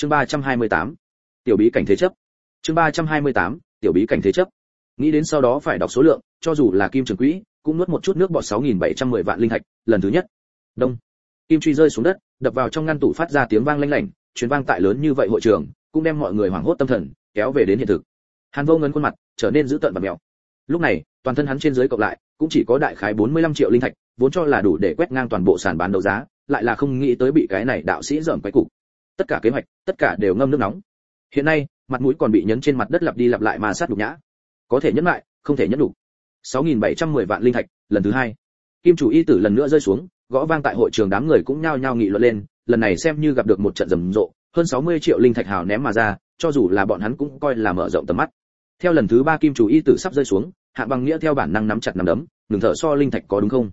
chương 328. tiểu bí cảnh thế chấp. Chương 328. tiểu bí cảnh thế chấp. Nghĩ đến sau đó phải đọc số lượng, cho dù là kim trường quỹ, cũng nuốt một chút nước bọt 6.710 vạn linh thạch, lần thứ nhất. Đông. Kim truy rơi xuống đất, đập vào trong ngăn tủ phát ra tiếng vang lanh lảnh, chuyến vang tại lớn như vậy hội trường, cũng đem mọi người hoảng hốt tâm thần, kéo về đến hiện thực. Hàn vô ngân khuôn mặt trở nên dữ tợn và mèo lúc này, toàn thân hắn trên dưới cộng lại, cũng chỉ có đại khái 45 triệu linh thạch, vốn cho là đủ để quét ngang toàn bộ sàn bán đấu giá, lại là không nghĩ tới bị cái này đạo sĩ dởm quái cục tất cả kế hoạch, tất cả đều ngâm nước nóng. Hiện nay, mặt mũi còn bị nhấn trên mặt đất lặp đi lặp lại mà sát đục nhã. Có thể nhẫn lại, không thể nhẫn đủ. 6.710 vạn linh thạch, lần thứ hai. Kim chủ y tử lần nữa rơi xuống, gõ vang tại hội trường đám người cũng nhao nhao nghị luận lên, lần này xem như gặp được một trận rầm rộ, hơn 60 triệu linh thạch hào ném mà ra, cho dù là bọn hắn cũng coi là mở rộng tầm mắt. Theo lần thứ ba kim chủ y tử sắp rơi xuống, hạ bằng nghĩa theo bản năng nắm chặt nắm đấm đừng thở so linh thạch có đúng không?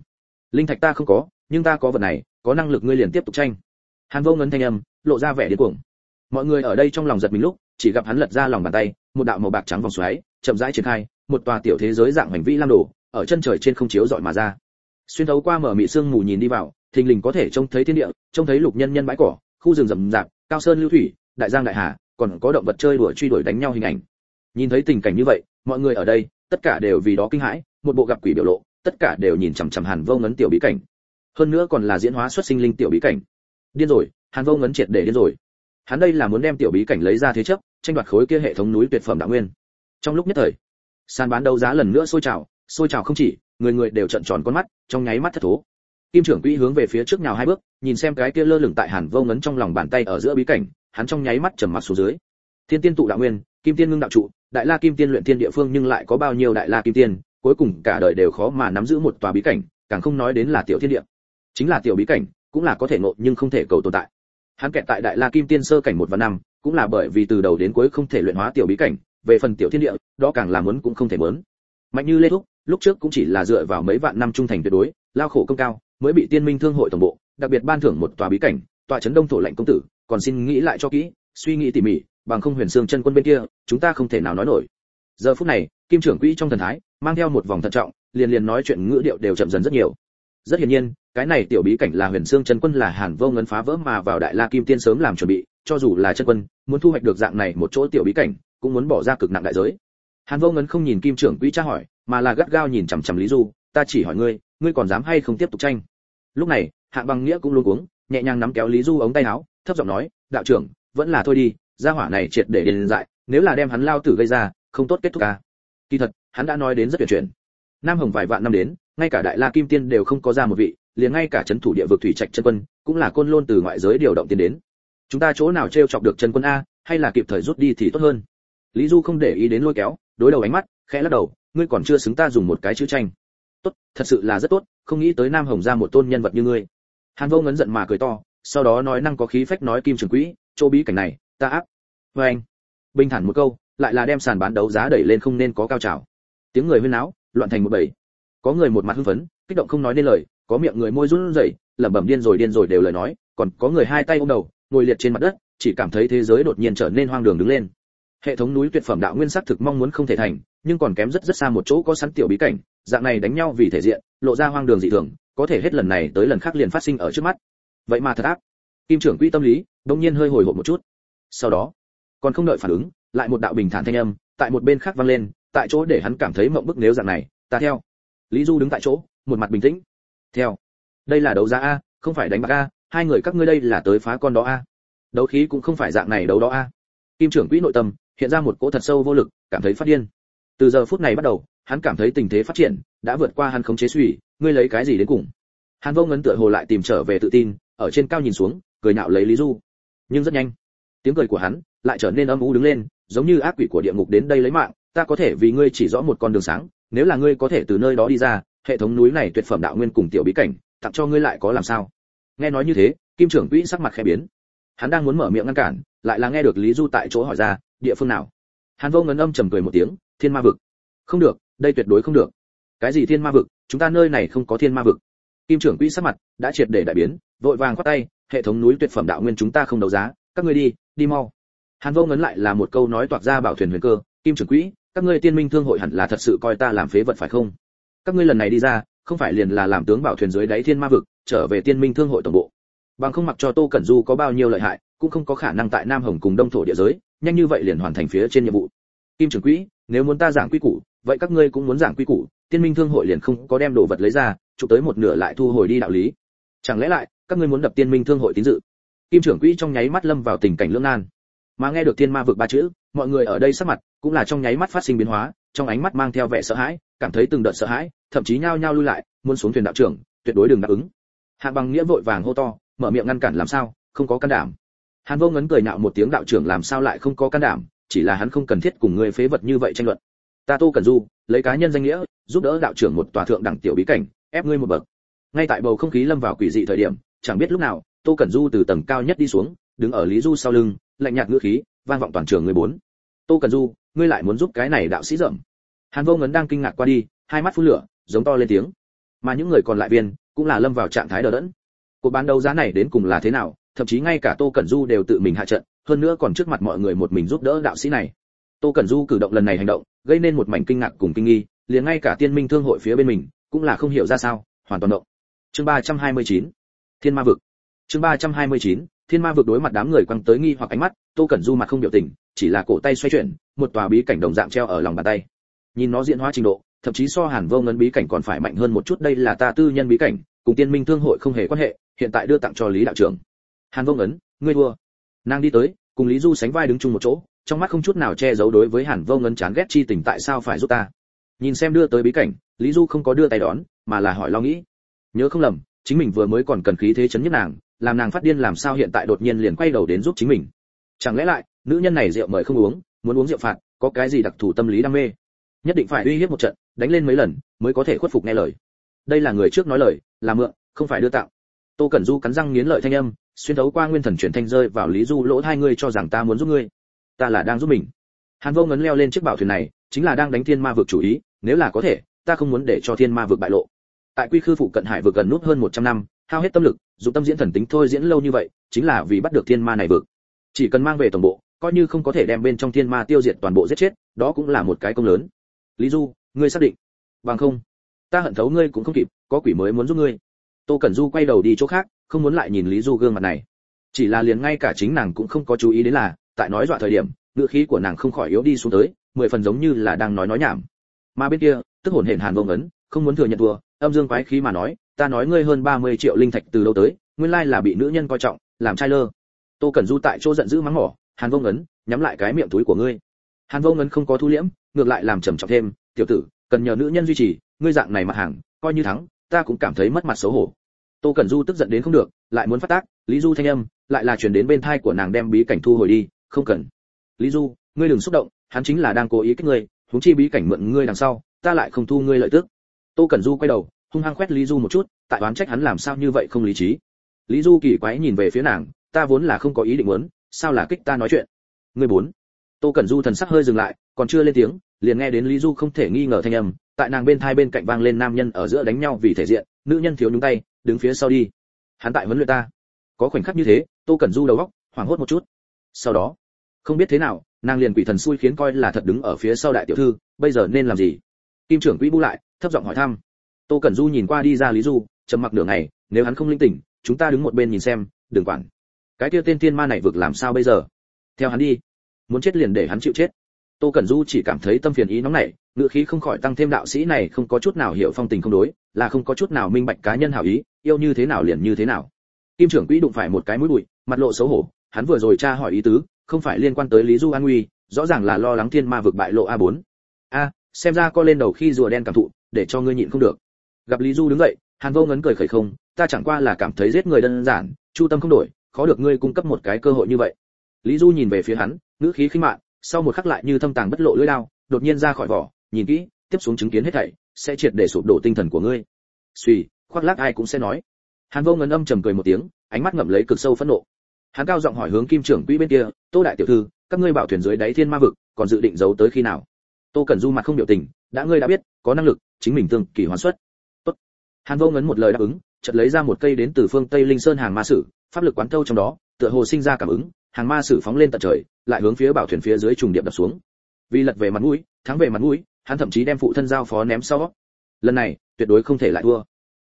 Linh thạch ta không có, nhưng ta có vật này, có năng lực ngươi liền tiếp tục tranh hàn vô ngấn thanh âm lộ ra vẻ điên cuồng. Mọi người ở đây trong lòng giật mình lúc, chỉ gặp hắn lật ra lòng bàn tay, một đạo màu bạc trắng vòng xoáy, chậm rãi triển khai, một tòa tiểu thế giới dạng hành vi lam đồ, ở chân trời trên không chiếu dọi mà ra. Xuyên thấu qua mở mị sương mù nhìn đi vào, thình lình có thể trông thấy thiên địa, trông thấy lục nhân nhân bãi cỏ, khu rừng rậm rạp, cao sơn lưu thủy, đại giang đại hà, còn có động vật chơi đùa truy đuổi đánh nhau hình ảnh. Nhìn thấy tình cảnh như vậy, mọi người ở đây, tất cả đều vì đó kinh hãi, một bộ gặp quỷ biểu lộ, tất cả đều nhìn chằm chằm hàn vô ngấn tiểu bí cảnh. Hơn nữa còn là diễn hóa xuất sinh linh tiểu bí cảnh điên rồi, hàn vô ngấn triệt để điên rồi. Hắn đây là muốn đem tiểu bí cảnh lấy ra thế chấp, tranh đoạt khối kia hệ thống núi tuyệt phẩm đạo nguyên. Trong lúc nhất thời, sàn bán đấu giá lần nữa sôi trào sôi trào không chỉ, người người đều trợn tròn con mắt, trong nháy mắt thất thố. Kim trưởng quỹ hướng về phía trước nhào hai bước, nhìn xem cái kia lơ lửng tại hàn vô ngấn trong lòng bàn tay ở giữa bí cảnh, hắn trong nháy mắt trầm mặt xuống dưới. Thiên tiên tụ đạo nguyên, kim tiên ngưng đạo trụ, đại la kim tiên luyện Thiên địa phương nhưng lại có bao nhiêu đại la kim tiên, cuối cùng cả đời đều khó mà nắm giữ một tòa bí cảnh, càng không nói đến là tiểu thiên địa. Chính là tiểu bí cảnh cũng là có thể ngộ nhưng không thể cầu tồn tại. Hắn kẹt tại đại la kim tiên sơ cảnh một và năm, cũng là bởi vì từ đầu đến cuối không thể luyện hóa tiểu bí cảnh, về phần tiểu thiên địa, đó càng là muốn cũng không thể muốn. Mạnh như lê thúc, lúc trước cũng chỉ là dựa vào mấy vạn năm trung thành tuyệt đối, lao khổ công cao, mới bị tiên minh thương hội tổng bộ, đặc biệt ban thưởng một tòa bí cảnh, tòa trấn đông thổ lạnh công tử, còn xin nghĩ lại cho kỹ, suy nghĩ tỉ mỉ, bằng không huyền xương chân quân bên kia, chúng ta không thể nào nói nổi. Giờ phút này, kim trưởng quỹ trong thần thái, mang theo một vòng thận trọng, liền liền nói chuyện ngữ điệu đều chậm dần rất nhiều rất hiển nhiên cái này tiểu bí cảnh là huyền xương chân quân là hàn vô ngấn phá vỡ mà vào đại la kim tiên sớm làm chuẩn bị cho dù là chân quân muốn thu hoạch được dạng này một chỗ tiểu bí cảnh cũng muốn bỏ ra cực nặng đại giới. Hàn vô ngấn không nhìn kim trưởng quỹ tra hỏi mà là gắt gao nhìn chằm chằm lý du ta chỉ hỏi ngươi ngươi còn dám hay không tiếp tục tranh? Lúc này hạng bằng nghĩa cũng luôn cuống, nhẹ nhàng nắm kéo lý du ống tay áo thấp giọng nói đạo trưởng vẫn là thôi đi gia hỏa này triệt để đền dại nếu là đem hắn lao tử gây ra không tốt kết thúc ca kỳ thật hắn đã nói đến rất tuyệt chuyển nam hồng vài vạn năm đến ngay cả đại la kim tiên đều không có ra một vị, liền ngay cả chấn thủ địa vực thủy trạch chân quân, cũng là côn lôn từ ngoại giới điều động tiến đến. Chúng ta chỗ nào trêu chọc được chân quân a, hay là kịp thời rút đi thì tốt hơn. Lý du không để ý đến lôi kéo, đối đầu ánh mắt, khẽ lắc đầu, ngươi còn chưa xứng ta dùng một cái chữ tranh. Tốt, thật sự là rất tốt, không nghĩ tới nam hồng ra một tôn nhân vật như ngươi. Hàn vô ngấn giận mà cười to, sau đó nói năng có khí phách nói kim trường quỹ, chỗ bí cảnh này, ta áp. Vê anh, bình thản một câu, lại là đem sàn bán đấu giá đẩy lên không nên có cao trào. Tiếng người huyên náo, loạn thành một bầy có người một mặt hưng phấn, kích động không nói nên lời, có miệng người môi run rẩy, lẩm bẩm điên rồi điên rồi đều lời nói, còn có người hai tay ôm đầu, ngồi liệt trên mặt đất, chỉ cảm thấy thế giới đột nhiên trở nên hoang đường đứng lên. Hệ thống núi tuyệt phẩm đạo nguyên sắc thực mong muốn không thể thành, nhưng còn kém rất rất xa một chỗ có sẵn tiểu bí cảnh, dạng này đánh nhau vì thể diện, lộ ra hoang đường dị thường, có thể hết lần này tới lần khác liền phát sinh ở trước mắt. Vậy mà thật ác. Kim trưởng quỹ tâm lý đông nhiên hơi hồi hộp một chút. Sau đó, còn không đợi phản ứng, lại một đạo bình thản thanh âm, tại một bên khác vang lên, tại chỗ để hắn cảm thấy mộng bức nếu dạng này, ta theo lý du đứng tại chỗ, một mặt bình tĩnh. Theo. Đây là đấu giá a, không phải đánh bạc a, hai người các ngươi đây là tới phá con đó a. Đấu khí cũng không phải dạng này đấu đó a. Kim trưởng quỹ nội tâm, hiện ra một cỗ thật sâu vô lực, cảm thấy phát điên. Từ giờ phút này bắt đầu, hắn cảm thấy tình thế phát triển, đã vượt qua hắn khống chế suy, ngươi lấy cái gì đến cùng? Hắn vô ngấn tựa hồ lại tìm trở về tự tin, ở trên cao nhìn xuống, cười nhạo lấy lý du. Nhưng rất nhanh, tiếng cười của hắn lại trở nên âm u đứng lên, giống như ác quỷ của địa ngục đến đây lấy mạng, ta có thể vì ngươi chỉ rõ một con đường sáng nếu là ngươi có thể từ nơi đó đi ra, hệ thống núi này tuyệt phẩm đạo nguyên cùng tiểu bí cảnh, tặng cho ngươi lại có làm sao? Nghe nói như thế, kim trưởng quỹ sắc mặt khẽ biến. Hắn đang muốn mở miệng ngăn cản, lại là nghe được lý du tại chỗ hỏi ra, địa phương nào? Hàn vô ngấn âm trầm cười một tiếng, thiên ma vực. Không được, đây tuyệt đối không được. Cái gì thiên ma vực? Chúng ta nơi này không có thiên ma vực. Kim trưởng quỹ sắc mặt đã triệt để đại biến, vội vàng khoát tay, hệ thống núi tuyệt phẩm đạo nguyên chúng ta không đấu giá, các ngươi đi đi mau. Hàn vô ngấn lại là một câu nói toạc ra bảo thuyền huyền cơ, kim trưởng quỹ các ngươi tiên minh thương hội hẳn là thật sự coi ta làm phế vật phải không? Các ngươi lần này đi ra, không phải liền là làm tướng bảo thuyền dưới đáy thiên ma vực, trở về tiên minh thương hội tổng bộ. Bằng không mặc cho tô cẩn du có bao nhiêu lợi hại, cũng không có khả năng tại nam hồng cùng đông thổ địa giới, nhanh như vậy liền hoàn thành phía trên nhiệm vụ. Kim trưởng quỹ, nếu muốn ta giảng quy củ, vậy các ngươi cũng muốn giảng quy củ, tiên minh thương hội liền không có đem đồ vật lấy ra, chụp tới một nửa lại thu hồi đi đạo lý. Chẳng lẽ lại, các ngươi muốn đập tiên minh thương hội tín dự? Kim trưởng quỹ trong nháy mắt lâm vào tình cảnh lưỡng nan. Mà nghe được thiên ma vực ba chữ, mọi người ở đây sắc mặt cũng là trong nháy mắt phát sinh biến hóa, trong ánh mắt mang theo vẻ sợ hãi, cảm thấy từng đợt sợ hãi, thậm chí nhao nhao lui lại, muốn xuống thuyền đạo trưởng, tuyệt đối đừng đáp ứng. Hạng bằng nghĩa vội vàng hô to, mở miệng ngăn cản làm sao, không có can đảm. Hàn vô ngấn cười nạo một tiếng đạo trưởng làm sao lại không có can đảm, chỉ là hắn không cần thiết cùng người phế vật như vậy tranh luận. Ta tô cần du, lấy cá nhân danh nghĩa, giúp đỡ đạo trưởng một tòa thượng đẳng tiểu bí cảnh, ép ngươi một bậc. Ngay tại bầu không khí lâm vào quỷ dị thời điểm, chẳng biết lúc nào, tô cẩn du từ tầng cao nhất đi xuống, đứng ở lý du sau lưng, lạnh nhạt ngữ khí, vang vọng toàn trường người bốn. Tô cẩn du ngươi lại muốn giúp cái này đạo sĩ rậm hàn vô ngấn đang kinh ngạc qua đi, hai mắt phun lửa, giống to lên tiếng. Mà những người còn lại viên, cũng là lâm vào trạng thái đờ đẫn. Cuộc bán đấu giá này đến cùng là thế nào, thậm chí ngay cả tô cẩn du đều tự mình hạ trận, hơn nữa còn trước mặt mọi người một mình giúp đỡ đạo sĩ này. Tô cẩn du cử động lần này hành động, gây nên một mảnh kinh ngạc cùng kinh nghi, liền ngay cả tiên minh thương hội phía bên mình, cũng là không hiểu ra sao, hoàn toàn động. Chương 329 thiên ma vực. Chương 329 thiên ma vực đối mặt đám người quăng tới nghi hoặc ánh mắt, tô cẩn du mặt không biểu tình chỉ là cổ tay xoay chuyển, một tòa bí cảnh đồng dạng treo ở lòng bàn tay. Nhìn nó diễn hóa trình độ, thậm chí so hàn vô ngân bí cảnh còn phải mạnh hơn một chút. Đây là ta tư nhân bí cảnh, cùng tiên minh thương hội không hề quan hệ, hiện tại đưa tặng cho lý đạo trưởng. Hàn vô ngấn ngươi thua. Nàng đi tới, cùng lý du sánh vai đứng chung một chỗ, trong mắt không chút nào che giấu đối với hàn vô Ngân chán ghét chi tình tại sao phải giúp ta. Nhìn xem đưa tới bí cảnh, lý du không có đưa tay đón, mà là hỏi lo nghĩ. Nhớ không lầm, chính mình vừa mới còn cần khí thế chấn nhất nàng, làm nàng phát điên làm sao hiện tại đột nhiên liền quay đầu đến giúp chính mình. Chẳng lẽ lại nữ nhân này rượu mời không uống, muốn uống rượu phạt, có cái gì đặc thù tâm lý đam mê? Nhất định phải uy hiếp một trận, đánh lên mấy lần, mới có thể khuất phục nghe lời. Đây là người trước nói lời, là mượn, không phải đưa tặng tô cẩn du cắn răng nghiến lợi thanh âm, xuyên thấu qua nguyên thần chuyển thanh rơi vào lý du lỗ hai ngươi cho rằng ta muốn giúp ngươi. Ta là đang giúp mình. Hàn vô ngấn leo lên chiếc bảo thuyền này, chính là đang đánh thiên ma vực chủ ý, nếu là có thể, ta không muốn để cho thiên ma vực bại lộ. Tại quy khư phụ cận hải vực gần nút hơn 100 năm, hao hết tâm lực dùng tâm diễn thần tính thôi diễn lâu như vậy, chính là vì bắt được thiên ma này vực. Chỉ cần mang về tổng bộ coi như không có thể đem bên trong thiên ma tiêu diệt toàn bộ giết chết, đó cũng là một cái công lớn. Lý du, ngươi xác định. Bằng không, ta hận thấu ngươi cũng không kịp, có quỷ mới muốn giúp ngươi. Tô cẩn du quay đầu đi chỗ khác, không muốn lại nhìn lý du gương mặt này. Chỉ là liền ngay cả chính nàng cũng không có chú ý đến là, tại nói dọa thời điểm, ngữ khí của nàng không khỏi yếu đi xuống tới, mười phần giống như là đang nói nói nhảm. Mà bên kia, tức hồn hển hàn vô ngấn, không muốn thừa nhận thua, âm dương quái khí mà nói, ta nói ngươi hơn 30 triệu linh thạch từ đâu tới, nguyên lai là bị nữ nhân coi trọng, làm trai lơ. Tô cẩn du tại chỗ giận dữ mắng mỏ hàn vô ngấn, nhắm lại cái miệng túi của ngươi. Hàn vô ngấn không có thu liễm, ngược lại làm trầm trọng thêm, tiểu tử, cần nhờ nữ nhân duy trì, ngươi dạng này mặt hàng, coi như thắng, ta cũng cảm thấy mất mặt xấu hổ. Tô cẩn du tức giận đến không được, lại muốn phát tác, lý du thanh âm, lại là truyền đến bên thai của nàng đem bí cảnh thu hồi đi, không cần. Lý du, ngươi đừng xúc động, hắn chính là đang cố ý kích ngươi, huống chi bí cảnh mượn ngươi đằng sau, ta lại không thu ngươi lợi tức. Tô cẩn du quay đầu, hung hăng quét lý du một chút, tại oán trách hắn làm sao như vậy không lý trí. Lý du kỳ quái nhìn về phía nàng, ta vốn là không có ý định muốn sao là kích ta nói chuyện? Người bốn. Tô cẩn du thần sắc hơi dừng lại còn chưa lên tiếng liền nghe đến lý du không thể nghi ngờ thanh âm tại nàng bên thai bên cạnh vang lên nam nhân ở giữa đánh nhau vì thể diện nữ nhân thiếu nhúng tay đứng phía sau đi. Hắn tại huấn luyện ta. Có khoảnh khắc như thế tô cẩn du đầu góc, hoảng hốt một chút. Sau đó không biết thế nào nàng liền quỷ thần xui khiến coi là thật đứng ở phía sau đại tiểu thư bây giờ nên làm gì? Kim trưởng quỹ bu lại thấp giọng hỏi thăm. Tô cẩn du nhìn qua đi ra lý du trầm mặc nửa ngày nếu hắn không linh tỉnh chúng ta đứng một bên nhìn xem đừng quản cái kia tên tiên ma này vực làm sao bây giờ? Theo hắn đi. Muốn chết liền để hắn chịu chết. Tô cẩn du chỉ cảm thấy tâm phiền ý nóng nảy, ngữ khí không khỏi tăng thêm đạo sĩ này không có chút nào hiểu phong tình không đối, là không có chút nào minh bạch cá nhân hảo ý, yêu như thế nào liền như thế nào. Kim trưởng quỹ đụng phải một cái mũi bụi, mặt lộ xấu hổ, hắn vừa rồi tra hỏi ý tứ, không phải liên quan tới lý du an nguy rõ ràng là lo lắng thiên ma vực bại lộ a 4 a, xem ra co lên đầu khi rùa đen cảm thụ, để cho ngươi nhịn không được. Gặp lý du đứng dậy, hàn vô ngấn cười khẩy không, ta chẳng qua là cảm thấy giết người đơn giản, chu tâm không đổi khó được ngươi cung cấp một cái cơ hội như vậy. Lý du nhìn về phía hắn, ngữ khí khinh mạn, sau một khắc lại như thâm tàng bất lộ lưỡi lao, đột nhiên ra khỏi vỏ, nhìn kỹ, tiếp xuống chứng kiến hết thảy, sẽ triệt để sụp đổ tinh thần của ngươi. Suy, khoác lác ai cũng sẽ nói. Hàn vô ngấn âm trầm cười một tiếng, ánh mắt ngậm lấy cực sâu phẫn nộ. Hắn cao giọng hỏi hướng kim trưởng quỹ bên kia, tô đại tiểu thư, các ngươi bảo thuyền dưới đáy thiên ma vực, còn dự định giấu tới khi nào? Tô cần du mặt không biểu tình, đã ngươi đã biết, có năng lực, chính mình tương kỳ hoàn xuất tốt. Hàn vô ngấn một lời đáp ứng chợt lấy ra một cây đến từ phương tây linh sơn hàng ma sử, pháp lực quán thâu trong đó, tựa hồ sinh ra cảm ứng, hàng ma sử phóng lên tận trời, lại hướng phía bảo thuyền phía dưới trùng điệp đập xuống. Vì lật về mặt mũi, thắng về mặt mũi, hắn thậm chí đem phụ thân giao phó ném sau. Lần này, tuyệt đối không thể lại thua.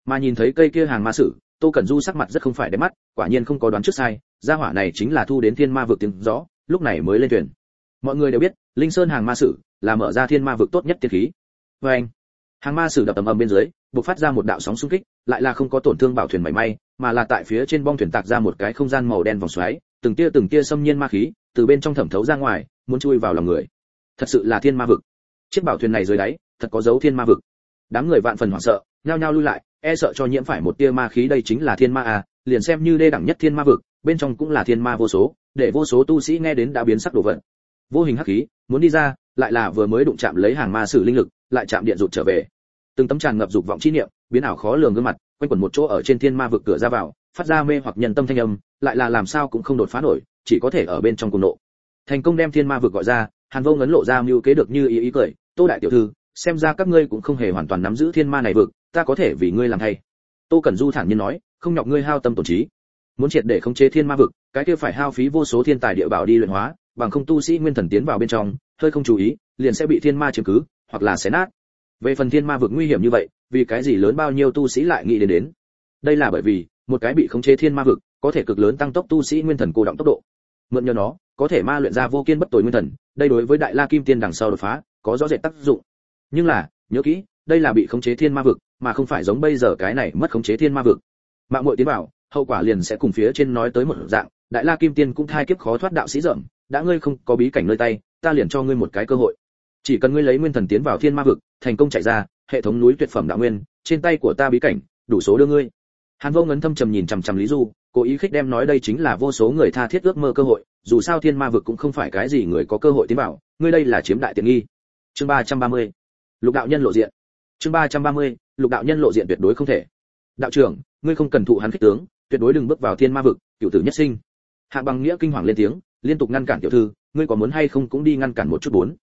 Mà nhìn thấy cây kia hàng ma sử, tô cẩn du sắc mặt rất không phải đẹp mắt, quả nhiên không có đoán trước sai, gia hỏa này chính là thu đến thiên ma vực tiếng rõ, lúc này mới lên thuyền. Mọi người đều biết, linh sơn hàng ma sử là mở ra thiên ma vực tốt nhất tiên khí. Với anh, hàng ma sử đập tầm ầm bên dưới bộc phát ra một đạo sóng xung kích, lại là không có tổn thương bảo thuyền mảy may, mà là tại phía trên bong thuyền tạc ra một cái không gian màu đen vòng xoáy, từng tia từng tia xâm nhiên ma khí từ bên trong thẩm thấu ra ngoài, muốn chui vào lòng người. Thật sự là thiên ma vực. Chiếc bảo thuyền này dưới đáy, thật có dấu thiên ma vực. Đám người vạn phần hoảng sợ, nhao nhao lui lại e sợ cho nhiễm phải một tia ma khí đây chính là thiên ma à liền xem như đê đẳng nhất thiên ma vực, bên trong cũng là thiên ma vô số, để vô số tu sĩ nghe đến đã biến sắc đồ vật vô hình hắc khí, muốn đi ra, lại là vừa mới đụng chạm lấy hàng ma sử linh lực, lại chạm điện rụt trở về từng tấm tràn ngập dục vọng chi niệm, biến ảo khó lường gương mặt, quanh quẩn một chỗ ở trên thiên ma vực cửa ra vào, phát ra mê hoặc nhân tâm thanh âm, lại là làm sao cũng không đột phá nổi, chỉ có thể ở bên trong cùng nộ. Thành công đem thiên ma vực gọi ra, hàn vô ngấn lộ ra mưu kế được như ý ý cười, tô đại tiểu thư, xem ra các ngươi cũng không hề hoàn toàn nắm giữ thiên ma này vực, ta có thể vì ngươi làm thay tô cẩn du thản nhiên nói, không nhọc ngươi hao tâm tổn trí. Muốn triệt để khống chế thiên ma vực, cái kia phải hao phí vô số thiên tài địa bảo đi luyện hóa, bằng không tu sĩ nguyên thần tiến vào bên trong, hơi không chú ý, liền sẽ bị thiên ma chiếm cứ, hoặc là xé nát về phần thiên ma vực nguy hiểm như vậy, vì cái gì lớn bao nhiêu tu sĩ lại nghĩ đến đến? Đây là bởi vì, một cái bị khống chế thiên ma vực, có thể cực lớn tăng tốc tu sĩ nguyên thần cô động tốc độ. Mượn nhờ nó, có thể ma luyện ra vô kiên bất tồi nguyên thần, đây đối với đại la kim tiên đằng sau đột phá, có rõ rệt tác dụng. Nhưng là, nhớ kỹ, đây là bị khống chế thiên ma vực, mà không phải giống bây giờ cái này mất khống chế thiên ma vực. Mạng muội tiến vào hậu quả liền sẽ cùng phía trên nói tới một dạng, đại la kim tiên cũng thai kiếp khó thoát đạo sĩ dởm, đã ngươi không có bí cảnh nơi tay, ta liền cho ngươi một cái cơ hội. Chỉ cần ngươi lấy nguyên thần tiến vào thiên ma vực thành công chạy ra, hệ thống núi tuyệt phẩm đạo nguyên, trên tay của ta bí cảnh, đủ số đưa ngươi. Hàn vô ngấn thâm trầm nhìn chằm chằm lý du, cố ý khích đem nói đây chính là vô số người tha thiết ước mơ cơ hội, dù sao thiên ma vực cũng không phải cái gì người có cơ hội tiến vào, ngươi đây là chiếm đại tiện nghi. Chương ba trăm ba mươi, lục đạo nhân lộ diện. Chương ba trăm ba mươi, lục đạo nhân lộ diện tuyệt đối không thể. Đạo trưởng, ngươi không cần thụ hắn khích tướng, tuyệt đối đừng bước vào thiên ma vực, cựu tử nhất sinh. Hạ bằng nghĩa kinh hoàng lên tiếng, liên tục ngăn cản tiểu thư, ngươi có muốn hay không cũng đi ngăn cản một chút bốn.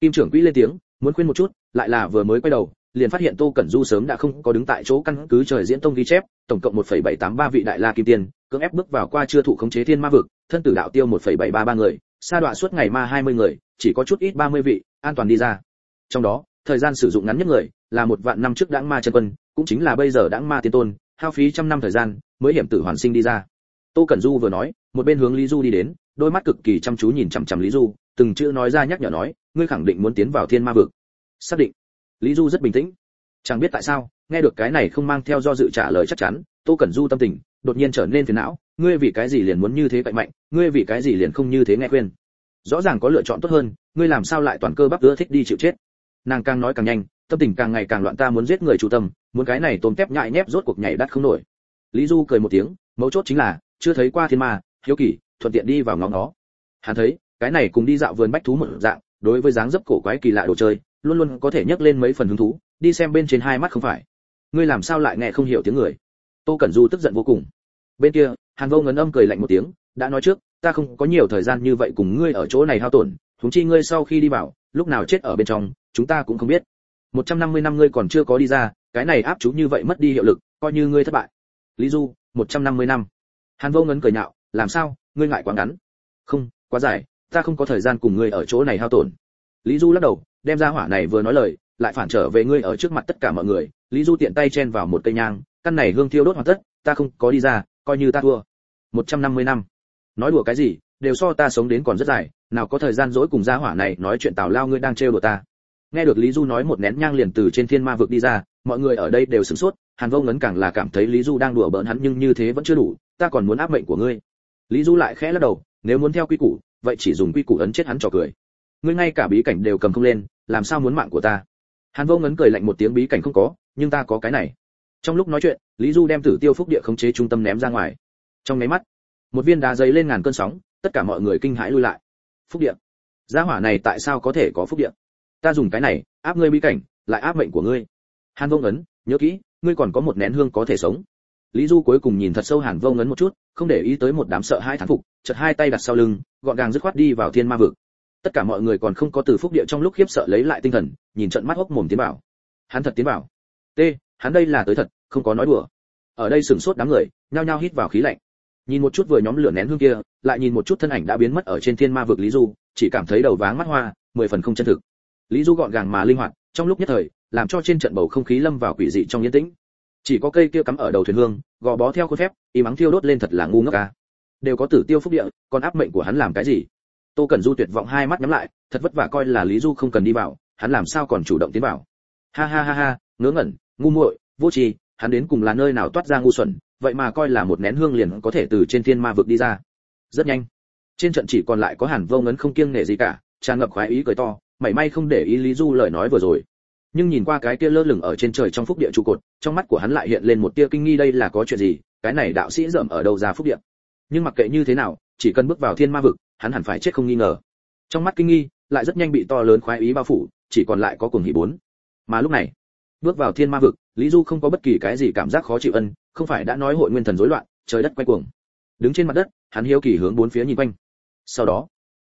Kim trưởng quỹ lên tiếng muốn khuyên một chút lại là vừa mới quay đầu liền phát hiện tô cẩn du sớm đã không có đứng tại chỗ căn cứ trời diễn tông ghi chép tổng cộng 1,783 vị đại la kim tiên cưỡng ép bước vào qua chưa thụ khống chế thiên ma vực thân tử đạo tiêu 1,733 người sa đoạn suốt ngày ma 20 người chỉ có chút ít 30 vị an toàn đi ra. Trong đó thời gian sử dụng ngắn nhất người là một vạn năm trước đãng ma chân quân cũng chính là bây giờ đãng ma tiên tôn hao phí trăm năm thời gian mới hiểm tử hoàn sinh đi ra. Tô cẩn du vừa nói một bên hướng lý du đi đến đôi mắt cực kỳ chăm chú nhìn chằm chằm lý du từng chữ nói ra nhắc nhở nói ngươi khẳng định muốn tiến vào thiên ma vực. Xác định. Lý du rất bình tĩnh. Chẳng biết tại sao, nghe được cái này không mang theo do dự trả lời chắc chắn, tô cẩn du tâm tình, đột nhiên trở nên phiền não. Ngươi vì cái gì liền muốn như thế cạnh mạnh? Ngươi vì cái gì liền không như thế nghe khuyên? Rõ ràng có lựa chọn tốt hơn, ngươi làm sao lại toàn cơ bắp ưa thích đi chịu chết? Nàng càng nói càng nhanh, tâm tình càng ngày càng loạn ta muốn giết người chủ tâm, muốn cái này tôm tép nhại nhép rốt cuộc nhảy đắt không nổi. Lý du cười một tiếng, mấu chốt chính là, chưa thấy qua thiên ma, hiếu kỳ, thuận tiện đi vào ngóng nó hắn thấy, cái này cùng đi dạo vườn bách thú một dạng đối với dáng dấp cổ quái kỳ lạ đồ chơi, luôn luôn có thể nhấc lên mấy phần hứng thú, đi xem bên trên hai mắt không phải. Ngươi làm sao lại nghe không hiểu tiếng người? Tô cẩn du tức giận vô cùng. Bên kia, hàn vô ngấn âm cười lạnh một tiếng, đã nói trước, ta không có nhiều thời gian như vậy cùng ngươi ở chỗ này hao tổn chúng chi ngươi sau khi đi vào lúc nào chết ở bên trong, chúng ta cũng không biết. 150 năm ngươi còn chưa có đi ra, cái này áp chú như vậy mất đi hiệu lực, coi như ngươi thất bại. Lý du 150 năm. Hàn vô ngấn cười nhạo, làm sao? Ngươi ngại quá ngắn. Không, quá dài ta không có thời gian cùng ngươi ở chỗ này hao tổn. Lý du lắc đầu, đem ra hỏa này vừa nói lời, lại phản trở về ngươi ở trước mặt tất cả mọi người. Lý du tiện tay chen vào một cây nhang, căn này hương thiêu đốt hoàn tất, ta không có đi ra, coi như ta thua. 150 năm nói đùa cái gì, đều so ta sống đến còn rất dài, nào có thời gian dỗi cùng gia hỏa này nói chuyện tào lao ngươi đang trêu đùa ta. Nghe được lý du nói một nén nhang liền từ trên thiên ma vực đi ra, mọi người ở đây đều sửng sốt, hàn vô ngấn càng là cảm thấy lý du đang đùa bỡn hắn nhưng như thế vẫn chưa đủ, ta còn muốn áp mệnh của ngươi. Lý du lại khẽ lắc đầu, nếu muốn theo quy củ vậy chỉ dùng quy củ ấn chết hắn trò cười. Ngươi ngay cả bí cảnh đều cầm không lên, làm sao muốn mạng của ta? Hàn vô ngấn cười lạnh một tiếng bí cảnh không có, nhưng ta có cái này. Trong lúc nói chuyện, lý du đem tử tiêu phúc địa khống chế trung tâm ném ra ngoài. Trong nháy mắt, một viên đá giấy lên ngàn cơn sóng, tất cả mọi người kinh hãi lui lại. Phúc địa. Gia hỏa này tại sao có thể có phúc địa? Ta dùng cái này, áp ngươi bí cảnh, lại áp mệnh của ngươi. Hàn vô ngấn, nhớ kỹ, ngươi còn có một nén hương có thể sống lý du cuối cùng nhìn thật sâu hàn vô ngấn một chút, không để ý tới một đám sợ hai thán phục chật hai tay đặt sau lưng, gọn gàng dứt khoát đi vào thiên ma vực. Tất cả mọi người còn không có từ phúc địa trong lúc khiếp sợ lấy lại tinh thần, nhìn trận mắt hốc mồm tiến bảo. Hắn thật tiến bảo. T, hắn đây là tới thật, không có nói đùa. Ở đây sửng sốt đám người, nhao nhao hít vào khí lạnh. Nhìn một chút vừa nhóm lửa nén hương kia, lại nhìn một chút thân ảnh đã biến mất ở trên thiên ma vực lý du, chỉ cảm thấy đầu váng mắt hoa, mười phần không chân thực. Lý du gọn gàng mà linh hoạt, trong lúc nhất thời, làm cho trên trận bầu không khí lâm vào quỷ dị trong yên tĩnh chỉ có cây kia cắm ở đầu thuyền hương, gò bó theo khuôn phép, y mắng thiêu đốt lên thật là ngu ngốc ca đều có tử tiêu phúc địa, còn áp mệnh của hắn làm cái gì? Tô cẩn du tuyệt vọng hai mắt nhắm lại, thật vất vả coi là lý du không cần đi vào, hắn làm sao còn chủ động tiến vào? Ha ha ha ha, ngớ ngẩn, ngu muội, vô tri, hắn đến cùng là nơi nào toát ra ngu xuẩn, vậy mà coi là một nén hương liền có thể từ trên thiên ma vực đi ra. Rất nhanh, trên trận chỉ còn lại có hàn vô ngấn không kiêng nể gì cả, tràn ngập khoái ý cười to, mảy may không để ý lý du lời nói vừa rồi nhưng nhìn qua cái kia lơ lửng ở trên trời trong phúc địa trụ cột, trong mắt của hắn lại hiện lên một tia kinh nghi đây là có chuyện gì, cái này đạo sĩ dởm ở đâu ra phúc địa. Nhưng mặc kệ như thế nào, chỉ cần bước vào thiên ma vực, hắn hẳn phải chết không nghi ngờ. Trong mắt kinh nghi, lại rất nhanh bị to lớn khoái ý bao phủ, chỉ còn lại có cuồng hỉ bốn. Mà lúc này, bước vào thiên ma vực, lý du không có bất kỳ cái gì cảm giác khó chịu ân, không phải đã nói hội nguyên thần rối loạn, trời đất quay cuồng. Đứng trên mặt đất, hắn hiếu kỳ hướng bốn phía nhìn quanh. Sau đó,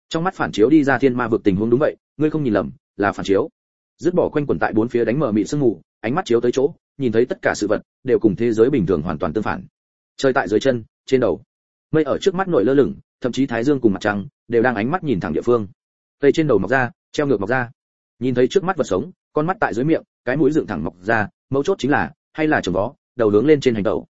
trong mắt phản chiếu đi ra thiên ma vực tình huống đúng vậy, ngươi không nhìn lầm, là phản chiếu dứt bỏ quanh quẩn tại bốn phía đánh mở mịt sương mù, ánh mắt chiếu tới chỗ, nhìn thấy tất cả sự vật đều cùng thế giới bình thường hoàn toàn tương phản. Trời tại dưới chân, trên đầu. Mây ở trước mắt nổi lơ lửng, thậm chí thái dương cùng mặt trăng đều đang ánh mắt nhìn thẳng địa phương. Cây trên đầu mọc ra, treo ngược mọc ra. Nhìn thấy trước mắt vật sống, con mắt tại dưới miệng, cái mũi dựng thẳng mọc ra, mấu chốt chính là, hay là trồng vó đầu hướng lên trên hành tẩu.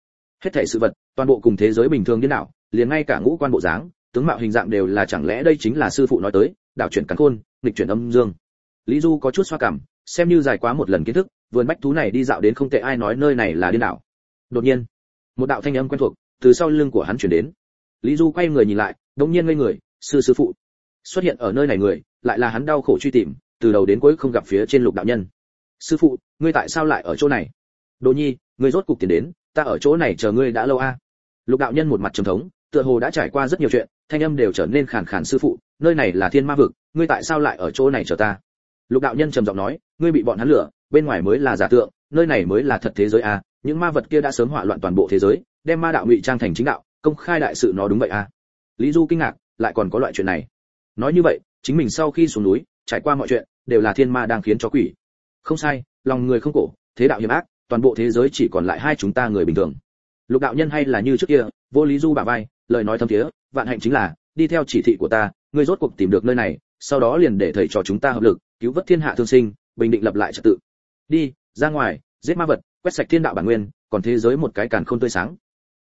Hết thảy sự vật, toàn bộ cùng thế giới bình thường điên đảo, liền ngay cả ngũ quan bộ dáng, tướng mạo hình dạng đều là chẳng lẽ đây chính là sư phụ nói tới, đảo chuyển cắn khôn, nghịch chuyển âm dương lý du có chút xoa cảm, xem như dài quá một lần kiến thức, vườn bách thú này đi dạo đến không tệ ai nói nơi này là điên đảo. Đột nhiên, một đạo thanh âm quen thuộc từ sau lưng của hắn chuyển đến. Lý du quay người nhìn lại đống nhiên ngây người, sư sư phụ. Xuất hiện ở nơi này người, lại là hắn đau khổ truy tìm, từ đầu đến cuối không gặp phía trên lục đạo nhân. Sư phụ, ngươi tại sao lại ở chỗ này? Đồ nhi, ngươi rốt cục tiền đến, ta ở chỗ này chờ ngươi đã lâu a. Lục đạo nhân một mặt trầm thống, tựa hồ đã trải qua rất nhiều chuyện, thanh âm đều trở nên khàn khàn, sư phụ, nơi này là thiên ma vực, ngươi tại sao lại ở chỗ này chờ ta? Lục đạo nhân trầm giọng nói, ngươi bị bọn hắn lừa, bên ngoài mới là giả tượng, nơi này mới là thật thế giới a những ma vật kia đã sớm hỏa loạn toàn bộ thế giới, đem ma đạo ngụy trang thành chính đạo, công khai đại sự nó đúng vậy a lý du kinh ngạc, lại còn có loại chuyện này. Nói như vậy, chính mình sau khi xuống núi, trải qua mọi chuyện, đều là thiên ma đang khiến cho quỷ. Không sai, lòng người không cổ, thế đạo hiểm ác, toàn bộ thế giới chỉ còn lại hai chúng ta người bình thường. Lục đạo nhân hay là như trước kia, vô lý du bả vai, lời nói thâm thiế, vạn hạnh chính là, đi theo chỉ thị của ta, ngươi rốt cuộc tìm được nơi này, sau đó liền để thầy trò chúng ta hợp lực cứu vớt thiên hạ thương sinh, bình định lập lại trật tự. Đi, ra ngoài, giết ma vật, quét sạch thiên đạo bản nguyên, còn thế giới một cái càn khôn tươi sáng.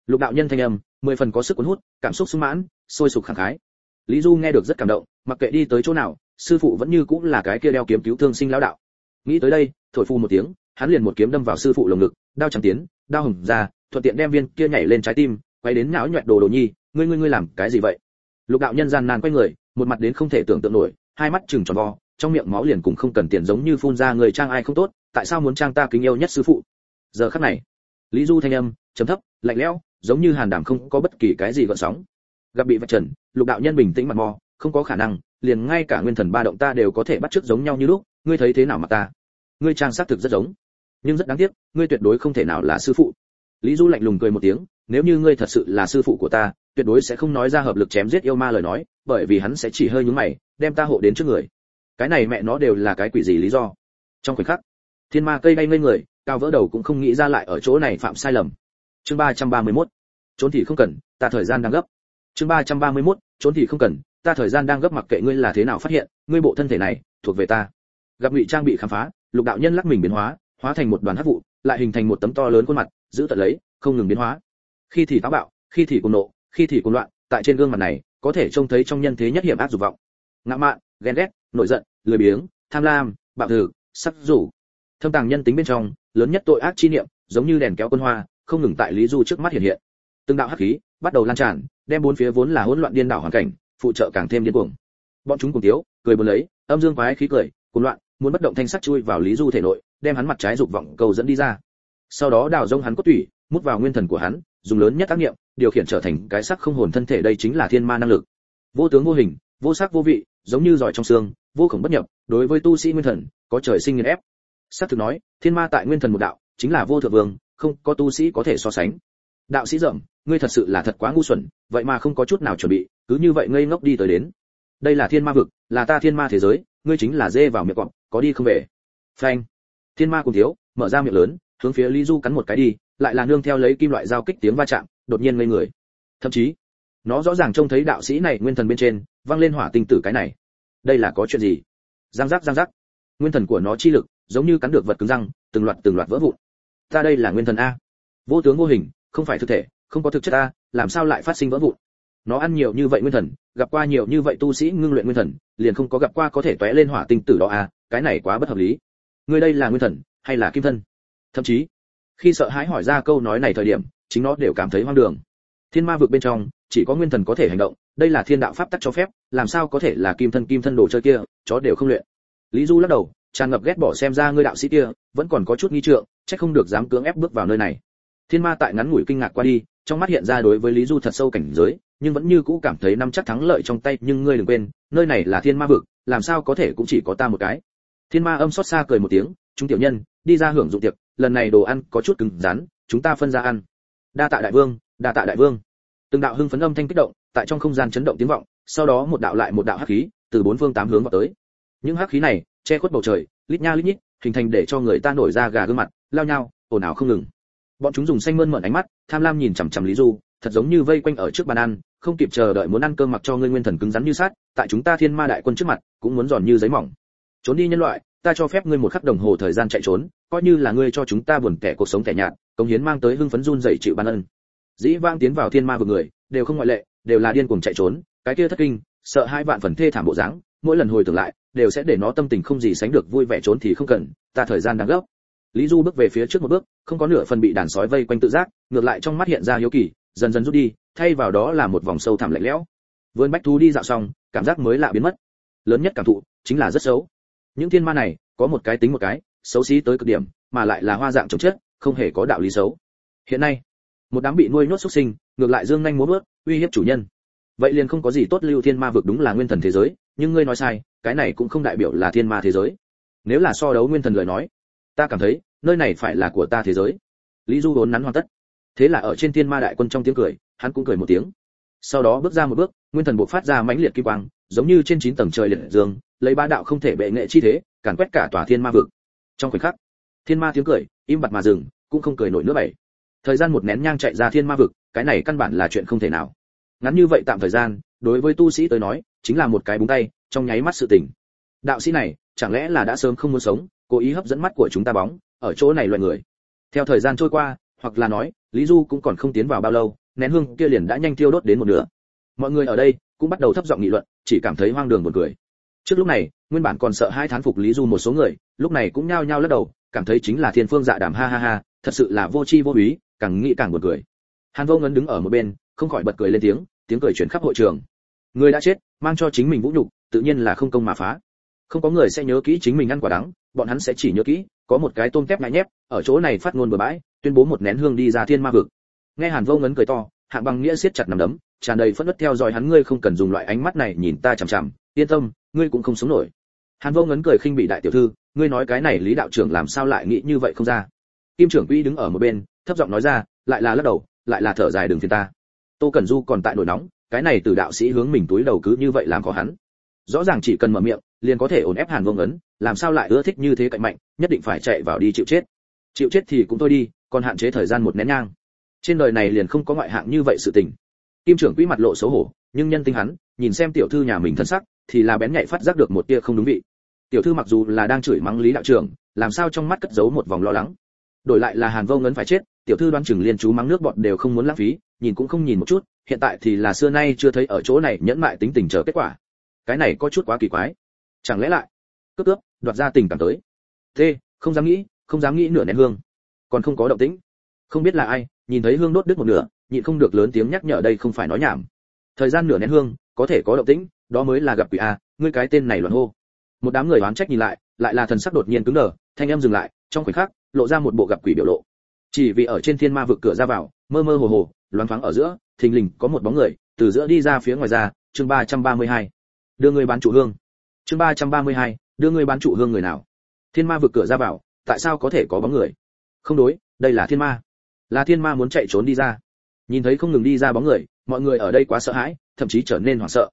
Lục đạo nhân thanh âm, mười phần có sức cuốn hút, cảm xúc sung mãn, sôi sục khẳng khái. Lý du nghe được rất cảm động, mặc kệ đi tới chỗ nào, sư phụ vẫn như cũng là cái kia đeo kiếm cứu thương sinh lão đạo. Nghĩ tới đây, thổi phu một tiếng, hắn liền một kiếm đâm vào sư phụ lồng ngực, đao chẳng tiến, đao hừng ra, thuận tiện đem viên kia nhảy lên trái tim, quay đến nhão nhoẹt đồ đồ nhi, ngươi ngươi ngươi làm cái gì vậy? Lục đạo nhân gian nan quay người, một mặt đến không thể tưởng tượng nổi, hai mắt chừng tròn vo trong miệng máu liền cũng không cần tiền giống như phun ra người trang ai không tốt, tại sao muốn trang ta kính yêu nhất sư phụ? Giờ khắc này, lý du thanh âm, trầm thấp, lạnh lẽo, giống như hàn đảm không có bất kỳ cái gì gợn sóng. Gặp bị vạch trần, lục đạo nhân bình tĩnh mặt mò, không có khả năng, liền ngay cả nguyên thần ba động ta đều có thể bắt chước giống nhau như lúc, ngươi thấy thế nào mà ta? Ngươi trang xác thực rất giống, nhưng rất đáng tiếc, ngươi tuyệt đối không thể nào là sư phụ. Lý du lạnh lùng cười một tiếng, nếu như ngươi thật sự là sư phụ của ta, tuyệt đối sẽ không nói ra hợp lực chém giết yêu ma lời nói, bởi vì hắn sẽ chỉ hơi nhúng mày, đem ta hộ đến trước người cái này mẹ nó đều là cái quỷ gì lý do? Trong khoảnh khắc, thiên ma cây bay ngây người, cao vỡ đầu cũng không nghĩ ra lại ở chỗ này phạm sai lầm. Chương ba trăm ba mươi mốt, trốn thì không cần, ta thời gian đang gấp. Chương ba trăm ba mươi mốt, trốn thì không cần, ta thời gian đang gấp mặc kệ ngươi là thế nào phát hiện, ngươi bộ thân thể này, thuộc về ta. Gặp ngụy trang bị khám phá, lục đạo nhân lắc mình biến hóa hóa thành một đoàn hắc vụ, lại hình thành một tấm to lớn khuôn mặt, giữ tận lấy, không ngừng biến hóa. Khi thì táo bạo, khi thì cuồng nộ, khi thì cuồng loạn, tại trên gương mặt này, có thể trông thấy trong nhân thế nhất hiểm ác dục vọng. Ngã mạn, ghen ghét, nổi giận lười biếng, tham lam, bạo thử sắc rủ. Thâm tàng nhân tính bên trong, lớn nhất tội ác chi niệm, giống như đèn kéo quân hoa, không ngừng tại lý du trước mắt hiện hiện. Từng đạo hắc khí bắt đầu lan tràn, đem bốn phía vốn là hỗn loạn điên đảo hoàn cảnh, phụ trợ càng thêm điên cuồng. Bọn chúng cùng tiếu, cười buồn lấy, âm dương quái khí cười, cuồng loạn, muốn bất động thanh sắc chui vào lý du thể nội, đem hắn mặt trái dục vọng cầu dẫn đi ra. Sau đó đào rông hắn cốt tủy, mút vào nguyên thần của hắn, dùng lớn nhất tác nghiệm điều khiển trở thành cái sắc không hồn thân thể đây chính là thiên ma năng lực. Vô tướng vô hình, vô sắc vô vị, giống như giỏi trong xương vô khổng bất nhập, đối với tu sĩ nguyên thần, có trời sinh nghiền ép. Sắc thực nói, thiên ma tại nguyên thần một đạo, chính là vô thượng vương, không có tu sĩ có thể so sánh. Đạo sĩ dậm, ngươi thật sự là thật quá ngu xuẩn, vậy mà không có chút nào chuẩn bị, cứ như vậy ngây ngốc đi tới đến. Đây là thiên ma vực, là ta thiên ma thế giới, ngươi chính là dê vào miệng cọp, có đi không về. Phanh. Thiên ma cùng thiếu, mở ra miệng lớn, hướng phía lý du cắn một cái đi, lại là nương theo lấy kim loại dao kích tiếng va chạm, đột nhiên ngây người. Thậm chí, nó rõ ràng trông thấy đạo sĩ này nguyên thần bên trên văng lên hỏa tinh tử cái này đây là có chuyện gì? Giang giác giang giác nguyên thần của nó chi lực, giống như cắn được vật cứng răng, từng loạt từng loạt vỡ vụn. Ta đây là nguyên thần a. Vô tướng vô hình, không phải thực thể, không có thực chất ta làm sao lại phát sinh vỡ vụn? Nó ăn nhiều như vậy nguyên thần, gặp qua nhiều như vậy tu sĩ ngưng luyện nguyên thần, liền không có gặp qua có thể tóe lên hỏa tinh tử đó à cái này quá bất hợp lý. Ngươi đây là nguyên thần, hay là kim thân? Thậm chí, khi sợ hãi hỏi ra câu nói này thời điểm, chính nó đều cảm thấy hoang đường. Thiên ma vực bên trong, chỉ có nguyên thần có thể hành động đây là thiên đạo pháp tắc cho phép, làm sao có thể là kim thân kim thân đồ chơi kia, chó đều không luyện. Lý du lắc đầu, tràn ngập ghét bỏ xem ra ngươi đạo sĩ kia, vẫn còn có chút nghi trượng, chắc không được dám cưỡng ép bước vào nơi này. Thiên ma tại ngắn ngủi kinh ngạc qua đi, trong mắt hiện ra đối với lý du thật sâu cảnh giới, nhưng vẫn như cũ cảm thấy nắm chắc thắng lợi trong tay, nhưng ngươi đừng quên, nơi này là thiên ma vực, làm sao có thể cũng chỉ có ta một cái. Thiên ma âm xót xa cười một tiếng, chúng tiểu nhân, đi ra hưởng dụng tiệc, lần này đồ ăn có chút cứng rắn, chúng ta phân ra ăn. Đa tạ đại vương, đa tạ đại vương. Từng đạo hưng phấn âm thanh kích động tại trong không gian chấn động tiếng vọng, sau đó một đạo lại một đạo hắc khí từ bốn phương tám hướng vào tới. Những hắc khí này, che khuất bầu trời, lít nha lít nhít, hình thành để cho người ta nổi ra gà gương mặt, lao nhau ồn ào không ngừng. Bọn chúng dùng xanh mơn mởn ánh mắt, tham lam nhìn chằm chằm lý du, thật giống như vây quanh ở trước bàn ăn, không kịp chờ đợi muốn ăn cơm mặc cho ngươi nguyên thần cứng rắn như sát tại chúng ta thiên ma đại quân trước mặt, cũng muốn giòn như giấy mỏng. Trốn đi nhân loại, ta cho phép ngươi một khắc đồng hồ thời gian chạy trốn, coi như là ngươi cho chúng ta buồn kẻ cuộc sống kẻ nhạt công hiến mang tới hưng phấn run dậy chịu ban ân. Dĩ vang tiến vào thiên ma vực người, đều không ngoại lệ đều là điên cuồng chạy trốn, cái kia thất kinh, sợ hai vạn phần thê thảm bộ dáng, mỗi lần hồi tưởng lại, đều sẽ để nó tâm tình không gì sánh được vui vẻ trốn thì không cần, ta thời gian đang gấp. Lý du bước về phía trước một bước, không có nửa phần bị đàn sói vây quanh tự giác, ngược lại trong mắt hiện ra hiếu kỳ, dần dần rút đi, thay vào đó là một vòng sâu thẳm lạnh lẽo. Vươn bách thú đi dạo xong, cảm giác mới lạ biến mất. Lớn nhất cảm thụ, chính là rất xấu. Những thiên ma này, có một cái tính một cái, xấu xí tới cực điểm, mà lại là hoa dạng chống chết, không hề có đạo lý xấu. Hiện nay một đám bị nuôi nhốt xuất sinh, ngược lại dương nhanh muốn bước uy hiếp chủ nhân. Vậy liền không có gì tốt lưu thiên ma vực đúng là nguyên thần thế giới, nhưng ngươi nói sai, cái này cũng không đại biểu là thiên ma thế giới. Nếu là so đấu nguyên thần lời nói, ta cảm thấy, nơi này phải là của ta thế giới. Lý du vốn nắn hoàn tất. Thế là ở trên thiên ma đại quân trong tiếng cười, hắn cũng cười một tiếng. Sau đó bước ra một bước, nguyên thần buộc phát ra mãnh liệt kim quang, giống như trên chín tầng trời liệt dương, lấy ba đạo không thể bệ nghệ chi thế, càn quét cả tòa thiên ma vực. Trong khoảnh khắc, thiên ma tiếng cười, im bặt mà dừng, cũng không cười nổi nữa bảy thời gian một nén nhang chạy ra thiên ma vực, cái này căn bản là chuyện không thể nào. Ngắn như vậy tạm thời gian, đối với tu sĩ tới nói, chính là một cái búng tay, trong nháy mắt sự tình. đạo sĩ này, chẳng lẽ là đã sớm không muốn sống, cố ý hấp dẫn mắt của chúng ta bóng, ở chỗ này loại người. Theo thời gian trôi qua, hoặc là nói, lý du cũng còn không tiến vào bao lâu, nén hương kia liền đã nhanh tiêu đốt đến một nửa. Mọi người ở đây cũng bắt đầu thấp giọng nghị luận, chỉ cảm thấy hoang đường buồn cười. Trước lúc này, nguyên bản còn sợ hai thán phục lý du một số người, lúc này cũng nhao nhao lắc đầu, cảm thấy chính là thiên phương dạ đàm, ha ha ha thật sự là vô tri vô úy, càng nghĩ càng buồn cười. Hàn vô ngấn đứng ở một bên, không khỏi bật cười lên tiếng tiếng cười chuyển khắp hội trường. Người đã chết, mang cho chính mình vũ nhục, tự nhiên là không công mà phá. Không có người sẽ nhớ kỹ chính mình ăn quả đắng, bọn hắn sẽ chỉ nhớ kỹ, có một cái tôm tép ngại nhép, ở chỗ này phát ngôn bừa bãi, tuyên bố một nén hương đi ra thiên ma vực. Nghe hàn vô ngấn cười to, hạng bằng nghĩa siết chặt nằm đấm, tràn đầy phẫn nộ theo dõi hắn, ngươi không cần dùng loại ánh mắt này nhìn ta chằm chằm, yên tâm, ngươi cũng không sống nổi. Hàn vô ngấn cười khinh bị đại tiểu thư, ngươi nói cái này lý đạo trưởng làm sao lại nghĩ như vậy không ra? Kim trưởng quỹ đứng ở một bên thấp giọng nói ra lại là lắc đầu lại là thở dài đường phiền ta. Tô cẩn du còn tại nổi nóng cái này từ đạo sĩ hướng mình túi đầu cứ như vậy làm khó hắn. Rõ ràng chỉ cần mở miệng liền có thể ổn ép hàn Vương ấn, làm sao lại ưa thích như thế cạnh mạnh nhất định phải chạy vào đi chịu chết. Chịu chết thì cũng thôi đi còn hạn chế thời gian một nén nhang. Trên đời này liền không có ngoại hạng như vậy sự tình. Kim trưởng quỹ mặt lộ xấu hổ nhưng nhân tinh hắn nhìn xem tiểu thư nhà mình thân sắc thì là bén nhạy phát giác được một tia không đúng vị. Tiểu thư mặc dù là đang chửi mắng lý đạo trưởng làm sao trong mắt cất giấu một vòng lo lắng đổi lại là hàn vô ngấn phải chết, tiểu thư đoán chừng liên chú mắng nước bọt đều không muốn lãng phí, nhìn cũng không nhìn một chút, hiện tại thì là xưa nay chưa thấy ở chỗ này nhẫn mại tính tình chờ kết quả. Cái này có chút quá kỳ quái. Chẳng lẽ lại, cướp cướp, đoạt ra tình cảm tới. Thế, không dám nghĩ, không dám nghĩ nửa nén hương. Còn không có động tĩnh. Không biết là ai, nhìn thấy hương đốt đứt một nửa, nhịn không được lớn tiếng nhắc nhở đây không phải nói nhảm. Thời gian nửa nén hương, có thể có động tĩnh, đó mới là gặp quỷ a, ngươi cái tên này loạn hô. Một đám người oán trách nhìn lại lại là thần sắc đột nhiên cứng đờ, thanh em dừng lại, trong khoảnh khắc lộ ra một bộ gặp quỷ biểu lộ. Chỉ vì ở trên thiên ma vực cửa ra vào mơ mơ hồ hồ loáng thoáng ở giữa thình lình có một bóng người từ giữa đi ra phía ngoài ra chương 332. đưa người bán chủ hương. Chương 332, đưa người bán chủ hương người nào? Thiên ma vực cửa ra vào tại sao có thể có bóng người? Không đối đây là thiên ma. Là thiên ma muốn chạy trốn đi ra. Nhìn thấy không ngừng đi ra bóng người mọi người ở đây quá sợ hãi thậm chí trở nên hoảng sợ.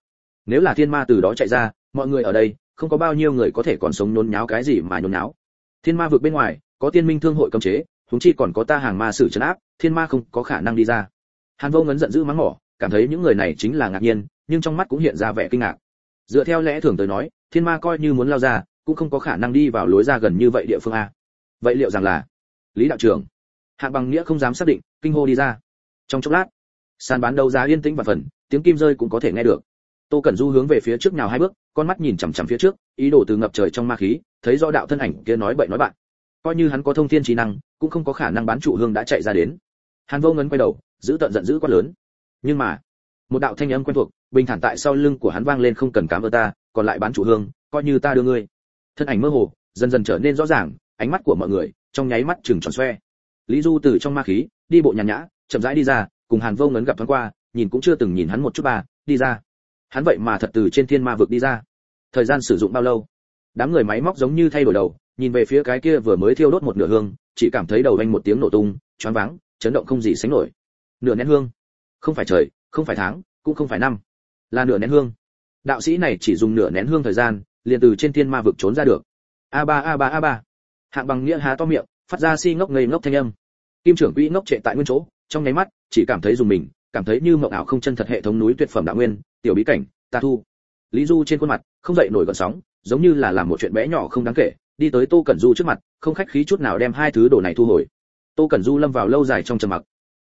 Nếu là thiên ma từ đó chạy ra mọi người ở đây không có bao nhiêu người có thể còn sống nhốn nháo cái gì mà nhốn nháo. Thiên ma vực bên ngoài có tiên minh thương hội cấm chế chúng chi còn có ta hàng ma sử trấn áp, thiên ma không có khả năng đi ra. Hàn vô ngấn giận dữ mắng mỏ, cảm thấy những người này chính là ngạc nhiên, nhưng trong mắt cũng hiện ra vẻ kinh ngạc. Dựa theo lẽ thường tới nói, thiên ma coi như muốn lao ra, cũng không có khả năng đi vào lối ra gần như vậy địa phương a. Vậy liệu rằng là lý đạo trưởng, hạng bằng nghĩa không dám xác định, kinh hô đi ra. Trong chốc lát, sàn bán đấu giá yên tĩnh và phần, tiếng kim rơi cũng có thể nghe được. Tô cẩn du hướng về phía trước nào hai bước, con mắt nhìn chằm chằm phía trước, ý đồ từ ngập trời trong ma khí, thấy rõ đạo thân ảnh kia nói bậy nói bạn coi như hắn có thông thiên trí năng, cũng không có khả năng bán trụ hương đã chạy ra đến. Hàn vô ngấn quay đầu, giữ tận giận dữ quát lớn. Nhưng mà, một đạo thanh âm quen thuộc, bình thản tại sau lưng của hắn vang lên không cần cám ơn ta, còn lại bán trụ hương, coi như ta đưa ngươi. Thân ảnh mơ hồ, dần dần trở nên rõ ràng, ánh mắt của mọi người, trong nháy mắt chừng tròn xoe. Lý du từ trong ma khí, đi bộ nhàn nhã, chậm rãi đi ra, cùng hàn vô ngấn gặp thoáng qua, nhìn cũng chưa từng nhìn hắn một chút bà đi ra. Hắn vậy mà thật từ trên thiên ma vực đi ra. Thời gian sử dụng bao lâu? Đám người máy móc giống như thay đổi đầu nhìn về phía cái kia vừa mới thiêu đốt một nửa hương, chỉ cảm thấy đầu anh một tiếng nổ tung, choáng váng, chấn động không gì sánh nổi. Nửa nén hương. Không phải trời, không phải tháng, cũng không phải năm. Là nửa nén hương. Đạo sĩ này chỉ dùng nửa nén hương thời gian, liền từ trên thiên ma vực trốn ra được. A ba a ba a ba. Hạng bằng nghĩa há to miệng, phát ra si ngốc ngây ngốc thanh âm. Kim trưởng quỹ ngốc trệ tại nguyên chỗ, trong nháy mắt, chỉ cảm thấy dùng mình, cảm thấy như mộng ảo không chân thật hệ thống núi tuyệt phẩm đạo nguyên, tiểu bí cảnh, ta thu. Lý du trên khuôn mặt, không dậy nổi gợn sóng, giống như là làm một chuyện bé nhỏ không đáng kể đi tới tô cẩn du trước mặt, không khách khí chút nào đem hai thứ đồ này thu hồi. Tô cẩn du lâm vào lâu dài trong trầm mặc.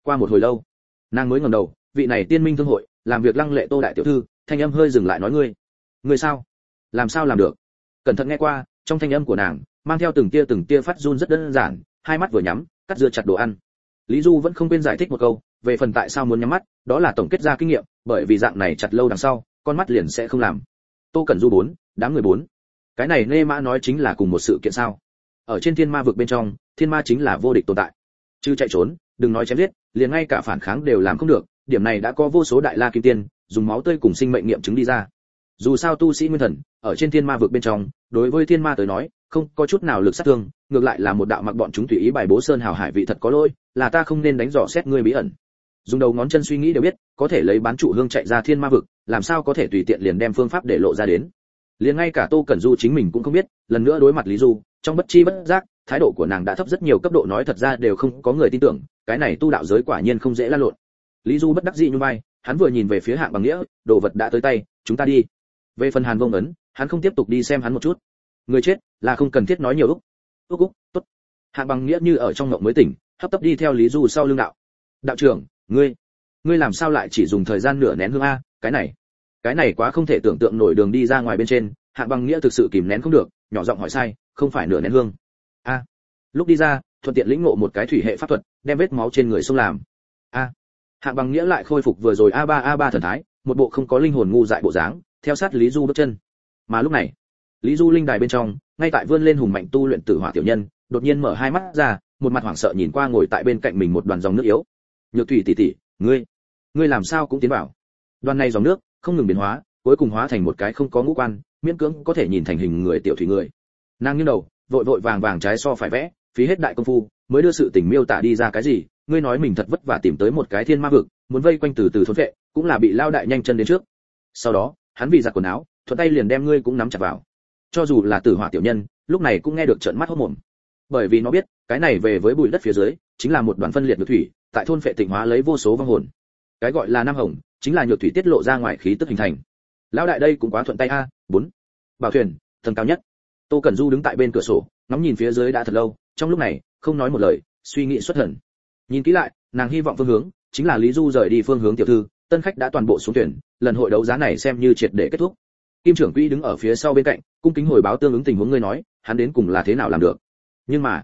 Qua một hồi lâu, nàng mới ngẩng đầu, vị này tiên minh thương hội, làm việc lăng lệ tô đại tiểu thư, thanh âm hơi dừng lại nói ngươi. Ngươi sao? Làm sao làm được? Cẩn thận nghe qua, trong thanh âm của nàng, mang theo từng tia từng tia phát run rất đơn giản, hai mắt vừa nhắm, cắt dưa chặt đồ ăn. Lý du vẫn không quên giải thích một câu, về phần tại sao muốn nhắm mắt, đó là tổng kết ra kinh nghiệm, bởi vì dạng này chặt lâu đằng sau, con mắt liền sẽ không làm. Tô cẩn du bốn, đám người bốn cái này nê mã nói chính là cùng một sự kiện sao? Ở trên thiên ma vực bên trong, thiên ma chính là vô địch tồn tại. Chứ chạy trốn, đừng nói chém giết, liền ngay cả phản kháng đều làm không được, điểm này đã có vô số đại la kim tiên, dùng máu tươi cùng sinh mệnh nghiệm chứng đi ra. Dù sao tu sĩ nguyên thần, ở trên thiên ma vực bên trong, đối với thiên ma tới nói, không có chút nào lực sát thương, ngược lại là một đạo mặc bọn chúng tùy ý bài bố sơn hào hải vị thật có lỗi, là ta không nên đánh dò xét ngươi bí ẩn. Dùng đầu ngón chân suy nghĩ đều biết, có thể lấy bán trụ hương chạy ra thiên ma vực, làm sao có thể tùy tiện liền đem phương pháp để lộ ra đến liền ngay cả tô cẩn du chính mình cũng không biết, lần nữa đối mặt lý du, trong bất chi bất giác, thái độ của nàng đã thấp rất nhiều cấp độ nói thật ra đều không có người tin tưởng, cái này tu đạo giới quả nhiên không dễ lan lộn. Lý du bất đắc dĩ như vai hắn vừa nhìn về phía hạng bằng nghĩa, đồ vật đã tới tay, chúng ta đi. Về phần hàn vông ấn, hắn không tiếp tục đi xem hắn một chút. Người chết, là không cần thiết nói nhiều úc úc úc tốt. Hạng bằng nghĩa như ở trong ngộng mới tỉnh, hấp tấp đi theo lý du sau lưng đạo. Đạo trưởng, ngươi ngươi làm sao lại chỉ dùng thời gian nửa nén hương a, cái này cái này quá không thể tưởng tượng nổi đường đi ra ngoài bên trên hạng bằng nghĩa thực sự kìm nén không được, nhỏ giọng hỏi sai, không phải nửa nén hương. A. Lúc đi ra, thuận tiện lĩnh ngộ một cái thủy hệ pháp thuật, đem vết máu trên người xông làm. A. Hạng bằng nghĩa lại khôi phục vừa rồi a ba a ba thần thái, một bộ không có linh hồn ngu dại bộ dáng, theo sát lý du bước chân. Mà lúc này, lý du linh đài bên trong, ngay tại vươn lên hùng mạnh tu luyện tử hỏa tiểu nhân, đột nhiên mở hai mắt ra, một mặt hoảng sợ nhìn qua ngồi tại bên cạnh mình một đoàn dòng nước yếu. Nhược thủy tỷ tỷ, ngươi ngươi làm sao cũng tiến vào. Đoàn này dòng nước không ngừng biến hóa, cuối cùng hóa thành một cái không có ngũ quan, miễn cưỡng có thể nhìn thành hình người tiểu thủy người. Nàng nghiêng đầu, vội vội vàng vàng trái so phải vẽ, phí hết đại công phu, mới đưa sự tình miêu tả đi ra cái gì, ngươi nói mình thật vất vả tìm tới một cái thiên ma vực, muốn vây quanh từ từ thốn vệ, cũng là bị lao đại nhanh chân đến trước. Sau đó, hắn vì giặt quần áo, thuận tay liền đem ngươi cũng nắm chặt vào. Cho dù là tử hỏa tiểu nhân, lúc này cũng nghe được trợn mắt hốt mồm bởi vì nó biết, cái này về với bụi đất phía dưới, chính là một đoàn phân liệt nước thủy, tại thôn phệ tịnh hóa lấy vô số vong hồn. Cái gọi là nam hồng chính là nhược thủy tiết lộ ra ngoài khí tức hình thành. Lão đại đây cũng quá thuận tay a, bốn. Bảo thuyền, tầng cao nhất. Tô cẩn du đứng tại bên cửa sổ, ngắm nhìn phía dưới đã thật lâu, trong lúc này, không nói một lời, suy nghĩ xuất thần. Nhìn kỹ lại, nàng hy vọng phương hướng, chính là lý du rời đi phương hướng tiểu thư, tân khách đã toàn bộ xuống tuyển, lần hội đấu giá này xem như triệt để kết thúc. Kim trưởng quỹ đứng ở phía sau bên cạnh, cung kính hồi báo tương ứng tình huống ngươi nói, hắn đến cùng là thế nào làm được. Nhưng mà,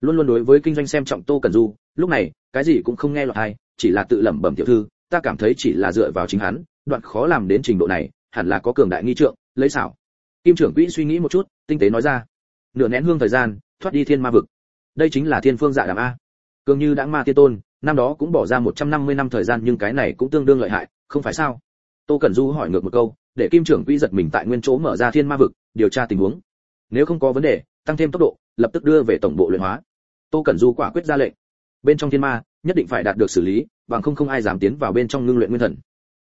luôn luôn đối với kinh doanh xem trọng tô cẩn du, lúc này, cái gì cũng không nghe lọt hay chỉ là tự lẩm bẩm tiểu thư ta cảm thấy chỉ là dựa vào chính hắn, đoạn khó làm đến trình độ này, hẳn là có cường đại nghi trượng, lấy xảo. Kim trưởng quỹ suy nghĩ một chút, tinh tế nói ra. Nửa nén hương thời gian, thoát đi thiên ma vực. Đây chính là thiên phương dạ đàm a. Cường như đã ma tiên tôn, năm đó cũng bỏ ra 150 năm thời gian nhưng cái này cũng tương đương lợi hại, không phải sao? Tô cẩn du hỏi ngược một câu, để kim trưởng quỹ giật mình tại nguyên chỗ mở ra thiên ma vực, điều tra tình huống. Nếu không có vấn đề, tăng thêm tốc độ, lập tức đưa về tổng bộ luyện hóa. Tô cẩn du quả quyết ra lệnh. Bên trong thiên ma, nhất định phải đạt được xử lý bằng không không ai dám tiến vào bên trong ngưng luyện nguyên thần.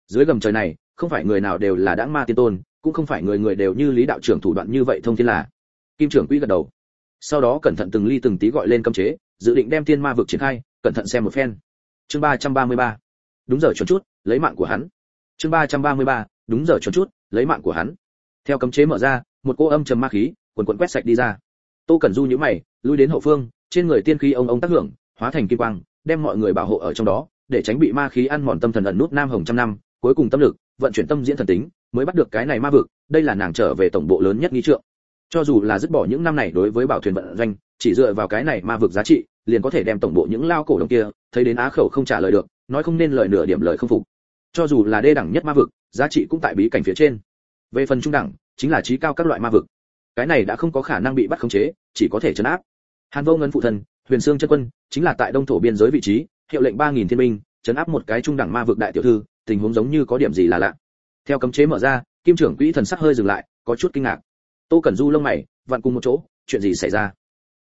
Dưới gầm trời này, không phải người nào đều là đãng ma tiên tôn, cũng không phải người người đều như lý đạo trưởng thủ đoạn như vậy thông thiên là. Kim trưởng quỹ gật đầu. Sau đó cẩn thận từng ly từng tí gọi lên cấm chế, dự định đem thiên ma vực triển khai, cẩn thận xem một phen. Chương ba trăm ba mươi ba. Đúng giờ chuẩn chút, lấy mạng của hắn. Chương ba trăm ba mươi ba, đúng giờ chuẩn chút, lấy mạng của hắn. Theo cấm chế mở ra, một cô âm trầm ma khí, quần quần quét sạch đi ra. Tô cẩn du nhíu mày, lui đến hậu phương, trên người tiên khí ông ông tác hưởng, hóa thành kim quang, đem mọi người bảo hộ ở trong đó để tránh bị ma khí ăn mòn tâm thần ẩn nút nam hồng trăm năm, cuối cùng tâm lực, vận chuyển tâm diễn thần tính, mới bắt được cái này ma vực, đây là nàng trở về tổng bộ lớn nhất nghi trượng. Cho dù là dứt bỏ những năm này đối với bảo thuyền vận doanh, chỉ dựa vào cái này ma vực giá trị, liền có thể đem tổng bộ những lao cổ đồng kia, thấy đến á khẩu không trả lời được, nói không nên lời nửa điểm lời không phục. Cho dù là đê đẳng nhất ma vực, giá trị cũng tại bí cảnh phía trên. Về phần trung đẳng, chính là trí cao các loại ma vực. Cái này đã không có khả năng bị bắt khống chế, chỉ có thể chấn áp. Hàn vô ngân phụ thân, huyền xương chân quân, chính là tại đông thổ biên giới vị trí hiệu lệnh ba nghìn thiên binh, chấn áp một cái trung đẳng ma vực đại tiểu thư, tình huống giống như có điểm gì là lạ. Theo cấm chế mở ra, kim trưởng quỹ thần sắc hơi dừng lại, có chút kinh ngạc. Tô cẩn du lông mày, vặn cùng một chỗ, chuyện gì xảy ra?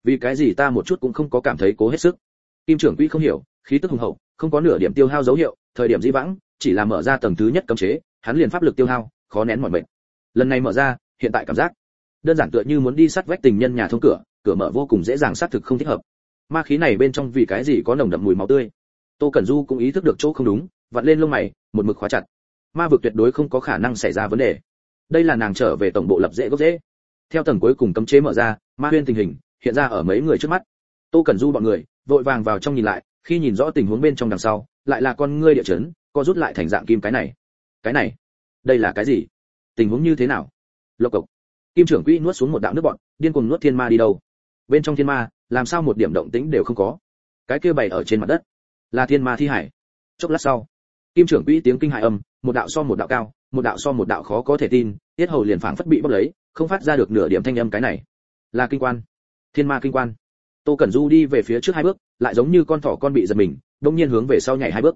Vì cái gì ta một chút cũng không có cảm thấy cố hết sức. Kim trưởng quỹ không hiểu, khí tức hùng hậu, không có nửa điểm tiêu hao dấu hiệu, thời điểm di vãng, chỉ là mở ra tầng thứ nhất cấm chế, hắn liền pháp lực tiêu hao, khó nén mọi mệt. lần này mở ra, hiện tại cảm giác, đơn giản tựa như muốn đi sát vách tình nhân nhà thông cửa cửa mở vô cùng dễ dàng sát thực không thích hợp. Ma khí này bên trong vì cái gì có nồng đậm mùi máu tươi? Tô cẩn du cũng ý thức được chỗ không đúng, vặn lên lông mày, một mực khóa chặt. Ma vực tuyệt đối không có khả năng xảy ra vấn đề. Đây là nàng trở về tổng bộ lập dễ gốc dễ. Theo tầng cuối cùng cấm chế mở ra, ma huyên tình hình hiện ra ở mấy người trước mắt. Tô cẩn du bọn người, vội vàng vào trong nhìn lại, khi nhìn rõ tình huống bên trong đằng sau, lại là con ngươi địa chấn, co rút lại thành dạng kim cái này. Cái này, đây là cái gì? Tình huống như thế nào? Lộc cộc. Kim trưởng quỹ nuốt xuống một đạo nước bọn, điên cuồng nuốt thiên ma đi đâu? Bên trong thiên ma, làm sao một điểm động tĩnh đều không có? Cái kia bày ở trên mặt đất là thiên ma thi hải. Chốc lát sau, kim trưởng quỹ tiếng kinh hại âm, một đạo so một đạo cao, một đạo so một đạo khó có thể tin, tiết hầu liền phảng phất bị bóc lấy, không phát ra được nửa điểm thanh âm cái này. Là kinh quan. Thiên ma kinh quan. Tô cẩn du đi về phía trước hai bước, lại giống như con thỏ con bị giật mình, đông nhiên hướng về sau nhảy hai bước.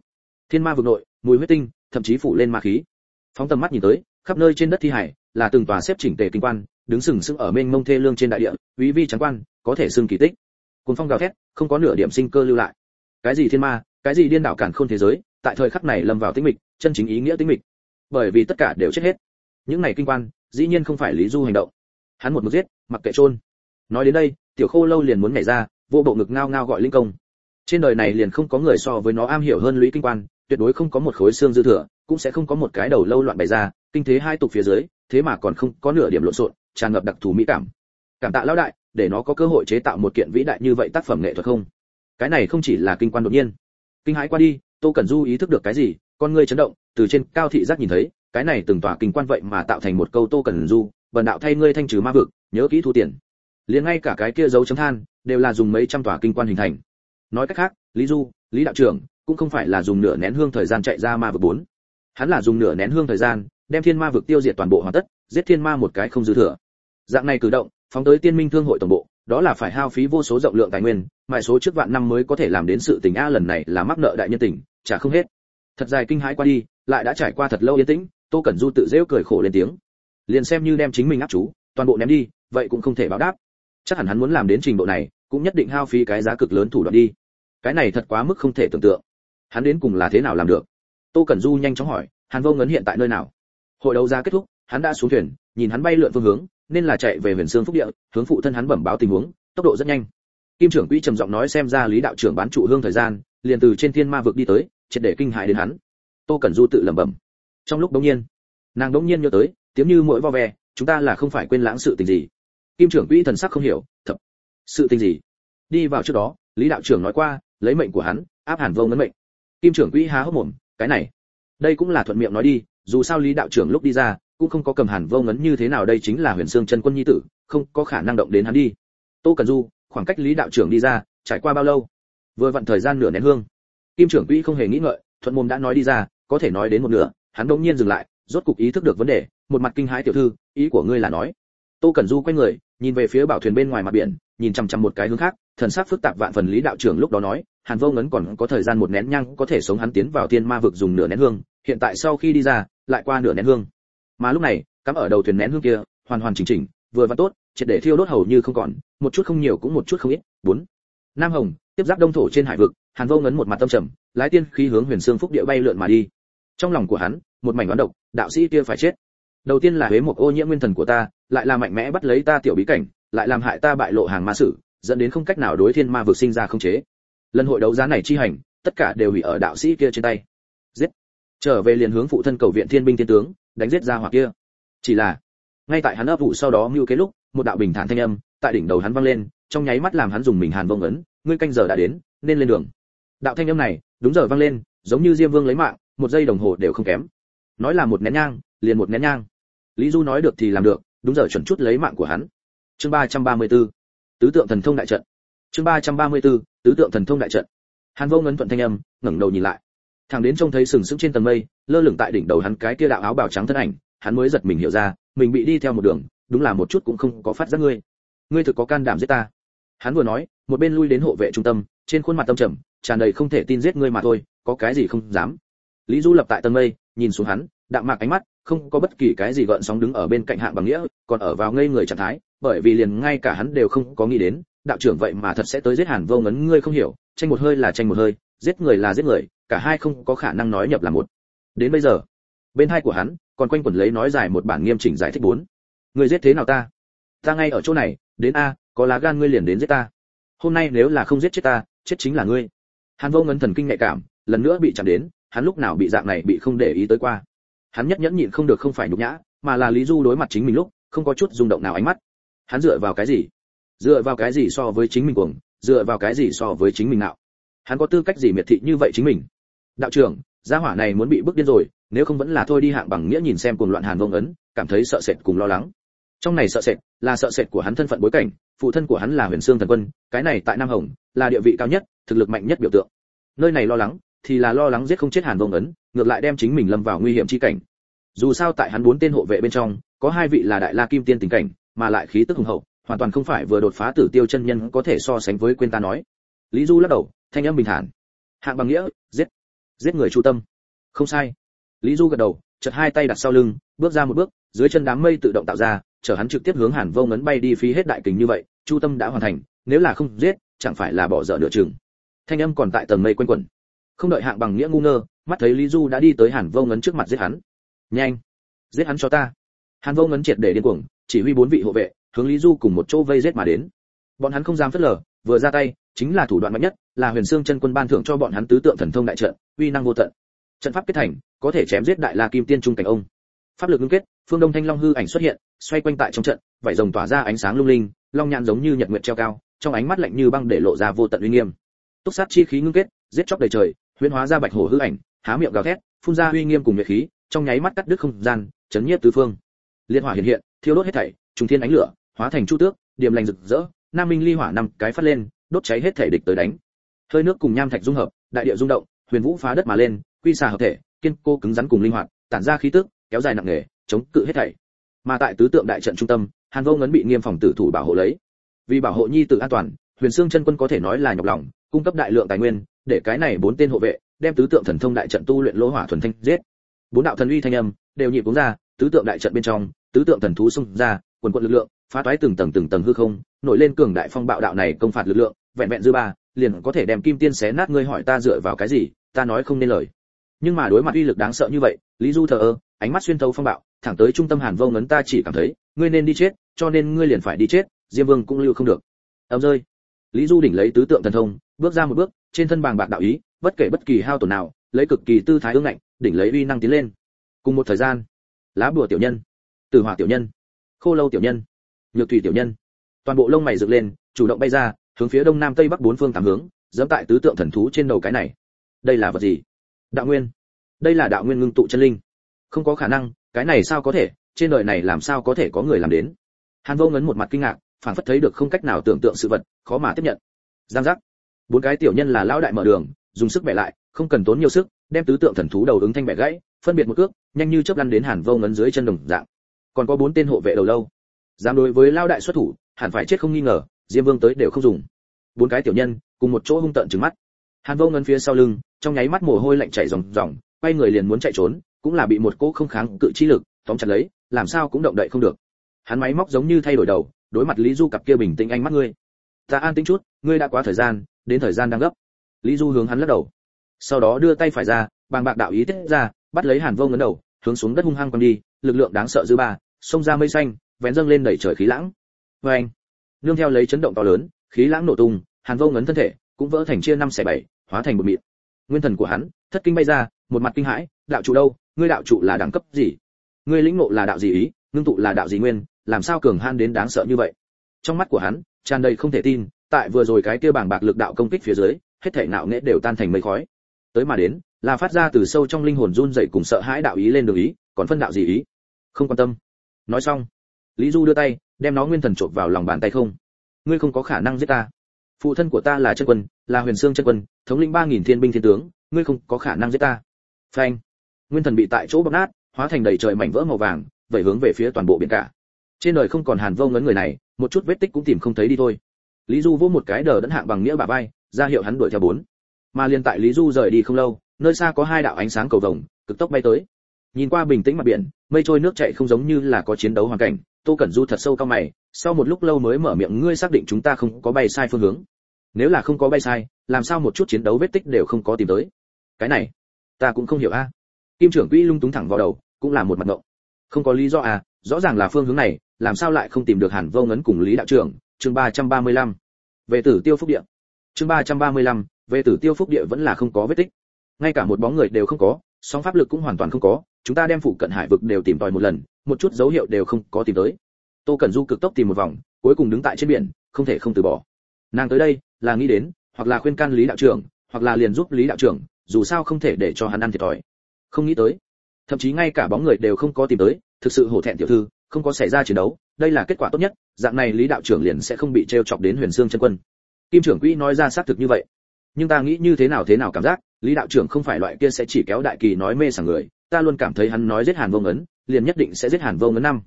Thiên ma vực nội, mùi huyết tinh, thậm chí phủ lên ma khí. Phóng tầm mắt nhìn tới, khắp nơi trên đất thi hải, là từng tòa xếp chỉnh tề kinh quan, đứng sừng sững ở mênh mông thê lương trên đại địa quý vi trắng quan, có thể xưng kỳ tích. Cuốn phong gào thét, không có nửa điểm sinh cơ lưu lại. Cái gì thiên ma cái gì điên đảo cản khôn thế giới, tại thời khắc này lâm vào tĩnh mịch, chân chính ý nghĩa tĩnh mịch. Bởi vì tất cả đều chết hết. Những này kinh quan, dĩ nhiên không phải lý du hành động. Hắn một mực giết, mặc kệ trôn nói đến đây, tiểu khô lâu liền muốn nhảy ra, vô bộ ngực ngao ngao gọi linh công. Trên đời này liền không có người so với nó am hiểu hơn lũy kinh quan, tuyệt đối không có một khối xương dư thừa, cũng sẽ không có một cái đầu lâu loạn bày ra, kinh thế hai tục phía dưới, thế mà còn không có nửa điểm lộn xộn, tràn ngập đặc thù mỹ cảm. Cảm tạ lão đại, để nó có cơ hội chế tạo một kiện vĩ đại như vậy tác phẩm nghệ thuật không? Cái này không chỉ là kinh quan đột nhiên kinh hãi qua đi, tô cẩn du ý thức được cái gì, con ngươi chấn động, từ trên cao thị giác nhìn thấy, cái này từng tỏa kinh quan vậy mà tạo thành một câu tô cẩn du, bần đạo thay ngươi thanh trừ ma vực, nhớ kỹ thu tiền. Liền ngay cả cái kia dấu chấm than, đều là dùng mấy trăm tòa kinh quan hình thành. Nói cách khác, lý du, lý đạo trưởng, cũng không phải là dùng nửa nén hương thời gian chạy ra ma vực bốn. Hắn là dùng nửa nén hương thời gian, đem thiên ma vực tiêu diệt toàn bộ hoàn tất, giết thiên ma một cái không dư thừa. Dạng này cử động, phóng tới tiên minh thương hội tổng bộ đó là phải hao phí vô số rộng lượng tài nguyên mại số trước vạn năm mới có thể làm đến sự tình a lần này là mắc nợ đại nhân tình trả không hết. Thật dài kinh hãi qua đi, lại đã trải qua thật lâu yên tĩnh, tô cẩn du tự dễu cười khổ lên tiếng. Liền xem như đem chính mình áp chú, toàn bộ ném đi, vậy cũng không thể báo đáp. Chắc hẳn hắn muốn làm đến trình độ này, cũng nhất định hao phí cái giá cực lớn thủ đoạn đi. Cái này thật quá mức không thể tưởng tượng. Hắn đến cùng là thế nào làm được? Tô cẩn du nhanh chóng hỏi, hàn vô ngấn hiện tại nơi nào? Hội đấu giá kết thúc, hắn đã xuống thuyền, nhìn hắn bay lượn phương hướng nên là chạy về huyền xương phúc địa, hướng phụ thân hắn bẩm báo tình huống, tốc độ rất nhanh. Kim trưởng quỹ trầm giọng nói xem ra lý đạo trưởng bán trụ hương thời gian, liền từ trên thiên ma vực đi tới, triệt để kinh hại đến hắn. Tô cẩn du tự lẩm bẩm. Trong lúc đống nhiên, nàng đống nhiên nhớ tới, tiếng như mỗi vo ve, chúng ta là không phải quên lãng sự tình gì. Kim trưởng quỹ thần sắc không hiểu, thập, sự tình gì? Đi vào trước đó, lý đạo trưởng nói qua, lấy mệnh của hắn, áp hàn vô ngấn mệnh. Kim trưởng quỹ há hốc mồm, cái này, đây cũng là thuận miệng nói đi, dù sao lý đạo trưởng lúc đi ra cũng không có cầm hàn vô ngấn như thế nào, đây chính là huyền xương chân quân nhi tử, không có khả năng động đến hắn đi. Tô cần du, khoảng cách lý đạo trưởng đi ra, trải qua bao lâu? Vừa vặn thời gian nửa nén hương. Kim trưởng quỹ không hề nghĩ ngợi, thuận mồm đã nói đi ra, có thể nói đến một nửa, hắn đột nhiên dừng lại, rốt cục ý thức được vấn đề, một mặt kinh hãi tiểu thư, ý của ngươi là nói. Tô Cần du quay người, nhìn về phía bảo thuyền bên ngoài mặt biển, nhìn chằm chằm một cái hướng khác, thần sắc phức tạp vạn phần lý đạo trưởng lúc đó nói, hàn vô ngấn còn có thời gian một nén nhang, có thể sống hắn tiến vào thiên ma vực dùng nửa nén hương, hiện tại sau khi đi ra, lại qua nửa nén hương mà lúc này, cắm ở đầu thuyền nén hương kia, hoàn hoàn chỉnh chỉnh, vừa và tốt, triệt để thiêu đốt hầu như không còn, một chút không nhiều cũng một chút không ít. Bốn. Nam hồng, tiếp giáp đông thổ trên hải vực, hàn vô ngấn một mặt tâm trầm, lái tiên khí hướng huyền xương phúc địa bay lượn mà đi. Trong lòng của hắn, một mảnh oán độc, đạo sĩ kia phải chết. Đầu tiên là huế một ô nhiễm nguyên thần của ta, lại là mạnh mẽ bắt lấy ta tiểu bí cảnh, lại làm hại ta bại lộ hàng ma sử, dẫn đến không cách nào đối thiên ma vực sinh ra không chế. Lần hội đấu giá này chi hành, tất cả đều hủy ở đạo sĩ kia trên tay. Giết. Trở về liền hướng phụ thân cầu viện thiên binh thiên tướng đánh giết ra hoặc kia. Chỉ là, ngay tại hắn ấp vụ sau đó mưu kế lúc, một đạo bình thản thanh âm tại đỉnh đầu hắn vang lên, trong nháy mắt làm hắn dùng mình hàn vông ấn, ngươi canh giờ đã đến, nên lên đường. Đạo thanh âm này, đúng giờ vang lên, giống như diêm vương lấy mạng, một giây đồng hồ đều không kém. Nói là một nén nhang, liền một nén nhang. Lý du nói được thì làm được, đúng giờ chuẩn chút lấy mạng của hắn. Chương 334 tứ tượng thần thông đại trận. Chương 334 tứ tượng thần thông đại trận. Hàn vô ngấn thuận thanh âm, ngẩng đầu nhìn lại thằng đến trông thấy sừng sững trên tầng mây, lơ lửng tại đỉnh đầu hắn cái kia đạo áo bào trắng thân ảnh, hắn mới giật mình hiểu ra, mình bị đi theo một đường, đúng là một chút cũng không có phát giác ngươi. Ngươi thực có can đảm giết ta. Hắn vừa nói, một bên lui đến hộ vệ trung tâm, trên khuôn mặt tâm trầm, tràn đầy không thể tin giết ngươi mà thôi, có cái gì không dám. Lý du lập tại tầng mây, nhìn xuống hắn, đạm mạc ánh mắt, không có bất kỳ cái gì gợn sóng đứng ở bên cạnh hạng bằng nghĩa, còn ở vào ngây người trạng thái, bởi vì liền ngay cả hắn đều không có nghĩ đến, đạo trưởng vậy mà thật sẽ tới giết hàn vô ngấn, ngươi không hiểu, tranh một hơi là tranh một hơi, giết người là giết người cả hai không có khả năng nói nhập là một. Đến bây giờ, bên hai của hắn còn quanh quẩn lấy nói dài một bản nghiêm chỉnh giải thích bốn. Ngươi giết thế nào ta? Ta ngay ở chỗ này, đến a, có lá gan ngươi liền đến giết ta. Hôm nay nếu là không giết chết ta, chết chính là ngươi. Hàn vô ngấn thần kinh nhạy cảm, lần nữa bị chạm đến, hắn lúc nào bị dạng này bị không để ý tới qua. Hắn nhất nhẫn nhịn không được không phải nhục nhã, mà là lý du đối mặt chính mình lúc, không có chút rung động nào ánh mắt. Hắn dựa vào cái gì? Dựa vào cái gì so với chính mình cuồng, dựa vào cái gì so với chính mình nào hắn có tư cách gì miệt thị như vậy chính mình? Đạo trưởng, gia hỏa này muốn bị bức điên rồi, nếu không vẫn là thôi đi hạng bằng nghĩa nhìn xem cuồng loạn hàn vông ấn, cảm thấy sợ sệt cùng lo lắng. Trong này sợ sệt là sợ sệt của hắn thân phận bối cảnh, phụ thân của hắn là huyền xương thần quân, cái này tại nam hồng là địa vị cao nhất, thực lực mạnh nhất biểu tượng. Nơi này lo lắng thì là lo lắng giết không chết hàn vông ấn, ngược lại đem chính mình lâm vào nguy hiểm chi cảnh. Dù sao tại hắn bốn tên hộ vệ bên trong, có hai vị là đại la kim tiên tình cảnh, mà lại khí tức hùng hậu, hoàn toàn không phải vừa đột phá tử tiêu chân nhân có thể so sánh với quên ta nói. Lý du lắc đầu, thanh âm bình thản. Hạng bằng nghĩa, giết giết người chu tâm. Không sai. Lý du gật đầu chật hai tay đặt sau lưng, bước ra một bước, dưới chân đám mây tự động tạo ra, chở hắn trực tiếp hướng hàn vô ngấn bay đi phí hết đại kình như vậy, chu tâm đã hoàn thành, nếu là không giết, chẳng phải là bỏ dở nửa chừng. Thanh âm còn tại tầng mây quanh quẩn. Không đợi hạng bằng nghĩa ngu ngơ, mắt thấy lý du đã đi tới hàn vô ngấn trước mặt giết hắn. Nhanh, giết hắn cho ta. Hàn vô ngấn triệt để điên cuồng, chỉ huy bốn vị hộ vệ, hướng lý du cùng một chỗ vây giết mà đến. Bọn hắn không dám phớt lờ, vừa ra tay chính là thủ đoạn mạnh nhất, là huyền xương chân quân ban thưởng cho bọn hắn tứ tượng thần thông đại trận, uy năng vô tận. Trận pháp kết thành, có thể chém giết đại la kim tiên trung cảnh ông. Pháp lực ngưng kết, phương đông thanh long hư ảnh xuất hiện, xoay quanh tại trong trận vảy rồng tỏa ra ánh sáng lung linh, long nhãn giống như nhật nguyệt treo cao, trong ánh mắt lạnh như băng để lộ ra vô tận uy nghiêm. Túc sát chi khí ngưng kết, giết chóc đầy trời, huyễn hóa ra bạch hổ hư ảnh, há miệng gào thét, phun ra uy nghiêm cùng nguyệt khí, trong nháy mắt cắt đứt không gian, chấn nhiếp tứ phương. Liên hỏa hiện hiện, thiêu đốt hết thảy, trùng thiên ánh lửa, hóa thành chu tước, điểm lành rực rỡ, nam minh ly hỏa năm cái phát lên đốt cháy hết thể địch tới đánh. Hơi nước cùng nham thạch dung hợp, đại địa rung động, huyền vũ phá đất mà lên, quy xà hợp thể, kiên cố cứng rắn cùng linh hoạt, tản ra khí tức, kéo dài nặng nề, chống cự hết thảy. Mà tại tứ tượng đại trận trung tâm, hàn vô ngấn bị nghiêm phòng tử thủ bảo hộ lấy. Vì bảo hộ nhi tự an toàn, huyền xương chân quân có thể nói là nhọc lòng, cung cấp đại lượng tài nguyên, để cái này bốn tên hộ vệ, đem tứ tượng thần thông đại trận tu luyện lỗ hỏa thuần thanh giết. Bốn đạo thần uy thanh âm, đều nhịp cuống ra, tứ tượng đại trận bên trong, tứ tượng thần thú xung ra, quần quận lực lượng, phá toái từng tầng từng tầng hư không nổi lên cường đại phong bạo đạo này công phạt lực lượng, vẹn vẹn dư ba, liền có thể đem kim tiên xé nát ngươi hỏi ta dựa vào cái gì, ta nói không nên lời. Nhưng mà đối mặt uy lực đáng sợ như vậy, lý du thờ ơ, ánh mắt xuyên thấu phong bạo, thẳng tới trung tâm hàn vô ngấn ta chỉ cảm thấy, ngươi nên đi chết, cho nên ngươi liền phải đi chết, diêm vương cũng lưu không được. Ầm rơi. Lý du đỉnh lấy tứ tượng thần thông, bước ra một bước, trên thân bàng bạc đạo ý, bất kể bất kỳ hao tổn nào, lấy cực kỳ tư thái ương ngạnh, đỉnh lấy uy năng tiến lên. Cùng một thời gian, lá bùa tiểu nhân, tử hỏa tiểu nhân, khô lâu tiểu nhân, nhược thủy tiểu nhân toàn bộ lông mày dựng lên, chủ động bay ra, hướng phía đông nam tây bắc bốn phương tám hướng, dẫm tại tứ tượng thần thú trên đầu cái này. Đây là vật gì? Đạo nguyên. Đây là đạo nguyên ngưng tụ chân linh. Không có khả năng, cái này sao có thể? Trên đời này làm sao có thể có người làm đến? Hàn vô ngấn một mặt kinh ngạc phản phất thấy được không cách nào tưởng tượng sự vật, khó mà tiếp nhận. Giang giác. Bốn cái tiểu nhân là lão đại mở đường, dùng sức bẻ lại, không cần tốn nhiều sức, đem tứ tượng thần thú đầu ứng thanh bẻ gãy, phân biệt một cước, nhanh như chớp lăn đến hàn vô ngấn dưới chân đồng dạng. Còn có bốn tên hộ vệ đầu lâu. Dám đối với lao đại xuất thủ hẳn phải chết không nghi ngờ, diêm vương tới đều không dùng. Bốn cái tiểu nhân, cùng một chỗ hung tợn trừng mắt. Hàn vô ngân phía sau lưng, trong nháy mắt mồ hôi lạnh chảy ròng ròng, quay người liền muốn chạy trốn, cũng là bị một cỗ không kháng cự chi lực tóm chặt lấy, làm sao cũng động đậy không được. Hắn máy móc giống như thay đổi đầu, đối mặt lý du cặp kia bình tĩnh ánh mắt ngươi. Ta an tĩnh chút, ngươi đã quá thời gian, đến thời gian đang gấp. Lý du hướng hắn lắc đầu. Sau đó đưa tay phải ra, bàng bạc đạo ý tiết ra, bắt lấy hàn vô ngấn đầu, hướng xuống đất hung hăng quăng đi, lực lượng đáng sợ dư ba, xông ra mây xanh, vén dâng lên đẩy trời khí lãng vê anh. Nương theo lấy chấn động to lớn, khí lãng nổ tung, hàn vô ngấn thân thể cũng vỡ thành chia năm xẻ bảy, hóa thành một mịn. Nguyên thần của hắn, thất kinh bay ra, một mặt kinh hãi, đạo trụ đâu? Ngươi đạo trụ là đẳng cấp gì? Ngươi lĩnh ngộ là đạo gì ý? Ngưng tụ là đạo gì nguyên? Làm sao cường han đến đáng sợ như vậy? Trong mắt của hắn, tràn đầy không thể tin, tại vừa rồi cái kia bảng bạc lực đạo công kích phía dưới, hết thảy nạo nghệ đều tan thành mây khói. Tới mà đến, là phát ra từ sâu trong linh hồn run rẩy cùng sợ hãi đạo ý lên đường ý, còn phân đạo gì ý? Không quan tâm. Nói xong lý du đưa tay, đem nó nguyên thần trộn vào lòng bàn tay không. Ngươi không có khả năng giết ta. Phụ thân của ta là chân quân, là huyền xương chân quân, thống lĩnh ba nghìn thiên binh thiên tướng, ngươi không có khả năng giết ta. Phanh. Nguyên thần bị tại chỗ bóc nát, hóa thành đầy trời mảnh vỡ màu vàng, vẩy hướng về phía toàn bộ biển cả. Trên đời không còn hàn vô ngấn người này, một chút vết tích cũng tìm không thấy đi thôi. Lý du vỗ một cái đờ đẫn hạng bằng nghĩa bà vai, ra hiệu hắn đuổi theo bốn. Mà liền tại lý du rời đi không lâu, nơi xa có hai đạo ánh sáng cầu vồng, cực tốc bay tới. Nhìn qua bình tĩnh mặt biển, mây trôi nước chảy không giống như là có chiến đấu hoàn cảnh tô cẩn du thật sâu cao mày sau một lúc lâu mới mở miệng ngươi xác định chúng ta không có bay sai phương hướng? Nếu là không có bay sai làm sao một chút chiến đấu vết tích đều không có tìm tới? Cái này ta cũng không hiểu a. Kim trưởng quỹ lung túng thẳng vào đầu cũng là một mặt ngộng. Không có lý do à rõ ràng là phương hướng này làm sao lại không tìm được hàn vô ngấn cùng lý đạo trưởng? Chương 335. về tử tiêu phúc địa. Chương 335, về tử tiêu phúc địa vẫn là không có vết tích. Ngay cả một bóng người đều không có song pháp lực cũng hoàn toàn không có, chúng ta đem phụ cận hải vực đều tìm tòi một lần, một chút dấu hiệu đều không có tìm tới. Tô cẩn du cực tốc tìm một vòng, cuối cùng đứng tại trên biển, không thể không từ bỏ. Nàng tới đây, là nghĩ đến, hoặc là khuyên can lý đạo trưởng, hoặc là liền giúp lý đạo trưởng, dù sao không thể để cho hắn ăn thiệt thòi. Không nghĩ tới, thậm chí ngay cả bóng người đều không có tìm tới, thực sự hổ thẹn tiểu thư, không có xảy ra chiến đấu, đây là kết quả tốt nhất, dạng này lý đạo trưởng liền sẽ không bị trêu chọc đến huyền xương chân quân. Kim trưởng quỹ nói ra xác thực như vậy. Nhưng ta nghĩ như thế nào thế nào cảm giác lý đạo trưởng không phải loại kia sẽ chỉ kéo đại kỳ nói mê sảng người, ta luôn cảm thấy hắn nói giết hàn vô ngấn, liền nhất định sẽ giết hàn vô ngấn năm.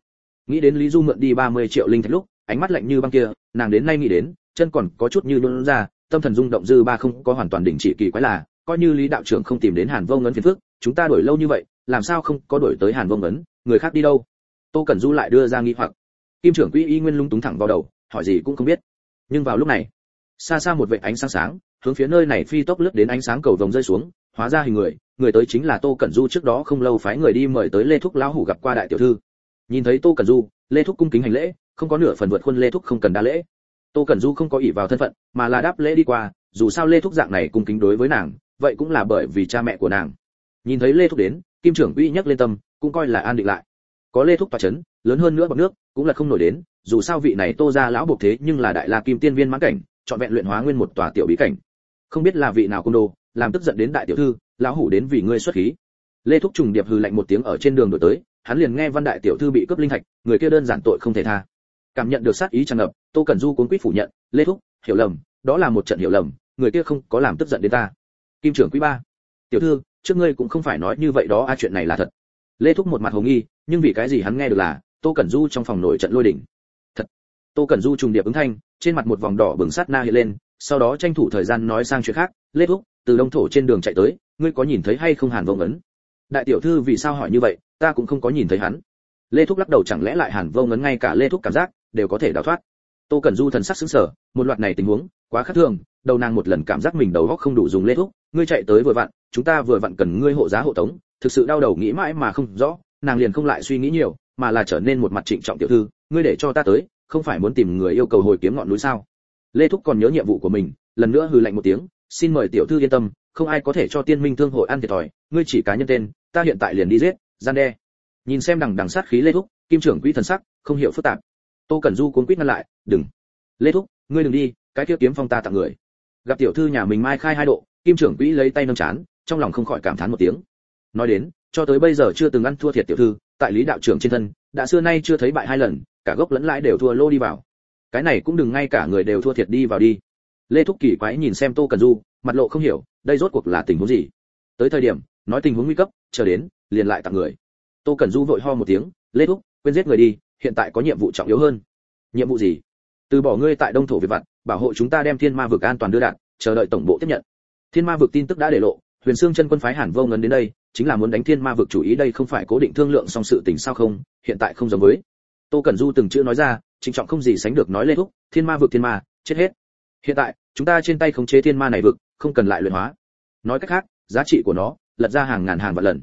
Nghĩ đến lý du mượn đi 30 triệu linh thạch lúc, ánh mắt lạnh như băng kia, nàng đến nay nghĩ đến, chân còn có chút như luôn ra, tâm thần rung động dư ba không có hoàn toàn đình chỉ kỳ quái là, coi như lý đạo trưởng không tìm đến hàn vô ngấn phiền phức, chúng ta đổi lâu như vậy, làm sao không có đổi tới hàn vô ngấn, người khác đi đâu? Tô cẩn du lại đưa ra nghi hoặc. Kim trưởng quỹ y nguyên lung túng thẳng vào đầu, hỏi gì cũng không biết. Nhưng vào lúc này, xa xa một vệ ánh sáng sáng hướng phía nơi này phi tốc lướt đến ánh sáng cầu vồng rơi xuống, hóa ra hình người người tới chính là tô cẩn du trước đó không lâu phái người đi mời tới lê thúc lão hủ gặp qua đại tiểu thư. Nhìn thấy tô cẩn du, lê thúc cung kính hành lễ, không có nửa phần vượt khuôn lê thúc không cần đa lễ. Tô cẩn du không có ỷ vào thân phận, mà là đáp lễ đi qua, dù sao lê thúc dạng này cung kính đối với nàng, vậy cũng là bởi vì cha mẹ của nàng. Nhìn thấy lê thúc đến, kim trưởng uy nhắc lên tâm, cũng coi là an định lại. Có lê thúc tòa chấn, lớn hơn nữa bậc nước, cũng là không nổi đến, dù sao vị này tô ra lão buộc thế nhưng là đại la kim tiên viên mãn cảnh chọn vẹn luyện hóa nguyên một tòa tiểu bí cảnh không biết là vị nào côn đồ, làm tức giận đến đại tiểu thư, lão hủ đến vì ngươi xuất khí. Lê thúc trùng điệp hừ lạnh một tiếng ở trên đường đổi tới, hắn liền nghe văn đại tiểu thư bị cướp linh thạch, người kia đơn giản tội không thể tha. Cảm nhận được sát ý tràn ngập, tô cẩn du cuốn quýt phủ nhận, lê thúc, hiểu lầm, đó là một trận hiểu lầm, người kia không có làm tức giận đến ta. Kim trưởng quý ba, tiểu thư, trước ngươi cũng không phải nói như vậy đó, a, chuyện này là thật. Lê thúc một mặt hồ nghi, nhưng vì cái gì hắn nghe được là, tô cẩn du trong phòng nổi trận lôi đỉnh thật. Tô cẩn du trùng điệp ứng thanh, trên mặt một vòng đỏ bừng sát na hiện lên sau đó tranh thủ thời gian nói sang chuyện khác, lê thúc, từ đông thổ trên đường chạy tới, ngươi có nhìn thấy hay không hàn vông ấn? Đại tiểu thư vì sao hỏi như vậy, ta cũng không có nhìn thấy hắn. Lê thúc lắc đầu chẳng lẽ lại hàn vông ấn ngay cả lê thúc cảm giác đều có thể đào thoát. Tô cẩn du thần sắc sững sờ, một loạt này tình huống, quá khác thường, đầu nàng một lần cảm giác mình đầu óc không đủ dùng lê thúc, ngươi chạy tới vừa vặn, chúng ta vừa vặn cần ngươi hộ giá hộ tống, thực sự đau đầu nghĩ mãi mà không rõ, nàng liền không lại suy nghĩ nhiều, mà là trở nên một mặt trịnh trọng tiểu thư, ngươi để cho ta tới, không phải muốn tìm người yêu cầu hồi kiếm ngọn núi sao? Lê thúc còn nhớ nhiệm vụ của mình, lần nữa hừ lạnh một tiếng, xin mời tiểu thư yên tâm, không ai có thể cho tiên minh thương hội ăn thiệt thòi, ngươi chỉ cá nhân tên, ta hiện tại liền đi giết, gian đe. Nhìn xem đằng đằng sát khí lê thúc, kim trưởng quỹ thần sắc, không hiểu phức tạp. Tô cẩn du cuốn quýt ngăn lại, đừng. Lê thúc, ngươi đừng đi, cái kia kiếm phong ta tặng người. Gặp tiểu thư nhà mình mai khai hai độ, kim trưởng quỹ lấy tay nâng chán, trong lòng không khỏi cảm thán một tiếng. Nói đến, cho tới bây giờ chưa từng ăn thua thiệt tiểu thư, tại lý đạo trưởng trên thân, đã xưa nay chưa thấy bại hai lần, cả gốc lẫn lãi đều thua lô đi vào cái này cũng đừng ngay cả người đều thua thiệt đi vào đi. Lê thúc kỳ quái nhìn xem tô cần du, mặt lộ không hiểu, đây rốt cuộc là tình huống gì? Tới thời điểm, nói tình huống nguy cấp, chờ đến, liền lại tặng người. Tô cần du vội ho một tiếng, lê thúc, quên giết người đi, hiện tại có nhiệm vụ trọng yếu hơn. Nhiệm vụ gì? Từ bỏ ngươi tại đông thổ việt vặt bảo hộ chúng ta đem thiên ma vực an toàn đưa đạn chờ đợi tổng bộ tiếp nhận. Thiên ma vực tin tức đã để lộ, huyền xương chân quân phái hàn vô ngấn đến đây, chính là muốn đánh thiên ma vực chủ ý đây không phải cố định thương lượng song sự tình sao không, hiện tại không giống với. Tô cẩn du từng chữ nói ra trịnh trọng không gì sánh được nói lê thúc, thiên ma vực thiên ma, chết hết. Hiện tại, chúng ta trên tay khống chế thiên ma này vực, không cần lại luyện hóa. Nói cách khác, giá trị của nó, lật ra hàng ngàn hàng vạn lần.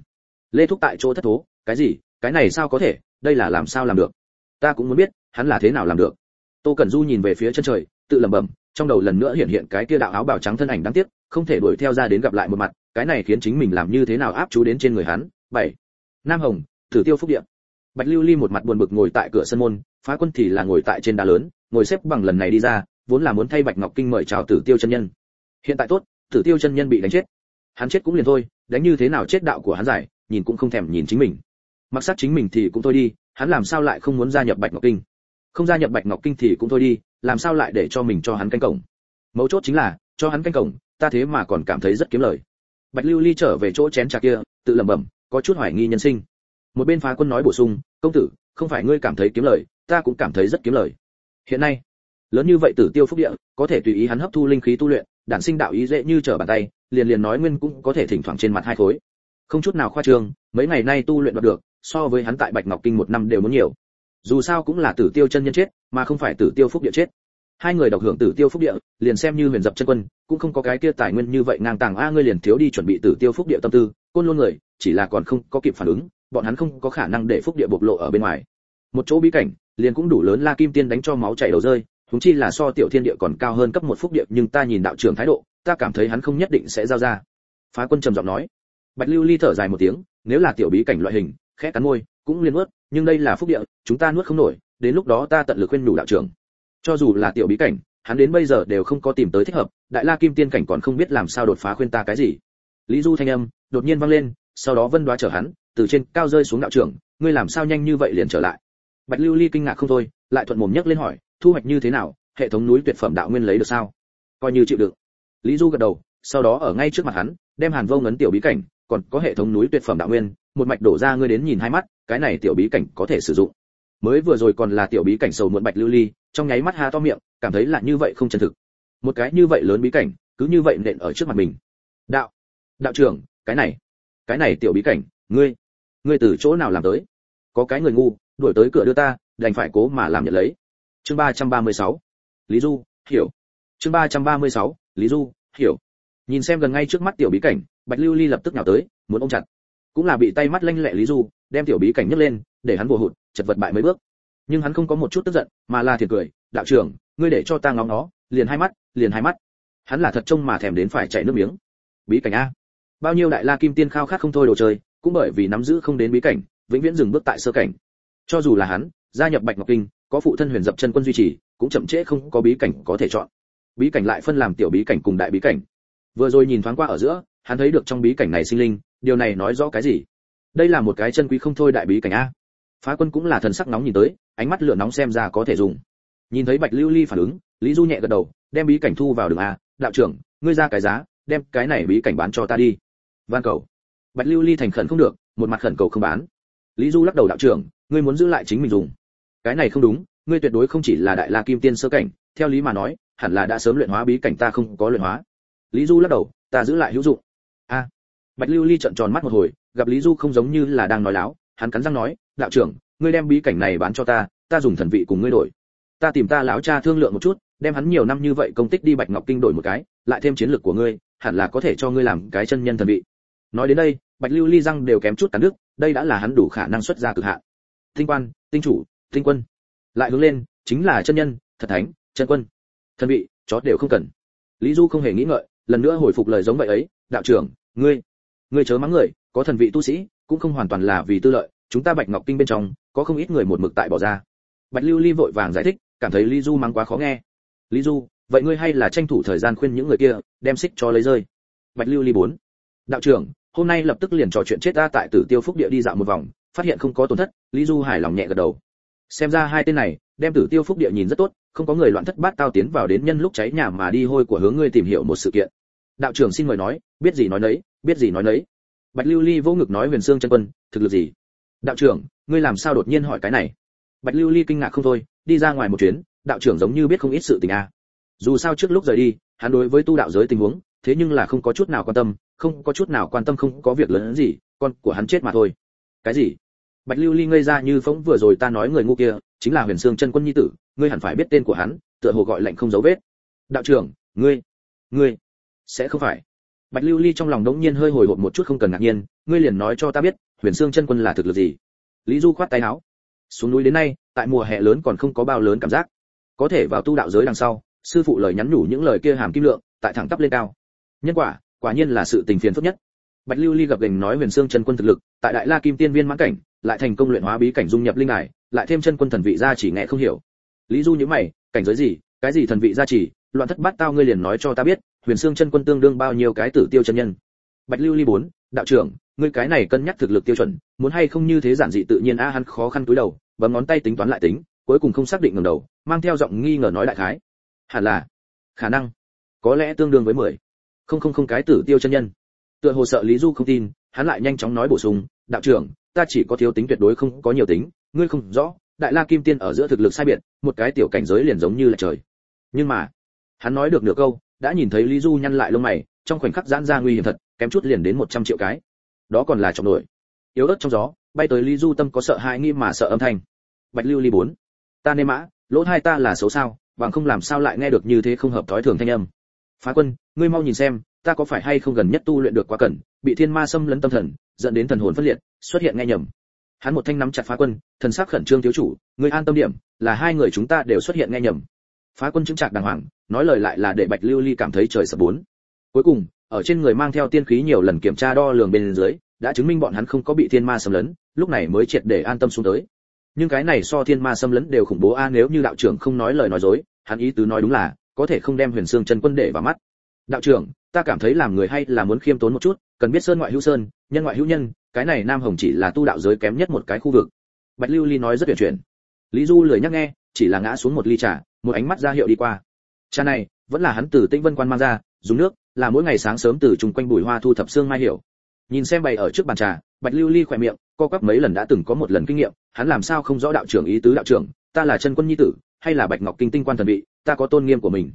Lê thúc tại chỗ thất thố, cái gì, cái này sao có thể, đây là làm sao làm được? Ta cũng muốn biết, hắn là thế nào làm được? Tô cẩn du nhìn về phía chân trời, tự lẩm bẩm, trong đầu lần nữa hiện hiện cái kia đạo áo bào trắng thân ảnh đáng tiếc, không thể đuổi theo ra đến gặp lại một mặt, cái này khiến chính mình làm như thế nào áp chú đến trên người hắn? Bảy. Nam hồng, thử tiêu phúc điện bạch lưu ly một mặt buồn bực ngồi tại cửa sân môn phá quân thì là ngồi tại trên đá lớn, ngồi xếp bằng lần này đi ra, vốn là muốn thay bạch ngọc kinh mời chào tử tiêu chân nhân. Hiện tại tốt, tử tiêu chân nhân bị đánh chết. Hắn chết cũng liền thôi, đánh như thế nào chết đạo của hắn giải, nhìn cũng không thèm nhìn chính mình. Mặc sát chính mình thì cũng thôi đi, hắn làm sao lại không muốn gia nhập bạch ngọc kinh? Không gia nhập bạch ngọc kinh thì cũng thôi đi, làm sao lại để cho mình cho hắn canh cổng? Mấu chốt chính là, cho hắn canh cổng, ta thế mà còn cảm thấy rất kiếm lời. Bạch lưu ly trở về chỗ chén trà kia, tự lẩm bẩm, có chút hoài nghi nhân sinh một bên phá quân nói bổ sung, công tử, không phải ngươi cảm thấy kiếm lời, ta cũng cảm thấy rất kiếm lời. Hiện nay, lớn như vậy tử tiêu phúc địa, có thể tùy ý hắn hấp thu linh khí tu luyện, đản sinh đạo ý dễ như trở bàn tay, liền liền nói nguyên cũng có thể thỉnh thoảng trên mặt hai khối. Không chút nào khoa trương, mấy ngày nay tu luyện đoạt được, so với hắn tại bạch ngọc kinh một năm đều muốn nhiều. Dù sao cũng là tử tiêu chân nhân chết, mà không phải tử tiêu phúc địa chết. Hai người độc hưởng tử tiêu phúc địa, liền xem như huyền dập chân quân, cũng không có cái kia tài nguyên như vậy ngang tàng. A, ngươi liền thiếu đi chuẩn bị tử tiêu phúc địa tâm tư, côn luôn người, chỉ là còn không có kịp phản ứng bọn hắn không có khả năng để phúc địa bộc lộ ở bên ngoài. Một chỗ bí cảnh, liền cũng đủ lớn la kim tiên đánh cho máu chảy đầu rơi chúng chi là so tiểu thiên địa còn cao hơn cấp một phúc địa, nhưng ta nhìn đạo trưởng thái độ, ta cảm thấy hắn không nhất định sẽ giao ra. Phá quân trầm giọng nói. Bạch lưu ly thở dài một tiếng, nếu là tiểu bí cảnh loại hình, khẽ cắn môi, cũng liên nuốt, nhưng đây là phúc địa, chúng ta nuốt không nổi, đến lúc đó ta tận lực khuyên đủ đạo trưởng. Cho dù là tiểu bí cảnh, hắn đến bây giờ đều không có tìm tới thích hợp, đại la kim tiên cảnh còn không biết làm sao đột phá khuyên ta cái gì. Lý du thanh âm, đột nhiên vang lên, sau đó vân đoá chở hắn từ trên cao rơi xuống đạo trưởng, ngươi làm sao nhanh như vậy liền trở lại? Bạch lưu ly kinh ngạc không thôi, lại thuận mồm nhấc lên hỏi, thu hoạch như thế nào, hệ thống núi tuyệt phẩm đạo nguyên lấy được sao? Coi như chịu được lý du gật đầu, sau đó ở ngay trước mặt hắn, đem hàn vô ngấn tiểu bí cảnh, còn có hệ thống núi tuyệt phẩm đạo nguyên, một mạch đổ ra ngươi đến nhìn hai mắt, cái này tiểu bí cảnh có thể sử dụng. Mới vừa rồi còn là tiểu bí cảnh sầu muộn bạch lưu ly, trong nháy mắt ha to miệng, cảm thấy là như vậy không chân thực. Một cái như vậy lớn bí cảnh, cứ như vậy nện ở trước mặt mình. Đạo đạo trưởng, cái này cái này tiểu bí cảnh, ngươi ngươi từ chỗ nào làm tới? Có cái người ngu, đuổi tới cửa đưa ta, đành phải cố mà làm nhận lấy. Chương ba trăm ba mươi sáu. Lý du, hiểu. Chương ba trăm ba mươi sáu, lý du, hiểu. Nhìn xem gần ngay trước mắt tiểu bí cảnh, bạch lưu ly lập tức nhào tới, muốn ôm chặt. Cũng là bị tay mắt lanh lẹ lý du, đem tiểu bí cảnh nhấc lên, để hắn bùa hụt, chật vật bại mấy bước. Nhưng hắn không có một chút tức giận, mà là thiệt cười, đạo trưởng, ngươi để cho ta ngóng nó, liền hai mắt, liền hai mắt. Hắn là thật trông mà thèm đến phải chảy nước miếng. Bí cảnh a. Bao nhiêu đại la kim tiên khao khát không thôi đồ chơi cũng bởi vì nắm giữ không đến bí cảnh, vĩnh viễn dừng bước tại sơ cảnh. Cho dù là hắn, gia nhập bạch ngọc kinh, có phụ thân huyền dập chân quân duy trì, cũng chậm trễ không có bí cảnh có thể chọn. Bí cảnh lại phân làm tiểu bí cảnh cùng đại bí cảnh. Vừa rồi nhìn thoáng qua ở giữa, hắn thấy được trong bí cảnh này sinh linh, điều này nói rõ cái gì? Đây là một cái chân quý không thôi đại bí cảnh a. Phá quân cũng là thần sắc nóng nhìn tới, ánh mắt lửa nóng xem ra có thể dùng. Nhìn thấy bạch lưu ly phản ứng, lý du nhẹ gật đầu, đem bí cảnh thu vào đường a. Đạo trưởng, ngươi ra cái giá, đem cái này bí cảnh bán cho ta đi. Van cầu bạch lưu ly thành khẩn không được, một mặt khẩn cầu không bán. Lý du lắc đầu đạo trưởng, ngươi muốn giữ lại chính mình dùng. Cái này không đúng, ngươi tuyệt đối không chỉ là đại la kim tiên sơ cảnh, theo lý mà nói, hẳn là đã sớm luyện hóa bí cảnh ta không có luyện hóa. Lý du lắc đầu, ta giữ lại hữu dụng. A. Bạch lưu ly trợn tròn mắt một hồi, gặp lý du không giống như là đang nói láo, hắn cắn răng nói, đạo trưởng, ngươi đem bí cảnh này bán cho ta ta dùng thần vị cùng ngươi đổi. Ta tìm ta lão cha thương lượng một chút, đem hắn nhiều năm như vậy công tích đi bạch ngọc kinh đổi một cái, lại thêm chiến lược của ngươi, hẳn là có thể cho ngươi làm cái chân nhân thần vị. Nói đến đây bạch lưu ly răng đều kém chút cắn nước, đây đã là hắn đủ khả năng xuất ra cực hạn. Tinh quan, tinh chủ, tinh quân. Lại hướng lên, chính là chân nhân, thật thánh, chân quân. Thần vị, chó đều không cần. Lý du không hề nghĩ ngợi, lần nữa hồi phục lời giống vậy ấy, đạo trưởng, ngươi ngươi chớ mắng người, có thần vị tu sĩ, cũng không hoàn toàn là vì tư lợi, chúng ta bạch ngọc kinh bên trong, có không ít người một mực tại bỏ ra. Bạch lưu ly vội vàng giải thích, cảm thấy lý du mắng quá khó nghe. Lý du, vậy ngươi hay là tranh thủ thời gian khuyên những người kia, đem xích cho lấy rơi. Bạch lưu ly bốn. Đạo trưởng hôm nay lập tức liền trò chuyện chết ta tại tử tiêu phúc địa đi dạo một vòng, phát hiện không có tổn thất, lý du hài lòng nhẹ gật đầu. Xem ra hai tên này, đem tử tiêu phúc địa nhìn rất tốt, không có người loạn thất bát tao tiến vào đến nhân lúc cháy nhà mà đi hôi của hướng ngươi tìm hiểu một sự kiện. Đạo trưởng xin mời nói, biết gì nói nấy, biết gì nói nấy. Bạch lưu ly vô ngực nói huyền xương chân quân, thực lực gì? Đạo trưởng, ngươi làm sao đột nhiên hỏi cái này? Bạch lưu ly kinh ngạc không thôi, đi ra ngoài một chuyến, đạo trưởng giống như biết không ít sự tình a dù sao trước lúc rời đi, hắn đối với tu đạo giới tình huống, thế nhưng là không có chút nào quan tâm không có chút nào quan tâm không có việc lớn gì, con của hắn chết mà thôi. Cái gì? Bạch lưu ly ngây ra như phóng vừa rồi ta nói người ngu kia, chính là huyền sương chân quân nhi tử, ngươi hẳn phải biết tên của hắn, tựa hồ gọi lệnh không dấu vết. Đạo trưởng, ngươi ngươi, sẽ không phải. Bạch lưu ly trong lòng đống nhiên hơi hồi hộp một chút không cần ngạc nhiên, ngươi liền nói cho ta biết, huyền sương chân quân là thực lực gì. Lý du khoát tay áo. Xuống núi đến nay, tại mùa hè lớn còn không có bao lớn cảm giác. Có thể vào tu đạo giới đằng sau, sư phụ lời nhắn nhủ những lời kia hàm kim lượng, tại thẳng tắp lên cao. Nhân quả quả nhiên là sự tình phiền phức nhất. Bạch lưu ly gặp gành nói huyền xương chân quân thực lực, tại đại la kim tiên viên mãn cảnh, lại thành công luyện hóa bí cảnh dung nhập linh hải lại thêm chân quân thần vị gia chỉ nghe không hiểu. Lý du nhíu mày, cảnh giới gì? Cái gì thần vị gia trì? Loạn thất bát tao ngươi liền nói cho ta biết, huyền xương chân quân tương đương bao nhiêu cái tử tiêu chân nhân? Bạch lưu ly bốn, đạo trưởng, ngươi cái này cân nhắc thực lực tiêu chuẩn, muốn hay không như thế giản dị tự nhiên a, hắn khó khăn túi đầu, bấm ngón tay tính toán lại tính, cuối cùng không xác định ngẩng đầu, mang theo giọng nghi ngờ nói đại khái. Hẳn là, khả năng, có lẽ tương đương với mười không không không cái tử tiêu chân nhân. Tựa hồ sợ lý du không tin, hắn lại nhanh chóng nói bổ sung, đạo trưởng, ta chỉ có thiếu tính tuyệt đối không có nhiều tính, ngươi không rõ, đại la kim tiên ở giữa thực lực sai biệt, một cái tiểu cảnh giới liền giống như là trời. Nhưng mà, hắn nói được nửa câu, đã nhìn thấy lý du nhăn lại lông mày, trong khoảnh khắc giãn ra nguy hiểm thật, kém chút liền đến một trăm triệu cái. Đó còn là trọng nổi. Yếu ớt trong gió, bay tới lý du tâm có sợ hãi nghi mà sợ âm thanh. Bạch lưu ly bốn, ta nê mã, lỗ hai ta là xấu sao, bằng không làm sao lại nghe được như thế không hợp thói thường thanh âm phá quân, ngươi mau nhìn xem, ta có phải hay không gần nhất tu luyện được quá cẩn, bị thiên ma xâm lấn tâm thần, dẫn đến thần hồn phân liệt, xuất hiện nghe nhầm. Hắn một thanh nắm chặt phá quân, thần sắc khẩn trương thiếu chủ, ngươi an tâm điểm, là hai người chúng ta đều xuất hiện nghe nhầm. Phá quân chứng trạc đàng hoàng, nói lời lại là để bạch lưu ly cảm thấy trời sập bốn. Cuối cùng, ở trên người mang theo tiên khí nhiều lần kiểm tra đo lường bên dưới, đã chứng minh bọn hắn không có bị thiên ma xâm lấn, lúc này mới triệt để an tâm xuống tới. Nhưng cái này so thiên ma xâm lấn đều khủng bố a, nếu như đạo trưởng không nói lời nói dối, hắn ý tứ nói đúng là có thể không đem huyền xương chân quân để vào mắt. Đạo trưởng, ta cảm thấy làm người hay là muốn khiêm tốn một chút, cần biết sơn ngoại hữu sơn, nhân ngoại hữu nhân, cái này nam hồng chỉ là tu đạo giới kém nhất một cái khu vực. Bạch lưu ly nói rất tuyệt chuyển. Lý du lười nhắc nghe, chỉ là ngã xuống một ly trà, một ánh mắt ra hiệu đi qua. Trà này, vẫn là hắn từ tĩnh vân quan mang ra, dùng nước, là mỗi ngày sáng sớm từ chung quanh bụi hoa thu thập xương mai hiểu nhìn xem bày ở trước bàn trà, bạch lưu ly khỏe miệng, co quắp mấy lần đã từng có một lần kinh nghiệm, hắn làm sao không rõ đạo trưởng ý tứ đạo trưởng ta là chân quân nhi tử, hay là bạch ngọc kinh tinh quan thần vị, ta có tôn nghiêm của mình.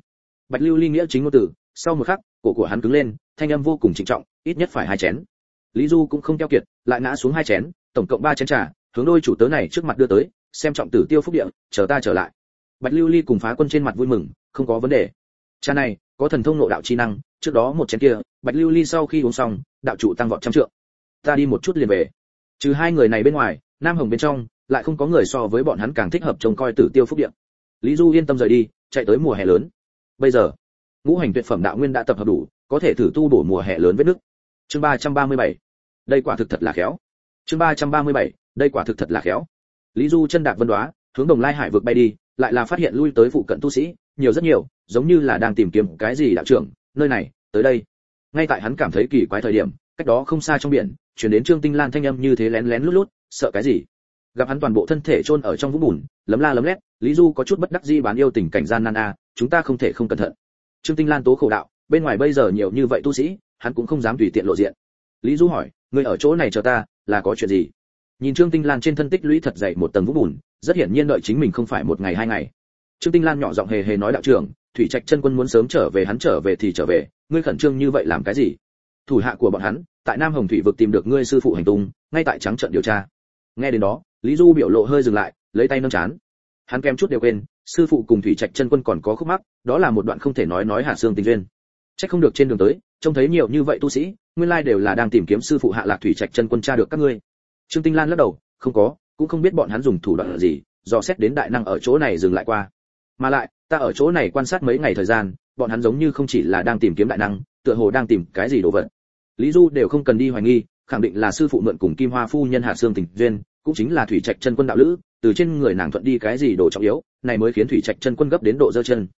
Bạch lưu ly nghĩa chính ngôn tử, sau một khắc, cổ của hắn cứng lên, thanh âm vô cùng trịnh trọng, ít nhất phải hai chén. Lý du cũng không keo kiệt, lại ngã xuống hai chén, tổng cộng ba chén trà, hướng đôi chủ tớ này trước mặt đưa tới, xem trọng tử tiêu phúc địa, chờ ta trở lại. Bạch lưu ly cùng phá quân trên mặt vui mừng, không có vấn đề. Cha này, có thần thông nộ đạo chi năng, trước đó một chén kia, bạch lưu ly sau khi uống xong, đạo trụ tăng vọt trăm trượng. Ta đi một chút liền về. Trừ hai người này bên ngoài, nam hồng bên trong lại không có người so với bọn hắn càng thích hợp trông coi tử tiêu phúc điện lý du yên tâm rời đi, chạy tới mùa hè lớn. Bây giờ, ngũ hành tuyệt phẩm đạo nguyên đã tập hợp đủ, có thể thử tu bổ mùa hè lớn vết nước chương ba trăm ba mươi bảy. Đây quả thực thật là khéo. Chương ba trăm ba mươi bảy. Đây quả thực thật là khéo. Lý du chân đạp vân đoá, hướng đồng lai hải vượt bay đi, lại là phát hiện lui tới phụ cận tu sĩ, nhiều rất nhiều, giống như là đang tìm kiếm cái gì đạo trưởng, nơi này, tới đây. Ngay tại hắn cảm thấy kỳ quái thời điểm, cách đó không xa trong biển, chuyển đến trương tinh lan thanh âm như thế lén lén lút lút, sợ cái gì? Gặp hắn toàn bộ thân thể chôn ở trong vũng bùn, lấm la lấm lét, lý du có chút bất đắc dĩ bán yêu tình cảnh gian nan a, chúng ta không thể không cẩn thận. Trương tinh lan tố khổ đạo, bên ngoài bây giờ nhiều như vậy tu sĩ, hắn cũng không dám tùy tiện lộ diện. Lý du hỏi người ở chỗ này chờ ta, là có chuyện gì? Nhìn trương tinh lan trên thân tích lũy thật dày một tầng vũng bùn, rất hiển nhiên đợi chính mình không phải một ngày hai ngày. Trương tinh lan nhỏ giọng hề hề nói đạo trưởng, thủy trạch chân quân muốn sớm trở về, hắn trở về thì trở về, ngươi khẩn trương như vậy làm cái gì? Thủ hạ của bọn hắn, tại nam hồng thủy vực tìm được ngươi sư phụ hành tung, ngay tại trắng trận điều tra nghe đến đó, lý du biểu lộ hơi dừng lại, lấy tay nâng chán. Hắn kém chút đều quên, sư phụ cùng thủy trạch chân quân còn có khúc mắc, đó là một đoạn không thể nói nói hạ xương tình duyên. Chắc không được trên đường tới, trông thấy nhiều như vậy tu sĩ, nguyên lai đều là đang tìm kiếm sư phụ hạ lạc thủy trạch chân quân tra được các ngươi. Trương tinh lan lắc đầu, không có, cũng không biết bọn hắn dùng thủ đoạn gì, dò xét đến đại năng ở chỗ này dừng lại qua. Mà lại, ta ở chỗ này quan sát mấy ngày thời gian, bọn hắn giống như không chỉ là đang tìm kiếm đại năng, tựa hồ đang tìm cái gì đồ vật. Lý du đều không cần đi hoài nghi khẳng định là sư phụ mượn cùng kim hoa phu nhân hạ xương tình duyên, cũng chính là thủy trạch chân quân đạo lữ, từ trên người nàng thuận đi cái gì đồ trọng yếu, này mới khiến thủy trạch chân quân gấp đến độ dơ chân.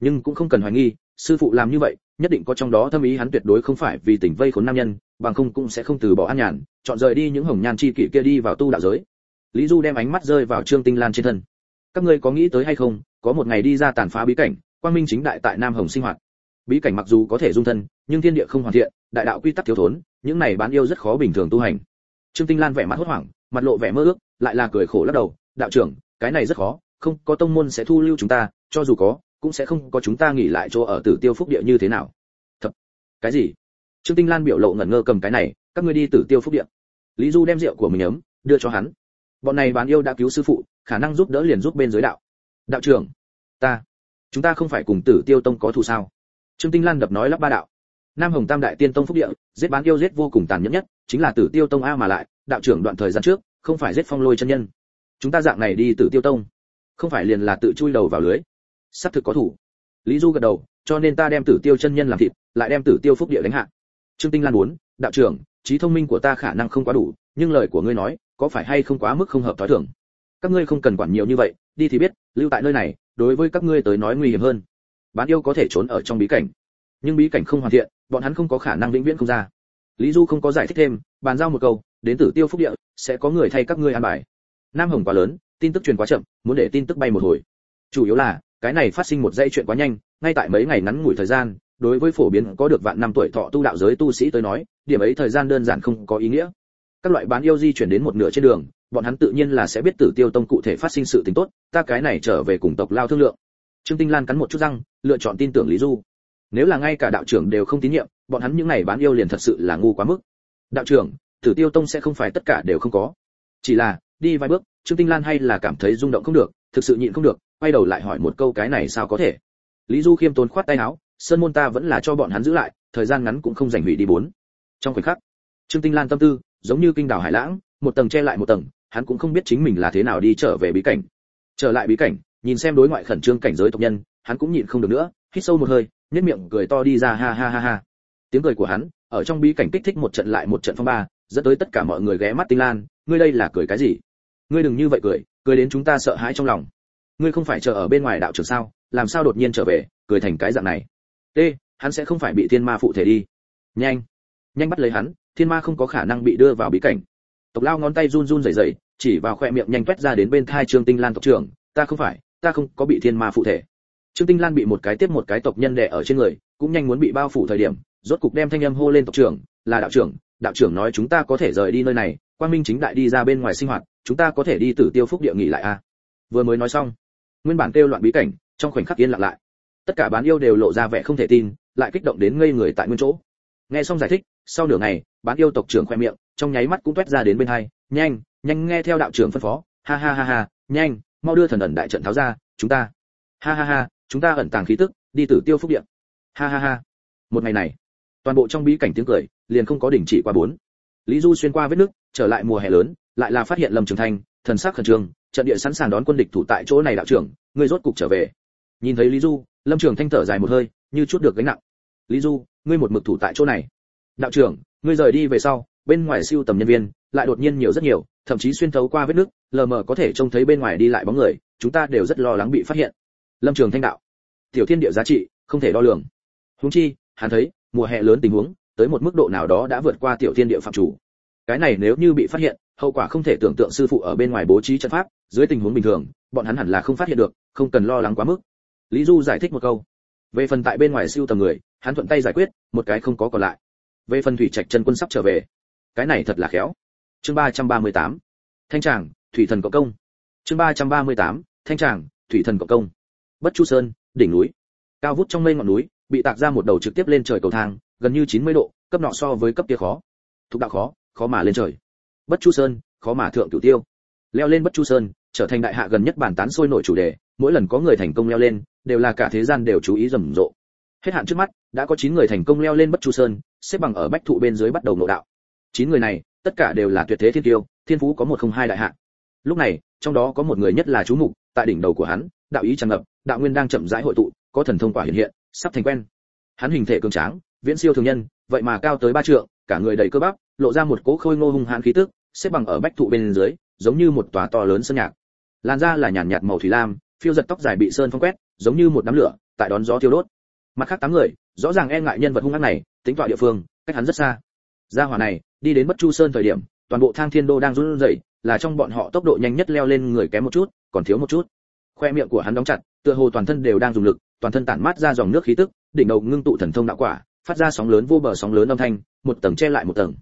Nhưng cũng không cần hoài nghi, sư phụ làm như vậy, nhất định có trong đó thâm ý hắn tuyệt đối không phải vì tình vây khốn nam nhân, bằng không cũng sẽ không từ bỏ an nhàn, chọn rời đi những hồng nhan chi kỷ kia đi vào tu đạo giới. Lý du đem ánh mắt rơi vào trương tinh lan trên thân. Các ngươi có nghĩ tới hay không, có một ngày đi ra tàn phá bí cảnh, quang minh chính đại tại nam hồng sinh hoạt. Bí cảnh mặc dù có thể dung thân nhưng thiên địa không hoàn thiện, đại đạo quy tắc thiếu thốn, những này bán yêu rất khó bình thường tu hành. Trương tinh lan vẻ mặt hốt hoảng, mặt lộ vẻ mơ ước, lại là cười khổ lắc đầu, đạo trưởng, cái này rất khó, không, có tông môn sẽ thu lưu chúng ta, cho dù có, cũng sẽ không có chúng ta nghỉ lại chỗ ở tử tiêu phúc địa như thế nào. Thật? Cái gì? Trương tinh lan biểu lộ ngẩn ngơ cầm cái này, các ngươi đi tử tiêu phúc địa. Lý du đem rượu của mình ấm, đưa cho hắn. Bọn này bán yêu đã cứu sư phụ, khả năng giúp đỡ liền giúp bên dưới đạo. Đạo trưởng, ta, chúng ta không phải cùng tử tiêu tông có thù sao? Trương tinh lan đập nói lắp ba đạo nam hồng tam đại tiên tông phúc địa, giết bán yêu giết vô cùng tàn nhẫn nhất, chính là tử tiêu tông a mà lại, đạo trưởng đoạn thời gian trước, không phải giết phong lôi chân nhân. Chúng ta dạng này đi tử tiêu tông, không phải liền là tự chui đầu vào lưới. Sắp thực có thủ. Lý du gật đầu, cho nên ta đem tử tiêu chân nhân làm thịt, lại đem tử tiêu phúc địa đánh hạ. Trương tinh lan muốn, đạo trưởng, trí thông minh của ta khả năng không quá đủ, nhưng lời của ngươi nói, có phải hay không quá mức không hợp thói thường? Các ngươi không cần quản nhiều như vậy, đi thì biết, lưu tại nơi này, đối với các ngươi tới nói nguy hiểm hơn. Bán yêu có thể trốn ở trong bí cảnh nhưng bí cảnh không hoàn thiện, bọn hắn không có khả năng vĩnh viễn không ra. Lý du không có giải thích thêm, bàn giao một câu, đến tử tiêu phúc địa, sẽ có người thay các ngươi an bài. Nam hồng quá lớn, tin tức truyền quá chậm, muốn để tin tức bay một hồi. Chủ yếu là, cái này phát sinh một dây chuyện quá nhanh, ngay tại mấy ngày ngắn ngủi thời gian, đối với phổ biến có được vạn năm tuổi thọ tu đạo giới tu sĩ tới nói, điểm ấy thời gian đơn giản không có ý nghĩa. Các loại bán yêu di chuyển đến một nửa trên đường, bọn hắn tự nhiên là sẽ biết tử tiêu tông cụ thể phát sinh sự tình tốt, ta cái này trở về cùng tộc lao thương lượng. Trương tinh lan cắn một chút răng, lựa chọn tin tưởng lý du nếu là ngay cả đạo trưởng đều không tín nhiệm, bọn hắn những này bán yêu liền thật sự là ngu quá mức. Đạo trưởng, tử tiêu tông sẽ không phải tất cả đều không có. Chỉ là, đi vài bước, trương tinh lan hay là cảm thấy rung động không được, thực sự nhịn không được, quay đầu lại hỏi một câu cái này sao có thể. Lý du khiêm tốn khoát tay áo, sơn môn ta vẫn là cho bọn hắn giữ lại, thời gian ngắn cũng không dành hủy đi bốn. Trong khoảnh khắc, trương tinh lan tâm tư, giống như kinh đảo hải lãng, một tầng che lại một tầng, hắn cũng không biết chính mình là thế nào đi trở về bí cảnh. Trở lại bí cảnh, nhìn xem đối ngoại khẩn trương cảnh giới tộc nhân, hắn cũng nhịn không được nữa, hít sâu một hơi nhất miệng cười to đi ra, ha ha ha ha. Tiếng cười của hắn, ở trong bí cảnh kích thích một trận lại một trận phong ba, dẫn tới tất cả mọi người ghé mắt tinh lan, ngươi đây là cười cái gì? Ngươi đừng như vậy cười cười đến chúng ta sợ hãi trong lòng. Ngươi không phải chờ ở bên ngoài đạo trưởng sao, làm sao đột nhiên trở về, cười thành cái dạng này? T hắn sẽ không phải bị thiên ma phụ thể đi. Nhanh nhanh bắt lấy hắn, thiên ma không có khả năng bị đưa vào bí cảnh. Tộc lao ngón tay run run rẩy rẩy, chỉ vào khoe miệng nhanh quét ra đến bên thai trương tinh lan tộc trưởng, ta không phải, ta không có bị thiên ma phụ thể trương tinh lan bị một cái tiếp một cái tộc nhân đè ở trên người, cũng nhanh muốn bị bao phủ thời điểm, rốt cục đem thanh âm hô lên tộc trưởng, là đạo trưởng đạo trưởng nói chúng ta có thể rời đi nơi này quan minh chính đại đi ra bên ngoài sinh hoạt, chúng ta có thể đi tử tiêu phúc địa nghỉ lại a vừa mới nói xong, nguyên bản kêu loạn bí cảnh, trong khoảnh khắc yên lặng lại. Tất cả bán yêu đều lộ ra vẻ không thể tin, lại kích động đến ngây người tại nguyên chỗ. Nghe xong giải thích, sau nửa ngày, bán yêu tộc trưởng khoe miệng, trong nháy mắt cũng toét ra đến bên hai, nhanh nhanh nghe theo đạo trưởng phân phó, ha ha ha ha, nhanh, mau đưa thần ẩn đại trận tháo ra, chúng ta. Ha ha ha chúng ta ẩn tàng khí tức, đi tử tiêu phúc điện ha ha ha. Một ngày này, toàn bộ trong bí cảnh tiếng cười liền không có đình chỉ qua bốn. Lý du xuyên qua vết nước, trở lại mùa hè lớn, lại là phát hiện lâm trường thanh, thần sắc khẩn trương, trận địa sẵn sàng đón quân địch thủ tại chỗ này đạo trưởng ngươi rốt cục trở về. Nhìn thấy lý du, lâm trường thanh thở dài một hơi, như chút được gánh nặng. Lý du, ngươi một mực thủ tại chỗ này. Đạo trưởng, ngươi rời đi về sau, bên ngoài siêu tầm nhân viên, lại đột nhiên nhiều rất nhiều, thậm chí xuyên thấu qua vết nước, lờ mờ có thể trông thấy bên ngoài đi lại bóng người, chúng ta đều rất lo lắng bị phát hiện lâm trường thanh đạo. Tiểu thiên địa giá trị, không thể đo lường. Húng chi, hắn thấy, mùa hè lớn tình huống, tới một mức độ nào đó đã vượt qua tiểu thiên địa phạm chủ. Cái này nếu như bị phát hiện, hậu quả không thể tưởng tượng sư phụ ở bên ngoài bố trí trận pháp, dưới tình huống bình thường, bọn hắn hẳn là không phát hiện được, không cần lo lắng quá mức. Lý du giải thích một câu. Về phần tại bên ngoài siêu tầm người, hắn thuận tay giải quyết, một cái không có còn lại. Về phần thủy trạch chân quân sắp trở về. Cái này thật là khéo. Chương ba trăm ba mươi tám. Thanh tràng, thủy thần cộng công. Chương ba trăm ba mươi tám. Thanh tràng, thủy thần cộng công bất chu sơn, đỉnh núi. Cao vút trong mây ngọn núi, bị tạc ra một đầu trực tiếp lên trời cầu thang, gần như chín mươi độ, cấp nọ so với cấp kia khó. Thuộc đạo khó khó mà lên trời. Bất chu sơn, khó mà thượng cửu tiêu. Leo lên bất chu sơn, trở thành đại hạ gần nhất bàn tán sôi nổi chủ đề, mỗi lần có người thành công leo lên, đều là cả thế gian đều chú ý rầm rộ. Hết hạn trước mắt, đã có 9 người thành công leo lên bất chu sơn, xếp bằng ở bách thụ bên dưới bắt đầu nội đạo. 9 người này, tất cả đều là tuyệt thế thiên tiêu, thiên phú có một không hai đại hạ. Lúc này, trong đó có một người nhất là chú mục, tại đỉnh đầu của hắn đạo ý tràn ngập, đạo nguyên đang chậm rãi hội tụ, có thần thông quả hiện hiện, sắp thành quen. Hắn hình thể cường tráng, viễn siêu thường nhân, vậy mà cao tới ba trượng, cả người đầy cơ bắp, lộ ra một cỗ khôi ngô hung hãn khí tức, xếp bằng ở bách thụ bên dưới, giống như một tòa to lớn sơn nhạc. Làn da là nhàn nhạt màu thủy lam, phiêu giật tóc dài bị sơn phong quét, giống như một đám lửa, tại đón gió thiêu đốt. Mặt khác tám người, rõ ràng e ngại nhân vật hung ác này, tính tọa địa phương, cách hắn rất xa. Gia hỏa này, đi đến bất chu sơn thời điểm, toàn bộ thang thiên đô đang run rẩy, là trong bọn họ tốc độ nhanh nhất leo lên người kém một chút, còn thiếu một chút khoe miệng của hắn đóng chặt, tựa hồ toàn thân đều đang dùng lực, toàn thân tản mát ra dòng nước khí tức, đỉnh đầu ngưng tụ thần thông đạo quả, phát ra sóng lớn vô bờ sóng lớn âm thanh, một tầng che lại một tầng.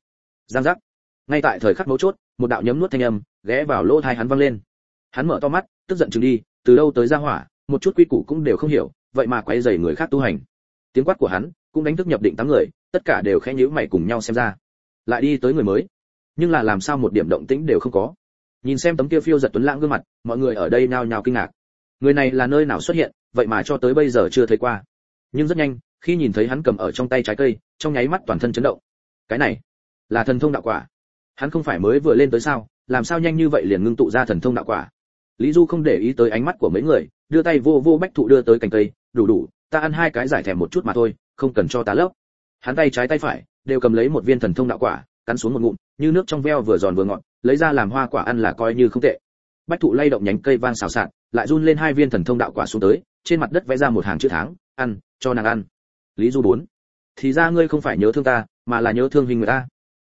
Giang giác. Ngay tại thời khắc mấu chốt, một đạo nhấm nuốt thanh âm ghé vào lỗ tai hắn văng lên. Hắn mở to mắt, tức giận chừng đi, từ đâu tới ra hỏa, một chút quy củ cũng đều không hiểu, vậy mà quay rầy người khác tu hành. Tiếng quát của hắn cũng đánh thức nhập định tám người, tất cả đều khẽ nhíu mày cùng nhau xem ra. Lại đi tới người mới. Nhưng là làm sao một điểm động tĩnh đều không có. Nhìn xem tấm kia phiêu giật tuấn lãng gương mặt, mọi người ở đây nao nhao kinh ngạc người này là nơi nào xuất hiện, vậy mà cho tới bây giờ chưa thấy qua. Nhưng rất nhanh, khi nhìn thấy hắn cầm ở trong tay trái cây, trong nháy mắt toàn thân chấn động. Cái này, là thần thông đạo quả. Hắn không phải mới vừa lên tới sao, làm sao nhanh như vậy liền ngưng tụ ra thần thông đạo quả? Lý du không để ý tới ánh mắt của mấy người, đưa tay vô vô bách thụ đưa tới cành cây, đủ đủ, ta ăn hai cái giải thèm một chút mà thôi, không cần cho ta lấp hắn tay trái tay phải, đều cầm lấy một viên thần thông đạo quả, cắn xuống một ngụm, như nước trong veo vừa giòn vừa ngọt, lấy ra làm hoa quả ăn là coi như không tệ bách thụ lay động nhánh cây vang xào xạc, lại run lên hai viên thần thông đạo quả xuống tới, trên mặt đất vẽ ra một hàng chữ tháng ăn, cho nàng ăn. Lý du bốn, thì ra ngươi không phải nhớ thương ta, mà là nhớ thương hình người ta.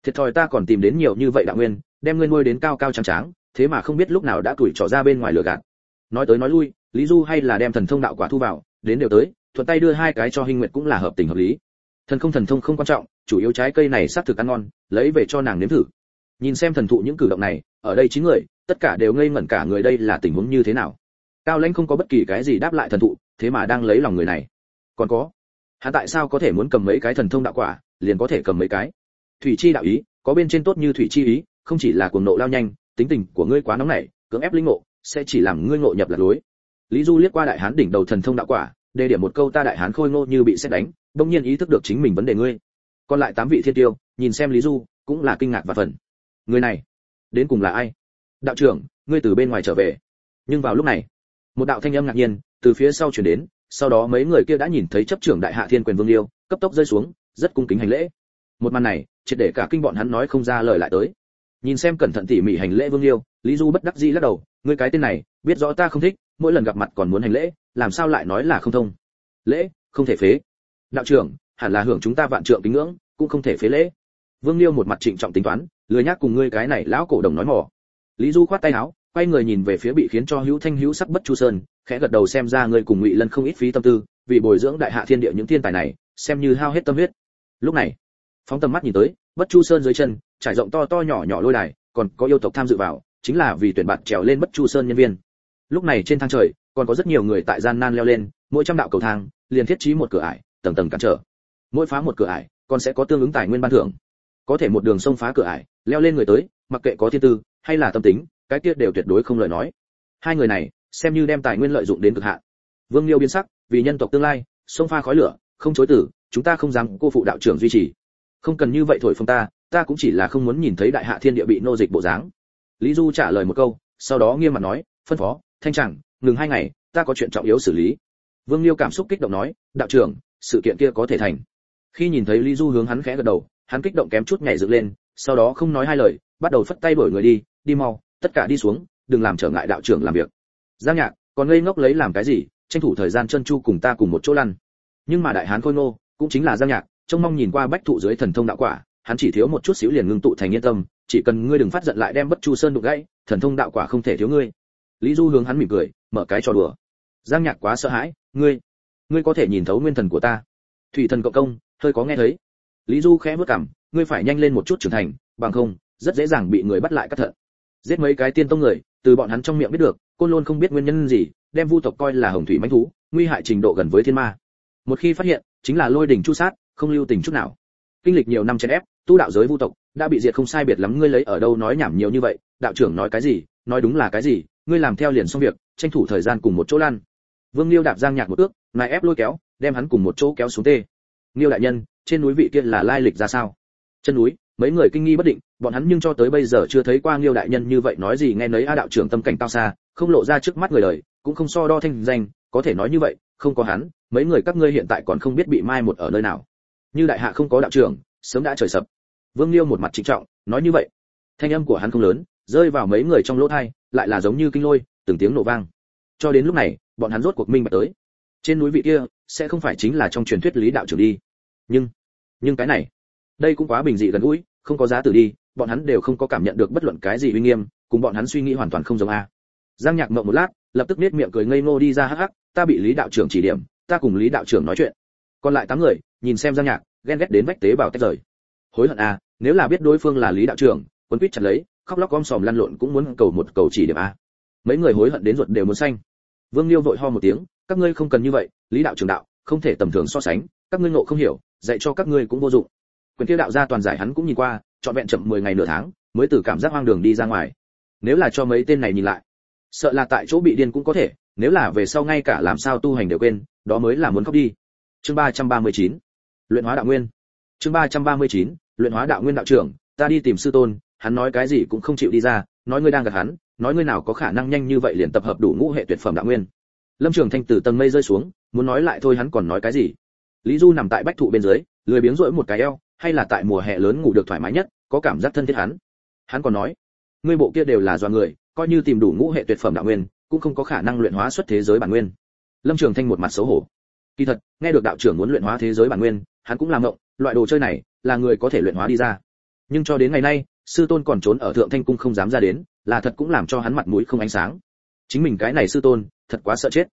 Thiệt thòi ta còn tìm đến nhiều như vậy đạo nguyên, đem ngươi nuôi đến cao cao trắng trắng thế mà không biết lúc nào đã tuổi trỏ ra bên ngoài lửa gạt. Nói tới nói lui, lý du hay là đem thần thông đạo quả thu vào, đến đều tới, thuận tay đưa hai cái cho hình nguyệt cũng là hợp tình hợp lý. Thần không thần thông không quan trọng, chủ yếu trái cây này xác thực ăn ngon, lấy về cho nàng nếm thử. Nhìn xem thần thụ những cử động này ở đây chín người, tất cả đều ngây ngẩn cả người đây là tình huống như thế nào? Cao lãnh không có bất kỳ cái gì đáp lại thần thụ, thế mà đang lấy lòng người này. Còn có, hắn tại sao có thể muốn cầm mấy cái thần thông đạo quả, liền có thể cầm mấy cái? Thủy chi đạo ý, có bên trên tốt như thủy chi ý, không chỉ là cuồng nộ lao nhanh, tính tình của ngươi quá nóng nảy, cưỡng ép linh ngộ, sẽ chỉ làm ngươi ngộ nhập lạc lối lý du liếc qua đại hán đỉnh đầu thần thông đạo quả, đề điểm một câu ta đại hán khôi ngô như bị xét đánh bỗng nhiên ý thức được chính mình vấn đề ngươi. Còn lại tám vị thiên tiêu, nhìn xem lý du, cũng là kinh ngạc và phần. Người này đến cùng là ai? Đạo trưởng, ngươi từ bên ngoài trở về. Nhưng vào lúc này, một đạo thanh âm ngạc nhiên từ phía sau chuyển đến, sau đó mấy người kia đã nhìn thấy chấp trưởng đại hạ thiên quyền vương liêu, cấp tốc rơi xuống, rất cung kính hành lễ. Một màn này, triệt để cả kinh bọn hắn nói không ra lời lại tới. Nhìn xem cẩn thận tỉ mỉ hành lễ vương liêu, lý du bất đắc dĩ lắc đầu, ngươi cái tên này, biết rõ ta không thích, mỗi lần gặp mặt còn muốn hành lễ, làm sao lại nói là không thông? Lễ, không thể phế. Đạo trưởng, hẳn là hưởng chúng ta vạn trượng kính ngưỡng, cũng không thể phế lễ vương liêu một mặt trịnh trọng tính toán, lười nhác cùng ngươi cái này lão cổ đồng nói mỏ. Lý du khoát tay áo, quay người nhìn về phía bị khiến cho hữu thanh hữu sắc bất chu sơn, khẽ gật đầu xem ra ngươi cùng ngụy lân không ít phí tâm tư, vì bồi dưỡng đại hạ thiên địa những thiên tài này, xem như hao hết tâm huyết. Lúc này, phóng tầm mắt nhìn tới, bất chu sơn dưới chân, trải rộng to to nhỏ nhỏ lôi đài, còn có yêu tộc tham dự vào, chính là vì tuyển bạn trèo lên bất chu sơn nhân viên. Lúc này trên thang trời, còn có rất nhiều người tại gian nan leo lên, mỗi trăm đạo cầu thang, liền thiết trí một cửa ải, tầng tầng cản trở. Mỗi phá một cửa ải, còn sẽ có tương ứng tài nguyên ban thưởng có thể một đường sông phá cửa ải, leo lên người tới, mặc kệ có thiên tư hay là tâm tính, cái kia đều tuyệt đối không lời nói. Hai người này, xem như đem tài nguyên lợi dụng đến cực hạn. Vương liêu biến sắc, vì nhân tộc tương lai, sông pha khói lửa, không chối từ, chúng ta không dám cô phụ đạo trưởng duy trì. Không cần như vậy thổi phồng ta ta cũng chỉ là không muốn nhìn thấy đại hạ thiên địa bị nô dịch bộ dáng. Lý du trả lời một câu, sau đó nghiêm mặt nói, phân phó, thanh chẳng ngừng hai ngày, ta có chuyện trọng yếu xử lý. Vương liêu cảm xúc kích động nói, đạo trưởng, sự kiện kia có thể thành. Khi nhìn thấy lý du hướng hắn khẽ gật đầu hắn kích động kém chút nhảy dựng lên, sau đó không nói hai lời, bắt đầu phất tay đuổi người đi đi mau, tất cả đi xuống, đừng làm trở ngại đạo trưởng làm việc. Giang nhạc, còn ngây ngốc lấy làm cái gì, tranh thủ thời gian chân chu cùng ta cùng một chỗ lăn. Nhưng mà đại hán khôi ngô, cũng chính là giang nhạc, trông mong nhìn qua bách thụ dưới thần thông đạo quả, hắn chỉ thiếu một chút xíu liền ngưng tụ thành yên tâm, chỉ cần ngươi đừng phát giận lại đem bất chu sơn đục gãy, thần thông đạo quả không thể thiếu ngươi. Lý du hướng hắn mỉm cười, mở cái trò đùa. Giang nhạc quá sợ hãi, ngươi ngươi có thể nhìn thấu nguyên thần của ta. Thủy thần cộng công, hơi có nghe thấy lý du khẽ bước cằm, ngươi phải nhanh lên một chút trưởng thành, bằng không, rất dễ dàng bị người bắt lại cắt thận. Giết mấy cái tiên tông người, từ bọn hắn trong miệng biết được, côn lôn không biết nguyên nhân gì, đem vu tộc coi là hồng thủy mãnh thú, nguy hại trình độ gần với thiên ma. Một khi phát hiện, chính là lôi đỉnh chu sát, không lưu tình chút nào. Kinh lịch nhiều năm chèn ép, tu đạo giới vu tộc, đã bị diệt không sai biệt lắm, ngươi lấy ở đâu nói nhảm nhiều như vậy, đạo trưởng nói cái gì, nói đúng là cái gì, ngươi làm theo liền xong việc, tranh thủ thời gian cùng một chỗ lan vương liêu đạp giang nhạc một ước, nài ép lôi kéo, đem hắn cùng một chỗ kéo xuống tê. Liêu đại nhân trên núi vị kia là lai lịch ra sao? Chân núi, mấy người kinh nghi bất định, bọn hắn nhưng cho tới bây giờ chưa thấy qua liêu đại nhân như vậy nói gì nghe nấy a đạo trưởng tâm cảnh cao xa, không lộ ra trước mắt người đời, cũng không so đo thanh danh, có thể nói như vậy, không có hắn, mấy người các ngươi hiện tại còn không biết bị mai một ở nơi nào. Như đại hạ không có đạo trưởng, sớm đã trời sập. Vương liêu một mặt trịnh trọng, nói như vậy. Thanh âm của hắn không lớn, rơi vào mấy người trong lỗ thai, lại là giống như kinh lôi, từng tiếng nổ vang. Cho đến lúc này, bọn hắn rốt cuộc minh bạch tới. Trên núi vị kia, sẽ không phải chính là trong truyền thuyết lý đạo trưởng đi. Nhưng nhưng cái này, đây cũng quá bình dị gần gũi, không có giá tử đi, bọn hắn đều không có cảm nhận được bất luận cái gì uy nghiêm, cùng bọn hắn suy nghĩ hoàn toàn không giống a. Giang nhạc mộng một lát, lập tức nết miệng cười ngây ngô đi ra hắc hắc, ta bị lý đạo trưởng chỉ điểm, ta cùng lý đạo trưởng nói chuyện. Còn lại tám người, nhìn xem giang nhạc, ghen ghét đến vách tế bào tách rời. Hối hận a, nếu là biết đối phương là lý đạo trưởng quân quýt chặt lấy, khóc lóc gom sòm lăn lộn cũng muốn cầu một cầu chỉ điểm a. Mấy người hối hận đến ruột đều muốn xanh. Vương liêu vội ho một tiếng, các ngươi không cần như vậy, lý đạo trưởng đạo, không thể tầm thường so sánh, các ngươi ngộ không hiểu dạy cho các ngươi cũng vô dụng. Quyền kia đạo gia toàn giải hắn cũng nhìn qua, trọn vẹn chậm 10 ngày nửa tháng, mới từ cảm giác hoang đường đi ra ngoài. Nếu là cho mấy tên này nhìn lại, sợ là tại chỗ bị điên cũng có thể, nếu là về sau ngay cả làm sao tu hành đều quên, đó mới là muốn khóc đi. Chương 339 luyện hóa đạo nguyên. Chương 339 luyện hóa đạo nguyên đạo trưởng, ta đi tìm sư tôn, hắn nói cái gì cũng không chịu đi ra, nói ngươi đang gặp hắn, nói ngươi nào có khả năng nhanh như vậy liền tập hợp đủ ngũ hệ tuyệt phẩm đạo nguyên. Lâm trường thanh từ tầng mây rơi xuống, muốn nói lại thôi hắn còn nói cái gì? Lý du nằm tại bách thụ bên dưới, lười biếng rỗi một cái eo, hay là tại mùa hè lớn ngủ được thoải mái nhất, có cảm giác thân thiết hắn. Hắn còn nói, ngươi bộ kia đều là do người, coi như tìm đủ ngũ hệ tuyệt phẩm đạo nguyên, cũng không có khả năng luyện hóa xuất thế giới bản nguyên. Lâm trường thanh một mặt xấu hổ. Kỳ thật, nghe được đạo trưởng muốn luyện hóa thế giới bản nguyên, hắn cũng làm ngộng, loại đồ chơi này là người có thể luyện hóa đi ra. Nhưng cho đến ngày nay, sư tôn còn trốn ở thượng thanh cung không dám ra đến, là thật cũng làm cho hắn mặt mũi không ánh sáng. Chính mình cái này sư tôn, thật quá sợ chết.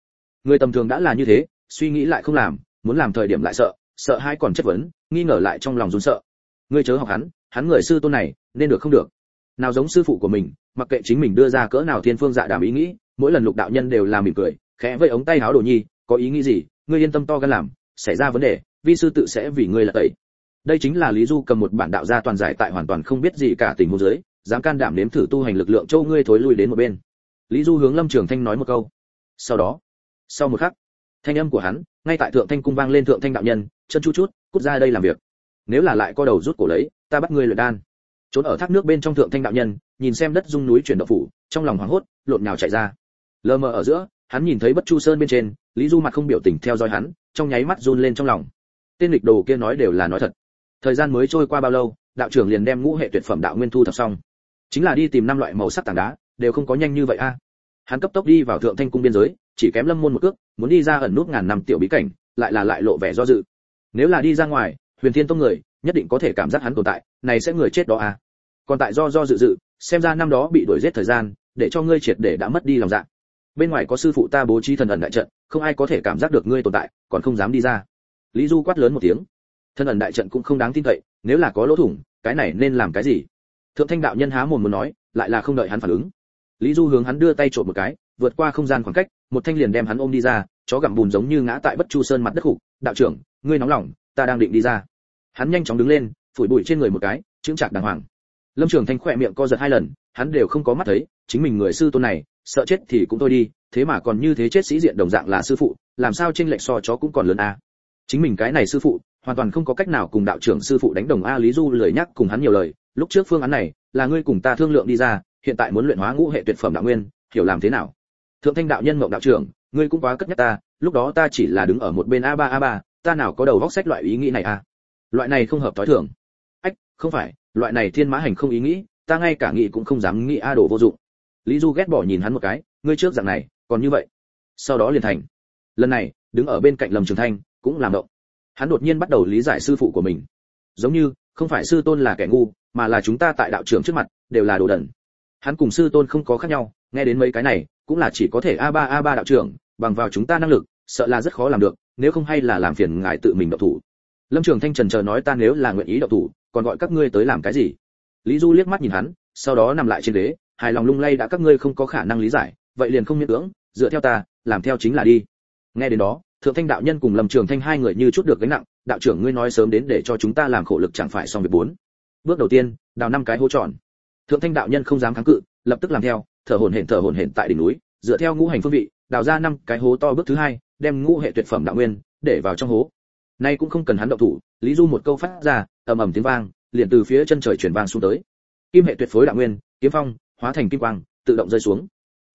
Người tầm thường đã là như thế, suy nghĩ lại không làm muốn làm thời điểm lại sợ sợ hai còn chất vấn, nghi ngờ lại trong lòng run sợ. Ngươi chớ học hắn hắn người sư tôn này, nên được không được. Nào giống sư phụ của mình, mặc kệ chính mình đưa ra cỡ nào thiên phương dạ đảm ý nghĩ, mỗi lần lục đạo nhân đều làm mỉm cười, khẽ vây ống tay háo đồ nhi, có ý nghĩ gì, ngươi yên tâm to gan làm, xảy ra vấn đề, vi sư tự sẽ vì ngươi là tẩy. Đây chính là lý du cầm một bản đạo gia toàn giải tại hoàn toàn không biết gì cả tình huống dưới, dám can đảm nếm thử tu hành lực lượng châu ngươi thối lui đến một bên. Lý du hướng lâm trường thanh nói một câu. Sau đó, sau một khắc, thanh âm của hắn ngay tại thượng thanh cung vang lên thượng thanh đạo nhân, chân chú chút, cút ra đây làm việc. Nếu là lại co đầu rút cổ lấy, ta bắt ngươi luyện đan. Trốn ở thác nước bên trong thượng thanh đạo nhân, nhìn xem đất dung núi chuyển động phủ, trong lòng hoảng hốt, lộn nhào chạy ra. Lờ mờ ở giữa, hắn nhìn thấy bất chu sơn bên trên, lý du mặt không biểu tình theo dõi hắn, trong nháy mắt run lên trong lòng. Tên lịch đồ kia nói đều là nói thật. Thời gian mới trôi qua bao lâu, đạo trưởng liền đem ngũ hệ tuyệt phẩm đạo nguyên thu thập xong. Chính là đi tìm năm loại màu sắc tảng đá, đều không có nhanh như vậy a. Hắn cấp tốc đi vào thượng thanh cung biên giới chỉ kém lâm môn một cước, muốn đi ra ẩn nút ngàn năm tiểu bí cảnh, lại là lại lộ vẻ do dự. Nếu là đi ra ngoài, huyền thiên tông người, nhất định có thể cảm giác hắn tồn tại, này sẽ người chết đó à. Còn tại do do dự dự, xem ra năm đó bị đuổi giết thời gian, để cho ngươi triệt để đã mất đi lòng dạ. Bên ngoài có sư phụ ta bố trí thần ẩn đại trận, không ai có thể cảm giác được ngươi tồn tại, còn không dám đi ra. Lý du quát lớn một tiếng. Thần ẩn đại trận cũng không đáng tin cậy, nếu là có lỗ thủng, cái này nên làm cái gì? Thượng thanh đạo nhân há mồm muốn nói, lại là không đợi hắn phản ứng. Lý du hướng hắn đưa tay trộm một cái vượt qua không gian khoảng cách, một thanh liền đem hắn ôm đi ra, chó gặm bùn giống như ngã tại bất chu sơn mặt đất hụt đạo trưởng, ngươi nóng lòng, ta đang định đi ra. Hắn nhanh chóng đứng lên, phủi bụi trên người một cái, chững chạc đàng hoàng. Lâm trường thanh khỏe miệng co giật hai lần, hắn đều không có mắt thấy, chính mình người sư tôn này, sợ chết thì cũng thôi đi, thế mà còn như thế chết sĩ diện đồng dạng là sư phụ, làm sao tranh lệch so chó cũng còn lớn a. Chính mình cái này sư phụ, hoàn toàn không có cách nào cùng đạo trưởng sư phụ đánh đồng a lý du lười nhắc cùng hắn nhiều lời, lúc trước phương án này, là ngươi cùng ta thương lượng đi ra, hiện tại muốn luyện hóa ngũ hệ tuyệt phẩm đạo nguyên, hiểu làm thế nào? Thượng thanh đạo nhân mộng đạo trưởng, ngươi cũng quá cất nhắc ta, lúc đó ta chỉ là đứng ở một bên a ba a ba, ta nào có đầu vóc sách loại ý nghĩ này a loại này không hợp tối thường. Ách, không phải, loại này thiên mã hành không ý nghĩ, ta ngay cả nghĩ cũng không dám nghĩ a đồ vô dụng. Lý du ghét bỏ nhìn hắn một cái, ngươi trước dạng này, còn như vậy. Sau đó liền thành. Lần này, đứng ở bên cạnh lâm trường thanh, cũng làm động. Hắn đột nhiên bắt đầu lý giải sư phụ của mình. Giống như, không phải sư tôn là kẻ ngu, mà là chúng ta tại đạo trưởng trước mặt, đều là đồ đần. Hắn cùng sư tôn không có khác nhau nghe đến mấy cái này, cũng là chỉ có thể a ba a ba đạo trưởng, bằng vào chúng ta năng lực, sợ là rất khó làm được, nếu không hay là làm phiền ngài tự mình động thủ. Lâm trường thanh trần chờ nói ta nếu là nguyện ý động thủ, còn gọi các ngươi tới làm cái gì? Lý du liếc mắt nhìn hắn, sau đó nằm lại trên ghế, hài lòng lung lay đã các ngươi không có khả năng lý giải, vậy liền không miễn cưỡng, dựa theo ta, làm theo chính là đi. Nghe đến đó, thượng thanh đạo nhân cùng lâm trường thanh hai người như chút được gánh nặng, đạo trưởng ngươi nói sớm đến để cho chúng ta làm khổ lực chẳng phải xong việc bốn. Bước đầu tiên, đào năm cái hố tròn. Thượng thanh đạo nhân không dám kháng cự, lập tức làm theo thở hổn hển thở hổn hển tại đỉnh núi, dựa theo ngũ hành phương vị, đào ra năm cái hố to bước thứ hai, đem ngũ hệ tuyệt phẩm đạo nguyên để vào trong hố. Nay cũng không cần hắn động thủ, lý du một câu phát ra, ầm ầm tiếng vang, liền từ phía chân trời truyền vang xuống tới. Kim hệ tuyệt phối đạo nguyên, kiếm phong, hóa thành kim quang, tự động rơi xuống.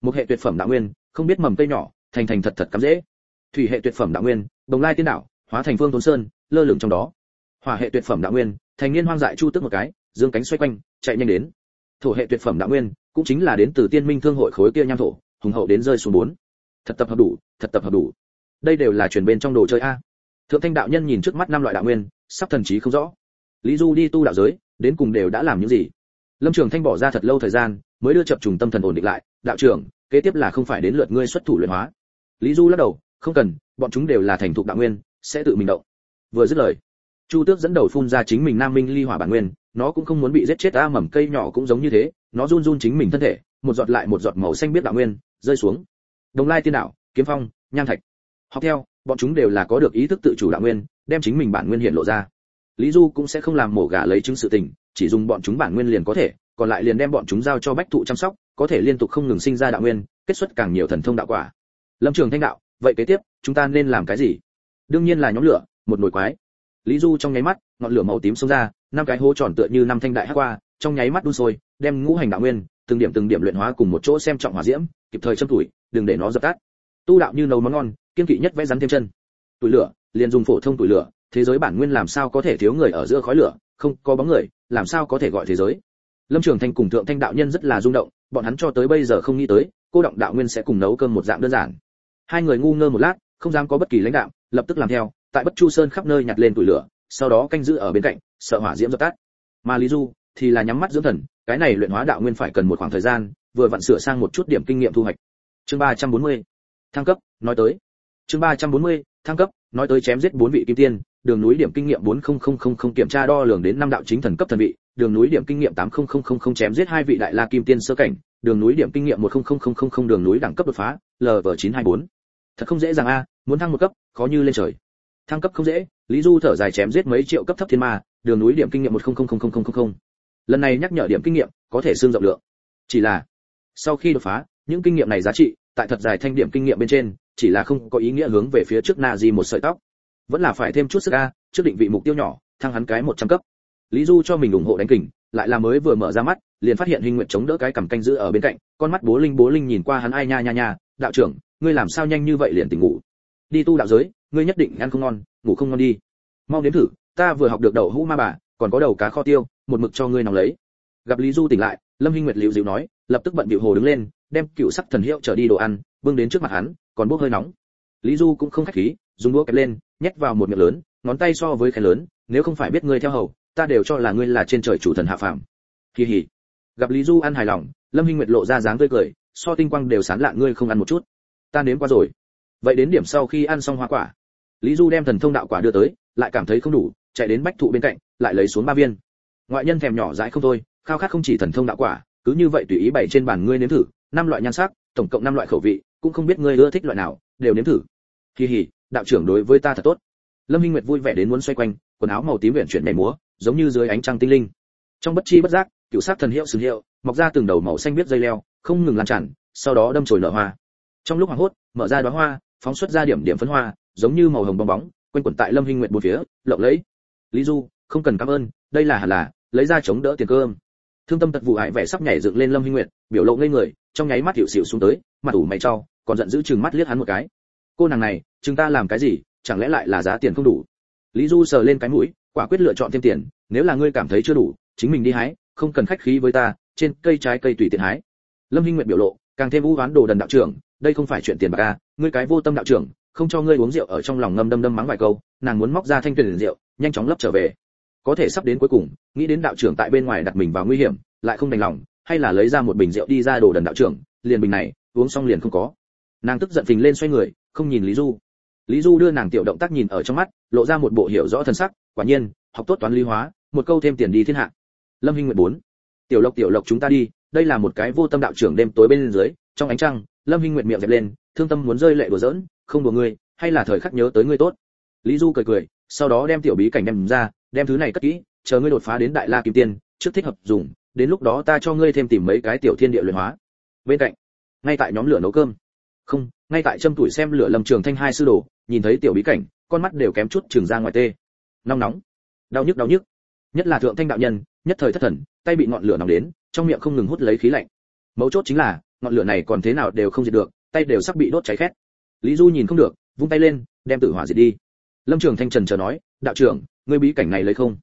Một hệ tuyệt phẩm đạo nguyên, không biết mầm cây nhỏ, thành thành thật thật cắm dễ thủy hệ tuyệt phẩm đạo nguyên, đồng lai tiên đảo hóa thành phương tuấn sơn, lơ lửng trong đó. Hỏa hệ tuyệt phẩm đạo nguyên, thành niên hoang dại chu tức một cái, dương cánh xoay quanh, chạy nhanh đến. Thổ hệ tuyệt phẩm đạo nguyên cũng chính là đến từ tiên minh thương hội khối kia nham thổ, hùng hậu đến rơi xuống bốn. Thật tập hợp đủ, thật tập hợp đủ. Đây đều là truyền bên trong đồ chơi a. Thượng thanh đạo nhân nhìn trước mắt năm loại đạo nguyên, sắp thần trí không rõ. Lý du đi tu đạo giới, đến cùng đều đã làm những gì? Lâm trường thanh bỏ ra thật lâu thời gian, mới đưa chập trùng tâm thần ổn định lại. Đạo trưởng, kế tiếp là không phải đến lượt ngươi xuất thủ luyện hóa. Lý du lắc đầu, không cần, bọn chúng đều là thành thục đạo nguyên, sẽ tự mình động. Vừa dứt lời, chu tước dẫn đầu phun ra chính mình nam minh ly hỏa bản nguyên, nó cũng không muốn bị giết chết, a mầm, cây nhỏ cũng giống như thế nó run run chính mình thân thể, một giọt lại một giọt màu xanh biết đạo nguyên, rơi xuống. Đồng lai tiên đạo, kiếm phong, nham thạch. Học theo, bọn chúng đều là có được ý thức tự chủ đạo nguyên, đem chính mình bản nguyên hiện lộ ra. Lý du cũng sẽ không làm mổ gà lấy chứng sự tình, chỉ dùng bọn chúng bản nguyên liền có thể, còn lại liền đem bọn chúng giao cho bách thụ chăm sóc, có thể liên tục không ngừng sinh ra đạo nguyên, kết xuất càng nhiều thần thông đạo quả. Lâm trường thanh đạo, vậy kế tiếp, chúng ta nên làm cái gì? Đương nhiên là nhóm lửa, một nồi quái. Lý du trong nháy mắt, ngọn lửa màu tím xông ra, năm cái hố tròn tựa như năm thanh đại hắc qua, trong nháy mắt đun sôi đem ngũ hành đạo nguyên, từng điểm từng điểm luyện hóa cùng một chỗ xem trọng hỏa diễm, kịp thời châm tuổi, đừng để nó dập tắt. Tu đạo như nấu món ngon, kiên kỵ nhất vẽ rắn thêm chân. Tuổi lửa, liền dùng phổ thông tuổi lửa, thế giới bản nguyên làm sao có thể thiếu người ở giữa khói lửa, không có bóng người, làm sao có thể gọi thế giới? Lâm trường thanh cùng thượng thanh đạo nhân rất là rung động, bọn hắn cho tới bây giờ không nghĩ tới, cô động đạo nguyên sẽ cùng nấu cơm một dạng đơn giản. Hai người ngu ngơ một lát, không dám có bất kỳ lãnh đạo, lập tức làm theo, tại bất chu sơn khắp nơi nhặt lên tủi lửa, sau đó canh giữ ở bên cạnh, sợ hỏa diễm dập tắt. Mà lý du thì là nhắm mắt dưỡng thần cái này luyện hóa đạo nguyên phải cần một khoảng thời gian vừa vặn sửa sang một chút điểm kinh nghiệm thu hoạch chương 340. thăng cấp nói tới chương 340, thăng cấp nói tới chém giết bốn vị kim tiên đường núi điểm kinh nghiệm 40000 kiểm tra đo lường đến năm đạo chính thần cấp thần vị đường núi điểm kinh nghiệm 80000 chém giết hai vị đại la kim tiên sơ cảnh đường núi điểm kinh nghiệm 100000 đường núi đẳng cấp đột phá lv 924 thật không dễ dàng a muốn thăng một cấp khó như lên trời thăng cấp không dễ lý du thở dài chém giết mấy triệu cấp thấp thiên ma đường núi điểm kinh nghiệm 100000 lần này nhắc nhở điểm kinh nghiệm có thể xương rộng lượng. Chỉ là, sau khi đột phá, những kinh nghiệm này giá trị tại thật dài thanh điểm kinh nghiệm bên trên, chỉ là không có ý nghĩa hướng về phía trước na gì một sợi tóc. Vẫn là phải thêm chút sức a trước định vị mục tiêu nhỏ, thăng hắn cái 100 cấp. Lý du cho mình ủng hộ đánh kình, lại là mới vừa mở ra mắt, liền phát hiện hình nguyện chống đỡ cái cầm canh giữ ở bên cạnh, con mắt bố linh bố linh nhìn qua hắn, ai nha nha nha, đạo trưởng, ngươi làm sao nhanh như vậy liền tỉnh ngủ? Đi tu đạo giới, ngươi nhất định ăn không ngon, ngủ không ngon đi. Mau đến thử, ta vừa học được đậu hũ ma bà, còn có đầu cá kho tiêu một mực cho ngươi nòng lấy. Gặp lý du tỉnh lại, lâm hinh nguyệt liễu dịu nói, lập tức bận bịu hồ đứng lên, đem cựu sắc thần hiệu trở đi đồ ăn, bưng đến trước mặt hắn, còn bốc hơi nóng. Lý du cũng không khách khí, dùng đũa kẹp lên, nhét vào một miệng lớn, ngón tay so với khe lớn, nếu không phải biết ngươi theo hầu, ta đều cho là ngươi là trên trời chủ thần hạ phàm. Kỳ hỉ. Gặp lý du ăn hài lòng, lâm hinh nguyệt lộ ra dáng tươi cười, so tinh quang đều sán lạn ngươi không ăn một chút. Ta nếm qua rồi. Vậy đến điểm sau khi ăn xong hoa quả. Lý du đem thần thông đạo quả đưa tới, lại cảm thấy không đủ, chạy đến bách thụ bên cạnh, lại lấy xuống ba viên ngoại nhân thèm nhỏ dãi không thôi, khao khát không chỉ thần thông đạo quả, cứ như vậy tùy ý bày trên bàn ngươi nếm thử, năm loại nhan sắc, tổng cộng năm loại khẩu vị, cũng không biết ngươi ưa thích loại nào, đều nếm thử. Kỳ hỉ đạo trưởng đối với ta thật tốt. Lâm hinh nguyệt vui vẻ đến muốn xoay quanh, quần áo màu tím viện chuyển nhảy múa, giống như dưới ánh trăng tinh linh. Trong bất chi bất giác, cựu sát thần hiệu sừng hiệu, mọc ra từng đầu màu xanh biết dây leo, không ngừng lan tràn, sau đó đâm chồi nở hoa. Trong lúc hoảng hốt, mở ra đóa hoa, phóng xuất ra điểm điểm phấn hoa, giống như màu hồng bong bóng, quanh quẩn tại lâm hinh nguyệt bốn phía, lộng lẫy. Lý du, không cần cảm ơn, đây là hẳn là lấy ra chống đỡ tiền cơm. Thương tâm tật vụ hại vẻ sắp nhảy dựng lên lâm hinh nguyệt, biểu lộ ngây người, trong nháy mắt hiệu xỉu xuống tới, mặt ủ mày trao còn giận dữ chừng mắt liếc hắn một cái. Cô nàng này chúng ta làm cái gì, chẳng lẽ lại là giá tiền không đủ? Lý du sờ lên cái mũi, quả quyết lựa chọn thêm tiền, nếu là ngươi cảm thấy chưa đủ, chính mình đi hái, không cần khách khí với ta, trên cây trái cây tùy tiện hái. Lâm hinh nguyệt biểu lộ, càng thêm u đoán đồ đần đạo trưởng, đây không phải chuyện tiền bạc a ngươi cái vô tâm đạo trưởng, không cho ngươi uống rượu ở trong lòng ngâm đâm đâm mắng vài câu, nàng muốn móc ra thanh tiền rượu, nhanh chóng lấp trở về có thể sắp đến cuối cùng, nghĩ đến đạo trưởng tại bên ngoài đặt mình vào nguy hiểm, lại không đành lòng, hay là lấy ra một bình rượu đi ra đồ đần đạo trưởng, liền bình này, uống xong liền không có. Nàng tức giận phình lên xoay người, không nhìn lý du. Lý du đưa nàng tiểu động tác nhìn ở trong mắt, lộ ra một bộ hiểu rõ thân sắc, quả nhiên, học tốt toán lý hóa, một câu thêm tiền đi thiên hạ. Lâm hinh nguyện bốn. Tiểu lộc tiểu lộc chúng ta đi, đây là một cái vô tâm đạo trưởng đêm tối bên dưới, trong ánh trăng, lâm hinh nguyện miệng dẹp lên, thương tâm muốn rơi lệ đùa giỡn, không đùa ngươi, hay là thời khắc nhớ tới ngươi tốt. Lý du cười cười, sau đó đem tiểu bí cảnh đem ra đem thứ này cất kỹ, chờ ngươi đột phá đến đại la kim tiên, trước thích hợp dùng, đến lúc đó ta cho ngươi thêm tìm mấy cái tiểu thiên địa luyện hóa. Bên cạnh, ngay tại nhóm lửa nấu cơm. Không, ngay tại châm tuổi xem lửa lâm trường thanh hai sư đồ, nhìn thấy tiểu bí cảnh, con mắt đều kém chút trường ra ngoài tê. Nóng nóng, đau nhức đau nhức. Nhất là thượng thanh đạo nhân, nhất thời thất thần, tay bị ngọn lửa nóng đến, trong miệng không ngừng hút lấy khí lạnh. Mấu chốt chính là, ngọn lửa này còn thế nào đều không diệt được, tay đều sắp bị đốt cháy khét. Lý du nhìn không được, vung tay lên, đem tử hỏa diệt đi. Lâm trường thanh trần chờ nói, đạo trưởng ngươi bí cảnh này lấy không?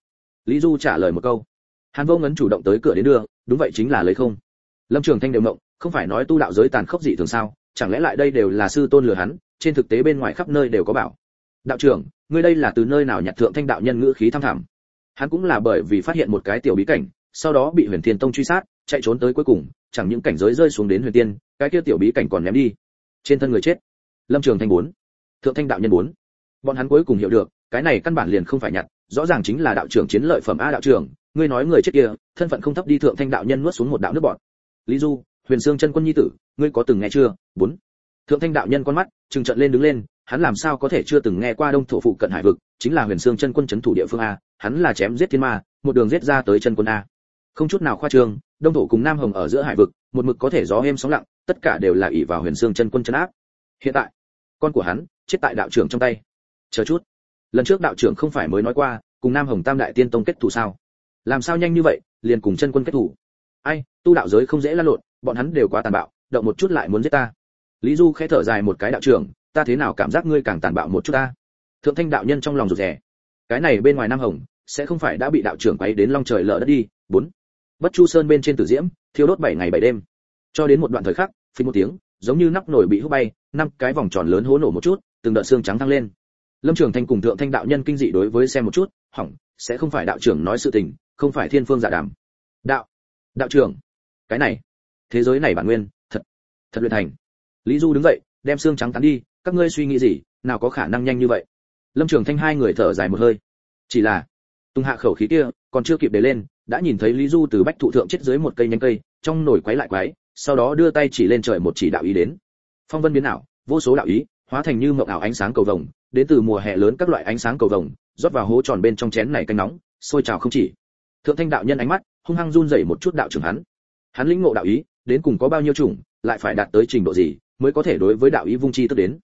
Lý du trả lời một câu. Hàn vô ngấn chủ động tới cửa đến đưa, đúng vậy chính là lấy không. Lâm trường thanh đều mộng không phải nói tu đạo giới tàn khốc dị thường sao, chẳng lẽ lại đây đều là sư tôn lừa hắn, trên thực tế bên ngoài khắp nơi đều có bảo. Đạo trưởng, ngươi đây là từ nơi nào nhặt thượng thanh đạo nhân ngữ khí thăm thẳm? Hắn cũng là bởi vì phát hiện một cái tiểu bí cảnh, sau đó bị huyền thiên tông truy sát, chạy trốn tới cuối cùng, chẳng những cảnh giới rơi xuống đến huyền tiên, cái kia tiểu bí cảnh còn ném đi. Trên thân người chết. Lâm trường thanh bốn. Thượng thanh đạo nhân bốn. Bọn hắn cuối cùng hiểu được, cái này căn bản liền không phải nhặt rõ ràng chính là đạo trưởng chiến lợi phẩm a đạo trưởng, ngươi nói người chết kia, thân phận không thấp đi thượng thanh đạo nhân nuốt xuống một đạo nước bọt. Lý du, huyền xương chân quân nhi tử, ngươi có từng nghe chưa? Bốn. Thượng thanh đạo nhân con mắt, trừng trận lên đứng lên, hắn làm sao có thể chưa từng nghe qua đông thổ phụ cận hải vực, chính là huyền xương chân quân chấn thủ địa phương a, hắn là chém giết thiên ma, một đường giết ra tới chân quân a. Không chút nào khoa trương, đông thổ cùng nam hồng ở giữa hải vực, một mực có thể gió êm sóng lặng, tất cả đều là ỷ vào huyền xương chân quân chấn áp. Hiện tại, con của hắn chết tại đạo trưởng trong tay. Chờ chút lần trước đạo trưởng không phải mới nói qua, cùng nam hồng tam đại tiên tông kết thù sao? Làm sao nhanh như vậy, liền cùng chân quân kết thù ai, tu đạo giới không dễ lăn lộn, bọn hắn đều quá tàn bạo, động một chút lại muốn giết ta. Lý du khẽ thở dài một cái đạo trưởng, ta thế nào cảm giác ngươi càng tàn bạo một chút ta? Thượng thanh đạo nhân trong lòng rụt rè. Cái này bên ngoài nam hồng, sẽ không phải đã bị đạo trưởng quấy đến long trời lở đất đi. Bốn. Bất chu sơn bên trên tử diễm, thiêu đốt bảy ngày bảy đêm. Cho đến một đoạn thời khắc phi một tiếng, giống như nắp nổi bị hút bay, năm cái vòng tròn lớn hố nổ một chút, từng đợt xương trắng thăng lên lâm trường thanh cùng thượng thanh đạo nhân kinh dị đối với xem một chút, hỏng, sẽ không phải đạo trưởng nói sự tình, không phải thiên phương giả đàm. Đạo đạo trưởng, cái này, thế giới này bản nguyên, thật thật luyện thành. Lý du đứng dậy, đem xương trắng tán đi, các ngươi suy nghĩ gì, nào có khả năng nhanh như vậy. Lâm trường thanh hai người thở dài một hơi. Chỉ là, tung hạ khẩu khí kia, còn chưa kịp để lên, đã nhìn thấy lý du từ bách thụ thượng chết dưới một cây nhánh cây, trong nổi quấy lại quấy, sau đó đưa tay chỉ lên trời một chỉ đạo ý đến. Phong vân biến ảo, vô số đạo ý, hóa thành như mộng ảo ánh sáng cầu vồng đến từ mùa hè lớn các loại ánh sáng cầu vồng, rót vào hố tròn bên trong chén này canh nóng, sôi trào không chỉ. Thượng thanh đạo nhân ánh mắt, hung hăng run rẩy một chút đạo trưởng hắn. Hắn lĩnh ngộ đạo ý, đến cùng có bao nhiêu chủng, lại phải đạt tới trình độ gì, mới có thể đối với đạo ý vung chi tức đến.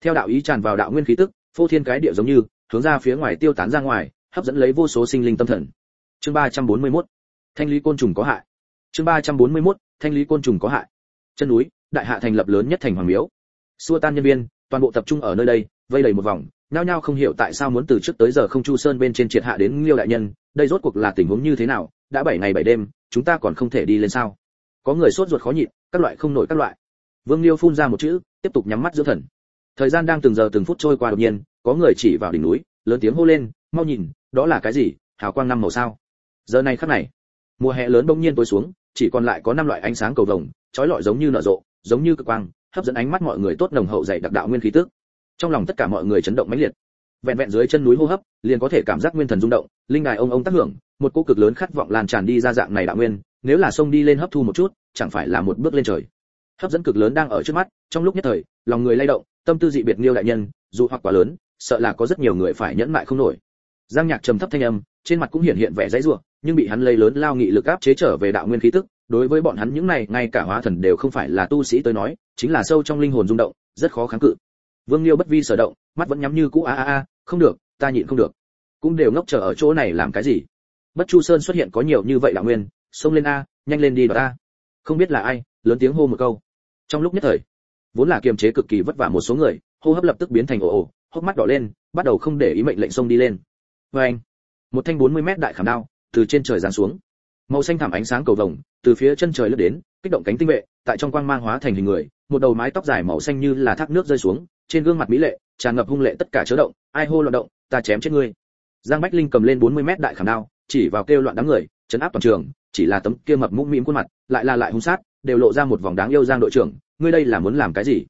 Theo đạo ý tràn vào đạo nguyên khí tức, phô thiên cái địa giống như, hướng ra phía ngoài tiêu tán ra ngoài, hấp dẫn lấy vô số sinh linh tâm thần. Chương 341 thanh lý côn trùng có hại. Chương 341 thanh lý côn trùng có hại. Chân núi, đại hạ thành lập lớn nhất thành hoàng miếu. Xua tan nhân viên, toàn bộ tập trung ở nơi đây vây đầy một vòng, nhao nhao không hiểu tại sao muốn từ trước tới giờ không chu sơn bên trên triệt hạ đến liêu đại nhân, đây rốt cuộc là tình huống như thế nào, đã bảy ngày bảy đêm, chúng ta còn không thể đi lên sao? Có người sốt ruột khó nhịn, các loại không nổi các loại. Vương liêu phun ra một chữ, tiếp tục nhắm mắt dưỡng thần. Thời gian đang từng giờ từng phút trôi qua đột nhiên, có người chỉ vào đỉnh núi, lớn tiếng hô lên, mau nhìn, đó là cái gì? Hào quang năm màu sao? Giờ này khắc này, mùa hè lớn bỗng nhiên tối xuống, chỉ còn lại có năm loại ánh sáng cầu vồng chói lọi giống như nở rộ, giống như cực quang, hấp dẫn ánh mắt mọi người tốt nồng hậu dày đặc đạo nguyên khí tức trong lòng tất cả mọi người chấn động mãnh liệt. Vẹn vẹn dưới chân núi hô hấp, liền có thể cảm giác nguyên thần rung động, linh đài ông ông tác hưởng, một cô cực lớn khát vọng lan tràn đi ra dạng này đạo nguyên, nếu là sông đi lên hấp thu một chút, chẳng phải là một bước lên trời. Hấp dẫn cực lớn đang ở trước mắt, trong lúc nhất thời, lòng người lay động, tâm tư dị biệt nghiêu đại nhân, dù hoặc quá lớn, sợ là có rất nhiều người phải nhẫn mại không nổi. Giang nhạc trầm thấp thanh âm, trên mặt cũng hiện hiện vẻ dãy rủa, nhưng bị hắn lây lớn lao nghị lực áp chế trở về đạo nguyên khí tức, đối với bọn hắn những này, ngay cả hóa thần đều không phải là tu sĩ tới nói, chính là sâu trong linh hồn rung động, rất khó kháng cự vương liêu bất vi sở động, mắt vẫn nhắm như cũ, a a a, không được, ta nhịn không được. Cũng đều ngốc chờ ở chỗ này làm cái gì? Bất chu sơn xuất hiện có nhiều như vậy là nguyên, xông lên a, nhanh lên đi đó ta. Không biết là ai, lớn tiếng hô một câu. Trong lúc nhất thời, vốn là kiềm chế cực kỳ vất vả một số người, hô hấp lập tức biến thành ồ ồ, hốc mắt đỏ lên, bắt đầu không để ý mệnh lệnh xông đi lên. Vê anh, một thanh 40 mét đại khảm đao từ trên trời giáng xuống. Màu xanh thảm ánh sáng cầu vồng từ phía chân trời lướt đến, kích động cánh tinh vệ tại trong quang mang hóa thành hình người, một đầu mái tóc dài màu xanh như là thác nước rơi xuống trên gương mặt mỹ lệ, tràn ngập hung lệ tất cả chớ động, ai hô loạn động, ta chém chết ngươi. Giang bách linh cầm lên 40 mét đại khảm đao, chỉ vào kêu loạn đám người, chấn áp toàn trường, chỉ là tấm kia mập mũm mĩm khuôn mặt, lại là lại hung sát, đều lộ ra một vòng đáng yêu giang đội trưởng, ngươi đây là muốn làm cái gì?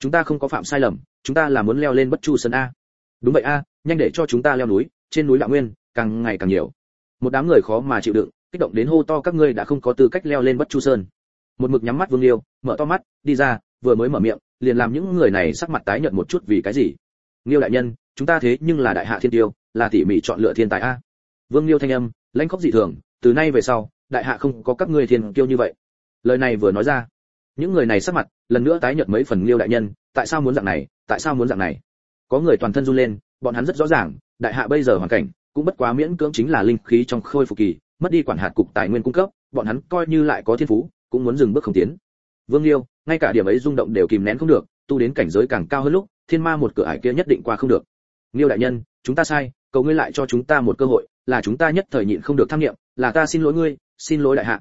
Chúng ta không có phạm sai lầm, chúng ta là muốn leo lên bất chu sơn a. Đúng vậy a, nhanh để cho chúng ta leo núi, trên núi lạ nguyên, càng ngày càng nhiều. Một đám người khó mà chịu đựng, kích động đến hô to các ngươi đã không có tư cách leo lên bất chu sơn. Một mực nhắm mắt vương liêu, mở to mắt, đi ra, vừa mới mở miệng liền làm những người này sắc mặt tái nhợt một chút vì cái gì? Niêu đại nhân, chúng ta thế nhưng là đại hạ thiên tiêu, là tỉ mỉ chọn lựa thiên tài a. Vương Niêu thanh âm, lãnh khóc dị thường, từ nay về sau, đại hạ không có các ngươi thiên kiêu như vậy. Lời này vừa nói ra, những người này sắc mặt lần nữa tái nhợt mấy phần Niêu đại nhân, tại sao muốn dạng này, tại sao muốn dạng này? Có người toàn thân run lên, bọn hắn rất rõ ràng, đại hạ bây giờ hoàn cảnh cũng bất quá miễn cưỡng chính là linh khí trong khôi phục kỳ, mất đi quản hạt cục tài nguyên cung cấp, bọn hắn coi như lại có thiên phú, cũng muốn dừng bước không tiến. Vương liêu ngay cả điểm ấy rung động đều kìm nén không được, tu đến cảnh giới càng cao hơn lúc, thiên ma một cửa ải kia nhất định qua không được. Nghiêu đại nhân, chúng ta sai, cầu ngươi lại cho chúng ta một cơ hội, là chúng ta nhất thời nhịn không được tham nghiệm là ta xin lỗi ngươi, xin lỗi đại hạ.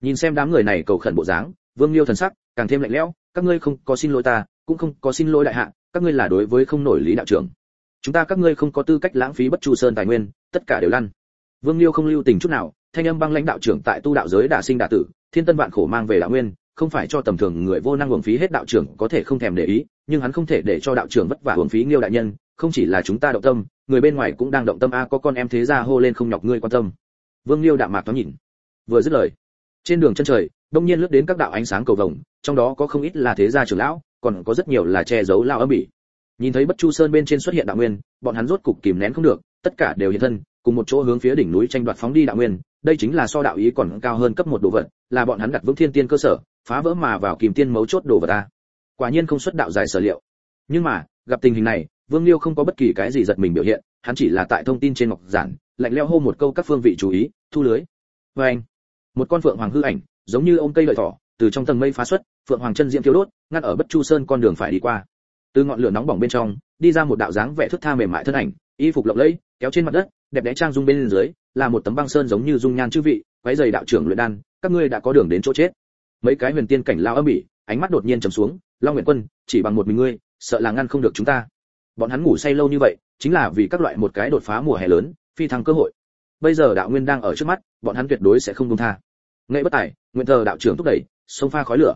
Nhìn xem đám người này cầu khẩn bộ dáng, vương liêu thần sắc càng thêm lạnh lẽo, các ngươi không có xin lỗi ta, cũng không có xin lỗi đại hạ, các ngươi là đối với không nổi lý đạo trưởng. Chúng ta các ngươi không có tư cách lãng phí bất chu sơn tài nguyên, tất cả đều lăn. Vương liêu không lưu tình chút nào, thanh âm băng lãnh đạo trưởng tại tu đạo giới đả sinh đả tử, thiên tân vạn khổ mang về đạo nguyên không phải cho tầm thường người vô năng uổng phí hết đạo trưởng có thể không thèm để ý, nhưng hắn không thể để cho đạo trưởng vất vả uổng phí nghiêu đại nhân, không chỉ là chúng ta động tâm, người bên ngoài cũng đang động tâm. A, có con em thế ra hô lên không nhọc ngươi quan tâm. Vương liêu đạm mạc thoáng nhìn. Vừa dứt lời, trên đường chân trời, đông nhiên lướt đến các đạo ánh sáng cầu vồng, trong đó có không ít là thế gia trưởng lão, còn có rất nhiều là che giấu lao âm bỉ. Nhìn thấy bất chu sơn bên trên xuất hiện đạo nguyên, bọn hắn rốt cục kìm nén không được, tất cả đều hiện thân, cùng một chỗ hướng phía đỉnh núi tranh đoạt phóng đi đạo nguyên. Đây chính là so đạo ý còn cao hơn cấp một đồ vật, là bọn hắn đặt vững thiên tiên cơ sở phá vỡ mà vào kìm tiên mấu chốt đồ vật ta. Quả nhiên không xuất đạo dài sở liệu. Nhưng mà, gặp tình hình này, vương liêu không có bất kỳ cái gì giật mình biểu hiện, hắn chỉ là tại thông tin trên ngọc giản, lạnh leo hô một câu các phương vị chú ý, thu lưới. Vê anh, một con phượng hoàng hư ảnh, giống như ôm cây lợi thỏ, từ trong tầng mây phá xuất, phượng hoàng chân diễm thiếu đốt ngăn ở bất chu sơn con đường phải đi qua. Từ ngọn lửa nóng bỏng bên trong, đi ra một đạo dáng vẻ thước tha mềm mại thân ảnh, y phục lộng lẫy, kéo trên mặt đất, đẹp đẽ trang dung bên dưới, là một tấm băng sơn giống như dung nhan chư vị, quấy giày đạo trưởng luyện đan, các ngươi đã có đường đến chỗ chết mấy cái huyền tiên cảnh lao âm bỉ ánh mắt đột nhiên trầm xuống, long nguyện quân, chỉ bằng một mình ngươi, sợ là ngăn không được chúng ta. Bọn hắn ngủ say lâu như vậy, chính là vì các loại một cái đột phá mùa hè lớn, phi thăng cơ hội. Bây giờ đạo nguyên đang ở trước mắt, bọn hắn tuyệt đối sẽ không buông tha. Nghệ bất tài nguyện thờ đạo trưởng thúc đẩy, sông pha khói lửa.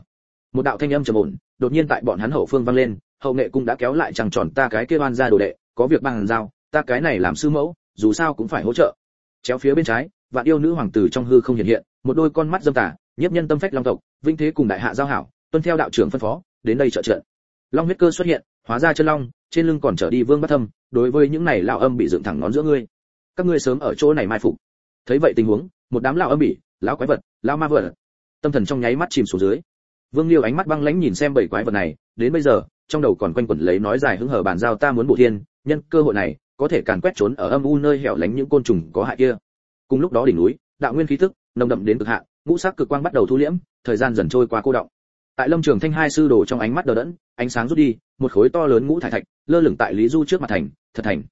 Một đạo thanh âm trầm ổn, đột nhiên tại bọn hắn hậu phương vang lên, hậu nghệ cũng đã kéo lại chẳng tròn ta cái kia ban ra đồ đệ, có việc bằng giao, ta cái này làm sư mẫu, dù sao cũng phải hỗ trợ. Chéo phía bên trái, vạn yêu nữ hoàng tử trong hư không hiện hiện, một đôi con mắt dâm tà nhiếp nhân tâm phách long tộc vinh thế cùng đại hạ giao hảo, tuân theo đạo trưởng phân phó, đến đây trợ trận long huyết cơ xuất hiện, hóa ra chân long, trên lưng còn trở đi vương bất thâm, đối với những này lão âm bị dựng thẳng ngón giữa ngươi. Các ngươi sớm ở chỗ này mai phục. Thấy vậy tình huống, một đám lão âm bị, lão quái vật, lão ma vật, tâm thần trong nháy mắt chìm xuống dưới. Vương liêu ánh mắt băng lãnh nhìn xem bảy quái vật này, đến bây giờ, trong đầu còn quanh quẩn lấy nói dài hứng hở bàn giao ta muốn bổ thiên, nhân cơ hội này, có thể càn quét trốn ở âm u nơi hẻo lánh những côn trùng có hại kia. Cùng lúc đó đỉnh núi, đạo nguyên khí tức nồng đậm đến cực hạn ngũ sắc cực quang bắt đầu thu liễm, thời gian dần trôi qua cô động. Tại lâm trường thanh hai sư đồ trong ánh mắt đờ đẫn, ánh sáng rút đi, một khối to lớn ngũ thải thạch, lơ lửng tại lý du trước mặt thành, thật thành.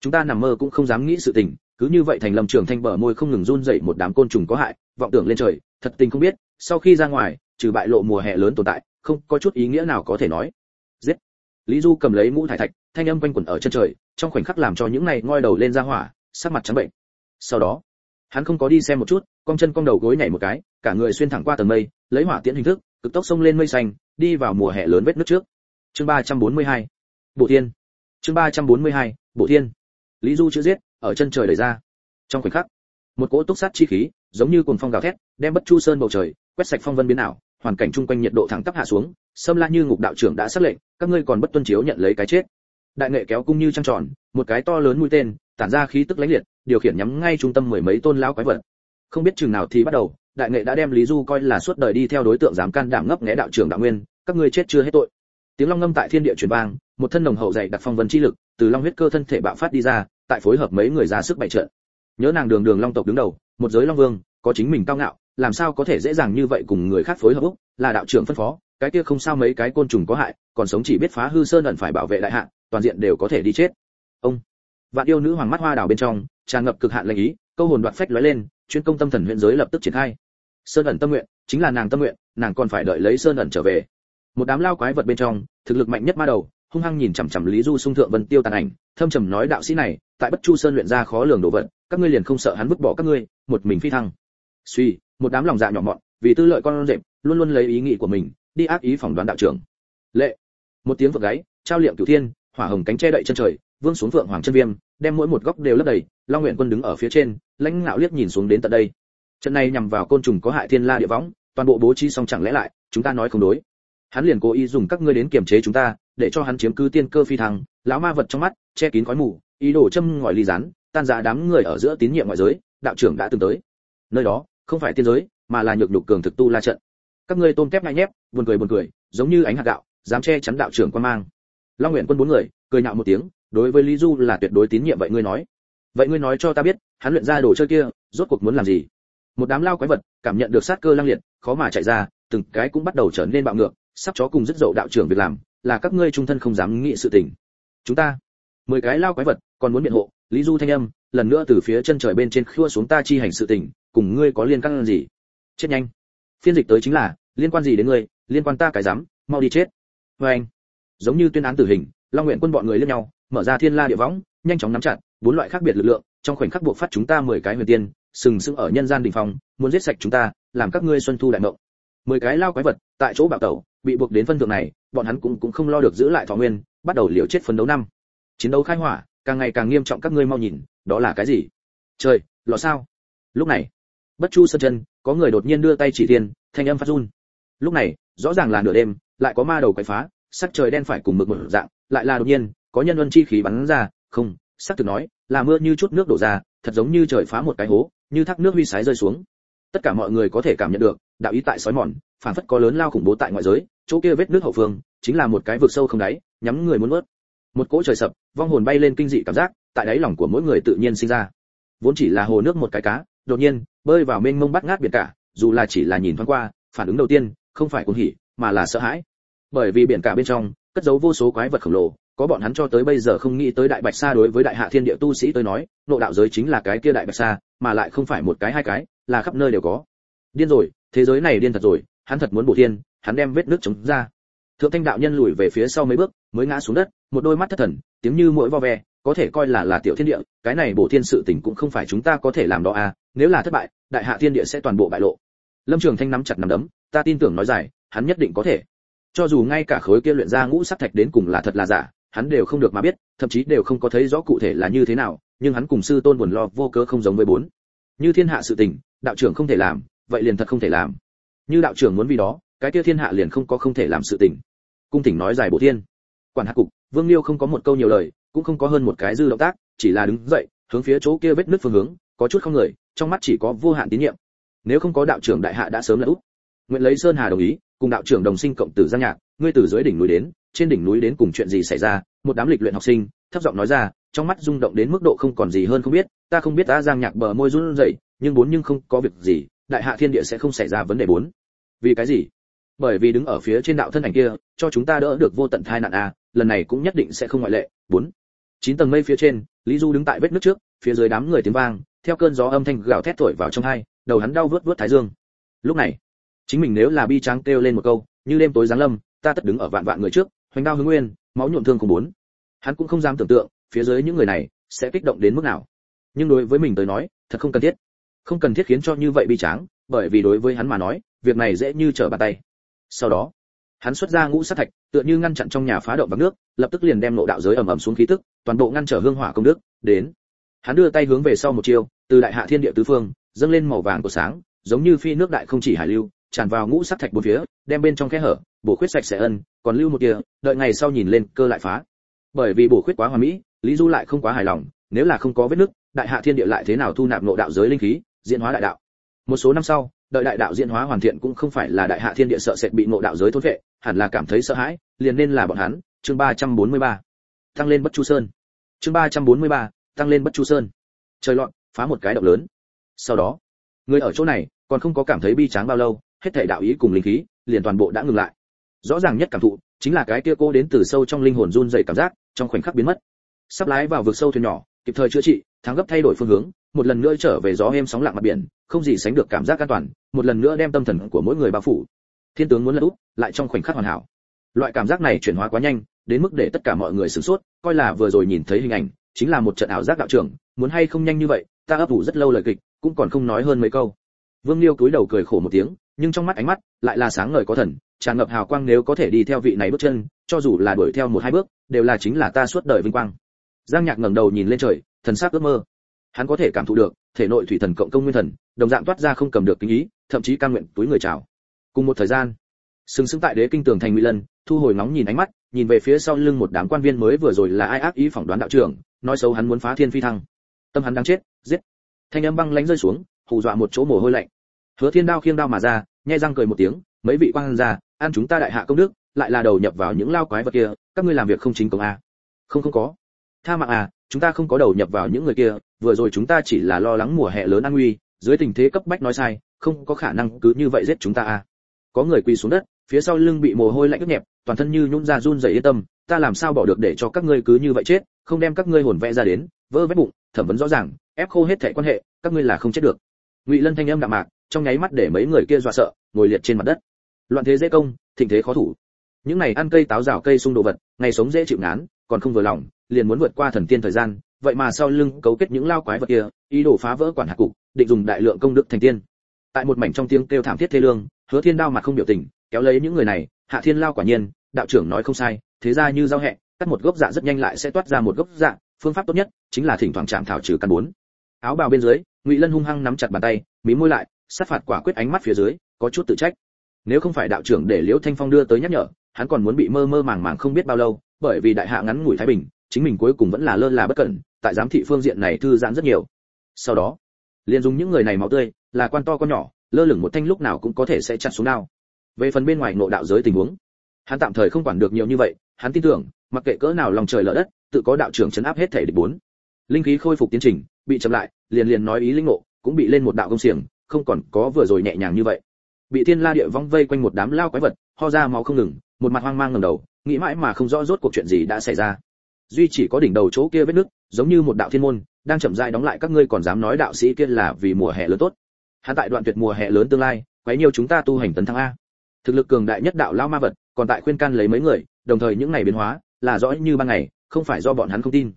Chúng ta nằm mơ cũng không dám nghĩ sự tình, cứ như vậy thành lâm trường thanh bờ môi không ngừng run dậy một đám côn trùng có hại, vọng tưởng lên trời, thật tình không biết, sau khi ra ngoài, trừ bại lộ mùa hè lớn tồn tại, không có chút ý nghĩa nào có thể nói. Giết. Lý du cầm lấy ngũ thải thạch, thanh âm quanh quẩn ở chân trời, trong khoảnh khắc làm cho những này ngoi đầu lên ra hỏa, sắc mặt trắng bệnh. Sau đó, hắn không có đi xem một chút cong chân cong đầu gối nhảy một cái, cả người xuyên thẳng qua tầng mây, lấy hỏa tiễn hình thức, cực tốc xông lên mây xanh, đi vào mùa hè lớn vết nước trước. Chương 342 bộ thiên. Chương 342 bộ thiên. Lý du chữ giết, ở chân trời đẩy ra. Trong khoảnh khắc, một cỗ túc sát chi khí, giống như cuồng phong gào thét, đem bất chu sơn bầu trời, quét sạch phong vân biến ảo, hoàn cảnh chung quanh nhiệt độ thẳng tắp hạ xuống, xâm la như ngục đạo trưởng đã xác lệnh, các ngươi còn bất tuân chiếu nhận lấy cái chết. Đại nghệ kéo cung như trăng tròn, một cái to lớn mũi tên, tản ra khí tức lãnh liệt, điều khiển nhắm ngay trung tâm mười mấy tôn lão quái vật không biết chừng nào thì bắt đầu, đại nghệ đã đem lý du coi là suốt đời đi theo đối tượng dám can đảm ngấp nghé đạo trưởng đạo nguyên, các ngươi chết chưa hết tội. Tiếng long ngâm tại thiên địa truyền vang, một thân nồng hậu dày đặc phong vân chi lực, từ long huyết cơ thân thể bạo phát đi ra, tại phối hợp mấy người ra sức bày trận. Nhớ nàng đường đường long tộc đứng đầu, một giới long vương, có chính mình cao ngạo, làm sao có thể dễ dàng như vậy cùng người khác phối hợp úc là đạo trưởng phân phó, cái kia không sao mấy cái côn trùng có hại, còn sống chỉ biết phá hư sơn ẩn phải bảo vệ đại hạ, toàn diện đều có thể đi chết. Ông, vạn yêu nữ hoàng mắt hoa đào bên trong, tràn ngập cực hạn lệnh ý câu hồn đoạt phách lóe lên, chuyên công tâm thần huyện giới lập tức triển khai. Sơn ẩn tâm nguyện, chính là nàng tâm nguyện, nàng còn phải đợi lấy sơn ẩn trở về. Một đám lao quái vật bên trong, thực lực mạnh nhất ma đầu, hung hăng nhìn chằm chằm lý du sung thượng vân tiêu tàn ảnh, thâm trầm nói đạo sĩ này, tại bất chu sơn luyện ra khó lường đồ vật, các ngươi liền không sợ hắn vứt bỏ các ngươi, một mình phi thăng. Suy, một đám lòng dạ nhỏ mọn, vì tư lợi con rệp, luôn luôn lấy ý nghĩ của mình, đi ác ý phỏng đoán đạo trưởng. Lệ. Một tiếng vượt gáy, trao liệm cửu thiên, hỏa hồng cánh che đậy chân trời, vương xuống vượng hoàng chân viêm, đem mỗi một góc đều lấp đầy, long nguyện quân đứng ở phía trên lãnh ngạo liếc nhìn xuống đến tận đây. Trận này nhằm vào côn trùng có hại thiên la địa võng, toàn bộ bố trí xong chẳng lẽ lại, chúng ta nói không đối. Hắn liền cố ý dùng các ngươi đến kiềm chế chúng ta, để cho hắn chiếm cứ tiên cơ phi thăng, lão ma vật trong mắt, che kín khói mù, ý đồ châm ngòi ly rán, tan rã đám người ở giữa tín nhiệm ngoại giới, đạo trưởng đã từng tới. Nơi đó, không phải tiên giới, mà là nhược nhục cường thực tu la trận. Các ngươi tôm tép ngay nhép, buồn cười buồn cười, giống như ánh hạt gạo, dám che chắn đạo trưởng quan mang. Long nguyện quân bốn người, cười nhạo một tiếng, đối với lý du là tuyệt đối tín nhiệm vậy ngươi nói vậy ngươi nói cho ta biết, hắn luyện ra đồ chơi kia, rốt cuộc muốn làm gì? Một đám lao quái vật cảm nhận được sát cơ lăng liệt, khó mà chạy ra, từng cái cũng bắt đầu trở nên bạo ngược, sắp chó cùng dứt dậu đạo trưởng việc làm, là các ngươi trung thân không dám nghĩ sự tình. Chúng ta, mười cái lao quái vật, còn muốn biện hộ, lý du thanh âm, lần nữa từ phía chân trời bên trên khua xuống ta chi hành sự tình, cùng ngươi có liên căn gì? Chết nhanh. Phiên dịch tới chính là, liên quan gì đến ngươi, liên quan ta cái dám, mau đi chết. Vê anh giống như tuyên án tử hình, long nguyện quân bọn người lên nhau mở ra thiên la địa võng, nhanh chóng nắm chặt, bốn loại khác biệt lực lượng, trong khoảnh khắc buộc phát chúng ta mười cái huyền tiên, sừng sững ở nhân gian đỉnh phòng muốn giết sạch chúng ta, làm các ngươi xuân thu đại mộng. Mười cái lao quái vật, tại chỗ bạo tẩu, bị buộc đến phân thượng này, bọn hắn cũng cũng không lo được giữ lại thọ nguyên, bắt đầu liều chết phấn đấu năm. Chiến đấu khai hỏa, càng ngày càng nghiêm trọng các ngươi mau nhìn, đó là cái gì? Trời, lọ sao? Lúc này, bất chu sơn chân, có người đột nhiên đưa tay chỉ thiên, thanh âm phát run. Lúc này, rõ ràng là nửa đêm, lại có ma đầu quậy phá, sắc trời đen phải cùng mực một dạng, lại là đột nhiên có nhân luân chi khí bắn ra, không sắc thực nói, là mưa như chút nước đổ ra, thật giống như trời phá một cái hố, như thác nước huy sái rơi xuống. Tất cả mọi người có thể cảm nhận được, đạo ý tại sói mòn, phản phất có lớn lao khủng bố tại ngoại giới, chỗ kia vết nước hậu phương, chính là một cái vực sâu không đáy, nhắm người muốn nuốt. Một cỗ trời sập, vong hồn bay lên kinh dị cảm giác, tại đáy lòng của mỗi người tự nhiên sinh ra. Vốn chỉ là hồ nước một cái cá, đột nhiên, bơi vào mênh mông bắt ngát biển cả, dù là chỉ là nhìn thoáng qua, phản ứng đầu tiên, không phải cuồng hỉ, mà là sợ hãi. Bởi vì biển cả bên trong, cất giấu vô số quái vật khổng lồ có bọn hắn cho tới bây giờ không nghĩ tới đại bạch sa đối với đại hạ thiên địa tu sĩ tới nói, nộ đạo giới chính là cái kia đại bạch sa, mà lại không phải một cái hai cái, là khắp nơi đều có. Điên rồi, thế giới này điên thật rồi, hắn thật muốn bổ thiên, hắn đem vết nước chống ra. Thượng thanh đạo nhân lùi về phía sau mấy bước, mới ngã xuống đất, một đôi mắt thất thần, tiếng như mũi vo ve, có thể coi là là tiểu thiên địa, cái này bổ thiên sự tình cũng không phải chúng ta có thể làm đó à nếu là thất bại, đại hạ thiên địa sẽ toàn bộ bại lộ. Lâm trường thanh nắm chặt nắm đấm, ta tin tưởng nói dài, hắn nhất định có thể. Cho dù ngay cả khối kia luyện ra ngũ sắc thạch đến cùng là thật là giả hắn đều không được mà biết, thậm chí đều không có thấy rõ cụ thể là như thế nào, nhưng hắn cùng sư tôn buồn lo vô cớ không giống với bốn. Như thiên hạ sự tình, đạo trưởng không thể làm, vậy liền thật không thể làm. Như đạo trưởng muốn vì đó, cái kia thiên hạ liền không có không thể làm sự tình. Cung thỉnh nói dài bộ thiên. Quản hạ cục, vương liêu không có một câu nhiều lời, cũng không có hơn một cái dư động tác, chỉ là đứng dậy, hướng phía chỗ kia vết nứt phương hướng, có chút không người, trong mắt chỉ có vô hạn tín nhiệm. Nếu không có đạo trưởng đại hạ đã sớm là úp nguyện lấy sơn hà đồng ý, cùng đạo trưởng đồng sinh cộng tử giang nhạc, ngươi từ dưới đỉnh núi đến trên đỉnh núi đến cùng chuyện gì xảy ra, một đám lịch luyện học sinh, thấp giọng nói ra, trong mắt rung động đến mức độ không còn gì hơn không biết, ta không biết ta giang nhạc bờ môi run rẩy, nhưng bốn nhưng không có việc gì, đại hạ thiên địa sẽ không xảy ra vấn đề bốn. Vì cái gì? Bởi vì đứng ở phía trên đạo thân ảnh kia, cho chúng ta đỡ được vô tận thai nạn a lần này cũng nhất định sẽ không ngoại lệ, bốn. Chín tầng mây phía trên, lý du đứng tại vết nước trước, phía dưới đám người tiếng vang, theo cơn gió âm thanh gào thét thổi vào trong hai, đầu hắn đau vớt vớt thái dương. Lúc này, chính mình nếu là bi tráng kêu lên một câu, như đêm tối giáng lâm, ta tất đứng ở vạn vạn người trước hoành đao hướng nguyên máu nhuộm thương cùng bốn. Hắn cũng không dám tưởng tượng phía dưới những người này sẽ kích động đến mức nào. Nhưng đối với mình tới nói thật không cần thiết. Không cần thiết khiến cho như vậy bi tráng bởi vì đối với hắn mà nói việc này dễ như trở bàn tay. Sau đó hắn xuất ra ngũ sát thạch tựa như ngăn chặn trong nhà phá động bằng nước lập tức liền đem nộ đạo giới ầm ầm xuống khí tức toàn bộ ngăn trở hương hỏa công đức đến. Hắn đưa tay hướng về sau một chiều, từ đại hạ thiên địa tứ phương dâng lên màu vàng của sáng giống như phi nước đại không chỉ hải lưu tràn vào ngũ sắc thạch bốn phía đem bên trong khe hở bổ khuyết sạch sẽ ân còn lưu một kia đợi ngày sau nhìn lên cơ lại phá. Bởi vì bổ khuyết quá hoàn mỹ lý du lại không quá hài lòng nếu là không có vết nứt đại hạ thiên địa lại thế nào thu nạp nộ đạo giới linh khí diễn hóa đại đạo. Một số năm sau đợi đại đạo diễn hóa hoàn thiện cũng không phải là đại hạ thiên địa sợ sệt bị nộ đạo giới thôn vệ hẳn là cảm thấy sợ hãi liền nên là bọn hắn. Chương 343. tăng lên bất chu sơn. Chương 343, tăng lên bất chu sơn. Trời loạn phá một cái động lớn. Sau đó người ở chỗ này còn không có cảm thấy bi tráng bao lâu hết thảy đạo ý cùng linh khí liền toàn bộ đã ngừng lại rõ ràng nhất cảm thụ chính là cái kia cô đến từ sâu trong linh hồn run rẩy cảm giác, trong khoảnh khắc biến mất. Sắp lái vào vực sâu thuyền nhỏ, kịp thời chữa trị, thắng gấp thay đổi phương hướng, một lần nữa trở về gió êm sóng lặng mặt biển, không gì sánh được cảm giác an toàn, một lần nữa đem tâm thần của mỗi người bao phủ. Thiên tướng muốn lật úp, lại trong khoảnh khắc hoàn hảo. Loại cảm giác này chuyển hóa quá nhanh, đến mức để tất cả mọi người sửng sốt, coi là vừa rồi nhìn thấy hình ảnh, chính là một trận ảo giác đạo trưởng, muốn hay không nhanh như vậy, ta ấp ủ rất lâu lời kịch, cũng còn không nói hơn mấy câu. Vương liêu cúi đầu cười khổ một tiếng, nhưng trong mắt ánh mắt lại là sáng ngời có thần tràn ngập hào quang nếu có thể đi theo vị này bước chân, cho dù là đuổi theo một hai bước, đều là chính là ta suốt đời vinh quang. Giang nhạc ngẩng đầu nhìn lên trời, thần sắc ước mơ. Hắn có thể cảm thụ được, thể nội thủy thần cộng công nguyên thần, đồng dạng toát ra không cầm được kính ý, thậm chí can nguyện túi người chào. Cùng một thời gian, sừng sững tại đế kinh tường thành nguy lân, thu hồi nóng nhìn ánh mắt, nhìn về phía sau lưng một đám quan viên mới vừa rồi là ai ác ý phỏng đoán đạo trưởng, nói xấu hắn muốn phá thiên phi thăng. Tâm hắn đang chết, giết. Thanh âm băng lãnh rơi xuống, hù dọa một chỗ mồ hôi lạnh. Hứa thiên đao khiêng đao mà ra, nhai răng cười một tiếng, mấy vị quan gia ăn chúng ta đại hạ công đức, lại là đầu nhập vào những lao quái vật kia, các ngươi làm việc không chính công à. không không có. Tha mạng à chúng ta không có đầu nhập vào những người kia, vừa rồi chúng ta chỉ là lo lắng mùa hè lớn an nguy, dưới tình thế cấp bách nói sai, không có khả năng cứ như vậy giết chúng ta à có người quỳ xuống đất, phía sau lưng bị mồ hôi lạnh ướt nhẹp, toàn thân như nhũn ra run rẩy yên tâm, ta làm sao bỏ được để cho các ngươi cứ như vậy chết, không đem các ngươi hồn vẽ ra đến, vơ vét bụng, thẩm vấn rõ ràng, ép khô hết thể quan hệ, các ngươi là không chết được. Ngụy lân thanh âm đạm mạc, trong nháy mắt để mấy người kia dọa sợ, ngồi liệt trên mặt đất loạn thế dễ công, thịnh thế khó thủ. Những này ăn cây táo rào cây sung đồ vật, ngày sống dễ chịu ngán, còn không vừa lòng, liền muốn vượt qua thần tiên thời gian, vậy mà sau lưng cấu kết những lao quái vật kia, ý đồ phá vỡ quản hạt cục, định dùng đại lượng công đức thành tiên. Tại một mảnh trong tiếng kêu thảm thiết thê lương, hứa thiên đao mặt không biểu tình, kéo lấy những người này, hạ thiên lao quả nhiên, đạo trưởng nói không sai, thế ra như giao hẹ, cắt một gốc dạ rất nhanh lại sẽ toát ra một gốc dạ phương pháp tốt nhất chính là thỉnh thoảng chạm thảo trừ căn bốn. Áo bào bên dưới, ngụy lân hung hăng nắm chặt bàn tay, mí môi lại, sát phạt quả quyết ánh mắt phía dưới, có chút tự trách nếu không phải đạo trưởng để liễu thanh phong đưa tới nhắc nhở, hắn còn muốn bị mơ mơ màng màng không biết bao lâu, bởi vì đại hạ ngắn ngủi thái bình, chính mình cuối cùng vẫn là lơ là bất cẩn, tại giám thị phương diện này thư giãn rất nhiều. Sau đó, liền dùng những người này máu tươi, là quan to con nhỏ, lơ lửng một thanh lúc nào cũng có thể sẽ chặt xuống đao. Về phần bên ngoài nội đạo giới tình huống, hắn tạm thời không quản được nhiều như vậy, hắn tin tưởng, mặc kệ cỡ nào lòng trời lở đất, tự có đạo trưởng chấn áp hết thể địch bốn. Linh khí khôi phục tiến trình, bị chậm lại, liền liền nói ý linh ngộ, cũng bị lên một đạo công xiềng, không còn có vừa rồi nhẹ nhàng như vậy bị thiên la địa vong vây quanh một đám lao quái vật, ho ra máu không ngừng, một mặt hoang mang ngẩng đầu, nghĩ mãi mà không rõ rốt cuộc chuyện gì đã xảy ra. Duy chỉ có đỉnh đầu chỗ kia vết nước giống như một đạo thiên môn, đang chậm rãi đóng lại các ngươi còn dám nói đạo sĩ kia là vì mùa hè lớn tốt. Hắn tại đoạn tuyệt mùa hè lớn tương lai, quấy nhiều chúng ta tu hành tấn thăng a. Thực lực cường đại nhất đạo lao ma vật, còn tại khuyên can lấy mấy người, đồng thời những ngày biến hóa, là rõ như ban ngày, không phải do bọn hắn không tin.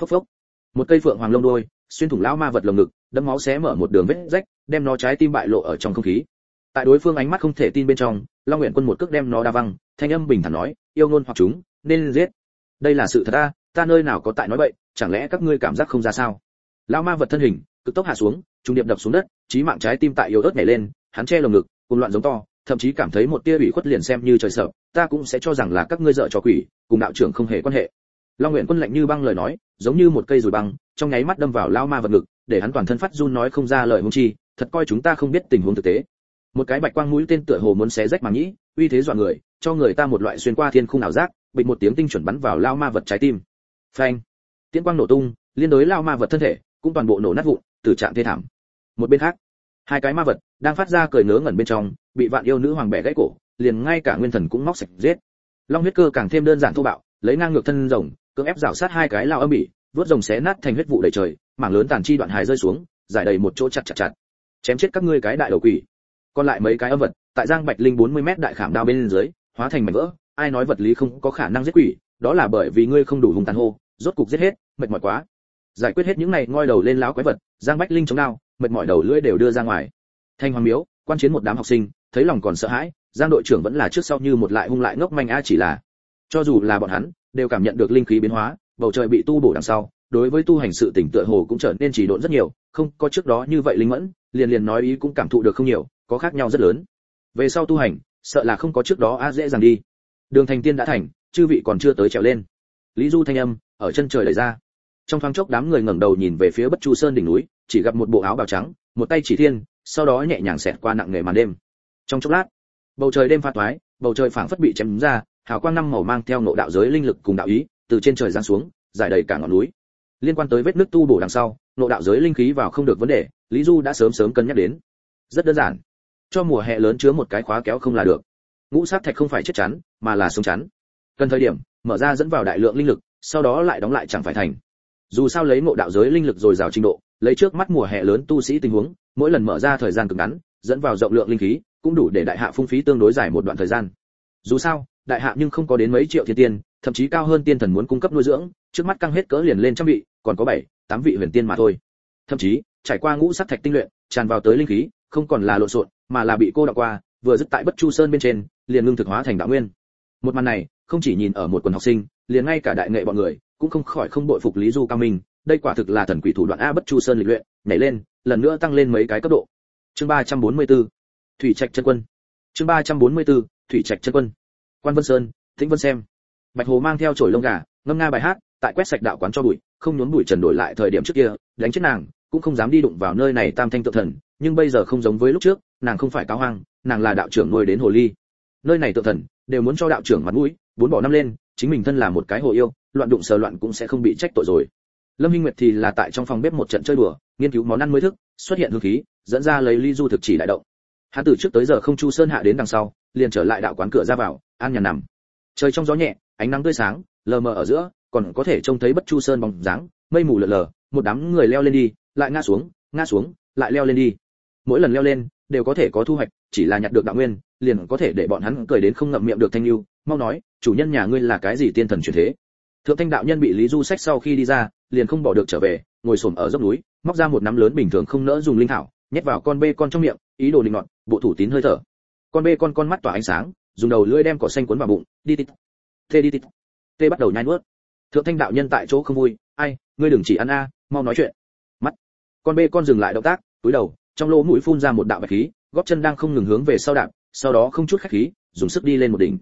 Phốc phốc. Một cây phượng hoàng lông đôi xuyên thủng lao ma vật lồng ngực đâm máu xé mở một đường vết rách, đem nó trái tim bại lộ ở trong không khí tại đối phương ánh mắt không thể tin bên trong, long nguyện quân một cước đem nó đa văng, thanh âm bình thản nói, yêu ngôn hoặc chúng, nên giết. Đây là sự thật ta ta nơi nào có tại nói vậy, chẳng lẽ các ngươi cảm giác không ra sao? Lao ma vật thân hình, cực tốc hạ xuống, trung điệp đập xuống đất trí mạng trái tim tại yếu ớt nhảy lên, hắn che lồng ngực cùng loạn giống to, thậm chí cảm thấy một tia ủy khuất liền xem như trời sợ, ta cũng sẽ cho rằng là các ngươi dợ cho quỷ, cùng đạo trưởng không hề quan hệ. Long nguyện quân lạnh như băng lời nói, giống như một cây rùi băng, trong nháy mắt đâm vào lao ma vật ngực, để hắn toàn thân phát run nói không ra lời hung chi, thật coi chúng ta không biết tình huống thực tế một cái bạch quang mũi tên tựa hồ muốn xé rách màng nhĩ uy thế dọa người, cho người ta một loại xuyên qua thiên khung ảo giác, bịch một tiếng tinh chuẩn bắn vào lao ma vật trái tim. Phanh! Tiễn quang nổ tung, liên đối lao ma vật thân thể, cũng toàn bộ nổ nát vụn từ trạng thê thảm. Một bên khác, hai cái ma vật đang phát ra cười ngớ ngẩn bên trong, bị vạn yêu nữ hoàng bẻ gãy cổ, liền ngay cả nguyên thần cũng móc sạch giết. Long huyết cơ càng thêm đơn giản thô bạo, lấy ngang ngược thân rồng, cưỡng ép rào sát hai cái lao âm bỉ vớt rồng xé nát thành huyết vụ đầy trời, mảng lớn tàn chi đoạn hài rơi xuống, giải đầy một chỗ chặt chặt chặt. Chém chết các ngươi cái đại đầu quỷ còn lại mấy cái âm vật, tại giang bạch linh 40 mét đại khảm đao bên dưới, hóa thành mảnh vỡ, ai nói vật lý không có khả năng giết quỷ, đó là bởi vì ngươi không đủ hung tàn hô, rốt cục giết hết, mệt mỏi quá. Giải quyết hết những này, ngoi đầu lên láo quái vật, giang bách linh chống đao, mệt mỏi đầu lưỡi đều đưa ra ngoài. Thanh hoàng miếu, quan chiến một đám học sinh, thấy lòng còn sợ hãi, giang đội trưởng vẫn là trước sau như một lại hung lại ngốc manh a chỉ là. Cho dù là bọn hắn, đều cảm nhận được linh khí biến hóa, bầu trời bị tu bổ đằng sau, đối với tu hành sự tỉnh tựa hồ cũng trở nên trì độn rất nhiều, không có trước đó như vậy linh mẫn, liền liền nói ý cũng cảm thụ được không nhiều có khác nhau rất lớn. Về sau tu hành, sợ là không có trước đó a dễ dàng đi. Đường thành tiên đã thành, chư vị còn chưa tới trèo lên. Lý du thanh âm, ở chân trời lời ra. Trong thoáng chốc đám người ngẩng đầu nhìn về phía bất chu sơn đỉnh núi, chỉ gặp một bộ áo bào trắng, một tay chỉ thiên, sau đó nhẹ nhàng xẹt qua nặng nề màn đêm. Trong chốc lát, bầu trời đêm pha toái, bầu trời phảng phất bị chém ra, hào quang năm màu mang theo ngộ đạo giới linh lực cùng đạo ý, từ trên trời giáng xuống, giải đầy cả ngọn núi. Liên quan tới vết nước tu bổ đằng sau, ngộ đạo giới linh khí vào không được vấn đề, lý du đã sớm sớm cân nhắc đến. Rất đơn giản cho mùa hè lớn chứa một cái khóa kéo không là được. Ngũ sát thạch không phải chết chắn, mà là sống chắn. Cần thời điểm, mở ra dẫn vào đại lượng linh lực, sau đó lại đóng lại chẳng phải thành. Dù sao lấy ngộ đạo giới linh lực dồi dào trình độ, lấy trước mắt mùa hè lớn tu sĩ tình huống, mỗi lần mở ra thời gian cực ngắn, dẫn vào rộng lượng linh khí, cũng đủ để đại hạ phung phí tương đối dài một đoạn thời gian. Dù sao, đại hạ nhưng không có đến mấy triệu thiên tiên, thậm chí cao hơn tiên thần muốn cung cấp nuôi dưỡng, trước mắt căng hết cỡ liền lên trăm vị, còn có bảy, tám vị huyền tiên mà thôi. Thậm chí, trải qua ngũ sắc thạch tinh luyện tràn vào tới linh khí, không còn là lộn xộn, mà là bị cô đọng qua, vừa dứt tại bất chu sơn bên trên, liền ngưng thực hóa thành đạo nguyên. Một màn này, không chỉ nhìn ở một quần học sinh, liền ngay cả đại nghệ bọn người, cũng không khỏi không bội phục lý du cao minh. Đây quả thực là thần quỷ thủ đoạn a bất chu sơn lịch luyện, nhảy lên, lần nữa tăng lên mấy cái cấp độ. Chương 344 thủy trạch chân quân. Chương 344 thủy trạch chân quân. Quan vân sơn, tĩnh vân xem. Bạch hồ mang theo chổi lông gà, ngâm nga bài hát, tại quét sạch đạo quán cho bụi, không nhốn bụi trần đổi lại thời điểm trước kia, đánh chết nàng cũng không dám đi đụng vào nơi này tam thanh tự thần, nhưng bây giờ không giống với lúc trước, nàng không phải cáo hoang, nàng là đạo trưởng nuôi đến hồ ly. Nơi này tự thần, đều muốn cho đạo trưởng mặt mũi, bốn bỏ năm lên, chính mình thân là một cái hồ yêu, loạn đụng sờ loạn cũng sẽ không bị trách tội rồi. Lâm hinh nguyệt thì là tại trong phòng bếp một trận chơi đùa, nghiên cứu món ăn mới thức, xuất hiện hương khí, dẫn ra lấy ly du thực chỉ đại động. Hắn từ trước tới giờ không chu sơn hạ đến đằng sau, liền trở lại đạo quán cửa ra vào, an nhàn nằm. Trời trong gió nhẹ, ánh nắng tươi sáng, lờ mờ ở giữa, còn có thể trông thấy bất chu sơn bóng dáng, mây mù lờ lờ, một đám người leo lên đi lại ngã xuống ngã xuống, lại leo lên đi. Mỗi lần leo lên, đều có thể có thu hoạch, chỉ là nhặt được đạo nguyên, liền có thể để bọn hắn cười đến không ngậm miệng được thanh lưu. Mau nói, chủ nhân nhà ngươi là cái gì tiên thần truyền thế? Thượng thanh đạo nhân bị lý du sách sau khi đi ra, liền không bỏ được trở về, ngồi xổm ở dốc núi, móc ra một nắm lớn bình thường không nỡ dùng linh thảo, nhét vào con bê con trong miệng, ý đồ định ngọn bộ thủ tín hơi thở. Con bê con con mắt tỏa ánh sáng, dùng đầu lưỡi đem cỏ xanh cuốn vào bụng, đi tít, tê đi tít. Tê bắt đầu nhai nuốt. Thượng thanh đạo nhân tại chỗ không vui, ai, ngươi đừng chỉ ăn a, mau nói chuyện con bê con dừng lại động tác, túi đầu, trong lỗ mũi phun ra một đạo bạch khí, góp chân đang không ngừng hướng về sau đạp, sau đó không chút khách khí, dùng sức đi lên một đỉnh.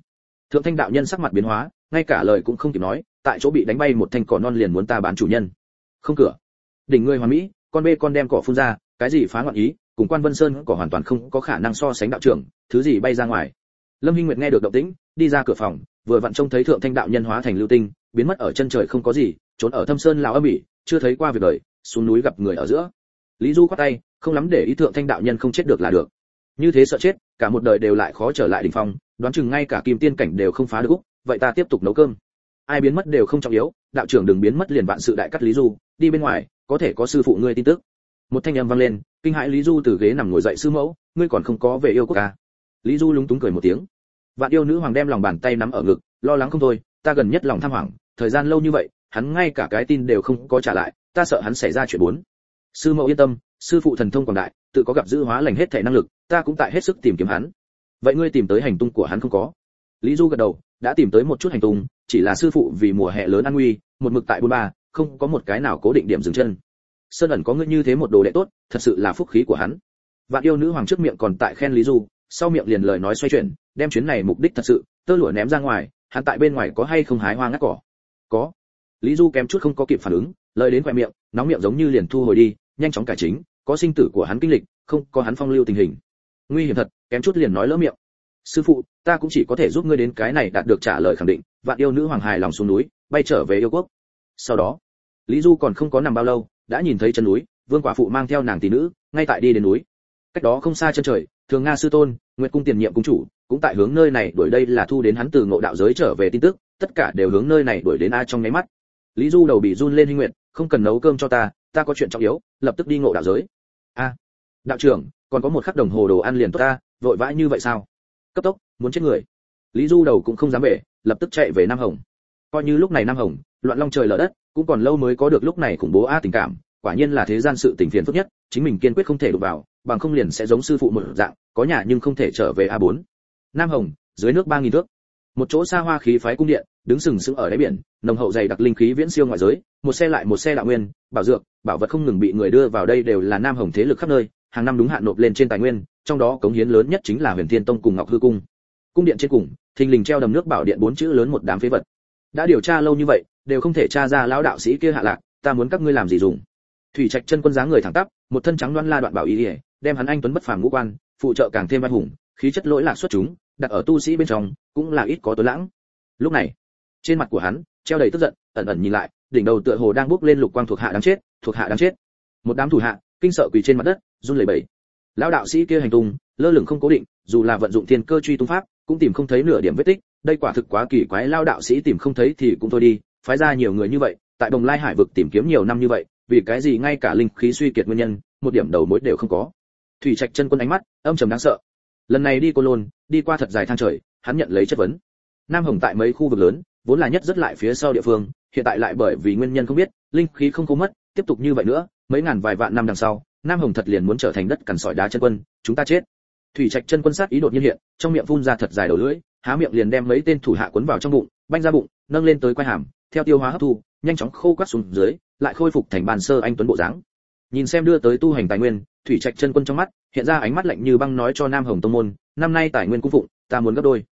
Thượng thanh đạo nhân sắc mặt biến hóa, ngay cả lời cũng không kịp nói, tại chỗ bị đánh bay một thanh cỏ non liền muốn ta bán chủ nhân. Không cửa. Đỉnh người hoàn mỹ, con bê con đem cỏ phun ra, cái gì phá ngọn ý, cùng quan vân sơn cỏ hoàn toàn không có khả năng so sánh đạo trưởng, thứ gì bay ra ngoài. Lâm hinh nguyệt nghe được động tĩnh, đi ra cửa phòng, vừa vặn trông thấy thượng thanh đạo nhân hóa thành lưu tinh, biến mất ở chân trời không có gì, trốn ở thâm sơn lão âm ỉ, chưa thấy qua việc đời xuống núi gặp người ở giữa. Lý du quát tay, không lắm để ý thượng thanh đạo nhân không chết được là được. Như thế sợ chết, cả một đời đều lại khó trở lại đỉnh phong, đoán chừng ngay cả kim tiên cảnh đều không phá được úc, vậy ta tiếp tục nấu cơm. Ai biến mất đều không trọng yếu, đạo trưởng đừng biến mất liền vạn sự đại cắt lý du, đi bên ngoài, có thể có sư phụ ngươi tin tức. Một thanh âm vang lên, kinh hãi lý du từ ghế nằm ngồi dậy sư mẫu, ngươi còn không có về yêu quốc ca lý du lúng túng cười một tiếng. Vạn yêu nữ hoàng đem lòng bàn tay nắm ở ngực, lo lắng không thôi, ta gần nhất lòng tham hoảng, thời gian lâu như vậy, hắn ngay cả cái tin đều không có trả lại ta sợ hắn xảy ra chuyện bốn. Sư mẫu yên tâm, sư phụ thần thông quảng đại, tự có gặp giữ hóa lành hết thể năng lực, ta cũng tại hết sức tìm kiếm hắn. Vậy ngươi tìm tới hành tung của hắn không có? Lý du gật đầu, đã tìm tới một chút hành tung, chỉ là sư phụ vì mùa hè lớn an nguy, một mực tại bôn ba, không có một cái nào cố định điểm dừng chân. Sơn ẩn có ngươi như thế một đồ đệ tốt, thật sự là phúc khí của hắn. Vạn yêu nữ hoàng trước miệng còn tại khen lý du, sau miệng liền lời nói xoay chuyển, đem chuyến này mục đích thật sự, tơ lụa ném ra ngoài, hắn tại bên ngoài có hay không hái hoa ngắt cỏ? Có. Lý du kém chút không có kịp phản ứng lời đến khoe miệng, nóng miệng giống như liền thu hồi đi, nhanh chóng cải chính, có sinh tử của hắn kinh lịch, không, có hắn phong lưu tình hình. Nguy hiểm thật, kém chút liền nói lỡ miệng. Sư phụ, ta cũng chỉ có thể giúp ngươi đến cái này đạt được trả lời khẳng định, vạn yêu nữ hoàng hài lòng xuống núi, bay trở về yêu quốc. Sau đó, lý du còn không có nằm bao lâu, đã nhìn thấy chân núi, vương quả phụ mang theo nàng tỷ nữ, ngay tại đi đến núi. Cách đó không xa chân trời, thường nga sư tôn, nguyệt cung tiền nhiệm cung chủ, cũng tại hướng nơi này đuổi đây là thu đến hắn từ ngộ đạo giới trở về tin tức, tất cả đều hướng nơi này đuổi đến a trong nháy mắt. Lý du đầu bị run lên huy nguyện không cần nấu cơm cho ta ta có chuyện trọng yếu, lập tức đi ngộ đạo giới. A, đạo trưởng, còn có một khắc đồng hồ đồ ăn liền tốt ta, vội vã như vậy sao? Cấp tốc, muốn chết người. Lý du đầu cũng không dám về lập tức chạy về nam hồng. Coi như lúc này nam hồng, loạn long trời lở đất, cũng còn lâu mới có được lúc này khủng bố a tình cảm, quả nhiên là thế gian sự tình phiền phức nhất, chính mình kiên quyết không thể đụng vào, bằng không liền sẽ giống sư phụ một dạng, có nhà nhưng không thể trở về a 4 nam hồng, dưới nước ba nghìn thước một chỗ xa hoa khí phái cung điện, đứng sừng sững ở đáy biển, nồng hậu dày đặc linh khí viễn siêu ngoại giới, một xe lại một xe đạo nguyên, bảo dược, bảo vật không ngừng bị người đưa vào đây đều là nam hồng thế lực khắp nơi, hàng năm đúng hạn nộp lên trên tài nguyên, trong đó cống hiến lớn nhất chính là huyền thiên tông cùng ngọc hư cung. Cung điện trên cùng, thình lình treo đầm nước bảo điện bốn chữ lớn một đám phế vật. Đã điều tra lâu như vậy, đều không thể tra ra lão đạo sĩ kia hạ lạc, ta muốn các ngươi làm gì dùng? Thủy trạch chân quân dáng người thẳng tắp, một thân trắng đoan la đoạn bảo ý ỉa đem hắn anh tuấn bất phàm ngũ quan, phụ trợ càng thêm anh hùng khí chất lỗi lạc xuất chúng, đặt ở tu sĩ bên trong, cũng là ít có tối lãng. Lúc này, trên mặt của hắn, treo đầy tức giận, ẩn ẩn nhìn lại, đỉnh đầu tựa hồ đang bốc lên lục quang thuộc hạ đáng chết, thuộc hạ đáng chết. Một đám thủ hạ, kinh sợ quỳ trên mặt đất, run lẩy bẩy. Lão đạo sĩ kia hành tung, lơ lửng không cố định, dù là vận dụng thiên cơ truy tung pháp, cũng tìm không thấy nửa điểm vết tích, đây quả thực quá kỳ quái lao đạo sĩ tìm không thấy thì cũng thôi đi, phái ra nhiều người như vậy, tại đồng lai hải vực tìm kiếm nhiều năm như vậy, vì cái gì ngay cả linh khí suy kiệt nguyên nhân, một điểm đầu mối đều không có. Thủy trạch chân quân ánh mắt, âm trầm đáng sợ lần này đi cô lôn, đi qua thật dài thang trời, hắn nhận lấy chất vấn. Nam hồng tại mấy khu vực lớn, vốn là nhất rất lại phía sau địa phương, hiện tại lại bởi vì nguyên nhân không biết, linh khí không có mất, tiếp tục như vậy nữa, mấy ngàn vài vạn năm đằng sau, nam hồng thật liền muốn trở thành đất cằn sỏi đá chân quân, chúng ta chết. Thủy trạch chân quân sát ý đột nhiên hiện, trong miệng phun ra thật dài đầu lưỡi, há miệng liền đem mấy tên thủ hạ cuốn vào trong bụng, banh ra bụng, nâng lên tới quai hàm, theo tiêu hóa hấp thu, nhanh chóng khô quát xuống dưới, lại khôi phục thành bàn sơ anh tuấn bộ dáng. Nhìn xem đưa tới tu hành tài nguyên thủy trạch chân quân trong mắt, hiện ra ánh mắt lạnh như băng nói cho nam hồng tông môn, năm nay tài nguyên cung phụng, ta muốn gấp đôi.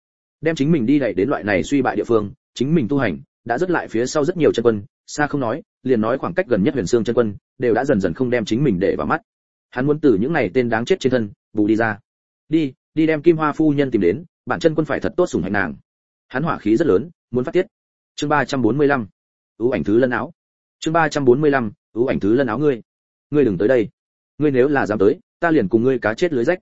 Đem chính mình đi đẩy đến loại này suy bại địa phương, chính mình tu hành, đã rất lại phía sau rất nhiều chân quân, xa không nói, liền nói khoảng cách gần nhất huyền xương chân quân, đều đã dần dần không đem chính mình để vào mắt. Hắn muốn từ những này tên đáng chết trên thân, bù đi ra. Đi đi đem kim hoa phu nhân tìm đến, bản chân quân phải thật tốt sủng hạnh nàng. Hắn hỏa khí rất lớn, muốn phát tiết. Chương ba trăm bốn mươi lăm. Ưu ảnh thứ lân áo. Chương ba trăm bốn mươi lăm ưu ảnh thứ lân áo ngươi. Ngươi đừng tới đây ngươi nếu là dám tới, ta liền cùng ngươi cá chết lưới rách.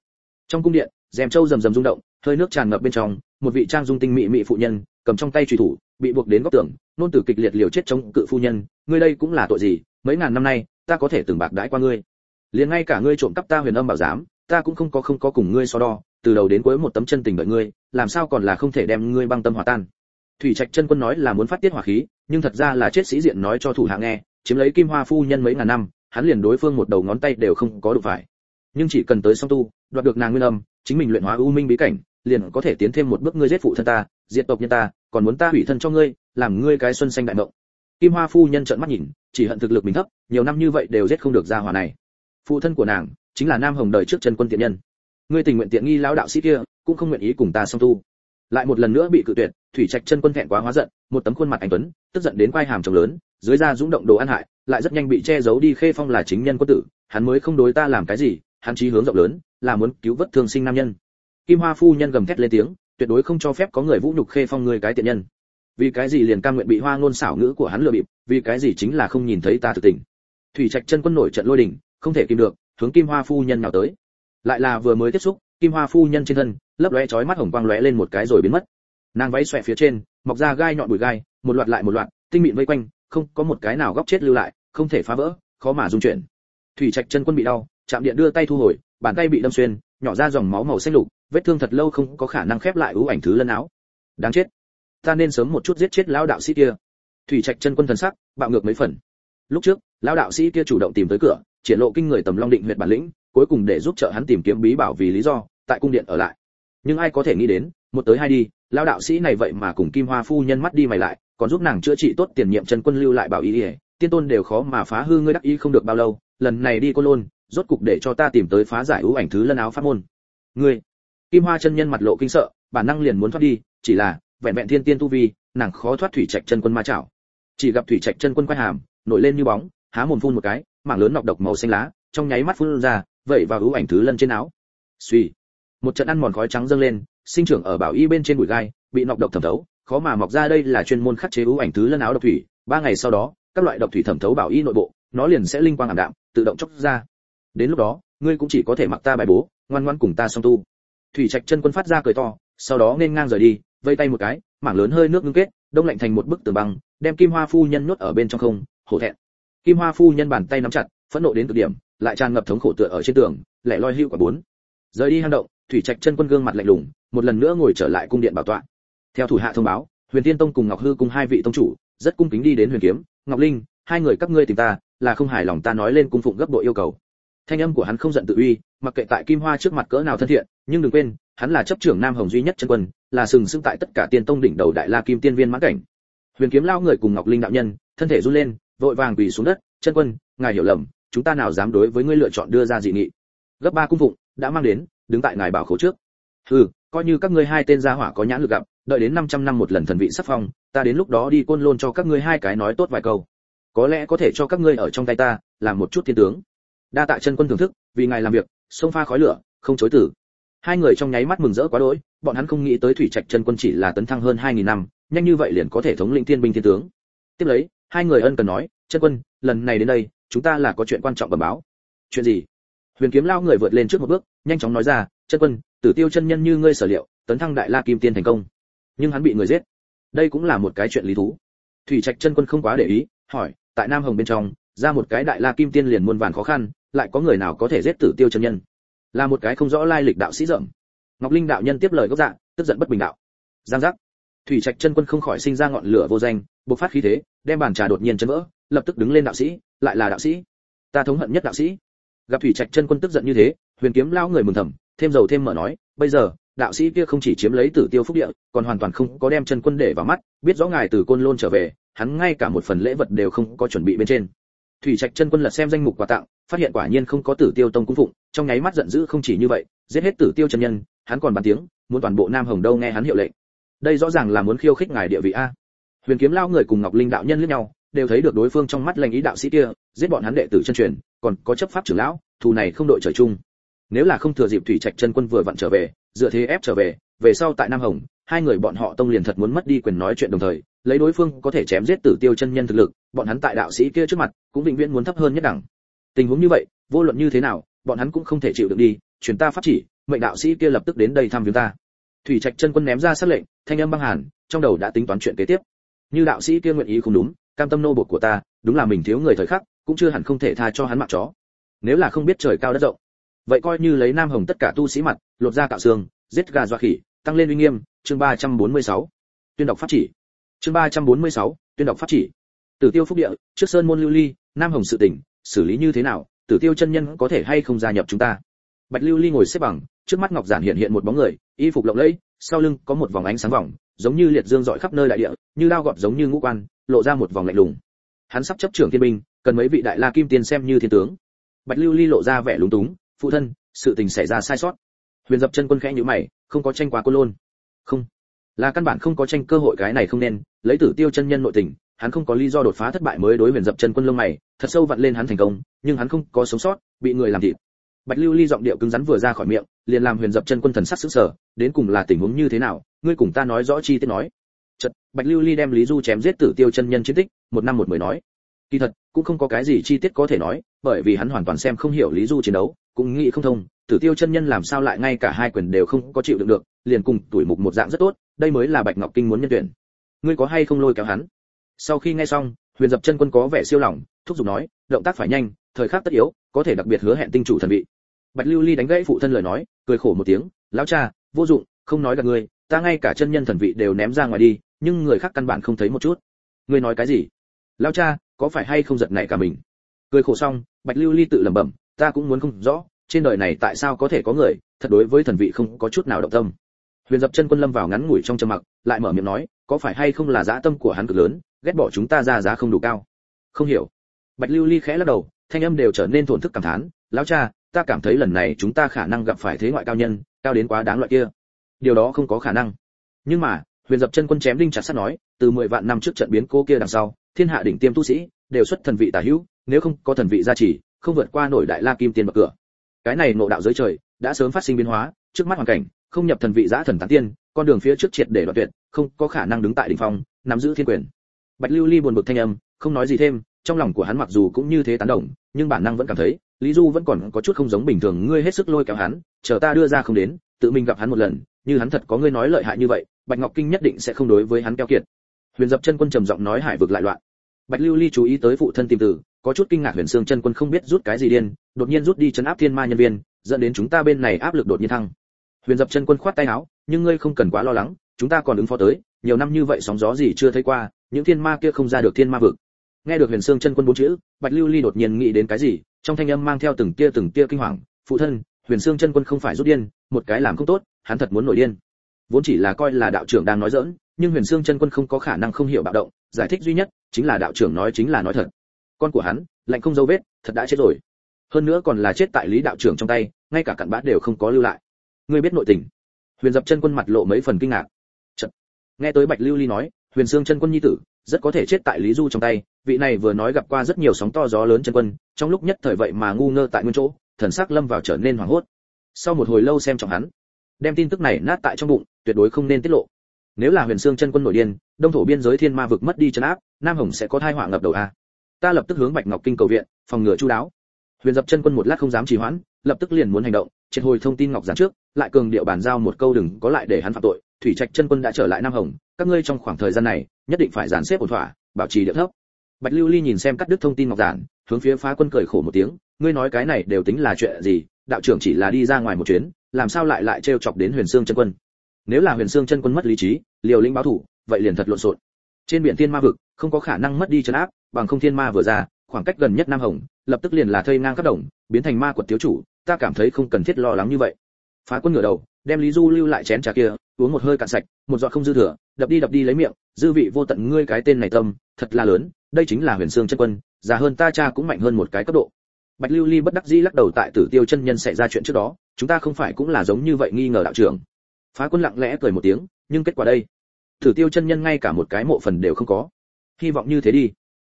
Trong cung điện, rèm trâu rầm rầm rung động, hơi nước tràn ngập bên trong, một vị trang dung tinh mỹ mỹ phụ nhân, cầm trong tay truy thủ, bị buộc đến góc tường, nôn tử kịch liệt liều chết chống cự phu nhân, ngươi đây cũng là tội gì, mấy ngàn năm nay, ta có thể từng bạc đãi qua ngươi. Liền ngay cả ngươi trộm cắp ta huyền âm bảo giám, ta cũng không có không có cùng ngươi so đo, từ đầu đến cuối một tấm chân tình đợi ngươi, làm sao còn là không thể đem ngươi băng tâm hòa tan. Thủy trạch chân quân nói là muốn phát tiết hỏa khí, nhưng thật ra là chết sĩ diện nói cho thủ hạ nghe, chiếm lấy kim hoa phu nhân mấy ngàn năm hắn liền đối phương một đầu ngón tay đều không có đụng phải. Nhưng chỉ cần tới song tu, đoạt được nàng nguyên âm, chính mình luyện hóa u minh bí cảnh, liền có thể tiến thêm một bước ngươi giết phụ thân ta, diệt tộc nhân ta, còn muốn ta hủy thân cho ngươi, làm ngươi cái xuân xanh đại mộng. Kim hoa phu nhân trợn mắt nhìn, chỉ hận thực lực mình thấp, nhiều năm như vậy đều giết không được ra hỏa này. Phụ thân của nàng, chính là nam hồng đời trước chân quân tiện nhân. Ngươi tình nguyện tiện nghi lão đạo sĩ kia, cũng không nguyện ý cùng ta song tu. Lại một lần nữa bị cự tuyệt, thủy trạch chân quân thẹn quá hóa giận, một tấm khuôn mặt anh tuấn, tức giận đến quay hàm trồng lớn, dưới da dũng động đồ ăn hại lại rất nhanh bị che giấu đi khê phong là chính nhân quân tử, hắn mới không đối ta làm cái gì, hắn chí hướng rộng lớn, là muốn cứu vớt thương sinh nam nhân. Kim hoa phu nhân gầm thét lên tiếng, tuyệt đối không cho phép có người vũ nhục khê phong người cái tiện nhân. Vì cái gì liền cam nguyện bị hoa ngôn xảo ngữ của hắn lừa bịp, vì cái gì chính là không nhìn thấy ta thực tình. Thủy trạch chân quân nổi trận lôi đình, không thể kìm được, hướng kim hoa phu nhân nào tới. Lại là vừa mới tiếp xúc, kim hoa phu nhân trên thân, lấp lóe chói mắt hồng quang lóe lên một cái rồi biến mất. Nàng váy xòe phía trên, mọc ra gai nhọn bụi gai, một loạt lại một loạt, tinh mịn vây quanh không có một cái nào góc chết lưu lại, không thể phá vỡ, khó mà dung chuyển. Thủy trạch chân quân bị đau, chạm điện đưa tay thu hồi, bàn tay bị đâm xuyên, nhỏ ra dòng máu màu xanh lục, vết thương thật lâu không có khả năng khép lại ưu ảnh thứ lân áo. Đáng chết. Ta nên sớm một chút giết chết lão đạo sĩ kia. Thủy trạch chân quân thần sắc, bạo ngược mấy phần. Lúc trước, lão đạo sĩ kia chủ động tìm tới cửa, triển lộ kinh người tầm long định huyện bản lĩnh, cuối cùng để giúp trợ hắn tìm kiếm bí bảo vì lý do, tại cung điện ở lại. Nhưng ai có thể nghĩ đến, một tới hai đi, lão đạo sĩ này vậy mà cùng kim hoa phu nhân mắt đi mày lại còn giúp nàng chữa trị tốt tiền nhiệm chân quân lưu lại bảo ý ỉa tiên tôn đều khó mà phá hư ngươi đắc ý không được bao lâu. Lần này đi côn lôn, rốt cục để cho ta tìm tới phá giải ưu ảnh thứ lân áo pháp môn. Ngươi, kim hoa chân nhân mặt lộ kinh sợ, bản năng liền muốn thoát đi, chỉ là, vẹn vẹn thiên tiên tu vi, nàng khó thoát thủy trạch chân quân ma chảo. Chỉ gặp thủy trạch chân quân quay hàm, nổi lên như bóng, há mồm phun một cái, mảng lớn nọc độc màu xanh lá, trong nháy mắt phun ra vậy vào ưu ảnh thứ lân trên áo. Suy một trận ăn mòn khói trắng dâng lên, sinh trưởng ở bảo y bên trên bụi gai, bị nọc độc thẩm thấu khó mà mọc ra đây là chuyên môn khắc chế ưu ảnh thứ lân áo độc thủy. Ba ngày sau đó, các loại độc thủy thẩm thấu bảo y nội bộ, nó liền sẽ linh quang ảm đạm, tự động chốc ra. Đến lúc đó, ngươi cũng chỉ có thể mặc ta bài bố, ngoan ngoan cùng ta song tu. Thủy trạch chân quân phát ra cười to, sau đó nên ngang rời đi, vây tay một cái, mảng lớn hơi nước ngưng kết, đông lạnh thành một bức tường băng, đem kim hoa phu nhân nhốt ở bên trong không, hổ thẹn. Kim hoa phu nhân bàn tay nắm chặt, phẫn nộ đến cực điểm, lại tràn ngập thống khổ tựa ở trên tường, lẻ loi hưu quả bốn. Rời đi hang động, thủy trạch chân quân gương mặt lạnh lùng, một lần nữa ngồi trở lại cung điện bảo tọa theo thủ hạ thông báo, huyền tiên tông cùng ngọc hư cùng hai vị tông chủ rất cung kính đi đến huyền kiếm. Ngọc linh, hai người các ngươi tìm ta là không hài lòng ta nói lên cung phụng gấp đội yêu cầu. Thanh âm của hắn không giận tự uy, mặc kệ tại kim hoa trước mặt cỡ nào thân thiện, nhưng đừng quên, hắn là chấp trưởng nam hồng duy nhất chân quân, là sừng sững tại tất cả tiên tông đỉnh đầu đại la kim tiên viên mãn cảnh. Huyền kiếm lao người cùng ngọc linh đạo nhân, thân thể run lên, vội vàng quỳ xuống đất, chân quân, ngài hiểu lầm, chúng ta nào dám đối với ngươi lựa chọn đưa ra dị nghị? Gấp ba cung phụng đã mang đến, đứng tại ngài bảo khấu trước. Hừ, coi như các ngươi hai tên gia hỏa có nhãn lực gặp đợi đến 500 năm một lần thần vị sắp phong, ta đến lúc đó đi côn lôn cho các ngươi hai cái nói tốt vài câu. Có lẽ có thể cho các ngươi ở trong tay ta, làm một chút thiên tướng. Đa tạ chân quân thưởng thức, vì ngài làm việc, sông pha khói lửa, không chối từ hai người trong nháy mắt mừng rỡ quá đỗi, bọn hắn không nghĩ tới thủy trạch chân quân chỉ là tấn thăng hơn 2.000 năm, nhanh như vậy liền có thể thống lĩnh thiên binh thiên tướng. Tiếp lấy, hai người ân cần nói, chân quân, lần này đến đây, chúng ta là có chuyện quan trọng bẩm báo. Chuyện gì? Huyền kiếm lao người vượt lên trước một bước, nhanh chóng nói ra, chân quân, tử tiêu chân nhân như ngươi sở liệu, tấn thăng đại la kim tiên thành công nhưng hắn bị người giết. Đây cũng là một cái chuyện lý thú. Thủy trạch chân quân không quá để ý, hỏi, tại nam hồng bên trong, ra một cái đại la kim tiên liền muôn vàn khó khăn, lại có người nào có thể giết tử tiêu chân nhân? Là một cái không rõ lai lịch đạo sĩ rậm. ngọc linh đạo nhân tiếp lời gốc dạ tức giận bất bình đạo. Giang giác. Thủy trạch chân quân không khỏi sinh ra ngọn lửa vô danh, bộc phát khí thế, đem bàn trà đột nhiên chấn vỡ, lập tức đứng lên đạo sĩ, lại là đạo sĩ. Ta thống hận nhất đạo sĩ. Gặp thủy trạch chân quân tức giận như thế, huyền kiếm lao người mừng thầm, thêm dầu thêm mở nói, bây giờ đạo sĩ kia không chỉ chiếm lấy tử tiêu phúc địa, còn hoàn toàn không có đem chân quân để vào mắt, biết rõ ngài từ côn lôn trở về, hắn ngay cả một phần lễ vật đều không có chuẩn bị bên trên. Thủy trạch chân quân lật xem danh mục quà tặng, phát hiện quả nhiên không có tử tiêu tông cung phụng, trong nháy mắt giận dữ không chỉ như vậy, giết hết tử tiêu chân nhân, hắn còn bàn tiếng, muốn toàn bộ nam hồng đâu nghe hắn hiệu lệnh. Đây rõ ràng là muốn khiêu khích ngài địa vị a. Huyền kiếm lao người cùng ngọc linh đạo nhân lẫn nhau, đều thấy được đối phương trong mắt lành ý đạo sĩ kia, giết bọn hắn đệ tử chân truyền, còn có chấp pháp trưởng lão, thù này không đội trời chung nếu là không thừa dịp thủy trạch chân quân vừa vặn trở về, dựa thế ép trở về về sau tại nam hồng, hai người bọn họ tông liền thật muốn mất đi quyền nói chuyện đồng thời, lấy đối phương có thể chém giết tử tiêu chân nhân thực lực, bọn hắn tại đạo sĩ kia trước mặt cũng vĩnh viễn muốn thấp hơn nhất đẳng. Tình huống như vậy, vô luận như thế nào, bọn hắn cũng không thể chịu được đi, truyền ta pháp chỉ, mệnh đạo sĩ kia lập tức đến đây thăm viếng ta. Thủy trạch chân quân ném ra sát lệnh, thanh âm băng hàn, trong đầu đã tính toán chuyện kế tiếp. Như đạo sĩ kia nguyện ý không đúng, cam tâm nô bộc của ta, đúng là mình thiếu người thời khắc, cũng chưa hẳn không thể tha cho hắn mặc chó. Nếu là không biết trời cao đất rộng vậy coi như lấy nam hồng tất cả tu sĩ mặt lột ra cạo xương giết gà dọa khỉ tăng lên uy nghiêm chương 346. tuyên đọc pháp chỉ. Chương 346, tuyên đọc pháp chỉ. Tử tiêu phúc địa trước sơn môn lưu ly nam hồng sự tỉnh xử lý như thế nào tử tiêu chân nhân có thể hay không gia nhập chúng ta? Bạch lưu ly ngồi xếp bằng trước mắt ngọc giản hiện hiện một bóng người y phục lộng lẫy sau lưng có một vòng ánh sáng vòng giống như liệt dương dọi khắp nơi đại địa như lao gọt giống như ngũ quan lộ ra một vòng lạnh lùng. Hắn sắp chấp trưởng thiên binh cần mấy vị đại la kim tiên xem như thiên tướng. Bạch lưu ly lộ ra vẻ lúng túng phụ thân, sự tình xảy ra sai sót. Huyền dập chân quân khẽ nhíu mày, không có tranh quá côn lôn. Không. Là căn bản không có tranh cơ hội cái này không nên, lấy tử tiêu chân nhân nội tình, hắn không có lý do đột phá thất bại mới đối huyền dập chân quân lông mày, thật sâu vặn lên hắn thành công, nhưng hắn không có sống sót, bị người làm thịt. Bạch lưu ly giọng điệu cứng rắn vừa ra khỏi miệng, liền làm huyền dập chân quân thần sắc sững sờ, đến cùng là tình huống như thế nào, ngươi cùng ta nói rõ chi tiết nói. Chật bạch lưu ly đem lý du chém giết tử tiêu chân nhân chiến tích, một năm một mười nói. Kỳ thật, cũng không có cái gì chi tiết có thể nói bởi vì hắn hoàn toàn xem không hiểu lý du chiến đấu, cũng nghĩ không thông, tử tiêu chân nhân làm sao lại ngay cả hai quyền đều không có chịu đựng được, liền cùng tuổi mục một dạng rất tốt, đây mới là bạch ngọc kinh muốn nhân tuyển. Ngươi có hay không lôi kéo hắn? Sau khi nghe xong, huyền dập chân quân có vẻ siêu lòng, thúc giục nói, động tác phải nhanh, thời khắc tất yếu, có thể đặc biệt hứa hẹn tinh chủ thần vị. Bạch lưu ly đánh gãy phụ thân lời nói, cười khổ một tiếng, lão cha, vô dụng, không nói gặp ngươi, ta ngay cả chân nhân thần vị đều ném ra ngoài đi, nhưng người khác căn bản không thấy một chút. Ngươi nói cái gì? Lão cha, có phải hay không giật nảy cả mình? Cười khổ xong bạch lưu ly tự lẩm bẩm, ta cũng muốn không rõ, trên đời này tại sao có thể có người thật đối với thần vị không có chút nào động tâm. Huyền dập chân quân lâm vào ngắn ngủi trong trầm mặc, lại mở miệng nói, có phải hay không là dã tâm của hắn cực lớn, ghét bỏ chúng ta ra giá không đủ cao? Không hiểu. Bạch lưu ly khẽ lắc đầu, thanh âm đều trở nên thổn thức cảm thán, lão cha, ta cảm thấy lần này chúng ta khả năng gặp phải thế ngoại cao nhân, cao đến quá đáng loại kia. Điều đó không có khả năng. Nhưng mà, huyền dập chân quân chém đinh chặt sắt nói, từ mười vạn năm trước trận biến cô kia đằng sau, thiên hạ đỉnh tiêm tu sĩ đều xuất thần vị tả hữu, nếu không có thần vị gia trì, không vượt qua nổi đại la kim tiên bậc cửa. Cái này ngộ đạo giới trời, đã sớm phát sinh biến hóa, trước mắt hoàn cảnh, không nhập thần vị giã thần tán tiên, con đường phía trước triệt để đoạn tuyệt, không có khả năng đứng tại đỉnh phong, nắm giữ thiên quyền. Bạch lưu ly buồn bực thanh âm, không nói gì thêm, trong lòng của hắn mặc dù cũng như thế tán đồng, nhưng bản năng vẫn cảm thấy, lý du vẫn còn có chút không giống bình thường, ngươi hết sức lôi kéo hắn, chờ ta đưa ra không đến, tự mình gặp hắn một lần, như hắn thật có ngươi nói lợi hại như vậy, bạch ngọc kinh nhất định sẽ không đối với hắn keo kiệt. Huyền dập chân quân trầm giọng nói hải vực lại loạn bạch lưu ly chú ý tới phụ thân tìm tử có chút kinh ngạc huyền xương chân quân không biết rút cái gì điên, đột nhiên rút đi chấn áp thiên ma nhân viên, dẫn đến chúng ta bên này áp lực đột nhiên thăng. Huyền dập chân quân khoát tay áo, nhưng ngươi không cần quá lo lắng, chúng ta còn ứng phó tới, nhiều năm như vậy sóng gió gì chưa thấy qua, những thiên ma kia không ra được thiên ma vực. Nghe được huyền xương chân quân bốn chữ, bạch lưu ly đột nhiên nghĩ đến cái gì, trong thanh âm mang theo từng tia từng tia kinh hoàng, phụ thân, huyền xương chân quân không phải rút điên, một cái làm không tốt, hắn thật muốn nổi điên. Vốn chỉ là coi là đạo trưởng đang nói dỡn nhưng huyền xương chân quân không có khả năng không hiểu bạo động giải thích duy nhất chính là đạo trưởng nói chính là nói thật. Con của hắn, lạnh không dấu vết, thật đã chết rồi. Hơn nữa còn là chết tại lý đạo trưởng trong tay, ngay cả cặn bã đều không có lưu lại. Ngươi biết nội tình. Huyền dập chân quân mặt lộ mấy phần kinh ngạc. Chật. nghe tới bạch lưu ly nói, huyền xương chân quân nhi tử, rất có thể chết tại lý du trong tay. Vị này vừa nói gặp qua rất nhiều sóng to gió lớn chân quân, trong lúc nhất thời vậy mà ngu ngơ tại nguyên chỗ, thần sắc lâm vào trở nên hoảng hốt. Sau một hồi lâu xem trọng hắn, đem tin tức này nát tại trong bụng, tuyệt đối không nên tiết lộ. Nếu là huyền xương chân quân nội điên đông thổ biên giới thiên ma vực mất đi chân áp, nam hồng sẽ có thai họa ngập đầu a. Ta lập tức hướng bạch ngọc kinh cầu viện, phòng ngừa chú đáo. Huyền dập chân quân một lát không dám trì hoãn, lập tức liền muốn hành động, triệt hồi thông tin ngọc giản trước, lại cường điệu bàn giao một câu đừng có lại để hắn phạm tội. Thủy trạch chân quân đã trở lại nam hồng, các ngươi trong khoảng thời gian này, nhất định phải dàn xếp ổn thỏa, bảo trì điệu thấp. Bạch lưu ly nhìn xem cắt đứt thông tin ngọc giản, hướng phía phá quân cười khổ một tiếng, ngươi nói cái này đều tính là chuyện gì, đạo trưởng chỉ là đi ra ngoài một chuyến, làm sao lại lại trêu chọc đến huyền xương chân quân? Nếu là huyền xương chân quân mất lý trí, liều lĩnh báo thủ vậy liền thật lộn xộn. Trên biển thiên ma vực, không có khả năng mất đi chân áp, bằng không thiên ma vừa ra, khoảng cách gần nhất nam hồng, lập tức liền là thây ngang các đồng, biến thành ma quật thiếu chủ, ta cảm thấy không cần thiết lo lắng như vậy. Phá quân ngửa đầu, đem lý du lưu lại chén trà kia, uống một hơi cạn sạch, một giọt không dư thừa, đập đi đập đi lấy miệng, dư vị vô tận ngươi cái tên này tâm, thật là lớn, đây chính là huyền xương chân quân, già hơn ta cha cũng mạnh hơn một cái cấp độ. Bạch lưu ly bất đắc dĩ lắc đầu tại tử tiêu chân nhân xảy ra chuyện trước đó, chúng ta không phải cũng là giống như vậy nghi ngờ đạo trưởng. Phá quân lặng lẽ cười một tiếng, nhưng kết quả đây thử tiêu chân nhân ngay cả một cái mộ phần đều không có. Hy vọng như thế đi.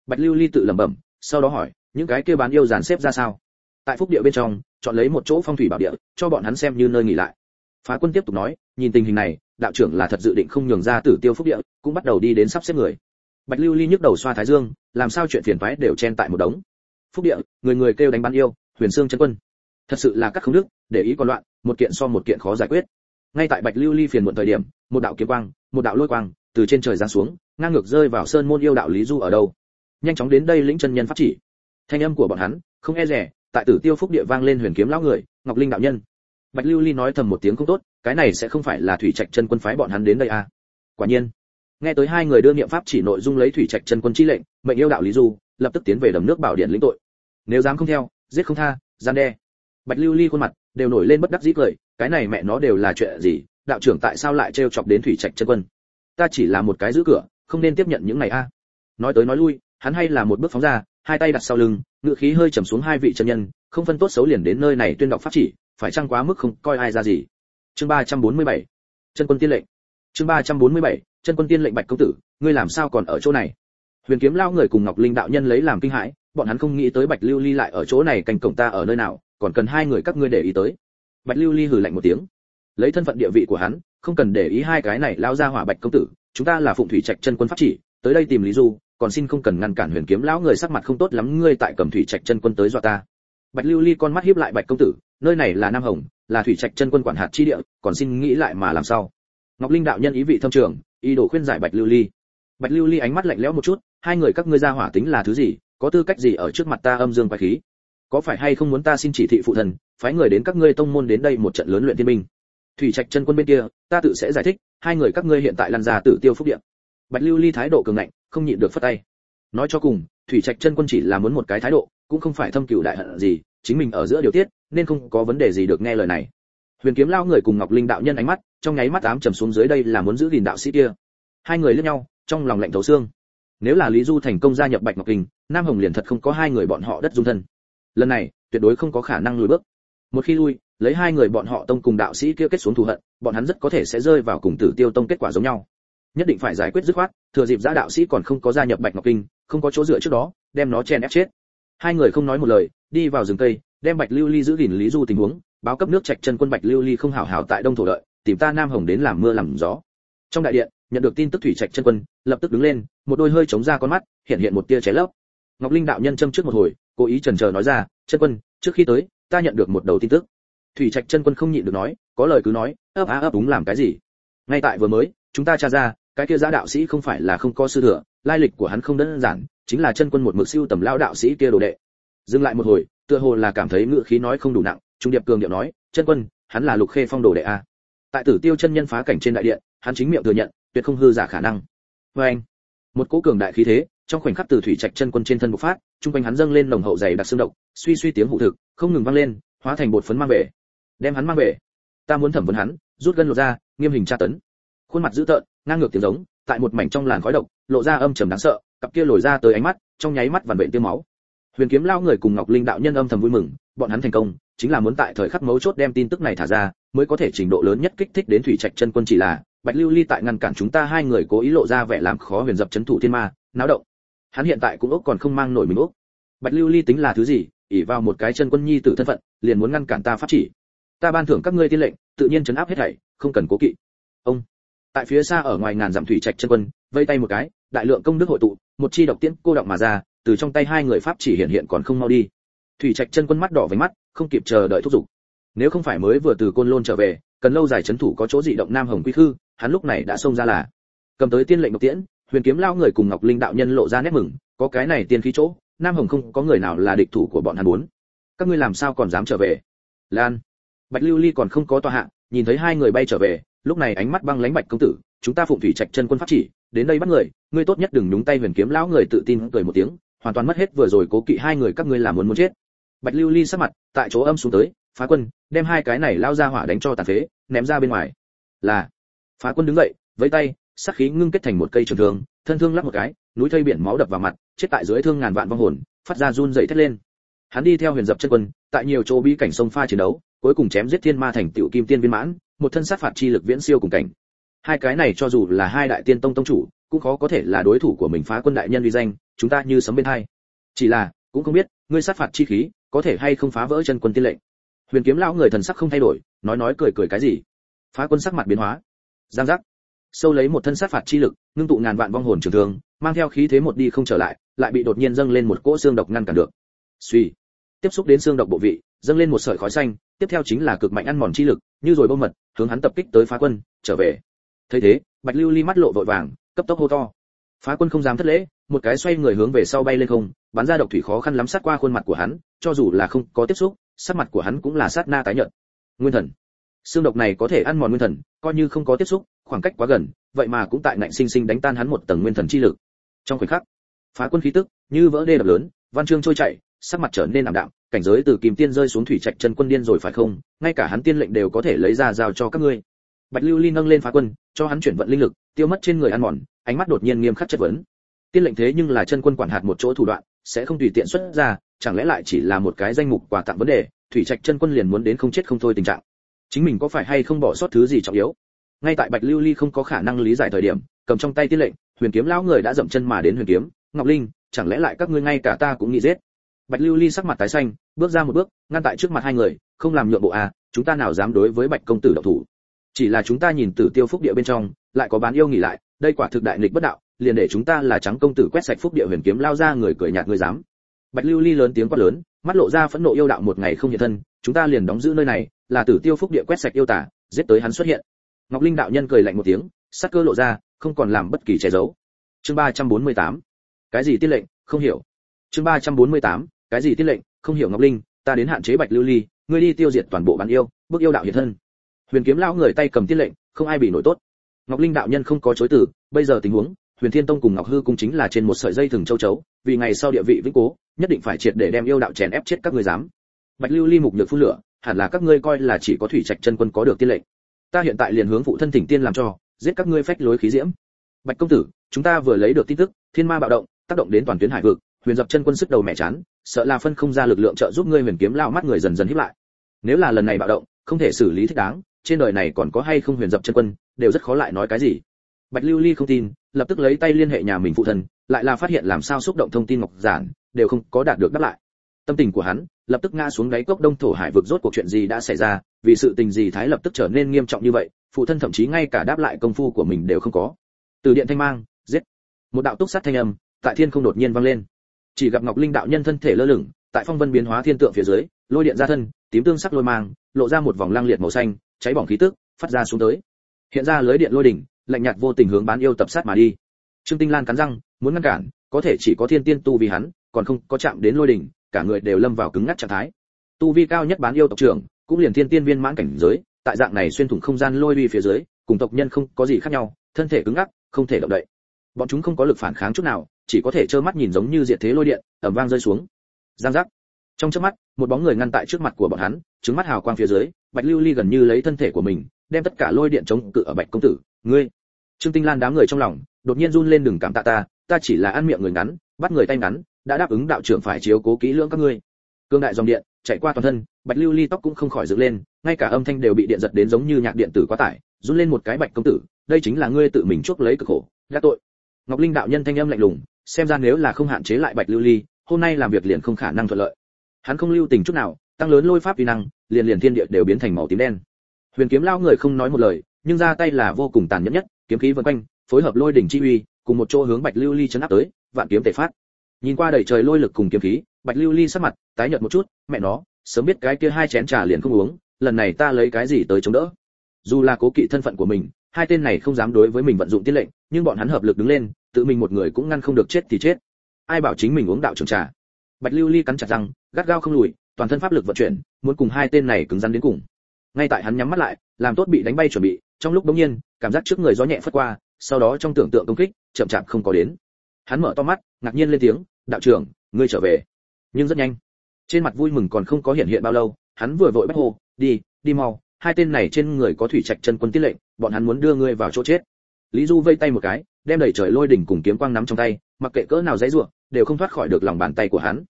Bạch lưu ly tự lẩm bẩm, sau đó hỏi, những cái kia bán yêu dàn xếp ra sao? Tại phúc địa bên trong, chọn lấy một chỗ phong thủy bảo địa, cho bọn hắn xem như nơi nghỉ lại. Phá quân tiếp tục nói, nhìn tình hình này, đạo trưởng là thật dự định không nhường ra tử tiêu phúc địa, cũng bắt đầu đi đến sắp xếp người. Bạch lưu ly nhức đầu xoa thái dương, làm sao chuyện phiền toái đều chen tại một đống. Phúc địa, người người kêu đánh bán yêu, huyền xương chân quân. Thật sự là các không đức, để ý còn loạn, một kiện so một kiện khó giải quyết ngay tại bạch lưu ly phiền muộn thời điểm, một đạo kiếm quang, một đạo lôi quang từ trên trời giáng xuống, ngang ngược rơi vào sơn môn yêu đạo lý du ở đâu. Nhanh chóng đến đây lĩnh chân nhân pháp chỉ. Thanh âm của bọn hắn không e rẻ tại tử tiêu phúc địa vang lên huyền kiếm lão người, ngọc linh đạo nhân. Bạch lưu ly nói thầm một tiếng không tốt, cái này sẽ không phải là thủy trạch chân quân phái bọn hắn đến đây à. Quả nhiên, nghe tới hai người đưa niệm pháp chỉ nội dung lấy thủy trạch chân quân chi lệnh, mệnh yêu đạo lý du lập tức tiến về đầm nước bảo điện lĩnh tội. Nếu dám không theo, giết không tha, gian đe. Bạch lưu ly khuôn mặt đều nổi lên bất đắc dĩ cười cái này mẹ nó đều là chuyện gì, đạo trưởng tại sao lại trêu chọc đến thủy trạch chân quân? Ta chỉ là một cái giữ cửa, không nên tiếp nhận những này a. Nói tới nói lui, hắn hay là một bước phóng ra, hai tay đặt sau lưng, ngựa khí hơi trầm xuống hai vị chân nhân, không phân tốt xấu liền đến nơi này tuyên đọc pháp chỉ, phải chăng quá mức không coi ai ra gì? Chương 347 chân quân tiên lệnh. Chương 347 chân quân tiên lệnh bạch công tử, ngươi làm sao còn ở chỗ này? Huyền kiếm lao người cùng ngọc linh đạo nhân lấy làm kinh hãi, bọn hắn không nghĩ tới bạch lưu ly lại ở chỗ này canh cổng ta ở nơi nào, còn cần hai người các ngươi để ý tới bạch lưu ly hừ lạnh một tiếng. Lấy thân phận địa vị của hắn, không cần để ý hai cái này lao ra hỏa bạch công tử, chúng ta là phụng thủy trạch chân quân pháp chỉ, tới đây tìm lý du, còn xin không cần ngăn cản huyền kiếm lão người sắc mặt không tốt lắm, ngươi tại cầm thủy trạch chân quân tới dọa ta. Bạch lưu ly con mắt hiếp lại bạch công tử, nơi này là nam hồng, là thủy trạch chân quân quản hạt chi địa, còn xin nghĩ lại mà làm sao? Ngọc linh đạo nhân ý vị thâm trường, ý đồ khuyên giải bạch lưu ly. Bạch lưu ly ánh mắt lạnh lẽo một chút, hai người các ngươi ra hỏa tính là thứ gì, có tư cách gì ở trước mặt ta âm dương quái khí? Có phải hay không muốn ta xin chỉ thị phụ thần, phái người đến các ngươi tông môn đến đây một trận lớn luyện thiên binh? Thủy trạch chân quân bên kia, ta tự sẽ giải thích, hai người các ngươi hiện tại lăn ra tử tiêu phúc điện bạch lưu ly thái độ cường ngạnh, không nhịn được phất tay. Nói cho cùng, thủy trạch chân quân chỉ là muốn một cái thái độ, cũng không phải thâm cửu đại hận gì, chính mình ở giữa điều tiết, nên không có vấn đề gì được nghe lời này. Huyền kiếm lao người cùng ngọc linh đạo nhân ánh mắt, trong nháy mắt ám trầm xuống dưới đây là muốn giữ gìn đạo sĩ kia. Hai người liếc nhau, trong lòng lạnh thấu xương. Nếu là lý du thành công gia nhập bạch ngọc kinh nam hồng liền thật không có hai người bọn họ đất dung thân lần này, tuyệt đối không có khả năng lùi bước. Một khi lui, lấy hai người bọn họ tông cùng đạo sĩ kia kết xuống thù hận, bọn hắn rất có thể sẽ rơi vào cùng tử tiêu tông kết quả giống nhau. Nhất định phải giải quyết dứt khoát, thừa dịp giã đạo sĩ còn không có gia nhập bạch ngọc kinh, không có chỗ dựa trước đó, đem nó chen ép chết. Hai người không nói một lời, đi vào rừng cây, đem bạch lưu ly giữ gìn lý du tình huống, báo cấp nước trạch chân quân bạch lưu ly không hảo hảo tại đông thổ đợi tìm ta nam hồng đến làm mưa làm gió. Trong đại điện, nhận được tin tức thủy trạch chân quân, lập tức đứng lên, một đôi hơi chống ra con mắt, hiện hiện một tia cháy lấp. Ngọc linh đạo nhân châm trước một hồi cố ý trần chờ nói ra, chân quân, trước khi tới, ta nhận được một đầu tin tức. Thủy trạch chân quân không nhịn được nói, có lời cứ nói, ấp á, ấp đúng làm cái gì? Ngay tại vừa mới, chúng ta tra ra, cái kia giã đạo sĩ không phải là không có sư thừa, lai lịch của hắn không đơn giản, chính là chân quân một mực siêu tầm lao đạo sĩ kia đồ đệ. Dừng lại một hồi, tựa hồ là cảm thấy ngựa khí nói không đủ nặng, trung điệp cường điệu nói, chân quân, hắn là lục khê phong đồ đệ a. Tại tử tiêu chân nhân phá cảnh trên đại điện, hắn chính miệng thừa nhận, tuyệt không hư giả khả năng. Vê anh một cỗ cường đại khí thế trong khoảnh khắc từ thủy trạch chân quân trên thân bộc phát, trung quanh hắn dâng lên nồng hậu dày đặc xương động suy suy tiếng hụ thực, không ngừng vang lên, hóa thành bột phấn mang về. Đem hắn mang về. Ta muốn thẩm vấn hắn, rút gân lộ ra nghiêm hình tra tấn. Khuôn mặt dữ tợn, ngang ngược tiếng giống, tại một mảnh trong làn khói độc, lộ ra âm trầm đáng sợ, cặp kia lồi ra tới ánh mắt, trong nháy mắt vằn vện tiêu máu. Huyền kiếm lao người cùng ngọc linh đạo nhân âm thầm vui mừng, bọn hắn thành công, chính là muốn tại thời khắc mấu chốt đem tin tức này thả ra, mới có thể trình độ lớn nhất kích thích đến thủy trạch chân quân chỉ là, bạch lưu ly tại ngăn cản chúng ta hai người cố ý lộ ra vẻ làm khó huyền dập chấn thủ thiên ma, náo động hắn hiện tại cũng ốc còn không mang nổi mình ốc. Bạch lưu ly tính là thứ gì ỉ vào một cái chân quân nhi tử thân phận, liền muốn ngăn cản ta phát chỉ. Ta ban thưởng các ngươi tiên lệnh, tự nhiên chấn áp hết thảy, không cần cố kỵ. Ông. Tại phía xa ở ngoài ngàn dặm thủy trạch chân quân, vây tay một cái, đại lượng công đức hội tụ, một chi độc tiễn cô động mà ra, từ trong tay hai người pháp chỉ hiện hiện còn không mau đi. Thủy trạch chân quân mắt đỏ với mắt, không kịp chờ đợi thúc giục. Nếu không phải mới vừa từ côn lôn trở về, cần lâu dài chấn thủ có chỗ dị động nam hồng quy thư, hắn lúc này đã xông ra là cầm tới tiên lệnh độc tiễn huyền kiếm lao người cùng ngọc linh đạo nhân lộ ra nét mừng, có cái này tiên khí chỗ, nam hồng không có người nào là địch thủ của bọn hắn muốn. Các ngươi làm sao còn dám trở về? Lan. Bạch lưu ly còn không có tòa hạ, nhìn thấy hai người bay trở về, lúc này ánh mắt băng lãnh bạch công tử, chúng ta phụng thủy trạch chân quân pháp chỉ, đến đây bắt người, ngươi tốt nhất đừng nhúng tay huyền kiếm lão người tự tin cười một tiếng, hoàn toàn mất hết vừa rồi cố kỵ hai người các ngươi làm muốn muốn chết. Bạch lưu ly sắc mặt, tại chỗ âm xuống tới, phá quân, đem hai cái này lao ra hỏa đánh cho tàn phế, ném ra bên ngoài. Là, phá quân đứng dậy với tay sắc khí ngưng kết thành một cây trường thương, thân thương lắc một cái, núi thây biển máu đập vào mặt, chết tại dưới thương ngàn vạn vong hồn, phát ra run dậy thét lên. Hắn đi theo huyền dập chân quân, tại nhiều chỗ bí cảnh sông pha chiến đấu, cuối cùng chém giết thiên ma thành tiểu kim tiên viên mãn, một thân sát phạt chi lực viễn siêu cùng cảnh. Hai cái này cho dù là hai đại tiên tông tông chủ, cũng khó có thể là đối thủ của mình phá quân đại nhân uy danh, chúng ta như sấm bên hai. Chỉ là, cũng không biết, ngươi sát phạt chi khí, có thể hay không phá vỡ chân quân tiên lệnh. Huyền kiếm lão người thần sắc không thay đổi, nói nói cười cười cái gì? Phá quân sắc mặt biến hóa. Giang giác sâu lấy một thân sát phạt chi lực, ngưng tụ ngàn vạn vong hồn trường thương, mang theo khí thế một đi không trở lại lại bị đột nhiên dâng lên một cỗ xương độc ngăn cản được. Suy. Tiếp xúc đến xương độc bộ vị, dâng lên một sợi khói xanh, tiếp theo chính là cực mạnh ăn mòn chi lực, như rồi bông mật, hướng hắn tập kích tới phá quân, trở về. Thấy thế, bạch lưu ly mắt lộ vội vàng, cấp tốc hô to. Phá quân không dám thất lễ, một cái xoay người hướng về sau bay lên không, bắn ra độc thủy khó khăn lắm sát qua khuôn mặt của hắn, cho dù là không có tiếp xúc, sắc mặt của hắn cũng là sát na tái nhợt. Nguyên thần. Xương độc này có thể ăn mòn nguyên thần, coi như không có tiếp xúc khoảng cách quá gần, vậy mà cũng tại ngạnh sinh sinh đánh tan hắn một tầng nguyên thần chi lực. Trong khoảnh khắc, phá quân khí tức như vỡ đê đập lớn, văn chương trôi chảy, sắc mặt trở nên ảm đạm, cảnh giới từ kim tiên rơi xuống thủy trạch chân quân điên rồi phải không? Ngay cả hắn tiên lệnh đều có thể lấy ra giao cho các ngươi. Bạch lưu ly nâng lên phá quân, cho hắn chuyển vận linh lực, tiêu mất trên người ăn mòn, ánh mắt đột nhiên nghiêm khắc chất vấn. Tiên lệnh thế nhưng là chân quân quản hạt một chỗ thủ đoạn, sẽ không tùy tiện xuất ra, chẳng lẽ lại chỉ là một cái danh mục quà tặng vấn đề, thủy trạch chân quân liền muốn đến không chết không thôi tình trạng. Chính mình có phải hay không bỏ sót thứ gì trọng yếu? Ngay tại bạch lưu ly không có khả năng lý giải thời điểm, cầm trong tay tiên lệnh, huyền kiếm lão người đã dậm chân mà đến huyền kiếm. Ngọc linh, chẳng lẽ lại các ngươi ngay cả ta cũng nghĩ giết? Bạch lưu ly sắc mặt tái xanh, bước ra một bước, ngăn tại trước mặt hai người, không làm nhượng bộ à chúng ta nào dám đối với bạch công tử độc thủ? Chỉ là chúng ta nhìn tử tiêu phúc địa bên trong, lại có bán yêu nghỉ lại, đây quả thực đại nghịch bất đạo, liền để chúng ta là trắng công tử quét sạch phúc địa huyền kiếm lao ra người cười nhạt người dám. Bạch lưu ly lớn tiếng quát lớn, mắt lộ ra phẫn nộ yêu đạo một ngày không hiện thân, chúng ta liền đóng giữ nơi này, là tử tiêu phúc địa quét sạch yêu tả, giết tới hắn xuất hiện ngọc linh đạo nhân cười lạnh một tiếng, sắc cơ lộ ra, không còn làm bất kỳ che giấu. Chương 348. cái gì tiết lệnh? Không hiểu. Chương 348. cái gì tiết lệnh? Không hiểu ngọc linh, ta đến hạn chế bạch lưu ly, ngươi đi tiêu diệt toàn bộ bán yêu, bước yêu đạo hiện thân. Huyền kiếm lão người tay cầm tiết lệnh, không ai bị nổi tốt. Ngọc linh đạo nhân không có chối từ, bây giờ tình huống, huyền thiên tông cùng ngọc hư cung chính là trên một sợi dây thừng châu chấu, vì ngày sau địa vị vĩnh cố, nhất định phải triệt để đem yêu đạo chèn ép chết các ngươi dám. Bạch lưu ly mục nhược phun lửa, hẳn là các ngươi coi là chỉ có thủy trạch chân quân có được tiên lệnh ta hiện tại liền hướng phụ thân thỉnh tiên làm cho, giết các ngươi phách lối khí diễm. Bạch công tử, chúng ta vừa lấy được tin tức, thiên ma bạo động, tác động đến toàn tuyến hải vực, huyền dập chân quân sức đầu mẹ chán, sợ là phân không ra lực lượng trợ giúp ngươi huyền kiếm lao mắt người dần dần hiếp lại. Nếu là lần này bạo động, không thể xử lý thích đáng, trên đời này còn có hay không huyền dập chân quân, đều rất khó lại nói cái gì. Bạch lưu ly không tin, lập tức lấy tay liên hệ nhà mình phụ thân, lại là phát hiện làm sao xúc động thông tin ngọc giản, đều không có đạt được đáp lại. Tâm tình của hắn, lập tức ngã xuống đáy cốc đông thổ hải vực rốt cuộc chuyện gì đã xảy ra vì sự tình gì thái lập tức trở nên nghiêm trọng như vậy, phụ thân thậm chí ngay cả đáp lại công phu của mình đều không có. Từ điện thanh mang, giết. Một đạo túc sát thanh âm, tại thiên không đột nhiên vang lên. Chỉ gặp ngọc linh đạo nhân thân thể lơ lửng, tại phong vân biến hóa thiên tượng phía dưới, lôi điện ra thân, tím tương sắc lôi mang, lộ ra một vòng lang liệt màu xanh, cháy bỏng khí tức, phát ra xuống tới. Hiện ra lưới điện lôi đỉnh, lạnh nhạt vô tình hướng bán yêu tập sát mà đi. Trương tinh lan cắn răng, muốn ngăn cản, có thể chỉ có thiên tiên tu vì hắn, còn không có chạm đến lôi đỉnh, cả người đều lâm vào cứng ngắc trạng thái. Tu vi cao nhất bán yêu tộc trưởng cũng liền thiên tiên viên mãn cảnh giới, tại dạng này xuyên thủng không gian lôi uy phía dưới, cùng tộc nhân không có gì khác nhau, thân thể cứng ngắc, không thể động đậy. Bọn chúng không có lực phản kháng chút nào, chỉ có thể trơ mắt nhìn giống như diệt thế lôi điện, ầm vang rơi xuống. Giang giác. Trong chớp mắt, một bóng người ngăn tại trước mặt của bọn hắn, trứng mắt hào quang phía dưới, bạch lưu ly gần như lấy thân thể của mình, đem tất cả lôi điện chống cự ở bạch công tử. Ngươi. Trương tinh lan đám người trong lòng, đột nhiên run lên đừng cảm tạ ta ta chỉ là ăn miệng người ngắn, bắt người tay ngắn, đã đáp ứng đạo trưởng phải chiếu cố kỹ lưỡng các ngươi. Cương đại dòng điện chạy qua toàn thân, bạch lưu ly tóc cũng không khỏi dựng lên, ngay cả âm thanh đều bị điện giật đến giống như nhạc điện tử quá tải, run lên một cái bạch công tử, đây chính là ngươi tự mình chuốc lấy cực khổ đã tội. Ngọc linh đạo nhân thanh âm lạnh lùng, xem ra nếu là không hạn chế lại bạch lưu ly, hôm nay làm việc liền không khả năng thuận lợi. Hắn không lưu tình chút nào, tăng lớn lôi pháp uy năng, liền liền thiên địa đều biến thành màu tím đen. Huyền kiếm lao người không nói một lời, nhưng ra tay là vô cùng tàn nhẫn nhất, kiếm khí vần quanh, phối hợp lôi đỉnh chi uy, cùng một chỗ hướng bạch lưu ly chấn áp tới, vạn kiếm tề phát. Nhìn qua đầy trời lôi lực cùng kiếm khí bạch lưu ly sắc mặt tái nhợt một chút, mẹ nó, sớm biết cái kia hai chén trà liền không uống, lần này ta lấy cái gì tới chống đỡ? Dù là cố kỵ thân phận của mình, hai tên này không dám đối với mình vận dụng tiết lệnh, nhưng bọn hắn hợp lực đứng lên, tự mình một người cũng ngăn không được chết thì chết. Ai bảo chính mình uống đạo trường trà? Bạch lưu ly cắn chặt răng, gắt gao không lùi, toàn thân pháp lực vận chuyển, muốn cùng hai tên này cứng rắn đến cùng. Ngay tại hắn nhắm mắt lại, làm tốt bị đánh bay chuẩn bị, trong lúc đống nhiên, cảm giác trước người gió nhẹ phất qua, sau đó trong tưởng tượng công kích, chậm chạp không có đến. Hắn mở to mắt, ngạc nhiên lên tiếng, đạo trưởng, ngươi trở về nhưng rất nhanh. Trên mặt vui mừng còn không có hiện hiện bao lâu, hắn vừa vội bắt hô, đi đi mau, hai tên này trên người có thủy trạch chân quân tiết lệnh, bọn hắn muốn đưa ngươi vào chỗ chết. Lý du vây tay một cái, đem đẩy trời lôi đỉnh cùng kiếm quang nắm trong tay, mặc kệ cỡ nào dãy ruộng đều không thoát khỏi được lòng bàn tay của hắn.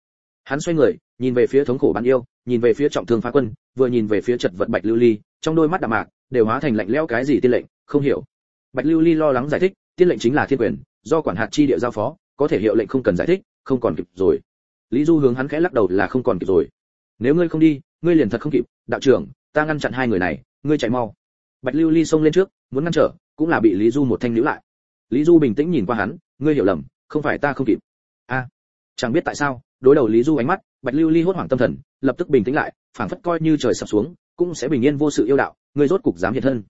Hắn xoay người, nhìn về phía thống khổ bạn yêu, nhìn về phía trọng thương phá quân, vừa nhìn về phía chật vật bạch lưu ly, trong đôi mắt đạm mạc, đều hóa thành lạnh lẽo cái gì tiên lệnh, không hiểu. Bạch lưu ly lo lắng giải thích tiên lệnh chính là thiên quyền, do quản hạt chi địa giao phó, có thể hiệu lệnh không cần giải thích, không còn kịp rồi lý du hướng hắn khẽ lắc đầu là không còn kịp rồi. Nếu ngươi không đi, ngươi liền thật không kịp. Đạo trưởng, ta ngăn chặn hai người này, ngươi chạy mau. Bạch lưu ly xông lên trước, muốn ngăn trở, cũng là bị lý du một thanh níu lại. Lý du bình tĩnh nhìn qua hắn, ngươi hiểu lầm, không phải ta không kịp. A, chẳng biết tại sao, đối đầu lý du ánh mắt, bạch lưu ly hốt hoảng tâm thần, lập tức bình tĩnh lại, phảng phất coi như trời sập xuống, cũng sẽ bình yên vô sự yêu đạo, ngươi rốt cục dám hiện thân.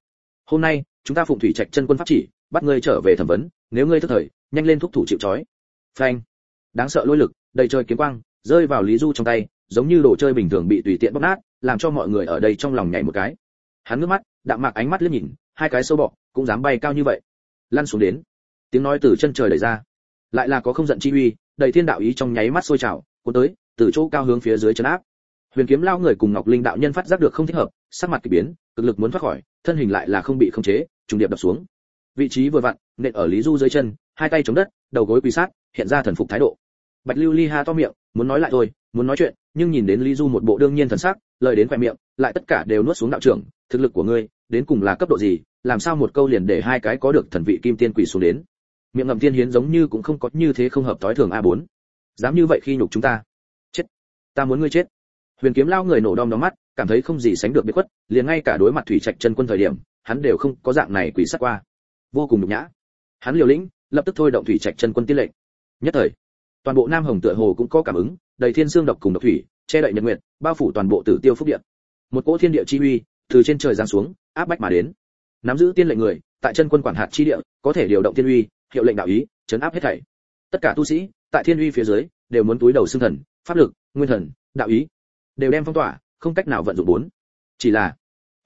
Hôm nay, chúng ta phụng thủy trạch chân quân pháp chỉ, bắt ngươi trở về thẩm vấn, nếu ngươi thất thời, nhanh lên thúc thủ chịu trói. Phanh. Đáng sợ lôi lực đầy trời kiếm quang, rơi vào lý du trong tay, giống như đồ chơi bình thường bị tùy tiện bóc nát, làm cho mọi người ở đây trong lòng nhảy một cái. Hắn ngước mắt, đạm mạc ánh mắt liếc nhìn, hai cái sâu bọ, cũng dám bay cao như vậy. Lăn xuống đến. Tiếng nói từ chân trời đẩy ra. Lại là có không giận chi uy, đầy thiên đạo ý trong nháy mắt sôi trào, cuốn tới, từ chỗ cao hướng phía dưới chân áp. Huyền kiếm lao người cùng ngọc linh đạo nhân phát giác được không thích hợp, sắc mặt kỳ biến, cực lực muốn thoát khỏi, thân hình lại là không bị khống chế, trùng điệp đập xuống. Vị trí vừa vặn, nện ở lý du dưới chân, hai tay chống đất, đầu gối quỳ sát, hiện ra thần phục thái độ bạch lưu ly ha to miệng, muốn nói lại thôi, muốn nói chuyện, nhưng nhìn đến lý du một bộ đương nhiên thần sắc, lời đến khoe miệng, lại tất cả đều nuốt xuống đạo trưởng, thực lực của ngươi, đến cùng là cấp độ gì, làm sao một câu liền để hai cái có được thần vị kim tiên quỷ xuống đến. Miệng ngậm tiên hiến giống như cũng không có như thế không hợp tối thường a 4 dám như vậy khi nhục chúng ta. Chết. Ta muốn ngươi chết. Huyền kiếm lao người nổ đom đóm mắt, cảm thấy không gì sánh được biệt khuất, liền ngay cả đối mặt thủy trạch chân quân thời điểm, hắn đều không có dạng này quỷ sắc qua. Vô cùng nhục nhã. Hắn liều lĩnh, lập tức thôi động thủy trạch chân quân tiết lệnh. Nhất thời toàn bộ nam hồng tựa hồ cũng có cảm ứng, đầy thiên xương độc cùng độc thủy, che đậy nhật nguyệt, bao phủ toàn bộ tử tiêu phúc điện. Một cỗ thiên địa chi uy từ trên trời giáng xuống, áp bách mà đến. Nắm giữ tiên lệnh người, tại chân quân quản hạt chi địa, có thể điều động thiên uy, hiệu lệnh đạo ý, chấn áp hết thảy. Tất cả tu sĩ, tại thiên uy phía dưới, đều muốn túi đầu xương thần, pháp lực, nguyên thần, đạo ý, đều đem phong tỏa, không cách nào vận dụng bốn. Chỉ là,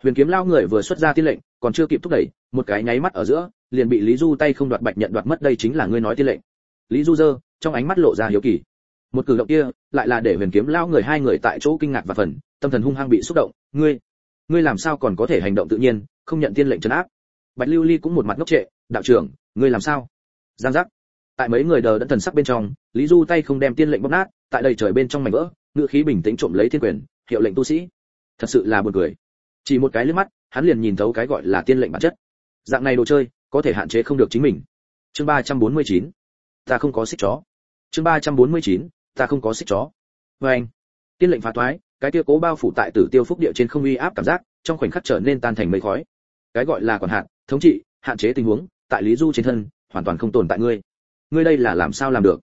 huyền kiếm lao người vừa xuất ra tiên lệnh, còn chưa kịp thúc đẩy, một cái nháy mắt ở giữa, liền bị lý du tay không đoạt bạch nhận đoạt mất, đây chính là ngươi nói tiên lệnh lý du dơ, trong ánh mắt lộ ra hiếu kỳ. Một cử động kia lại là để huyền kiếm lao người hai người tại chỗ kinh ngạc và phần, tâm thần hung hăng bị xúc động. Ngươi ngươi làm sao còn có thể hành động tự nhiên, không nhận tiên lệnh trấn áp? Bạch lưu ly cũng một mặt ngốc trệ, đạo trưởng, ngươi làm sao? Giang giác. Tại mấy người đờ đẫn thần sắc bên trong, lý du tay không đem tiên lệnh bóp nát, tại đầy trời bên trong mảnh vỡ, ngựa khí bình tĩnh trộm lấy thiên quyền, hiệu lệnh tu sĩ. Thật sự là buồn cười. Chỉ một cái liếc mắt, hắn liền nhìn thấu cái gọi là tiên lệnh bản chất. Dạng này đồ chơi, có thể hạn chế không được chính mình. Chương ba trăm bốn mươi chín ta không có xích chó. Chương ba trăm bốn mươi chín, ta không có xích chó. Vê anh, tiên lệnh phá thoái, cái kia cố bao phủ tại tử tiêu phúc địa trên không uy áp cảm giác, trong khoảnh khắc trở nên tan thành mây khói. Cái gọi là còn hạn, thống trị, hạn chế tình huống, tại lý du trên thân, hoàn toàn không tồn tại ngươi. Ngươi đây là làm sao làm được?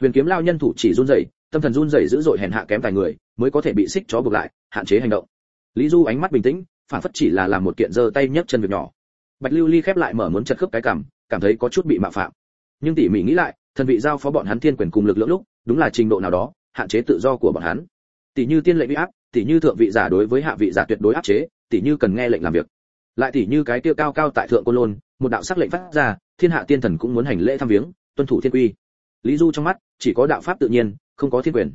Huyền kiếm lao nhân thủ chỉ run rẩy, tâm thần run rẩy dữ dội hèn hạ kém tài người, mới có thể bị xích chó buộc lại, hạn chế hành động. Lý du ánh mắt bình tĩnh, phản phất chỉ là làm một kiện giơ tay nhấc chân việc nhỏ. Bạch lưu ly khép lại mở muốn chật khớp cái cằm, cảm thấy có chút bị mạo phạm nhưng tỉ mỉ nghĩ lại, thần vị giao phó bọn hắn thiên quyền cùng lực lượng lúc, đúng là trình độ nào đó, hạn chế tự do của bọn hắn. Tỷ như tiên lệnh uy áp tỷ như thượng vị giả đối với hạ vị giả tuyệt đối áp chế tỷ như cần nghe lệnh làm việc. Lại tỷ như cái tiêu cao cao tại thượng côn lôn, một đạo sắc lệnh phát ra, thiên hạ tiên thần cũng muốn hành lễ thăm viếng, tuân thủ thiên quy. Lý du trong mắt, chỉ có đạo pháp tự nhiên, không có thiên quyền.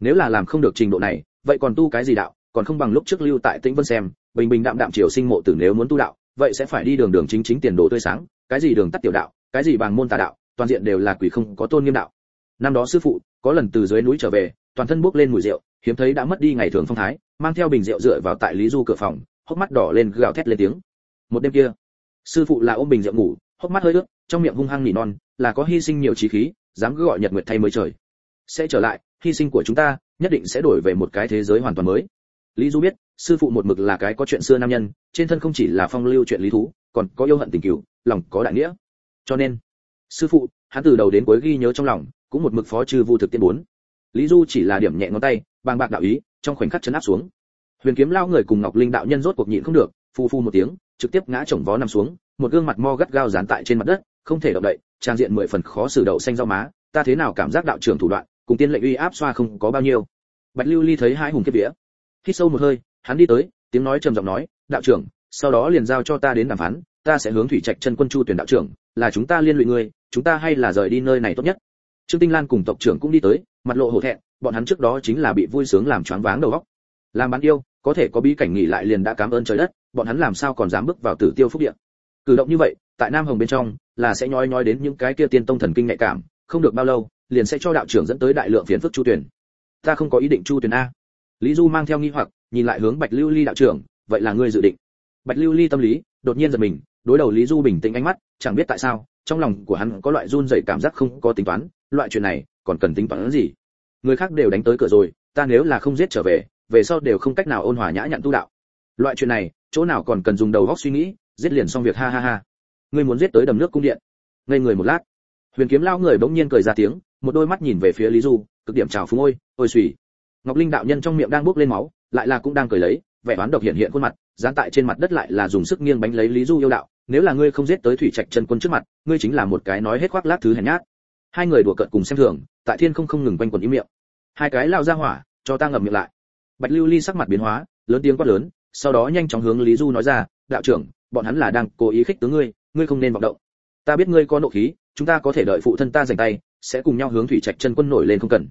Nếu là làm không được trình độ này, vậy còn tu cái gì đạo, còn không bằng lúc trước lưu tại tĩnh vân xem, bình bình đạm đạm triều sinh mộ tử nếu muốn tu đạo, vậy sẽ phải đi đường đường chính chính tiền đồ tươi sáng, cái gì đường tắt tiểu đạo, cái gì bằng môn tà đạo toàn diện đều là quỷ không có tôn nghiêm đạo. Năm đó sư phụ, có lần từ dưới núi trở về, toàn thân bốc lên mùi rượu, hiếm thấy đã mất đi ngày thường phong thái, mang theo bình rượu dựa vào tại lý du cửa phòng, hốc mắt đỏ lên gào thét lên tiếng. Một đêm kia, sư phụ là ôm bình rượu ngủ, hốc mắt hơi ướt, trong miệng hung hăng nỉ non, là có hy sinh nhiều trí khí, dám cứ gọi nhật nguyệt thay mới trời. Sẽ trở lại, hy sinh của chúng ta, nhất định sẽ đổi về một cái thế giới hoàn toàn mới. Lý du biết, sư phụ một mực là cái có chuyện xưa nam nhân, trên thân không chỉ là phong lưu chuyện lý thú, còn có yêu hận tình cửu lòng có đại nghĩa. Cho nên sư phụ, hắn từ đầu đến cuối ghi nhớ trong lòng, cũng một mực phó trừ vu thực tiên bốn. Lý du chỉ là điểm nhẹ ngón tay, bàng bạc đạo ý, trong khoảnh khắc chấn áp xuống. Huyền kiếm lao người cùng ngọc linh đạo nhân rốt cuộc nhịn không được, phu phu một tiếng, trực tiếp ngã chồng vó nằm xuống, một gương mặt mo gắt gao dán tại trên mặt đất, không thể động đậy, trang diện mười phần khó xử đậu xanh rau má, ta thế nào cảm giác đạo trưởng thủ đoạn, cùng tiên lệnh uy áp xoa không có bao nhiêu. Bạch lưu ly thấy hai hùng kiếp vía. Hít sâu một hơi, hắn đi tới, tiếng nói trầm giọng nói, đạo trưởng, sau đó liền giao cho ta đến đàm phán, ta sẽ hướng thủy trạch chân quân chu tuyển đạo trưởng là chúng ta liên lụy ngươi, chúng ta hay là rời đi nơi này tốt nhất? Trương tinh lan cùng tộc trưởng cũng đi tới, mặt lộ hổ thẹn, bọn hắn trước đó chính là bị vui sướng làm choáng váng đầu óc. Làm bán yêu, có thể có bí cảnh nghỉ lại liền đã cảm ơn trời đất, bọn hắn làm sao còn dám bước vào tử tiêu phúc địa? Cử động như vậy, tại nam hồng bên trong, là sẽ nhói nhói đến những cái kia tiên tông thần kinh nhạy cảm, không được bao lâu, liền sẽ cho đạo trưởng dẫn tới đại lượng phiền phức chu tuyển ta không có ý định chu tuyển a. Lý du mang theo nghi hoặc, nhìn lại hướng bạch lưu ly đạo trưởng, vậy là ngươi dự định? Bạch lưu ly tâm lý, đột nhiên giật mình đối đầu lý du bình tĩnh ánh mắt, chẳng biết tại sao, trong lòng của hắn có loại run rẩy cảm giác không có tính toán, loại chuyện này còn cần tính toán gì. Người khác đều đánh tới cửa rồi, ta nếu là không giết trở về về sau đều không cách nào ôn hòa nhã nhặn tu đạo. Loại chuyện này, chỗ nào còn cần dùng đầu óc suy nghĩ, giết liền xong việc, ha ha ha. Ngươi muốn giết tới đầm nước cung điện. Ngây người một lát. Huyền kiếm lao người bỗng nhiên cười ra tiếng, một đôi mắt nhìn về phía lý du, cực điểm chào phúng, ôi ôi suy ngọc linh đạo nhân trong miệng đang bốc lên máu, lại là cũng đang cười lấy vẻ oán độc hiện hiện khuôn mặt, dán tại trên mặt đất lại là dùng sức nghiêng bánh lấy lý du yêu đạo, nếu là ngươi không giết tới thủy trạch chân quân trước mặt, ngươi chính là một cái nói hết khoác lác thứ hèn nhát. Hai người đùa cợt cùng xem thường, tại thiên không không ngừng quanh quẩn ý miệng. Hai cái lao ra hỏa, cho ta ngậm miệng lại. Bạch lưu ly sắc mặt biến hóa, lớn tiếng quát lớn, sau đó nhanh chóng hướng lý du nói ra, đạo trưởng, bọn hắn là đang cố ý khích tướng ngươi ngươi không nên vọng động. Ta biết ngươi có nộ khí, chúng ta có thể đợi phụ thân ta giành tay, sẽ cùng nhau hướng thủy trạch chân quân nổi lên không cần.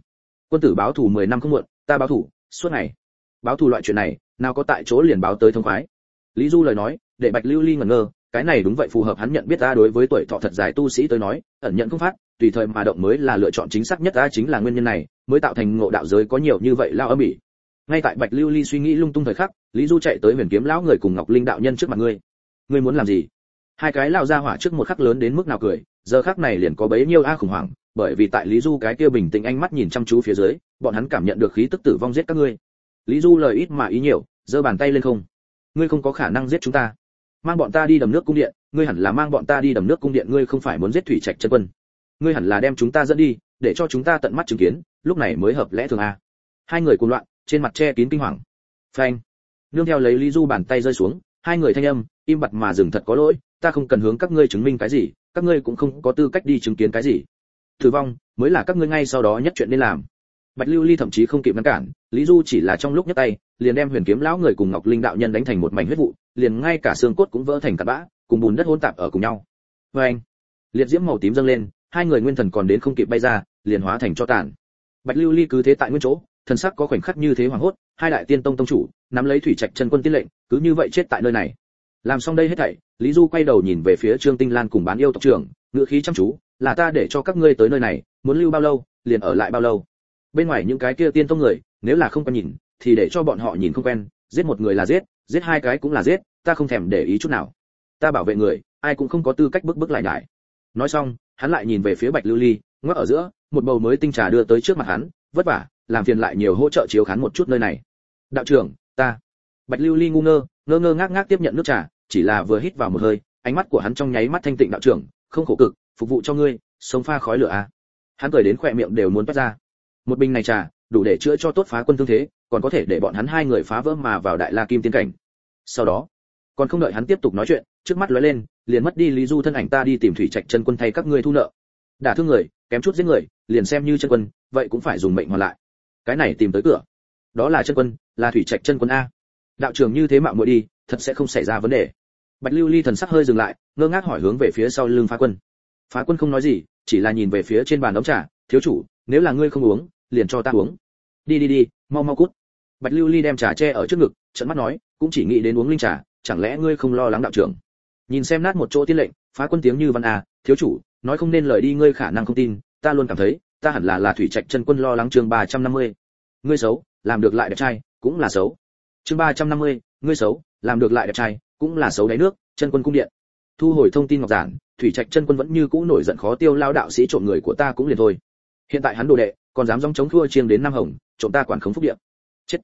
Quân tử báo thù 10 năm không muộn, ta báo thù, suốt ngày. Báo thù loại chuyện này nào có tại chỗ liền báo tới thông khoái. Lý du lời nói, để bạch lưu ly ngẩn ngơ, cái này đúng vậy phù hợp hắn nhận biết ta đối với tuổi thọ thật dài tu sĩ tới nói, ẩn nhận không phát, tùy thời mà động mới là lựa chọn chính xác nhất ta chính là nguyên nhân này, mới tạo thành ngộ đạo giới có nhiều như vậy lao âm ỉ. Ngay tại bạch lưu ly suy nghĩ lung tung thời khắc, lý du chạy tới huyền kiếm lão người cùng ngọc linh đạo nhân trước mặt ngươi. Ngươi muốn làm gì? Hai cái lao ra hỏa trước một khắc lớn đến mức nào cười, giờ khắc này liền có bấy nhiêu a khủng hoảng, bởi vì tại lý du cái kia bình tĩnh ánh mắt nhìn chăm chú phía dưới, bọn hắn cảm nhận được khí tức tử vong giết các ngươi lý du lời ít mà ý nhiều, giơ bàn tay lên không. Ngươi không có khả năng giết chúng ta. Mang bọn ta đi đầm nước cung điện, ngươi hẳn là mang bọn ta đi đầm nước cung điện, ngươi không phải muốn giết thủy trạch chân quân. Ngươi hẳn là đem chúng ta dẫn đi, để cho chúng ta tận mắt chứng kiến, lúc này mới hợp lẽ thường a. Hai người cuồng loạn, trên mặt che kín kinh hoàng. Phanh. Nương theo lấy lý du bàn tay rơi xuống, hai người thanh âm, im bặt mà dừng thật có lỗi, ta không cần hướng các ngươi chứng minh cái gì, các ngươi cũng không có tư cách đi chứng kiến cái gì. Tử vong, mới là các ngươi ngay sau đó nhất chuyện nên làm bạch lưu ly thậm chí không kịp ngăn cản, lý du chỉ là trong lúc nhấc tay, liền đem huyền kiếm lão người cùng ngọc linh đạo nhân đánh thành một mảnh huyết vụ, liền ngay cả xương cốt cũng vỡ thành cát bã, cùng bùn đất hỗn tạp ở cùng nhau. Vê anh, liệt diễm màu tím dâng lên, hai người nguyên thần còn đến không kịp bay ra, liền hóa thành cho tàn. Bạch lưu ly cứ thế tại nguyên chỗ, thần sắc có khoảnh khắc như thế hoàng hốt, hai đại tiên tông tông chủ, nắm lấy thủy trạch chân quân tiên lệnh, cứ như vậy chết tại nơi này. Làm xong đây hết thảy, lý du quay đầu nhìn về phía trương tinh lan cùng bán yêu tộc trưởng, ngựa khí chăm chú, là ta để cho các ngươi tới nơi này, muốn lưu bao lâu, liền ở lại bao lâu bên ngoài những cái kia tiên tông người, nếu là không quen nhìn, thì để cho bọn họ nhìn không quen, giết một người là giết giết hai cái cũng là giết, ta không thèm để ý chút nào. Ta bảo vệ người, ai cũng không có tư cách bước bước lại đại nói xong, hắn lại nhìn về phía bạch lưu ly, ngoắc ở giữa, một bầu mới tinh trà đưa tới trước mặt hắn, vất vả, làm phiền lại nhiều hỗ trợ chiếu khán một chút nơi này. Đạo trưởng, ta. Bạch lưu ly ngu ngơ ngơ ngơ ngác ngác tiếp nhận nước trà, chỉ là vừa hít vào một hơi, ánh mắt của hắn trong nháy mắt thanh tịnh đạo trưởng, không khổ cực, phục vụ cho ngươi, sống pha khói lửa a. À. hắn cười đến khỏe miệng đều muốn bắt ra một bình này trà, đủ để chữa cho tốt phá quân thương thế, còn có thể để bọn hắn hai người phá vỡ mà vào đại la kim tiên cảnh. Sau đó, còn không đợi hắn tiếp tục nói chuyện, trước mắt lóe lên, liền mất đi lý du thân ảnh ta đi tìm thủy trạch chân quân thay các ngươi thu nợ. Đả thương người, kém chút giết người, liền xem như chân quân, vậy cũng phải dùng mệnh hoàn lại. Cái này tìm tới cửa. Đó là chân quân, là thủy trạch chân quân a. Đạo trưởng như thế mạo muội đi, thật sẽ không xảy ra vấn đề. Bạch lưu ly thần sắc hơi dừng lại, ngơ ngác hỏi hướng về phía sau lưng phá quân. Phá quân không nói gì, chỉ là nhìn về phía trên bàn đóng trà, thiếu chủ nếu là ngươi không uống liền cho ta uống. Đi đi đi mau mau cút. Bạch lưu ly đem trà che ở trước ngực trận mắt nói cũng chỉ nghĩ đến uống linh trà chẳng lẽ ngươi không lo lắng đạo trưởng? Nhìn xem nát một chỗ tiên lệnh phá quân tiếng như văn à thiếu chủ nói không nên lời đi ngươi khả năng không tin ta luôn cảm thấy ta hẳn là là thủy trạch chân quân lo lắng chương 350. ngươi xấu làm được lại đẹp trai cũng là xấu. Chương 350, ngươi xấu làm được lại đẹp trai cũng là xấu đáy nước chân quân cung điện. Thu hồi thông tin ngọc giản thủy trạch chân quân vẫn như cũ nổi giận khó tiêu lao đạo sĩ trộm người của ta cũng liền thôi hiện tại hắn đồ đệ, còn dám dòng chống thua chiêng đến năm hồng, trộm ta quản khống phúc điện chết.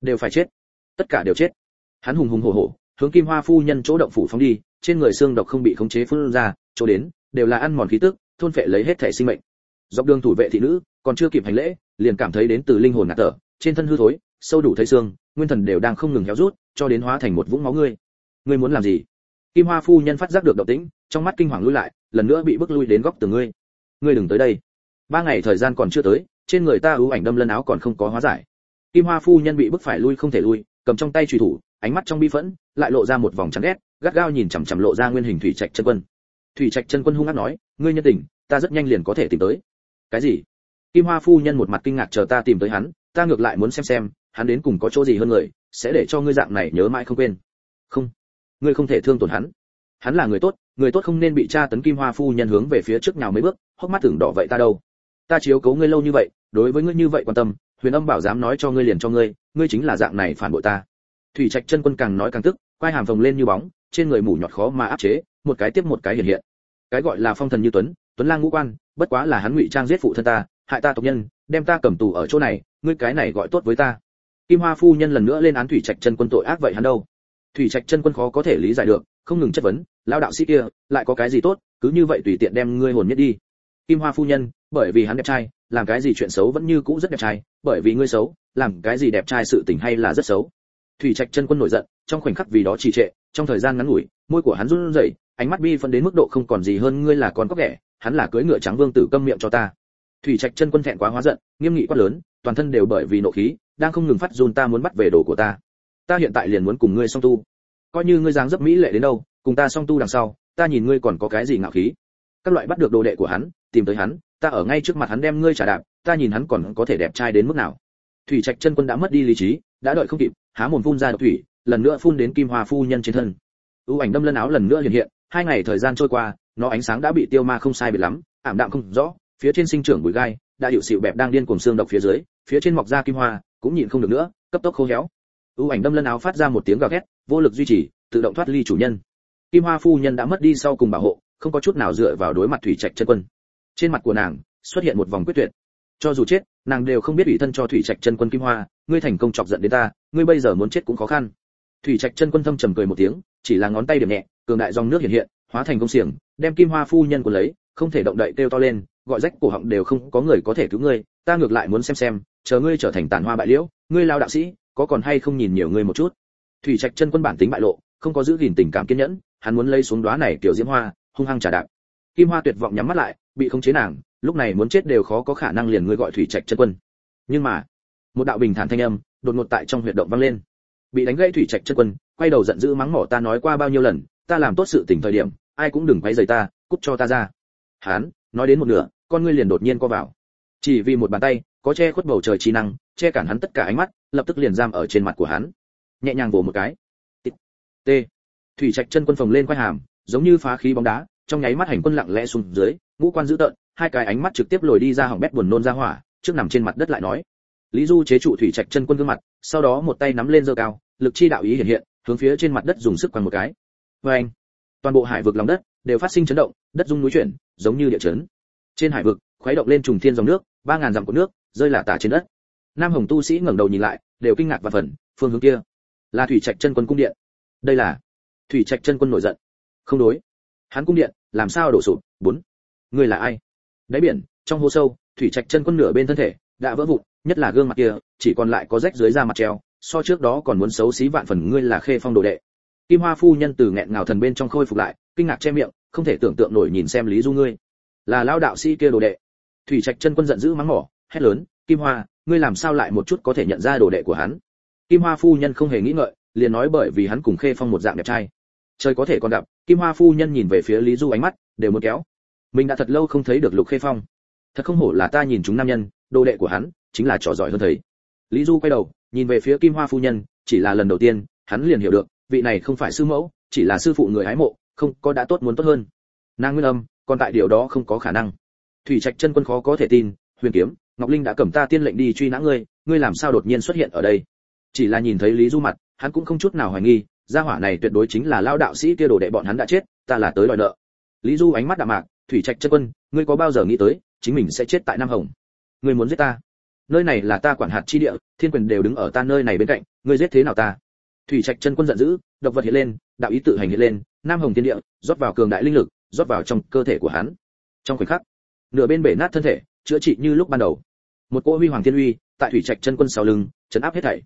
Đều phải chết. Tất cả đều chết. Hắn hùng hùng hổ hổ, hướng kim hoa phu nhân chỗ động phủ phóng đi, trên người xương độc không bị khống chế phun ra, chỗ đến, đều là ăn mòn khí tức, thôn phệ lấy hết thể sinh mệnh. Dọc đường thủ vệ thị nữ, còn chưa kịp hành lễ, liền cảm thấy đến từ linh hồn ngạt tở trên thân hư thối, sâu đủ thấy xương, nguyên thần đều đang không ngừng héo rút, cho đến hóa thành một vũng máu ngươi. Ngươi muốn làm gì? Kim hoa phu nhân phát giác được động tĩnh, trong mắt kinh hoàng lui lại, lần nữa bị bức lui đến góc tường ngươi. Ngươi đừng tới đây ba ngày thời gian còn chưa tới, trên người ta ưu ảnh đâm lân áo còn không có hóa giải. Kim hoa phu nhân bị bức phải lui không thể lui, cầm trong tay trùy thủ, ánh mắt trong bi phẫn, lại lộ ra một vòng trắng ghét, gắt gao nhìn chằm chằm lộ ra nguyên hình thủy trạch chân quân. Thủy trạch chân quân hung hăng nói, ngươi nhân tình, ta rất nhanh liền có thể tìm tới. Cái gì? Kim hoa phu nhân một mặt kinh ngạc chờ ta tìm tới hắn, ta ngược lại muốn xem xem, hắn đến cùng có chỗ gì hơn người, sẽ để cho ngươi dạng này nhớ mãi không quên. Không, ngươi không thể thương tổn hắn. Hắn là người tốt người tốt không nên bị tra tấn. Kim hoa phu nhân hướng về phía trước nhào mấy bước, hốc mắt tưởng đỏ, vậy ta đâu? Ta chiếu cố ngươi lâu như vậy, đối với ngươi như vậy quan tâm, huyền âm bảo dám nói cho ngươi liền cho ngươi ngươi chính là dạng này phản bội ta. Thủy trạch chân quân càng nói càng tức, quai hàm phồng lên như bóng, trên người mủ nhọt khó mà áp chế, một cái tiếp một cái hiện hiện. Cái gọi là phong thần như tuấn tuấn lang ngũ quan, bất quá là hắn ngụy trang giết phụ thân ta, hại ta tộc nhân, đem ta cầm tù ở chỗ này, ngươi cái này gọi tốt với ta. Kim hoa phu nhân lần nữa lên án thủy trạch chân quân tội ác vậy hắn đâu? Thủy trạch chân quân khó có thể lý giải được, không ngừng chất vấn, lão đạo sĩ kia, lại có cái gì tốt, cứ như vậy tùy tiện đem ngươi hồn nhất đi. Kim hoa phu nhân bởi vì hắn đẹp trai, làm cái gì chuyện xấu vẫn như cũ rất đẹp trai, bởi vì ngươi xấu, làm cái gì đẹp trai sự tình hay là rất xấu. Thủy trạch chân quân nổi giận, trong khoảnh khắc vì đó trì trệ, trong thời gian ngắn ngủi, môi của hắn run rẩy, ánh mắt bi phân đến mức độ không còn gì hơn ngươi là con có ghẻ, hắn là cưới ngựa trắng vương tử câm miệng cho ta. Thủy trạch chân quân thẹn quá hóa giận, nghiêm nghị quát lớn, toàn thân đều bởi vì nộ khí, đang không ngừng phát run ta muốn bắt về đồ của ta. Ta hiện tại liền muốn cùng ngươi song tu. Coi như ngươi dáng dấp mỹ lệ đến đâu, cùng ta song tu đằng sau, ta nhìn ngươi còn có cái gì ngạo khí. Các loại bắt được đồ đệ của hắn, tìm tới hắn ta ở ngay trước mặt hắn đem ngươi trả đạp, ta nhìn hắn còn có thể đẹp trai đến mức nào. Thủy trạch chân quân đã mất đi lý trí, đã đợi không kịp, há mồm phun ra độc thủy, lần nữa phun đến kim hoa phu nhân trên thân. Ưu ảnh đâm lân áo lần nữa hiện hiện, hai ngày thời gian trôi qua, nó ánh sáng đã bị tiêu ma không sai biệt lắm, ảm đạm không rõ, phía trên sinh trưởng bụi gai, đã hiệu xịu bẹp đang điên cuồng xương độc phía dưới, phía trên mọc ra kim hoa, cũng nhịn không được nữa, cấp tốc khô héo. Ưu ảnh đâm lân áo phát ra một tiếng gào thét, vô lực duy trì, tự động thoát ly chủ nhân. Kim hoa phu nhân đã mất đi sau cùng bảo hộ, không có chút nào dựa vào đối mặt thủy trạch chân quân trên mặt của nàng, xuất hiện một vòng quyết tuyệt. Cho dù chết, nàng đều không biết ủy thân cho thủy trạch chân quân kim hoa, ngươi thành công chọc giận đến ta, ngươi bây giờ muốn chết cũng khó khăn. Thủy trạch chân quân thâm trầm cười một tiếng, chỉ là ngón tay điểm nhẹ, cường đại dòng nước hiện hiện, hóa thành công xiềng, đem kim hoa phu nhân của lấy, không thể động đậy kêu to lên, gọi rách cổ họng đều không có người có thể cứu ngươi, ta ngược lại muốn xem xem, chờ ngươi trở thành tàn hoa bại liễu, ngươi lao đạo sĩ, có còn hay không nhìn nhiều ngươi một chút. Thủy trạch chân quân bản tính bại lộ, không có giữ gìn tình cảm kiên nhẫn, hắn muốn lấy xuống đóa này kiểu diễm hoa, hung hăng trả đạp. Kim hoa tuyệt vọng nhắm mắt lại bị không chế nàng, lúc này muốn chết đều khó có khả năng liền ngươi gọi thủy trạch chân quân. Nhưng mà, một đạo bình thản thanh âm đột ngột tại trong huyệt động vang lên. Bị đánh gãy thủy trạch chân quân, quay đầu giận dữ mắng mỏ ta nói qua bao nhiêu lần, ta làm tốt sự tình thời điểm, ai cũng đừng quấy rầy ta, cút cho ta ra. Hán, nói đến một nửa, con ngươi liền đột nhiên co vào. Chỉ vì một bàn tay, có che khuất bầu trời chi năng, che cản hắn tất cả ánh mắt, lập tức liền giam ở trên mặt của hắn. Nhẹ nhàng vỗ một cái. T thủy trạch chân quân phồng lên quay hàm, giống như phá khí bóng đá trong nháy mắt hành quân lặng lẽ xuống dưới, ngũ quan dữ tợn, hai cái ánh mắt trực tiếp lồi đi ra hỏng bét buồn nôn ra hỏa, trước nằm trên mặt đất lại nói. Lý du chế trụ thủy trạch chân quân gương mặt, sau đó một tay nắm lên giơ cao, lực chi đạo ý hiện hiện, hướng phía trên mặt đất dùng sức quằn một cái. Vê anh, toàn bộ hải vực lòng đất đều phát sinh chấn động, đất rung núi chuyển, giống như địa chấn. Trên hải vực, khuấy động lên trùng thiên dòng nước, ba ngàn dặm của nước, rơi lả tả trên đất. Nam hồng tu sĩ ngẩng đầu nhìn lại, đều kinh ngạc và phần phương hướng kia là thủy trạch chân quân cung điện. Đây là thủy trạch chân quân nổi giận. Không đối hắn cung điện, làm sao đổ sụp? Bốn. Người là ai? Đáy biển, trong hố sâu, thủy trạch chân quân nửa bên thân thể, đã vỡ vụn, nhất là gương mặt kia, chỉ còn lại có rách dưới da mặt treo, so trước đó còn muốn xấu xí vạn phần ngươi là khê phong đồ đệ. Kim hoa phu nhân từ nghẹn ngào thần bên trong khôi phục lại, kinh ngạc che miệng, không thể tưởng tượng nổi nhìn xem lý du ngươi. Là lao đạo sĩ kia đồ đệ. Thủy trạch chân quân giận dữ mắng mỏ, hét lớn, kim hoa, ngươi làm sao lại một chút có thể nhận ra đồ đệ của hắn? Kim hoa phu nhân không hề nghĩ ngợi, liền nói bởi vì hắn cùng khê phong một dạng đẹp trai trời có thể còn gặp, kim hoa phu nhân nhìn về phía lý du ánh mắt, đều muốn kéo. Mình đã thật lâu không thấy được lục khê phong. Thật không hổ là ta nhìn chúng nam nhân, đồ đệ của hắn, chính là trò giỏi hơn thầy. Lý du quay đầu, nhìn về phía kim hoa phu nhân, chỉ là lần đầu tiên, hắn liền hiểu được, vị này không phải sư mẫu, chỉ là sư phụ người hái mộ, không có đã tốt muốn tốt hơn. Nàng nguyên âm, còn tại điều đó không có khả năng. Thủy trạch chân quân khó có thể tin, huyền kiếm, ngọc linh đã cầm ta tiên lệnh đi truy nã ngươi ngươi làm sao đột nhiên xuất hiện ở đây? Chỉ là nhìn thấy lý du mặt, hắn cũng không chút nào hoài nghi gia hỏa này tuyệt đối chính là lao đạo sĩ kia đồ đệ bọn hắn đã chết, ta là tới đòi nợ. Lý du ánh mắt đạm mạc, thủy trạch chân quân, ngươi có bao giờ nghĩ tới, chính mình sẽ chết tại nam hồng? Ngươi muốn giết ta? Nơi này là ta quản hạt chi địa, thiên quyền đều đứng ở ta nơi này bên cạnh, ngươi giết thế nào ta? Thủy trạch chân quân giận dữ, độc vật hiện lên, đạo ý tự hành hiện lên, nam hồng thiên địa, rót vào cường đại linh lực, rót vào trong cơ thể của hắn. Trong khoảnh khắc, nửa bên bể nát thân thể, chữa trị như lúc ban đầu. Một cỗ huy hoàng thiên uy, tại thủy trạch chân quân sau lưng, chấn áp hết thảy.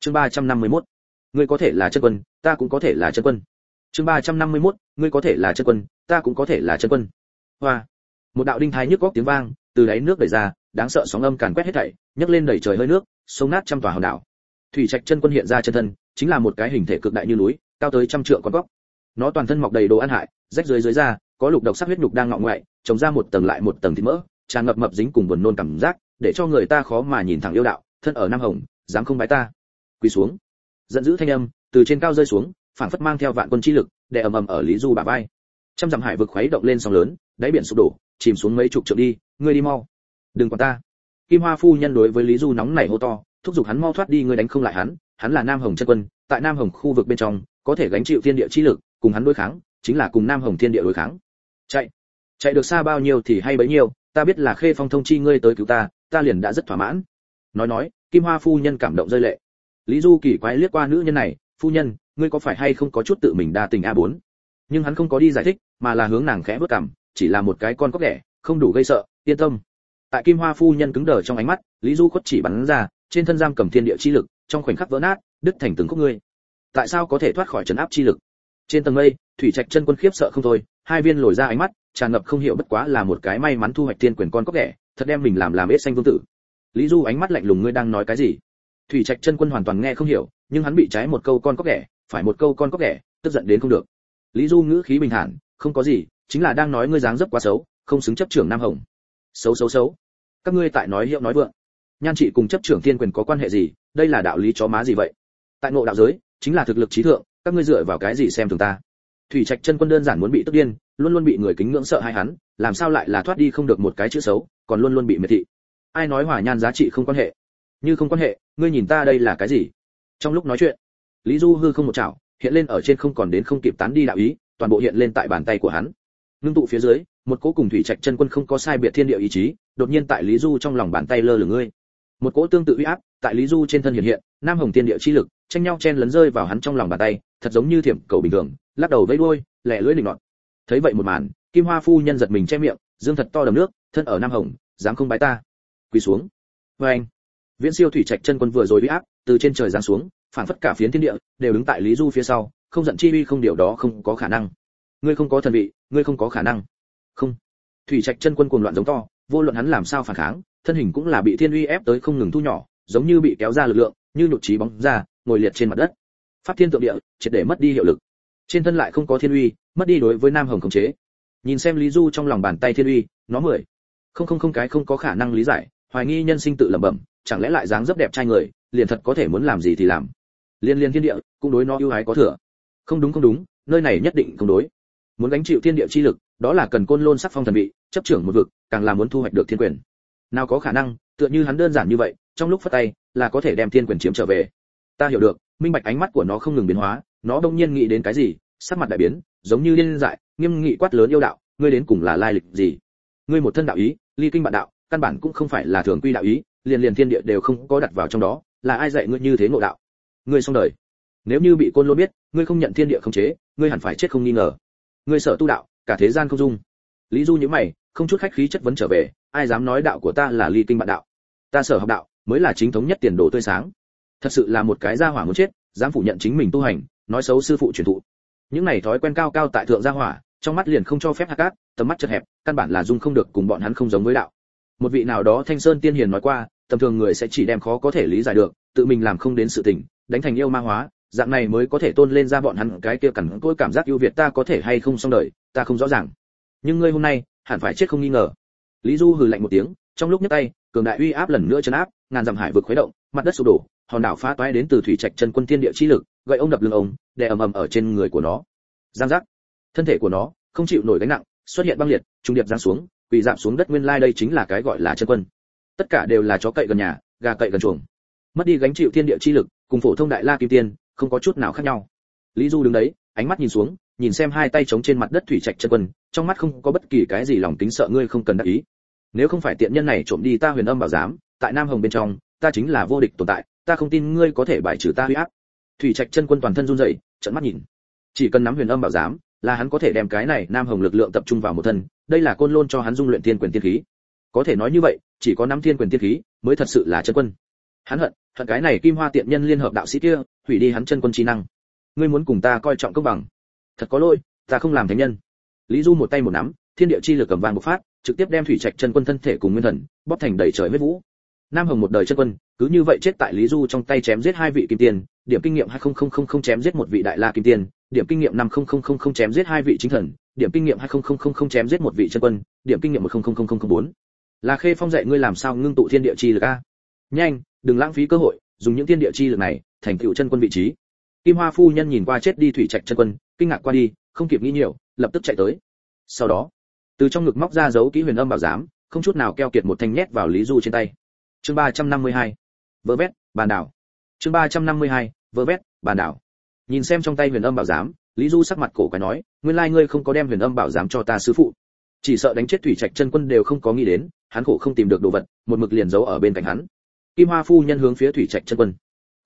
Chương ba trăm năm mươi 351 ngươi có thể là chân quân ta cũng có thể là chân quân. Chương ba trăm năm mươi 351 ngươi có thể là chân quân, ta cũng có thể là chân quân. Hoa. Một đạo đinh thái nhức góc tiếng vang, từ đáy nước đẩy ra, đáng sợ sóng âm càn quét hết thảy, nhấc lên đẩy trời hơi nước, sông nát trăm tòa hòn đảo. Thủy trạch chân quân hiện ra chân thân, chính là một cái hình thể cực đại như núi, cao tới trăm trượng con góc. Nó toàn thân mọc đầy đồ ăn hại, rách dưới dưới da, có lục độc sắc huyết nhục đang ngọ ngoại, trồng ra một tầng lại một tầng thịt mỡ, tràn ngập mập dính cùng buồn nôn cảm giác, để cho người ta khó mà nhìn thẳng yêu đạo, thân ở nam hồng, dám không bái ta. Quỳ xuống. Giận dữ thanh âm từ trên cao rơi xuống, phảng phất mang theo vạn quân chi lực để ầm ầm ở lý du bả vai. Trăm dặm hải vực khuấy động lên sóng lớn, đáy biển sụp đổ, chìm xuống mấy chục trượng đi, ngươi đi mau. Đừng quản ta. Kim hoa phu nhân đối với lý du nóng nảy hô to, thúc giục hắn mau thoát đi, ngươi đánh không lại hắn hắn là nam hồng chân quân, tại nam hồng khu vực bên trong, có thể gánh chịu thiên địa chi lực, cùng hắn đối kháng, chính là cùng nam hồng thiên địa đối kháng. Chạy. Chạy được xa bao nhiêu thì hay bấy nhiêu, ta biết là khê phong thông chi ngươi tới cứu ta ta liền đã rất thỏa mãn. Nói nói, kim hoa phu nhân cảm động rơi lệ. Lý du kỳ quái liếc qua nữ nhân này phu nhân, ngươi có phải hay không có chút tự mình đa tình a bốn? nhưng hắn không có đi giải thích, mà là hướng nàng khẽ vớt cằm, chỉ là một cái con cóc đẻ, không đủ gây sợ, yên tâm. Tại kim hoa phu nhân cứng đờ trong ánh mắt, lý du khuất chỉ bắn ra, trên thân giam cầm thiên địa chi lực, trong khoảnh khắc vỡ nát, đứt thành từng khúc ngươi. Tại sao có thể thoát khỏi trấn áp chi lực? Trên tầng mây, thủy trạch chân quân khiếp sợ không thôi, hai viên lồi ra ánh mắt, tràn ngập không hiểu bất quá là một cái may mắn thu hoạch thiên quyền con cóc đẻ, thật đem mình làm làm ế xanh vương tử. Lý du ánh mắt lạnh lùng, ngươi đang nói cái gì? Thủy trạch chân quân hoàn toàn nghe không hiểu nhưng hắn bị trái một câu con cóc ghẻ, phải một câu con cóc ghẻ, tức giận đến không được. Lý du ngữ khí bình thản, không có gì, chính là đang nói ngươi dáng dấp quá xấu, không xứng chấp trưởng nam hồng. Xấu xấu xấu. Các ngươi tại nói hiệu nói vượng. Nhan trị cùng chấp trưởng thiên quyền có quan hệ gì, đây là đạo lý chó má gì vậy? Tại ngộ đạo giới, chính là thực lực trí thượng, các ngươi dựa vào cái gì xem thường ta? Thủy trạch chân quân đơn giản muốn bị tức điên, luôn luôn bị người kính ngưỡng sợ hai hắn, làm sao lại là thoát đi không được một cái chữ xấu, còn luôn luôn bị miệt thị. Ai nói hỏa nhan giá trị không quan hệ? Như không quan hệ, ngươi nhìn ta đây là cái gì? Trong lúc nói chuyện, lý du hư không một chảo, hiện lên ở trên không còn đến không kịp tán đi đạo ý, toàn bộ hiện lên tại bàn tay của hắn. Ngưng tụ phía dưới, một cỗ cùng thủy trạch chân quân không có sai biệt thiên địa ý chí, đột nhiên tại lý du trong lòng bàn tay lơ lửng ngươi. Một cỗ tương tự uy áp, tại lý du trên thân hiện hiện, nam hồng thiên địa chi lực, tranh nhau chen lấn rơi vào hắn trong lòng bàn tay, thật giống như thiểm cầu bình thường, lắc đầu vẫy đuôi, lẻ lưỡi định nọt. Thấy vậy một màn, kim hoa phu nhân giật mình che miệng, dương thật to đầm nước, thân ở nam hồng dám không bái ta. Quỳ xuống. Vê anh viễn siêu thủy trạch chân quân vừa rồi uy áp từ trên trời giáng xuống phản phất cả phiến thiên địa đều đứng tại lý du phía sau, không giận chi uy không điều đó không có khả năng. Ngươi không có thần vị, ngươi không có khả năng. Không. Thủy trạch chân quân cuồng loạn giống to, vô luận hắn làm sao phản kháng, thân hình cũng là bị thiên uy ép tới không ngừng thu nhỏ, giống như bị kéo ra lực lượng, như nhụt chí bóng ra, ngồi liệt trên mặt đất. Pháp thiên tượng địa, triệt để mất đi hiệu lực. Trên thân lại không có thiên uy, mất đi đối với nam hồng khống chế. Nhìn xem lý du trong lòng bàn tay thiên uy, nó mười. Không không không cái không có khả năng lý giải, hoài nghi nhân sinh tự lẩm bẩm, chẳng lẽ lại dáng dấp đẹp trai người liền thật có thể muốn làm gì thì làm. Liên liên thiên địa, cũng đối nó ưu ái có thừa. Không đúng không đúng, nơi này nhất định không đối. Muốn gánh chịu thiên địa chi lực, đó là cần côn lôn sắc phong thần vị, chấp trưởng một vực, càng là muốn thu hoạch được thiên quyền. Nào có khả năng, tựa như hắn đơn giản như vậy, trong lúc phát tay, là có thể đem thiên quyền chiếm trở về. Ta hiểu được, minh bạch ánh mắt của nó không ngừng biến hóa, nó đông nhiên nghĩ đến cái gì, sắc mặt đại biến, giống như liên dại, nghiêm nghị quát lớn yêu đạo, ngươi đến cùng là lai lịch gì? Ngươi một thân đạo ý, ly kinh bạn đạo, căn bản cũng không phải là thường quy đạo ý, liền liền thiên địa đều không có đặt vào trong đó là ai dạy ngươi như thế ngộ đạo? Ngươi xong đời. Nếu như bị côn lôn biết, ngươi không nhận thiên địa không chế, ngươi hẳn phải chết không nghi ngờ. Ngươi sợ tu đạo, cả thế gian không dung. Lý du nhíu mày, không chút khách khí chất vấn trở về, ai dám nói đạo của ta là ly kinh bạn đạo? Ta sở học đạo, mới là chính thống nhất tiền đồ tươi sáng. Thật sự là một cái gia hỏa muốn chết, dám phủ nhận chính mình tu hành, nói xấu sư phụ truyền thụ. Những này thói quen cao cao tại thượng gia hỏa, trong mắt liền không cho phép hạ cát, tầm mắt chật hẹp, căn bản là dung không được cùng bọn hắn không giống với đạo. Một vị nào đó thanh sơn tiên hiền nói qua tầm thường người sẽ chỉ đem khó có thể lý giải được, tự mình làm không đến sự tình, đánh thành yêu ma hóa, dạng này mới có thể tôn lên ra bọn hắn cái kia cẩn tôi cảm giác ưu việt ta có thể hay không xong đời, ta không rõ ràng. Nhưng ngươi hôm nay, hẳn phải chết không nghi ngờ. Lý du hừ lạnh một tiếng, trong lúc nhấc tay, cường đại uy áp lần nữa trấn áp, ngàn dặm hải vực khuấy động, mặt đất sụp đổ, hòn đảo phá toái đến từ thủy trạch chân quân tiên địa chi lực, gậy ông đập lưng ông, đè ầm ầm ở trên người của nó. Giang giác. Thân thể của nó, không chịu nổi gánh nặng, xuất hiện băng liệt, trung điệp giáng xuống, quỳ giảm xuống đất nguyên lai đây chính là cái gọi là chân quân tất cả đều là chó cậy gần nhà, gà cậy gần chuồng. Mất đi gánh chịu thiên địa chi lực, cùng phổ thông đại la kim tiên, không có chút nào khác nhau. Lý du đứng đấy, ánh mắt nhìn xuống, nhìn xem hai tay chống trên mặt đất thủy trạch chân quân, trong mắt không có bất kỳ cái gì lòng tính sợ ngươi không cần đắc ý. Nếu không phải tiện nhân này trộm đi ta huyền âm bảo giám, tại nam hồng bên trong, ta chính là vô địch tồn tại, ta không tin ngươi có thể bài trừ ta huy áp. Thủy trạch chân quân toàn thân run rẩy trận mắt nhìn. Chỉ cần nắm huyền âm bảo giám, là hắn có thể đem cái này nam hồng lực lượng tập trung vào một thân, đây là côn lôn cho hắn dung luyện thiên quyền tiên khí. Có thể nói như vậy chỉ có nắm thiên quyền tiên khí mới thật sự là chân quân hắn hận hận cái này kim hoa tiện nhân liên hợp đạo sĩ kia hủy đi hắn chân quân trí năng ngươi muốn cùng ta coi trọng công bằng thật có lỗi ta không làm thánh nhân lý du một tay một nắm thiên địa chi lực cầm vàng một phát trực tiếp đem thủy trạch chân quân thân thể cùng nguyên thần bóp thành đầy trời huyết vũ nam hồng một đời chân quân cứ như vậy chết tại lý du trong tay chém giết hai vị kim tiền điểm kinh nghiệm 20000 chém giết một vị đại la kim tiền điểm kinh nghiệm 50000 chém giết hai vị chính thần điểm kinh nghiệm 20000 chém giết một vị chân quân điểm kinh nghiệm 100004 là khê phong dạy ngươi làm sao ngưng tụ thiên địa chi lực a? Nhanh, đừng lãng phí cơ hội, dùng những thiên địa chi lực này, thành tựu chân quân vị trí. Kim hoa phu nhân nhìn qua chết đi thủy trạch chân quân, kinh ngạc qua đi, không kịp nghĩ nhiều, lập tức chạy tới. Sau đó, từ trong ngực móc ra dấu kỹ huyền âm bảo giám, không chút nào keo kiệt một thanh nhét vào lý du trên tay. Chương ba trăm năm mươi hai, vơ vét, bàn đảo. Chương ba trăm năm mươi hai, vơ vét, bàn đảo. Nhìn xem trong tay huyền âm bảo giám, lý du sắc mặt cổ quái nói, nguyên lai ngươi không có đem huyền âm bảo giám cho ta sứ phụ. Chỉ sợ đánh chết thủy trạch chân quân đều không có nghĩ đến hắn khổ không tìm được đồ vật, một mực liền giấu ở bên cạnh hắn. Kim hoa phu nhân hướng phía thủy trạch chân quân.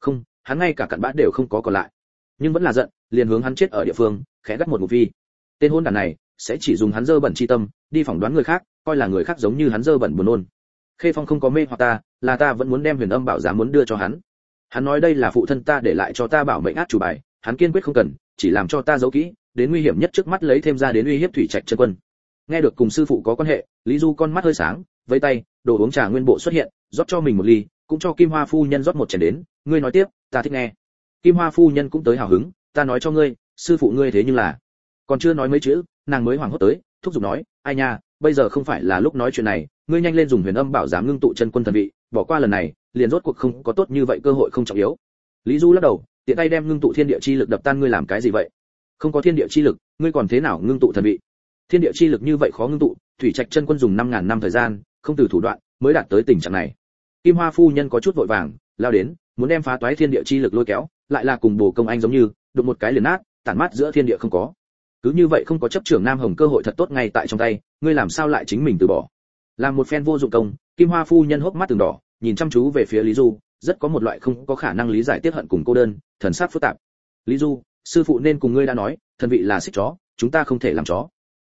Không, hắn ngay cả cặn bã đều không có còn lại. Nhưng vẫn là giận, liền hướng hắn chết ở địa phương, khẽ gắt một ngụ vi. Tên hôn đàn này sẽ chỉ dùng hắn dơ bẩn chi tâm, đi phỏng đoán người khác, coi là người khác giống như hắn dơ bẩn buồn nôn. Khê phong không có mê hoặc ta, là ta vẫn muốn đem huyền âm bảo giá muốn đưa cho hắn. Hắn nói đây là phụ thân ta để lại cho ta bảo mệnh át chủ bài, hắn kiên quyết không cần, chỉ làm cho ta giấu kỹ, đến nguy hiểm nhất trước mắt lấy thêm ra đến uy hiếp thủy trạch chân quân. Nghe được cùng sư phụ có quan hệ, lý du con mắt hơi sáng vẫy tay, đồ uống trà nguyên bộ xuất hiện, rót cho mình một ly, cũng cho kim hoa phu nhân rót một chén đến. Ngươi nói tiếp, ta thích nghe. Kim hoa phu nhân cũng tới hào hứng, ta nói cho ngươi, sư phụ ngươi thế nhưng là. Còn chưa nói mấy chữ, nàng mới hoảng hốt tới, thúc giục nói, ai nha, bây giờ không phải là lúc nói chuyện này, ngươi nhanh lên dùng huyền âm bảo giám ngưng tụ chân quân thần vị, bỏ qua lần này, liền rốt cuộc không có tốt như vậy cơ hội không trọng yếu. Lý du lắc đầu, tiện tay đem ngưng tụ thiên địa chi lực đập tan ngươi làm cái gì vậy? Không có thiên địa chi lực, ngươi còn thế nào ngưng tụ thần vị? Thiên địa chi lực như vậy khó ngưng tụ, thủy trạch chân quân dùng năm ngàn năm thời gian không từ thủ đoạn mới đạt tới tình trạng này. Kim hoa phu nhân có chút vội vàng, lao đến, muốn đem phá toái thiên địa chi lực lôi kéo, lại là cùng bồ công anh giống như, đụng một cái liền nát, tản mát giữa thiên địa không có. Cứ như vậy không có chấp trưởng nam hồng cơ hội thật tốt ngay tại trong tay, ngươi làm sao lại chính mình từ bỏ? Làm một phen vô dụng công, kim hoa phu nhân hốc mắt từng đỏ, nhìn chăm chú về phía lý du, rất có một loại không có khả năng lý giải tiết hận cùng cô đơn, thần sắc phức tạp. Lý du, sư phụ nên cùng ngươi đã nói, thần vị là xích chó, chúng ta không thể làm chó.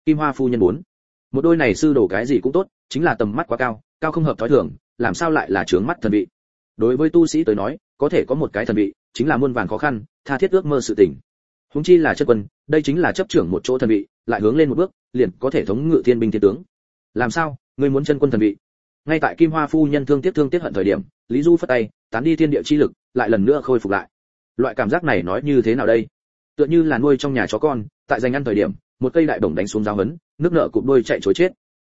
Kim hoa phu nhân muốn. Một đôi này sư đổ cái gì cũng tốt chính là tầm mắt quá cao cao không hợp thói thường, làm sao lại là trướng mắt thần vị? Đối với tu sĩ tới nói, có thể có một cái thần vị, chính là muôn vàn khó khăn, tha thiết ước mơ sự tình. Huống chi là chất quân, đây chính là chấp trưởng một chỗ thần vị, lại hướng lên một bước, liền có thể thống ngự thiên binh thiên tướng. Làm sao? Ngươi muốn chân quân thần vị? Ngay tại kim hoa phu nhân thương tiếc thương tiếc hận thời điểm, lý du phất tay, tán đi thiên địa chi lực, lại lần nữa khôi phục lại. Loại cảm giác này nói như thế nào đây? Tựa như là nuôi trong nhà chó con, tại dành ăn thời điểm, một cây đại bổng đánh xuống giáo hấn nước nợ cụp đôi chạy chối chết.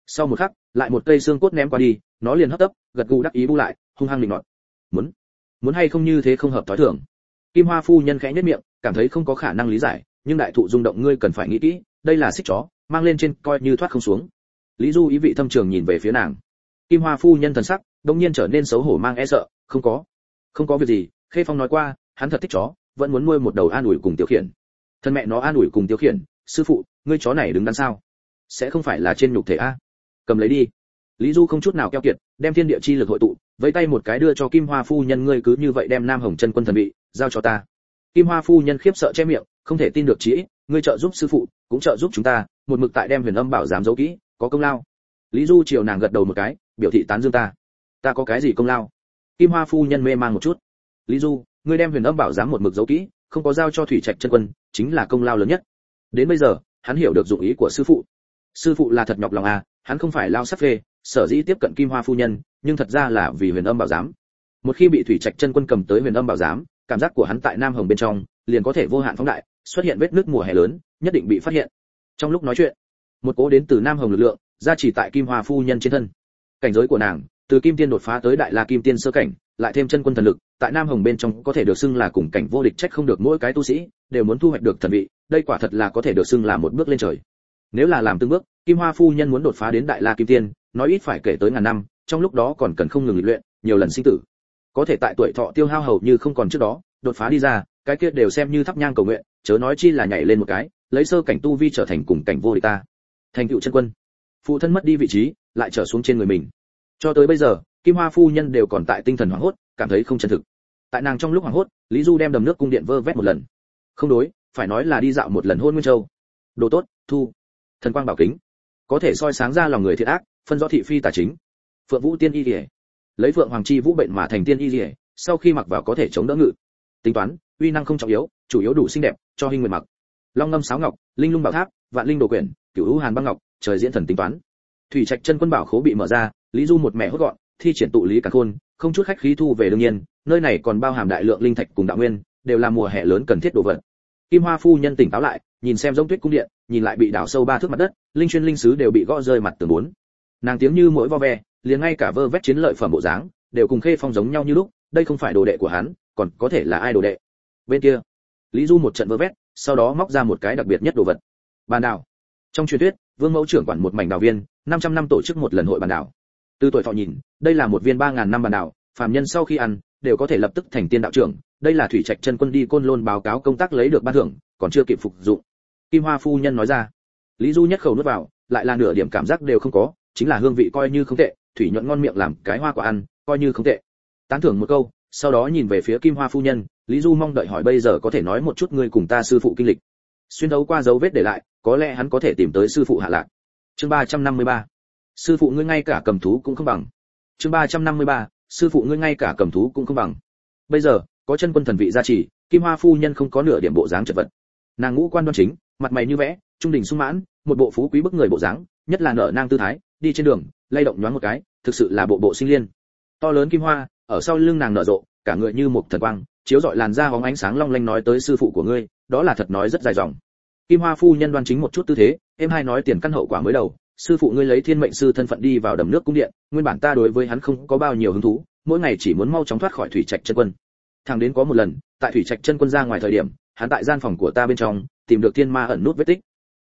Sau một khắc lại một cây xương cốt ném qua đi, nó liền hấp tấp, gật gù đắc ý bu lại, hung hăng định nọt. Muốn? Muốn hay không như thế không hợp thói thường? Kim hoa phu nhân khẽ nhất miệng, cảm thấy không có khả năng lý giải, nhưng đại thụ rung động ngươi cần phải nghĩ kỹ, đây là xích chó, mang lên trên coi như thoát không xuống. Lý du ý vị thâm trường nhìn về phía nàng. Kim hoa phu nhân thần sắc đông nhiên trở nên xấu hổ mang e sợ, không có. Không có việc gì, khê phong nói qua, hắn thật thích chó, vẫn muốn nuôi một đầu an ủi cùng tiêu khiển. Thân mẹ nó an ủi cùng tiêu khiển, sư phụ, ngươi chó này đứng đắn sao? Sẽ không phải là trên nhục thể a? Cầm lấy đi. Lý du không chút nào keo kiệt, đem thiên địa chi lực hội tụ với tay một cái đưa cho kim hoa phu nhân, ngươi cứ như vậy đem nam hồng chân quân thần bị giao cho ta. Kim hoa phu nhân khiếp sợ che miệng, không thể tin được chí ngươi trợ giúp sư phụ, cũng trợ giúp chúng ta, một mực tại đem huyền âm bảo giám giấu kỹ, có công lao. Lý du chiều nàng gật đầu một cái, biểu thị tán dương ta. Ta có cái gì công lao? Kim hoa phu nhân mê mang một chút. Lý du, ngươi đem huyền âm bảo giám một mực giấu kỹ, không có giao cho thủy trạch chân quân, chính là công lao lớn nhất. Đến bây giờ, hắn hiểu được dụng ý của sư phụ. Sư phụ là thật nhọc lòng à hắn không phải lao sắc phê, sở dĩ tiếp cận kim hoa phu nhân, nhưng thật ra là vì huyền âm bảo giám. Một khi bị thủy trạch chân quân cầm tới huyền âm bảo giám, cảm giác của hắn tại nam hồng bên trong, liền có thể vô hạn phóng đại, xuất hiện vết nước mùa hè lớn, nhất định bị phát hiện. Trong lúc nói chuyện, một cố đến từ nam hồng lực lượng ra chỉ tại kim hoa phu nhân trên thân. Cảnh giới của nàng, từ kim tiên đột phá tới đại la kim tiên sơ cảnh, lại thêm chân quân thần lực, tại nam hồng bên trong có thể được xưng là cùng cảnh vô địch trách không được mỗi cái tu sĩ, đều muốn thu hoạch được thần vị, đây quả thật là có thể được xưng là một bước lên trời. Nếu là làm từng bước kim hoa phu nhân muốn đột phá đến đại la kim tiên, nói ít phải kể tới ngàn năm, trong lúc đó còn cần không ngừng luyện, nhiều lần sinh tử. Có thể tại tuổi thọ tiêu hao hầu như không còn trước đó, đột phá đi ra, cái kia đều xem như thắp nhang cầu nguyện, chớ nói chi là nhảy lên một cái, lấy sơ cảnh tu vi trở thành cùng cảnh vô địch ta. Thành tựu chân quân. Phụ thân mất đi vị trí, lại trở xuống trên người mình. Cho tới bây giờ, kim hoa phu nhân đều còn tại tinh thần hoảng hốt, cảm thấy không chân thực. Tại nàng trong lúc hoảng hốt, lý du đem đầm nước cung điện vơ vét một lần. Không đối, phải nói là đi dạo một lần hôn nguyên châu. Đồ tốt, thu. Thần quang bảo kính có thể soi sáng ra lòng người thiện ác, phân rõ thị phi tà chính. Phượng vũ tiên y lìa. Lấy phượng hoàng chi vũ bệnh mà thành tiên y lìa, sau khi mặc vào có thể chống đỡ ngự. Tính toán, uy năng không trọng yếu, chủ yếu đủ xinh đẹp, cho hình nguyện mặc. Long ngâm sáo ngọc, linh lung bảo tháp, vạn linh đồ quyển, cửu hữu hàn băng ngọc, trời diễn thần tính toán. Thủy trạch chân quân bảo khố bị mở ra, lý du một mẹ hốt gọn, thi triển tụ lý cả khôn, không chút khách khí thu về đương nhiên, nơi này còn bao hàm đại lượng linh thạch cùng đạo nguyên, đều là mùa hè lớn cần thiết đồ vật. Kim hoa phu nhân tỉnh táo lại nhìn xem giống tuyết cung điện, nhìn lại bị đào sâu ba thước mặt đất, linh chuyên linh sứ đều bị gõ rơi mặt tường bốn. Nàng tiếng như mỗi vo ve, liền ngay cả vơ vét chiến lợi phẩm bộ dáng, đều cùng khê phong giống nhau như lúc, đây không phải đồ đệ của hắn, còn có thể là ai đồ đệ? Bên kia, lý du một trận vơ vét, sau đó móc ra một cái đặc biệt nhất đồ vật. Bàn đảo. Trong truyền thuyết, vương mẫu trưởng quản một mảnh đào viên 500 năm tổ chức một lần hội bàn đảo. Từ tuổi thọ nhìn, đây là một viên 3.000 năm bàn đảo, phàm nhân sau khi ăn, đều có thể lập tức thành tiên đạo trưởng. Đây là thủy trạch chân quân đi côn lôn báo cáo công tác lấy được ban thưởng, còn chưa kịp phục dụng kim hoa phu nhân nói ra. Lý du nhất khẩu nuốt vào, lại là nửa điểm cảm giác đều không có, chính là hương vị coi như không tệ, thủy nhuận ngon miệng làm cái hoa quả ăn, coi như không tệ. Tán thưởng một câu, sau đó nhìn về phía kim hoa phu nhân, lý du mong đợi hỏi bây giờ có thể nói một chút ngươi cùng ta sư phụ kinh lịch. Xuyên đấu qua dấu vết để lại, có lẽ hắn có thể tìm tới sư phụ hạ lạc. Chương ba trăm năm mươi ba. Sư phụ ngươi ngay cả cầm thú cũng không bằng. Chương ba trăm năm mươi ba. Sư phụ ngươi ngay cả cầm thú cũng không bằng. Bây giờ, có chân quân thần vị gia trì, kim hoa phu nhân không có nửa điểm bộ dáng chật vật. Nàng ngũ quan đoan chính mặt mày như vẽ, trung đình sung mãn, một bộ phú quý bức người bộ dáng, nhất là nở nang tư thái, đi trên đường, lay động nhoáng một cái, thực sự là bộ bộ sinh liên. To lớn kim hoa, ở sau lưng nàng nở rộ, cả người như một thần quang, chiếu rọi làn da hóng ánh sáng long lanh nói tới sư phụ của ngươi, đó là thật nói rất dài dòng. Kim hoa phu nhân đoan chính một chút tư thế, em hai nói tiền căn hậu quả mới đầu, sư phụ ngươi lấy thiên mệnh sư thân phận đi vào đầm nước cung điện, nguyên bản ta đối với hắn không có bao nhiêu hứng thú, mỗi ngày chỉ muốn mau chóng thoát khỏi thủy trạch chân quân. Thằng đến có một lần, tại thủy trạch chân quân ra ngoài thời điểm, hắn tại gian phòng của ta bên trong tìm được thiên ma ẩn nút vết tích.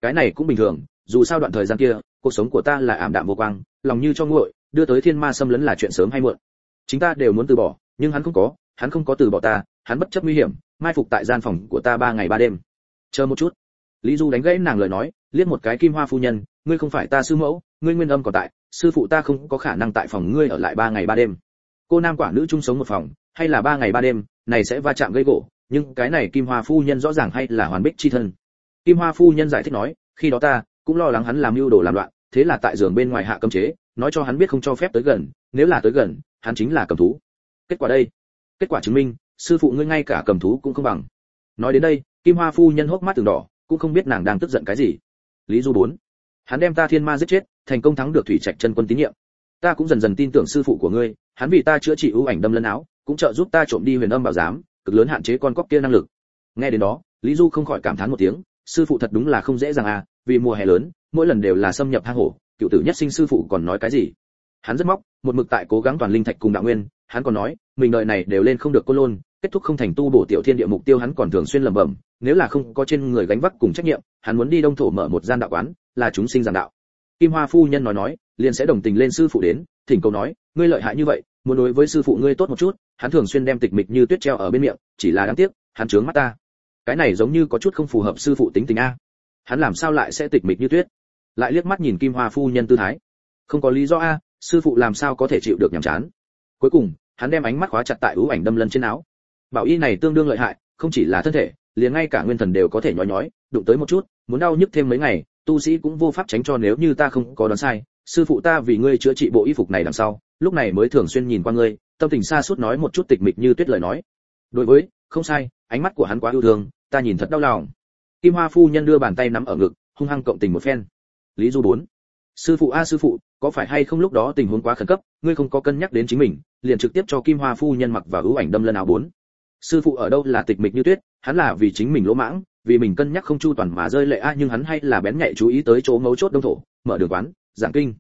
Cái này cũng bình thường, dù sao đoạn thời gian kia, cuộc sống của ta là ảm đạm vô quang, lòng như cho nguội, đưa tới thiên ma xâm lấn là chuyện sớm hay muộn. Chính ta đều muốn từ bỏ, nhưng hắn không có, hắn không có từ bỏ ta, hắn bất chấp nguy hiểm, mai phục tại gian phòng của ta ba ngày ba đêm. Chờ một chút. Lý du đánh gãy nàng lời nói, liếc một cái kim hoa phu nhân, ngươi không phải ta sư mẫu, ngươi nguyên âm còn tại, sư phụ ta không có khả năng tại phòng ngươi ở lại ba ngày ba đêm. Cô nam quả nữ chung sống một phòng, hay là ba ngày ba đêm, này sẽ va chạm gây gỗ nhưng cái này kim hoa phu nhân rõ ràng hay là hoàn bích chi thân. Kim hoa phu nhân giải thích nói, khi đó ta cũng lo lắng hắn làm mưu đồ làm loạn, thế là tại giường bên ngoài hạ cấm chế, nói cho hắn biết không cho phép tới gần, nếu là tới gần, hắn chính là cầm thú. Kết quả đây, kết quả chứng minh, sư phụ ngươi ngay cả cầm thú cũng không bằng. Nói đến đây, kim hoa phu nhân hốc mắt từng đỏ, cũng không biết nàng đang tức giận cái gì. Lý du bốn, hắn đem ta thiên ma giết chết, thành công thắng được thủy trạch chân quân tín nhiệm. Ta cũng dần dần tin tưởng sư phụ của ngươi, hắn vì ta chữa trị ưu ảnh đâm lân áo, cũng trợ giúp ta trộm đi huyền âm bảo giám cực lớn hạn chế con cóc kia năng lực. Nghe đến đó, lý du không khỏi cảm thán một tiếng, sư phụ thật đúng là không dễ dàng à vì mùa hè lớn, mỗi lần đều là xâm nhập hang hổ, cựu tử nhất sinh sư phụ còn nói cái gì? Hắn rất móc, một mực tại cố gắng toàn linh thạch cùng đạo nguyên, hắn còn nói, mình đời này đều lên không được côn lôn, kết thúc không thành tu bổ tiểu thiên địa mục tiêu hắn còn thường xuyên lẩm bẩm, nếu là không có trên người gánh vác cùng trách nhiệm, hắn muốn đi đông thổ mở một gian đạo quán, là chúng sinh giảng đạo. Kim hoa phu nhân nói nói, liền sẽ đồng tình lên sư phụ đến, thỉnh cầu nói, ngươi lợi hại như vậy muốn đối với sư phụ ngươi tốt một chút, hắn thường xuyên đem tịch mịch như tuyết treo ở bên miệng, chỉ là đáng tiếc, hắn trướng mắt ta. Cái này giống như có chút không phù hợp sư phụ tính tình a. Hắn làm sao lại sẽ tịch mịch như tuyết? Lại liếc mắt nhìn kim hoa phu nhân tư thái. Không có lý do a, sư phụ làm sao có thể chịu được nhàm chán? Cuối cùng, hắn đem ánh mắt khóa chặt tại ưu ảnh đâm lân trên áo. Bảo y này tương đương lợi hại, không chỉ là thân thể, liền ngay cả nguyên thần đều có thể nhói nhói, đụng tới một chút, muốn đau nhức thêm mấy ngày, tu sĩ cũng vô pháp tránh cho nếu như ta không có đoán sai, sư phụ ta vì ngươi chữa trị bộ y phục này đằng sau lúc này mới thường xuyên nhìn qua ngươi, tâm tình xa suốt nói một chút tịch mịch như tuyết lời nói. Đối với, không sai, ánh mắt của hắn quá yêu thương, ta nhìn thật đau lòng. Kim hoa phu nhân đưa bàn tay nắm ở ngực, hung hăng cộng tình một phen. Lý du bốn. Sư phụ a, sư phụ, có phải hay không lúc đó tình huống quá khẩn cấp, ngươi không có cân nhắc đến chính mình, liền trực tiếp cho kim hoa phu nhân mặc và hữu ảnh đâm lân áo bốn. Sư phụ ở đâu là tịch mịch như tuyết, hắn là vì chính mình lỗ mãng, vì mình cân nhắc không chu toàn mà rơi lệ a, nhưng hắn hay là bén nhạy chú ý tới chỗ mấu chốt đông thổ, mở đường quán, giảng kinh.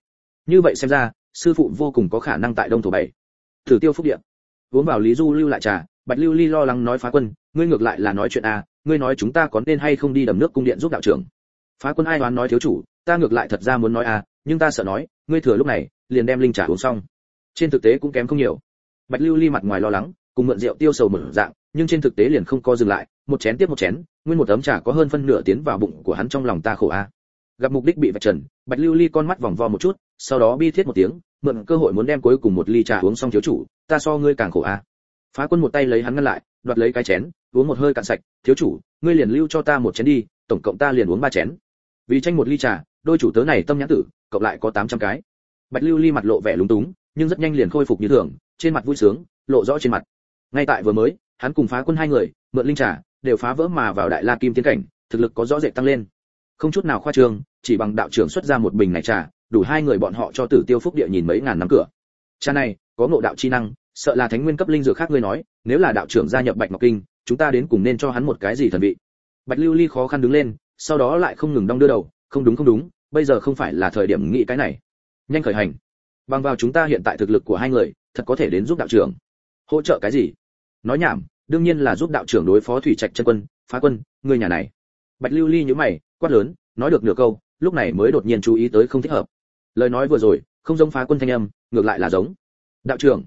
Như vậy xem ra sư phụ vô cùng có khả năng tại đông thổ bảy. Thử tiêu phúc điện uống vào lý du lưu lại trà, bạch lưu ly lo lắng nói phá quân, ngươi ngược lại là nói chuyện a ngươi nói chúng ta có nên hay không đi đầm nước cung điện giúp đạo trưởng. Phá quân ai đoán nói thiếu chủ, ta ngược lại thật ra muốn nói a nhưng ta sợ nói, ngươi thừa lúc này, liền đem linh trà uống xong. Trên thực tế cũng kém không nhiều. Bạch lưu ly mặt ngoài lo lắng, cùng mượn rượu tiêu sầu mở dạng, nhưng trên thực tế liền không co dừng lại, một chén tiếp một chén, nguyên một ấm trà có hơn phân nửa tiến vào bụng của hắn trong lòng ta khổ a gặp mục đích bị vạch trần, bạch lưu ly con mắt vòng vo một chút, sau đó bi thiết một tiếng, mượn cơ hội muốn đem cuối cùng một ly trà uống xong thiếu chủ, ta so ngươi càng khổ a. Phá quân một tay lấy hắn ngăn lại, đoạt lấy cái chén, uống một hơi cạn sạch, thiếu chủ, ngươi liền lưu cho ta một chén đi, tổng cộng ta liền uống ba chén. Vì tranh một ly trà, đôi chủ tớ này tâm nhãn tử, cộng lại có 800 cái. Bạch lưu ly mặt lộ vẻ lúng túng, nhưng rất nhanh liền khôi phục như thường, trên mặt vui sướng, lộ rõ trên mặt. Ngay tại vừa mới, hắn cùng phá quân hai người, mượn linh trà, đều phá vỡ mà vào đại la kim tiến cảnh, thực lực có rõ rệt tăng lên không chút nào khoa trương, chỉ bằng đạo trưởng xuất ra một bình này trà, đủ hai người bọn họ cho tử tiêu phúc địa nhìn mấy ngàn năm cửa. Trà này, có ngộ đạo chi năng, sợ là thánh nguyên cấp linh dược khác ngươi nói, nếu là đạo trưởng gia nhập bạch ngọc kinh, chúng ta đến cùng nên cho hắn một cái gì thần vị. Bạch lưu ly khó khăn đứng lên, sau đó lại không ngừng đong đưa đầu, không đúng không đúng, bây giờ không phải là thời điểm nghĩ cái này. Nhanh khởi hành. Bằng vào chúng ta hiện tại thực lực của hai người, thật có thể đến giúp đạo trưởng. Hỗ trợ cái gì? Nói nhảm, đương nhiên là giúp đạo trưởng đối phó thủy trạch chân quân, phá quân, người nhà này. Bạch lưu ly nhíu mày quát lớn, nói được nửa câu, lúc này mới đột nhiên chú ý tới không thích hợp. Lời nói vừa rồi, không giống phá quân thanh âm, ngược lại là giống. Đạo trưởng.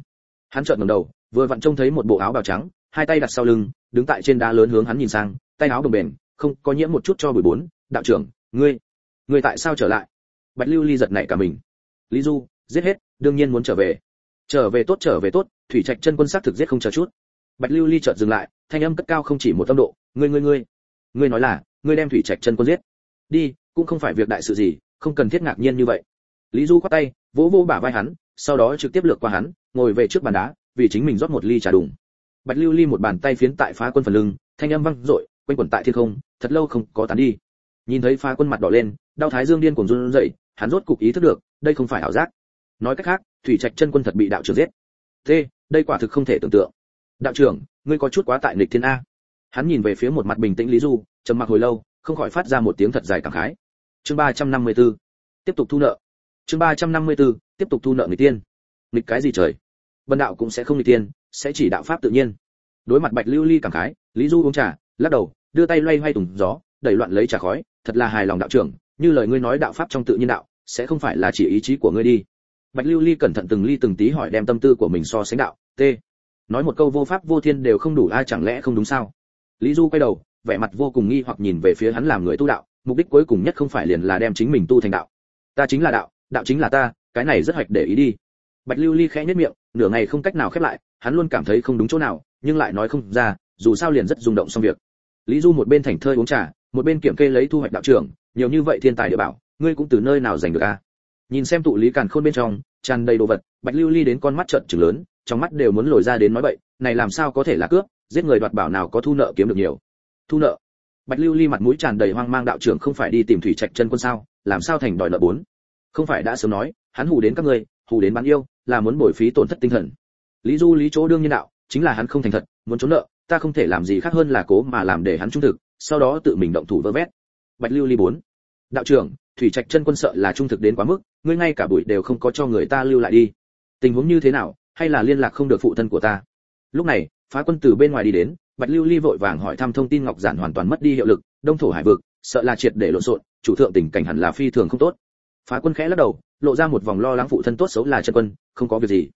Hắn chợt ngẩng đầu, vừa vặn trông thấy một bộ áo bào trắng, hai tay đặt sau lưng, đứng tại trên đá lớn hướng hắn nhìn sang, tay áo đồng bền không có nhiễm một chút cho bụi bốn. Đạo trưởng, ngươi ngươi tại sao trở lại? Bạch lưu ly giật nảy cả mình. Lý du, giết hết, đương nhiên muốn trở về. Trở về tốt, trở về tốt, thủy trạch chân quân xác thực giết không chờ chút. Bạch lưu ly chợt dừng lại, thanh âm cất cao không chỉ một tâm độ, ngươi ngươi ngươi. Ngươi nói là ngươi đem thủy trạch chân quân giết. Đi, cũng không phải việc đại sự gì, không cần thiết ngạc nhiên như vậy. Lý du quát tay, vỗ vỗ bả vai hắn, sau đó trực tiếp lược qua hắn, ngồi về trước bàn đá, vì chính mình rót một ly trà đùng. Bạch lưu ly một bàn tay phiến tại phá quân phần lưng, thanh âm vang dội, quanh quẩn tại thiên không, thật lâu không có tán đi. Nhìn thấy phá quân mặt đỏ lên, đau thái dương điên cuồng run rẩy, hắn rốt cục ý thức được, đây không phải ảo giác. Nói cách khác, thủy trạch chân quân thật bị đạo trưởng giết. Thế, đây quả thực không thể tưởng tượng. Đạo trưởng, ngươi có chút quá tại nghịch thiên a. Hắn nhìn về phía một mặt bình tĩnh lý du trầm mặc hồi lâu, không khỏi phát ra một tiếng thật dài cảm khái. Chương 354. tiếp tục thu nợ. Chương 354. tiếp tục thu nợ người tiên. Nghịch cái gì trời? Bần đạo cũng sẽ không nghịch tiên, sẽ chỉ đạo pháp tự nhiên. Đối mặt bạch lưu ly cảm khái, lý du uống trà, lắc đầu, đưa tay loay hoay tùng gió, đẩy loạn lấy trà khói, thật là hài lòng đạo trưởng, như lời ngươi nói đạo pháp trong tự nhiên đạo, sẽ không phải là chỉ ý chí của ngươi đi. Bạch lưu ly cẩn thận từng ly từng tí hỏi đem tâm tư của mình so sánh đạo, t, nói một câu vô pháp vô thiên đều không đủ ai chẳng lẽ không đúng sao? Lý du quay đầu vẻ mặt vô cùng nghi hoặc nhìn về phía hắn làm người tu đạo, mục đích cuối cùng nhất không phải liền là đem chính mình tu thành đạo. Ta chính là đạo đạo chính là ta, cái này rất hoạch để ý đi. Bạch lưu ly khẽ nhất miệng, nửa ngày không cách nào khép lại, hắn luôn cảm thấy không đúng chỗ nào, nhưng lại nói không ra, dù sao liền rất rung động xong việc. Lý du một bên thành thơi uống trà, một bên kiểm kê lấy thu hoạch đạo trưởng, nhiều như vậy thiên tài địa bảo, ngươi cũng từ nơi nào giành được a? Nhìn xem tụ lý càn khôn bên trong, tràn đầy đồ vật, bạch lưu ly đến con mắt trợn trừng lớn, trong mắt đều muốn lồi ra đến nói bậy, này làm sao có thể là cướp, giết người đoạt bảo nào có thu nợ kiếm được nhiều thu nợ. Bạch lưu ly mặt mũi tràn đầy hoang mang, đạo trưởng không phải đi tìm thủy trạch chân quân sao? Làm sao thành đòi nợ bốn? Không phải, đã sớm nói, hắn hù đến các ngươi, hù đến bán yêu, là muốn bồi phí tổn thất tinh thần. Lý du, lý chỗ đương nhiên đạo, chính là hắn không thành thật, muốn trốn nợ, ta không thể làm gì khác hơn là cố mà làm để hắn trung thực, sau đó tự mình động thủ vơ vét. Bạch lưu ly bốn. Đạo trưởng, thủy trạch chân quân sợ là trung thực đến quá mức, ngươi ngay cả buổi đều không có cho người ta lưu lại đi. Tình huống như thế nào, hay là liên lạc không được phụ thân của ta? Lúc này, phá quân từ bên ngoài đi đến bạch lưu ly vội vàng hỏi thăm thông tin ngọc giản hoàn toàn mất đi hiệu lực, đông thổ hải vực, sợ là triệt để lộn xộn, chủ thượng tình cảnh hẳn là phi thường không tốt. Phá quân khẽ lắc đầu, lộ ra một vòng lo lắng phụ thân tốt xấu là chân quân, không có việc gì.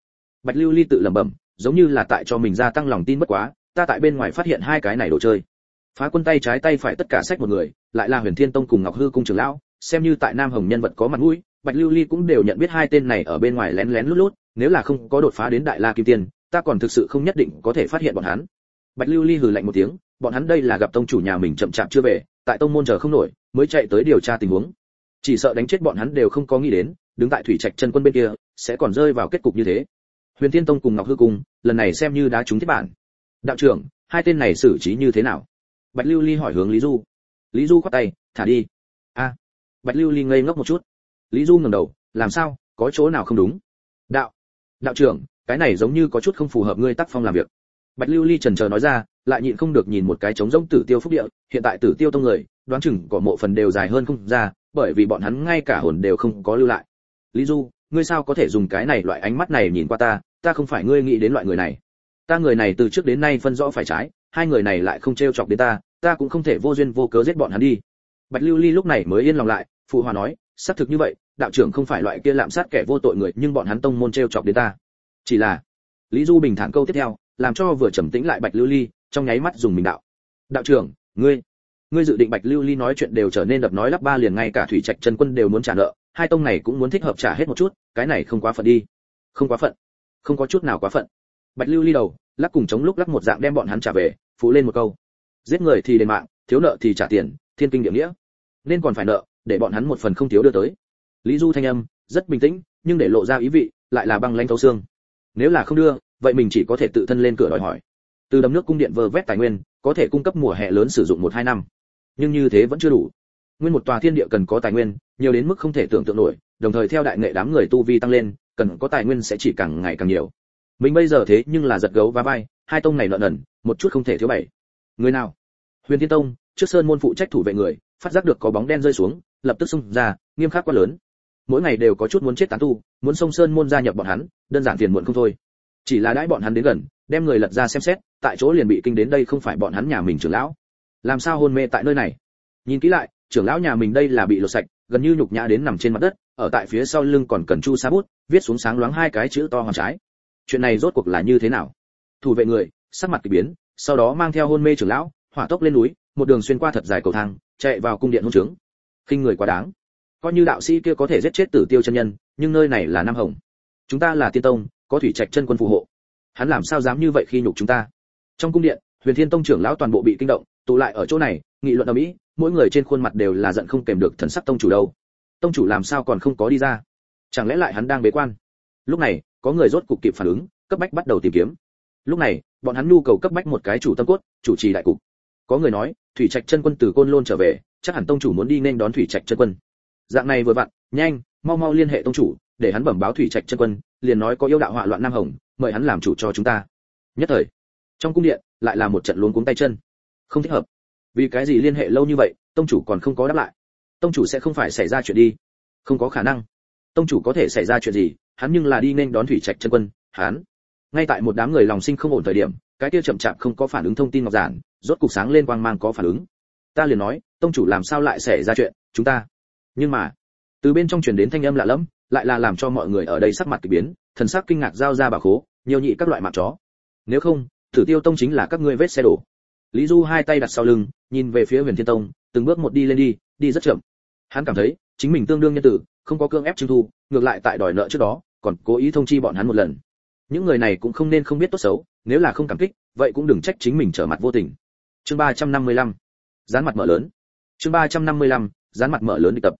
Bạch lưu ly tự lẩm bẩm, giống như là tại cho mình gia tăng lòng tin bất quá, ta tại bên ngoài phát hiện hai cái này đồ chơi. Phá quân tay trái tay phải tất cả sách một người, lại là huyền thiên tông cùng ngọc hư cung trưởng lão, xem như tại nam hồng nhân vật có mặt mũi, bạch lưu ly cũng đều nhận biết hai tên này ở bên ngoài lén lén lút lút, nếu là không có đột phá đến đại la kim tiên, ta còn thực sự không nhất định có thể phát hiện bọn hắn bạch lưu ly hừ lạnh một tiếng, bọn hắn đây là gặp tông chủ nhà mình chậm chạp chưa về, tại tông môn chờ không nổi, mới chạy tới điều tra tình huống. Chỉ sợ đánh chết bọn hắn đều không có nghĩ đến, đứng tại thủy trạch chân quân bên kia, sẽ còn rơi vào kết cục như thế. Huyền thiên tông cùng ngọc hư cung, lần này xem như đã trúng thiết bản. Đạo trưởng, hai tên này xử trí như thế nào? Bạch lưu ly hỏi hướng lý du. Lý du khoát tay, thả đi. A. Bạch lưu ly ngây ngốc một chút. Lý du ngẩng đầu, làm sao? Có chỗ nào không đúng? Đạo đạo trưởng, cái này giống như có chút không phù hợp ngươi tác phong làm việc bạch lưu ly trần chờ nói ra, lại nhịn không được nhìn một cái trống rỗng tử tiêu phúc địa, hiện tại tử tiêu tông người, đoán chừng có mộ phần đều dài hơn không ra, bởi vì bọn hắn ngay cả hồn đều không có lưu lại. Lý du, ngươi sao có thể dùng cái này loại ánh mắt này nhìn qua ta ta không phải ngươi nghĩ đến loại người này. Ta người này từ trước đến nay phân rõ phải trái, hai người này lại không trêu chọc đến ta ta cũng không thể vô duyên vô cớ giết bọn hắn đi. Bạch lưu ly lúc này mới yên lòng lại, phụ hòa nói, xác thực như vậy, đạo trưởng không phải loại kia lạm sát kẻ vô tội người, nhưng bọn hắn tông môn trêu chọc đến ta. Chỉ là, lý du bình thản câu tiếp theo làm cho vừa trầm tĩnh lại bạch lưu ly, trong nháy mắt dùng mình đạo. Đạo trưởng, ngươi ngươi dự định bạch lưu ly nói chuyện đều trở nên đập nói lắp ba liền ngay cả thủy trạch chân quân đều muốn trả nợ, hai tông này cũng muốn thích hợp trả hết một chút, cái này không quá phận đi. Không quá phận. Không có chút nào quá phận. Bạch lưu ly đầu, lắc cùng chống lúc lắc một dạng đem bọn hắn trả về phụ lên một câu. Giết người thì đền mạng, thiếu nợ thì trả tiền, thiên kinh địa nghĩa. Nên còn phải nợ, để bọn hắn một phần không thiếu đưa tới. Lý du thanh âm, rất bình tĩnh, nhưng để lộ ra ý vị, lại là băng lãnh thấu xương. Nếu là không đưa vậy mình chỉ có thể tự thân lên cửa đòi hỏi. Từ đầm nước cung điện vơ vét tài nguyên, có thể cung cấp mùa hè lớn sử dụng một hai năm. Nhưng như thế vẫn chưa đủ. Nguyên một tòa thiên địa cần có tài nguyên, nhiều đến mức không thể tưởng tượng nổi, đồng thời theo đại nghệ đám người tu vi tăng lên, cần có tài nguyên sẽ chỉ càng ngày càng nhiều. Mình bây giờ thế nhưng là giật gấu và vai, hai tông này nợ nần một chút không thể thiếu bảy. Người nào? Huyền thiên tông, trước sơn môn phụ trách thủ vệ người, phát giác được có bóng đen rơi xuống, lập tức xông ra, nghiêm khắc quá lớn. Mỗi ngày đều có chút muốn chết tán tu, muốn sông sơn môn gia nhập bọn hắn, đơn giản phiền muộn không thôi chỉ là đãi bọn hắn đến gần, đem người lật ra xem xét, tại chỗ liền bị kinh đến đây không phải bọn hắn nhà mình trưởng lão. Làm sao hôn mê tại nơi này? Nhìn kỹ lại, trưởng lão nhà mình đây là bị lột sạch, gần như nhục nhã đến nằm trên mặt đất, ở tại phía sau lưng còn cần chu sa bút, viết xuống sáng loáng hai cái chữ to hoàng trái. Chuyện này rốt cuộc là như thế nào? Thủ vệ người, sắc mặt kỳ biến, sau đó mang theo hôn mê trưởng lão, hỏa tốc lên núi, một đường xuyên qua thật dài cầu thang, chạy vào cung điện hôn trướng. Khinh người quá đáng. Coi như đạo sĩ kia có thể giết chết tử tiêu chân nhân, nhưng nơi này là nam hồng. Chúng ta là tiên tông có thủy trạch chân quân phù hộ. Hắn làm sao dám như vậy khi nhục chúng ta? Trong cung điện, huyền thiên tông trưởng lão toàn bộ bị kinh động, tụ lại ở chỗ này, nghị luận ở mỹ, mỗi người trên khuôn mặt đều là giận không kèm được thần sắc tông chủ đâu. Tông chủ làm sao còn không có đi ra? Chẳng lẽ lại hắn đang bế quan? Lúc này, có người rốt cục kịp phản ứng, cấp bách bắt đầu tìm kiếm. Lúc này, bọn hắn nhu cầu cấp bách một cái chủ tâm cốt, chủ trì đại cục. Có người nói, thủy trạch chân quân từ côn lôn trở về, chắc hẳn tông chủ muốn đi nên đón thủy trạch chân quân. Dạng này vừa vặn, nhanh, mau mau liên hệ tông chủ, để hắn bẩm báo thủy trạch chân quân liền nói có yêu đạo họa loạn nam hồng, mời hắn làm chủ cho chúng ta. Nhất thời, trong cung điện lại là một trận luống cuống tay chân. Không thích hợp. Vì cái gì liên hệ lâu như vậy, tông chủ còn không có đáp lại. Tông chủ sẽ không phải xảy ra chuyện đi. Không có khả năng. Tông chủ có thể xảy ra chuyện gì, hắn nhưng là đi nên đón thủy trạch chân quân, hắn. Ngay tại một đám người lòng sinh không ổn thời điểm, cái kia chậm chạp không có phản ứng thông tin ngọc giản, rốt cục sáng lên quang mang có phản ứng. Ta liền nói, tông chủ làm sao lại xảy ra chuyện, chúng ta. Nhưng mà, từ bên trong truyền đến thanh âm lạ lẫm lại là làm cho mọi người ở đây sắc mặt kỳ biến, thần sắc kinh ngạc giao ra bà khố, nhiều nhị các loại mặt chó. Nếu không, thử tiêu tông chính là các ngươi vết xe đổ. Lý du hai tay đặt sau lưng, nhìn về phía huyền thiên tông, từng bước một đi lên đi đi rất chậm. Hắn cảm thấy, chính mình tương đương nhân tử, không có cương ép trưng thu, ngược lại tại đòi nợ trước đó, còn cố ý thông chi bọn hắn một lần. Những người này cũng không nên không biết tốt xấu, nếu là không cảm kích, vậy cũng đừng trách chính mình trở mặt vô tình. Chương ba trăm năm mươi lăm. Dán mặt mở lớn. Chương ba trăm năm mươi lăm dán mặt mở lớn đi tập.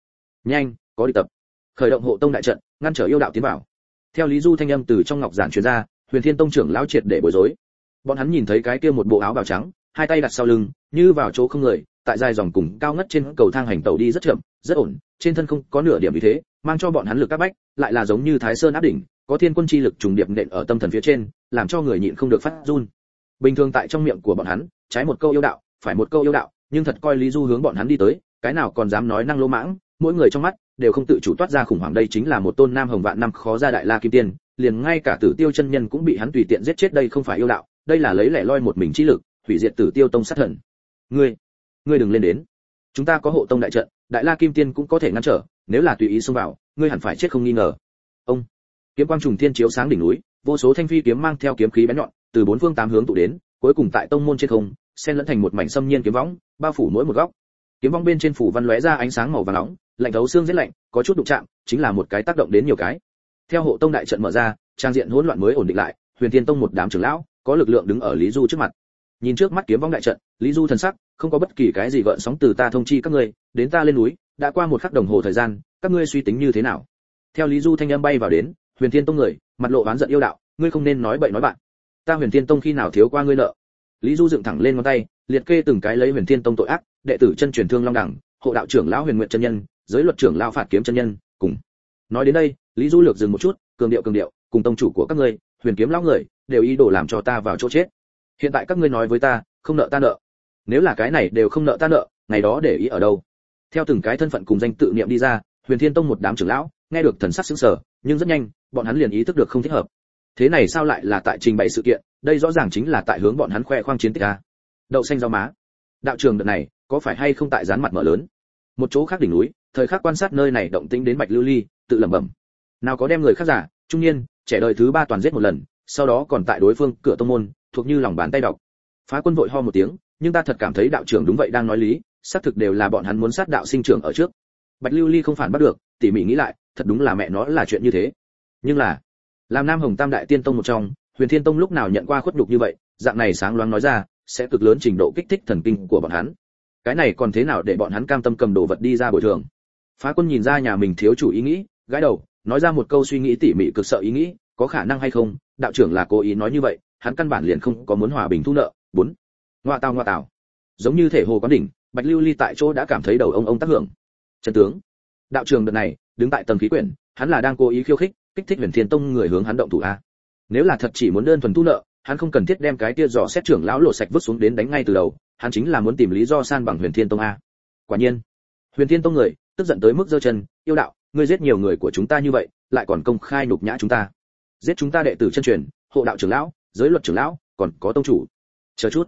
Nhanh, có đi tập khởi động hộ tông đại trận, ngăn trở yêu đạo tiến vào. Theo lý du thanh âm từ trong ngọc giản truyền ra, huyền thiên tông trưởng lão triệt để bối rối. Bọn hắn nhìn thấy cái kia một bộ áo bào trắng, hai tay đặt sau lưng, như vào chỗ không người, tại dài dòng cùng cao ngất trên cầu thang hành tàu đi rất chậm, rất ổn, trên thân không có nửa điểm như thế, mang cho bọn hắn lực các bách, lại là giống như thái sơn áp đỉnh, có thiên quân chi lực trùng điệp nện ở tâm thần phía trên, làm cho người nhịn không được phát run. Bình thường tại trong miệng của bọn hắn, trái một câu yêu đạo, phải một câu yêu đạo, nhưng thật coi lý du hướng bọn hắn đi tới, cái nào còn dám nói năng lô mãng, mỗi người trong mắt đều không tự chủ toát ra khủng hoảng đây chính là một tôn nam hồng vạn năm khó ra đại la kim tiên, liền ngay cả tử tiêu chân nhân cũng bị hắn tùy tiện giết chết đây không phải yêu đạo, đây là lấy lẻ loi một mình chi lực, hủy diệt tử tiêu tông sát thần. Ngươi ngươi đừng lên đến. Chúng ta có hộ tông đại trận, đại la kim tiên cũng có thể ngăn trở, nếu là tùy ý xông vào, ngươi hẳn phải chết không nghi ngờ. Ông, kiếm quang trùng thiên chiếu sáng đỉnh núi, vô số thanh phi kiếm mang theo kiếm khí bén nhọn, từ bốn phương tám hướng tụ đến, cuối cùng tại tông môn trên không, xen lẫn thành một mảnh xâm nhiên kiếm võng, bao phủ mỗi một góc kiếm vong bên trên phủ văn lóe ra ánh sáng màu vàng nóng, lạnh thấu xương rất lạnh, có chút đụng chạm, chính là một cái tác động đến nhiều cái. Theo hộ tông đại trận mở ra, trang diện hỗn loạn mới ổn định lại, huyền thiên tông một đám trưởng lão, có lực lượng đứng ở lý du trước mặt. Nhìn trước mắt kiếm vong đại trận, lý du thần sắc, không có bất kỳ cái gì gợn sóng từ ta thông chi các ngươi, đến ta lên núi, đã qua một khắc đồng hồ thời gian, các ngươi suy tính như thế nào? Theo lý du thanh âm bay vào đến, huyền thiên tông người, mặt lộ oán giận yêu đạo, ngươi không nên nói bậy nói bạn. Ta huyền thiên tông khi nào thiếu qua ngươi nợ? Lý du dựng thẳng lên ngón tay, liệt kê từng cái lấy huyền thiên tông tội ác đệ tử chân truyền thương long đẳng, hộ đạo trưởng lão huyền nguyện chân nhân, giới luật trưởng lão phạt kiếm chân nhân, cùng. Nói đến đây, lý du lược dừng một chút, cường điệu cường điệu, cùng tông chủ của các ngươi, huyền kiếm lão người, đều ý đồ làm cho ta vào chỗ chết. Hiện tại các ngươi nói với ta, không nợ ta nợ. Nếu là cái này đều không nợ ta nợ, ngày đó để ý ở đâu? Theo từng cái thân phận cùng danh tự niệm đi ra, huyền thiên tông một đám trưởng lão, nghe được thần sắc sững sờ, nhưng rất nhanh, bọn hắn liền ý thức được không thích hợp. Thế này sao lại là tại trình bày sự kiện? Đây rõ ràng chính là tại hướng bọn hắn khoe khoang chiến tích a. Đậu xanh rau má. Đạo trường đợt này có phải hay không tại dán mặt mở lớn? Một chỗ khác đỉnh núi, thời khắc quan sát nơi này động tĩnh đến bạch lưu ly, tự lẩm bẩm. Nào có đem người khác giả, trung niên, trẻ đời thứ ba toàn giết một lần, sau đó còn tại đối phương cửa tông môn, thuộc như lòng bàn tay đọc. Phá quân vội ho một tiếng, nhưng ta thật cảm thấy đạo trưởng đúng vậy đang nói lý, xác thực đều là bọn hắn muốn sát đạo sinh trưởng ở trước. Bạch lưu ly không phản bắt được, tỉ mỉ nghĩ lại, thật đúng là mẹ nó là chuyện như thế. Nhưng là, làm nam hồng tam đại tiên tông một trong, huyền thiên tông lúc nào nhận qua khuất nhục như vậy, dạng này sáng loáng nói ra, sẽ cực lớn trình độ kích thích thần kinh của bọn hắn cái này còn thế nào để bọn hắn cam tâm cầm đồ vật đi ra bồi thường? Phá quân nhìn ra nhà mình thiếu chủ ý nghĩ, gãi đầu, nói ra một câu suy nghĩ tỉ mỉ cực sợ ý nghĩ, có khả năng hay không? Đạo trưởng là cố ý nói như vậy, hắn căn bản liền không có muốn hòa bình thu nợ. Bốn. Ngoa tào ngoa tào. Giống như thể hồ quán đỉnh, bạch lưu ly tại chỗ đã cảm thấy đầu ông ông tác hưởng. Chân tướng. Đạo trường đợt này, đứng tại tầng khí quyển, hắn là đang cố ý khiêu khích, kích thích huyền thiên tông người hướng hắn động thủ a. Nếu là thật chỉ muốn đơn thuần thu nợ, hắn không cần thiết đem cái tia dò xét trưởng lão lộ sạch vứt xuống đến đánh ngay từ đầu hắn chính là muốn tìm lý do san bằng huyền thiên tông a. Quả nhiên, huyền thiên tông người, tức giận tới mức giơ chân, yêu đạo, ngươi giết nhiều người của chúng ta như vậy, lại còn công khai nhục nhã chúng ta. Giết chúng ta đệ tử chân truyền, hộ đạo trưởng lão, giới luật trưởng lão, còn có tông chủ. Chờ chút.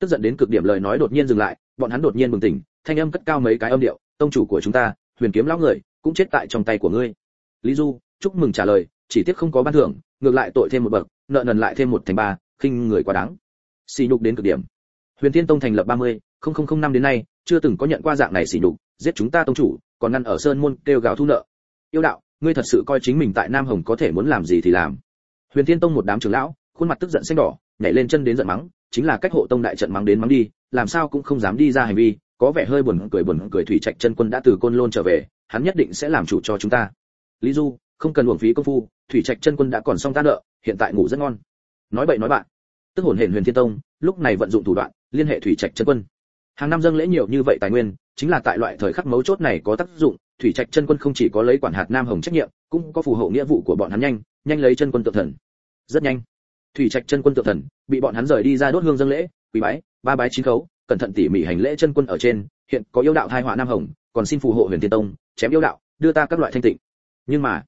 Tức giận đến cực điểm lời nói đột nhiên dừng lại, bọn hắn đột nhiên bừng tỉnh, thanh âm cất cao mấy cái âm điệu, tông chủ của chúng ta, huyền kiếm lão người, cũng chết tại trong tay của ngươi. Lý du, chúc mừng trả lời, chỉ tiếc không có ban thưởng, ngược lại tội thêm một bậc, nợ nần lại thêm một thành ba, khinh người quá đáng. Xì nhục đến cực điểm huyền thiên tông thành lập ba mươi, không không không năm đến nay, chưa từng có nhận qua dạng này xỉ nhục, giết chúng ta tông chủ, còn ngăn ở sơn môn kêu gào thu nợ. Yêu đạo, ngươi thật sự coi chính mình tại nam hồng có thể muốn làm gì thì làm. Huyền thiên tông một đám trưởng lão, khuôn mặt tức giận xanh đỏ, nhảy lên chân đến giận mắng, chính là cách hộ tông đại trận mắng đến mắng đi, làm sao cũng không dám đi ra hành vi, có vẻ hơi buồn cười buồn cười thủy trạch chân quân đã từ côn lôn trở về, hắn nhất định sẽ làm chủ cho chúng ta. Lý du, không cần uổng phí công phu, thủy trạch chân quân đã còn xong ta nợ, hiện tại ngủ rất ngon. Nói bậy nói bạn. Tức hồn hển huyền thiên tông, lúc này vận dụng thủ đoạn liên hệ thủy trạch chân quân. Hàng năm dâng lễ nhiều như vậy tài nguyên, chính là tại loại thời khắc mấu chốt này có tác dụng, thủy trạch chân quân không chỉ có lấy quản hạt nam hồng trách nhiệm, cũng có phù hộ nghĩa vụ của bọn hắn nhanh nhanh lấy chân quân tự thần. Rất nhanh, thủy trạch chân quân tự thần, bị bọn hắn rời đi ra đốt hương dâng lễ quý bái, ba bái chín khấu, cẩn thận tỉ mỉ hành lễ chân quân ở trên, hiện có yêu đạo hai họa nam hồng, còn xin phù hộ huyền thiên tông, chém yêu đạo, đưa ta các loại thanh tịnh. Nhưng mà,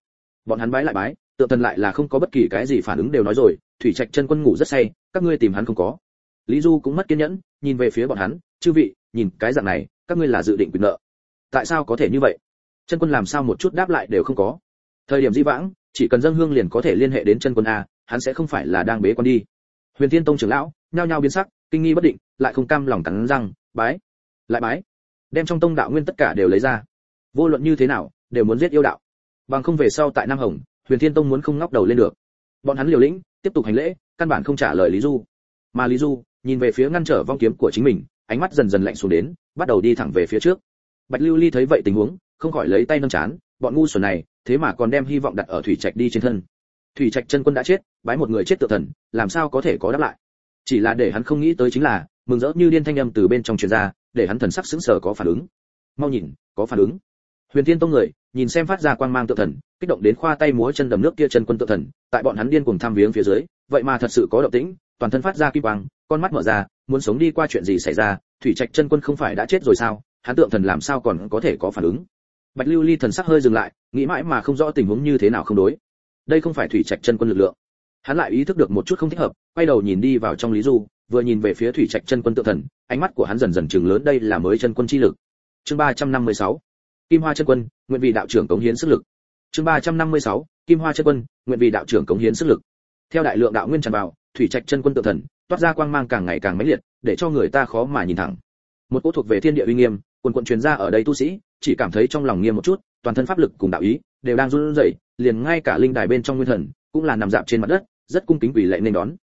bọn hắn bái lại bái, tự thần lại là không có bất kỳ cái gì phản ứng đều nói rồi, thủy trạch chân quân ngủ rất say, các ngươi tìm hắn không có lý du cũng mất kiên nhẫn, nhìn về phía bọn hắn, chư vị, nhìn cái dạng này, các ngươi là dự định quyền nợ. Tại sao có thể như vậy? Chân quân làm sao một chút đáp lại đều không có? Thời điểm di vãng, chỉ cần dân hương liền có thể liên hệ đến chân quân a, hắn sẽ không phải là đang bế quan đi. Huyền thiên tông trưởng lão, nhao nhao biến sắc, kinh nghi bất định, lại không cam lòng cắn răng, bái, lại bái. Đem trong tông đạo nguyên tất cả đều lấy ra. Vô luận như thế nào, đều muốn giết yêu đạo. Bằng không về sau tại nam hồng, huyền thiên tông muốn không ngóc đầu lên được. Bọn hắn liều lĩnh, tiếp tục hành lễ, căn bản không trả lời lý du. Mà lý du nhìn về phía ngăn trở vong kiếm của chính mình, ánh mắt dần dần lạnh xuống đến, bắt đầu đi thẳng về phía trước. Bạch lưu ly thấy vậy tình huống, không khỏi lấy tay nâng chán, bọn ngu xuẩn này, thế mà còn đem hy vọng đặt ở thủy trạch đi trên thân. Thủy trạch chân quân đã chết, bái một người chết tự thần, làm sao có thể có đáp lại? Chỉ là để hắn không nghĩ tới chính là, mừng rỡ như điên thanh âm từ bên trong truyền ra, để hắn thần sắc sững sờ có phản ứng. Mau nhìn, có phản ứng. Huyền thiên tông người, nhìn xem phát ra quang mang tự thần, kích động đến khoa tay múa chân đầm nước kia chân quân tự thần, tại bọn hắn điên cuồng tham viếng phía dưới, vậy mà thật sự có động tĩnh toàn thân phát ra kim quang, con mắt mở ra, muốn sống đi qua chuyện gì xảy ra, thủy trạch chân quân không phải đã chết rồi sao? Hắn tượng thần làm sao còn có thể có phản ứng? Bạch lưu ly thần sắc hơi dừng lại, nghĩ mãi mà không rõ tình huống như thế nào không đối. Đây không phải thủy trạch chân quân lực lượng. Hắn lại ý thức được một chút không thích hợp, quay đầu nhìn đi vào trong lý du, vừa nhìn về phía thủy trạch chân quân tự thần, ánh mắt của hắn dần dần chừng lớn, đây là mới chân quân chi lực. Chương 356 kim hoa chân quân, nguyện vì đạo trưởng cống hiến sức lực. Chương 356 kim hoa chân quân, nguyện vì đạo trưởng cống hiến sức lực. Theo đại lượng đạo nguyên tràn vào thủy trạch chân quân tự thần, toát ra quang mang càng ngày càng mãnh liệt, để cho người ta khó mà nhìn thẳng. Một cỗ thuộc về thiên địa uy nghiêm, quần quận truyền ra ở đây tu sĩ, chỉ cảm thấy trong lòng nghiêm một chút, toàn thân pháp lực cùng đạo ý, đều đang run rẩy, liền ngay cả linh đài bên trong nguyên thần, cũng là nằm dạp trên mặt đất, rất cung kính quỳ lệ nên đón.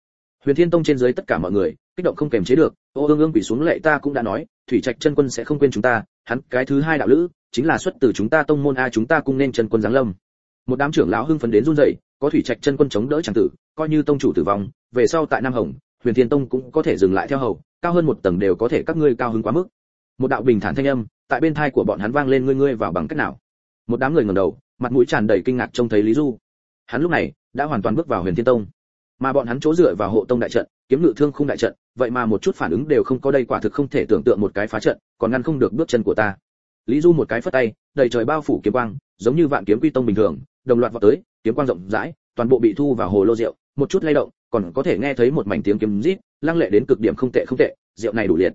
Huyền thiên tông trên dưới tất cả mọi người, kích động không kềm chế được, ô, ương ương quỳ xuống lệ ta cũng đã nói, thủy trạch chân quân sẽ không quên chúng ta, hắn cái thứ hai đạo lữ, chính là xuất từ chúng ta tông môn a, chúng ta cùng nên chân quân giáng lâm. Một đám trưởng lão hưng phấn đến run rẩy có thủy trạch chân quân chống đỡ chẳng tử, coi như tông chủ tử vong, về sau tại nam hồng, huyền thiên tông cũng có thể dừng lại theo hầu, cao hơn một tầng đều có thể các ngươi cao hứng quá mức. Một đạo bình thản thanh âm, tại bên thai của bọn hắn vang lên ngươi ngươi vào bằng cách nào. Một đám người ngẩng đầu, mặt mũi tràn đầy kinh ngạc trông thấy lý du. Hắn lúc này đã hoàn toàn bước vào huyền thiên tông. Mà bọn hắn chỗ dựa vào hộ tông đại trận, kiếm ngự thương khung đại trận, vậy mà một chút phản ứng đều không có đây quả thực không thể tưởng tượng một cái phá trận, còn ngăn không được bước chân của ta. Lý du một cái phất tay, đầy trời bao phủ kiếm quang, giống như vạn kiếm quy tông bình thường đồng loạt vọt tới, kiếm quang rộng rãi, toàn bộ bị thu vào hồ lô rượu, một chút lay động, còn có thể nghe thấy một mảnh tiếng kiếm rít, lăng lệ đến cực điểm không tệ không tệ, rượu này đủ liệt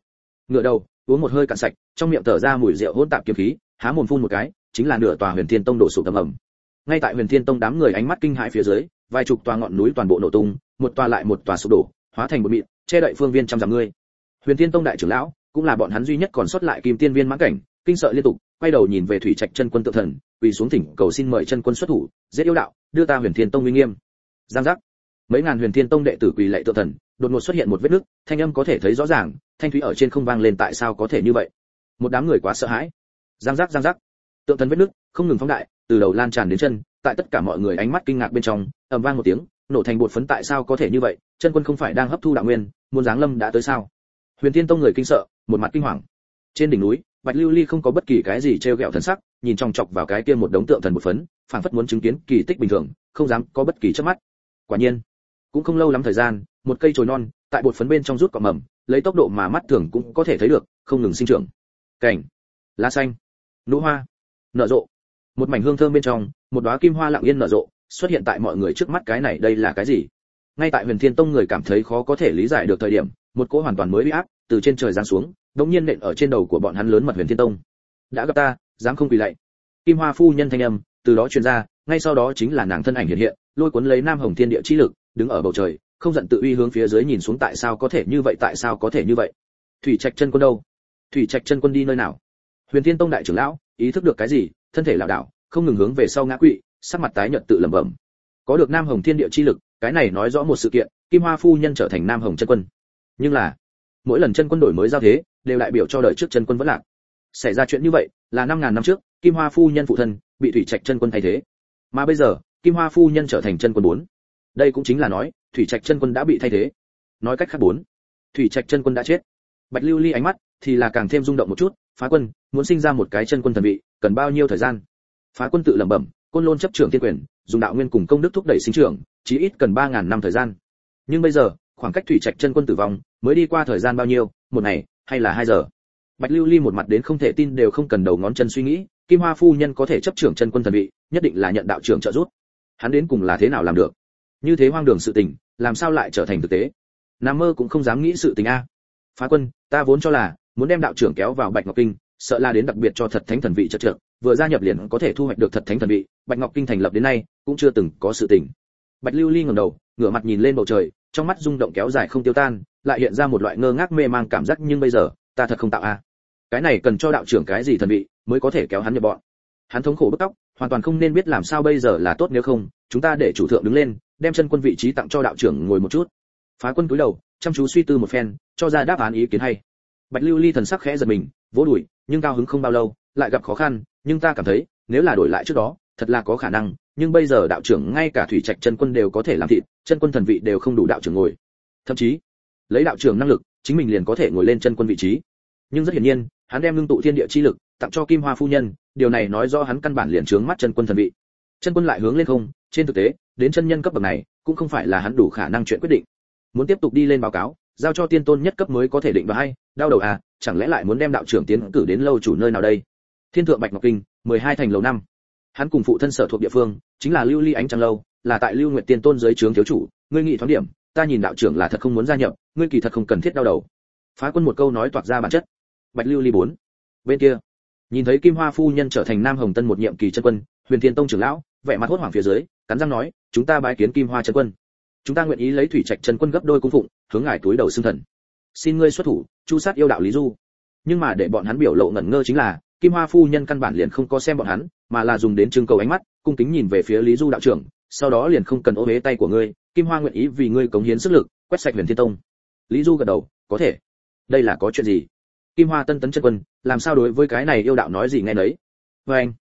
ngửa đầu, uống một hơi cạn sạch, trong miệng thở ra mùi rượu hỗn tạp kiếm khí, há mồm phun một cái, chính là nửa tòa huyền thiên tông đổ sụp tầm ầm. ngay tại huyền thiên tông đám người ánh mắt kinh hãi phía dưới, vài chục tòa ngọn núi toàn bộ nổ tung, một tòa lại một tòa sụp đổ, hóa thành một mịn, che đậy phương viên trăm dặm người. huyền thiên tông đại trưởng lão, cũng là bọn hắn duy nhất còn sót lại kim tiên viên mãn cảnh, kinh sợ liên tục quay đầu nhìn về thủy trạch chân quân tự thần, quỳ xuống thỉnh cầu xin mời chân quân xuất thủ, giết yêu đạo, đưa ta huyền thiên tông uy nghiêm. Giang giác. Mấy ngàn huyền thiên tông đệ tử quỳ lạy tự thần, đột ngột xuất hiện một vết nứt, thanh âm có thể thấy rõ ràng, thanh thúy ở trên không vang lên tại sao có thể như vậy? Một đám người quá sợ hãi. Giang giác giang giác. Tượng thần vết nứt, không ngừng phóng đại, từ đầu lan tràn đến chân, tại tất cả mọi người ánh mắt kinh ngạc bên trong, ầm vang một tiếng, nổ thành bột phấn tại sao có thể như vậy? Chân quân không phải đang hấp thu đạo nguyên, muốn giáng lâm đã tới sao? Huyền thiên tông người kinh sợ, một mặt kinh hoàng. Trên đỉnh núi bạch lưu ly không có bất kỳ cái gì treo gẹo thần sắc, nhìn trong chọc vào cái kia một đống tượng thần một phấn, phảng phất muốn chứng kiến kỳ tích bình thường, không dám có bất kỳ chớp mắt. Quả nhiên, cũng không lâu lắm thời gian, một cây chồi non, tại bột phấn bên trong rút cọ mầm, lấy tốc độ mà mắt thường cũng có thể thấy được, không ngừng sinh trưởng. Cảnh, lá xanh, nụ hoa, nở rộ. Một mảnh hương thơm bên trong, một đóa kim hoa lặng yên nở rộ, xuất hiện tại mọi người trước mắt cái này đây là cái gì? Ngay tại huyền thiên tông người cảm thấy khó có thể lý giải được thời điểm, một cỗ hoàn toàn mới bị áp từ trên trời giáng xuống đống nhiên nện ở trên đầu của bọn hắn lớn mật huyền thiên tông. Đã gặp ta, dám không quỳ lạy. Kim hoa phu nhân thanh âm từ đó truyền ra, ngay sau đó chính là nàng thân ảnh hiện hiện, lôi cuốn lấy nam hồng thiên địa chi lực, đứng ở bầu trời, không giận tự uy hướng phía dưới nhìn xuống tại sao có thể như vậy, tại sao có thể như vậy. Thủy trạch chân quân đâu? Thủy trạch chân quân đi nơi nào? Huyền thiên tông đại trưởng lão, ý thức được cái gì, thân thể lảo đảo, không ngừng hướng về sau ngã quỵ, sắc mặt tái nhợt tự lẩm bẩm. Có được nam hồng thiên địa chi lực, cái này nói rõ một sự kiện, kim hoa phu nhân trở thành nam hồng chân quân. Nhưng là mỗi lần chân quân đổi mới giao thế, đều đại biểu cho đời trước chân quân vẫn lạc. Xảy ra chuyện như vậy là năm ngàn năm trước, kim hoa phu nhân phụ thân bị thủy trạch chân quân thay thế. Mà bây giờ, kim hoa phu nhân trở thành chân quân bốn. Đây cũng chính là nói, thủy trạch chân quân đã bị thay thế. Nói cách khác bốn, thủy trạch chân quân đã chết. Bạch lưu ly ánh mắt thì là càng thêm rung động một chút, phá quân, muốn sinh ra một cái chân quân thần vị, cần bao nhiêu thời gian? Phá quân tự lẩm bẩm, côn lôn chấp trưởng thiên quyền, dùng đạo nguyên cùng công đức thúc đẩy sinh trưởng, chí ít cần ba ngàn năm thời gian. Nhưng bây giờ, khoảng cách thủy trạch chân quân tử vong mới đi qua thời gian bao nhiêu, một ngày, hay là hai giờ? Bạch lưu ly một mặt đến không thể tin đều không cần đầu ngón chân suy nghĩ, kim hoa phu nhân có thể chấp trưởng chân quân thần vị, nhất định là nhận đạo trưởng trợ giúp. Hắn đến cùng là thế nào làm được? Như thế hoang đường sự tình, làm sao lại trở thành thực tế? Nam mơ cũng không dám nghĩ sự tình a. Phá quân, ta vốn cho là, muốn đem đạo trưởng kéo vào bạch ngọc kinh, sợ là đến đặc biệt cho thật thánh thần vị chật trượt vừa gia nhập liền có thể thu hoạch được thật thánh thần vị, bạch ngọc kinh thành lập đến nay, cũng chưa từng có sự tình. Bạch lưu ly ngẩng đầu, ngửa mặt nhìn lên bầu trời, trong mắt rung động kéo dài không tiêu tan lại hiện ra một loại ngơ ngác mê mang cảm giác nhưng bây giờ, ta thật không tạo a. Cái này cần cho đạo trưởng cái gì thần vị, mới có thể kéo hắn nhập bọn. Hắn thống khổ bức tóc, hoàn toàn không nên biết làm sao bây giờ là tốt nếu không, chúng ta để chủ thượng đứng lên, đem chân quân vị trí tặng cho đạo trưởng ngồi một chút. Phá quân cúi đầu, chăm chú suy tư một phen, cho ra đáp án ý kiến hay. Bạch lưu ly thần sắc khẽ giật mình, vỗ đùi, nhưng cao hứng không bao lâu, lại gặp khó khăn, nhưng ta cảm thấy, nếu là đổi lại trước đó, thật là có khả năng, nhưng bây giờ đạo trưởng ngay cả thủy trạch chân quân đều có thể làm thịt, chân quân thần vị đều không đủ đạo trưởng ngồi. Thậm chí lấy đạo trưởng năng lực, chính mình liền có thể ngồi lên chân quân vị trí. Nhưng rất hiển nhiên, hắn đem ngưng tụ thiên địa chi lực tặng cho kim hoa phu nhân, điều này nói do hắn căn bản liền trướng mắt chân quân thần vị. Chân quân lại hướng lên không, trên thực tế, đến chân nhân cấp bậc này, cũng không phải là hắn đủ khả năng chuyện quyết định. Muốn tiếp tục đi lên báo cáo, giao cho tiên tôn nhất cấp mới có thể định và hay, đau đầu à chẳng lẽ lại muốn đem đạo trưởng tiến cử đến lâu chủ nơi nào đây? Thiên thượng bạch ngọc kinh, mười hai thành lầu năm. Hắn cùng phụ thân sở thuộc địa phương, chính là lưu ly ánh trăng lâu, là tại lưu nguyện tiên tôn dưới trướng thiếu chủ, ngươi nghị thoáng điểm ta nhìn đạo trưởng là thật không muốn gia nhập, ngươi kỳ thật không cần thiết đau đầu. Phá quân một câu nói toạc ra bản chất. Bạch lưu ly bốn. Bên kia. Nhìn thấy kim hoa phu nhân trở thành nam hồng tân một nhiệm kỳ chân quân, huyền thiên tông trưởng lão, vẻ mặt hốt hoảng phía dưới, cắn răng nói, chúng ta bái kiến kim hoa chân quân. Chúng ta nguyện ý lấy thủy trạch chân quân gấp đôi cung phụng, hướng ngài túi đầu xương thần. Xin ngươi xuất thủ, chu sát yêu đạo lý du. Nhưng mà để bọn hắn biểu lộ ngẩn ngơ chính là, kim hoa phu nhân căn bản liền không có xem bọn hắn, mà là dùng đến trưng cầu ánh mắt, cung kính nhìn về phía lý du đạo trưởng, sau đó liền không cần ô huế tay của ngươi kim hoa nguyện ý vì ngươi cống hiến sức lực, quét sạch huyền thiên tông. Lý du gật đầu, có thể. Đây là có chuyện gì? Kim hoa tân tấn chân quân, làm sao đối với cái này yêu đạo nói gì nghe nấy? Vê anh,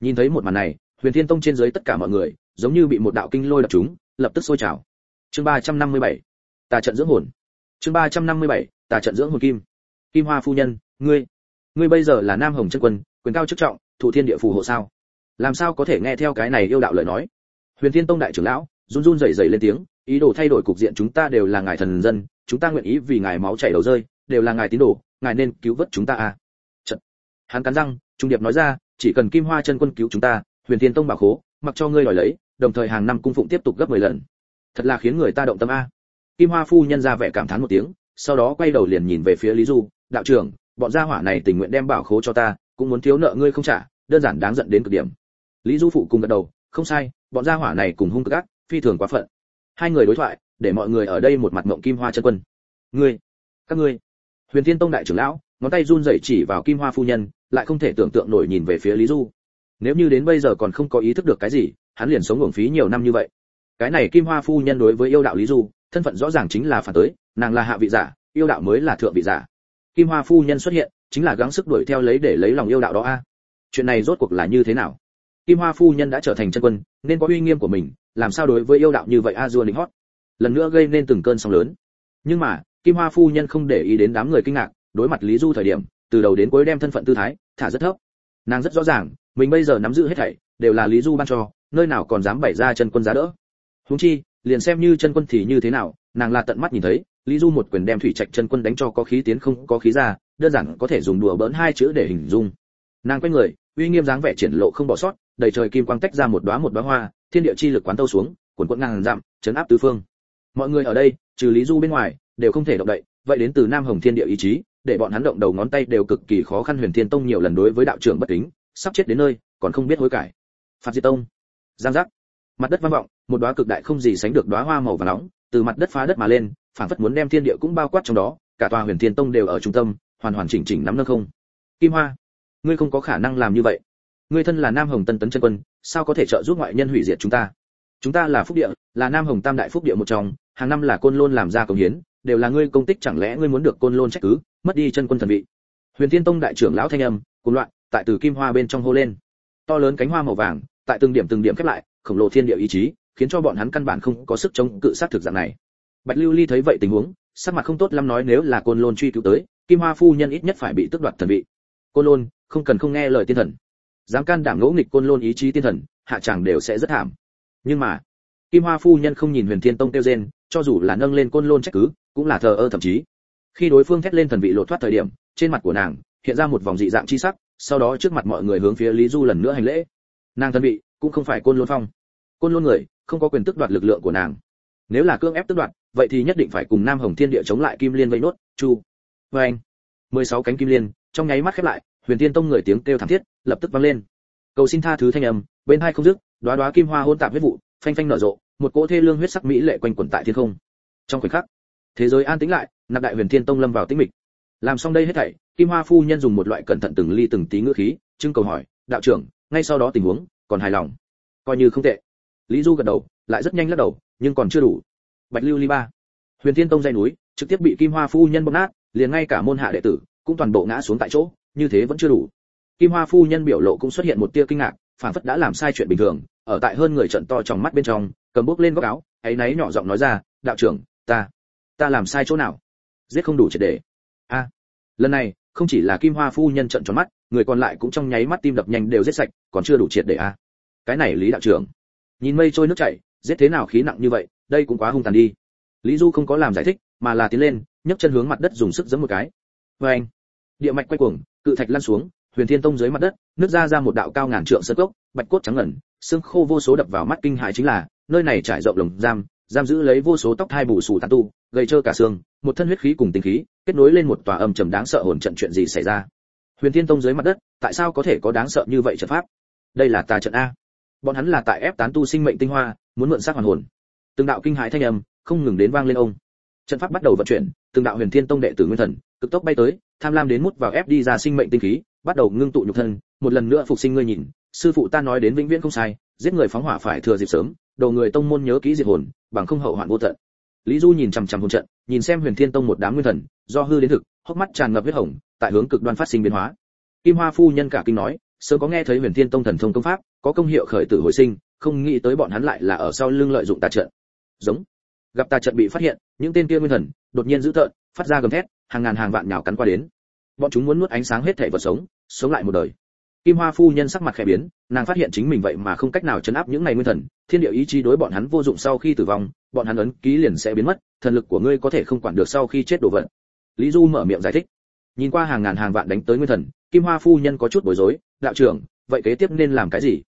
nhìn thấy một màn này, huyền thiên tông trên dưới tất cả mọi người, giống như bị một đạo kinh lôi đập chúng, lập tức sôi trào. Chương ba trăm năm mươi bảy tà trận dưỡng hồn. Chương ba trăm năm mươi bảy tà trận dưỡng hồn kim. Kim hoa phu nhân, ngươi ngươi bây giờ là nam hồng chân quân, quyền cao chức trọng thụ thiên địa phù hộ sao? Làm sao có thể nghe theo cái này yêu đạo lời nói? Huyền thiên tông đại trưởng lão run run rẩy rẩy lên tiếng, ý đồ thay đổi cục diện chúng ta đều là ngài thần dân, chúng ta nguyện ý vì ngài máu chảy đầu rơi, đều là ngài tín đồ, ngài nên cứu vớt chúng ta à. Chật. hắn cắn răng, trung điệp nói ra, chỉ cần kim hoa chân quân cứu chúng ta, huyền thiên tông bảo khố, mặc cho ngươi đòi lấy, đồng thời hàng năm cung phụng tiếp tục gấp 10 lần. Thật là khiến người ta động tâm a. Kim hoa phu nhân ra vẻ cảm thán một tiếng, sau đó quay đầu liền nhìn về phía lý du, đạo trưởng, bọn gia hỏa này tình nguyện đem bảo khố cho ta, cũng muốn thiếu nợ ngươi không trả, đơn giản đáng giận đến cực điểm. Lý du phụ cùng gật đầu, không sai, bọn gia hỏa này cùng hung cực ác phi thường quá phận. Hai người đối thoại, để mọi người ở đây một mặt ngậm kim hoa chân quân. Ngươi, các ngươi. Huyền thiên tông đại trưởng lão, ngón tay run rẩy chỉ vào kim hoa phu nhân, lại không thể tưởng tượng nổi nhìn về phía lý du. Nếu như đến bây giờ còn không có ý thức được cái gì, hắn liền sống uổng phí nhiều năm như vậy. Cái này kim hoa phu nhân đối với yêu đạo lý du, thân phận rõ ràng chính là phản tới, nàng là hạ vị giả, yêu đạo mới là thượng vị giả. Kim hoa phu nhân xuất hiện, chính là gắng sức đuổi theo lấy để lấy lòng yêu đạo đó a. Chuyện này rốt cuộc là như thế nào? Kim hoa phu nhân đã trở thành chân quân, nên có uy nghiêm của mình làm sao đối với yêu đạo như vậy a dua lính hót? Lần nữa gây nên từng cơn sóng lớn. Nhưng mà, kim hoa phu nhân không để ý đến đám người kinh ngạc, đối mặt lý du thời điểm, từ đầu đến cuối đem thân phận tư thái, thả rất thấp. Nàng rất rõ ràng, mình bây giờ nắm giữ hết thảy, đều là lý du ban cho, nơi nào còn dám bày ra chân quân giá đỡ. Huống chi, liền xem như chân quân thì như thế nào, nàng là tận mắt nhìn thấy, lý du một quyền đem thủy trạch chân quân đánh cho có khí tiến không có khí ra, đơn giản có thể dùng đùa bỡn hai chữ để hình dung. Nàng quay người, uy nghiêm dáng vẻ triển lộ không bỏ sót đầy trời kim quang tách ra một đóa một đóa hoa, thiên địa chi lực quán tâu xuống cuộn cuộn ngàn dặm, chấn áp tứ phương. Mọi người ở đây, trừ lý du bên ngoài, đều không thể động đậy, vậy đến từ nam hồng thiên địa ý chí, để bọn hắn động đầu ngón tay đều cực kỳ khó khăn huyền thiên tông nhiều lần đối với đạo trưởng bất kính, sắp chết đến nơi, còn không biết hối cải. Phạt diệt tông. Giang giác. Mặt đất vang vọng, một đóa cực đại không gì sánh được đóa hoa màu vàng nóng, từ mặt đất phá đất mà lên phản phất muốn đem thiên địa cũng bao quát trong đó, cả tòa huyền thiên tông đều ở trung tâm, hoàn hoàn chỉnh chỉnh nắm nâng không. Kim hoa. Ngươi không có khả năng làm như vậy ngươi thân là nam hồng tân tấn chân quân, sao có thể trợ giúp ngoại nhân hủy diệt chúng ta? Chúng ta là phúc địa, là nam hồng tam đại phúc địa một trong, hàng năm là côn lôn làm ra công hiến, đều là ngươi công tích chẳng lẽ ngươi muốn được côn lôn trách cứ, mất đi chân quân thần vị. Huyền thiên tông đại trưởng lão thanh âm, cùng loạn, tại từ kim hoa bên trong hô lên. To lớn cánh hoa màu vàng, tại từng điểm từng điểm khép lại, khổng lồ thiên địa ý chí, khiến cho bọn hắn căn bản không có sức chống cự sát thực dạng này. Bạch lưu ly thấy vậy tình huống, sắc mặt không tốt lắm nói nếu là côn lôn truy cứu tới, kim hoa phu nhân ít nhất phải bị tước đoạt thần vị. Côn lôn, không cần không nghe lời tiên thần dám can đảm ngỗ nghịch côn lôn ý chí tiên thần, hạ chẳng đều sẽ rất thảm. Nhưng mà, kim hoa phu nhân không nhìn huyền thiên tông tiêu gen cho dù là nâng lên côn lôn trách cứ, cũng là thờ ơ thậm chí. Khi đối phương thét lên thần vị lột thoát thời điểm, trên mặt của nàng, hiện ra một vòng dị dạng chi sắc, sau đó trước mặt mọi người hướng phía lý du lần nữa hành lễ. Nàng thần vị, cũng không phải côn lôn phong. Côn lôn người, không có quyền tức đoạt lực lượng của nàng. Nếu là cưỡng ép tức đoạt, vậy thì nhất định phải cùng nam hồng thiên địa chống lại kim liên vây nốt, chu. Vê anh mười sáu cánh kim liên, trong nháy mắt khép lại huyền tiên tông người tiếng kêu thảm thiết, lập tức vang lên. Cầu xin tha thứ thanh âm, bên hai không dứt, đóa đóa kim hoa hôn tạp huyết vụ, phanh phanh nở rộ, một cỗ thê lương huyết sắc mỹ lệ quanh quẩn tại thiên không. Trong khoảnh khắc, thế giới an tĩnh lại, nạp đại huyền thiên tông lâm vào tĩnh mịch. Làm xong đây hết thảy, kim hoa phu nhân dùng một loại cẩn thận từng ly từng tí ngữ khí, trưng cầu hỏi, đạo trưởng, ngay sau đó tình huống, còn hài lòng? Coi như không tệ. Lý du gật đầu, lại rất nhanh lắc đầu, nhưng còn chưa đủ. Bạch lưu ly ba. Huyền thiên tông dây núi, trực tiếp bị kim hoa phu nhân bóp nát, liền ngay cả môn hạ đệ tử, cũng toàn bộ ngã xuống tại chỗ như thế vẫn chưa đủ. Kim hoa phu nhân biểu lộ cũng xuất hiện một tia kinh ngạc phản phất đã làm sai chuyện bình thường, ở tại hơn người trận to trong mắt bên trong, cầm bước lên góc áo, ấy náy nhỏ giọng nói ra, đạo trưởng, ta ta làm sai chỗ nào? Giết không đủ triệt để. A, lần này, không chỉ là kim hoa phu nhân trận tròn mắt, người còn lại cũng trong nháy mắt tim đập nhanh đều giết sạch, còn chưa đủ triệt để a. À. cái này lý đạo trưởng. Nhìn mây trôi nước chảy, giết thế nào khí nặng như vậy, đây cũng quá hung tàn đi. Lý du không có làm giải thích, mà là tiến lên, nhấc chân hướng mặt đất dùng sức giẫm một cái. Vê anh địa mạch quay cuồng, cự thạch lăn xuống, huyền thiên tông dưới mặt đất, nước ra ra một đạo cao ngàn trượng sơ cốc, bạch cốt trắng ngần, xương khô vô số đập vào mắt kinh hại chính là, nơi này trải rộng lồng giam giam giữ lấy vô số tóc thai bù sù tàn tu, gây trơ cả xương, một thân huyết khí cùng tinh khí, kết nối lên một tòa âm trầm đáng sợ hồn trận chuyện gì xảy ra. Huyền thiên tông dưới mặt đất, tại sao có thể có đáng sợ như vậy trận pháp? Đây là tà trận a. Bọn hắn là tại ép tán tu sinh mệnh tinh hoa, muốn mượn xác hoàn hồn. Từng đạo kinh hãi thanh âm, không ngừng đến vang lên ông. Trận pháp bắt đầu vận chuyển, từng đạo huyền thiên tông đệ tử nguyên thần, cực tốc bay tới tham lam đến mút vào ép đi ra sinh mệnh tinh khí, bắt đầu ngưng tụ nhục thân, một lần nữa phục sinh ngươi nhìn. Sư phụ ta nói đến vĩnh viễn không sai, giết người phóng hỏa phải thừa dịp sớm, đầu người tông môn nhớ kỹ diệt hồn, bằng không hậu hoạn vô tận. Lý du nhìn chằm chằm hồn trận, nhìn xem huyền thiên tông một đám nguyên thần, do hư đến thực, hốc mắt tràn ngập huyết hồng, tại hướng cực đoan phát sinh biến hóa. Kim hoa phu nhân cả kinh nói, sớm có nghe thấy huyền thiên tông thần thông công pháp, có công hiệu khởi tử hồi sinh, không nghĩ tới bọn hắn lại là ở sau lưng lợi dụng tà trận. Giống. Gặp tà trận bị phát hiện, những tên kia nguyên thần, đột nhiên dữ tợn phát ra gầm thét, hàng ngàn hàng vạn nhào cắn qua đến. Bọn chúng muốn nuốt ánh sáng hết thể vật sống sống lại một đời. Kim hoa phu nhân sắc mặt khẽ biến, nàng phát hiện chính mình vậy mà không cách nào chấn áp những này nguyên thần, thiên địa ý chí đối bọn hắn vô dụng sau khi tử vong, bọn hắn ấn ký liền sẽ biến mất, thần lực của ngươi có thể không quản được sau khi chết đổ vật. Lý du mở miệng giải thích. Nhìn qua hàng ngàn hàng vạn đánh tới nguyên thần, kim hoa phu nhân có chút bối rối, đạo trưởng, vậy kế tiếp nên làm cái gì?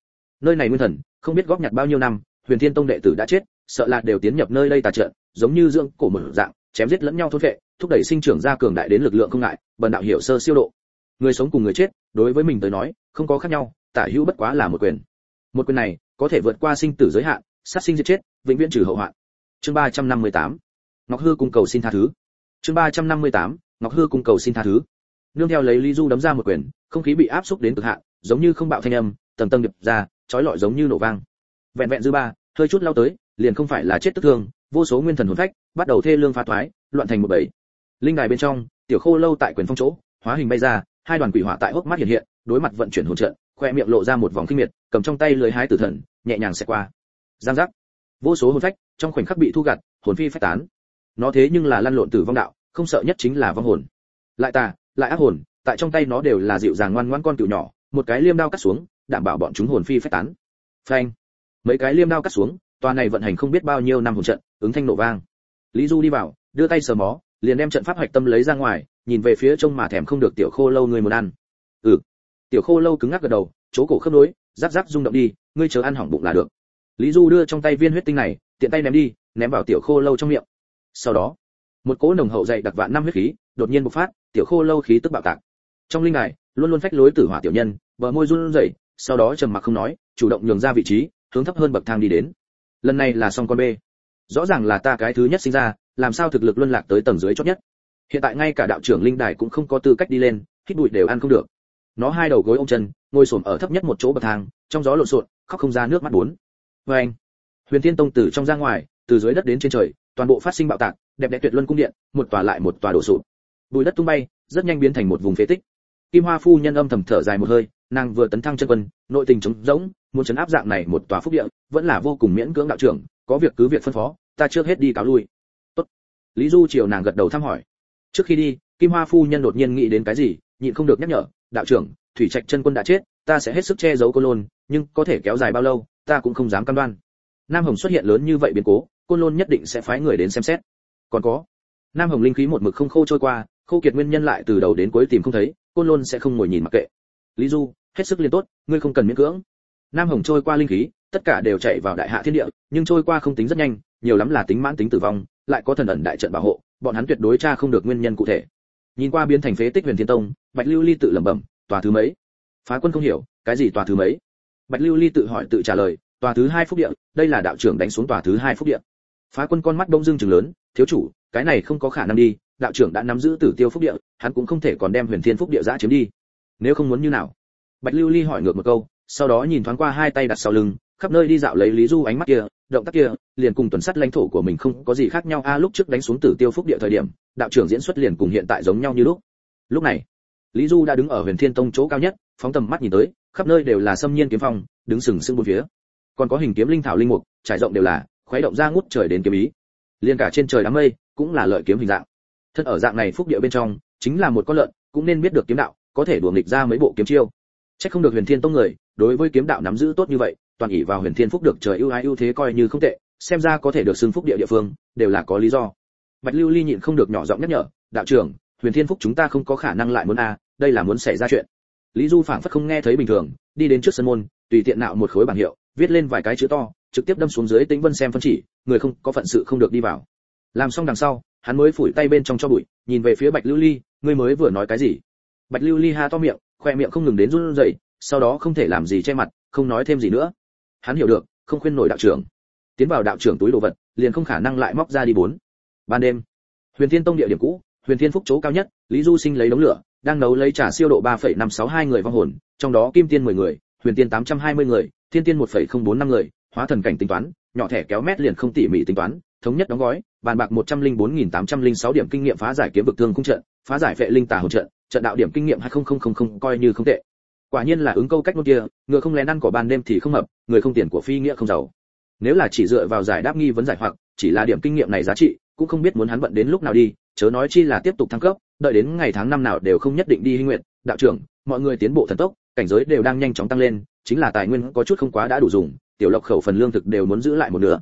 Nơi này nguyên thần, không biết góp nhặt bao nhiêu năm, huyền thiên tông đệ tử đã chết, sợ là đều tiến nhập nơi đây tà trận giống như dưỡng cổ mở dạng chém giết lẫn nhau thôn vệ thúc đẩy sinh trưởng ra cường đại đến lực lượng không ngại, bần đạo hiểu sơ siêu độ. Người sống cùng người chết, đối với mình tới nói, không có khác nhau, tả hữu bất quá là một quyền. Một quyền này, có thể vượt qua sinh tử giới hạn, sát sinh diệt chết, vĩnh viễn trừ hậu hoạn. Chương ba trăm năm mươi tám, ngọc hư cung cầu xin tha thứ. Chương ba trăm năm mươi tám, ngọc hư cung cầu xin tha thứ. Nương theo lấy lý du đấm ra một quyền, không khí bị áp xúc đến cực hạn, giống như không bạo thanh âm, tầng tầng điệp ra, chói lọi giống như nổ vang. Vẹn vẹn dư ba, hơi chút lao tới, liền không phải là chết tức thương vô số nguyên thần hồn phách bắt đầu thê lương phá thoái, loạn thành một bầy. Linh đài bên trong, tiểu khô lâu tại quyền phong chỗ, hóa hình bay ra, hai đoàn quỷ hỏa tại hốc mắt hiện hiện, đối mặt vận chuyển hồn trận, khoe miệng lộ ra một vòng kinh miệt, cầm trong tay lưới hái tử thần, nhẹ nhàng xẹt qua. Giang giác. Vô số hồn phách trong khoảnh khắc bị thu gặt, hồn phi phách tán. Nó thế nhưng là lăn lộn tử vong đạo, không sợ nhất chính là vong hồn. Lại tà, lại ác hồn, tại trong tay nó đều là dịu dàng ngoan ngoãn con cựu nhỏ, một cái liêm đao cắt xuống, đảm bảo bọn chúng hồn phi phách tán. Phanh. Mấy cái liêm đao cắt xuống tòa này vận hành không biết bao nhiêu năm hồn trận, ứng thanh nổ vang. Lý du đi vào, đưa tay sờ mó, liền đem trận pháp hạch tâm lấy ra ngoài, nhìn về phía trông mà thèm không được tiểu khô lâu người muốn ăn. Ừ. Tiểu khô lâu cứng ngắc gật đầu, chỗ cổ khớp nối, rắc rắc rung động đi, ngươi chờ ăn hỏng bụng là được. Lý du đưa trong tay viên huyết tinh này, tiện tay ném đi, ném vào tiểu khô lâu trong miệng. Sau đó, một cỗ nồng hậu dày đặc vạn năm huyết khí, đột nhiên bộc phát, tiểu khô lâu khí tức bạo tạc. Trong linh đài, luôn luôn phách lối tử hỏa tiểu nhân, bờ môi run rẩy, sau đó trầm mặc không nói, chủ động nhường ra vị trí, hướng thấp hơn bậc thang đi đến lần này là xong con bê. Rõ ràng là ta cái thứ nhất sinh ra, làm sao thực lực luân lạc tới tầng dưới chót nhất? Hiện tại ngay cả đạo trưởng linh đài cũng không có tư cách đi lên, hít bụi đều ăn không được. Nó hai đầu gối ôm chân, ngồi xổm ở thấp nhất một chỗ bậc thang, trong gió lộn xộn, khóc không ra nước mắt bốn. Vê anh, huyền thiên tông từ trong ra ngoài, từ dưới đất đến trên trời, toàn bộ phát sinh bạo tạc, đẹp đẽ tuyệt luân cung điện, một tòa lại một tòa đổ sụp. Bụi đất tung bay, rất nhanh biến thành một vùng phế tích kim hoa phu nhân âm thầm thở dài một hơi, nàng vừa tấn thăng chân quân, nội tình trống rỗng, muốn chấn áp dạng này một tòa phúc địa, vẫn là vô cùng miễn cưỡng đạo trưởng, có việc cứ việc phân phó, ta trước hết đi cáo lui. Tốt. Lý du chiều nàng gật đầu thăm hỏi. Trước khi đi, kim hoa phu nhân đột nhiên nghĩ đến cái gì, nhịn không được nhắc nhở, đạo trưởng, thủy trạch chân quân đã chết, ta sẽ hết sức che giấu côn lôn, nhưng có thể kéo dài bao lâu, ta cũng không dám cam đoan. Nam hồng xuất hiện lớn như vậy biến cố, côn lôn nhất định sẽ phái người đến xem xét. Còn có. Nam hồng linh khí một mực không khô trôi qua, khô kiệt nguyên nhân lại từ đầu đến cuối tìm không thấy côn lôn sẽ không ngồi nhìn mặc kệ. Lý du, hết sức liên tốt, ngươi không cần miễn cưỡng. Nam hồng trôi qua linh khí, tất cả đều chạy vào đại hạ thiên địa, nhưng trôi qua không tính rất nhanh, nhiều lắm là tính mãn tính tử vong, lại có thần ẩn đại trận bảo hộ, bọn hắn tuyệt đối tra không được nguyên nhân cụ thể. Nhìn qua biến thành phế tích huyền thiên tông, bạch lưu ly tự lẩm bẩm, tòa thứ mấy? Phá quân không hiểu, cái gì tòa thứ mấy? Bạch lưu ly tự hỏi tự trả lời, tòa thứ hai phúc địa, đây là đạo trưởng đánh xuống tòa thứ hai phúc địa. Phá quân con mắt đông dương chừng lớn, thiếu chủ cái này không có khả năng đi, đạo trưởng đã nắm giữ tử tiêu phúc địa, hắn cũng không thể còn đem huyền thiên phúc địa giã chiếm đi. Nếu không muốn như nào? Bạch lưu ly hỏi ngược một câu, sau đó nhìn thoáng qua hai tay đặt sau lưng, khắp nơi đi dạo lấy lý du ánh mắt kia, động tác kia, liền cùng tuần sắt lãnh thổ của mình không có gì khác nhau. A, lúc trước đánh xuống tử tiêu phúc địa thời điểm, đạo trưởng diễn xuất liền cùng hiện tại giống nhau như lúc. Lúc này, lý du đã đứng ở huyền thiên tông chỗ cao nhất, phóng tầm mắt nhìn tới, khắp nơi đều là xâm nhiên kiếm phong, đứng sừng sững bốn phía. Còn có hình kiếm linh thảo linh mục, trải rộng đều là, khuấy động ra ngút trời đến kiếm ý. Liền cả trên trời đám mây cũng là lợi kiếm hình dạng. Thân ở dạng này phúc địa bên trong, chính là một con lợn, cũng nên biết được kiếm đạo, có thể đùa nghịch ra mấy bộ kiếm chiêu. Chắc không được huyền thiên tông người, đối với kiếm đạo nắm giữ tốt như vậy, toàn ỷ vào huyền thiên phúc được trời ưu ái ưu thế coi như không tệ, xem ra có thể được xưng phúc địa địa phương, đều là có lý do. Bạch lưu ly nhịn không được nhỏ giọng nhắc nhở, đạo trưởng, huyền thiên phúc chúng ta không có khả năng lại muốn a, đây là muốn xảy ra chuyện. Lý du phảng phất không nghe thấy bình thường, đi đến trước sân môn, tùy tiện nạo một khối bảng hiệu, viết lên vài cái chữ to, trực tiếp đâm xuống dưới tĩnh vân xem phân chỉ, người không có phận sự không được đi vào làm xong đằng sau hắn mới phủi tay bên trong cho bụi nhìn về phía bạch lưu ly ngươi mới vừa nói cái gì? Bạch lưu ly ha to miệng khoe miệng không ngừng đến run rẩy sau đó không thể làm gì che mặt không nói thêm gì nữa. Hắn hiểu được không khuyên nổi đạo trưởng. Tiến vào đạo trưởng túi đồ vật liền không khả năng lại móc ra đi bốn. Ban đêm huyền thiên tông địa điểm cũ huyền thiên phúc chỗ cao nhất lý du sinh lấy đống lửa đang nấu lấy trà siêu độ 3,562 người vong hồn trong đó kim tiên 10 người huyền tiên 820 người thiên tiên 1,045 người hóa thần cảnh tính toán nhỏ thẻ kéo mét liền không tỉ mỉ tính toán thống nhất đóng gói, bàn bạc 104.806 điểm kinh nghiệm phá giải kiếm vực thương khung trận, phá giải vệ linh tà hồn trận trận đạo điểm kinh nghiệm 20000 coi như không tệ. Quả nhiên là ứng câu cách ngôn kia, ngựa không lén ăn cỏ ban đêm thì không hợp, người không tiền của phi nghĩa không giàu. Nếu là chỉ dựa vào giải đáp nghi vấn giải hoặc, chỉ là điểm kinh nghiệm này giá trị, cũng không biết muốn hắn bận đến lúc nào đi, chớ nói chi là tiếp tục thăng cấp, đợi đến ngày tháng năm nào đều không nhất định đi hy nguyện đạo trưởng, mọi người tiến bộ thần tốc, cảnh giới đều đang nhanh chóng tăng lên, chính là tài nguyên có chút không quá đã đủ dùng, tiểu lộc khẩu phần lương thực đều muốn giữ lại một nửa.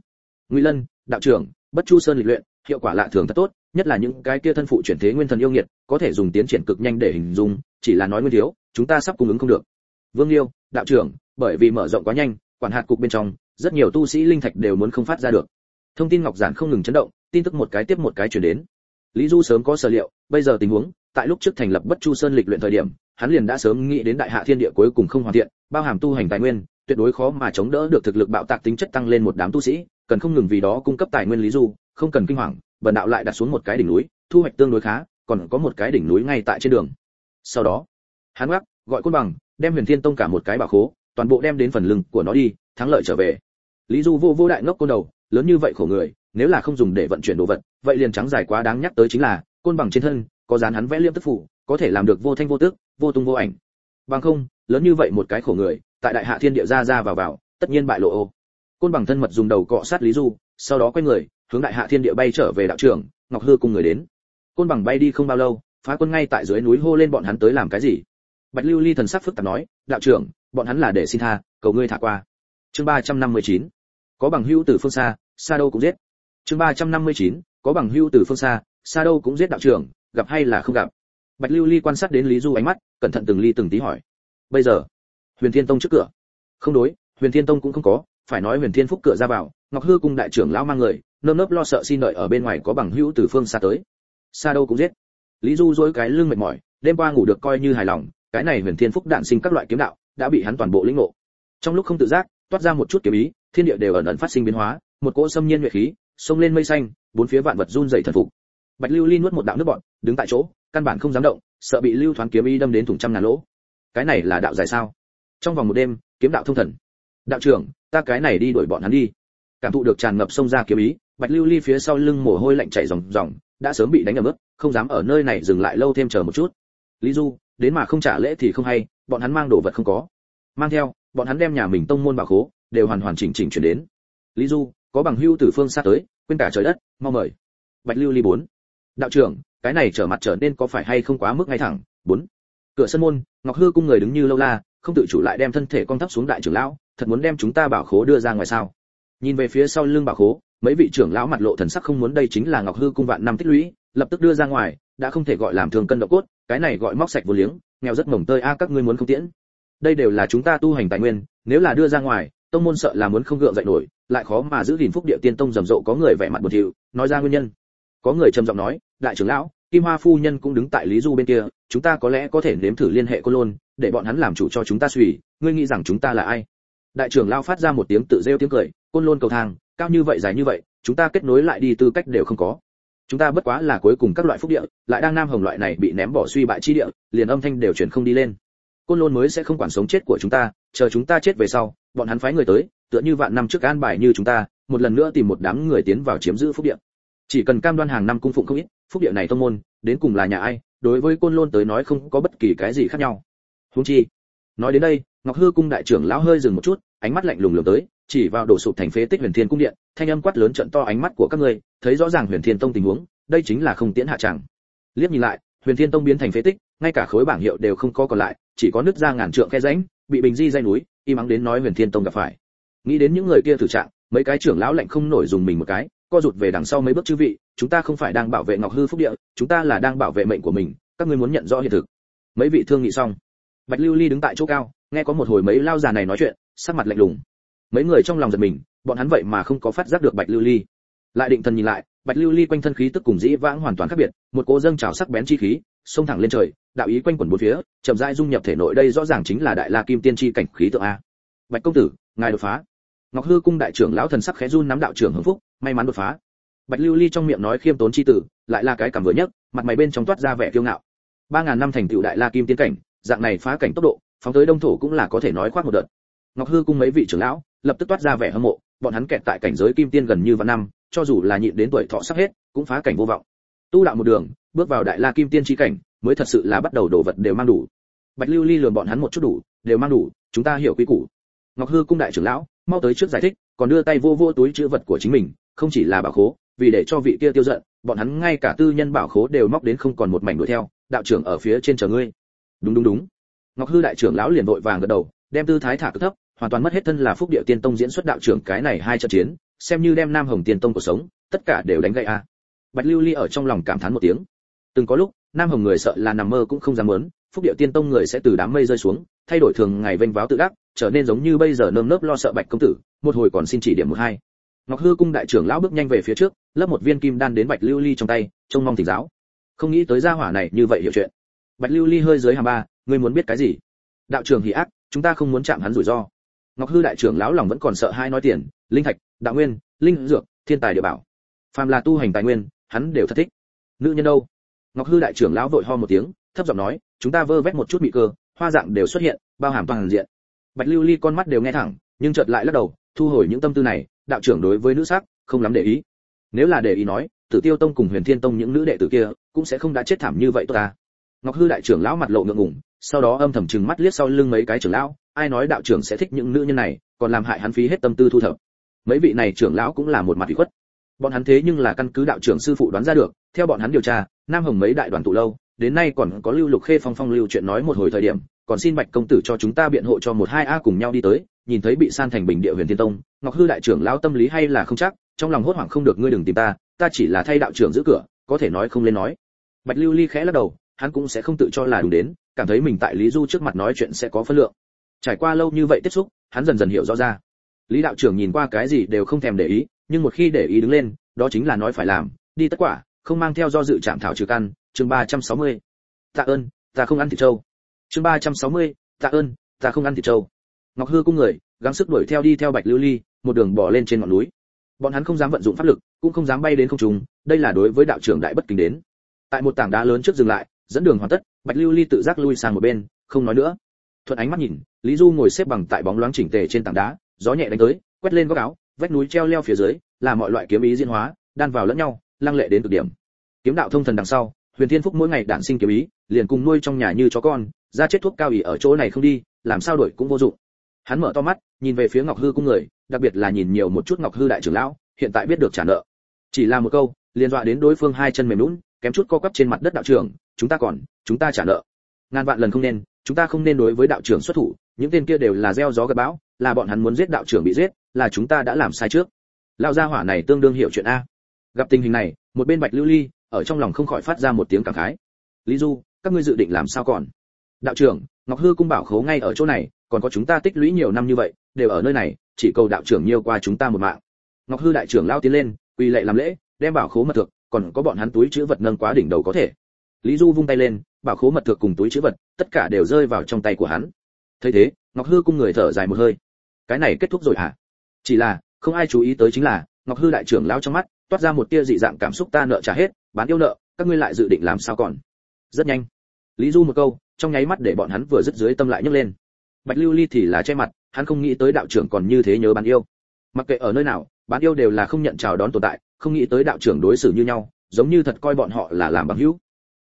Nguy lân đạo trưởng, bất chu sơn lịch luyện, hiệu quả lạ thường thật tốt, nhất là những cái kia thân phụ chuyển thế nguyên thần yêu nghiệt, có thể dùng tiến triển cực nhanh để hình dung, chỉ là nói nguyên thiếu, chúng ta sắp cung ứng không được. Vương liêu, đạo trưởng, bởi vì mở rộng quá nhanh, quản hạt cục bên trong, rất nhiều tu sĩ linh thạch đều muốn không phát ra được. Thông tin ngọc giản không ngừng chấn động, tin tức một cái tiếp một cái chuyển đến. Lý du sớm có sở liệu, bây giờ tình huống, tại lúc trước thành lập bất chu sơn lịch luyện thời điểm, hắn liền đã sớm nghĩ đến đại hạ thiên địa cuối cùng không hoàn thiện, bao hàm tu hành tài nguyên tuyệt đối khó mà chống đỡ được thực lực bạo tạc tính chất tăng lên một đám tu sĩ, cần không ngừng vì đó cung cấp tài nguyên lý du, không cần kinh hoàng, bần đạo lại đặt xuống một cái đỉnh núi, thu hoạch tương đối khá, còn có một cái đỉnh núi ngay tại trên đường. Sau đó, hắn gác gọi côn bằng, đem huyền thiên tông cả một cái bảo khố, toàn bộ đem đến phần lưng của nó đi, thắng lợi trở về. Lý du vô vô đại ngốc côn đầu, lớn như vậy khổ người, nếu là không dùng để vận chuyển đồ vật, vậy liền trắng dài quá đáng nhắc tới chính là, côn bằng trên thân, có dán hắn vẽ liêm tức phủ, có thể làm được vô thanh vô tức, vô tung vô ảnh. Bằng không, lớn như vậy một cái khổ người tại đại hạ thiên địa ra ra vào vào, tất nhiên bại lộ ô. Côn bằng thân mật dùng đầu cọ sát lý du, sau đó quay người, hướng đại hạ thiên địa bay trở về đạo trưởng ngọc hư cùng người đến. Côn bằng bay đi không bao lâu, phá quân ngay tại dưới núi hô lên bọn hắn tới làm cái gì? Bạch lưu ly thần sắc phức tạp nói, đạo trưởng, bọn hắn là để xin tha, cầu ngươi thả qua. Chương ba trăm năm mươi chín, có bằng hữu từ phương xa xa đâu cũng giết. Chương ba trăm năm mươi chín, có bằng hữu từ phương xa xa đâu cũng giết đạo trưởng, gặp hay là không gặp? Bạch lưu ly quan sát đến lý du ánh mắt, cẩn thận từng ly từng tí hỏi. Bây giờ huyền thiên tông trước cửa. Không đối, huyền thiên tông cũng không có, phải nói huyền thiên phúc cửa ra vào, ngọc hư cung đại trưởng lão mang người, nơm nớp lo sợ xin đợi ở bên ngoài có bằng hữu từ phương xa tới. Xa đâu cũng giết. Lý du dối cái lưng mệt mỏi, đêm qua ngủ được coi như hài lòng, cái này huyền thiên phúc đạn sinh các loại kiếm đạo, đã bị hắn toàn bộ lĩnh ngộ. Trong lúc không tự giác, toát ra một chút kiếm ý, thiên địa đều ẩn ẩn phát sinh biến hóa, một cỗ xâm nhiên nhuệ khí, xông lên mây xanh, bốn phía vạn vật run rẩy thần phục. Bạch lưu ly nuốt một đạo nước bọt, đứng tại chỗ, căn bản không dám động, sợ bị lưu thoáng kiếm ý đâm đến thủng trăm ngàn lỗ. Cái này là đạo dài sao? Trong vòng một đêm, kiếm đạo thông thần. Đạo trưởng, ta cái này đi đuổi bọn hắn đi. Cảm thụ được tràn ngập sông ra kiếm ý, bạch lưu ly phía sau lưng mồ hôi lạnh chảy ròng ròng, đã sớm bị đánh ở mức không dám ở nơi này dừng lại lâu thêm chờ một chút. Lý du, đến mà không trả lễ thì không hay, bọn hắn mang đồ vật không có. Mang theo, bọn hắn đem nhà mình tông môn bảo khố, đều hoàn hoàn chỉnh chỉnh chuyển đến. Lý du, có bằng hưu từ phương xa tới, quên cả trời đất mong mời. Bạch lưu ly bốn. Đạo trưởng, cái này trở mặt trở nên có phải hay không quá mức ngay thẳng? Bốn. Cửa sân môn ngọc hư cung người đứng như lâu la, không tự chủ lại đem thân thể con thấp xuống đại trưởng lão, thật muốn đem chúng ta bảo khố đưa ra ngoài sao? Nhìn về phía sau lưng bảo khố, mấy vị trưởng lão mặt lộ thần sắc không muốn đây chính là ngọc hư cung vạn năm tích lũy, lập tức đưa ra ngoài, đã không thể gọi làm thường cân độ cốt, cái này gọi móc sạch vô liếng, nghèo rất mồng tơi a, các ngươi muốn không tiễn. Đây đều là chúng ta tu hành tài nguyên, nếu là đưa ra ngoài, tông môn sợ là muốn không gượng dậy nổi, lại khó mà giữ gìn phúc địa tiên tông rầm rộ có người vẻ mặt buồn thiu, nói ra nguyên nhân. Có người trầm giọng nói, đại trưởng lão kim hoa phu nhân cũng đứng tại lý du bên kia, chúng ta có lẽ có thể nếm thử liên hệ cô lôn, để bọn hắn làm chủ cho chúng ta suy, ngươi nghĩ rằng chúng ta là ai? Đại trưởng lao phát ra một tiếng tự rêu tiếng cười côn lôn cầu thang, cao như vậy dài như vậy, chúng ta kết nối lại đi tư cách đều không có. Chúng ta bất quá là cuối cùng các loại phúc địa, lại đang nam hồng loại này bị ném bỏ suy bại chi địa, liền âm thanh đều chuyển không đi lên. Côn lôn mới sẽ không quản sống chết của chúng ta, chờ chúng ta chết về sau, bọn hắn phái người tới, tựa như vạn năm trước an bài như chúng ta, một lần nữa tìm một đám người tiến vào chiếm giữ phúc địa chỉ cần cam đoan hàng năm cung phụng không ít, phúc địa này thông môn, đến cùng là nhà ai, đối với côn lôn tới nói không có bất kỳ cái gì khác nhau. Huống chi, nói đến đây, ngọc hư cung đại trưởng lão hơi dừng một chút, ánh mắt lạnh lùng lường tới, chỉ vào đổ sụp thành phế tích huyền thiên cung điện, thanh âm quát lớn trận to ánh mắt của các ngươi, thấy rõ ràng huyền thiên tông tình huống, đây chính là không tiễn hạ tràng liếc nhìn lại, huyền thiên tông biến thành phế tích, ngay cả khối bảng hiệu đều không có còn lại, chỉ có nứt ra ngàn trượng khe rãnh, bị bình di dây núi, im ắng đến nói huyền thiên tông gặp phải. Nghĩ đến những người kia thử trạng, mấy cái trưởng lão lạnh không nổi dùng mình một cái co rụt về đằng sau mấy bước chư vị, chúng ta không phải đang bảo vệ ngọc hư phúc địa, chúng ta là đang bảo vệ mệnh của mình, các ngươi muốn nhận rõ hiện thực. Mấy vị thương nghị xong, bạch lưu ly đứng tại chỗ cao, nghe có một hồi mấy lao già này nói chuyện, sắc mặt lạnh lùng. Mấy người trong lòng giật mình, bọn hắn vậy mà không có phát giác được bạch lưu ly. Lại định thần nhìn lại, bạch lưu ly quanh thân khí tức cùng dĩ vãng hoàn toàn khác biệt, một cô dâng trào sắc bén chi khí, xông thẳng lên trời, đạo ý quanh quẩn bốn phía, chậm rãi dung nhập thể nội đây rõ ràng chính là đại la kim tiên chi cảnh khí tượng a. Bạch công tử, ngài đột phá. Ngọc hư cung đại trưởng lão thần sắc khẽ run nắm đạo trưởng hưng phúc may mắn đột phá. Bạch lưu ly trong miệng nói khiêm tốn chi tử, lại là cái cảm vừa nhất, mặt mày bên trong toát ra vẻ kiêu ngạo. Ba ngàn năm thành tựu đại la kim tiên cảnh, dạng này phá cảnh tốc độ, phóng tới đông thổ cũng là có thể nói khoác một đợt. Ngọc hư cung mấy vị trưởng lão, lập tức toát ra vẻ hâm mộ, bọn hắn kẹt tại cảnh giới kim tiên gần như vạn năm, cho dù là nhịn đến tuổi thọ sắp hết, cũng phá cảnh vô vọng. Tu đạo một đường, bước vào đại la kim tiên chi cảnh, mới thật sự là bắt đầu đồ vật đều mang đủ. Bạch lưu ly lườm bọn hắn một chút đủ, đều mang đủ, chúng ta hiểu quy củ. Ngọc hư cung đại trưởng lão, mau tới trước giải thích, còn đưa tay vô vô túi chữ vật của chính mình không chỉ là bảo khố, vì để cho vị kia tiêu giận, bọn hắn ngay cả tư nhân bảo khố đều móc đến không còn một mảnh đuổi theo, đạo trưởng ở phía trên chờ ngươi. Đúng đúng đúng. Ngọc hư đại trưởng lão liền vội vàng gật đầu, đem tư thái thả cực thấp, hoàn toàn mất hết thân là phúc địa tiên tông diễn xuất đạo trưởng cái này hai trận chiến, xem như đem nam hồng tiên tông của sống, tất cả đều đánh gãy a. Bạch lưu ly ở trong lòng cảm thán một tiếng. Từng có lúc, nam hồng người sợ là nằm mơ cũng không dám muốn, phúc địa tiên tông người sẽ từ đám mây rơi xuống, thay đổi thường ngày vênh váo tự đắc, trở nên giống như bây giờ nơm nớp lo sợ bạch công tử, một hồi còn xin chỉ điểm một hai ngọc hư cung đại trưởng lão bước nhanh về phía trước lấp một viên kim đan đến bạch lưu ly trong tay, trông mong thỉnh giáo. Không nghĩ tới gia hỏa này như vậy hiểu chuyện. Bạch lưu ly hơi dưới hàm ba, ngươi muốn biết cái gì? Đạo trưởng hỉ ác, chúng ta không muốn chạm hắn rủi ro. Ngọc hư đại trưởng lão lòng vẫn còn sợ hai nói tiền, linh thạch, đạo nguyên, linh dược, thiên tài địa bảo. Phàm là tu hành tài nguyên, hắn đều thật thích. Nữ nhân đâu? Ngọc hư đại trưởng lão vội ho một tiếng, thấp giọng nói, chúng ta vơ vét một chút bị cơ, hoa dạng đều xuất hiện, bao hàm toàn diện. Bạch lưu ly con mắt đều nghe thẳng, nhưng chợt lại lắc đầu, thu hồi những tâm tư này đạo trưởng đối với nữ sắc không lắm để ý. Nếu là để ý nói, tử tiêu tông cùng huyền thiên tông những nữ đệ tử kia cũng sẽ không đã chết thảm như vậy tốt ta ngọc hư đại trưởng lão mặt lộ ngượng ngùng, sau đó âm thầm trừng mắt liếc sau lưng mấy cái trưởng lão, ai nói đạo trưởng sẽ thích những nữ nhân này, còn làm hại hắn phí hết tâm tư thu thập. Mấy vị này trưởng lão cũng là một mặt ủy khuất. Bọn hắn thế nhưng là căn cứ đạo trưởng sư phụ đoán ra được, theo bọn hắn điều tra, nam hồng mấy đại đoàn tụ lâu, đến nay còn có lưu lục khê phong phong lưu chuyện nói một hồi thời điểm, còn xin bạch công tử cho chúng ta biện hộ cho một hai a cùng nhau đi tới nhìn thấy bị san thành bình địa huyền thiên tông ngọc hư đại trưởng lão tâm lý hay là không chắc trong lòng hốt hoảng không được ngươi đừng tìm ta ta chỉ là thay đạo trưởng giữ cửa có thể nói không lên nói. Bạch lưu ly khẽ lắc đầu hắn cũng sẽ không tự cho là đúng đến cảm thấy mình tại lý du trước mặt nói chuyện sẽ có phân lượng. Trải qua lâu như vậy tiếp xúc hắn dần dần hiểu rõ ra. Lý đạo trưởng nhìn qua cái gì đều không thèm để ý nhưng một khi để ý đứng lên đó chính là nói phải làm đi tất quả không mang theo do dự chạm thảo trừ căn chương 360. tạ ơn ta không ăn thịt trâu. Chương 360, tạ ơn ta không ăn thịt trâu ngọc hư cung người, gắng sức đuổi theo đi theo bạch lưu ly, một đường bỏ lên trên ngọn núi. Bọn hắn không dám vận dụng pháp lực, cũng không dám bay đến không trung, đây là đối với đạo trưởng đại bất kính đến. Tại một tảng đá lớn trước dừng lại, dẫn đường hoàn tất, bạch lưu ly tự giác lui sang một bên, không nói nữa. Thuận ánh mắt nhìn, lý du ngồi xếp bằng tại bóng loáng chỉnh tề trên tảng đá, gió nhẹ đánh tới, quét lên góc áo, vách núi treo leo phía dưới, là mọi loại kiếm ý diễn hóa, đan vào lẫn nhau, lăng lệ đến cực điểm. Kiếm đạo thông thần đằng sau, huyền thiên phúc mỗi ngày đản sinh kiếm ý, liền cùng nuôi trong nhà như chó con, ra chết thuốc cao ỉ ở chỗ này không đi, làm sao đổi cũng vô dụng hắn mở to mắt, nhìn về phía ngọc hư cung người, đặc biệt là nhìn nhiều một chút ngọc hư đại trưởng lão, hiện tại biết được trả nợ. Chỉ là một câu, liền dọa đến đối phương hai chân mềm lún kém chút co quắp trên mặt đất đạo trưởng, chúng ta còn, chúng ta trả nợ. Ngàn vạn lần không nên, chúng ta không nên đối với đạo trưởng xuất thủ, những tên kia đều là gieo gió gặp bão, là bọn hắn muốn giết đạo trưởng bị giết, là chúng ta đã làm sai trước. Lão gia hỏa này tương đương hiểu chuyện a. Gặp tình hình này, một bên bạch lưu ly, ở trong lòng không khỏi phát ra một tiếng cảm khái. Lý du, các ngươi dự định làm sao còn? Đạo trưởng, ngọc hư cung bảo khố ngay ở chỗ này, còn có chúng ta tích lũy nhiều năm như vậy, đều ở nơi này, chỉ cầu đạo trưởng nhiều qua chúng ta một mạng. Ngọc hư đại trưởng lao tiến lên, quỳ lệ làm lễ, đem bảo khố mật thực còn có bọn hắn túi chứa vật nâng quá đỉnh đầu có thể. Lý du vung tay lên, bảo khố mật thực cùng túi chứa vật, tất cả đều rơi vào trong tay của hắn. Thấy thế, ngọc hư cung người thở dài một hơi. Cái này kết thúc rồi hả? Chỉ là, không ai chú ý tới chính là, ngọc hư đại trưởng lao trong mắt, toát ra một tia dị dạng cảm xúc ta nợ trả hết, bán yêu nợ, các ngươi lại dự định làm sao còn? Rất nhanh. Lý du một câu trong nháy mắt để bọn hắn vừa dứt dưới tâm lại nhấc lên. Bạch lưu ly thì là che mặt, hắn không nghĩ tới đạo trưởng còn như thế nhớ bán yêu. Mặc kệ ở nơi nào, bán yêu đều là không nhận chào đón tồn tại, không nghĩ tới đạo trưởng đối xử như nhau, giống như thật coi bọn họ là làm bằng hữu.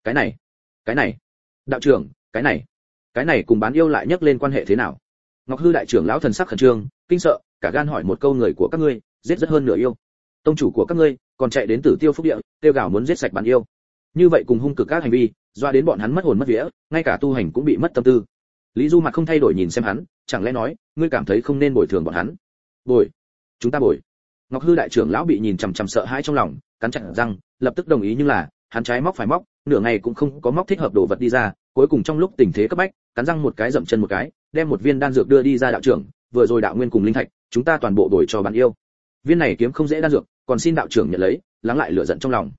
Cái này cái này, đạo trưởng, cái này cái này cùng bán yêu lại nhắc lên quan hệ thế nào? Ngọc hư đại trưởng lão thần sắc khẩn trương, kinh sợ, cả gan hỏi một câu người của các ngươi, giết rất hơn nửa yêu. Tông chủ của các ngươi còn chạy đến tử tiêu phúc địa tiêu gào muốn giết sạch bán yêu. Như vậy cùng hung cực các hành vi doa đến bọn hắn mất hồn mất vía, ngay cả tu hành cũng bị mất tâm tư. Lý du mặt không thay đổi nhìn xem hắn, chẳng lẽ nói, ngươi cảm thấy không nên bồi thường bọn hắn? Bồi. Chúng ta bồi. Ngọc hư đại trưởng lão bị nhìn chằm chằm sợ hãi trong lòng, cắn chặt răng, lập tức đồng ý nhưng là, hắn trái móc phải móc, nửa ngày cũng không có móc thích hợp đồ vật đi ra, cuối cùng trong lúc tình thế cấp bách, cắn răng một cái dậm chân một cái, đem một viên đan dược đưa đi ra đạo trưởng, vừa rồi đạo nguyên cùng linh thạch, chúng ta toàn bộ đổi cho bạn yêu. Viên này kiếm không dễ đan dược, còn xin đạo trưởng nhận lấy, lắng lại lửa giận trong lòng.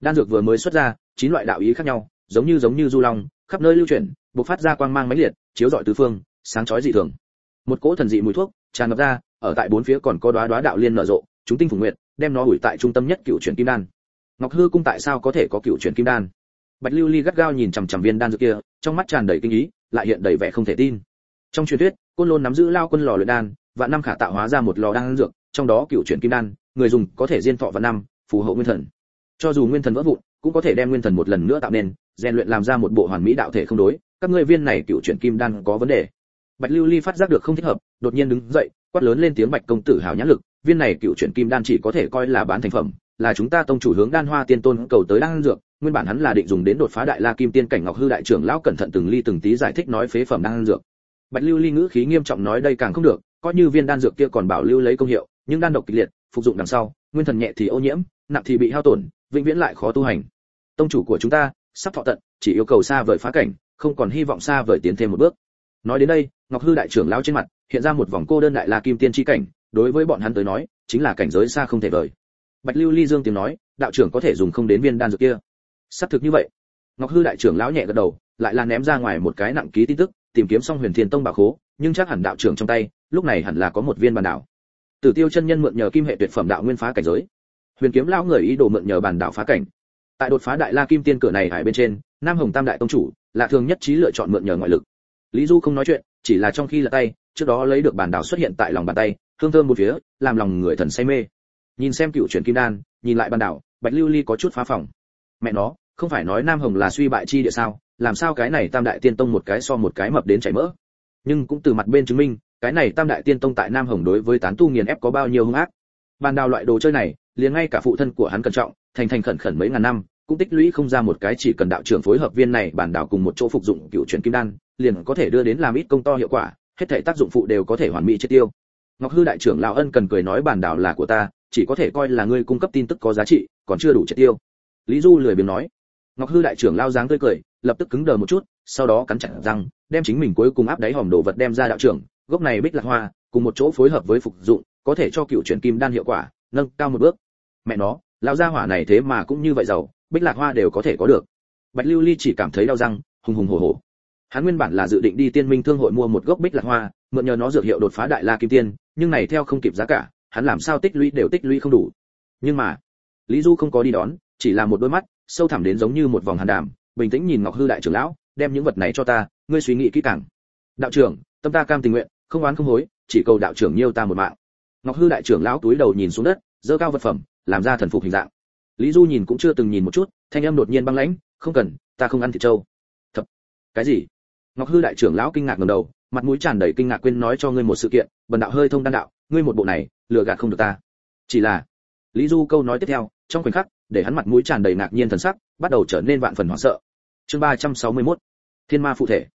Đan dược vừa mới xuất ra, chín loại đạo ý khác nhau giống như giống như du long, khắp nơi lưu chuyển, bộc phát ra quang mang mãnh liệt, chiếu rọi tứ phương, sáng chói dị thường. Một cỗ thần dị mùi thuốc tràn ngập ra, ở tại bốn phía còn có đóa đóa đạo liên nở rộ, chúng tinh phủ nguyệt, đem nó ủi tại trung tâm nhất cựu chuyển kim đan. Ngọc hư cung tại sao có thể có cựu chuyển kim đan? Bạch lưu ly gắt gao nhìn chằm chằm viên đan dược kia, trong mắt tràn đầy kinh ý, lại hiện đầy vẻ không thể tin. Trong truyền thuyết, côn lôn nắm giữ lao quân lò luyện đan và năm khả tạo hóa ra một lò đan dược, trong đó cựu chuyển kim đan, người dùng có thể diên thọ vạn năm, phù hộ nguyên thần. Cho dù nguyên thần vỡ vụn, cũng có thể đem nguyên thần một lần nữa tạo nên rèn luyện làm ra một bộ hoàn mỹ đạo thể không đối, các ngươi viên này cựu chuyển kim đan có vấn đề. Bạch lưu ly phát giác được không thích hợp, đột nhiên đứng dậy, quát lớn lên tiếng bạch công tử hào nhã lực, viên này cựu chuyển kim đan chỉ có thể coi là bán thành phẩm, là chúng ta tông chủ hướng đan hoa tiên tôn cầu tới đan dược, nguyên bản hắn là định dùng đến đột phá đại la kim tiên cảnh ngọc hư đại trưởng lão cẩn thận từng ly từng tí giải thích nói phế phẩm đan dược. Bạch lưu ly ngữ khí nghiêm trọng nói đây càng không được, coi như viên đan dược kia còn bảo lưu lấy công hiệu, nhưng đan độc kịch liệt, phục dụng đằng sau, nguyên thần nhẹ thì ô nhiễm, nặng thì bị hao tổn, vĩnh viễn lại khó tu hành. Tông chủ của chúng ta sắp thọ tận, chỉ yêu cầu xa vời phá cảnh, không còn hy vọng xa vời tiến thêm một bước. Nói đến đây, ngọc hư đại trưởng lão trên mặt hiện ra một vòng cô đơn đại la kim tiên chi cảnh, đối với bọn hắn tới nói, chính là cảnh giới xa không thể vời. Bạch lưu ly dương tiếng nói, đạo trưởng có thể dùng không đến viên đan dược kia. Xác thực như vậy. Ngọc hư đại trưởng lão nhẹ gật đầu, lại là ném ra ngoài một cái nặng ký tin tức, tìm kiếm xong huyền thiên tông bảo khố, nhưng chắc hẳn đạo trưởng trong tay, lúc này hẳn là có một viên bàn đảo. Tử tiêu chân nhân mượn nhờ kim hệ tuyệt phẩm đạo nguyên phá cảnh giới. Huyền kiếm lão người ý đồ mượn nhờ bàn đảo phá cảnh tại đột phá đại la kim tiên cửa này hải bên trên, nam hồng tam đại tông chủ là thường nhất trí lựa chọn mượn nhờ ngoại lực. Lý du không nói chuyện, chỉ là trong khi là tay, trước đó lấy được bàn đảo xuất hiện tại lòng bàn tay, hương thơm một phía, làm lòng người thần say mê. Nhìn xem cựu truyền kim đan, nhìn lại bàn đảo, bạch lưu ly có chút phá phòng mẹ nó, không phải nói nam hồng là suy bại chi địa sao, làm sao cái này tam đại tiên tông một cái so một cái mập đến chảy mỡ? Nhưng cũng từ mặt bên chứng minh, cái này tam đại tiên tông tại nam hồng đối với tán tu nghiền ép có bao nhiêu hung ác. Bàn đào loại đồ chơi này liền ngay cả phụ thân của hắn cẩn trọng, thành thành khẩn khẩn mấy ngàn năm, cũng tích lũy không ra một cái chỉ cần đạo trưởng phối hợp viên này bản đảo cùng một chỗ phục dụng cựu chuyển kim đan, liền có thể đưa đến làm ít công to hiệu quả, hết thảy tác dụng phụ đều có thể hoàn mỹ triệt tiêu. Ngọc hư đại trưởng lão ân cần cười nói bản đảo là của ta, chỉ có thể coi là ngươi cung cấp tin tức có giá trị, còn chưa đủ triệt tiêu. Lý du lười biếng nói. Ngọc hư đại trưởng lao dáng tươi cười, lập tức cứng đờ một chút, sau đó cắn chặt răng, đem chính mình cuối cùng áp đáy hòm đồ vật đem ra đạo trưởng, gốc này bích lạc hoa, cùng một chỗ phối hợp với phục dụng, có thể cho cựu chuyển kim đan hiệu quả, nâng cao một bước mẹ nó, lão gia hỏa này thế mà cũng như vậy giàu, bích lạc hoa đều có thể có được. Bạch lưu ly chỉ cảm thấy đau răng, hùng hùng hổ hổ. Hắn nguyên bản là dự định đi tiên minh thương hội mua một gốc bích lạc hoa, mượn nhờ nó dược hiệu đột phá đại la kim tiên, nhưng này theo không kịp giá cả, hắn làm sao tích lũy đều tích lũy không đủ. Nhưng mà, lý du không có đi đón, chỉ là một đôi mắt, sâu thẳm đến giống như một vòng hàn đàm, bình tĩnh nhìn ngọc hư đại trưởng lão, đem những vật này cho ta, ngươi suy nghĩ kỹ càng. Đạo trưởng, tâm ta cam tình nguyện, không oán không hối, chỉ cầu đạo trưởng nhiêu ta một mạng. Ngọc hư đại trưởng lão túi đầu nhìn xuống đất dơ cao vật phẩm làm ra thần phục hình dạng. Lý du nhìn cũng chưa từng nhìn một chút, thanh âm đột nhiên băng lãnh, không cần, ta không ăn thịt trâu. Thật? Cái gì? Ngọc hư đại trưởng lão kinh ngạc ngẩng đầu, mặt mũi tràn đầy kinh ngạc quên nói cho ngươi một sự kiện, bần đạo hơi thông đan đạo, ngươi một bộ này, lừa gạt không được ta. Chỉ là, lý du câu nói tiếp theo, trong khoảnh khắc, để hắn mặt mũi tràn đầy ngạc nhiên thần sắc, bắt đầu trở nên vạn phần hoảng sợ. Chương 361 thiên ma phụ thể.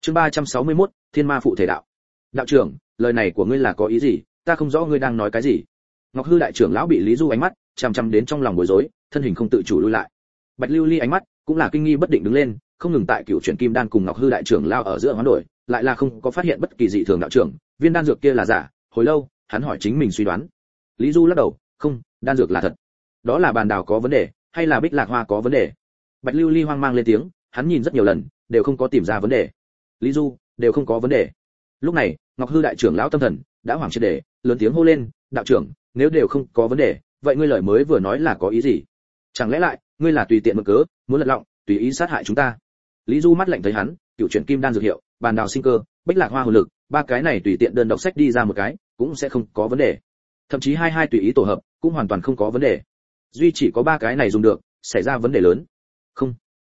Chương 361 thiên ma phụ thể đạo. Đạo trưởng, lời này của ngươi là có ý gì? Ta không rõ ngươi đang nói cái gì. Ngọc hư đại trưởng lão bị lý du ánh mắt chằm chằm đến trong lòng bối rối, thân hình không tự chủ lui lại. Bạch lưu ly ánh mắt cũng là kinh nghi bất định đứng lên, không ngừng tại cựu chuyển kim đan cùng ngọc hư đại trưởng lao ở giữa hoán đổi, lại là không có phát hiện bất kỳ dị thường đạo trưởng, viên đan dược kia là giả, hồi lâu, hắn hỏi chính mình suy đoán. Lý du lắc đầu, không, đan dược là thật. Đó là bàn đào có vấn đề, hay là bích lạc hoa có vấn đề? Bạch lưu ly hoang mang lên tiếng, hắn nhìn rất nhiều lần, đều không có tìm ra vấn đề. Lý du, đều không có vấn đề. Lúc này, ngọc hư đại trưởng lão tâm thần đã hoảng triệt đề lớn tiếng hô lên, đạo trưởng, nếu đều không có vấn đề vậy ngươi lời mới vừa nói là có ý gì? Chẳng lẽ lại, ngươi là tùy tiện mực cớ, muốn lật lọng, tùy ý sát hại chúng ta? Lý du mắt lạnh thấy hắn, cựu chuyển kim đan dược hiệu, bàn đào sinh cơ, bích lạc hoa hồn lực, ba cái này tùy tiện đơn độc sách đi ra một cái, cũng sẽ không có vấn đề. Thậm chí hai hai tùy ý tổ hợp, cũng hoàn toàn không có vấn đề. Duy chỉ có ba cái này dùng được, xảy ra vấn đề lớn. Không.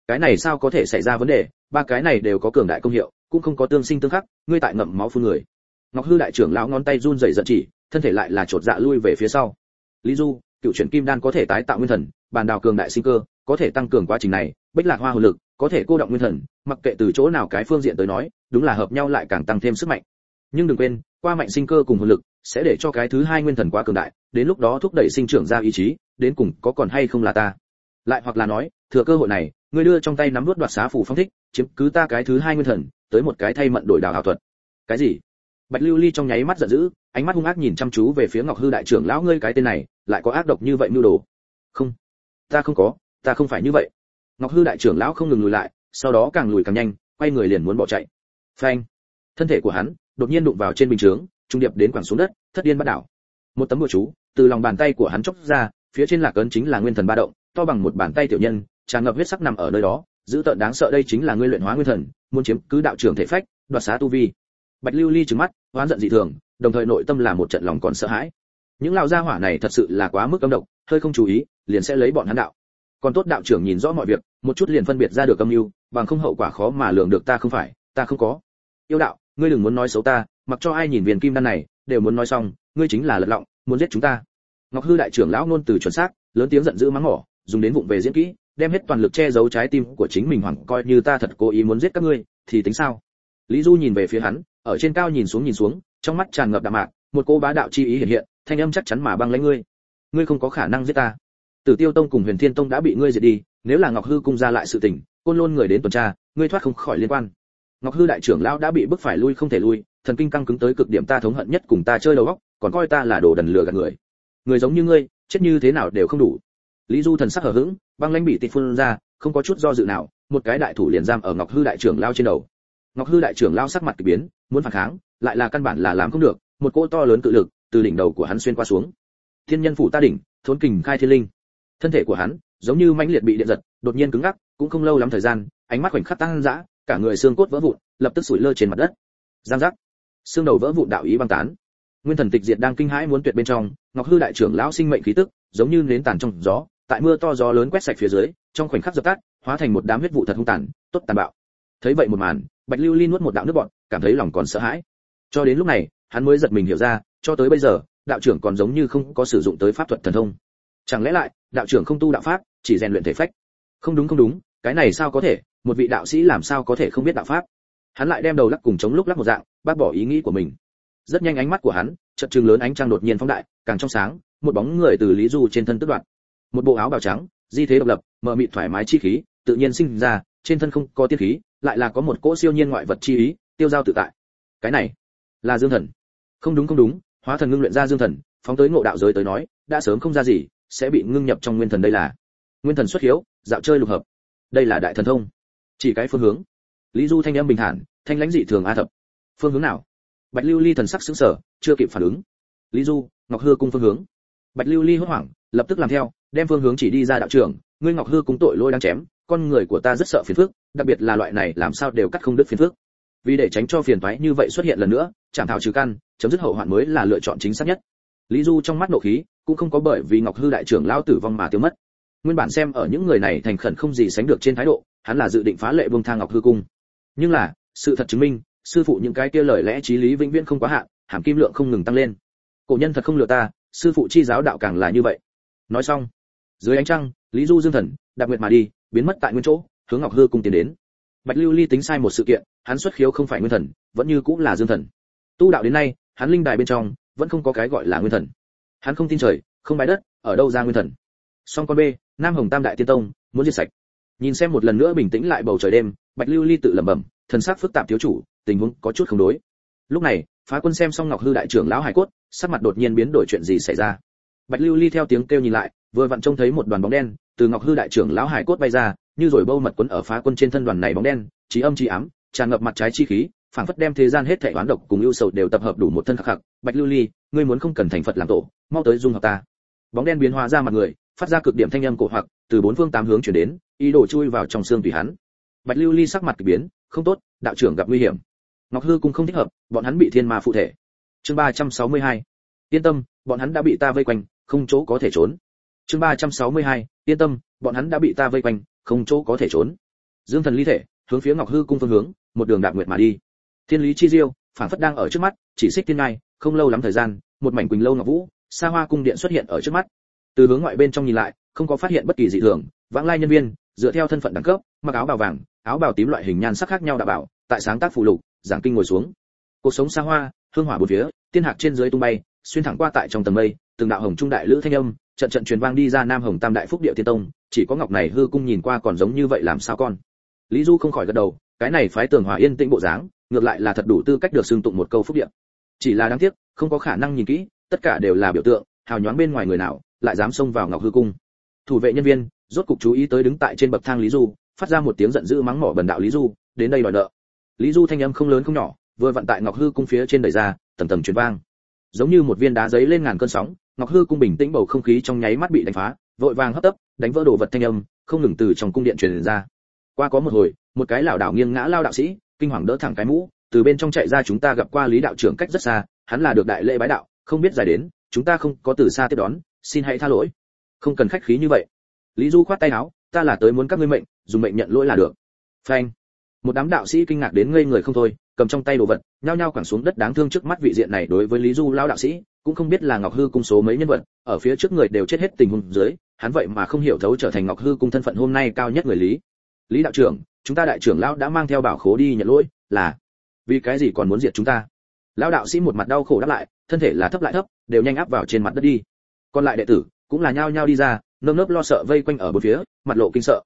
Cái này sao có thể xảy ra vấn đề? Ba cái này đều có cường đại công hiệu, cũng không có tương sinh tương khắc, ngươi tại ngậm máu phun người. Ngọc hư đại trưởng lão ngón tay run rẩy giận chỉ, thân thể lại là trột dạ lui về phía sau lý du, cựu chuyển kim đan có thể tái tạo nguyên thần, bàn đào cường đại sinh cơ, có thể tăng cường quá trình này bích lạc hoa hồn lực, có thể cô động nguyên thần, mặc kệ từ chỗ nào cái phương diện tới nói, đúng là hợp nhau lại càng tăng thêm sức mạnh. Nhưng đừng quên, qua mạnh sinh cơ cùng hồn lực, sẽ để cho cái thứ hai nguyên thần quá cường đại, đến lúc đó thúc đẩy sinh trưởng ra ý chí, đến cùng có còn hay không là ta. Lại hoặc là nói, thừa cơ hội này, ngươi đưa trong tay nắm vút đoạt xá phù phong thích, chiếm cứ ta cái thứ hai nguyên thần, tới một cái thay mận đổi đào ảo thuật. Cái gì? Bạch lưu ly trong nháy mắt giận dữ, ánh mắt hung ác nhìn chăm chú về phía ngọc hư đại trưởng, lão ngươi cái tên này lại có ác độc như vậy mưu đồ. Không, ta không có, ta không phải như vậy. Ngọc hư đại trưởng lão không ngừng lùi lại, sau đó càng lùi càng nhanh, quay người liền muốn bỏ chạy. Phanh, thân thể của hắn đột nhiên đụng vào trên bình chướng, trung điệp đến quẳng xuống đất, thất điên bắt đảo. Một tấm bùa chú, từ lòng bàn tay của hắn chốc ra, phía trên lạc ấn chính là nguyên thần ba động, to bằng một bàn tay tiểu nhân, tràn ngập huyết sắc nằm ở nơi đó, giữ tợn đáng sợ đây chính là ngươi luyện hóa nguyên thần, muốn chiếm cứ đạo trưởng thể phách, đoạt xá tu vi. Bạch lưu ly trừng mắt, oán giận dị thường, đồng thời nội tâm là một trận lòng còn sợ hãi những lão gia hỏa này thật sự là quá mức âm độc, hơi không chú ý, liền sẽ lấy bọn hắn đạo. Còn tốt đạo trưởng nhìn rõ mọi việc, một chút liền phân biệt ra được âm mưu, bằng không hậu quả khó mà lường được ta không phải, ta không có. Yêu đạo, ngươi đừng muốn nói xấu ta, mặc cho ai nhìn viên kim đan này, đều muốn nói xong, ngươi chính là lật lọng, muốn giết chúng ta. Ngọc hư đại trưởng lão nôn từ chuẩn xác, lớn tiếng giận dữ mắng mỏ, dùng đến vụng về diễn kỹ, đem hết toàn lực che giấu trái tim của chính mình hoảng coi như ta thật cố ý muốn giết các ngươi, thì tính sao? Lý du nhìn về phía hắn, ở trên cao nhìn xuống nhìn xuống, trong mắt tràn ngập đạm mạc một cô bá đạo chi ý hiện hiện, thanh âm chắc chắn mà băng lấy ngươi. Ngươi không có khả năng giết ta. Tử tiêu tông cùng huyền thiên tông đã bị ngươi diệt đi, nếu là ngọc hư cung ra lại sự tình, côn lôn người đến tuần tra, ngươi thoát không khỏi liên quan. Ngọc hư đại trưởng lão đã bị bức phải lui không thể lui, thần kinh căng cứng tới cực điểm ta thống hận nhất cùng ta chơi đầu óc, còn coi ta là đồ đần lừa gạt người. Người giống như ngươi, chết như thế nào đều không đủ. Lý du thần sắc hờ hững, băng lãnh bị tịt phun ra, không có chút do dự nào, một cái đại thủ liền giam ở ngọc hư đại trưởng lao trên đầu. Ngọc hư đại trưởng lao sắc mặt kỳ biến, muốn phản kháng, lại là căn bản là làm không được một cỗ to lớn cự lực từ đỉnh đầu của hắn xuyên qua xuống. Thiên nhân phủ ta đỉnh, thốn kình khai thiên linh. Thân thể của hắn giống như mãnh liệt bị điện giật, đột nhiên cứng ngắc, cũng không lâu lắm thời gian, ánh mắt khoảnh khắc tăng dã, cả người xương cốt vỡ vụn, lập tức sủi lơ trên mặt đất. Giang giác. Xương đầu vỡ vụn đạo ý băng tán. Nguyên thần tịch diệt đang kinh hãi muốn tuyệt bên trong, ngọc hư đại trưởng lão sinh mệnh khí tức, giống như nến tàn trong gió, tại mưa to gió lớn quét sạch phía dưới, trong khoảnh khắc dập tắt, hóa thành một đám huyết vụ thật hung tàn, tốt tàn bạo. Thấy vậy một màn, bạch lưu ly nuốt một đạo nước bọt, cảm thấy lòng còn sợ hãi. Cho đến lúc này hắn mới giật mình hiểu ra, cho tới bây giờ, đạo trưởng còn giống như không có sử dụng tới pháp thuật thần thông. Chẳng lẽ lại, đạo trưởng không tu đạo pháp, chỉ rèn luyện thể phách? Không đúng không đúng, cái này sao có thể, một vị đạo sĩ làm sao có thể không biết đạo pháp? Hắn lại đem đầu lắc cùng chống lúc lắc một dạng, bác bỏ ý nghĩ của mình. Rất nhanh ánh mắt của hắn, chợt trừng lớn ánh trăng đột nhiên phóng đại, càng trong sáng, một bóng người từ lý du trên thân tức đoạn một bộ áo bào trắng, di thế độc lập, mờ mịt thoải mái chi khí, tự nhiên sinh ra, trên thân không có tiên khí, lại là có một cỗ siêu nhiên ngoại vật chi ý, tiêu giao tự tại. Cái này là dương thần không đúng không đúng, hóa thần ngưng luyện ra dương thần, phóng tới ngộ đạo giới tới nói, đã sớm không ra gì, sẽ bị ngưng nhập trong nguyên thần đây là. Nguyên thần xuất hiếu, dạo chơi lục hợp. Đây là đại thần thông. Chỉ cái phương hướng. Lý du thanh âm bình thản, thanh lãnh dị thường a thập. Phương hướng nào? Bạch lưu ly thần sắc sững sờ, chưa kịp phản ứng. Lý du, ngọc hư cung phương hướng. Bạch lưu ly hốt hoảng, lập tức làm theo, đem phương hướng chỉ đi ra đạo trưởng ngươi ngọc hư cung tội lôi đang chém, con người của ta rất sợ phiền phức, đặc biệt là loại này làm sao đều cắt không đứt phiền phức vì để tránh cho phiền toái như vậy xuất hiện lần nữa chẳng thảo trừ căn, chấm dứt hậu hoạn mới là lựa chọn chính xác nhất. Lý du trong mắt nộ khí cũng không có bởi vì ngọc hư đại trưởng lao tử vong mà tiêu mất. Nguyên bản xem ở những người này thành khẩn không gì sánh được trên thái độ, hắn là dự định phá lệ buông thang ngọc hư cung. Nhưng là, sự thật chứng minh, sư phụ những cái kia lời lẽ trí lý vĩnh viễn không quá hạn, hàm kim lượng không ngừng tăng lên. Cổ nhân thật không lừa ta, sư phụ chi giáo đạo càng là như vậy. Nói xong, dưới ánh trăng, lý du dương thần đặc biệt mà đi, biến mất tại nguyên chỗ, hướng ngọc hư cung tiến đến. Bạch lưu ly tính sai một sự kiện hắn xuất khiếu không phải nguyên thần, vẫn như cũng là dương thần. Tu đạo đến nay, hắn linh đài bên trong, vẫn không có cái gọi là nguyên thần. Hắn không tin trời, không bái đất, ở đâu ra nguyên thần? Song con b nam hồng tam đại tiên tông, muốn diệt sạch. Nhìn xem một lần nữa bình tĩnh lại bầu trời đêm, bạch lưu ly tự lẩm bẩm, thần sắc phức tạp thiếu chủ, tình huống có chút không đối. Lúc này, phá quân xem xong ngọc hư đại trưởng lão hải cốt, sắc mặt đột nhiên biến đổi chuyện gì xảy ra. Bạch lưu ly theo tiếng kêu nhìn lại, vừa vặn trông thấy một đoàn bóng đen, từ ngọc hư đại trưởng lão hải cốt bay ra, như rồi bâu mật quấn ở phá quân trên thân đoàn này bóng đen chí âm chí ám tràn ngập mặt trái chi khí, phảng phất đem thế gian hết thảy oán độc cùng ưu sầu đều tập hợp đủ một thân khắc khắc. Bạch lưu ly, ngươi muốn không cần thành phật làm tổ, mau tới dung hợp ta. Bóng đen biến hóa ra mặt người, phát ra cực điểm thanh âm cổ hoặc, từ bốn phương tám hướng chuyển đến, ý đồ chui vào trong xương tùy hắn. Bạch lưu ly sắc mặt kỳ biến, không tốt, đạo trưởng gặp nguy hiểm. Ngọc hư cũng không thích hợp, bọn hắn bị thiên ma phụ thể. Chương ba trăm sáu mươi hai, yên tâm, bọn hắn đã bị ta vây quanh, không chỗ có thể trốn. Chương ba trăm sáu mươi hai, yên tâm, bọn hắn đã bị ta vây quanh, không chỗ có thể trốn. Dương thần ly thể, hướng phía ngọc hư cung phương hướng một đường đạp nguyệt mà đi. Thiên lý chi diêu phản phất đang ở trước mắt, chỉ xích thiên ngai, không lâu lắm thời gian, một mảnh quỳnh lâu ngọc vũ, xa hoa cung điện xuất hiện ở trước mắt. Từ hướng ngoại bên trong nhìn lại, không có phát hiện bất kỳ dị thường, vãng lai nhân viên, dựa theo thân phận đẳng cấp, mặc áo bào vàng, áo bào tím loại hình nhan sắc khác nhau đã bảo, tại sáng tác phụ lục, giảng kinh ngồi xuống. Cuộc sống xa hoa, hương hỏa bốn phía, tiên hạc trên dưới tung bay, xuyên thẳng qua tại trong tầng mây, từng đạo hồng trung đại lữ thanh âm, trận trận truyền vang đi ra nam hồng tam đại phúc địa tiên tông, chỉ có ngọc này hư cung nhìn qua còn giống như vậy làm sao con? Lý du không khỏi gật đầu cái này phái tường hòa yên tĩnh bộ dáng, ngược lại là thật đủ tư cách được xưng tụng một câu phúc địa. Chỉ là đáng tiếc, không có khả năng nhìn kỹ, tất cả đều là biểu tượng, hào nhoáng bên ngoài người nào, lại dám xông vào ngọc hư cung. Thủ vệ nhân viên, rốt cục chú ý tới đứng tại trên bậc thang lý du, phát ra một tiếng giận dữ mắng mỏ bần đạo lý du, đến đây đòi nợ. Lý du thanh âm không lớn không nhỏ, vừa vận tại ngọc hư cung phía trên đời ra, tầng tầng truyền vang. Giống như một viên đá giấy lên ngàn cơn sóng, ngọc hư cung bình tĩnh bầu không khí trong nháy mắt bị đánh phá, vội vàng hấp tấp, đánh vỡ đồ vật thanh âm, không ngừng từ trong cung điện truyền ra. Qua có một hồi một cái lảo đảo nghiêng ngã lao đạo sĩ, kinh hoàng đỡ thẳng cái mũ, từ bên trong chạy ra chúng ta gặp qua lý đạo trưởng cách rất xa, hắn là được đại lễ bái đạo, không biết giải đến, chúng ta không có từ xa tiếp đón, xin hãy tha lỗi. Không cần khách khí như vậy. Lý du khoát tay áo, ta là tới muốn các ngươi mệnh, dùng mệnh nhận lỗi là được. Phanh. Một đám đạo sĩ kinh ngạc đến ngây người không thôi, cầm trong tay đồ vật, nhao nhao quẳng xuống đất đáng thương trước mắt vị diện này đối với lý du lao đạo sĩ, cũng không biết là ngọc hư cung số mấy nhân vật, ở phía trước người đều chết hết tình huống dưới, hắn vậy mà không hiểu thấu trở thành ngọc hư cung thân phận hôm nay cao nhất người lý. Lý đạo trưởng chúng ta đại trưởng lão đã mang theo bảo khố đi nhận lỗi, là, vì cái gì còn muốn diệt chúng ta? Lão đạo sĩ một mặt đau khổ đáp lại, thân thể là thấp lại thấp, đều nhanh áp vào trên mặt đất đi. Còn lại đệ tử cũng là nhao nhao đi ra, nơm nớp lo sợ vây quanh ở bốn phía, mặt lộ kinh sợ.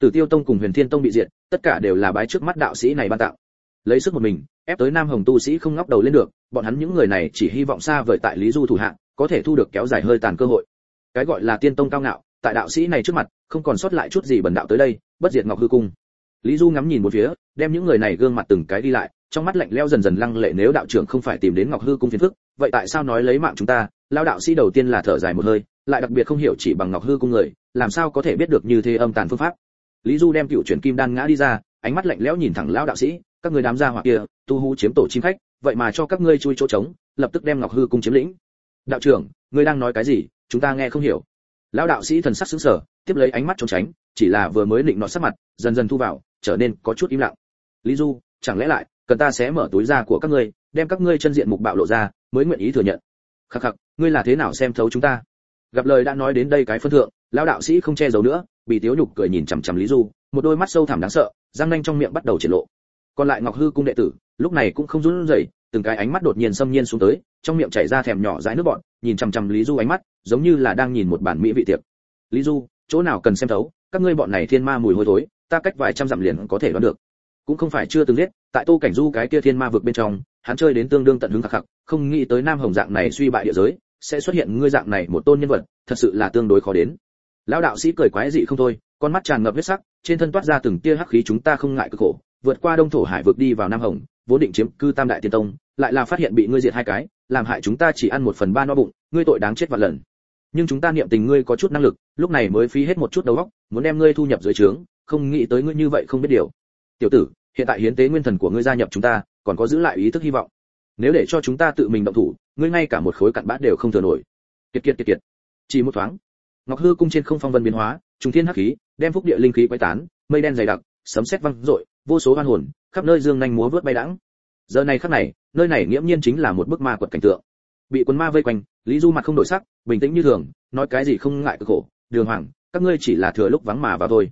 Tử tiêu tông cùng huyền thiên tông bị diệt, tất cả đều là bái trước mắt đạo sĩ này ban tạo lấy sức một mình, ép tới nam hồng tu sĩ không ngóc đầu lên được, bọn hắn những người này chỉ hy vọng xa vời tại lý du thủ hạng, có thể thu được kéo dài hơi tàn cơ hội. Cái gọi là tiên tông cao ngạo, tại đạo sĩ này trước mặt, không còn sót lại chút gì bần đạo tới đây, bất diệt ngọc hư cung lý du ngắm nhìn một phía, đem những người này gương mặt từng cái đi lại, trong mắt lạnh lẽo dần dần lăng lệ nếu đạo trưởng không phải tìm đến ngọc hư cung phiền phức, vậy tại sao nói lấy mạng chúng ta? Lao đạo sĩ đầu tiên là thở dài một hơi, lại đặc biệt không hiểu chỉ bằng ngọc hư cung người, làm sao có thể biết được như thế âm tàn phương pháp? Lý du đem cựu chuyển kim đan ngã đi ra, ánh mắt lạnh lẽo nhìn thẳng lão đạo sĩ, các người đám gia hỏa kia, tu hú chiếm tổ chim khách, vậy mà cho các ngươi chui chỗ trống, lập tức đem ngọc hư cung chiếm lĩnh. Đạo trưởng, ngươi đang nói cái gì? Chúng ta nghe không hiểu lão đạo sĩ thần sắc sững sờ, tiếp lấy ánh mắt trốn tránh, chỉ là vừa mới định nọ sắc mặt, dần dần thu vào, trở nên có chút im lặng. Lý du, chẳng lẽ lại, cần ta sẽ mở túi ra của các ngươi, đem các ngươi chân diện mục bạo lộ ra, mới nguyện ý thừa nhận? Khắc khắc, ngươi là thế nào xem thấu chúng ta? Gặp lời đã nói đến đây cái phân thượng, lão đạo sĩ không che giấu nữa bị tiếu nhục cười nhìn chằm chằm lý du, một đôi mắt sâu thẳm đáng sợ, răng nanh trong miệng bắt đầu triển lộ. Còn lại ngọc hư cung đệ tử, lúc này cũng không run rẩy từng cái ánh mắt đột nhiên xâm nhiên xuống tới, trong miệng chảy ra thèm nhỏ dãi nước bọn nhìn chằm chằm lý du ánh mắt, giống như là đang nhìn một bản mỹ vị tiệc. Lý du, chỗ nào cần xem thấu, các ngươi bọn này thiên ma mùi hôi thối, ta cách vài trăm dặm liền có thể đoán được. Cũng không phải chưa từng giết tại tô cảnh du cái kia thiên ma vực bên trong, hắn chơi đến tương đương tận hứng khắc khắc, không nghĩ tới nam hồng dạng này suy bại địa giới, sẽ xuất hiện ngươi dạng này một tôn nhân vật, thật sự là tương đối khó đến. Lão đạo sĩ cười quái dị không thôi, con mắt tràn ngập huyết sắc, trên thân toát ra từng tia hắc khí chúng ta không ngại cực khổ, vượt qua đông thổ hải vực đi vào nam hồng, vốn định chiếm cư tam đại tiên tông lại là phát hiện bị ngươi diệt hai cái, làm hại chúng ta chỉ ăn một phần ba no bụng, ngươi tội đáng chết vạn lần. Nhưng chúng ta niệm tình ngươi có chút năng lực, lúc này mới phí hết một chút đầu óc, muốn đem ngươi thu nhập dưới trướng, không nghĩ tới ngươi như vậy không biết điều. Tiểu tử, hiện tại hiến tế nguyên thần của ngươi gia nhập chúng ta, còn có giữ lại ý thức hy vọng. Nếu để cho chúng ta tự mình động thủ, ngươi ngay cả một khối cặn bát đều không thừa nổi. Kiệt kiệt kiệt kiệt. Chỉ một thoáng, ngọc hư cung trên không phong vân biến hóa, trùng thiên hắc khí, đem phúc địa linh khí quấy tán, mây đen dày đặc, sấm sét vang rội vô số oan hồn, khắp nơi dương nhanh múa vớt bay đãng. Giờ này khắc này nơi này nghiễm nhiên chính là một bức ma quật cảnh tượng. Bị quân ma vây quanh, lý du mặt không đổi sắc, bình tĩnh như thường, nói cái gì không ngại cực khổ, đường hoàng, các ngươi chỉ là thừa lúc vắng mà vào thôi.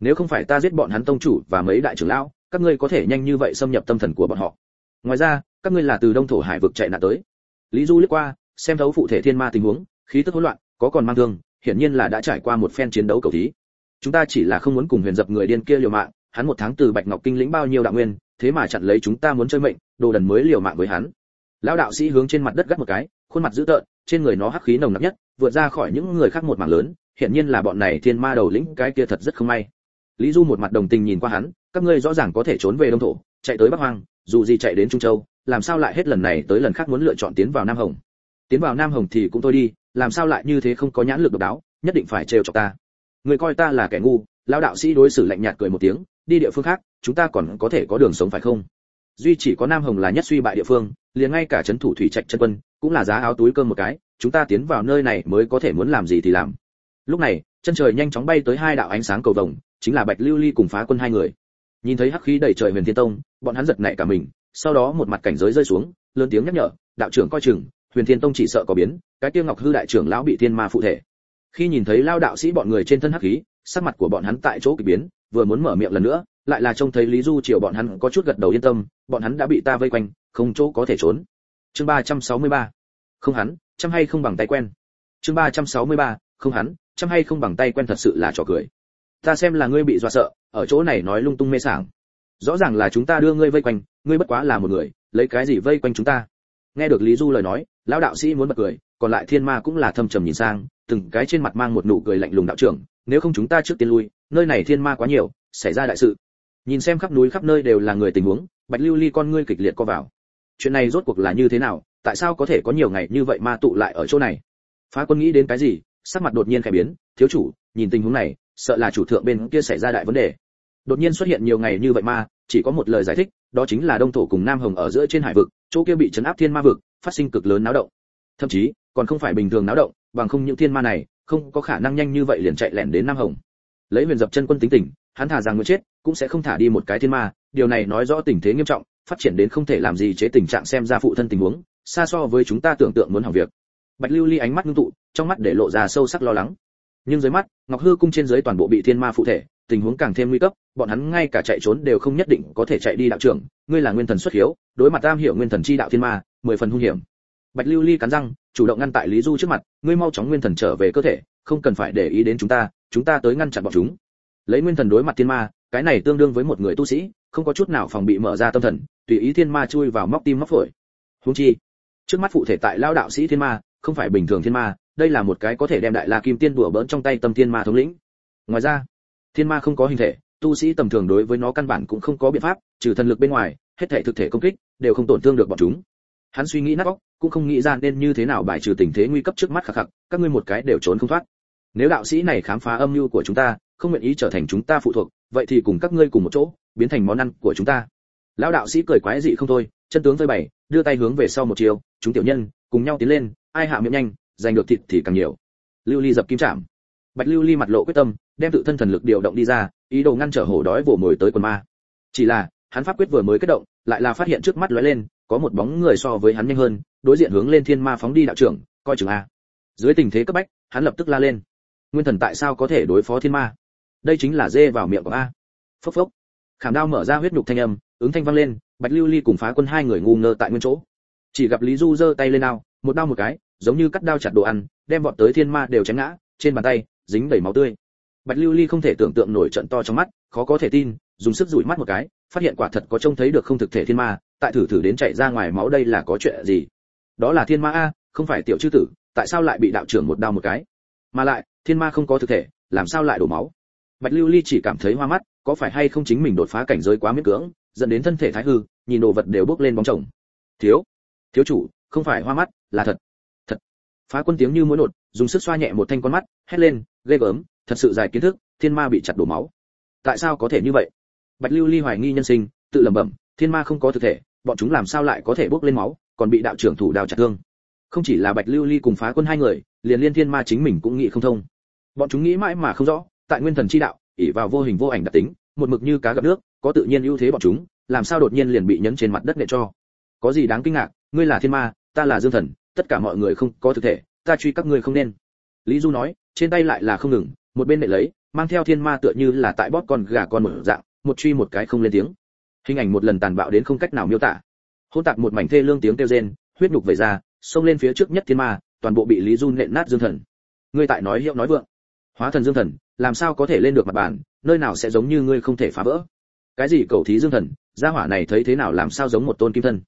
Nếu không phải ta giết bọn hắn tông chủ và mấy đại trưởng lão, các ngươi có thể nhanh như vậy xâm nhập tâm thần của bọn họ. Ngoài ra, các ngươi là từ đông thổ hải vực chạy nạn tới. Lý du liếc qua, xem thấu phụ thể thiên ma tình huống, khí tức hỗn loạn, có còn mang thương, hiển nhiên là đã trải qua một phen chiến đấu cầu thí. Chúng ta chỉ là không muốn cùng huyền dập người điên kia liều mạng, hắn một tháng từ bạch ngọc kinh lĩnh bao nhiêu đạo nguyên, thế mà chặn lấy chúng ta muốn chơi mệnh đồ đần mới liều mạng với hắn. Lão đạo sĩ hướng trên mặt đất gắt một cái, khuôn mặt dữ tợn, trên người nó hắc khí nồng nặc nhất, vượt ra khỏi những người khác một mảng lớn, hiển nhiên là bọn này thiên ma đầu lĩnh, cái kia thật rất không may. Lý du một mặt đồng tình nhìn qua hắn, các ngươi rõ ràng có thể trốn về đông thổ, chạy tới bắc hoang, dù gì chạy đến trung châu, làm sao lại hết lần này tới lần khác muốn lựa chọn tiến vào nam hồng? Tiến vào nam hồng thì cũng thôi đi, làm sao lại như thế không có nhãn lực độc đáo, nhất định phải trêu chọc ta. Người coi ta là kẻ ngu, lão đạo sĩ đối xử lạnh nhạt cười một tiếng, đi địa phương khác, chúng ta còn có thể có đường sống phải không? Duy chỉ có nam hồng là nhất suy bại địa phương, liền ngay cả trấn thủ thủy trạch chân quân cũng là giá áo túi cơm một cái, chúng ta tiến vào nơi này mới có thể muốn làm gì thì làm. Lúc này, chân trời nhanh chóng bay tới hai đạo ánh sáng cầu vồng, chính là bạch lưu ly cùng phá quân hai người. Nhìn thấy hắc khí đầy trời huyền thiên tông, bọn hắn giật nảy cả mình, sau đó một mặt cảnh giới rơi xuống, lớn tiếng nhắc nhở, đạo trưởng coi chừng, huyền thiên tông chỉ sợ có biến, cái tiêu ngọc hư đại trưởng lão bị thiên ma phụ thể. Khi nhìn thấy lao đạo sĩ bọn người trên thân hắc khí, sắc mặt của bọn hắn tại chỗ kỳ biến, vừa muốn mở miệng lần nữa lại là trông thấy lý du triều bọn hắn có chút gật đầu yên tâm, bọn hắn đã bị ta vây quanh, không chỗ có thể trốn. Chương 363. không hắn, chăm hay không bằng tay quen. Chương 363. không hắn, chăm hay không bằng tay quen thật sự là trò cười. Ta xem là ngươi bị dọa sợ, ở chỗ này nói lung tung mê sảng. Rõ ràng là chúng ta đưa ngươi vây quanh, ngươi bất quá là một người, lấy cái gì vây quanh chúng ta? Nghe được lý du lời nói, lão đạo sĩ muốn bật cười, còn lại thiên ma cũng là thâm trầm nhìn sang, từng cái trên mặt mang một nụ cười lạnh lùng đạo trưởng, nếu không chúng ta trước tiên lui, nơi này thiên ma quá nhiều, xảy ra đại sự nhìn xem khắp núi khắp nơi đều là người tình huống, bạch lưu ly con ngươi kịch liệt co vào. Chuyện này rốt cuộc là như thế nào, tại sao có thể có nhiều ngày như vậy ma tụ lại ở chỗ này? Phá quân nghĩ đến cái gì, sắc mặt đột nhiên khẽ biến, thiếu chủ, nhìn tình huống này, sợ là chủ thượng bên kia xảy ra đại vấn đề. Đột nhiên xuất hiện nhiều ngày như vậy ma chỉ có một lời giải thích, đó chính là đông thổ cùng nam hồng ở giữa trên hải vực, chỗ kia bị chấn áp thiên ma vực, phát sinh cực lớn náo động. Thậm chí, còn không phải bình thường náo động, bằng không những thiên ma này, không có khả năng nhanh như vậy liền chạy lẻn đến nam hồng. Lấy huyền dập chân quân tính tình, hắn thả rằng người chết cũng sẽ không thả đi một cái thiên ma. Điều này nói rõ tình thế nghiêm trọng, phát triển đến không thể làm gì chế tình trạng xem ra phụ thân tình huống, xa so với chúng ta tưởng tượng muốn hỏng việc. Bạch lưu ly ánh mắt ngưng tụ, trong mắt để lộ ra sâu sắc lo lắng. Nhưng dưới mắt, ngọc hư cung trên dưới toàn bộ bị thiên ma phụ thể, tình huống càng thêm nguy cấp, bọn hắn ngay cả chạy trốn đều không nhất định có thể chạy đi đạo trưởng. Ngươi là nguyên thần xuất hiếu, đối mặt tam hiểu nguyên thần chi đạo thiên ma, mười phần hung hiểm. Bạch lưu ly cắn răng, chủ động ngăn tại lý du trước mặt, ngươi mau chóng nguyên thần trở về cơ thể, không cần phải để ý đến chúng ta chúng ta tới ngăn chặn bọn chúng. Lấy nguyên thần đối mặt thiên ma cái này tương đương với một người tu sĩ, không có chút nào phòng bị mở ra tâm thần, tùy ý thiên ma chui vào móc tim móc phổi. Huống chi, trước mắt phụ thể tại lao đạo sĩ thiên ma, không phải bình thường thiên ma, đây là một cái có thể đem đại la kim tiên đùa bỡn trong tay tâm thiên ma thống lĩnh. Ngoài ra, thiên ma không có hình thể, tu sĩ tầm thường đối với nó căn bản cũng không có biện pháp, trừ thần lực bên ngoài, hết thể thực thể công kích, đều không tổn thương được bọn chúng. Hắn suy nghĩ nát óc, cũng không nghĩ ra nên như thế nào bài trừ tình thế nguy cấp trước mắt khắc khắc, các ngươi một cái đều trốn không thoát. Nếu đạo sĩ này khám phá âm mưu của chúng ta, không nguyện ý trở thành chúng ta phụ thuộc vậy thì cùng các ngươi cùng một chỗ, biến thành món ăn của chúng ta. Lão đạo sĩ cười quái dị không thôi, chân tướng phơi bày, đưa tay hướng về sau một chiều, chúng tiểu nhân, cùng nhau tiến lên, ai hạ miệng nhanh, giành được thịt thì càng nhiều. Lưu ly dập kim chạm. Bạch lưu ly mặt lộ quyết tâm, đem tự thân thần lực điều động đi ra, ý đồ ngăn trở hổ đói vồ mồi tới quần ma. Chỉ là, hắn pháp quyết vừa mới kết động, lại là phát hiện trước mắt lóe lên, có một bóng người so với hắn nhanh hơn, đối diện hướng lên thiên ma phóng đi đạo trưởng, coi chừng a. Dưới tình thế cấp bách, hắn lập tức la lên. Nguyên thần tại sao có thể đối phó thiên ma? Đây chính là dê vào miệng của a. Phốc phốc. Khảm đao mở ra huyết nhục thanh âm, ứng thanh vang lên, bạch lưu ly cùng phá quân hai người ngu ngơ tại nguyên chỗ. Chỉ gặp lý du giơ tay lên đao một đao một cái, giống như cắt đao chặt đồ ăn, đem bọn tới thiên ma đều chém ngã, trên bàn tay, dính đầy máu tươi. Bạch lưu ly không thể tưởng tượng nổi trận to trong mắt, khó có thể tin, dùng sức dụi mắt một cái, phát hiện quả thật có trông thấy được không thực thể thiên ma, tại thử thử đến chạy ra ngoài máu đây là có chuyện gì? Đó là thiên ma a, không phải tiểu chư tử, tại sao lại bị đạo trưởng một đao một cái? Mà lại, thiên ma không có thực thể, làm sao lại đổ máu? Bạch lưu ly chỉ cảm thấy hoa mắt, có phải hay không chính mình đột phá cảnh giới quá miễn cưỡng, dẫn đến thân thể thái hư, nhìn đồ vật đều bước lên bóng chồng. Thiếu thiếu chủ, không phải hoa mắt, là thật thật. Phá quân tiếng như mũi nột dùng sức xoa nhẹ một thanh con mắt, hét lên, ghê gớm, thật sự dài kiến thức, thiên ma bị chặt đổ máu. Tại sao có thể như vậy? Bạch lưu ly hoài nghi nhân sinh, tự lẩm bẩm, thiên ma không có thực thể, bọn chúng làm sao lại có thể bước lên máu, còn bị đạo trưởng thủ đào chặt thương? Không chỉ là bạch lưu ly cùng phá quân hai người, liền liên thiên ma chính mình cũng nghĩ không thông. Bọn chúng nghĩ mãi mà không rõ tại nguyên thần chi đạo, ỷ vào vô hình vô ảnh đặc tính, một mực như cá gặp nước, có tự nhiên ưu thế bọn chúng, làm sao đột nhiên liền bị nhấn trên mặt đất nệ cho? Có gì đáng kinh ngạc, ngươi là thiên ma, ta là dương thần, tất cả mọi người không có thực thể, ta truy các ngươi không nên. Lý du nói, trên tay lại là không ngừng, một bên nệ lấy, mang theo thiên ma tựa như là tại bóp con gà con một dạng, một truy một cái không lên tiếng. Hình ảnh một lần tàn bạo đến không cách nào miêu tả. Hôn tạc một mảnh thê lương tiếng kêu rên, huyết nhục về ra, xông lên phía trước nhất thiên ma, toàn bộ bị lý du nện nát dương thần. Ngươi tại nói hiệu nói vượng. Hóa thần dương thần làm sao có thể lên được mặt bàn, nơi nào sẽ giống như ngươi không thể phá vỡ. Cái gì cầu thí dương thần, gia hỏa này thấy thế nào làm sao giống một tôn kim thân.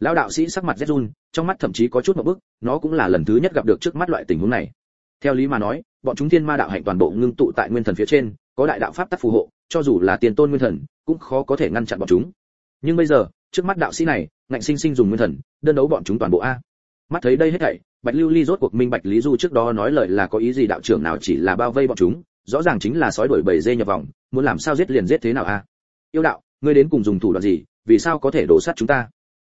Lão đạo sĩ sắc mặt rét run, trong mắt thậm chí có chút một bức, nó cũng là lần thứ nhất gặp được trước mắt loại tình huống này. Theo lý mà nói, bọn chúng thiên ma đạo hạnh toàn bộ ngưng tụ tại nguyên thần phía trên, có đại đạo pháp tắc phù hộ, cho dù là tiền tôn nguyên thần, cũng khó có thể ngăn chặn bọn chúng. Nhưng bây giờ, trước mắt đạo sĩ này, ngạnh sinh sinh dùng nguyên thần, đơn đấu bọn chúng toàn bộ a. Mắt thấy đây hết thảy, bạch lưu ly rốt cuộc minh bạch lý du trước đó nói lời là có ý gì đạo trưởng nào chỉ là bao vây bọn chúng rõ ràng chính là sói đuổi bầy dê nhập vòng, muốn làm sao giết liền giết thế nào a yêu đạo, ngươi đến cùng dùng thủ đoạn gì, vì sao có thể đổ sát chúng ta?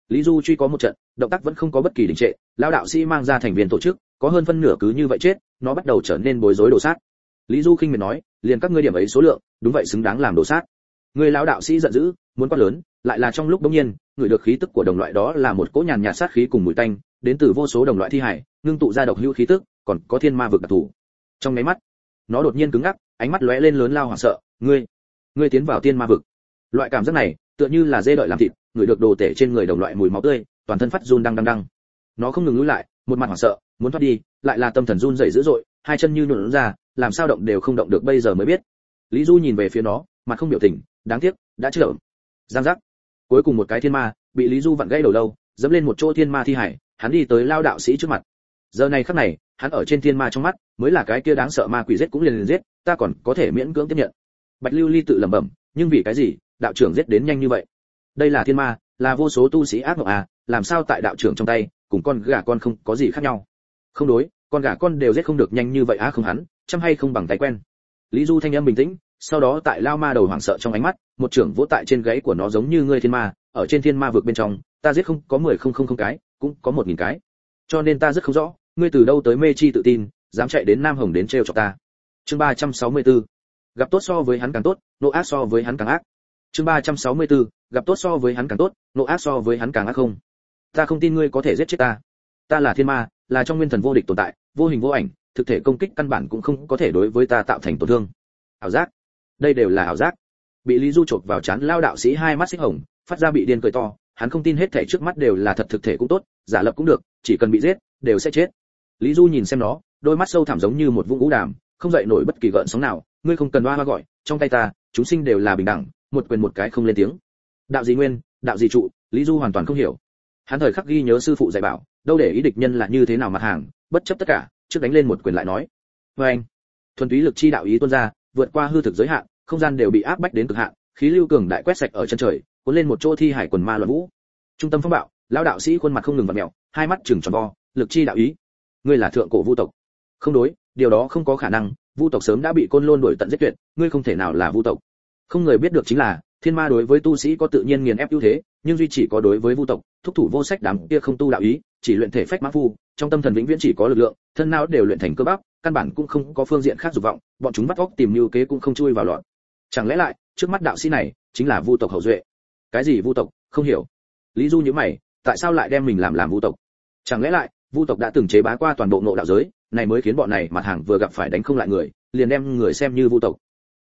Lý du truy có một trận, động tác vẫn không có bất kỳ đình trệ lao đạo sĩ mang ra thành viên tổ chức, có hơn phân nửa cứ như vậy chết, nó bắt đầu trở nên bối rối đổ sát. Lý du khinh miệt nói, liền các ngươi điểm ấy số lượng, đúng vậy xứng đáng làm đổ sát. Người lão đạo sĩ giận dữ, muốn quát lớn, lại là trong lúc đống nhiên, người được khí tức của đồng loại đó là một cỗ nhàn nhạt sát khí cùng mùi tanh, đến từ vô số đồng loại thi hải, ngưng tụ ra độc hữu khí tức, còn có thiên ma vực đặc thù. Trong mấy mắt nó đột nhiên cứng ngắc, ánh mắt lóe lên lớn lao hoảng sợ, ngươi ngươi tiến vào tiên ma vực. Loại cảm giác này, tựa như là dê đợi làm thịt, người được đồ tể trên người đồng loại mùi máu tươi, toàn thân phát run đang đang đang nó không ngừng lùi lại, một mặt hoảng sợ, muốn thoát đi, lại là tâm thần run rẩy dữ dội, hai chân như nhuộn ra, làm sao động đều không động được bây giờ mới biết. Lý du nhìn về phía nó, mặt không biểu tình, đáng tiếc, đã chữa giang giác. Cuối cùng một cái thiên ma, bị lý du vặn gãy đầu lâu, dẫm lên một chỗ thiên ma thi hải, hắn đi tới lao đạo sĩ trước mặt giờ này khắc này, hắn ở trên thiên ma trong mắt, mới là cái kia đáng sợ ma quỷ giết cũng liền liền giết, ta còn có thể miễn cưỡng tiếp nhận. Bạch lưu ly tự lẩm bẩm, nhưng vì cái gì, đạo trưởng giết đến nhanh như vậy? Đây là thiên ma, là vô số tu sĩ ác ngộ à làm sao tại đạo trưởng trong tay, cùng con gà con không có gì khác nhau? Không đối, con gà con đều giết không được nhanh như vậy á không hắn, chăm hay không bằng tay quen. Lý du thanh âm bình tĩnh, sau đó tại lao ma đầu hoảng sợ trong ánh mắt, một trưởng vỗ tại trên gáy của nó giống như ngươi thiên ma, ở trên thiên ma vượt bên trong, ta giết không có mười không không không cái, cũng có một nghìn cái. Cho nên ta rất không rõ ngươi từ đâu tới mê chi tự tin, dám chạy đến nam hồng đến trêu chọc ta? Chương ba trăm sáu mươi 364 gặp tốt so với hắn càng tốt, nộ ác so với hắn càng ác. Chương ba trăm sáu mươi 364 gặp tốt so với hắn càng tốt, nộ ác so với hắn càng ác không? Ta không tin ngươi có thể giết chết ta. Ta là thiên ma, là trong nguyên thần vô địch tồn tại, vô hình vô ảnh, thực thể công kích căn bản cũng không có thể đối với ta tạo thành tổn thương. Ảo giác. Đây đều là ảo giác. Bị lý du chộp vào chán lao đạo sĩ hai mắt xích hồng, phát ra bị điên cười to, hắn không tin hết thể trước mắt đều là thật thực thể cũng tốt, giả lập cũng được, chỉ cần bị giết, đều sẽ chết lý du nhìn xem nó, đôi mắt sâu thẳm giống như một vũng ngũ đàm, không dậy nổi bất kỳ gợn sóng nào, ngươi không cần oa hoa gọi, trong tay ta, chúng sinh đều là bình đẳng, một quyền một cái không lên tiếng. Đạo gì nguyên, đạo gì trụ, lý du hoàn toàn không hiểu. Hắn thời khắc ghi nhớ sư phụ dạy bảo, đâu để ý địch nhân là như thế nào mặt hàng, bất chấp tất cả, trước đánh lên một quyền lại nói. Vê anh, thuần túy lực chi đạo ý tuôn ra, vượt qua hư thực giới hạn, không gian đều bị áp bách đến cực hạn, khí lưu cường đại quét sạch ở chân trời, cuốn lên một chỗ thi hải quần ma loạn vũ. Trung tâm phong bạo, lão đạo sĩ khuôn mặt không ngừng vặn mèo, hai mắt trừng tròn vo, lực chi đạo ý ngươi là thượng cổ vu tộc. Không đối, điều đó không có khả năng, vu tộc sớm đã bị côn lôn đuổi tận giết tuyệt, ngươi không thể nào là vu tộc. Không người biết được chính là, thiên ma đối với tu sĩ có tự nhiên nghiền ép ưu thế, nhưng duy chỉ có đối với vu tộc, thúc thủ vô sách đám kia không tu đạo ý, chỉ luyện thể phách mã phu, trong tâm thần vĩnh viễn chỉ có lực lượng, thân não đều luyện thành cơ bắp, căn bản cũng không có phương diện khác dục vọng, bọn chúng bắt óc tìm mưu kế cũng không chui vào loạn. Chẳng lẽ lại, trước mắt đạo sĩ này, chính là vu tộc hậu duệ? Cái gì vu tộc? Không hiểu. Lý du nhíu mày, tại sao lại đem mình làm làm vu tộc? Chẳng lẽ lại vu tộc đã từng chế bá qua toàn bộ ngộ đạo giới, này mới khiến bọn này mặt hàng vừa gặp phải đánh không lại người, liền đem người xem như vu tộc.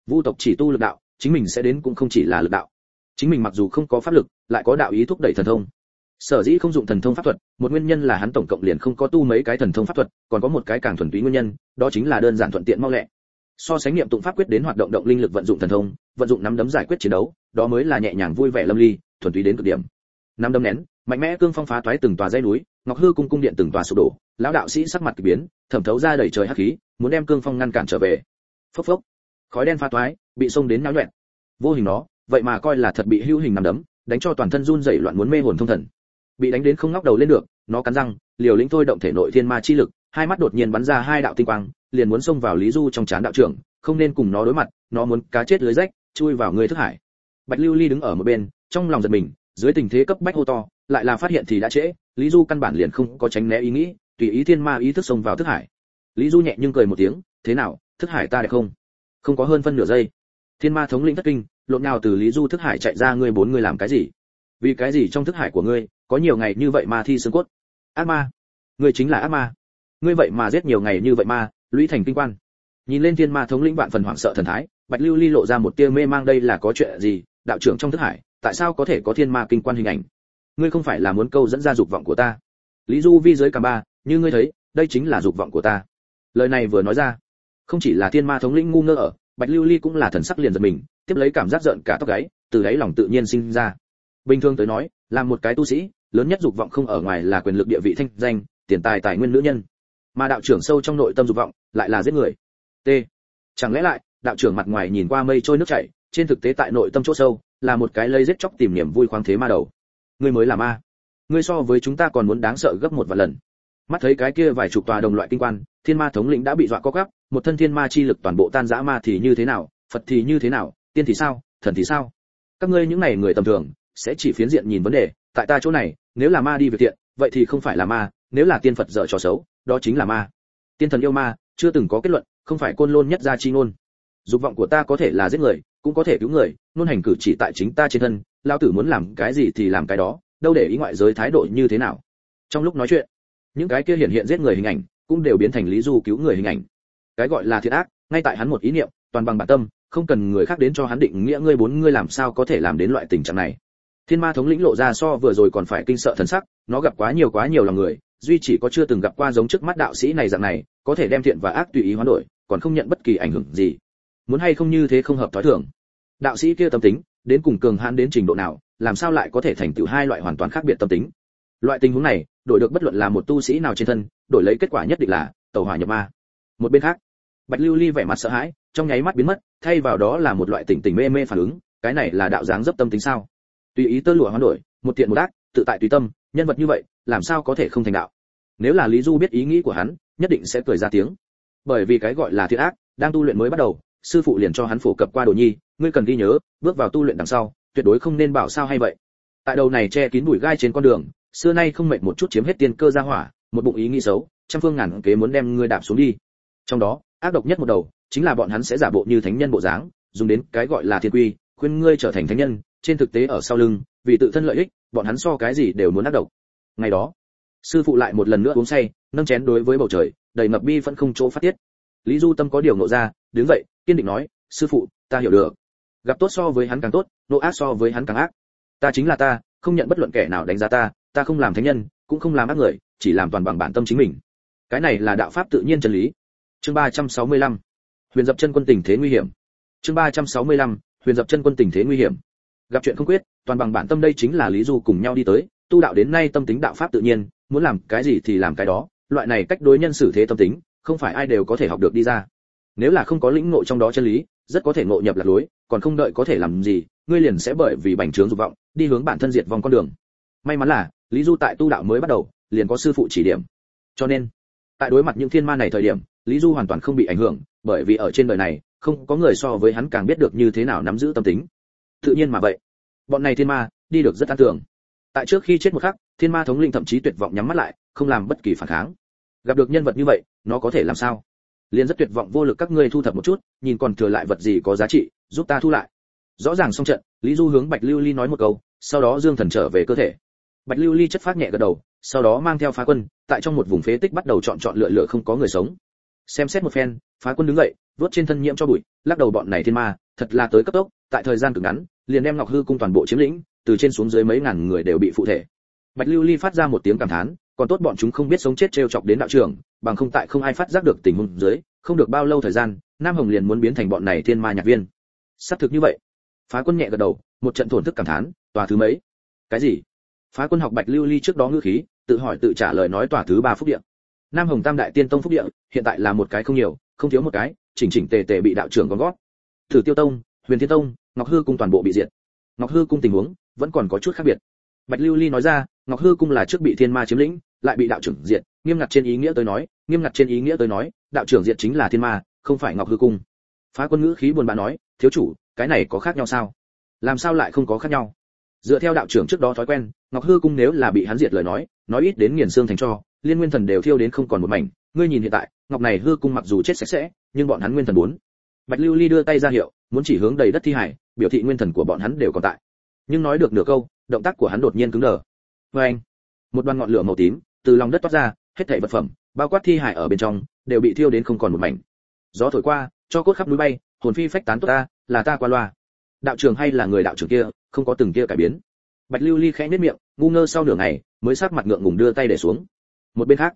Vu tộc chỉ tu lực đạo, chính mình sẽ đến cũng không chỉ là lực đạo. Chính mình mặc dù không có pháp lực, lại có đạo ý thúc đẩy thần thông. Sở dĩ không dụng thần thông pháp thuật, một nguyên nhân là hắn tổng cộng liền không có tu mấy cái thần thông pháp thuật, còn có một cái càng thuần túy nguyên nhân, đó chính là đơn giản thuận tiện mau lẹ. So sánh nghiệm tụng pháp quyết đến hoạt động động linh lực vận dụng thần thông, vận dụng nắm đấm giải quyết chiến đấu, đó mới là nhẹ nhàng vui vẻ lâm ly, thuần túy đến cực điểm. Nắm đấm nén, mạnh mẽ cương phong phá toái từng tòa dây núi ngọc hư cung cung điện từng tòa sụp đổ, lão đạo sĩ sắc mặt kỳ biến, thẩm thấu ra đầy trời hắc khí, muốn đem cương phong ngăn cản trở về. Phốc phốc, khói đen pha toái, bị xông đến náo nhuẹn. Vô hình nó, vậy mà coi là thật bị hữu hình nằm đấm, đánh cho toàn thân run rẩy loạn muốn mê hồn thông thần. Bị đánh đến không ngóc đầu lên được, nó cắn răng, liều lĩnh thôi động thể nội thiên ma chi lực, hai mắt đột nhiên bắn ra hai đạo tinh quang, liền muốn xông vào lý du trong chán đạo trưởng, không nên cùng nó đối mặt, nó muốn cá chết lưới rách, chui vào người thức hải. Bạch lưu ly đứng ở một bên, trong lòng giật mình, dưới tình thế cấp bách hô to, lại là phát hiện thì đã trễ lý du căn bản liền không có tránh né ý nghĩ, tùy ý thiên ma ý thức xông vào thức hải. Lý du nhẹ nhưng cười một tiếng, thế nào, thức hải ta đẹp không? Không có hơn phân nửa giây. Thiên ma thống lĩnh thất kinh, lộn nào từ lý du thức hải chạy ra, ngươi bốn người làm cái gì? Vì cái gì trong thức hải của ngươi có nhiều ngày như vậy mà thi xương cốt? Ác ma? Ngươi chính là ác ma. Ngươi vậy mà giết nhiều ngày như vậy ma lũy thành kinh quan. Nhìn lên thiên ma thống lĩnh vạn phần hoảng sợ thần thái, bạch lưu ly lộ ra một tia mê mang, đây là có chuyện gì, đạo trưởng trong thức hải, tại sao có thể có thiên ma kinh quan hình ảnh? Ngươi không phải là muốn câu dẫn ra dục vọng của ta. Lý du vi giới cảm ba, như ngươi thấy, đây chính là dục vọng của ta. Lời này vừa nói ra, không chỉ là thiên ma thống lĩnh ngu ngơ ở, bạch lưu ly cũng là thần sắc liền giật mình, tiếp lấy cảm giác giận cả tóc gáy, từ đáy lòng tự nhiên sinh ra. Bình thường tới nói làm một cái tu sĩ, lớn nhất dục vọng không ở ngoài là quyền lực địa vị thanh danh, tiền tài tài nguyên nữ nhân. Mà đạo trưởng sâu trong nội tâm dục vọng, lại là giết người. T. Chẳng lẽ lại, đạo trưởng mặt ngoài nhìn qua mây trôi nước chảy, trên thực tế tại nội tâm chỗ sâu, là một cái lây giết chóc tìm niềm vui khoáng thế ma đầu ngươi mới là ma ngươi so với chúng ta còn muốn đáng sợ gấp một vài lần. Mắt thấy cái kia vài chục tòa đồng loại kinh quan, thiên ma thống lĩnh đã bị dọa co gắp một thân thiên ma chi lực toàn bộ tan rã ma thì như thế nào, phật thì như thế nào, tiên thì sao, thần thì sao? Các ngươi những này người tầm thường, sẽ chỉ phiến diện nhìn vấn đề, tại ta chỗ này, nếu là ma đi việc thiện, vậy thì không phải là ma, nếu là tiên phật dở trò xấu, đó chính là ma. Tiên thần yêu ma, chưa từng có kết luận, không phải côn lôn nhất gia chi ngôn. Dục vọng của ta có thể là giết người, cũng có thể cứu người luôn hành cử chỉ tại chính ta trên thân lao tử muốn làm cái gì thì làm cái đó, đâu để ý ngoại giới thái độ như thế nào. Trong lúc nói chuyện, những cái kia hiện hiện giết người hình ảnh cũng đều biến thành lý du cứu người hình ảnh. Cái gọi là thiện ác, ngay tại hắn một ý niệm, toàn bằng bản tâm, không cần người khác đến cho hắn định nghĩa ngươi bốn ngươi làm sao có thể làm đến loại tình trạng này. Thiên ma thống lĩnh lộ ra so vừa rồi còn phải kinh sợ thần sắc, nó gặp quá nhiều quá nhiều lòng người, duy chỉ có chưa từng gặp qua giống trước mắt đạo sĩ này dạng này, có thể đem thiện và ác tùy ý hoán đổi, còn không nhận bất kỳ ảnh hưởng gì. Muốn hay không như thế không hợp thói thường. Đạo sĩ kia tâm tính đến cùng cường hãn đến trình độ nào, làm sao lại có thể thành tựu hai loại hoàn toàn khác biệt tâm tính. Loại tình huống này, đổi được bất luận là một tu sĩ nào trên thân, đổi lấy kết quả nhất định là tẩu hỏa nhập ma. Một bên khác, bạch lưu ly vẻ mặt sợ hãi, trong nháy mắt biến mất, thay vào đó là một loại tỉnh tỉnh mê mê phản ứng, cái này là đạo dáng dấp tâm tính sao? Tùy ý tơ lụa hoán đổi, một tiện một ác, tự tại tùy tâm, nhân vật như vậy, làm sao có thể không thành đạo? Nếu là lý du biết ý nghĩ của hắn, nhất định sẽ cười ra tiếng. Bởi vì cái gọi là thiện ác, đang tu luyện mới bắt đầu, sư phụ liền cho hắn phổ cập qua đồ nhi ngươi cần ghi nhớ, bước vào tu luyện đằng sau, tuyệt đối không nên bảo sao hay vậy. Tại đầu này che kín bụi gai trên con đường, xưa nay không mệt một chút chiếm hết tiền cơ ra hỏa, một bụng ý nghĩ xấu, trăm phương ngàn kế muốn đem ngươi đạp xuống đi. Trong đó, ác độc nhất một đầu, chính là bọn hắn sẽ giả bộ như thánh nhân bộ dáng, dùng đến cái gọi là thiên quy, khuyên ngươi trở thành thánh nhân, trên thực tế ở sau lưng, vì tự thân lợi ích, bọn hắn so cái gì đều muốn ác độc. Ngày đó, sư phụ lại một lần nữa uống say, nâng chén đối với bầu trời, đầy ngập bi vẫn không chỗ phát tiết. Lý du tâm có điều nộ ra, đứng dậy, kiên định nói, sư phụ, ta hiểu được gặp tốt so với hắn càng tốt nộ ác so với hắn càng ác. Ta chính là ta, không nhận bất luận kẻ nào đánh giá ta ta không làm thánh nhân, cũng không làm ác người, chỉ làm toàn bằng bản tâm chính mình. Cái này là đạo pháp tự nhiên chân lý. Chương 365. huyền dập chân quân tình thế nguy hiểm. Chương 365. huyền dập chân quân tình thế nguy hiểm. Gặp chuyện không quyết, toàn bằng bản tâm đây chính là lý do cùng nhau đi tới, tu đạo đến nay tâm tính đạo pháp tự nhiên, muốn làm cái gì thì làm cái đó, loại này cách đối nhân xử thế tâm tính, không phải ai đều có thể học được đi ra. Nếu là không có lĩnh ngộ trong đó chân lý rất có thể ngộ nhập lạc lối, còn không đợi có thể làm gì, ngươi liền sẽ bởi vì bành trướng dục vọng, đi hướng bản thân diệt vong con đường. May mắn là, lý du tại tu đạo mới bắt đầu, liền có sư phụ chỉ điểm. Cho nên, tại đối mặt những thiên ma này thời điểm, lý du hoàn toàn không bị ảnh hưởng, bởi vì ở trên đời này, không có người so với hắn càng biết được như thế nào nắm giữ tâm tính. Tự nhiên mà vậy, bọn này thiên ma, đi được rất an tưởng. Tại trước khi chết một khắc, thiên ma thống linh thậm chí tuyệt vọng nhắm mắt lại, không làm bất kỳ phản kháng. Gặp được nhân vật như vậy, nó có thể làm sao? Liền rất tuyệt vọng vô lực các ngươi thu thập một chút, nhìn còn thừa lại vật gì có giá trị, giúp ta thu lại. Rõ ràng xong trận, lý du hướng bạch lưu ly nói một câu, sau đó dương thần trở về cơ thể. Bạch lưu ly chất phát nhẹ gật đầu, sau đó mang theo phá quân, tại trong một vùng phế tích bắt đầu chọn chọn lựa lựa không có người sống. Xem xét một phen, phá quân đứng dậy, vớt trên thân nhiễm cho bụi, lắc đầu bọn này thiên ma, thật là tới cấp tốc, tại thời gian cực ngắn, liền đem ngọc hư cung toàn bộ chiếm lĩnh, từ trên xuống dưới mấy ngàn người đều bị phụ thể. Bạch lưu ly phát ra một tiếng cảm thán, còn tốt bọn chúng không biết sống chết trêu chọc đến đạo trưởng bằng không tại không ai phát giác được tình huống dưới, không được bao lâu thời gian, nam hồng liền muốn biến thành bọn này thiên ma nhạc viên. Xác thực như vậy. Phá quân nhẹ gật đầu, một trận thổn thức cảm thán, tòa thứ mấy? Cái gì? Phá quân học bạch lưu ly trước đó ngữ khí, tự hỏi tự trả lời nói tòa thứ ba phúc địa. Nam hồng tam đại tiên tông phúc địa, hiện tại là một cái không nhiều, không thiếu một cái, chỉnh chỉnh tề tề bị đạo trưởng con gót. Thử tiêu tông, huyền thiên tông, ngọc hư cung toàn bộ bị diệt. Ngọc hư cung tình huống vẫn còn có chút khác biệt. Bạch lưu ly nói ra, ngọc hư cung là trước bị thiên ma chiếm lĩnh lại bị đạo trưởng diệt. Nghiêm ngặt trên ý nghĩa tới nói, nghiêm ngặt trên ý nghĩa tới nói, đạo trưởng diệt chính là thiên ma, không phải ngọc hư cung. Phá quân ngữ khí buồn bã nói, thiếu chủ, cái này có khác nhau sao? Làm sao lại không có khác nhau? Dựa theo đạo trưởng trước đó thói quen, ngọc hư cung nếu là bị hắn diệt lời nói nói ít đến nghiền xương thành cho, liên nguyên thần đều thiêu đến không còn một mảnh. Ngươi nhìn hiện tại, ngọc này hư cung mặc dù chết sạch sẽ, nhưng bọn hắn nguyên thần muốn bạch lưu ly đưa tay ra hiệu, muốn chỉ hướng đầy đất thi hải, biểu thị nguyên thần của bọn hắn đều còn tại. Nhưng nói được nửa câu, động tác của hắn đột nhiên cứng đờ. Vê anh một đoàn ngọn lửa màu tím từ lòng đất toát ra, hết thảy vật phẩm, bao quát thi hải ở bên trong, đều bị thiêu đến không còn một mảnh. Gió thổi qua, cho cốt khắp núi bay, hồn phi phách tán tốt ta, là ta qua loa. Đạo trưởng hay là người đạo trưởng kia, không có từng kia cải biến. Bạch lưu ly khẽ nhếch miệng, ngu ngơ sau nửa ngày, mới sát mặt ngượng ngùng đưa tay để xuống. Một bên khác,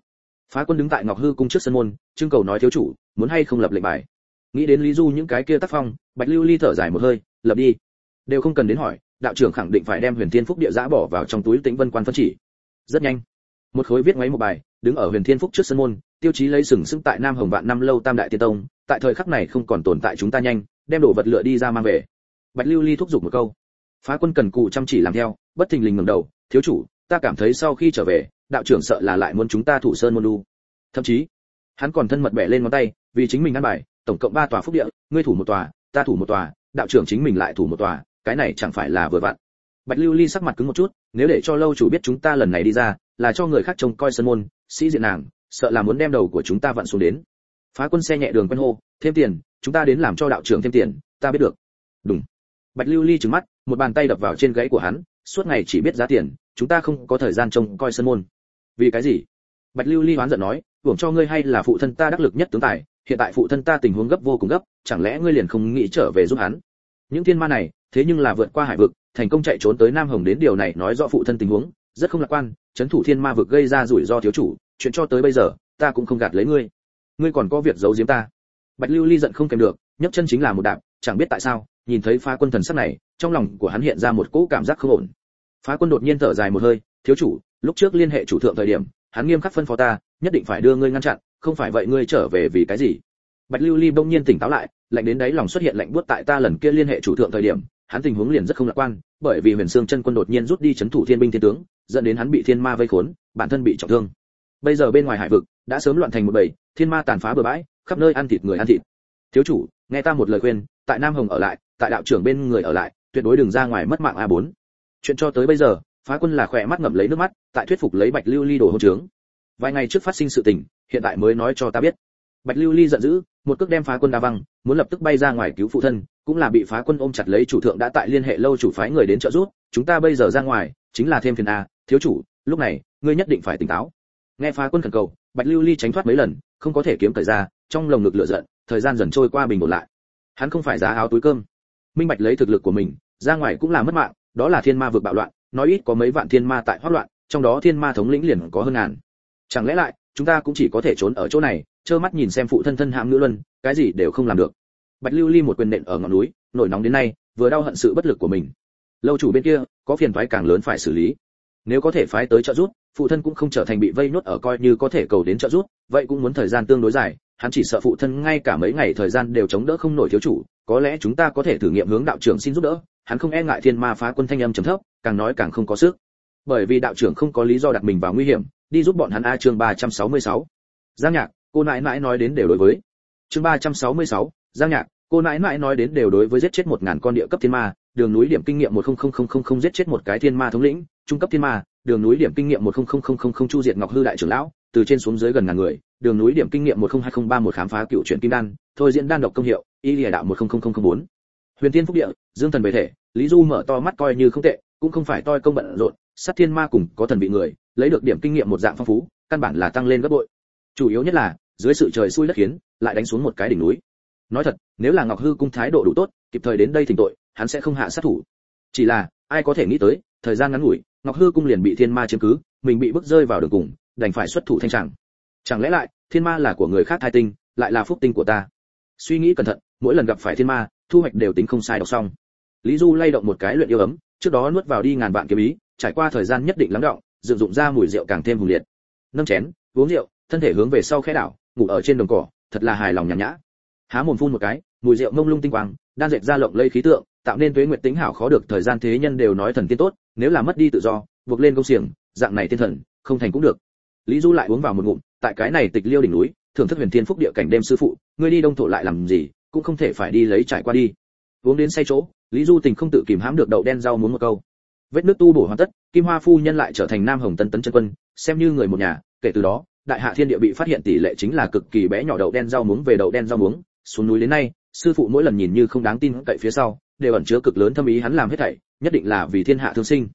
phá quân đứng tại ngọc hư cung trước sân môn, trưng cầu nói thiếu chủ, muốn hay không lập lệnh bài. Nghĩ đến lý du những cái kia tác phong, bạch lưu ly thở dài một hơi, lập đi. Đều không cần đến hỏi, đạo trưởng khẳng định phải đem huyền thiên phúc địa giã bỏ vào trong túi tĩnh vân quan phân chỉ. Rất nhanh một khối viết ngoáy một bài, đứng ở huyền thiên phúc trước sân môn, tiêu chí lấy sừng sững tại nam hồng vạn năm lâu tam đại tiên tông, tại thời khắc này không còn tồn tại chúng ta nhanh, đem đồ vật lựa đi ra mang về. Bạch lưu ly thúc giục một câu. Phá quân cần cù chăm chỉ làm theo, bất thình lình ngẩng đầu, thiếu chủ, ta cảm thấy sau khi trở về, đạo trưởng sợ là lại muốn chúng ta thủ sơn môn lu thậm chí, hắn còn thân mật bẻ lên ngón tay, vì chính mình ăn bài, tổng cộng ba tòa phúc địa, ngươi thủ một tòa, ta thủ một tòa, đạo trưởng chính mình lại thủ một tòa, cái này chẳng phải là vừa vặn. Bạch lưu ly sắc mặt cứng một chút, nếu để cho lâu chủ biết chúng ta lần này đi ra là cho người khác trông coi sân môn, sĩ diện nàng, sợ là muốn đem đầu của chúng ta vặn xuống đến. Phá quân xe nhẹ đường quen hô, thêm tiền, chúng ta đến làm cho đạo trưởng thêm tiền, ta biết được. Đúng bạch lưu ly trừng mắt, một bàn tay đập vào trên gãy của hắn, suốt ngày chỉ biết giá tiền, chúng ta không có thời gian trông coi sân môn. Vì cái gì? Bạch lưu ly hoán giận nói, hưởng cho ngươi hay là phụ thân ta đắc lực nhất tướng tài, hiện tại phụ thân ta tình huống gấp vô cùng gấp, chẳng lẽ ngươi liền không nghĩ trở về giúp hắn? Những thiên ma này, thế nhưng là vượt qua hải vực, thành công chạy trốn tới nam hồng đến điều này nói rõ phụ thân tình huống rất không lạc quan, chấn thủ thiên ma vực gây ra rủi ro thiếu chủ, chuyện cho tới bây giờ, ta cũng không gạt lấy ngươi. Ngươi còn có việc giấu giếm ta. Bạch lưu ly giận không kèm được, nhấc chân chính là một đạp, chẳng biết tại sao, nhìn thấy phá quân thần sắc này, trong lòng của hắn hiện ra một cỗ cảm giác không ổn. Phá quân đột nhiên thở dài một hơi, thiếu chủ, lúc trước liên hệ chủ thượng thời điểm, hắn nghiêm khắc phân phó ta, nhất định phải đưa ngươi ngăn chặn, không phải vậy ngươi trở về vì cái gì? Bạch lưu ly bỗng nhiên tỉnh táo lại, lạnh đến đấy lòng xuất hiện lạnh buốt tại ta lần kia liên hệ chủ thượng thời điểm hắn tình huống liền rất không lạc quan, bởi vì huyền xương chân quân đột nhiên rút đi chấn thủ thiên binh thiên tướng, dẫn đến hắn bị thiên ma vây khốn, bản thân bị trọng thương. Bây giờ bên ngoài hải vực đã sớm loạn thành một bầy, thiên ma tàn phá bừa bãi, khắp nơi ăn thịt người ăn thịt. Thiếu chủ, nghe ta một lời khuyên, tại nam hồng ở lại, tại đạo trưởng bên người ở lại, tuyệt đối đừng ra ngoài mất mạng a 4 chuyện cho tới bây giờ, phá quân là khỏe mắt ngậm lấy nước mắt, tại thuyết phục lấy bạch lưu ly đổ hôn trướng. Vài ngày trước phát sinh sự tình, hiện tại mới nói cho ta biết bạch lưu ly giận dữ, một cước đem phá quân đa văng, muốn lập tức bay ra ngoài cứu phụ thân, cũng là bị phá quân ôm chặt lấy chủ thượng đã tại liên hệ lâu chủ phái người đến trợ giúp, chúng ta bây giờ ra ngoài, chính là thêm phiền a, thiếu chủ, lúc này, ngươi nhất định phải tỉnh táo. Nghe phá quân khẩn cầu, bạch lưu ly tránh thoát mấy lần, không có thể kiếm thời ra trong lồng ngực lửa giận, thời gian dần trôi qua bình ổn lại. Hắn không phải giá áo túi cơm. Minh bạch lấy thực lực của mình, ra ngoài cũng là mất mạng, đó là thiên ma vực bạo loạn, nói ít có mấy vạn thiên ma tại hoát loạn, trong đó thiên ma thống lĩnh liền có hơn ngàn. Chẳng lẽ lại, chúng ta cũng chỉ có thể trốn ở chỗ này trơ mắt nhìn xem phụ thân thân hãm nữ luân, cái gì đều không làm được. Bạch lưu ly một quyền nện ở ngọn núi, nổi nóng đến nay, vừa đau hận sự bất lực của mình. Lâu chủ bên kia, có phiền toái càng lớn phải xử lý. Nếu có thể phái tới trợ giúp, phụ thân cũng không trở thành bị vây nốt ở coi như có thể cầu đến trợ giúp, vậy cũng muốn thời gian tương đối dài, hắn chỉ sợ phụ thân ngay cả mấy ngày thời gian đều chống đỡ không nổi thiếu chủ, có lẽ chúng ta có thể thử nghiệm hướng đạo trưởng xin giúp đỡ, hắn không e ngại thiên ma phá quân thanh âm trầm thấp, càng nói càng không có sức. Bởi vì đạo trưởng không có lý do đặt mình vào nguy hiểm, đi giúp bọn hắn a chương 366. giang nhạc cô nãi nãi nói đến đều đối với chương 366, giang nhạc cô nãi nãi nói đến đều đối với giết chết một ngàn con địa cấp thiên ma đường núi điểm kinh nghiệm một không không không không không giết chết một cái thiên ma thống lĩnh trung cấp thiên ma đường núi điểm kinh nghiệm một không không không không không chu diệt ngọc hư đại trưởng lão từ trên xuống dưới gần ngàn người đường núi điểm kinh nghiệm một không hai không ba một khám phá cựu truyện kim đan thôi diễn đan độc công hiệu y lìa đạo một không không không không bốn huyền tiên phúc địa dương thần về thể lý du mở to mắt coi như không tệ cũng không phải toi công bận rộn sát thiên ma cùng có thần bị người lấy được điểm kinh nghiệm một dạng phong phú căn bản là tăng lên gấp bội chủ yếu nhất là dưới sự trời xui đất khiến, lại đánh xuống một cái đỉnh núi. Nói thật, nếu là ngọc hư cung thái độ đủ tốt, kịp thời đến đây thỉnh tội, hắn sẽ không hạ sát thủ. Chỉ là, ai có thể nghĩ tới, thời gian ngắn ngủi, ngọc hư cung liền bị thiên ma chiếm cứ, mình bị bức rơi vào đường cùng, đành phải xuất thủ thanh trạng chẳng lẽ lại, thiên ma là của người khác thai tinh, lại là phúc tinh của ta? Suy nghĩ cẩn thận, mỗi lần gặp phải thiên ma, thu hoạch đều tính không sai đọc xong. Lý du lay động một cái luyện yêu ấm, trước đó nuốt vào đi ngàn vạn kiếm ý, trải qua thời gian nhất định lắng động, dựng dụng ra mùi rượu càng thêm hùng liệt. Nâng chén, uống rượu thân thể hướng về sau khẽ đảo, ngủ ở trên đồng cỏ, thật là hài lòng nhàn nhã. Há mồm phun một cái, mùi rượu mông lung tinh quang, đan dệt ra lộng lây khí tượng, tạo nên tuế nguyệt tính hảo khó được thời gian thế nhân đều nói thần tiên tốt, nếu là mất đi tự do, buộc lên công xiềng, dạng này thiên thần, không thành cũng được. Lý du lại uống vào một ngụm, tại cái này tịch liêu đỉnh núi, thưởng thức huyền thiên phúc địa cảnh đêm sư phụ, ngươi đi đông thổ lại làm gì, cũng không thể phải đi lấy trải qua đi. Uống đến say chỗ, lý du tình không tự kìm hãm được đậu đen rau muốn một câu. Vết nước tu bổ hoàn tất, kim hoa phu nhân lại trở thành nam hồng tân tấn chân quân, xem như người một nhà, kể từ đó đại hạ thiên địa bị phát hiện tỷ lệ chính là cực kỳ bé nhỏ, đậu đen rau muống về đậu đen rau muống. Xuống núi đến nay, sư phụ mỗi lần nhìn như không đáng tin cậy phía sau, đều ẩn chứa cực lớn thâm ý hắn làm hết thảy, nhất định là vì thiên hạ thương sinh.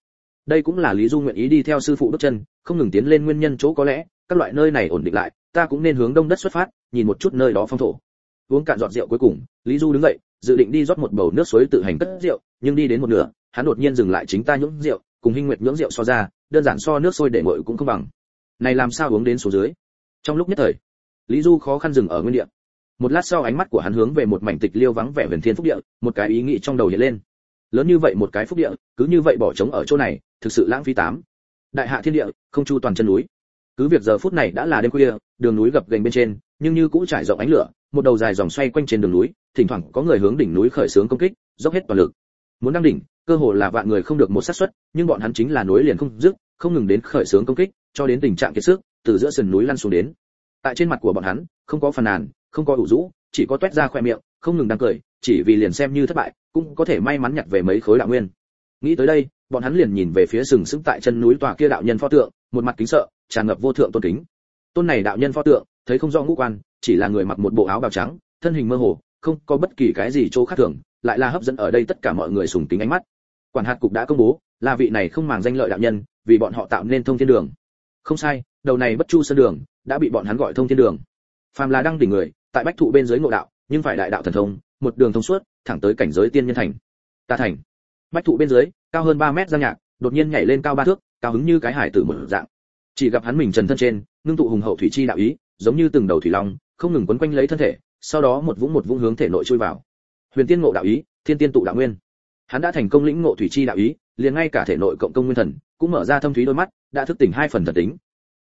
Đây cũng là lý du nguyện ý đi theo sư phụ bước chân, không ngừng tiến lên nguyên nhân chỗ có lẽ, các loại nơi này ổn định lại, ta cũng nên hướng đông đất xuất phát, nhìn một chút nơi đó phong thổ. Uống cạn giọt rượu cuối cùng, lý du đứng dậy, dự định đi rót một bầu nước suối tự hành cất rượu, nhưng đi đến một nửa, hắn đột nhiên dừng lại chính ta nhũng rượu, cùng hinh nguyệt nhũng rượu so ra, đơn giản so nước sôi để nguội cũng không bằng này làm sao uống đến số dưới? Trong lúc nhất thời, lý du khó khăn dừng ở nguyên địa. Một lát sau ánh mắt của hắn hướng về một mảnh tịch liêu vắng vẻ huyền thiên phúc địa, một cái ý nghĩ trong đầu hiện lên. Lớn như vậy một cái phúc địa, cứ như vậy bỏ trống ở chỗ này, thực sự lãng phí tám. Đại hạ thiên địa, không chu toàn chân núi. Cứ việc giờ phút này đã là đêm khuya, đường núi gập ghềnh bên trên, nhưng như cũng trải rộng ánh lửa, một đầu dài dòng xoay quanh trên đường núi, thỉnh thoảng có người hướng đỉnh núi khởi xướng công kích, dốc hết toàn lực. Muốn đăng đỉnh, cơ hồ là vạn người không được một xác suất, nhưng bọn hắn chính là núi liền không dứt, không ngừng đến khởi xướng công kích cho đến tình trạng kiệt sức, từ giữa sườn núi lăn xuống đến. Tại trên mặt của bọn hắn, không có phàn nàn, không có ủ rũ, chỉ có toét ra khoe miệng, không ngừng đang cười, chỉ vì liền xem như thất bại, cũng có thể may mắn nhặt về mấy khối đạo nguyên. Nghĩ tới đây, bọn hắn liền nhìn về phía sừng sững tại chân núi tòa kia đạo nhân pho tượng, một mặt kính sợ, tràn ngập vô thượng tôn kính. Tôn này đạo nhân pho tượng, thấy không rõ ngũ quan, chỉ là người mặc một bộ áo bào trắng, thân hình mơ hồ, không có bất kỳ cái gì chỗ khác thường, lại là hấp dẫn ở đây tất cả mọi người sùng kính ánh mắt. Quản hạt cục đã công bố, là vị này không màng danh lợi đạo nhân, vì bọn họ tạo nên thông thiên đường không sai, đầu này bất chu sơn đường, đã bị bọn hắn gọi thông thiên đường. Phàm là đăng đỉnh người, tại bách thụ bên dưới ngộ đạo, nhưng phải đại đạo thần thông, một đường thông suốt, thẳng tới cảnh giới tiên nhân thành. Ta thành. Bách thụ bên dưới, cao hơn 3 mét giang nhạc, đột nhiên nhảy lên cao ba thước, cao hứng như cái hải tử một dạng. Chỉ gặp hắn mình trần thân trên, ngưng tụ hùng hậu thủy chi đạo ý, giống như từng đầu thủy long, không ngừng quấn quanh lấy thân thể, sau đó một vũng một vũng hướng thể nội chui vào. Huyền tiên ngộ đạo ý, thiên tiên tụ đạo nguyên. Hắn đã thành công lĩnh ngộ thủy chi đạo ý, liền ngay cả thể nội cộng công nguyên thần, cũng mở ra thâm thúy đôi mắt đã thức tỉnh hai phần thần tính.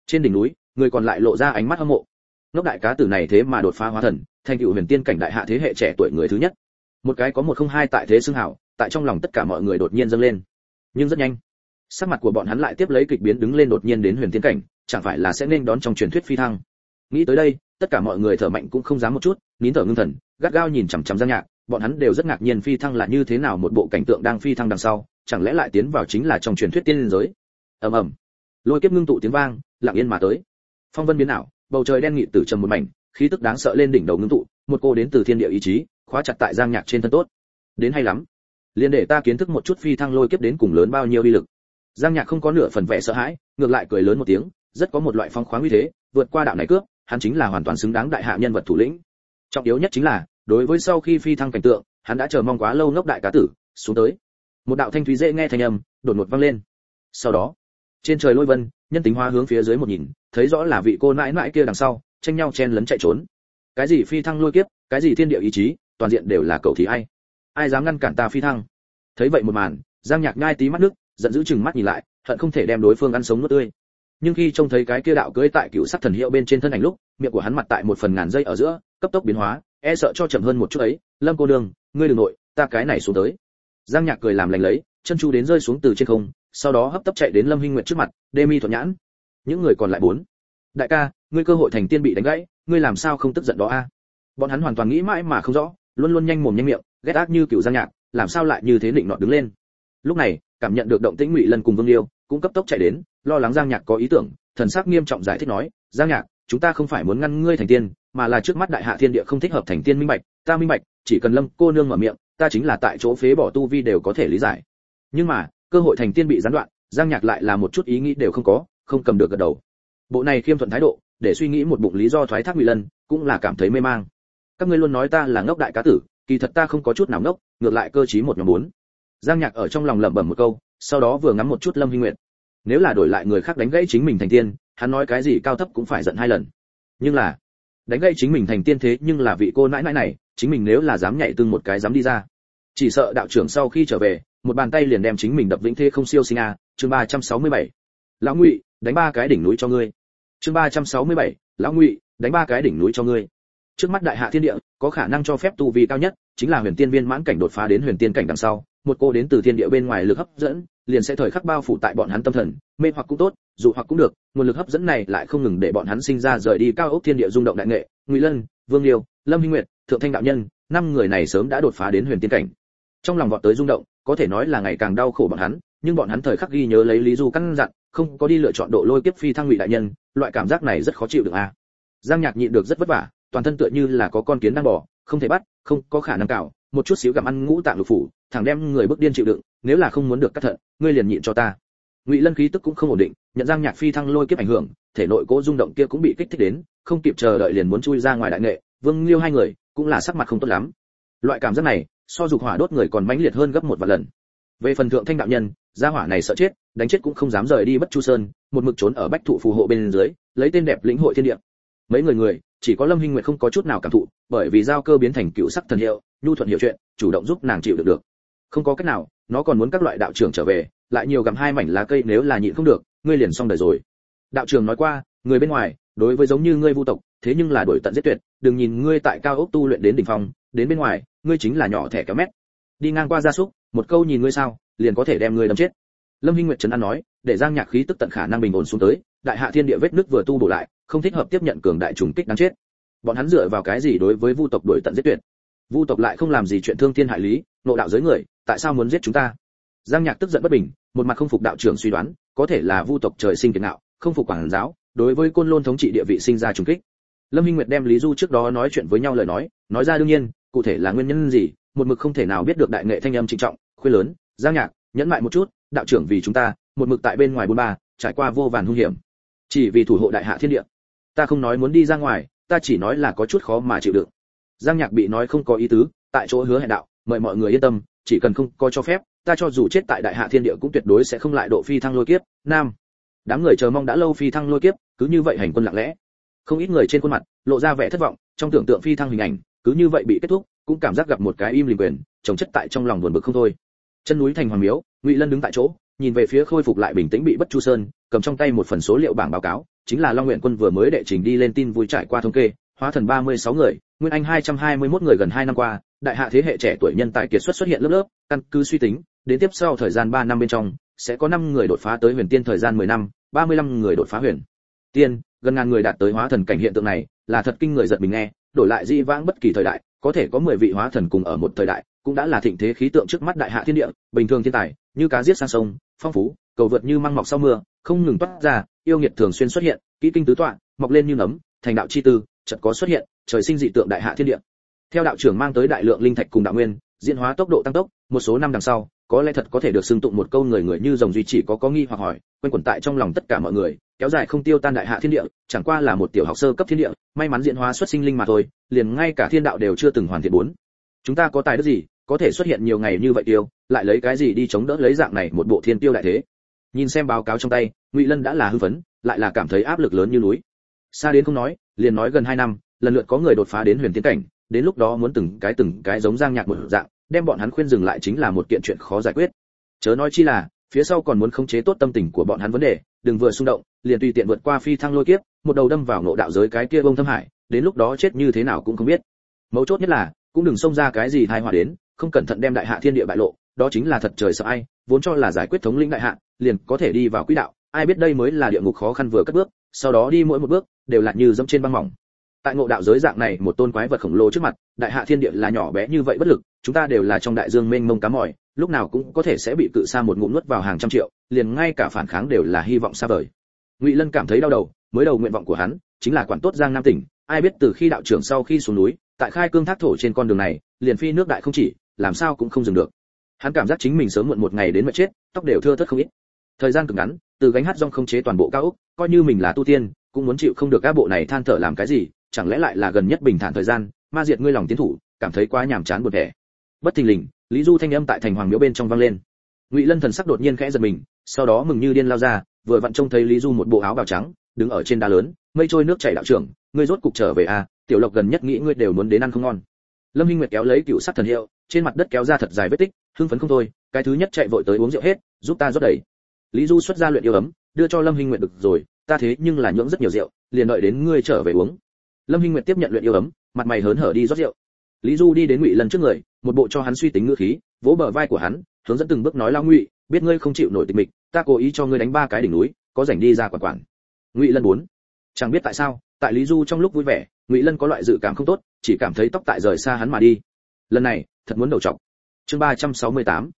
Trên đỉnh núi, người còn lại lộ ra ánh mắt hâm mộ. Ngốc đại cá tử này thế mà đột phá hóa thần, thành tựu huyền tiên cảnh đại hạ thế hệ trẻ tuổi người thứ nhất. Một cái có một không hai tại thế xưng hảo, tại trong lòng tất cả mọi người đột nhiên dâng lên. Nhưng rất nhanh, sắc mặt của bọn hắn lại tiếp lấy kịch biến đứng lên đột nhiên đến huyền tiên cảnh, chẳng phải là sẽ nên đón trong truyền thuyết phi thăng. Nghĩ tới đây, tất cả mọi người thở mạnh cũng không dám một chút, nín thở ngưng thần, gắt gao nhìn chằm chằm giang nhạc, bọn hắn đều rất ngạc nhiên phi thăng là như thế nào một bộ cảnh tượng đang phi thăng đằng sau, chẳng lẽ lại tiến vào chính là trong truyền thuyết tiên giới? Ầm ầm lôi kiếp ngưng tụ tiếng vang, lặng yên mà tới. Phong vân biến ảo, bầu trời đen nghịt tử trầm một mảnh, khí tức đáng sợ lên đỉnh đầu ngưng tụ, một cô đến từ thiên địa ý chí, khóa chặt tại giang nhạc trên thân tốt. Đến hay lắm. Liền để ta kiến thức một chút phi thăng lôi kiếp đến cùng lớn bao nhiêu uy lực. Giang nhạc không có nửa phần vẻ sợ hãi, ngược lại cười lớn một tiếng, rất có một loại phong khoáng uy thế, vượt qua đạo này cướp, hắn chính là hoàn toàn xứng đáng đại hạ nhân vật thủ lĩnh. Trọng yếu nhất chính là, đối với sau khi phi thăng cảnh tượng, hắn đã chờ mong quá lâu ngốc đại cá tử, xuống tới. Một đạo thanh thúy dễ nghe thanh âm, đột ngột vang lên. Sau đó trên trời lôi vân, nhân tính hoa hướng phía dưới một nhìn, thấy rõ là vị cô nãi nãi kia đằng sau, tranh nhau chen lấn chạy trốn. Cái gì phi thăng lôi kiếp, cái gì thiên địa ý chí, toàn diện đều là cậu thì ai? Ai dám ngăn cản ta phi thăng? Thấy vậy một màn, giang nhạc nhai tí mắt nước, giận dữ chừng mắt nhìn lại, hận không thể đem đối phương ăn sống nuốt tươi. Nhưng khi trông thấy cái kia đạo cưỡi tại cựu sắc thần hiệu bên trên thân ảnh lúc, miệng của hắn mặt tại một phần ngàn dây ở giữa, cấp tốc biến hóa e sợ cho chậm hơn một chút ấy. Lâm cô đường ngươi đừng nội, ta cái này xuống tới. Giang nhạc cười làm lành lấy, chân chu đến rơi xuống từ trên không sau đó hấp tấp chạy đến lâm hinh nguyệt trước mặt, đê mi thuận nhãn, những người còn lại bốn. Đại ca, ngươi cơ hội thành tiên bị đánh gãy, ngươi làm sao không tức giận đó a? Bọn hắn hoàn toàn nghĩ mãi mà không rõ, luôn luôn nhanh mồm nhanh miệng, ghét ác như cựu giang nhạc, làm sao lại như thế định nọt đứng lên. Lúc này, cảm nhận được động tĩnh ngụy lần cùng vương liêu, cũng cấp tốc chạy đến, lo lắng giang nhạc có ý tưởng, thần sắc nghiêm trọng giải thích nói, giang nhạc, chúng ta không phải muốn ngăn ngươi thành tiên, mà là trước mắt đại hạ thiên địa không thích hợp thành tiên minh bạch, ta minh bạch, chỉ cần lâm cô nương mở miệng, ta chính là tại chỗ phế bỏ tu vi đều có thể lý giải. Nhưng mà cơ hội thành tiên bị gián đoạn, giang nhạc lại là một chút ý nghĩ đều không có, không cầm được gật đầu. Bộ này khiêm thuận thái độ, để suy nghĩ một bụng lý do thoái thác ngụy lân, cũng là cảm thấy mê mang. Các ngươi luôn nói ta là ngốc đại cá tử, kỳ thật ta không có chút nào ngốc, ngược lại cơ trí một nhóm bốn. Giang nhạc ở trong lòng lẩm bẩm một câu, sau đó vừa ngắm một chút lâm huy nguyệt. Nếu là đổi lại người khác đánh gãy chính mình thành tiên, hắn nói cái gì cao thấp cũng phải giận hai lần. Nhưng là, đánh gãy chính mình thành tiên thế nhưng là vị cô nãi nãi này, chính mình nếu là dám nhảy tương một cái dám đi ra. Chỉ sợ đạo trưởng sau khi trở về một bàn tay liền đem chính mình đập vĩnh thế không siêu sinh a, chương ba trăm sáu mươi bảy. Lão ngụy, đánh ba cái đỉnh núi cho ngươi. Chương ba trăm sáu mươi bảy, lão ngụy, đánh ba cái đỉnh núi cho ngươi. Trước mắt đại hạ thiên địa, có khả năng cho phép tu vi cao nhất, chính là huyền tiên viên mãn cảnh đột phá đến huyền tiên cảnh đằng sau. Một cô đến từ thiên địa bên ngoài lực hấp dẫn, liền sẽ thời khắc bao phủ tại bọn hắn tâm thần. Mê hoặc cũng tốt dụ hoặc cũng được, nguồn lực hấp dẫn này lại không ngừng để bọn hắn sinh ra rời đi cao ốc thiên địa rung động đại nghệ. Ngụy lân, vương liêu, lâm hinh nguyệt, thượng thanh đạo nhân, năm người này sớm đã đột phá đến huyền tiên cảnh trong lòng vọt tới rung động, có thể nói là ngày càng đau khổ bọn hắn, nhưng bọn hắn thời khắc ghi nhớ lấy lý du căn dặn, không có đi lựa chọn độ lôi kiếp phi thăng ngụy đại nhân, loại cảm giác này rất khó chịu được a à. giang nhạc nhịn được rất vất vả, toàn thân tựa như là có con kiến đang bò, không thể bắt, không có khả năng cào, một chút xíu gặm ăn ngũ tạng lục phủ, thẳng đem người bước điên chịu đựng, nếu là không muốn được cắt thận, ngươi liền nhịn cho ta ngụy lân khí tức cũng không ổn định, nhận giang nhạc phi thăng lôi kiếp ảnh hưởng, thể nội cố rung động kia cũng bị kích thích đến, không kịp chờ đợi liền muốn chui ra ngoài đại nghệ, vương liêu hai người, cũng là sắc mặt không tốt lắm loại cảm giác này so dục hỏa đốt người còn mãnh liệt hơn gấp một vạn lần. Về phần thượng thanh đạo nhân, gia hỏa này sợ chết, đánh chết cũng không dám rời đi bất chu sơn, một mực trốn ở bách thụ phù hộ bên dưới, lấy tên đẹp lĩnh hội thiên địa. Mấy người người, chỉ có lâm hinh nguyệt không có chút nào cảm thụ, bởi vì giao cơ biến thành cựu sắc thần hiệu, nhu thuận hiểu chuyện, chủ động giúp nàng chịu được được. Không có cách nào, nó còn muốn các loại đạo trưởng trở về, lại nhiều gặm hai mảnh lá cây nếu là nhịn không được, ngươi liền xong đời rồi. Đạo trưởng nói qua, người bên ngoài, đối với giống như ngươi vu tộc thế nhưng là đổi tận giết tuyệt, đừng nhìn ngươi tại cao ốc tu luyện đến đỉnh phong, đến bên ngoài, ngươi chính là nhỏ thẻ kéo mét. Đi ngang qua gia súc, một câu nhìn ngươi sao, liền có thể đem ngươi đâm chết. Lâm hinh nguyệt trấn an nói, để giang nhạc khí tức tận khả năng bình ổn xuống tới, đại hạ thiên địa vết nước vừa tu bổ lại, không thích hợp tiếp nhận cường đại trùng kích đáng chết. Bọn hắn dựa vào cái gì đối với vu tộc đổi tận giết tuyệt? Vu tộc lại không làm gì chuyện thương thiên hại lý, nộ đạo giới người, tại sao muốn giết chúng ta? Giang nhạc tức giận bất bình, một mặt không phục đạo trưởng suy đoán, có thể là vu tộc trời sinh kiệt ngạo, không phục quản giáo, đối với côn lôn thống trị địa vị sinh ra trùng kích lâm Hinh nguyệt đem lý du trước đó nói chuyện với nhau lời nói nói ra đương nhiên, cụ thể là nguyên nhân gì, một mực không thể nào biết được đại nghệ thanh âm trịnh trọng khuyên lớn, giang nhạc, nhẫn mại một chút, đạo trưởng vì chúng ta, một mực tại bên ngoài bốn ba, trải qua vô vàn hung hiểm. Chỉ vì thủ hộ đại hạ thiên địa. Ta không nói muốn đi ra ngoài, ta chỉ nói là có chút khó mà chịu đựng. Giang nhạc bị nói không có ý tứ, tại chỗ hứa hẹn đạo, mời mọi người yên tâm, chỉ cần không có cho phép, ta cho dù chết tại đại hạ thiên địa cũng tuyệt đối sẽ không lại độ phi thăng lôi kiếp. Nam. Đám người chờ mong đã lâu phi thăng lôi kiếp, cứ như vậy hành quân lặng lẽ không ít người trên khuôn mặt lộ ra vẻ thất vọng, trong tưởng tượng phi thăng hình ảnh, cứ như vậy bị kết thúc, cũng cảm giác gặp một cái im lìm quyền trồng chất tại trong lòng buồn bực không thôi. Chân núi thành hoàng miếu, ngụy lân đứng tại chỗ, nhìn về phía khôi phục lại bình tĩnh bị bất chu sơn, cầm trong tay một phần số liệu bảng báo cáo, chính là long nguyện quân vừa mới đệ trình đi lên tin vui trải qua thống kê, hóa thần 36 người, nguyên anh 221 người gần 2 năm qua, đại hạ thế hệ trẻ tuổi nhân tài kiệt xuất xuất hiện lớp lớp, căn cứ suy tính, đến tiếp sau thời gian 3 năm bên trong, sẽ có 5 người đột phá tới huyền tiên thời gian 10 năm 35 người đột phá huyền tiên gần ngàn người đạt tới hóa thần cảnh hiện tượng này, là thật kinh người giật mình nghe, đổi lại di vãng bất kỳ thời đại, có thể có 10 vị hóa thần cùng ở một thời đại, cũng đã là thịnh thế khí tượng trước mắt đại hạ thiên địa, bình thường thiên tài, như cá giết sang sông, phong phú, cầu vượt như măng mọc sau mưa, không ngừng toát ra, yêu nghiệt thường xuyên xuất hiện, kỹ kinh tứ tọa, mọc lên như nấm, thành đạo chi tư, chợt có xuất hiện, trời sinh dị tượng đại hạ thiên địa. Theo đạo trưởng mang tới đại lượng linh thạch cùng đạo nguyên, diễn hóa tốc độ tăng tốc, một số năm đằng sau, có lẽ thật có thể được xưng tụng một câu người người như rồng duy chỉ có có nghi hoặc hỏi, quanh quẩn tại trong lòng tất cả mọi người kéo dài không tiêu tan đại hạ thiên địa chẳng qua là một tiểu học sơ cấp thiên địa may mắn diễn hóa xuất sinh linh mà thôi liền ngay cả thiên đạo đều chưa từng hoàn thiện bốn. Chúng ta có tài đức gì có thể xuất hiện nhiều ngày như vậy tiêu lại lấy cái gì đi chống đỡ lấy dạng này một bộ thiên tiêu đại thế? Nhìn xem báo cáo trong tay ngụy lân đã là hư vấn, lại là cảm thấy áp lực lớn như núi. Xa đến không nói liền nói gần hai năm lần lượt có người đột phá đến huyền tiến cảnh đến lúc đó muốn từng cái từng cái giống giang nhạc một dạng đem bọn hắn khuyên dừng lại chính là một kiện chuyện khó giải quyết. Chớ nói chi là phía sau còn muốn khống chế tốt tâm tình của bọn hắn vấn đề, đừng vừa xung động, liền tùy tiện vượt qua phi thăng lôi kiếp, một đầu đâm vào ngộ đạo giới cái kia bông thâm hải, đến lúc đó chết như thế nào cũng không biết. Mấu chốt nhất là, cũng đừng xông ra cái gì tai họa đến, không cẩn thận đem đại hạ thiên địa bại lộ, đó chính là thật trời sợ ai, vốn cho là giải quyết thống lĩnh đại hạ, liền có thể đi vào quỹ đạo, ai biết đây mới là địa ngục khó khăn vừa cất bước, sau đó đi mỗi một bước, đều là như dẫm trên băng mỏng tại ngộ đạo giới dạng này, một tôn quái vật khổng lồ trước mặt, đại hạ thiên địa là nhỏ bé như vậy bất lực, chúng ta đều là trong đại dương mênh mông cá mỏi lúc nào cũng có thể sẽ bị cự sa một ngụm nuốt vào hàng trăm triệu, liền ngay cả phản kháng đều là hy vọng xa vời. Ngụy lân cảm thấy đau đầu, mới đầu nguyện vọng của hắn chính là quản tốt giang nam tỉnh, ai biết từ khi đạo trưởng sau khi xuống núi, tại khai cương thác thổ trên con đường này, liền phi nước đại không chỉ, làm sao cũng không dừng được. Hắn cảm giác chính mình sớm muộn một ngày đến mà chết, tóc đều thưa thớt không ít. Thời gian cực ngắn, từ gánh hát rong không chế toàn bộ cao ốc, coi như mình là tu tiên, cũng muốn chịu không được các bộ này than thở làm cái gì chẳng lẽ lại là gần nhất bình thản thời gian? Ma diệt, ngươi lòng tiến thủ, cảm thấy quá nhàm chán buồn vẻ bất thình lình, lý du thanh âm tại thành hoàng miếu bên trong vang lên. Ngụy lân thần sắc đột nhiên khẽ giật mình, sau đó mừng như điên lao ra, vừa vặn trông thấy lý du một bộ áo bào trắng, đứng ở trên đá lớn, mây trôi nước chảy đạo trưởng, ngươi rốt cục trở về à? Tiểu lộc gần nhất nghĩ ngươi đều muốn đến ăn không ngon. Lâm hinh nguyệt kéo lấy cựu sắc thần hiệu, trên mặt đất kéo ra thật dài vết tích, hưng phấn không thôi, cái thứ nhất chạy vội tới uống rượu hết, giúp ta rót đầy. Lý du xuất ra luyện yêu ấm, đưa cho lâm hinh nguyệt được rồi, ta thế nhưng là nhưỡng rất nhiều rượu, liền đợi đến ngươi trở về uống lâm hinh nguyệt tiếp nhận luyện yêu ấm, mặt mày hớn hở đi rót rượu. Lý du đi đến ngụy lần trước người, một bộ cho hắn suy tính ngữ khí, vỗ bờ vai của hắn, hướng dẫn từng bước nói lao ngụy, biết ngươi không chịu nổi tịch mịch, ta cố ý cho ngươi đánh ba cái đỉnh núi, có rảnh đi ra quản quản. Ngụy lân bốn. Chẳng biết tại sao, tại lý du trong lúc vui vẻ, ngụy lân có loại dự cảm không tốt, chỉ cảm thấy tóc tại rời xa hắn mà đi. Lần này, thật muốn đầu trọng. chương ba trăm sáu mươi tám.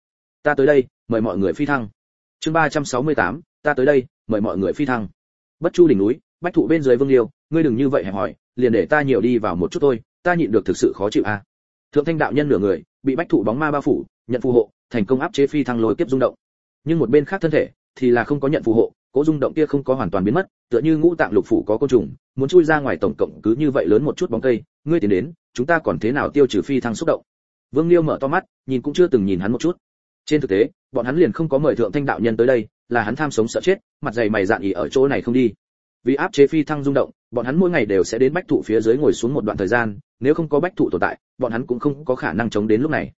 Ta tới đây, mời mọi người phi thăng. Chương ba trăm sáu mươi tám. Ta tới đây, mời mọi người phi thăng. Bất chu đỉnh núi, bách thụ bên dưới vương liêu, ngươi đừng như vậy hẹp hỏi liền để ta nhiều đi vào một chút thôi, ta nhịn được thực sự khó chịu a. À. thượng thanh đạo nhân nửa người, bị bách thụ bóng ma bao phủ, nhận phù hộ, thành công áp chế phi thăng lôi kiếp rung động. Nhưng một bên khác thân thể thì là không có nhận phù hộ, cố rung động kia không có hoàn toàn biến mất, tựa như ngũ tạng lục phủ có côn trùng, muốn chui ra ngoài tổng cộng cứ như vậy lớn một chút bóng cây, ngươi tiến đến, chúng ta còn thế nào tiêu trừ phi thăng xúc động? Vương liêu mở to mắt, nhìn cũng chưa từng nhìn hắn một chút. Trên thực tế, bọn hắn liền không có mời thượng thanh đạo nhân tới đây, là hắn tham sống sợ chết, mặt dày mày dạn ý ở chỗ này không đi vì áp chế phi thăng rung động, bọn hắn mỗi ngày đều sẽ đến bách thụ phía dưới ngồi xuống một đoạn thời gian, nếu không có bách thụ tồn tại, bọn hắn cũng không có khả năng chống đến lúc này.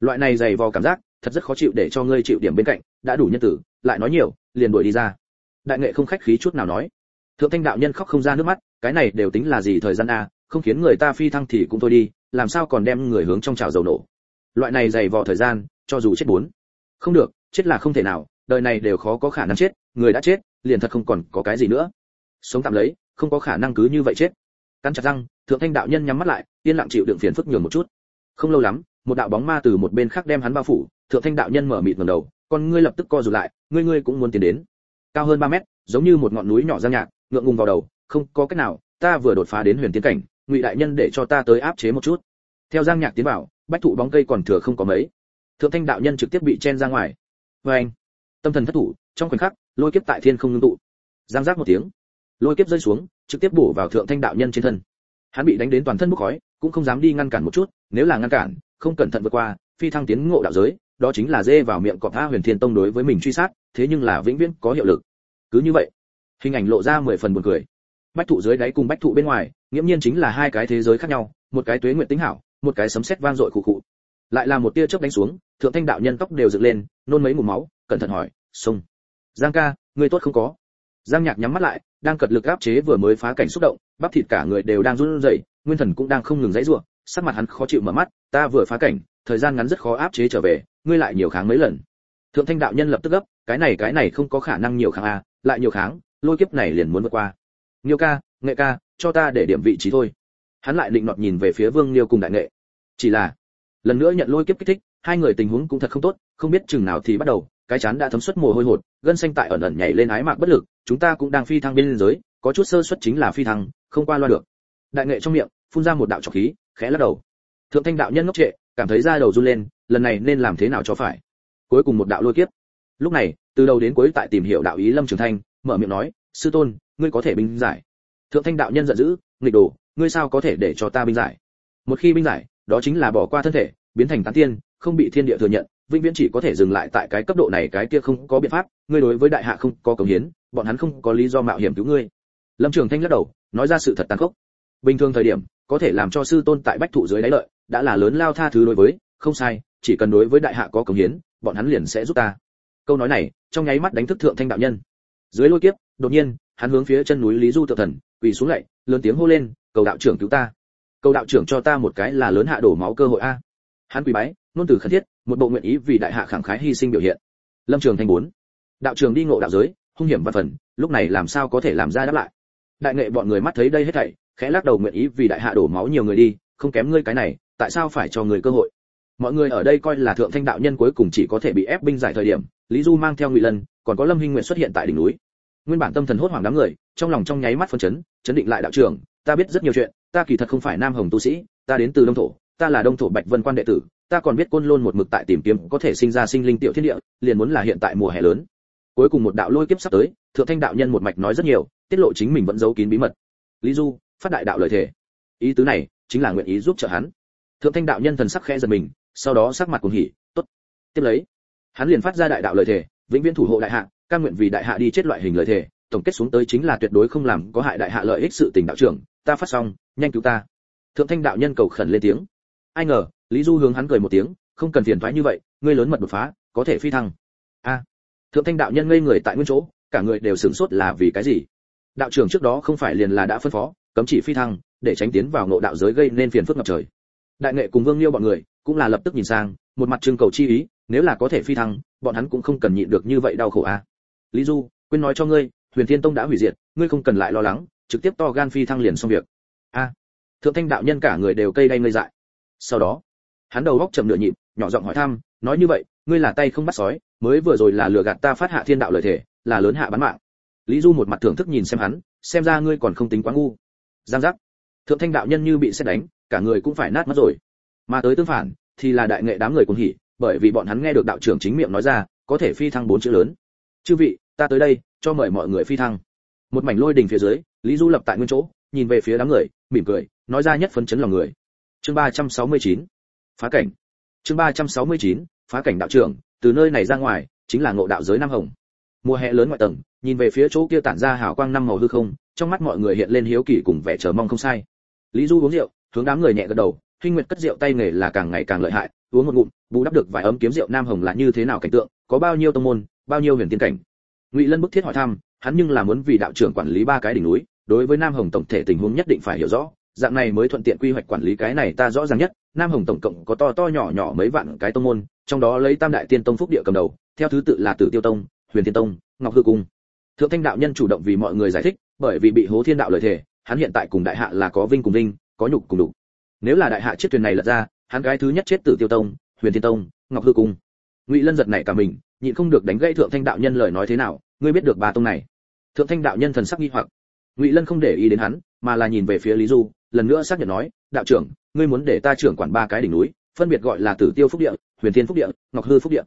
Loại này dày vò cảm giác, thật rất khó chịu để cho ngươi chịu điểm bên cạnh, đã đủ nhân tử, lại nói nhiều, liền đuổi đi ra. Đại nghệ không khách khí chút nào nói. Thượng thanh đạo nhân khóc không ra nước mắt, cái này đều tính là gì thời gian a, không khiến người ta phi thăng thì cũng thôi đi, làm sao còn đem người hướng trong trào dầu nổ. Loại này dày vò thời gian, cho dù chết bốn. Không được, chết là không thể nào, đời này đều khó có khả năng chết, người đã chết, liền thật không còn có cái gì nữa sống tạm lấy, không có khả năng cứ như vậy chết. Cắn chặt răng, thượng thanh đạo nhân nhắm mắt lại, yên lặng chịu đựng phiền phức nhường một chút. Không lâu lắm, một đạo bóng ma từ một bên khác đem hắn bao phủ, thượng thanh đạo nhân mở mịt ngẩng đầu, con ngươi lập tức co rụt lại, ngươi ngươi cũng muốn tiến đến. Cao hơn 3 mét, giống như một ngọn núi nhỏ giang nhạc, ngượng ngùng vào đầu, không có cách nào, ta vừa đột phá đến huyền tiến cảnh, ngụy đại nhân để cho ta tới áp chế một chút. Theo giang nhạc tiến vào, bách thụ bóng cây còn thừa không có mấy. Thượng thanh đạo nhân trực tiếp bị chen ra ngoài. Vê anh tâm thần thất thủ, trong khoảnh khắc, lôi kiếp tại thiên không ngưng tụ. Giang giác một tiếng lôi kiếp rơi xuống, trực tiếp bổ vào thượng thanh đạo nhân trên thân. Hắn bị đánh đến toàn thân bốc khói, cũng không dám đi ngăn cản một chút, nếu là ngăn cản, không cẩn thận vượt qua, phi thăng tiến ngộ đạo giới, đó chính là dê vào miệng cọp tha huyền thiên tông đối với mình truy sát, thế nhưng là vĩnh viễn có hiệu lực. Cứ như vậy, hình ảnh lộ ra mười phần buồn cười. Bách thụ dưới đáy cùng bách thụ bên ngoài, nghiễm nhiên chính là hai cái thế giới khác nhau, một cái tuế nguyện tính hảo, một cái sấm sét vang dội khụ khụ. Lại là một tia chớp đánh xuống, thượng thanh đạo nhân tóc đều dựng lên, nôn mấy ngụm máu, cẩn thận hỏi, sông, giang ca, ngươi tốt không có? Giang nhạc nhắm mắt lại đang cật lực áp chế vừa mới phá cảnh xúc động bắp thịt cả người đều đang run rẩy nguyên thần cũng đang không ngừng dãy rủa sắc mặt hắn khó chịu mở mắt ta vừa phá cảnh thời gian ngắn rất khó áp chế trở về ngươi lại nhiều kháng mấy lần thượng thanh đạo nhân lập tức gấp cái này cái này không có khả năng nhiều kháng a lại nhiều kháng lôi kiếp này liền muốn vượt qua Niêu ca, nghệ ca, cho ta để điểm vị trí thôi. Hắn lại định nọt nhìn về phía Vương Niêu cùng đại nghệ. Chỉ là, lần nữa nhận lôi kiếp kích thích, hai người tình huống cũng thật không tốt, không biết chừng nào thì bắt đầu, cái chán đã thấm xuất mồ hôi hột, gân xanh tại ẩn ẩn nhảy lên ái mạc bất lực, chúng ta cũng đang phi thăng bên giới, có chút sơ suất chính là phi thăng, không qua loa được. Đại nghệ trong miệng phun ra một đạo trọc khí, khẽ lắc đầu. Thượng thanh đạo nhân ngốc trệ, cảm thấy da đầu run lên, lần này nên làm thế nào cho phải. Cuối cùng một đạo lôi kiếp. Lúc này, từ đầu đến cuối tại tìm hiểu đạo ý Lâm Trường Thanh, mở miệng nói, sư tôn, ngươi có thể binh giải thượng thanh đạo nhân giận dữ nghịch đồ ngươi sao có thể để cho ta binh giải một khi binh giải đó chính là bỏ qua thân thể biến thành tán tiên không bị thiên địa thừa nhận vĩnh viễn chỉ có thể dừng lại tại cái cấp độ này, cái kia không có biện pháp, ngươi đối với đại hạ không có cống hiến, bọn hắn không có lý do mạo hiểm cứu ngươi. Lâm trường thanh lắc đầu, nói ra sự thật tàn khốc. Bình thường thời điểm, có thể làm cho sư tôn tại bách thụ dưới đáy lợi, đã là lớn lao tha thứ đối với, không sai, chỉ cần đối với đại hạ có cống hiến, bọn hắn liền sẽ giúp ta. Câu nói này, trong nháy mắt đánh thức thượng thanh đạo nhân. Dưới lôi kiếp, đột nhiên, hắn hướng phía chân núi lý du tự thần, quỳ xuống lạy, lớn tiếng hô lên, cầu đạo trưởng cứu ta. Cầu đạo trưởng cho ta một cái là lớn hạ đổ máu cơ hội a hắn quỳ bái, nôn từ khẩn thiết, một bộ nguyện ý vì đại hạ khẳng khái hy sinh biểu hiện. Lâm trường thanh bốn. Đạo trường đi ngộ đạo giới, hung hiểm văn phần, lúc này làm sao có thể làm ra đáp lại? Đại nghệ bọn người mắt thấy đây hết thảy, khẽ lắc đầu nguyện ý vì đại hạ đổ máu nhiều người đi, không kém ngươi cái này, tại sao phải cho người cơ hội? Mọi người ở đây coi là thượng thanh đạo nhân cuối cùng chỉ có thể bị ép binh giải thời điểm, lý du mang theo ngụy lân, còn có lâm hinh nguyện xuất hiện tại đỉnh núi. Nguyên bản tâm thần hốt hoảng đám người, trong lòng trong nháy mắt phân chấn chấn định lại đạo trưởng ta biết rất nhiều chuyện, ta kỳ thật không phải nam hồng tu sĩ, ta đến từ đông thổ ta là đông thổ bạch vân quan đệ tử, ta còn biết côn lôn một mực tại tìm kiếm có thể sinh ra sinh linh tiểu thiên địa, liền muốn là hiện tại mùa hè lớn. Cuối cùng một đạo lôi kiếp sắp tới, thượng thanh đạo nhân một mạch nói rất nhiều, tiết lộ chính mình vẫn giấu kín bí mật. Lý du, phát đại đạo lời thể ý tứ này, chính là nguyện ý giúp trợ hắn. Thượng thanh đạo nhân thần sắc khẽ giật mình, sau đó sắc mặt cuồng hỉ, tốt, tiếp lấy. Hắn liền phát ra đại đạo lời thể vĩnh viễn thủ hộ đại hạ, ca nguyện vì đại hạ đi chết loại hình lời thề, tổng kết xuống tới chính là tuyệt đối không làm có hại đại hạ lợi ích sự tình đạo trưởng, ta phát xong, nhanh cứu ta. Thượng thanh đạo nhân cầu khẩn lên tiếng ai ngờ, lý du hướng hắn cười một tiếng, không cần phiền thoái như vậy, ngươi lớn mật đột phá, có thể phi thăng. A. Thượng thanh đạo nhân ngây người tại nguyên chỗ, cả người đều sửng sốt là vì cái gì? Đạo trưởng trước đó không phải liền là đã phân phó, cấm chỉ phi thăng, để tránh tiến vào ngộ đạo giới gây nên phiền phức ngập trời. Đại nghệ cùng vương liêu bọn người, cũng là lập tức nhìn sang, một mặt trưng cầu chi ý, nếu là có thể phi thăng, bọn hắn cũng không cần nhịn được như vậy đau khổ a. Lý du, quên nói cho ngươi, huyền thiên tông đã hủy diệt, ngươi không cần lại lo lắng, trực tiếp to gan phi thăng liền xong việc. A. Thượng thanh đạo nhân cả người đều cây đay ngây dại sau đó, hắn đầu góc chậm nửa nhịp, nhỏ giọng hỏi thăm, nói như vậy, ngươi là tay không bắt sói, mới vừa rồi là lừa gạt ta phát hạ thiên đạo lời thể là lớn hạ bán mạng. Lý du một mặt thưởng thức nhìn xem hắn, xem ra ngươi còn không tính quá ngu. Giang giác. Thượng thanh đạo nhân như bị xét đánh, cả người cũng phải nát mất rồi. Mà tới tương phản, thì là đại nghệ đám người cùng hỉ, bởi vì bọn hắn nghe được đạo trưởng chính miệng nói ra, có thể phi thăng bốn chữ lớn. Chư vị, ta tới đây, cho mời mọi người phi thăng. Một mảnh lôi đình phía dưới, lý du lập tại nguyên chỗ, nhìn về phía đám người, mỉm cười, nói ra nhất phấn chấn lòng người chương ba trăm sáu mươi chín, phá cảnh. Chương ba trăm sáu mươi chín, phá cảnh đạo trưởng, từ nơi này ra ngoài, chính là ngộ đạo giới nam hồng. Mùa hè lớn ngoại tầng, nhìn về phía chỗ kia tản ra hào quang năm màu hư không, trong mắt mọi người hiện lên hiếu kỳ cùng vẻ chờ mong không sai. Lý du uống rượu, hướng đám người nhẹ gật đầu, Hinh nguyệt cất rượu tay nghề là càng ngày càng lợi hại, uống một ngụm, bù đắp được vài ấm kiếm rượu nam hồng là như thế nào cảnh tượng, có bao nhiêu tông môn, bao nhiêu huyền tiên cảnh. Ngụy lân bức thiết hỏi thăm, hắn nhưng là muốn vì đạo trưởng quản lý ba cái đỉnh núi, đối với nam hồng tổng thể tình huống nhất định phải hiểu rõ dạng này mới thuận tiện quy hoạch quản lý cái này ta rõ ràng nhất, nam hồng tổng cộng có to to nhỏ nhỏ mấy vạn cái tông môn, trong đó lấy tam đại tiên tông phúc địa cầm đầu, theo thứ tự là tử tiêu tông, huyền thiên tông, ngọc hư cung. Thượng thanh đạo nhân chủ động vì mọi người giải thích, bởi vì bị hố thiên đạo lợi thể hắn hiện tại cùng đại hạ là có vinh cùng vinh, có nhục cùng đủ nếu là đại hạ chiếc thuyền này lật ra, hắn cái thứ nhất chết tử tiêu tông, huyền thiên tông, ngọc hư cung. Ngụy lân giật này cả mình, nhịn không được đánh gãy thượng thanh đạo nhân lời nói thế nào, ngươi biết được ba tông này. Thượng thanh đạo nhân thần sắc nghi hoặc. Ngụy lân không để ý đến hắn, mà là nhìn về phía lý du lần nữa xác nhận nói, đạo trưởng, ngươi muốn để ta trưởng quản ba cái đỉnh núi, phân biệt gọi là tử tiêu phúc địa, huyền thiên phúc địa, ngọc hư phúc địa.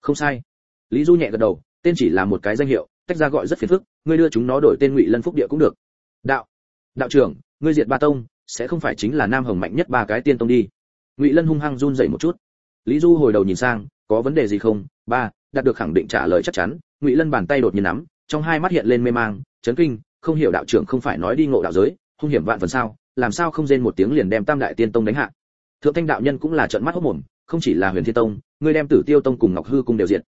Không sai. Lý du nhẹ gật đầu, tên chỉ là một cái danh hiệu, tách ra gọi rất phiền phức, ngươi đưa chúng nó đổi tên ngụy lân phúc địa cũng được. Đạo đạo trưởng, ngươi diệt ba tông, sẽ không phải chính là nam hồng mạnh nhất ba cái tiên tông đi. Ngụy lân hung hăng run dậy một chút. Lý du hồi đầu nhìn sang, có vấn đề gì không? Ba, đạt được khẳng định trả lời chắc chắn. Ngụy lân bàn tay đột nhiên nắm, trong hai mắt hiện lên mê mang, chấn kinh, không hiểu đạo trưởng không phải nói đi ngộ đạo giới, hung hiểm vạn phần sao? Làm sao không rên một tiếng liền đem tam đại tiên tông đánh hạ? Thượng thanh đạo nhân cũng là trợn mắt hốt mồm, không chỉ là huyền thiên tông ngươi đem tử tiêu tông cùng ngọc hư cung đều diệt.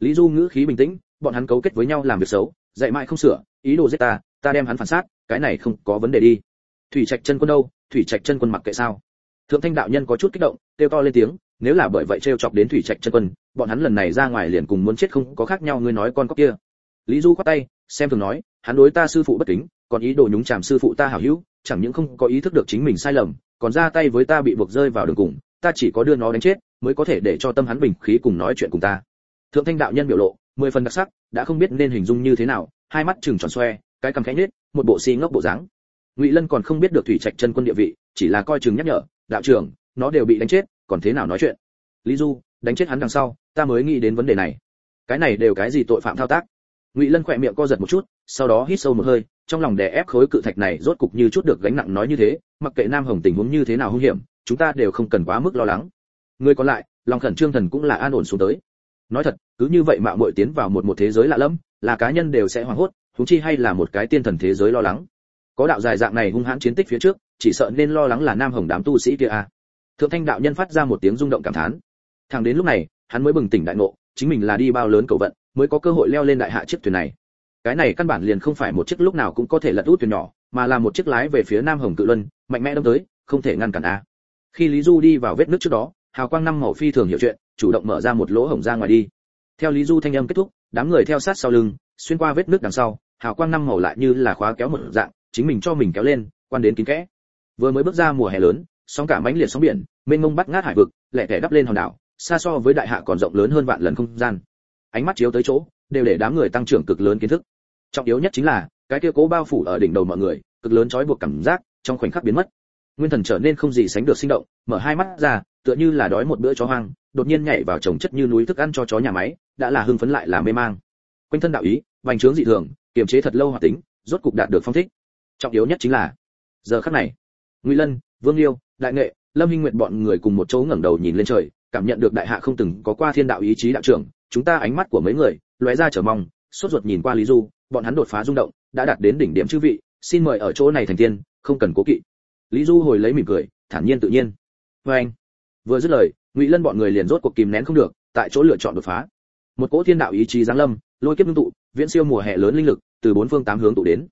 Lý du ngữ khí bình tĩnh, bọn hắn cấu kết với nhau làm việc xấu, dạy mãi không sửa, ý đồ giết ta ta đem hắn phản sát cái này không có vấn đề đi. Thủy trạch chân quân đâu? Thủy trạch chân quân mặc kệ sao? Thượng thanh đạo nhân có chút kích động, kêu to lên tiếng, nếu là bởi vậy trêu chọc đến thủy trạch chân quân, bọn hắn lần này ra ngoài liền cùng muốn chết không có khác nhau, ngươi nói con cóc kia. Lý du khoát tay, xem thường nói, hắn đối ta sư phụ bất kính còn ý đồ nhúng chàm sư phụ ta hảo hữu chẳng những không có ý thức được chính mình sai lầm còn ra tay với ta bị buộc rơi vào đường cùng ta chỉ có đưa nó đánh chết mới có thể để cho tâm hắn bình khí cùng nói chuyện cùng ta. Thượng thanh đạo nhân biểu lộ mười phần đặc sắc đã không biết nên hình dung như thế nào hai mắt trừng tròn xoe cái cằm khẽ nết, một bộ si ngốc bộ dáng. Ngụy lân còn không biết được thủy trạch chân quân địa vị chỉ là coi chừng nhắc nhở đạo trưởng nó đều bị đánh chết còn thế nào nói chuyện? Lý du đánh chết hắn đằng sau ta mới nghĩ đến vấn đề này. Cái này đều cái gì tội phạm thao tác? Ngụy lân khỏe miệng co giật một chút sau đó hít sâu một hơi trong lòng đè ép khối cự thạch này rốt cục như chút được gánh nặng nói như thế, mặc kệ nam hồng tình huống như thế nào hung hiểm, chúng ta đều không cần quá mức lo lắng. Người còn lại, lòng khẩn trương thần cũng là an ổn xuống tới. Nói thật, cứ như vậy mạo muội tiến vào một một thế giới lạ lẫm, là cá nhân đều sẽ hoảng hốt, huống chi hay là một cái tiên thần thế giới lo lắng. Có đạo dài dạng này hung hãn chiến tích phía trước, chỉ sợ nên lo lắng là nam hồng đám tu sĩ kia a à. thượng thanh đạo nhân phát ra một tiếng rung động cảm thán. Thẳng đến lúc này, hắn mới bừng tỉnh đại ngộ, chính mình là đi bao lớn cầu vận, mới có cơ hội leo lên đại hạ chiếc thuyền này cái này căn bản liền không phải một chiếc lúc nào cũng có thể lật út thuyền nhỏ, mà là một chiếc lái về phía nam hồng cự luân, mạnh mẽ đâm tới, không thể ngăn cản a. Khi lý du đi vào vết nước trước đó, hào quang năm màu phi thường hiểu chuyện, chủ động mở ra một lỗ hổng ra ngoài đi. Theo lý du thanh âm kết thúc, đám người theo sát sau lưng, xuyên qua vết nước đằng sau, hào quang năm màu lại như là khóa kéo một dạng, chính mình cho mình kéo lên, quan đến kín kẽ. Vừa mới bước ra mùa hè lớn, sóng cả mãnh liệt sóng biển, mênh mông bắt ngát hải vực, lẻ tẻ đắp lên hòn đảo, xa so với đại hạ còn rộng lớn hơn vạn lần không gian. Ánh mắt chiếu tới chỗ, đều để đám người tăng trưởng cực lớn kiến thức trọng yếu nhất chính là, cái kia cố bao phủ ở đỉnh đầu mọi người, cực lớn trói buộc cảm giác trong khoảnh khắc biến mất. Nguyên thần trở nên không gì sánh được sinh động, mở hai mắt ra, tựa như là đói một bữa chó hoang, đột nhiên nhảy vào trồng chất như núi thức ăn cho chó nhà máy, đã là hưng phấn lại là mê mang. Quanh thân đạo ý, vành trướng dị thường, kiềm chế thật lâu hoạt tính, rốt cục đạt được phong thích. Trọng yếu nhất chính là, giờ khắc này, ngụy lân, vương liêu, đại nghệ, lâm hinh nguyện bọn người cùng một chỗ ngẩng đầu nhìn lên trời, cảm nhận được đại hạ không từng có qua thiên đạo ý chí đạo trưởng, chúng ta ánh mắt của mấy người, lóe ra trở mong, sốt ruột nhìn qua lý du bọn hắn đột phá rung động, đã đạt đến đỉnh điểm chư vị, xin mời ở chỗ này thành tiên, không cần cố kỵ. Lý du hồi lấy mỉm cười, thản nhiên tự nhiên. Vê anh. Vừa dứt lời, ngụy lân bọn người liền rốt cuộc kìm nén không được, tại chỗ lựa chọn đột phá. Một cỗ thiên đạo ý chí giáng lâm, lôi kiếp ngưng tụ, viễn siêu mùa hè lớn linh lực, từ bốn phương tám hướng tụ đến.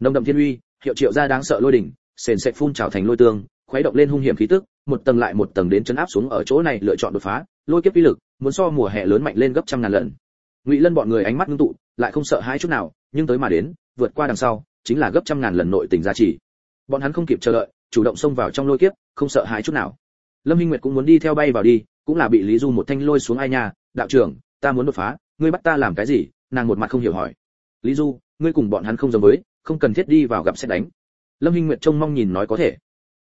Nông đậm thiên uy, hiệu triệu ra đáng sợ lôi đỉnh, sền sệt phun trào thành lôi tương, khuấy động lên hung hiểm khí tức, một tầng lại một tầng đến chấn áp xuống ở chỗ này lựa chọn đột phá, lôi kiếp uy lực, muốn so mùa hè lớn mạnh lên gấp trăm ngàn lần. Ngụy lân bọn người ánh mắt ngưng tụ, lại không sợ hãi chút nào nhưng tới mà đến, vượt qua đằng sau, chính là gấp trăm ngàn lần nội tình giá trị bọn hắn không kịp chờ đợi, chủ động xông vào trong lôi kiếp, không sợ hãi chút nào. Lâm Hinh nguyệt cũng muốn đi theo bay vào đi, cũng là bị lý du một thanh lôi xuống ai nha, đạo trưởng, ta muốn đột phá, ngươi bắt ta làm cái gì? Nàng một mặt không hiểu hỏi. Lý du, ngươi cùng bọn hắn không giống với, không cần thiết đi vào gặp xét đánh. Lâm Hinh nguyệt trông mong nhìn nói có thể.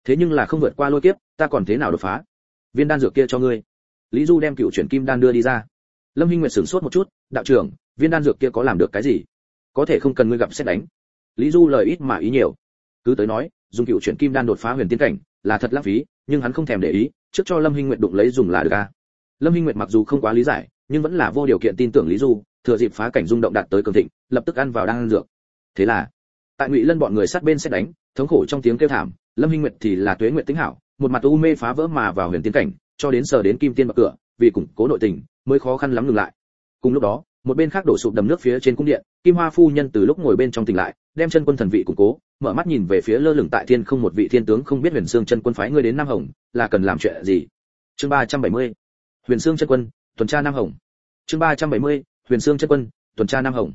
Thế nhưng là không vượt qua lôi kiếp, ta còn thế nào đột phá? Viên đan dược kia cho ngươi. Lý du đem cựu chuyển kim đan đưa đi ra. Lâm hinh nguyệt sửng sốt một chút, đạo trưởng, viên đan dược kia có làm được cái gì? Có thể không cần ngươi gặp xét đánh. Lý du lời ít mà ý nhiều. Cứ tới nói, dùng cựu chuyển kim đan đột phá huyền tiên cảnh, là thật lãng phí, nhưng hắn không thèm để ý, trước cho lâm hinh nguyệt đụng lấy dùng là được a lâm hinh nguyệt mặc dù không quá lý giải, nhưng vẫn là vô điều kiện tin tưởng lý du, thừa dịp phá cảnh rung động đạt tới cường thịnh, lập tức ăn vào đang ăn dược. Thế là, tại ngụy lân bọn người sát bên xét đánh, thống khổ trong tiếng kêu thảm, lâm hinh nguyệt thì là tuế nguyện tính hảo, một mặt u mê phá vỡ mà vào huyền tiên cảnh, cho đến sờ đến kim tiên bậc cửa, vì củng cố nội tình, mới khó khăn lắm ngừng lại. Cùng lúc đó một bên khác đổ sụp đầm nước phía trên cung điện, kim hoa phu nhân từ lúc ngồi bên trong tỉnh lại, đem chân quân thần vị củng cố, mở mắt nhìn về phía lơ lửng tại thiên không một vị thiên tướng không biết huyền xương chân quân phái ngươi đến nam hồng, là cần làm chuyện gì? Chương ba trăm bảy mươi, huyền xương chân quân, tuần tra nam hồng. Chương ba trăm bảy mươi, huyền xương chân quân, tuần tra nam hồng.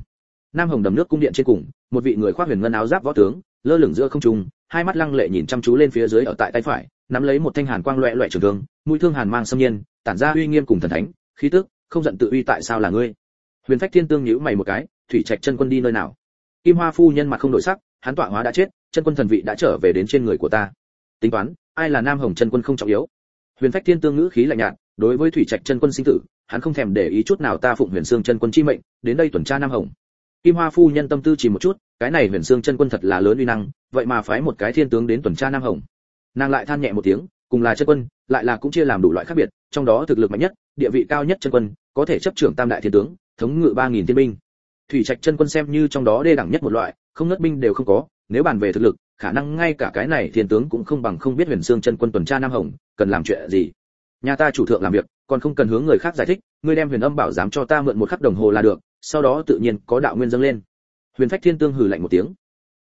Nam hồng đầm nước cung điện trên cùng, một vị người khoác huyền ngân áo giáp võ tướng, lơ lửng giữa không trung, hai mắt lăng lệ nhìn chăm chú lên phía dưới ở tại tay phải, nắm lấy một thanh hàn quang loẹ loẹ trường thương, mũi thương hàn mang xâm nhiên, tản ra uy nghiêm cùng thần thánh, khí tức, không giận tự uy tại sao là ngươi? Huyền phách thiên tương nhíu mày một cái, thủy trạch chân quân đi nơi nào? Kim hoa phu nhân mặt không đổi sắc, hắn tọa hóa đã chết, chân quân thần vị đã trở về đến trên người của ta. Tính toán, ai là nam hồng chân quân không trọng yếu. Huyền phách thiên tương ngữ khí lạnh nhạt, đối với thủy trạch chân quân sinh tử, hắn không thèm để ý chút nào ta phụng huyền xương chân quân chi mệnh, đến đây tuần tra nam hồng. Kim hoa phu nhân tâm tư chỉ một chút, cái này huyền xương chân quân thật là lớn uy năng, vậy mà phái một cái thiên tướng đến tuần tra nam hồng. Nàng lại than nhẹ một tiếng, cùng là chân quân, lại là cũng chia làm đủ loại khác biệt, trong đó thực lực mạnh nhất, địa vị cao nhất chân quân, có thể chấp trưởng tam đại thiên tướng thống ngự ba nghìn thiên binh. Thủy trạch chân quân xem như trong đó đê đẳng nhất một loại, không ngất binh đều không có, nếu bàn về thực lực, khả năng ngay cả cái này thiên tướng cũng không bằng không biết huyền xương chân quân tuần tra nam hồng, cần làm chuyện gì. Nhà ta chủ thượng làm việc, còn không cần hướng người khác giải thích, ngươi đem huyền âm bảo dám cho ta mượn một khắc đồng hồ là được, sau đó tự nhiên có đạo nguyên dâng lên. Huyền phách thiên tương hừ lạnh một tiếng.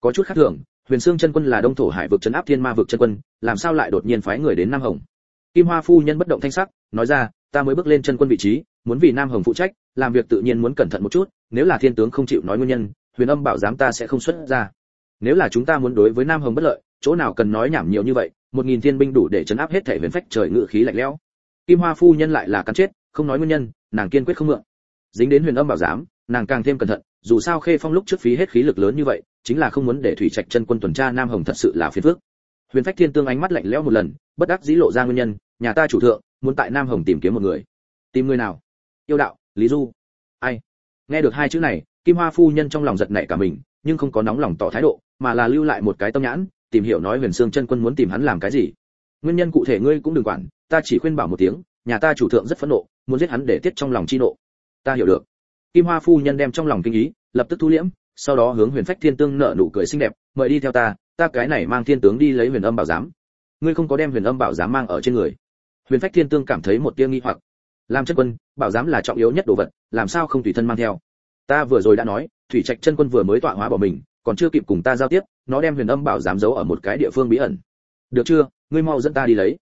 Có chút khác thường, huyền xương chân quân là đông thổ hải vực trấn áp thiên ma vực chân quân, làm sao lại đột nhiên phái người đến nam hồng? Kim hoa phu nhân bất động thanh sắc, nói ra, ta mới bước lên chân quân vị trí muốn vì nam hồng phụ trách, làm việc tự nhiên muốn cẩn thận một chút, nếu là thiên tướng không chịu nói nguyên nhân, huyền âm bảo giám ta sẽ không xuất ra. Nếu là chúng ta muốn đối với nam hồng bất lợi, chỗ nào cần nói nhảm nhiều như vậy, một nghìn thiên binh đủ để chấn áp hết thể huyền phách trời ngự khí lạnh lẽo. Kim hoa phu nhân lại là cắn chết, không nói nguyên nhân, nàng kiên quyết không mượn. Dính đến huyền âm bảo giám, nàng càng thêm cẩn thận, dù sao khê phong lúc trước phí hết khí lực lớn như vậy, chính là không muốn để thủy trạch chân quân tuần tra nam hồng thật sự là phiền phức. Huyền phách thiên tương ánh mắt lạnh lẽo một lần, bất đắc dĩ lộ ra nguyên nhân, nhà ta chủ thượng, muốn tại nam hồng tìm kiếm một người. Tìm người nào? Yêu đạo, lý du. Ai? Nghe được hai chữ này, kim hoa phu nhân trong lòng giật nảy cả mình, nhưng không có nóng lòng tỏ thái độ, mà là lưu lại một cái tâm nhãn, tìm hiểu nói huyền xương chân quân muốn tìm hắn làm cái gì. Nguyên nhân cụ thể ngươi cũng đừng quản, ta chỉ khuyên bảo một tiếng, nhà ta chủ thượng rất phẫn nộ, muốn giết hắn để tiết trong lòng chi nộ. Ta hiểu được. Kim hoa phu nhân đem trong lòng kinh ý, lập tức thu liễm, sau đó hướng huyền phách thiên tương nợ nụ cười xinh đẹp, mời đi theo ta ta cái này mang thiên tướng đi lấy huyền âm bảo giám. Ngươi không có đem huyền âm bảo giám mang ở trên người. Huyền phách thiên tương cảm thấy một tia nghi hoặc làm chân quân, bảo giám là trọng yếu nhất đồ vật, làm sao không tùy thân mang theo? Ta vừa rồi đã nói, thủy trạch chân quân vừa mới tọa hóa bỏ mình, còn chưa kịp cùng ta giao tiếp, nó đem huyền âm bảo giám giấu ở một cái địa phương bí ẩn. Được chưa? Ngươi mau dẫn ta đi lấy.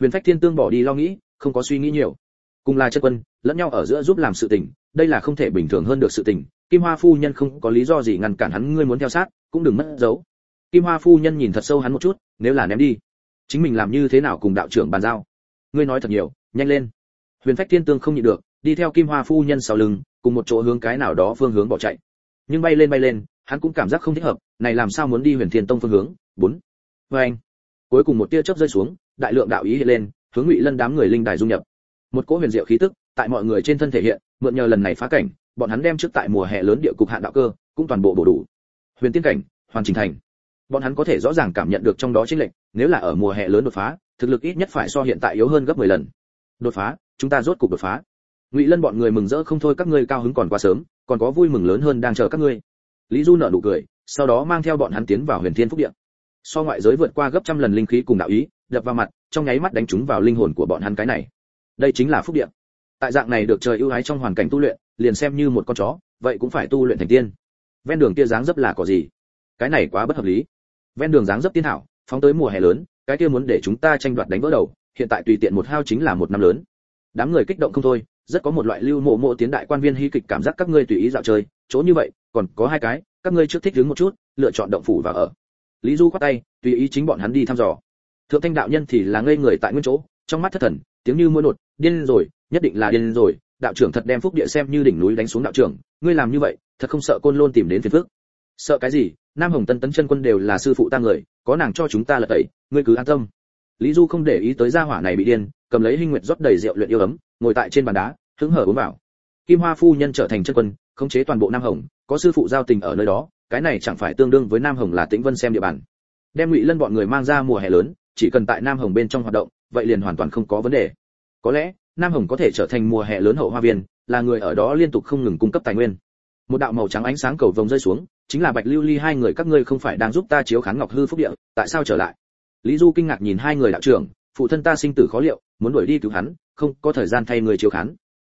Huyền phách thiên tương bỏ đi lo nghĩ, không có suy nghĩ nhiều. Cùng là chân quân, lẫn nhau ở giữa giúp làm sự tình, đây là không thể bình thường hơn được sự tình. Kim hoa phu nhân không có lý do gì ngăn cản hắn, ngươi muốn theo sát, cũng đừng mất dấu. Kim hoa phu nhân nhìn thật sâu hắn một chút, nếu là ném đi, chính mình làm như thế nào cùng đạo trưởng bàn giao? Ngươi nói thật nhiều, nhanh lên huyền phách thiên tương không nhịn được, đi theo kim hoa phu nhân sau lưng, cùng một chỗ hướng cái nào đó phương hướng bỏ chạy. Nhưng bay lên bay lên, hắn cũng cảm giác không thích hợp, này làm sao muốn đi huyền thiên tông phương hướng? Bốn. Vê anh. Cuối cùng một tia chớp rơi xuống, đại lượng đạo ý hiện lên, hướng ngụy lân đám người linh đài dung nhập. Một cỗ huyền diệu khí tức, tại mọi người trên thân thể hiện, mượn nhờ lần này phá cảnh, bọn hắn đem trước tại mùa hè lớn địa cục hạn đạo cơ, cũng toàn bộ bổ đủ. Huyền tiên cảnh, hoàn chỉnh thành. Bọn hắn có thể rõ ràng cảm nhận được trong đó chính lệnh nếu là ở mùa hè lớn đột phá, thực lực ít nhất phải so hiện tại yếu hơn gấp 10 lần. Đột phá chúng ta rốt cục đột phá. Ngụy lân bọn người mừng rỡ không thôi, các ngươi cao hứng còn quá sớm, còn có vui mừng lớn hơn đang chờ các ngươi. Lý du nở nụ cười, sau đó mang theo bọn hắn tiến vào huyền thiên phúc điện so ngoại giới vượt qua gấp trăm lần linh khí cùng đạo ý, đập vào mặt, trong nháy mắt đánh trúng vào linh hồn của bọn hắn cái này. Đây chính là phúc điện tại dạng này được trời ưu ái trong hoàn cảnh tu luyện, liền xem như một con chó, vậy cũng phải tu luyện thành tiên. Ven đường kia dáng dấp là có gì? Cái này quá bất hợp lý. Ven đường dáng dấp tiên hảo, phóng tới mùa hè lớn, cái kia muốn để chúng ta tranh đoạt đánh vỡ đầu, hiện tại tùy tiện một hao chính là một năm lớn đám người kích động không thôi, rất có một loại lưu mộ mộ tiến đại quan viên hy kịch cảm giác các ngươi tùy ý dạo chơi, chỗ như vậy, còn có hai cái, các ngươi trước thích đứng một chút, lựa chọn động phủ và ở. Lý du khoát tay, tùy ý chính bọn hắn đi thăm dò. Thượng thanh đạo nhân thì là ngây người tại nguyên chỗ, trong mắt thất thần, tiếng như mũi nột, điên rồi, nhất định là điên rồi, đạo trưởng thật đem phúc địa xem như đỉnh núi đánh xuống đạo trưởng, ngươi làm như vậy, thật không sợ côn lôn tìm đến phiền phức. Sợ cái gì, nam hồng tân tấn chân quân đều là sư phụ ta người, có nàng cho chúng ta là tẩy, ngươi cứ an tâm lý du không để ý tới gia hỏa này bị điên, cầm lấy hinh nguyệt rót đầy rượu luyện yêu ấm, ngồi tại trên bàn đá, hứng hở uống vào. Kim hoa phu nhân trở thành chân quân, khống chế toàn bộ nam hồng, có sư phụ giao tình ở nơi đó, cái này chẳng phải tương đương với nam hồng là tĩnh vân xem địa bàn. Đem ngụy lân bọn người mang ra mùa hè lớn, chỉ cần tại nam hồng bên trong hoạt động, vậy liền hoàn toàn không có vấn đề. Có lẽ, nam hồng có thể trở thành mùa hè lớn hậu hoa viên, là người ở đó liên tục không ngừng cung cấp tài nguyên. Một đạo màu trắng ánh sáng cầu vồng rơi xuống, chính là bạch lưu ly hai người các ngươi không phải đang giúp ta chiếu khán ngọc hư phúc địa, tại sao trở lại? Lý du kinh ngạc nhìn hai người đạo trưởng, phụ thân ta sinh tử khó liệu, muốn đuổi đi cứu hắn, không có thời gian thay người chiếu khán.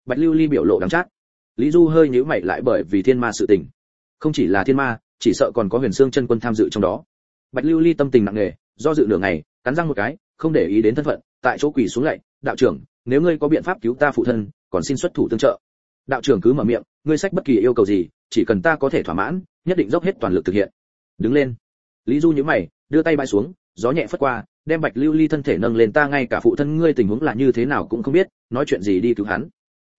Bạch lưu ly biểu lộ đắng chát. Lý du hơi nhíu mày lại bởi vì thiên ma sự tình. Không chỉ là thiên ma, chỉ sợ còn có huyền xương chân quân tham dự trong đó. Bạch lưu ly tâm tình nặng nề, do dự nửa ngày, cắn răng một cái, không để ý đến thân phận, tại chỗ quỳ xuống lạy, đạo trưởng, nếu ngươi có biện pháp cứu ta phụ thân, còn xin xuất thủ tương trợ. Đạo trưởng cứ mở miệng, ngươi sách bất kỳ yêu cầu gì, chỉ cần ta có thể thỏa mãn, nhất định dốc hết toàn lực thực hiện. Đứng lên. Lý du nhíu mày, đưa tay bãi xuống gió nhẹ phất qua, đem bạch lưu ly thân thể nâng lên, ta ngay cả phụ thân ngươi tình huống là như thế nào cũng không biết, nói chuyện gì đi cứu hắn.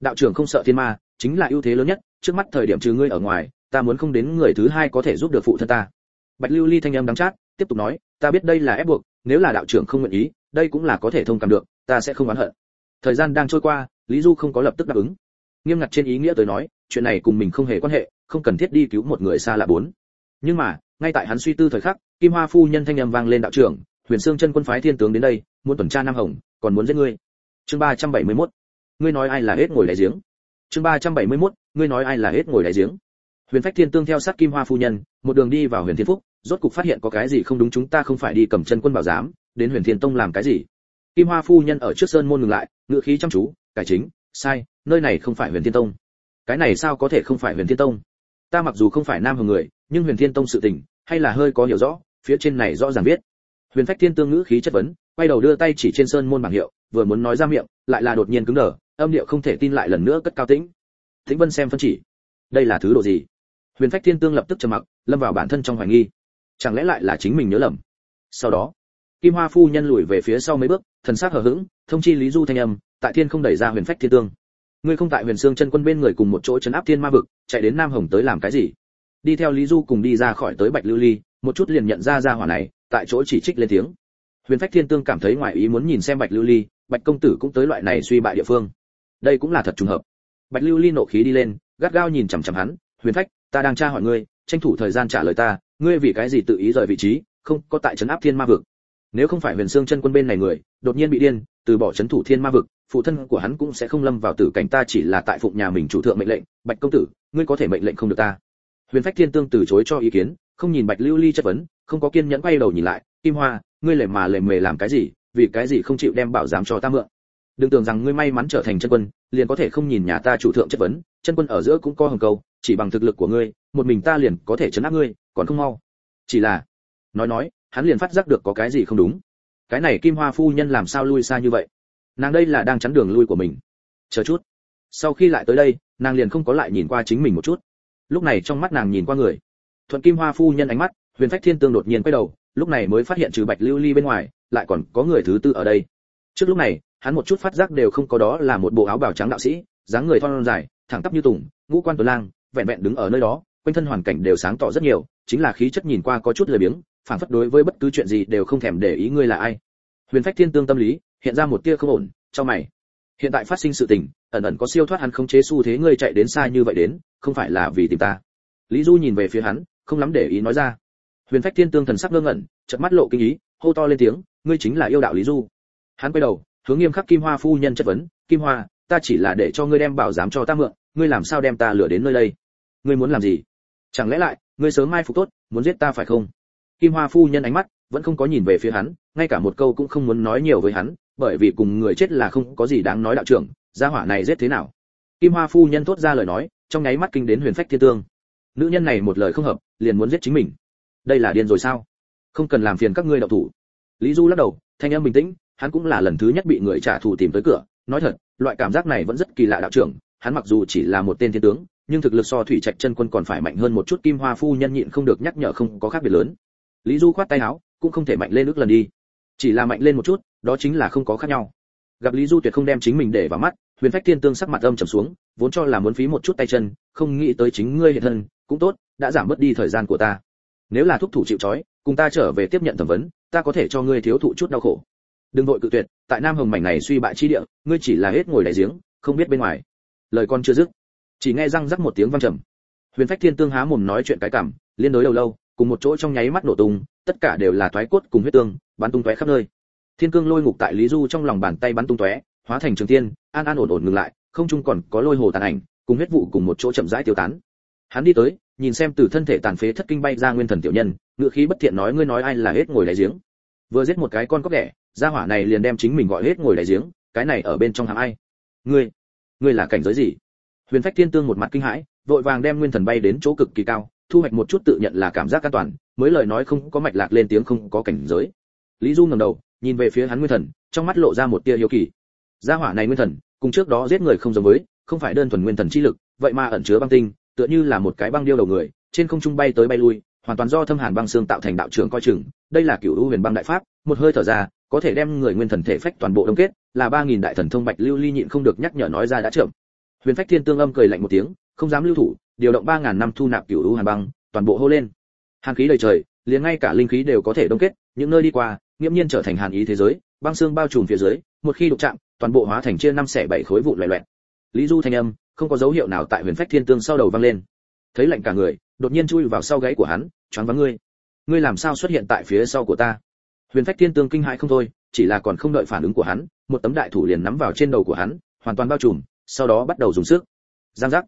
Đạo trưởng không sợ thiên ma, chính là ưu thế lớn nhất, trước mắt thời điểm trừ ngươi ở ngoài, ta muốn không đến người thứ hai có thể giúp được phụ thân ta. Bạch lưu ly thanh âm đắng chát, tiếp tục nói, ta biết đây là ép buộc, nếu là đạo trưởng không nguyện ý, đây cũng là có thể thông cảm được, ta sẽ không oán hận. Thời gian đang trôi qua, lý du không có lập tức đáp ứng. Nghiêm ngặt trên ý nghĩa tới nói, chuyện này cùng mình không hề quan hệ, không cần thiết đi cứu một người xa lạ bốn. Nhưng mà, ngay tại hắn suy tư thời khắc kim hoa phu nhân thanh âm vang lên đạo trưởng, huyền xương chân quân phái thiên tướng đến đây, muốn tuần tra nam hồng, còn muốn giết ngươi. Chương 371. ngươi nói ai là hết ngồi đáy giếng? Chương 371. ngươi nói ai là hết ngồi đáy giếng? Huyền phách thiên tương theo sát kim hoa phu nhân, một đường đi vào huyền thiên phúc, rốt cục phát hiện có cái gì không đúng chúng ta không phải đi cầm chân quân bảo giám, đến huyền thiên tông làm cái gì? Kim hoa phu nhân ở trước sơn môn ngừng lại, ngựa khí chăm chú, cải chính, sai, nơi này không phải huyền thiên tông. Cái này sao có thể không phải huyền thiên tông? Ta mặc dù không phải nam hồng người, nhưng huyền thiên tông sự tình, hay là hơi có hiểu rõ phía trên này rõ ràng viết. Huyền phách thiên tương ngữ khí chất vấn, quay đầu đưa tay chỉ trên sơn môn bảng hiệu, vừa muốn nói ra miệng, lại là đột nhiên cứng đờ, âm điệu không thể tin lại lần nữa cất cao tĩnh. Thính vân xem phân chỉ, đây là thứ đồ gì? Huyền phách thiên tương lập tức trầm mặc, lâm vào bản thân trong hoài nghi. Chẳng lẽ lại là chính mình nhớ lầm? Sau đó, kim hoa phu nhân lùi về phía sau mấy bước, thần sắc hờ hững, thông chi lý du thanh âm, tại thiên không đẩy ra huyền phách thiên tương. Ngươi không tại huyền xương chân quân bên người cùng một chỗ chấn áp thiên ma vực, chạy đến nam hồng tới làm cái gì? Đi theo lý du cùng đi ra khỏi tới bạch lưu ly một chút liền nhận ra ra hỏa này, tại chỗ chỉ trích lên tiếng. Huyền phách thiên tương cảm thấy ngoài ý muốn nhìn xem bạch lưu ly, bạch công tử cũng tới loại này suy bại địa phương. Đây cũng là thật trùng hợp. Bạch lưu ly nộ khí đi lên, gắt gao nhìn chằm chằm hắn, huyền phách, ta đang tra hỏi ngươi, tranh thủ thời gian trả lời ta, ngươi vì cái gì tự ý rời vị trí, không có tại trấn áp thiên ma vực? Nếu không phải huyền xương chân quân bên này người, đột nhiên bị điên, từ bỏ trấn thủ thiên ma vực, phụ thân của hắn cũng sẽ không lâm vào tử cảnh, ta chỉ là tại phụng nhà mình chủ thượng mệnh lệnh, bạch công tử, ngươi có thể mệnh lệnh không được ta? Huyền phách thiên tương từ chối cho ý kiến không nhìn bạch lưu ly chất vấn, không có kiên nhẫn quay đầu nhìn lại, kim hoa, ngươi lề mà lề mề làm cái gì, vì cái gì không chịu đem bảo giám cho ta mượn? Đừng tưởng rằng ngươi may mắn trở thành chân quân, liền có thể không nhìn nhà ta chủ thượng chất vấn, chân quân ở giữa cũng có hồng câu, chỉ bằng thực lực của ngươi, một mình ta liền có thể chấn áp ngươi, còn không mau. Chỉ là, nói nói, hắn liền phát giác được có cái gì không đúng. Cái này kim hoa phu nhân làm sao lui xa như vậy? Nàng đây là đang chắn đường lui của mình. Chờ chút. Sau khi lại tới đây, nàng liền không có lại nhìn qua chính mình một chút. Lúc này trong mắt nàng nhìn qua người thuận kim hoa phu nhân ánh mắt, huyền phách thiên tương đột nhiên quay đầu, lúc này mới phát hiện trừ bạch lưu ly bên ngoài, lại còn có người thứ tư ở đây. Trước lúc này, hắn một chút phát giác đều không có đó là một bộ áo bào trắng đạo sĩ, dáng người thon dài, thẳng tắp như tùng, ngũ quan tuấn lang, vẹn vẹn đứng ở nơi đó, quanh thân hoàn cảnh đều sáng tỏ rất nhiều, chính là khí chất nhìn qua có chút lười biếng phản phất đối với bất cứ chuyện gì đều không thèm để ý ngươi là ai. Huyền phách thiên tương tâm lý, hiện ra một tia không ổn cho mày. Hiện tại phát sinh sự tình, ẩn ẩn có siêu thoát hắn không chế xu thế ngươi chạy đến xa như vậy đến, không phải là vì tìm ta. Lý du nhìn về phía hắn không lắm để ý nói ra. Huyền phách thiên tương thần sắc ngơ ngẩn, chợt mắt lộ kinh ý, hô to lên tiếng, ngươi chính là yêu đạo lý du. Hắn quay đầu, hướng nghiêm khắc kim hoa phu nhân chất vấn, kim hoa, ta chỉ là để cho ngươi đem bảo giám cho ta mượn, ngươi làm sao đem ta lừa đến nơi đây? Ngươi muốn làm gì? Chẳng lẽ lại, ngươi sớm mai phục tốt, muốn giết ta phải không? Kim hoa phu nhân ánh mắt vẫn không có nhìn về phía hắn, ngay cả một câu cũng không muốn nói nhiều với hắn, bởi vì cùng người chết là không có gì đáng nói đạo trưởng, gia hỏa này giết thế nào? Kim hoa phu nhân thốt ra lời nói, trong nháy mắt kinh đến huyền phách thiên tương nữ nhân này một lời không hợp, liền muốn giết chính mình. Đây là điên rồi sao? Không cần làm phiền các ngươi đạo thủ. Lý du lắc đầu, thanh âm bình tĩnh, hắn cũng là lần thứ nhất bị người trả thù tìm tới cửa. Nói thật, loại cảm giác này vẫn rất kỳ lạ đạo trưởng, hắn mặc dù chỉ là một tên thiên tướng, nhưng thực lực so thủy trạch chân quân còn phải mạnh hơn một chút kim hoa phu nhân nhịn không được nhắc nhở không có khác biệt lớn. Lý du khoát tay áo, cũng không thể mạnh lên ước lần đi. Chỉ là mạnh lên một chút, đó chính là không có khác nhau. Gặp lý du tuyệt không đem chính mình để vào mắt huyền phách thiên tương sắc mặt âm trầm xuống, vốn cho là muốn phí một chút tay chân, không nghĩ tới chính ngươi hiện thân, cũng tốt, đã giảm bớt đi thời gian của ta. Nếu là thúc thủ chịu trói, cùng ta trở về tiếp nhận thẩm vấn, ta có thể cho ngươi thiếu thụ chút đau khổ. Đừng vội cự tuyệt, tại nam hồng mảnh này suy bại chi địa, ngươi chỉ là hết ngồi đại giếng, không biết bên ngoài. Lời con chưa dứt, chỉ nghe răng rắc một tiếng vang trầm. Huyền phách thiên tương há mồm nói chuyện cái cảm, liên đối đầu lâu, cùng một chỗ trong nháy mắt nổ tung, tất cả đều là toái cốt cùng huyết tương, bắn tung tóe khắp nơi. Thiên cương lôi ngục tại lý du trong lòng bàn tay bắn tung tóe hóa thành trường tiên, an an ổn ổn ngừng lại, không chung còn có lôi hồ tàn ảnh, cùng huyết vụ cùng một chỗ chậm rãi tiêu tán. Hắn đi tới, nhìn xem từ thân thể tàn phế thất kinh bay ra nguyên thần tiểu nhân, ngựa khí bất thiện nói ngươi nói ai là hết ngồi đáy giếng. Vừa giết một cái con cóc ghẻ gia hỏa này liền đem chính mình gọi hết ngồi đáy giếng, cái này ở bên trong hàng ai? Ngươi ngươi là cảnh giới gì? Huyền phách thiên tương một mặt kinh hãi, vội vàng đem nguyên thần bay đến chỗ cực kỳ cao, thu hoạch một chút tự nhận là cảm giác an toàn, mới lời nói không có mạch lạc lên tiếng không có cảnh giới. Lý du ngẩng đầu, nhìn về phía hắn nguyên thần, trong mắt lộ ra một tia hiếu kỳ gia hỏa này nguyên thần, cùng trước đó giết người không giống với, không phải đơn thuần nguyên thần chi lực, vậy mà ẩn chứa băng tinh, tựa như là một cái băng điêu đầu người, trên không trung bay tới bay lui, hoàn toàn do thâm hàn băng xương tạo thành đạo trưởng coi chừng, đây là cửu u huyền băng đại pháp, một hơi thở ra, có thể đem người nguyên thần thể phách toàn bộ đông kết, là ba nghìn đại thần thông bạch lưu ly nhịn không được nhắc nhở nói ra đã trưởng huyền phách thiên tương âm cười lạnh một tiếng, không dám lưu thủ, điều động ba ngàn năm thu nạp cửu u hàn băng, toàn bộ hô lên. Hàn khí đầy trời, liền ngay cả linh khí đều có thể đông kết, những nơi đi qua, nghiễm nhiên trở thành hàn ý thế giới, băng xương bao trùm phía dưới, một khi đụng chạm toàn bộ hóa thành chia năm xẻ bảy khối vụn loẹt loẹt. Lý du thanh âm, không có dấu hiệu nào tại huyền phách thiên tương sau đầu vang lên. Thấy lạnh cả người, đột nhiên chui vào sau gáy của hắn, choáng váng ngươi. Ngươi làm sao xuất hiện tại phía sau của ta? Huyền phách thiên tương kinh hãi không thôi, chỉ là còn không đợi phản ứng của hắn, một tấm đại thủ liền nắm vào trên đầu của hắn, hoàn toàn bao trùm, sau đó bắt đầu dùng sức. Giang giác.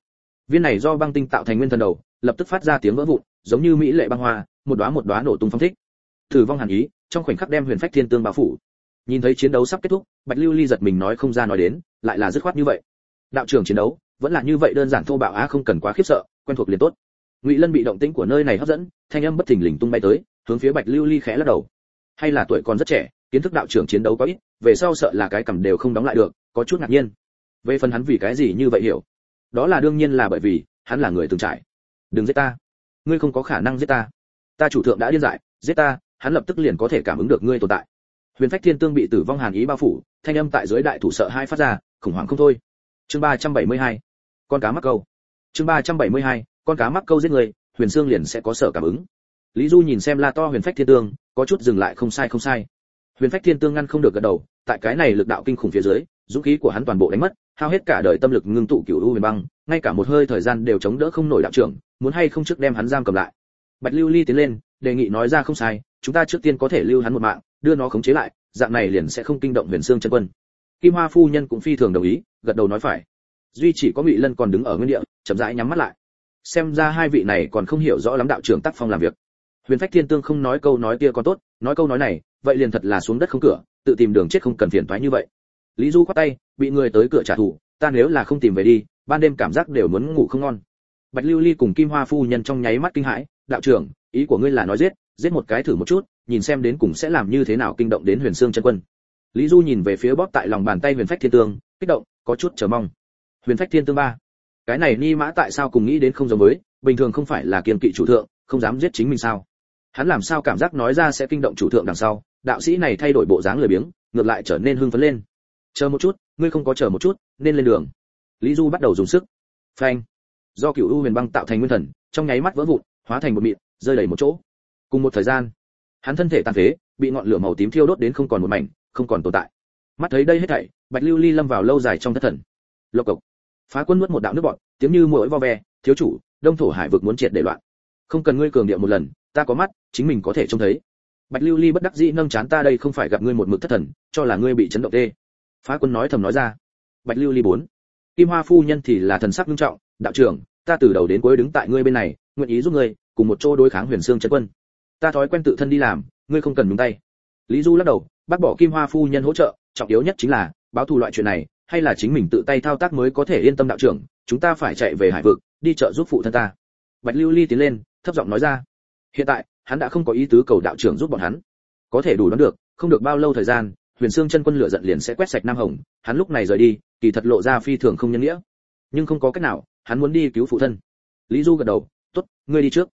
Viên này do băng tinh tạo thành nguyên thần đầu, lập tức phát ra tiếng vỡ vụn, giống như mỹ lệ băng hoa, một đóa một đóa nổ tung phong thích. Thử vong hàn ý, trong khoảnh khắc đem huyền phách thiên tương bao phủ nhìn thấy chiến đấu sắp kết thúc, bạch lưu ly giật mình nói không ra nói đến, lại là dứt khoát như vậy. Đạo trưởng chiến đấu, vẫn là như vậy đơn giản thô bạo á, không cần quá khiếp sợ, quen thuộc liền tốt. Ngụy lân bị động tĩnh của nơi này hấp dẫn, thanh âm bất thình lình tung bay tới, hướng phía bạch lưu ly khẽ lắc đầu. Hay là tuổi còn rất trẻ, kiến thức đạo trưởng chiến đấu có ít, về sau sợ là cái cầm đều không đóng lại được, có chút ngạc nhiên. Về phần hắn vì cái gì như vậy hiểu? Đó là đương nhiên là bởi vì, hắn là người từng trải. Đừng giết ta. Ngươi không có khả năng giết ta. Ta chủ thượng đã điên dại, giết ta, hắn lập tức liền có thể cảm ứng được ngươi tồn tại huyền phách thiên tương bị tử vong hàn ý bao phủ, thanh âm tại dưới đại thủ sợ hai phát ra, khủng hoảng không thôi. Chương ba trăm bảy mươi hai, con cá mắc câu. Chương ba trăm bảy mươi hai, con cá mắc câu giết người, huyền xương liền sẽ có sở cảm ứng. Lý du nhìn xem la to huyền phách thiên tương, có chút dừng lại không sai không sai. Huyền phách thiên tương ngăn không được gật đầu, tại cái này lực đạo kinh khủng phía dưới, dũng khí của hắn toàn bộ đánh mất, hao hết cả đời tâm lực ngưng tụ cửu u huyền băng, ngay cả một hơi thời gian đều chống đỡ không nổi đạo trưởng, muốn hay không trước đem hắn giam cầm lại bạch lưu ly tiến lên, đề nghị nói ra không sai, chúng ta trước tiên có thể lưu hắn một mạng, đưa nó khống chế lại, dạng này liền sẽ không kinh động huyền xương chân quân. Kim hoa phu nhân cũng phi thường đồng ý, gật đầu nói phải. Duy chỉ có ngụy lân còn đứng ở nguyên địa, chậm rãi nhắm mắt lại. Xem ra hai vị này còn không hiểu rõ lắm đạo trưởng tác phong làm việc. Huyền phách thiên tương không nói câu nói kia còn tốt, nói câu nói này, vậy liền thật là xuống đất không cửa, tự tìm đường chết không cần phiền toái như vậy. Lý du khoát tay, bị người tới cửa trả thù, ta nếu là không tìm về đi, ban đêm cảm giác đều muốn ngủ không ngon. Bạch lưu ly cùng kim hoa phu nhân trong nháy mắt kinh hãi đạo trưởng, ý của ngươi là nói giết giết một cái thử một chút, nhìn xem đến cùng sẽ làm như thế nào kinh động đến huyền xương chân quân. Lý du nhìn về phía bóp tại lòng bàn tay huyền phách thiên tương, kích động, có chút chờ mong. Huyền phách thiên tương ba, cái này ni mã tại sao cùng nghĩ đến không giống với, bình thường không phải là kiên kỵ chủ thượng, không dám giết chính mình sao? Hắn làm sao cảm giác nói ra sẽ kinh động chủ thượng đằng sau, đạo sĩ này thay đổi bộ dáng lười biếng, ngược lại trở nên hưng phấn lên. Chờ một chút, ngươi không có chờ một chút, nên lên đường. Lý du bắt đầu dùng sức. Phanh. Do cựu u huyền băng tạo thành nguyên thần, trong nháy mắt vỡ vụn hóa thành một mịn, rơi đầy một chỗ. Cùng một thời gian, hắn thân thể tàn phế, bị ngọn lửa màu tím thiêu đốt đến không còn một mảnh, không còn tồn tại. Mắt thấy đây hết thảy, bạch lưu ly lâm vào lâu dài trong thất thần. Lộc cộc, phá quân nuốt một đạo nước bọt, tiếng như muỗi vo ve, thiếu chủ, đông thổ hải vực muốn triệt để loạn. Không cần ngươi cường điệu một lần, ta có mắt, chính mình có thể trông thấy. Bạch lưu ly bất đắc dĩ nâng chán ta đây không phải gặp ngươi một mực thất thần, cho là ngươi bị chấn động tê. Phá quân nói thầm nói ra. Bạch lưu ly bốn, kim hoa phu nhân thì là thần sắc nghiêm trọng, đạo trưởng, ta từ đầu đến cuối đứng tại ngươi bên này nguyện ý giúp ngươi cùng một chỗ đối kháng huyền xương chân quân. Ta thói quen tự thân đi làm, ngươi không cần nhúng tay. Lý du lắc đầu bắt bỏ kim hoa phu nhân hỗ trợ, trọng yếu nhất chính là báo thù loại chuyện này, hay là chính mình tự tay thao tác mới có thể yên tâm đạo trưởng, chúng ta phải chạy về hải vực, đi chợ giúp phụ thân ta. Bạch lưu ly tiến lên, thấp giọng nói ra. Hiện tại, hắn đã không có ý tứ cầu đạo trưởng giúp bọn hắn. Có thể đủ đoán được, không được bao lâu thời gian, huyền xương chân quân lửa giận liền sẽ quét sạch nam hồng, hắn lúc này rời đi, kỳ thật lộ ra phi thường không nhân nghĩa. Nhưng không có cách nào, hắn muốn đi cứu phụ thân. Lý du gật đầu tốt, ngươi đi trước.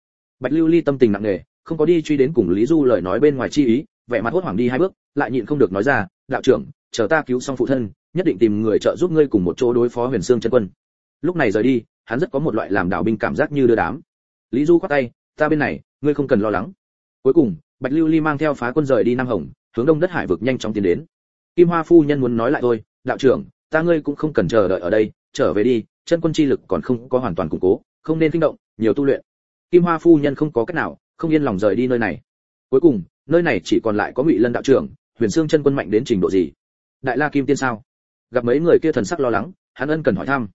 Bạch lưu ly tâm tình nặng nề, không có đi truy đến cùng lý du lời nói bên ngoài chi ý, vẻ mặt hốt hoảng đi hai bước, lại nhịn không được nói ra, đạo trưởng, chờ ta cứu xong phụ thân, nhất định tìm người trợ giúp ngươi cùng một chỗ đối phó huyền xương chân quân. Lúc này rời đi, hắn rất có một loại làm đạo binh cảm giác như đưa đám. Lý du khoát tay, ta bên này, ngươi không cần lo lắng. Cuối cùng, bạch lưu ly mang theo phá quân rời đi nam hồng, hướng đông đất hải vực nhanh chóng tiến đến. Kim hoa phu nhân muốn nói lại thôi, đạo trưởng, ta ngươi cũng không cần chờ đợi ở đây, trở về đi chân quân chi lực còn không có hoàn toàn củng cố, không nên kinh động, nhiều tu luyện. Kim hoa phu nhân không có cách nào, không yên lòng rời đi nơi này. Cuối cùng, nơi này chỉ còn lại có ngụy lân đạo trưởng, huyền xương chân quân mạnh đến trình độ gì? Đại la kim tiên sao? Gặp mấy người kia thần sắc lo lắng, hắn ân cần hỏi thăm.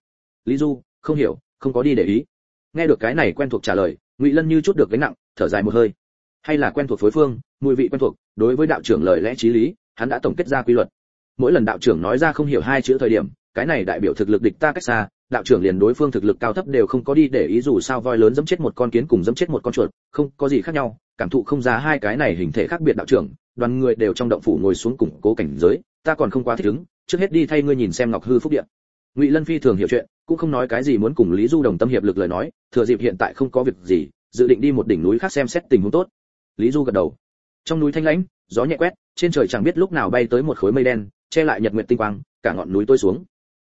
Lý du, không hiểu, không có đi để ý. Nghe được cái này quen thuộc trả lời, ngụy lân như chút được gánh nặng, thở dài một hơi. Hay là quen thuộc phối phương, mùi vị quen thuộc, đối với đạo trưởng lời lẽ trí lý, hắn đã tổng kết ra quy luật. Mỗi lần đạo trưởng nói ra không hiểu hai chữ thời điểm, cái này đại biểu thực lực địch ta cách xa đạo trưởng liền đối phương thực lực cao thấp đều không có đi để ý dù sao voi lớn dẫm chết một con kiến cùng dẫm chết một con chuột, không có gì khác nhau, cảm thụ không ra hai cái này hình thể khác biệt đạo trưởng, đoàn người đều trong động phủ ngồi xuống củng cố cảnh giới, ta còn không quá thích ứng, trước hết đi thay ngươi nhìn xem ngọc hư phúc điện ngụy lân phi thường hiểu chuyện, cũng không nói cái gì muốn cùng lý du đồng tâm hiệp lực lời nói, thừa dịp hiện tại không có việc gì, dự định đi một đỉnh núi khác xem xét tình huống tốt. Lý du gật đầu. Trong núi thanh lãnh, gió nhẹ quét, trên trời chẳng biết lúc nào bay tới một khối mây đen, che lại nhật nguyệt tinh quang, cả ngọn núi tôi xuống.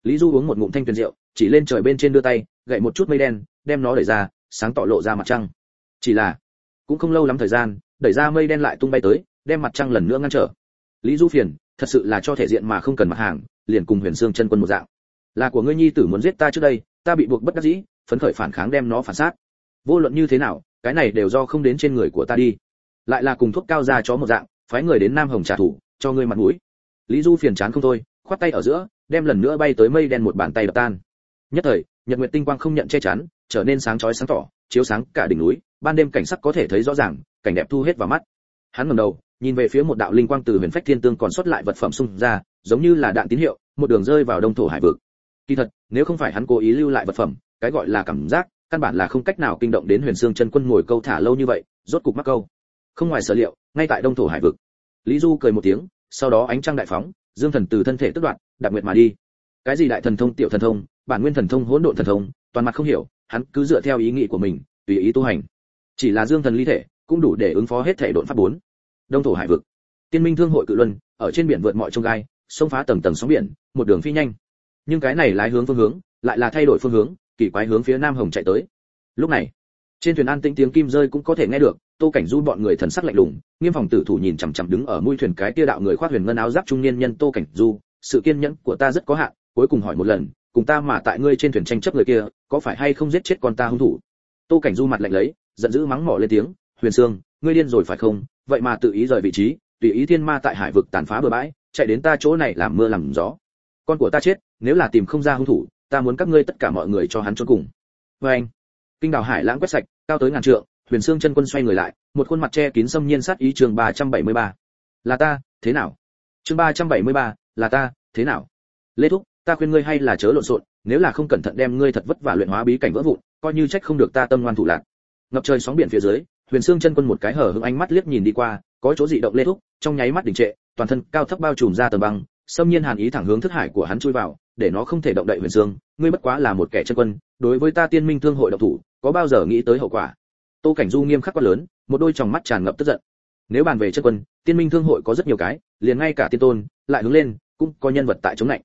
Lý du uống một ngụm thanh tuyền rượu chỉ lên trời bên trên đưa tay, gậy một chút mây đen, đem nó đẩy ra, sáng tỏ lộ ra mặt trăng. Chỉ là, cũng không lâu lắm thời gian, đẩy ra mây đen lại tung bay tới, đem mặt trăng lần nữa ngăn trở. Lý du phiền, thật sự là cho thể diện mà không cần mặt hàng, liền cùng huyền xương chân quân một dạng. Là của ngươi nhi tử muốn giết ta trước đây, ta bị buộc bất đắc dĩ, phấn khởi phản kháng đem nó phản sát vô luận như thế nào, cái này đều do không đến trên người của ta đi. Lại là cùng thuốc cao ra chó một dạng, phái người đến nam hồng trả thù, cho ngươi mặt mũi. Lý du phiền chán không thôi, khoát tay ở giữa, đem lần nữa bay tới mây đen một bàn tay đập tan nhất thời, nhật nguyệt tinh quang không nhận che chắn, trở nên sáng chói sáng tỏ, chiếu sáng cả đỉnh núi, ban đêm cảnh sắc có thể thấy rõ ràng, cảnh đẹp thu hết vào mắt. Hắn ngẩng đầu, nhìn về phía một đạo linh quang từ huyền phách thiên tương còn xuất lại vật phẩm xung ra, giống như là đạn tín hiệu, một đường rơi vào đông thổ hải vực. Kỳ thật, nếu không phải hắn cố ý lưu lại vật phẩm, cái gọi là cảm giác, căn bản là không cách nào kinh động đến huyền xương chân quân ngồi câu thả lâu như vậy, rốt cục mắc câu. Không ngoài sở liệu, ngay tại đông thổ hải vực. Lý du cười một tiếng, sau đó ánh trăng đại phóng, dương thần từ thân thể tức đoạn đặc nguyệt mà đi. Cái gì đại thần thông, tiểu thần thông bản nguyên thần thông hỗn độn thần thông, toàn mặt không hiểu, hắn cứ dựa theo ý nghĩ của mình, tùy ý tu hành. Chỉ là dương thần ly thể, cũng đủ để ứng phó hết thể độn pháp bốn. Đông thổ hải vực. Tiên minh thương hội cự luân, ở trên biển vượt mọi trông gai xông phá tầng tầng sóng biển, một đường phi nhanh. Nhưng cái này lái hướng phương hướng, lại là thay đổi phương hướng, kỳ quái hướng phía nam hồng chạy tới. Lúc này, trên thuyền an tĩnh tiếng kim rơi cũng có thể nghe được, tô cảnh du bọn người thần sắc lạnh lùng, nghiêm phòng tử thủ nhìn chằm chằm đứng ở mũi thuyền cái kia đạo người khoác huyền ngân áo giáp trung niên nhân tô cảnh du, sự kiên nhẫn của ta rất có hạn, cuối cùng hỏi một lần cùng ta mà tại ngươi trên thuyền tranh chấp người kia có phải hay không giết chết con ta hung thủ? Tô cảnh du mặt lạnh lấy giận dữ mắng mỏ lên tiếng huyền sương ngươi điên rồi phải không? Vậy mà tự ý rời vị trí tùy ý thiên ma tại hải vực tàn phá bờ bãi chạy đến ta chỗ này làm mưa làm gió. Con của ta chết nếu là tìm không ra hung thủ ta muốn các ngươi tất cả mọi người cho hắn chôn cùng. Vô anh kinh đào hải lãng quét sạch cao tới ngàn trượng huyền Sương chân quân xoay người lại một khuôn mặt che kín xâm nhiên sát ý trường 373. là ta thế nào? Chương 373, là ta thế nào? Lê thúc ta khuyên ngươi hay là chớ lộn xộn, nếu là không cẩn thận đem ngươi thật vất vả luyện hóa bí cảnh vỡ vụn, coi như trách không được ta tâm ngoan thủ lạc. Ngập trời sóng biển phía dưới, huyền xương chân quân một cái hở hững ánh mắt liếc nhìn đi qua, có chỗ dị động lê thúc, trong nháy mắt đình trệ, toàn thân cao thấp bao trùm ra tầng băng, xâm nhiên hàn ý thẳng hướng thức hải của hắn chui vào, để nó không thể động đậy huyền xương ngươi bất quá là một kẻ chân quân, đối với ta tiên minh thương hội độc thủ, có bao giờ nghĩ tới hậu quả? Tô cảnh du nghiêm khắc quá lớn, một đôi tròng mắt tràn ngập tức giận. Nếu bàn về chân quân, tiên minh thương hội có rất nhiều cái, liền ngay cả tiên tôn, lại hướng lên, cũng có nhân vật tại chống lạnh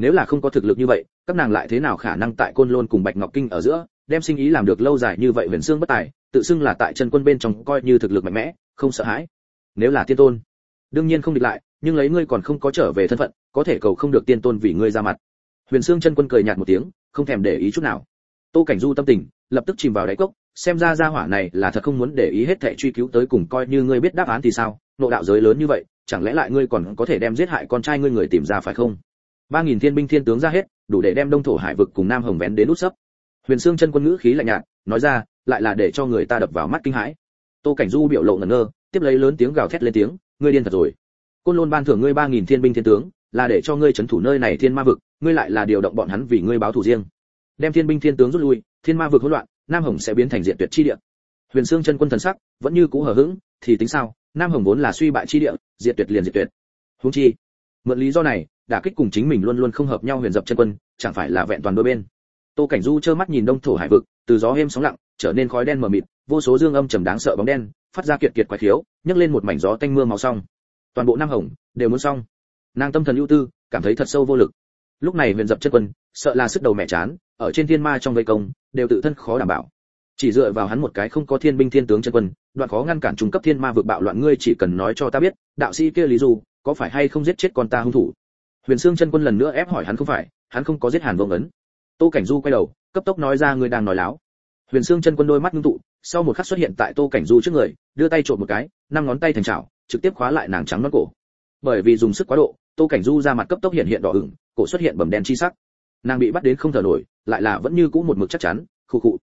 nếu là không có thực lực như vậy, các nàng lại thế nào khả năng tại côn lôn cùng bạch ngọc kinh ở giữa, đem sinh ý làm được lâu dài như vậy huyền xương bất tài, tự xưng là tại chân quân bên trong coi như thực lực mạnh mẽ, không sợ hãi. Nếu là tiên tôn, đương nhiên không địch lại, nhưng lấy ngươi còn không có trở về thân phận, có thể cầu không được tiên tôn vì ngươi ra mặt. Huyền xương chân quân cười nhạt một tiếng, không thèm để ý chút nào. Tô cảnh du tâm tình, lập tức chìm vào đáy cốc, xem ra gia hỏa này là thật không muốn để ý hết thảy truy cứu tới cùng coi như ngươi biết đáp án thì sao, nộ đạo giới lớn như vậy, chẳng lẽ lại ngươi còn có thể đem giết hại con trai ngươi người tìm ra phải không? Ba nghìn thiên binh thiên tướng ra hết, đủ để đem đông thổ hải vực cùng nam hồng vén đến nút sấp. Huyền xương chân quân ngữ khí lạnh nhạt, nói ra, lại là để cho người ta đập vào mắt kinh hãi. Tô cảnh du biểu lộ ngẩn ngơ, tiếp lấy lớn tiếng gào thét lên tiếng, ngươi điên thật rồi. Côn lôn ban thưởng ngươi ba nghìn thiên binh thiên tướng, là để cho ngươi trấn thủ nơi này thiên ma vực, ngươi lại là điều động bọn hắn vì ngươi báo thù riêng. Đem thiên binh thiên tướng rút lui, thiên ma vực hỗn loạn, nam hồng sẽ biến thành diện tuyệt chi địa. Huyền xương chân quân thần sắc vẫn như cũ hờ hững, thì tính sao? Nam hồng vốn là suy bại chi địa diệt tuyệt liền diệt tuyệt. Huống chi, mượn lý do này đả kích cùng chính mình luôn luôn không hợp nhau huyền dập chân quân, chẳng phải là vẹn toàn đôi bên. Tô cảnh du trơ mắt nhìn đông thổ hải vực, từ gió êm sóng lặng, trở nên khói đen mờ mịt, vô số dương âm trầm đáng sợ bóng đen, phát ra kiệt kiệt quái khiếu, nhấc lên một mảnh gió tanh mưa màu xong toàn bộ nam hồng đều muốn xong. Nàng tâm thần ưu tư, cảm thấy thật sâu vô lực. Lúc này huyền dập chân quân, sợ là sức đầu mẹ chán, ở trên thiên ma trong vây công, đều tự thân khó đảm bảo. Chỉ dựa vào hắn một cái không có thiên binh thiên tướng chân quân, đoạn khó ngăn cản trung cấp thiên ma vượt bạo loạn ngươi chỉ cần nói cho ta biết, đạo sĩ kia lý du, có phải hay không giết chết con ta hung thủ? Huyền xương chân quân lần nữa ép hỏi hắn không phải, hắn không có giết hàn Vô ấn. Tô cảnh du quay đầu, cấp tốc nói ra người đang nói láo. Huyền xương chân quân đôi mắt ngưng tụ, sau một khắc xuất hiện tại tô cảnh du trước người, đưa tay trộm một cái, năm ngón tay thành chảo, trực tiếp khóa lại nàng trắng nõn cổ. Bởi vì dùng sức quá độ, tô cảnh du ra mặt cấp tốc hiện hiện đỏ ửng, cổ xuất hiện bầm đen chi sắc. Nàng bị bắt đến không thở nổi, lại là vẫn như cũ một mực chắc chắn, khụ khụ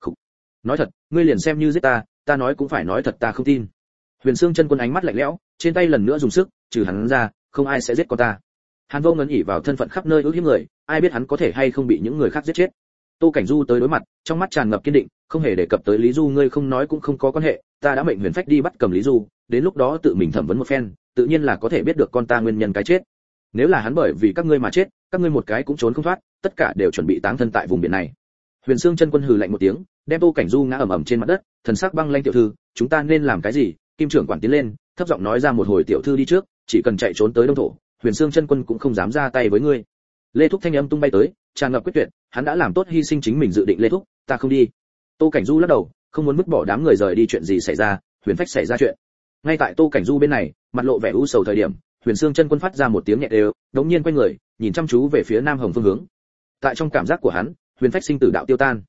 khụ. Nói thật, ngươi liền xem như giết ta ta nói cũng phải nói thật ta không tin. Huyền xương chân quân ánh mắt lạnh lẽo, trên tay lần nữa dùng sức, trừ hắn ra, không ai sẽ giết con ta hàn vô ngấn ỉ vào thân phận khắp nơi ước hiếp người, ai biết hắn có thể hay không bị những người khác giết chết. Tô cảnh du tới đối mặt, trong mắt tràn ngập kiên định, không hề đề cập tới lý du, ngươi không nói cũng không có quan hệ, ta đã mệnh huyền phách đi bắt cầm lý du, đến lúc đó tự mình thẩm vấn một phen, tự nhiên là có thể biết được con ta nguyên nhân cái chết. Nếu là hắn bởi vì các ngươi mà chết, các ngươi một cái cũng trốn không thoát, tất cả đều chuẩn bị táng thân tại vùng biển này. Huyền xương chân quân hừ lạnh một tiếng, đem tô cảnh du ngã ầm ầm trên mặt đất, thần sắc băng lanh tiểu thư, chúng ta nên làm cái gì? Kim trưởng quản tiến lên, thấp giọng nói ra một hồi tiểu thư đi trước, chỉ cần chạy trốn tới đông thổ huyền xương chân quân cũng không dám ra tay với ngươi. Lê thúc thanh âm tung bay tới, tràn ngập quyết tuyệt, hắn đã làm tốt hy sinh chính mình dự định lê thúc, ta không đi. Tô cảnh du lắc đầu, không muốn vứt bỏ đám người rời đi chuyện gì xảy ra, huyền phách xảy ra chuyện. Ngay tại tô cảnh du bên này, mặt lộ vẻ u sầu thời điểm, huyền xương chân quân phát ra một tiếng nhẹ đều, đống nhiên quay người, nhìn chăm chú về phía nam hồng phương hướng. Tại trong cảm giác của hắn, huyền phách sinh tử đạo tiêu tan.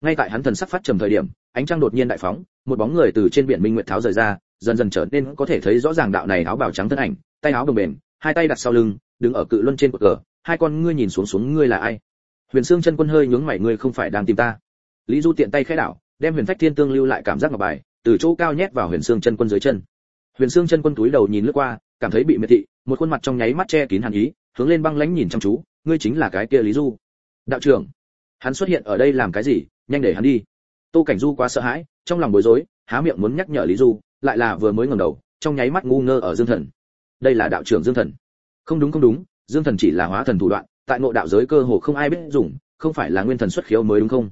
Ngay tại hắn thần sắc phát trầm thời điểm, ánh trăng đột nhiên đại phóng, một bóng người từ trên biển minh nguyệt tháo rời ra, dần dần trở nên có thể thấy rõ ràng đạo này áo bào trắng thân ảnh, tay áo đồng bền hai tay đặt sau lưng, đứng ở cự luân trên cột cờ, hai con ngươi nhìn xuống xuống ngươi là ai? Huyền xương chân quân hơi nhướng mày, ngươi không phải đang tìm ta. Lý du tiện tay khẽ đảo, đem huyền phách thiên tương lưu lại cảm giác ngọc bài, từ chỗ cao nhét vào huyền xương chân quân dưới chân. Huyền xương chân quân túi đầu nhìn lướt qua, cảm thấy bị miệt thị, một khuôn mặt trong nháy mắt che kín hàn ý, hướng lên băng lãnh nhìn chăm chú, ngươi chính là cái kia lý du. Đạo trưởng, hắn xuất hiện ở đây làm cái gì? Nhanh để hắn đi. Tô cảnh du quá sợ hãi, trong lòng bối rối, há miệng muốn nhắc nhở lý du, lại là vừa mới ngẩng đầu, trong nháy mắt ngu ngơ ở dương thần đây là đạo trưởng dương thần. Không đúng không đúng, dương thần chỉ là hóa thần thủ đoạn, tại ngộ đạo giới cơ hồ không ai biết dùng, không phải là nguyên thần xuất khiếu mới đúng không?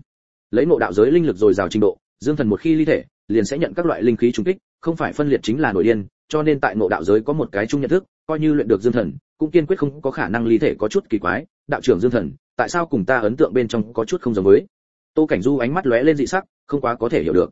Lấy ngộ đạo giới linh lực dồi dào trình độ, dương thần một khi ly thể, liền sẽ nhận các loại linh khí trùng kích, không phải phân liệt chính là nổi điên, cho nên tại ngộ đạo giới có một cái chung nhận thức, coi như luyện được dương thần, cũng kiên quyết không có khả năng ly thể có chút kỳ quái. Đạo trưởng dương thần, tại sao cùng ta ấn tượng bên trong có chút không giống với? Tô cảnh du ánh mắt lóe lên dị sắc, không quá có thể hiểu được.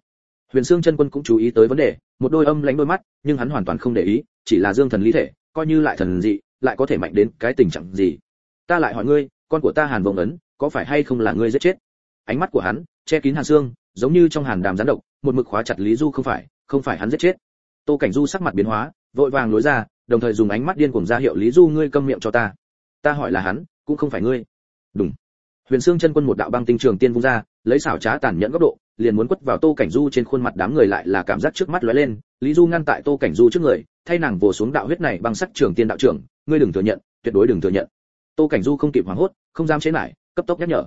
Huyền xương chân quân cũng chú ý tới vấn đề, một đôi âm lánh đôi mắt, nhưng hắn hoàn toàn không để ý chỉ là dương thần lý thể, coi như lại thần dị, lại có thể mạnh đến cái tình trạng gì? Ta lại hỏi ngươi, con của ta hàn vông ấn, có phải hay không là ngươi giết chết? Ánh mắt của hắn, che kín hàn xương giống như trong hàn đàm gián độc, một mực khóa chặt lý du không phải không phải hắn giết chết. Tô cảnh du sắc mặt biến hóa, vội vàng lối ra, đồng thời dùng ánh mắt điên cuồng ra hiệu lý du, ngươi câm miệng cho ta. Ta hỏi là hắn, cũng không phải ngươi. Đúng huyền xương chân quân một đạo băng tinh trường tiên vung ra, lấy xảo trá tàn nhẫn góc độ, liền muốn quất vào tô cảnh du trên khuôn mặt đám người lại là cảm giác trước mắt lóe lên, lý du ngăn tại tô cảnh du trước người thay nàng vồ xuống đạo huyết này bằng sắc trường tiên đạo trưởng, ngươi đừng thừa nhận, tuyệt đối đừng thừa nhận. Tô cảnh du không kịp hoảng hốt, không dám chế lại, cấp tốc nhắc nhở.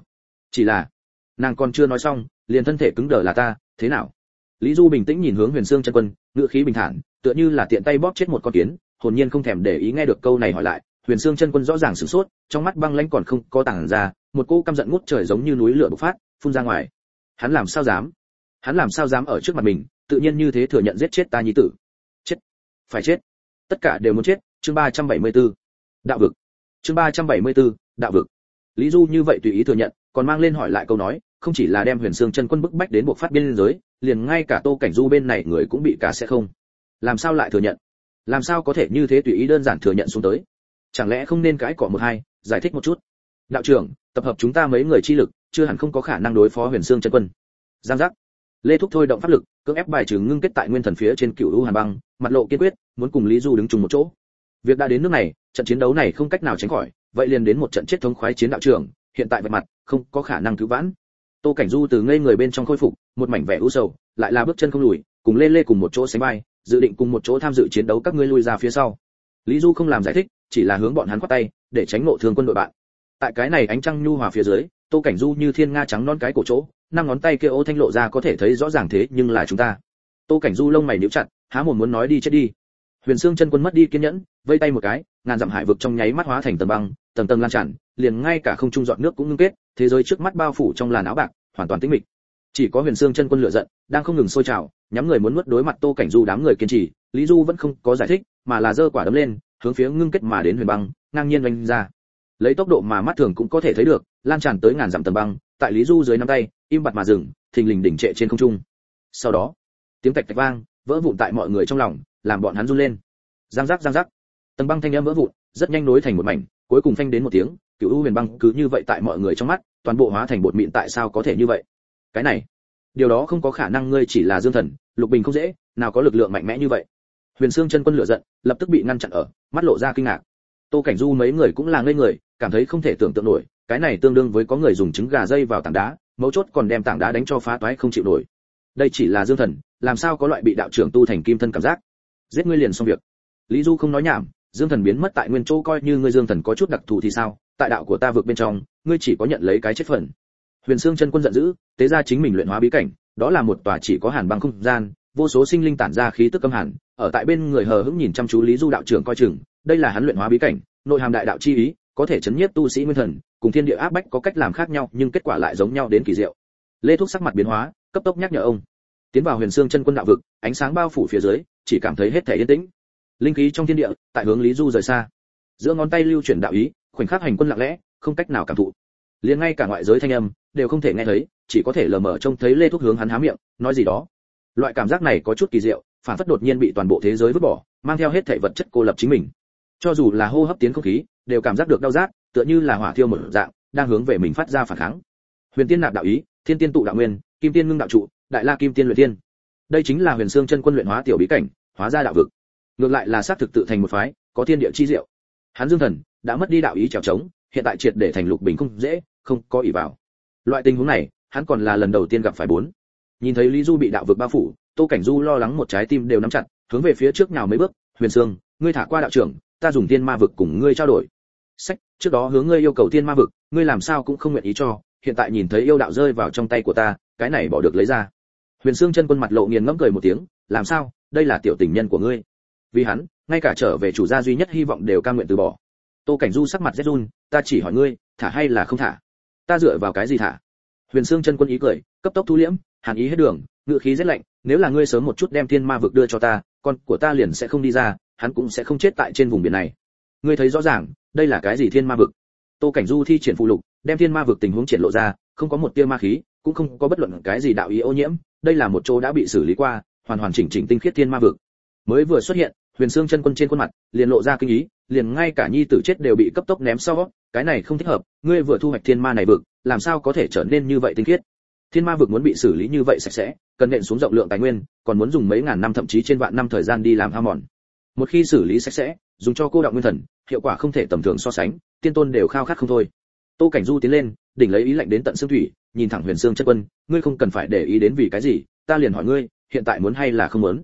Chỉ là, nàng còn chưa nói xong, liền thân thể cứng đờ là ta, thế nào? Lý du bình tĩnh nhìn hướng huyền xương chân quân ngựa khí bình thản, tựa như là tiện tay bóp chết một con kiến, hồn nhiên không thèm để ý nghe được câu này hỏi lại. Huyền xương chân quân rõ ràng sửng sốt, trong mắt băng lãnh còn không có tảng ra, một cô căm giận ngút trời giống như núi lửa bộc phát, phun ra ngoài. Hắn làm sao dám? Hắn làm sao dám ở trước mặt mình, tự nhiên như thế thừa nhận giết chết ta nhi tử phải chết. Tất cả đều muốn chết. Chương 374. đạo vực. Chương 374, đạo vực. Lý du như vậy tùy ý thừa nhận còn mang lên hỏi lại câu nói không chỉ là đem huyền xương chân quân bức bách đến buộc phát biên giới liền ngay cả tô cảnh du bên này người cũng bị cả sẽ không. Làm sao lại thừa nhận? Làm sao có thể như thế tùy ý đơn giản thừa nhận xuống tới? Chẳng lẽ không nên cãi cọ một hai giải thích một chút? Đạo trưởng tập hợp chúng ta mấy người chi lực chưa hẳn không có khả năng đối phó huyền xương chân quân. Giang giác lê thúc thôi động pháp lực, cưỡng ép bài trừ ngưng kết tại nguyên thần phía trên cựu u hàn băng, mặt lộ kiên quyết, muốn cùng lý du đứng chung một chỗ. Việc đã đến nước này, trận chiến đấu này không cách nào tránh khỏi, vậy liền đến một trận chết thống khoái chiến đạo trưởng, hiện tại vạch mặt, không có khả năng cứu vãn. Tô cảnh du từ ngây người bên trong khôi phục, một mảnh vẻ u sầu, lại là bước chân không lùi, cùng lê lê cùng một chỗ sánh vai, dự định cùng một chỗ tham dự chiến đấu các ngươi lui ra phía sau. Lý du không làm giải thích, chỉ là hướng bọn hắn quát tay, để tránh nộ thương quân đội bạn. Tại cái này ánh trăng nhu hòa phía dưới tô cảnh du như thiên nga trắng non cái cổ chỗ, năm ngón tay kia ô thanh lộ ra có thể thấy rõ ràng thế nhưng là chúng ta. Tô cảnh du lông mày nhíu chặt, há mồm muốn nói đi chết đi. Huyền xương chân quân mất đi kiên nhẫn, vây tay một cái, ngàn dặm hải vực trong nháy mắt hóa thành tầng băng, tầng tầng lan tràn, liền ngay cả không trung giọt nước cũng ngưng kết, thế giới trước mắt bao phủ trong làn áo bạc, hoàn toàn tĩnh mịch. Chỉ có huyền xương chân quân lựa giận, đang không ngừng sôi trào, nhắm người muốn nuốt đối mặt tô cảnh du đám người kiên trì, lý du vẫn không có giải thích, mà là giơ quả đấm lên, hướng phía ngưng kết mà đến huyền băng, ngang nhiên oanh ra lấy tốc độ mà mắt thường cũng có thể thấy được, lan tràn tới ngàn dặm tầng băng, tại lý du dưới nắm tay, im bặt mà dừng, thình lình đỉnh trệ trên không trung. Sau đó, tiếng tạch tạch vang, vỡ vụn tại mọi người trong lòng, làm bọn hắn run lên. Giang giác giang giác. Tầng băng thanh âm vỡ vụn, rất nhanh nối thành một mảnh, cuối cùng phanh đến một tiếng, cựu u huyền băng cứ như vậy tại mọi người trong mắt, toàn bộ hóa thành bột mịn tại sao có thể như vậy? Cái này, điều đó không có khả năng ngươi chỉ là dương thần, lục bình không dễ, nào có lực lượng mạnh mẽ như vậy. Huyền xương chân quân lửa giận, lập tức bị ngăn chặn ở, mắt lộ ra kinh ngạc tô cảnh du mấy người cũng là ngây người, cảm thấy không thể tưởng tượng nổi, cái này tương đương với có người dùng trứng gà dây vào tảng đá, mấu chốt còn đem tảng đá đánh cho phá toái không chịu nổi. Đây chỉ là dương thần, làm sao có loại bị đạo trưởng tu thành kim thân cảm giác? Giết ngươi liền xong việc. Lý du không nói nhảm, dương thần biến mất tại nguyên chỗ coi như ngươi dương thần có chút đặc thù thì sao? Tại đạo của ta vượt bên trong, ngươi chỉ có nhận lấy cái chết phần. Huyền xương chân quân giận dữ, tế ra chính mình luyện hóa bí cảnh, đó là một tòa chỉ có hàn băng không gian, vô số sinh linh tản ra khí tức âm hàn, ở tại bên người hờ hững nhìn chăm chú lý du đạo trưởng coi chừng đây là hắn luyện hóa bí cảnh, nội hàm đại đạo chi ý, có thể chấn nhiếp tu sĩ nguyên thần, cùng thiên địa áp bách có cách làm khác nhau, nhưng kết quả lại giống nhau đến kỳ diệu. Lê thúc sắc mặt biến hóa, cấp tốc nhắc nhở ông. Tiến vào huyền xương chân quân đạo vực, ánh sáng bao phủ phía dưới, chỉ cảm thấy hết thể yên tĩnh. Linh khí trong thiên địa, tại hướng lý du rời xa. Giữa ngón tay lưu chuyển đạo ý, khoảnh khắc hành quân lặng lẽ, không cách nào cảm thụ. Liền ngay cả ngoại giới thanh âm, đều không thể nghe thấy, chỉ có thể lờ mờ trông thấy lê thúc hướng hắn há miệng, nói gì đó. Loại cảm giác này có chút kỳ diệu, phản phất đột nhiên bị toàn bộ thế giới vứt bỏ, mang theo hết thể vật chất cô lập chính mình cho dù là hô hấp tiến không khí, đều cảm giác được đau rát, tựa như là hỏa thiêu một dạng, đang hướng về mình phát ra phản kháng. Huyền tiên nạp đạo ý, thiên tiên tụ đạo nguyên, kim tiên ngưng đạo trụ, đại la kim tiên luyện tiên đây chính là huyền xương chân quân luyện hóa tiểu bí cảnh, hóa ra đạo vực. Ngược lại là xác thực tự thành một phái, có thiên địa chi diệu. Hắn dương thần đã mất đi đạo ý trèo trống, hiện tại triệt để thành lục bình không dễ, không có ỷ vào. Loại tình huống này, hắn còn là lần đầu tiên gặp phải bốn. Nhìn thấy lý du bị đạo vực bao phủ, tô cảnh du lo lắng một trái tim đều nắm chặt, hướng về phía trước nào mấy bước, huyền sương, ngươi thả qua đạo trưởng ta dùng tiên ma vực cùng ngươi trao đổi. Sách, trước đó hướng ngươi yêu cầu tiên ma vực, ngươi làm sao cũng không nguyện ý cho, hiện tại nhìn thấy yêu đạo rơi vào trong tay của ta, cái này bỏ được lấy ra. Huyền xương chân quân mặt lộ nghiền ngẫm cười một tiếng, làm sao, đây là tiểu tình nhân của ngươi. Vì hắn, ngay cả trở về chủ gia duy nhất hy vọng đều cam nguyện từ bỏ. Tô cảnh du sắc mặt rét run, ta chỉ hỏi ngươi, thả hay là không thả? Ta dựa vào cái gì thả? Huyền xương chân quân ý cười, cấp tốc thu liễm, hàn ý hết đường ngự khí rét lạnh, nếu là ngươi sớm một chút đem thiên ma vực đưa cho ta, con của ta liền sẽ không đi ra hắn cũng sẽ không chết tại trên vùng biển này. Ngươi thấy rõ ràng, đây là cái gì thiên ma vực? Tô cảnh du thi triển phụ lục, đem thiên ma vực tình huống triển lộ ra, không có một tia ma khí, cũng không có bất luận cái gì đạo ý ô nhiễm, đây là một chỗ đã bị xử lý qua, hoàn hoàn chỉnh chỉnh tinh khiết thiên ma vực. Mới vừa xuất hiện, huyền xương chân quân trên khuôn mặt, liền lộ ra kinh ý, liền ngay cả nhi tử chết đều bị cấp tốc ném sau, cái này không thích hợp, ngươi vừa thu hoạch thiên ma này vực, làm sao có thể trở nên như vậy tinh khiết? Thiên ma vực muốn bị xử lý như vậy sạch sẽ, cần nện xuống rộng lượng tài nguyên, còn muốn dùng mấy ngàn năm thậm chí trên vạn năm thời gian đi làm hao mòn một khi xử lý sạch sẽ, dùng cho cô đọng nguyên thần, hiệu quả không thể tầm thường so sánh, tiên tôn đều khao khát không thôi. Tô cảnh du tiến lên, đỉnh lấy ý lạnh đến tận xương thủy, nhìn thẳng huyền xương chất quân, ngươi không cần phải để ý đến vì cái gì, ta liền hỏi ngươi, hiện tại muốn hay là không muốn?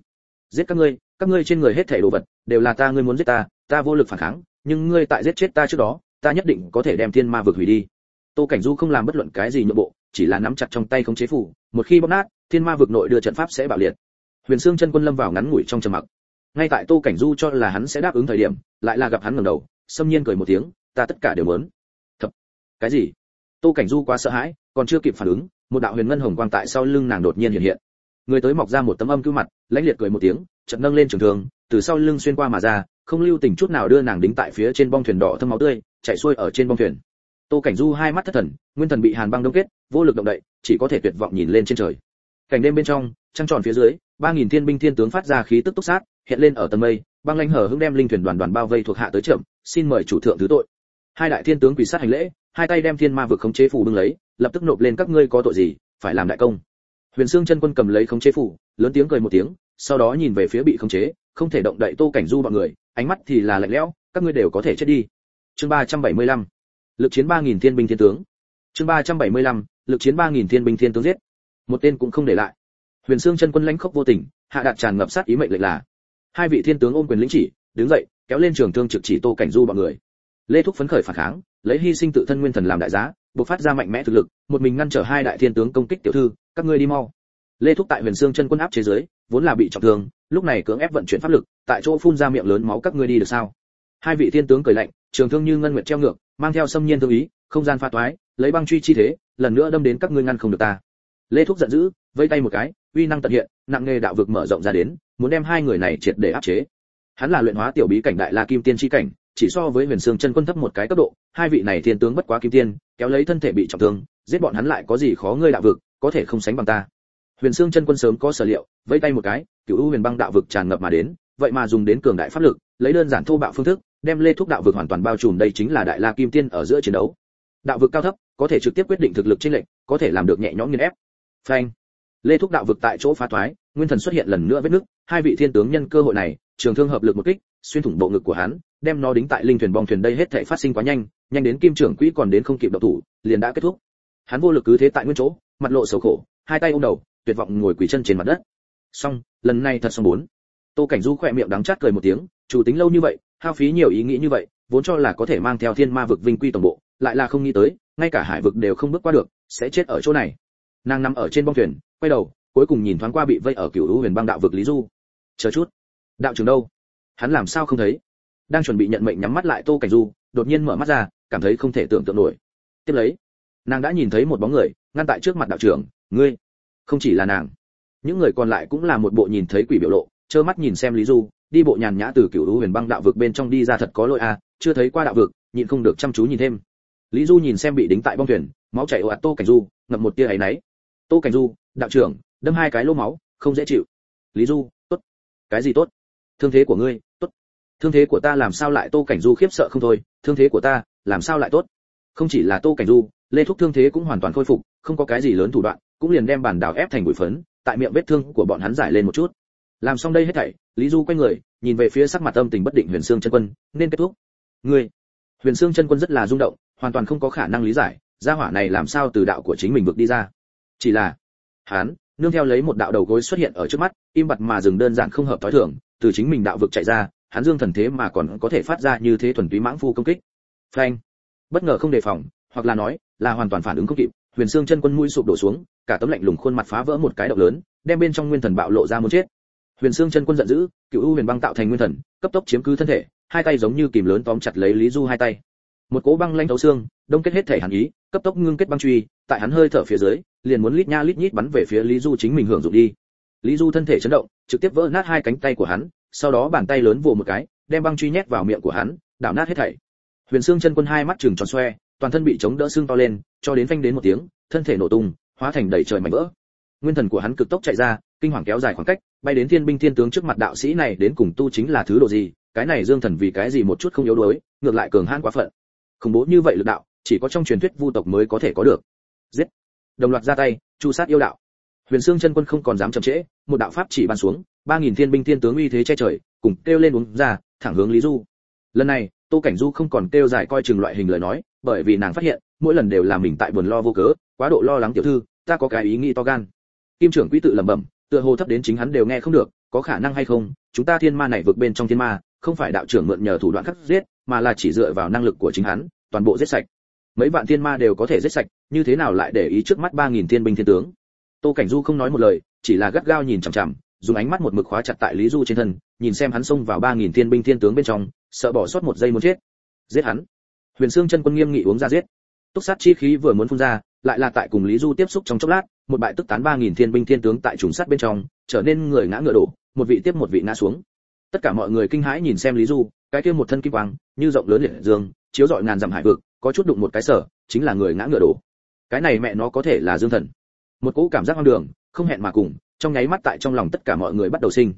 Giết các ngươi các ngươi trên người hết thảy đồ vật, đều là ta, ngươi muốn giết ta ta vô lực phản kháng, nhưng ngươi tại giết chết ta trước đó, ta nhất định có thể đem thiên ma vực hủy đi. Tô cảnh du không làm bất luận cái gì nhượng bộ, chỉ là nắm chặt trong tay không chế phủ, một khi bóp nát, thiên ma vực nội đưa trận pháp sẽ bạo liệt. Huyền xương chân quân lâm vào ngắn ngủi trong trầm mặc ngay tại tô cảnh du cho là hắn sẽ đáp ứng thời điểm, lại là gặp hắn ngẩng đầu, xâm nhiên cười một tiếng, ta tất cả đều muốn. Thật? Cái gì? Tô cảnh du quá sợ hãi, còn chưa kịp phản ứng, một đạo huyền ngân hồng quang tại sau lưng nàng đột nhiên hiện hiện. Người tới mọc ra một tấm âm cứu mặt, lãnh liệt cười một tiếng, chợt nâng lên trường thường từ sau lưng xuyên qua mà ra, không lưu tình chút nào đưa nàng đính tại phía trên bong thuyền đỏ thâm máu tươi, chạy xuôi ở trên bong thuyền. Tô cảnh du hai mắt thất thần, nguyên thần bị hàn băng đông kết, vô lực động đậy, chỉ có thể tuyệt vọng nhìn lên trên trời. Cảnh đêm bên trong, trăng tròn phía dưới, ba nghìn thiên binh thiên tướng phát ra khí tức túc sát hiện lên ở tầng mây, băng lãnh hở hững đem linh thuyền đoàn đoàn bao vây thuộc hạ tới chậm xin mời chủ thượng thứ tội. Hai đại thiên tướng quỳ sát hành lễ, hai tay đem thiên ma vực khống chế phủ bưng lấy, lập tức nộp lên các ngươi có tội gì, phải làm đại công. Huyền xương chân quân cầm lấy khống chế phủ, lớn tiếng cười một tiếng, sau đó nhìn về phía bị khống chế, không thể động đậy tô cảnh du bọn người, ánh mắt thì là lạnh lẽo, các ngươi đều có thể chết đi. Chương ba trăm bảy mươi lăm, lực chiến ba nghìn thiên binh thiên tướng. Chương ba trăm bảy mươi lăm, lực chiến ba nghìn thiên binh thiên tướng giết. Một tên cũng không để lại. Huyền xương chân quân lãnh khốc vô tình, hạ đạt tràn ngập sát ý mệnh lệnh là hai vị thiên tướng ôm quyền lĩnh chỉ, đứng dậy, kéo lên trường thương trực chỉ tô cảnh du bọn người. Lê thúc phấn khởi phản kháng, lấy hy sinh tự thân nguyên thần làm đại giá buộc phát ra mạnh mẽ thực lực, một mình ngăn trở hai đại thiên tướng công kích tiểu thư, các ngươi đi mau. Lê thúc tại huyền xương chân quân áp chế giới vốn là bị trọng thương, lúc này cưỡng ép vận chuyển pháp lực, tại chỗ phun ra miệng lớn máu các ngươi đi được sao? Hai vị thiên tướng cười lạnh, trường thương như ngân nguyệt treo ngược, mang theo xâm nhiên thương ý, không gian pha toái, lấy băng truy chi thế, lần nữa đâm đến các ngươi ngăn không được ta lê thúc giận dữ vây tay một cái, uy năng tận hiện, nặng nghề đạo vực mở rộng ra đến, muốn đem hai người này triệt để áp chế. Hắn là luyện hóa tiểu bí cảnh đại la kim tiên chi cảnh, chỉ so với huyền xương chân quân thấp một cái cấp độ, hai vị này thiên tướng bất quá kim tiên, kéo lấy thân thể bị trọng thương, giết bọn hắn lại có gì khó ngươi đạo vực, có thể không sánh bằng ta. Huyền xương chân quân sớm có sở liệu vây tay một cái cựu u huyền băng đạo vực tràn ngập mà đến, vậy mà dùng đến cường đại pháp lực, lấy đơn giản thô bạo phương thức, đem lê thúc đạo vực hoàn toàn bao trùm đây chính là đại la kim tiên ở giữa chiến đấu. Đạo vực cao thấp, có thể trực tiếp quyết định thực lực trên lệnh có thể làm được nhẹ nhõm nghiền ép phanh. Lê thúc đạo vực tại chỗ phá thoái, nguyên thần xuất hiện lần nữa vết nước hai vị thiên tướng nhân cơ hội này trường thương hợp lực một kích xuyên thủng bộ ngực của hắn đem nó đính tại linh thuyền bong thuyền đây hết thảy phát sinh quá nhanh nhanh đến kim trưởng quỹ còn đến không kịp động thủ liền đã kết thúc. Hắn vô lực cứ thế tại nguyên chỗ mặt lộ sầu khổ hai tay ôm đầu tuyệt vọng ngồi quỳ chân trên mặt đất. Xong lần này thật xong bốn. Tô cảnh du khỏe miệng đắng chát cười một tiếng chủ tính lâu như vậy hao phí nhiều ý nghĩ như vậy vốn cho là có thể mang theo thiên ma vực vinh quy tổng bộ lại là không nghĩ tới ngay cả hải vực đều không bước qua được sẽ chết ở chỗ này nàng nằm ở trên bong thuyền, quay đầu, cuối cùng nhìn thoáng qua bị vây ở cựu lũ huyền băng đạo vực lý du. Chờ chút. Đạo trưởng đâu? Hắn làm sao không thấy? Đang chuẩn bị nhận mệnh nhắm mắt lại tô cảnh du, đột nhiên mở mắt ra, cảm thấy không thể tưởng tượng nổi. Tiếp lấy, nàng đã nhìn thấy một bóng người, ngăn tại trước mặt đạo trưởng, ngươi, không chỉ là nàng, những người còn lại cũng là một bộ nhìn thấy quỷ biểu lộ, trơ mắt nhìn xem lý du, đi bộ nhàn nhã từ cựu lũ huyền băng đạo vực bên trong đi ra thật có lỗi à chưa thấy qua đạo vực, nhịn không được chăm chú nhìn thêm. Lý du nhìn xem bị đính tại bong thuyền, máu chảy ồ ạt tô cảnh du, ngậm một tia áy náy tô cảnh du, đạo trưởng, đâm hai cái lỗ máu, không dễ chịu. Lý du, tốt. Cái gì tốt? Thương thế của ngươi, tốt. Thương thế của ta làm sao lại tô cảnh du khiếp sợ không thôi? Thương thế của ta, làm sao lại tốt? Không chỉ là tô cảnh du, lê thúc thương thế cũng hoàn toàn khôi phục, không có cái gì lớn thủ đoạn, cũng liền đem bản đảo ép thành bụi phấn, tại miệng vết thương của bọn hắn giải lên một chút. Làm xong đây hết thảy, lý du quay người, nhìn về phía sắc mặt âm tình bất định huyền xương chân quân, nên kết thúc. Ngươi, huyền xương chân quân rất là rung động, hoàn toàn không có khả năng lý giải, gia hỏa này làm sao từ đạo của chính mình vượt đi ra chỉ là, hắn, nương theo lấy một đạo đầu gối xuất hiện ở trước mắt, im bặt mà dừng đơn giản không hợp thói thường, từ chính mình đạo vực chạy ra, hắn dương thần thế mà còn có thể phát ra như thế thuần túy mãng phu công kích. Phanh. Bất ngờ không đề phòng, hoặc là nói, là hoàn toàn phản ứng không kịp, huyền xương chân quân mũi sụp đổ xuống, cả tấm lạnh lùng khuôn mặt phá vỡ một cái động lớn, đem bên trong nguyên thần bạo lộ ra muốn chết. Huyền xương chân quân giận dữ, cựu u huyền băng tạo thành nguyên thần, cấp tốc chiếm cứ thân thể, hai tay giống như kìm lớn tóm chặt lấy lý du hai tay. Một cỗ băng lanh thấu xương đông kết hết thể hàn ý, cấp tốc ngưng kết băng truy, tại hắn hơi thở phía dưới, liền muốn lít nha lít nhít bắn về phía lý du chính mình hưởng dụng đi. Lý du thân thể chấn động, trực tiếp vỡ nát hai cánh tay của hắn, sau đó bàn tay lớn vồ một cái, đem băng truy nhét vào miệng của hắn, đảo nát hết thảy. Huyền xương chân quân hai mắt trừng tròn xoe, toàn thân bị chống đỡ xương to lên, cho đến phanh đến một tiếng, thân thể nổ tung, hóa thành đầy trời mảnh vỡ. Nguyên thần của hắn cực tốc chạy ra, kinh hoàng kéo dài khoảng cách, bay đến thiên binh thiên tướng trước mặt đạo sĩ này đến cùng tu chính là thứ đồ gì, cái này dương thần vì cái gì một chút không yếu đuối, ngược lại cường hãn quá phận. Khủng bố như vậy lực đạo chỉ có trong truyền thuyết vu tộc mới có thể có được. Giết. Đồng loạt ra tay, chu sát yêu đạo. Huyền xương chân quân không còn dám chậm trễ, một đạo pháp chỉ ban xuống, ba nghìn thiên binh thiên tướng uy thế che trời, cùng kêu lên uống ra, thẳng hướng lý du. Lần này, tô cảnh du không còn kêu dài coi chừng loại hình lời nói, bởi vì nàng phát hiện, mỗi lần đều là mình tại buồn lo vô cớ, quá độ lo lắng tiểu thư, ta có cái ý nghĩ to gan. Kim trưởng quý tự lẩm bẩm, tựa hồ thấp đến chính hắn đều nghe không được, có khả năng hay không, chúng ta thiên ma này vượt bên trong thiên ma, không phải đạo trưởng mượn nhờ thủ đoạn khắc giết, mà là chỉ dựa vào năng lực của chính hắn, toàn bộ giết sạch mấy vạn thiên ma đều có thể giết sạch, như thế nào lại để ý trước mắt ba nghìn thiên binh thiên tướng? Tô cảnh du không nói một lời, chỉ là gắt gao nhìn chằm chằm, dùng ánh mắt một mực khóa chặt tại lý du trên thân, nhìn xem hắn xông vào ba nghìn thiên binh thiên tướng bên trong, sợ bỏ sót một giây muốn chết. Giết hắn. Huyền xương chân quân nghiêm nghị uống ra giết. Túc sát chi khí vừa muốn phun ra, lại là tại cùng lý du tiếp xúc trong chốc lát, một bại tức tán ba nghìn thiên binh thiên tướng tại trùng sát bên trong, trở nên người ngã ngựa đổ, một vị tiếp một vị ngã xuống. Tất cả mọi người kinh hãi nhìn xem lý du, cái kia một thân kim quang, như rộng lớn liệt dương, chiếu rọi ngàn dặm hải vực có chút đụng một cái sở, chính là người ngã ngựa đổ. Cái này mẹ nó có thể là dương thần. Một cỗ cảm giác hoang đường, không hẹn mà cùng, trong nháy mắt tại trong lòng tất cả mọi người bắt đầu sinh.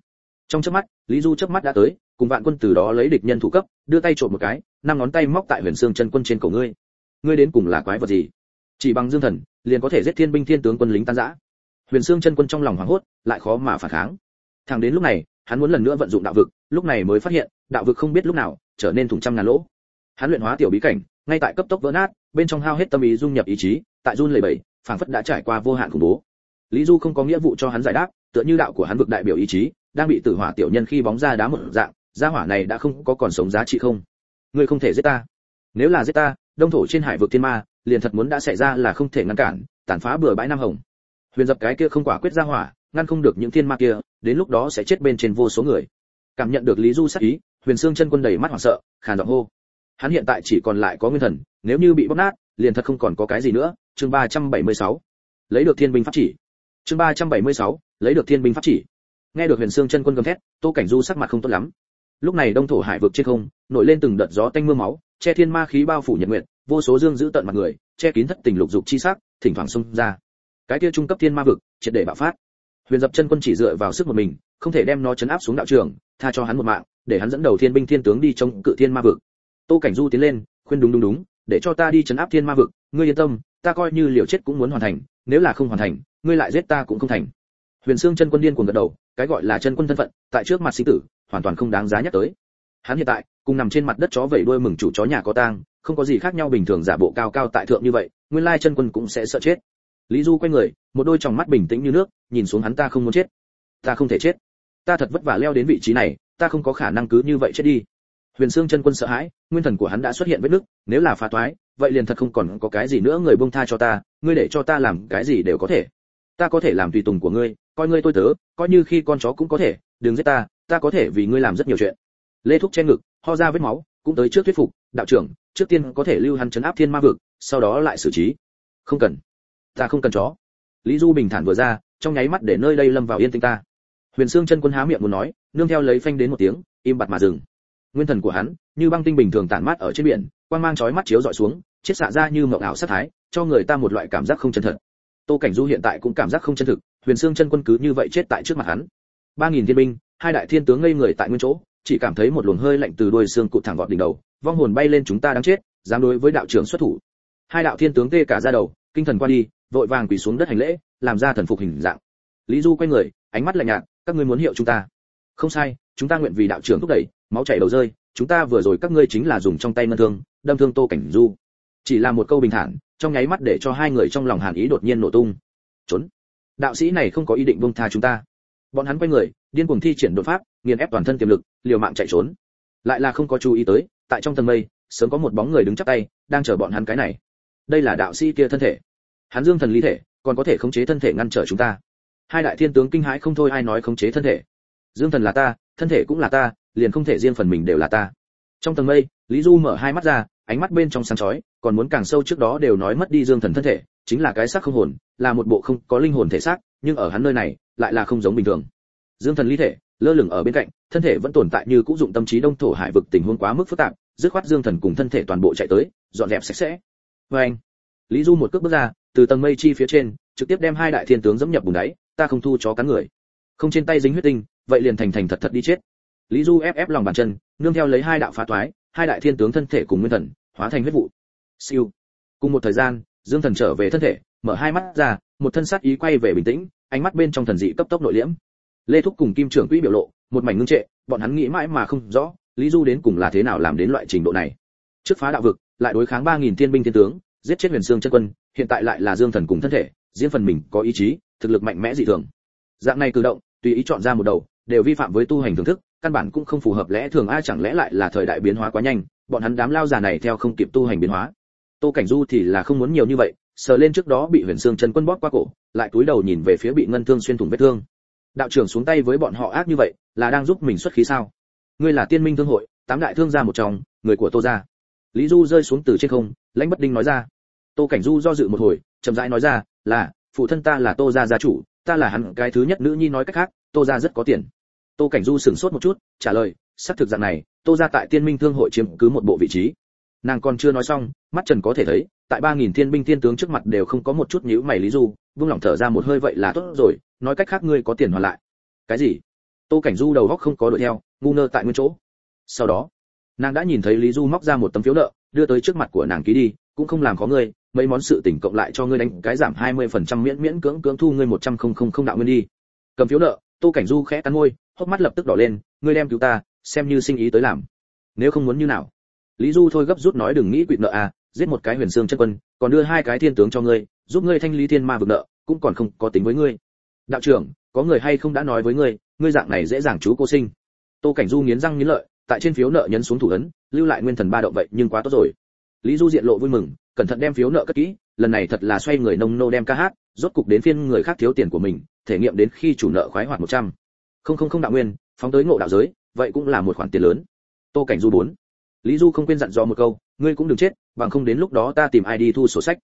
Trong chớp mắt, lý du chớp mắt đã tới, cùng vạn quân từ đó lấy địch nhân thủ cấp, đưa tay trộm một cái, năm ngón tay móc tại huyền xương chân quân trên cổ ngươi. Ngươi đến cùng là quái vật gì? Chỉ bằng dương thần, liền có thể giết thiên binh thiên tướng quân lính tan rã. Huyền xương chân quân trong lòng hoảng hốt, lại khó mà phản kháng. Thằng đến lúc này, hắn muốn lần nữa vận dụng đạo vực, lúc này mới phát hiện, đạo vực không biết lúc nào, trở nên thủng trăm ngàn lỗ hắn luyện hóa tiểu bí cảnh, ngay tại cấp tốc vỡ nát, bên trong hao hết tâm ý dung nhập ý chí, tại run lầy bẩy, phảng phất đã trải qua vô hạn khủng bố. Lý du không có nghĩa vụ cho hắn giải đáp, tựa như đạo của hắn vực đại biểu ý chí, đang bị tử hỏa tiểu nhân khi bóng ra đá một dạng, gia hỏa này đã không có còn sống giá trị không? Ngươi không thể giết ta. Nếu là giết ta, đông thổ trên hải vực thiên ma, liền thật muốn đã xảy ra là không thể ngăn cản, tàn phá bừa bãi nam hồng. Huyền dập cái kia không quả quyết gia hỏa, ngăn không được những thiên ma kia, đến lúc đó sẽ chết bên trên vô số người. Cảm nhận được lý du sắc ý, huyền xương chân quân đầy mắt hoảng sợ, khàn giọng hô hắn hiện tại chỉ còn lại có nguyên thần nếu như bị bóc nát liền thật không còn có cái gì nữa. Chương 376. lấy được thiên binh pháp chỉ. Chương 376, lấy được thiên binh pháp chỉ. Nghe được huyền xương chân quân gầm thét tô cảnh du sắc mặt không tốt lắm. Lúc này đông thổ hải vực trên không nổi lên từng đợt gió tanh mưa máu che thiên ma khí bao phủ nhật nguyện vô số dương giữ tận mặt người che kín thất tình lục dục chi sắc thỉnh thoảng xông ra. Cái kia trung cấp thiên ma vực triệt để bạo phát. Huyền dập chân quân chỉ dựa vào sức một mình không thể đem nó chấn áp xuống đạo trường tha cho hắn một mạng để hắn dẫn đầu thiên binh thiên tướng đi chống cự thiên ma vực tô cảnh du tiến lên, khuyên đúng đúng đúng, để cho ta đi chấn áp thiên ma vực, ngươi yên tâm, ta coi như liều chết cũng muốn hoàn thành, nếu là không hoàn thành, ngươi lại giết ta cũng không thành. Huyền xương chân quân điên cuồng gật đầu, cái gọi là chân quân thân phận, tại trước mặt sinh tử, hoàn toàn không đáng giá nhắc tới. Hắn hiện tại, cùng nằm trên mặt đất chó vẩy đuôi mừng chủ chó nhà có tang, không có gì khác nhau bình thường giả bộ cao cao tại thượng như vậy, nguyên lai chân quân cũng sẽ sợ chết. Lý du quay người, một đôi tròng mắt bình tĩnh như nước, nhìn xuống hắn ta không muốn chết. Ta không thể chết. Ta thật vất vả leo đến vị trí này, ta không có khả năng cứ như vậy chết đi huyền xương chân quân sợ hãi, nguyên thần của hắn đã xuất hiện vết nứt, nếu là phá toái vậy liền thật không còn có cái gì nữa, người buông tha cho ta, ngươi để cho ta làm cái gì đều có thể. Ta có thể làm tùy tùng của ngươi, coi ngươi tôi tớ, coi như khi con chó cũng có thể, đừng giết ta ta có thể vì ngươi làm rất nhiều chuyện. Lê thúc che ngực, ho ra vết máu, cũng tới trước thuyết phục, đạo trưởng, trước tiên có thể lưu hắn chấn áp thiên ma vực, sau đó lại xử trí. Không cần. Ta không cần chó. Lý du bình thản vừa ra, trong nháy mắt để nơi đây lâm vào yên tĩnh ta. Huyền xương chân quân há miệng muốn nói, nương theo lấy phanh đến một tiếng, im bặt mà dừng nguyên thần của hắn, như băng tinh bình thường tản mát ở trên biển, quang mang chói mắt chiếu dọi xuống, chiết xạ ra như mộng ảo sát thái, cho người ta một loại cảm giác không chân thật. Tô cảnh du hiện tại cũng cảm giác không chân thực, huyền xương chân quân cứ như vậy chết tại trước mặt hắn. Ba nghìn thiên binh, hai đại thiên tướng ngây người tại nguyên chỗ, chỉ cảm thấy một luồng hơi lạnh từ đuôi xương cụt thẳng vọt đỉnh đầu, vong hồn bay lên chúng ta đang chết, dám đối với đạo trưởng xuất thủ. Hai đạo thiên tướng tê cả ra đầu, kinh thần qua đi, vội vàng quỳ xuống đất hành lễ, làm ra thần phục hình dạng. Lý du quay người, ánh mắt lạnh nhạt, các ngươi muốn hiệu chúng ta. Không sai, chúng ta nguyện vì đạo trưởng thúc đẩy máu chảy đầu rơi, chúng ta vừa rồi các ngươi chính là dùng trong tay ngân thương, đâm thương tô cảnh du. Chỉ là một câu bình thản, trong nháy mắt để cho hai người trong lòng hàn ý đột nhiên nổ tung. Trốn. Đạo sĩ này không có ý định buông tha chúng ta. Bọn hắn quay người, điên cuồng thi triển đột pháp, nghiền ép toàn thân tiềm lực, liều mạng chạy trốn. Lại là không có chú ý tới, tại trong tầng mây, sớm có một bóng người đứng chắp tay, đang chờ bọn hắn cái này. Đây là đạo sĩ kia thân thể. Hắn dương thần lý thể, còn có thể khống chế thân thể ngăn trở chúng ta. Hai đại thiên tướng kinh hãi không thôi ai nói khống chế thân thể. Dương thần là ta, thân thể cũng là ta liền không thể riêng phần mình đều là ta. Trong tầng mây, lý du mở hai mắt ra, ánh mắt bên trong sáng chói, còn muốn càng sâu trước đó đều nói mất đi dương thần thân thể, chính là cái xác không hồn, là một bộ không có linh hồn thể xác, nhưng ở hắn nơi này, lại là không giống bình thường. Dương thần ly thể, lơ lửng ở bên cạnh, thân thể vẫn tồn tại như cũ dụng tâm trí đông thổ hải vực tình huống quá mức phức tạp, dứt khoát dương thần cùng thân thể toàn bộ chạy tới, dọn dẹp sạch sẽ. Vê anh, lý du một cước bước ra, từ tầng mây chi phía trên, trực tiếp đem hai đại thiên tướng dẫm nhập bùn đáy, ta không thu chó cắn người. Không trên tay dính huyết tinh, vậy liền thành thành thật thật đi chết lý du ép ép lòng bàn chân, nương theo lấy hai đạo phá toái hai đại thiên tướng thân thể cùng nguyên thần, hóa thành huyết vụ. Siêu. Cùng một thời gian, dương thần trở về thân thể, mở hai mắt ra, một thân sát ý quay về bình tĩnh, ánh mắt bên trong thần dị cấp tốc nội liễm. Lê thúc cùng kim trưởng quỹ biểu lộ, một mảnh ngưng trệ, bọn hắn nghĩ mãi mà không rõ, lý du đến cùng là thế nào làm đến loại trình độ này. Trước phá đạo vực, lại đối kháng ba nghìn thiên binh thiên tướng, giết chết huyền xương chân quân, hiện tại lại là dương thần cùng thân thể, riêng phần mình có ý chí, thực lực mạnh mẽ dị thường. Dạng này cử động, tùy ý chọn ra một đầu, đều vi phạm với tu hành thưởng thức căn bản cũng không phù hợp lẽ thường, ai chẳng lẽ lại là thời đại biến hóa quá nhanh, bọn hắn đám lao già này theo không kịp tu hành biến hóa. Tô cảnh du thì là không muốn nhiều như vậy, sờ lên trước đó bị huyền xương chân quân bóp qua cổ, lại cúi đầu nhìn về phía bị ngân thương xuyên thủng vết thương. Đạo trưởng xuống tay với bọn họ ác như vậy, là đang giúp mình xuất khí sao? Ngươi là tiên minh thương hội, tám đại thương gia một trong, người của tô gia. Lý du rơi xuống từ trên không, lãnh bất đinh nói ra. Tô cảnh du do dự một hồi, chậm rãi nói ra, là, phụ thân ta là tô gia gia chủ, ta là hắn cái thứ nhất nữ nhi nói cách khác, tô gia rất có tiền tô cảnh du sửng sốt một chút, trả lời, xác thực dạng này, tô ra tại tiên minh thương hội chiếm cứ một bộ vị trí. Nàng còn chưa nói xong, mắt trần có thể thấy, tại ba nghìn thiên binh thiên tướng trước mặt đều không có một chút nhữ mày lý du vương lòng thở ra một hơi, vậy là tốt rồi, nói cách khác ngươi có tiền hoàn lại. Cái gì? Tô cảnh du đầu góc không có đuổi theo, ngu ngơ tại nguyên chỗ. Sau đó, nàng đã nhìn thấy lý du móc ra một tấm phiếu nợ, đưa tới trước mặt của nàng ký đi, cũng không làm khó ngươi, mấy món sự tỉnh cộng lại cho ngươi đánh cái giảm 20% miễn miễn cưỡng cưỡng thu ngươi 100 không không không đạo nguyên đi. Cầm phiếu nợ tô cảnh du khẽ cắn môi, hốc mắt lập tức đỏ lên, ngươi đem cứu ta, xem như sinh ý tới làm. Nếu không muốn như nào? Lý du thôi gấp rút nói, đừng nghĩ quỵt nợ à giết một cái huyền xương chân quân, còn đưa hai cái thiên tướng cho ngươi, giúp ngươi thanh lý thiên ma vực nợ, cũng còn không có tính với ngươi. Đạo trưởng, có người hay không đã nói với ngươi ngươi dạng này dễ dàng chú cô sinh? Tô cảnh du nghiến răng nghiến lợi, tại trên phiếu nợ nhấn xuống thủ ấn, lưu lại nguyên thần ba động vậy, nhưng quá tốt rồi. Lý du diện lộ vui mừng, cẩn thận đem phiếu nợ cất kỹ lần này thật là xoay người nông nô đem ca hát, rốt cục đến phiên người khác thiếu tiền của mình, thể nghiệm đến khi chủ nợ khoái hoạt một trăm. Không không không đạo nguyên, phóng tới ngộ đạo giới, vậy cũng là một khoản tiền lớn. Tô cảnh du bốn. Lý du không quên dặn dò một câu, ngươi cũng đừng chết, bằng không đến lúc đó ta tìm ai đi thu sổ sách.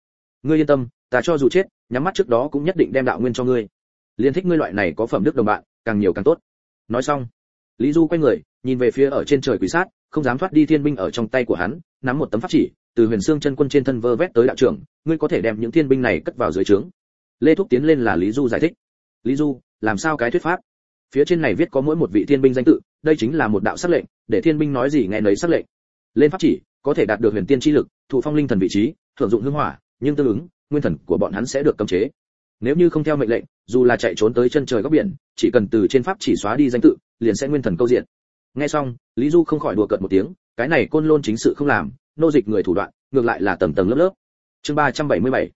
Ngươi yên tâm, ta cho dù chết, nhắm mắt trước đó cũng nhất định đem đạo nguyên cho ngươi. Liên thích ngươi loại này có phẩm đức đồng bạn, càng nhiều càng tốt. Nói xong, lý du quay người, nhìn về phía ở trên trời quỷ sát không dám thoát đi thiên binh ở trong tay của hắn, nắm một tấm pháp chỉ, từ huyền xương chân quân trên thân vơ vét tới đạo trưởng, ngươi có thể đem những thiên binh này cất vào dưới trướng. Lê thúc tiến lên là lý du giải thích. Lý du, làm sao cái thuyết pháp? Phía trên này viết có mỗi một vị thiên binh danh tự, đây chính là một đạo sắc lệnh, để thiên binh nói gì nghe nấy sắc lệnh. Lên pháp chỉ, có thể đạt được huyền tiên chi lực, thụ phong linh thần vị trí thưởng dụng hương hỏa, nhưng tương ứng, nguyên thần của bọn hắn sẽ được cấm chế. Nếu như không theo mệnh lệnh, dù là chạy trốn tới chân trời góc biển, chỉ cần từ trên pháp chỉ xóa đi danh tự, liền sẽ nguyên thần câu diện nghe xong, lý du không khỏi đùa cợt một tiếng, cái này côn lôn chính sự không làm, nô dịch người thủ đoạn, ngược lại là tầng tầng lớp lớp. Chương ba trăm bảy mươi bảy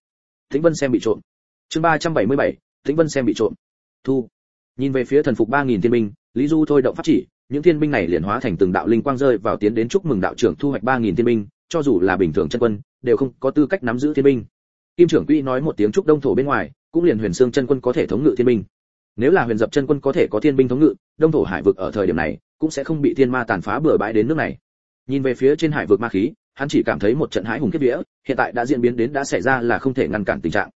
thính vân xem bị trộm. Chương ba trăm bảy mươi bảy thính vân xem bị trộm. Thu. Nhìn về phía thần phục ba nghìn thiên binh, lý du thôi động pháp chỉ, những thiên binh này liền hóa thành từng đạo linh quang rơi vào tiến đến chúc mừng đạo trưởng thu hoạch ba nghìn thiên binh, cho dù là bình thường chân quân, đều không có tư cách nắm giữ thiên binh. Kim trưởng quỹ nói một tiếng chúc đông thổ bên ngoài, cũng liền huyền xương chân quân có thể thống ngự thiên binh. Nếu là huyền dập chân quân có thể có thiên binh thống ngự, đông thổ hải vực ở thời điểm này cũng sẽ không bị thiên ma tàn phá bừa bãi đến nước này. Nhìn về phía trên hải vực ma khí, hắn chỉ cảm thấy một trận hãi hùng kiếp vía, hiện tại đã diễn biến đến đã xảy ra là không thể ngăn cản tình trạng.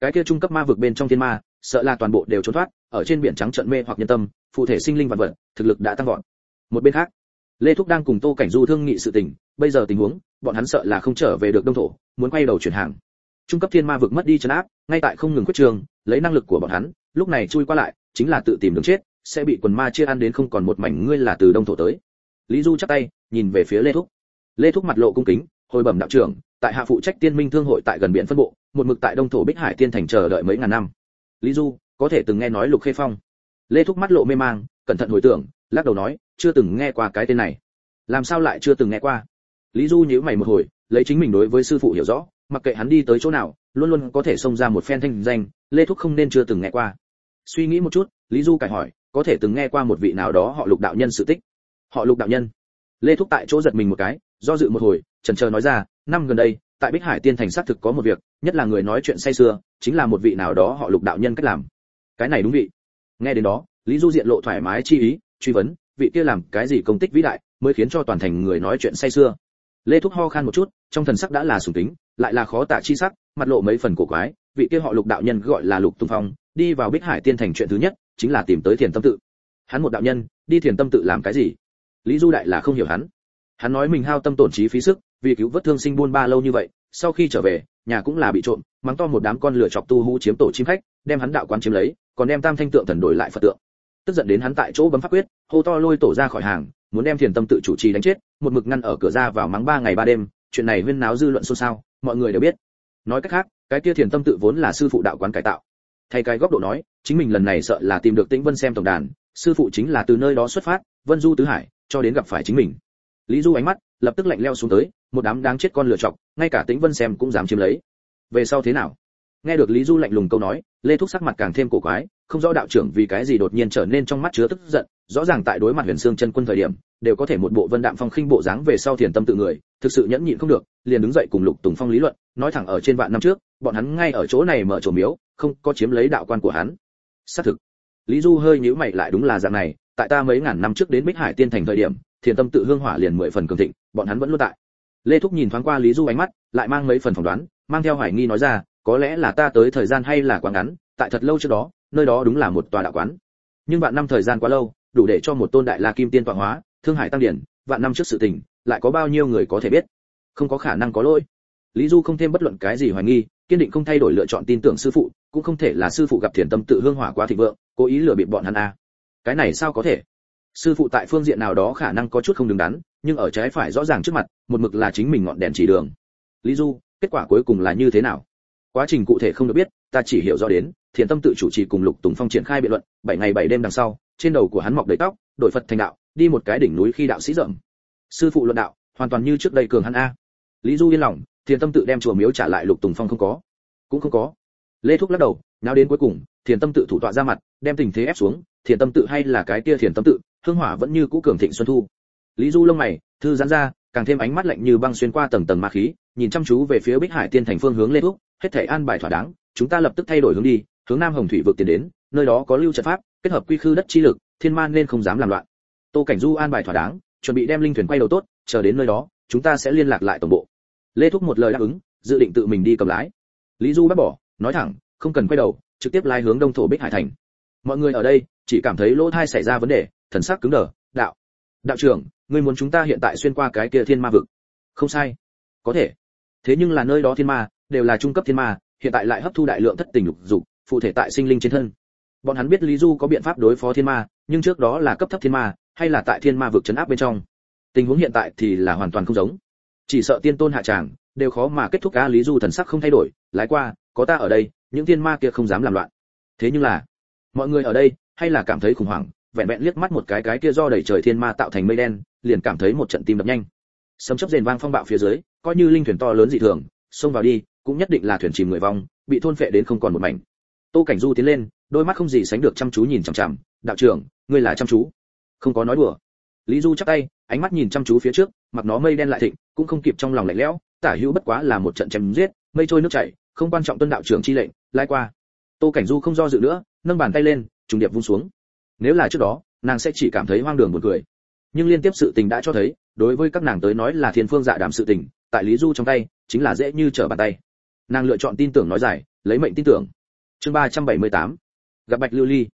Cái kia trung cấp ma vực bên trong thiên ma, sợ là toàn bộ đều trốn thoát, ở trên biển trắng trận mê hoặc nhân tâm phụ thể sinh linh vật vật, thực lực đã tăng vọt. Một bên khác, lê thúc đang cùng tô cảnh du thương nghị sự tình, bây giờ tình huống, bọn hắn sợ là không trở về được đông thổ, muốn quay đầu chuyển hàng. Trung cấp thiên ma vực mất đi trấn áp, ngay tại không ngừng quyết trường, lấy năng lực của bọn hắn, lúc này chui qua lại, chính là tự tìm đường chết sẽ bị quần ma chia ăn đến không còn một mảnh ngươi là từ đông thổ tới. Lý du chắp tay, nhìn về phía lê thúc. Lê thúc mặt lộ cung kính, hồi bẩm đạo trưởng, tại hạ phụ trách tiên minh thương hội tại gần biển phân bộ, một mực tại đông thổ bích hải tiên thành chờ đợi mấy ngàn năm. Lý du, có thể từng nghe nói lục khê phong? Lê thúc mắt lộ mê mang, cẩn thận hồi tưởng, lắc đầu nói, chưa từng nghe qua cái tên này. Làm sao lại chưa từng nghe qua? Lý du nhíu mày một hồi, lấy chính mình đối với sư phụ hiểu rõ, mặc kệ hắn đi tới chỗ nào, luôn luôn có thể xông ra một phen thanh danh, lê thúc không nên chưa từng nghe qua. Suy nghĩ một chút, lý du cải hỏi có thể từng nghe qua một vị nào đó họ lục đạo nhân sự tích. Họ lục đạo nhân. Lê thúc tại chỗ giật mình một cái, do dự một hồi trần chờ nói ra, năm gần đây, tại bích hải tiên thành xác thực có một việc, nhất là người nói chuyện say sưa, chính là một vị nào đó họ lục đạo nhân cách làm. Cái này đúng vị. Nghe đến đó, lý du diện lộ thoải mái chi ý, truy vấn, vị kia làm cái gì công tích vĩ đại, mới khiến cho toàn thành người nói chuyện say sưa? Lê thúc ho khan một chút, trong thần sắc đã là sùng tính lại là khó tả chi sắc, mặt lộ mấy phần cổ quái, vị kia họ lục đạo nhân gọi là lục tung phong, đi vào bích hải tiên thành chuyện thứ nhất chính là tìm tới thiền tâm tự. Hắn một đạo nhân, đi thiền tâm tự làm cái gì? Lý du đại là không hiểu hắn. Hắn nói mình hao tâm tổn trí phí sức, vì cứu vớt thương sinh buôn ba lâu như vậy, sau khi trở về, nhà cũng là bị trộm, mắng to một đám con lửa chọc tu hú chiếm tổ chim khách, đem hắn đạo quán chiếm lấy, còn đem tam thanh tượng thần đổi lại phật tượng. Tức giận đến hắn tại chỗ bấm pháp quyết, hô to lôi tổ ra khỏi hàng, muốn đem thiền tâm tự chủ trì đánh chết, một mực ngăn ở cửa ra vào mắng ba ngày ba đêm, chuyện này huyên náo dư luận xôn xao, mọi người đều biết. Nói cách khác, cái kia thiền tâm tự vốn là sư phụ đạo quán cải tạo thay cái góc độ nói, chính mình lần này sợ là tìm được tĩnh vân xem tổng đàn, sư phụ chính là từ nơi đó xuất phát, vân du tứ hải, cho đến gặp phải chính mình. Lý du ánh mắt lập tức lạnh leo xuống tới, một đám đáng chết con lựa chọc, ngay cả tĩnh vân xem cũng dám chiếm lấy. Về sau thế nào? Nghe được lý du lạnh lùng câu nói, lê thúc sắc mặt càng thêm cổ quái, không rõ đạo trưởng vì cái gì đột nhiên trở nên trong mắt chứa tức giận, rõ ràng tại đối mặt huyền xương chân quân thời điểm, đều có thể một bộ vân đạm phong khinh bộ dáng về sau thiền tâm tự người, thực sự nhẫn nhịn không được, liền đứng dậy cùng lục tùng phong lý luận, nói thẳng ở trên vạn năm trước, bọn hắn ngay ở chỗ này mở chỗ miếu không có chiếm lấy đạo quan của hắn. Xác thực, lý du hơi nhíu mày lại đúng là dạng này, tại ta mấy ngàn năm trước đến bích hải tiên thành thời điểm, thiền tâm tự hương hỏa liền mười phần cường thịnh, bọn hắn vẫn luôn tại. Lê thúc nhìn thoáng qua lý du ánh mắt, lại mang mấy phần phỏng đoán, mang theo hoài nghi nói ra, có lẽ là ta tới thời gian hay là quá ngắn, tại thật lâu trước đó, nơi đó đúng là một tòa đạo quán. Nhưng vạn năm thời gian quá lâu, đủ để cho một tôn đại la kim tiên tọa hóa, thương hải tăng điển, vạn năm trước sự tình, lại có bao nhiêu người có thể biết? Không có khả năng có lỗi. Lý du không thêm bất luận cái gì hoài nghi, kiên định không thay đổi lựa chọn tin tưởng sư phụ cũng không thể là sư phụ gặp thiền tâm tự hương hỏa quá thịnh vượng, cố ý lừa bịp bọn hắn a. À. cái này sao có thể? Sư phụ tại phương diện nào đó khả năng có chút không đứng đắn, nhưng ở trái phải rõ ràng trước mặt, một mực là chính mình ngọn đèn chỉ đường. Lý du, kết quả cuối cùng là như thế nào? Quá trình cụ thể không được biết, ta chỉ hiểu rõ đến, thiền tâm tự chủ trì cùng lục tùng phong triển khai biện luận, bảy ngày bảy đêm đằng sau, trên đầu của hắn mọc đầy tóc, đội phật thành đạo, đi một cái đỉnh núi khi đạo sĩ rậm. Sư phụ luận đạo, hoàn toàn như trước đây cường hắn a. Lý du yên lòng, thiền tâm tự đem chùa miếu trả lại lục tùng phong không có. Cũng không có lê thúc lắc đầu nào đến cuối cùng, thiền tâm tự thủ tọa ra mặt, đem tình thế ép xuống, thiền tâm tự hay là cái kia thiền tâm tự, hương hỏa vẫn như cũ cường thịnh xuân thu. Lý du lông mày, thư giãn ra, càng thêm ánh mắt lạnh như băng xuyên qua tầng tầng ma khí, nhìn chăm chú về phía bích hải tiên thành phương hướng lê thúc, hết thể an bài thỏa đáng, chúng ta lập tức thay đổi hướng đi, hướng nam hồng thủy vượt tiền đến, nơi đó có lưu trận pháp, kết hợp quy khư đất chi lực, thiên man nên không dám làm loạn. Tô cảnh du an bài thỏa đáng, chuẩn bị đem linh thuyền quay đầu tốt, chờ đến nơi đó, chúng ta sẽ liên lạc lại tổng bộ. Lê thúc một lời đáp ứng, dự định tự mình đi cầm lái. Lý du bác bỏ nói thẳng, không cần quay đầu, trực tiếp lai hướng đông thổ bích hải thành. Mọi người ở đây, chỉ cảm thấy lỗ thai xảy ra vấn đề, thần sắc cứng đờ, đạo. Đạo trưởng, ngươi muốn chúng ta hiện tại xuyên qua cái kia thiên ma vực. Không sai. Có thể. Thế nhưng là nơi đó thiên ma, đều là trung cấp thiên ma, hiện tại lại hấp thu đại lượng thất tình lục dục, phụ thể tại sinh linh trên thân. Bọn hắn biết lý du có biện pháp đối phó thiên ma, nhưng trước đó là cấp thấp thiên ma, hay là tại thiên ma vực chấn áp bên trong. Tình huống hiện tại thì là hoàn toàn không giống. Chỉ sợ tiên tôn hạ tràng đều khó mà kết thúc A lý du thần sắc không thay đổi, lái qua, có ta ở đây, những thiên ma kia không dám làm loạn. Thế nhưng là, mọi người ở đây, hay là cảm thấy khủng hoảng, vẹn vẹn liếc mắt một cái cái kia do đẩy trời thiên ma tạo thành mây đen, liền cảm thấy một trận tim đập nhanh. Sấm chớp rền vang phong bạo phía dưới, coi như linh thuyền to lớn dị thường, xông vào đi, cũng nhất định là thuyền chìm người vong, bị thôn phệ đến không còn một mảnh. Tô cảnh du tiến lên, đôi mắt không gì sánh được chăm chú nhìn chằm chằm, đạo trưởng, ngươi là chăm chú. Không có nói đùa. Lý du chắc tay, ánh mắt nhìn chăm chú phía trước, mặc nó mây đen lại thịnh, cũng không kịp trong lòng lạnh lẽo tả hữu bất quá là một trận chém giết, mây trôi nước chảy, không quan trọng tuân đạo trưởng chi lệnh, lai qua. Tô cảnh du không do dự nữa, nâng bàn tay lên, trùng điệp vung xuống. Nếu là trước đó, nàng sẽ chỉ cảm thấy hoang đường buồn cười. Nhưng liên tiếp sự tình đã cho thấy, đối với các nàng tới nói là thiên phương dạ đảm sự tình, tại lý du trong tay, chính là dễ như trở bàn tay. Nàng lựa chọn tin tưởng nói dài, lấy mệnh tin tưởng. Chương 378 gặp bạch lưu ly.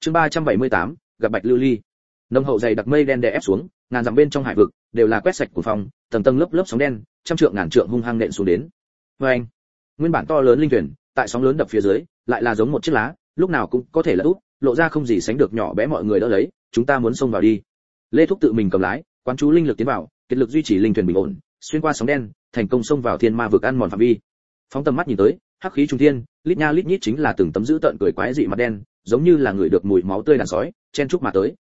Chương 378 gặp bạch lưu ly. Nông hậu dày đặc mây đen đè ép xuống, ngàn dặm bên trong hải vực, đều là quét sạch của phòng, tầng tầng lớp lớp sóng đen trăm trượng ngàn trượng hung hăng nện xuống đến. Vê anh, nguyên bản to lớn linh thuyền, tại sóng lớn đập phía dưới, lại là giống một chiếc lá, lúc nào cũng có thể là úp, lộ ra không gì sánh được nhỏ bé mọi người đỡ lấy, chúng ta muốn xông vào đi. Lê thúc tự mình cầm lái, quán chú linh lực tiến vào kết lực duy trì linh thuyền bình ổn, xuyên qua sóng đen, thành công xông vào thiên ma vực ăn mòn phạm vi. Phóng tầm mắt nhìn tới, hắc khí trung thiên, lít nha lít nhít chính là từng tấm giữ tận cười quái dị mặt đen, giống như là người được mùi máu tươi đàn sói, chen chúc mà tới.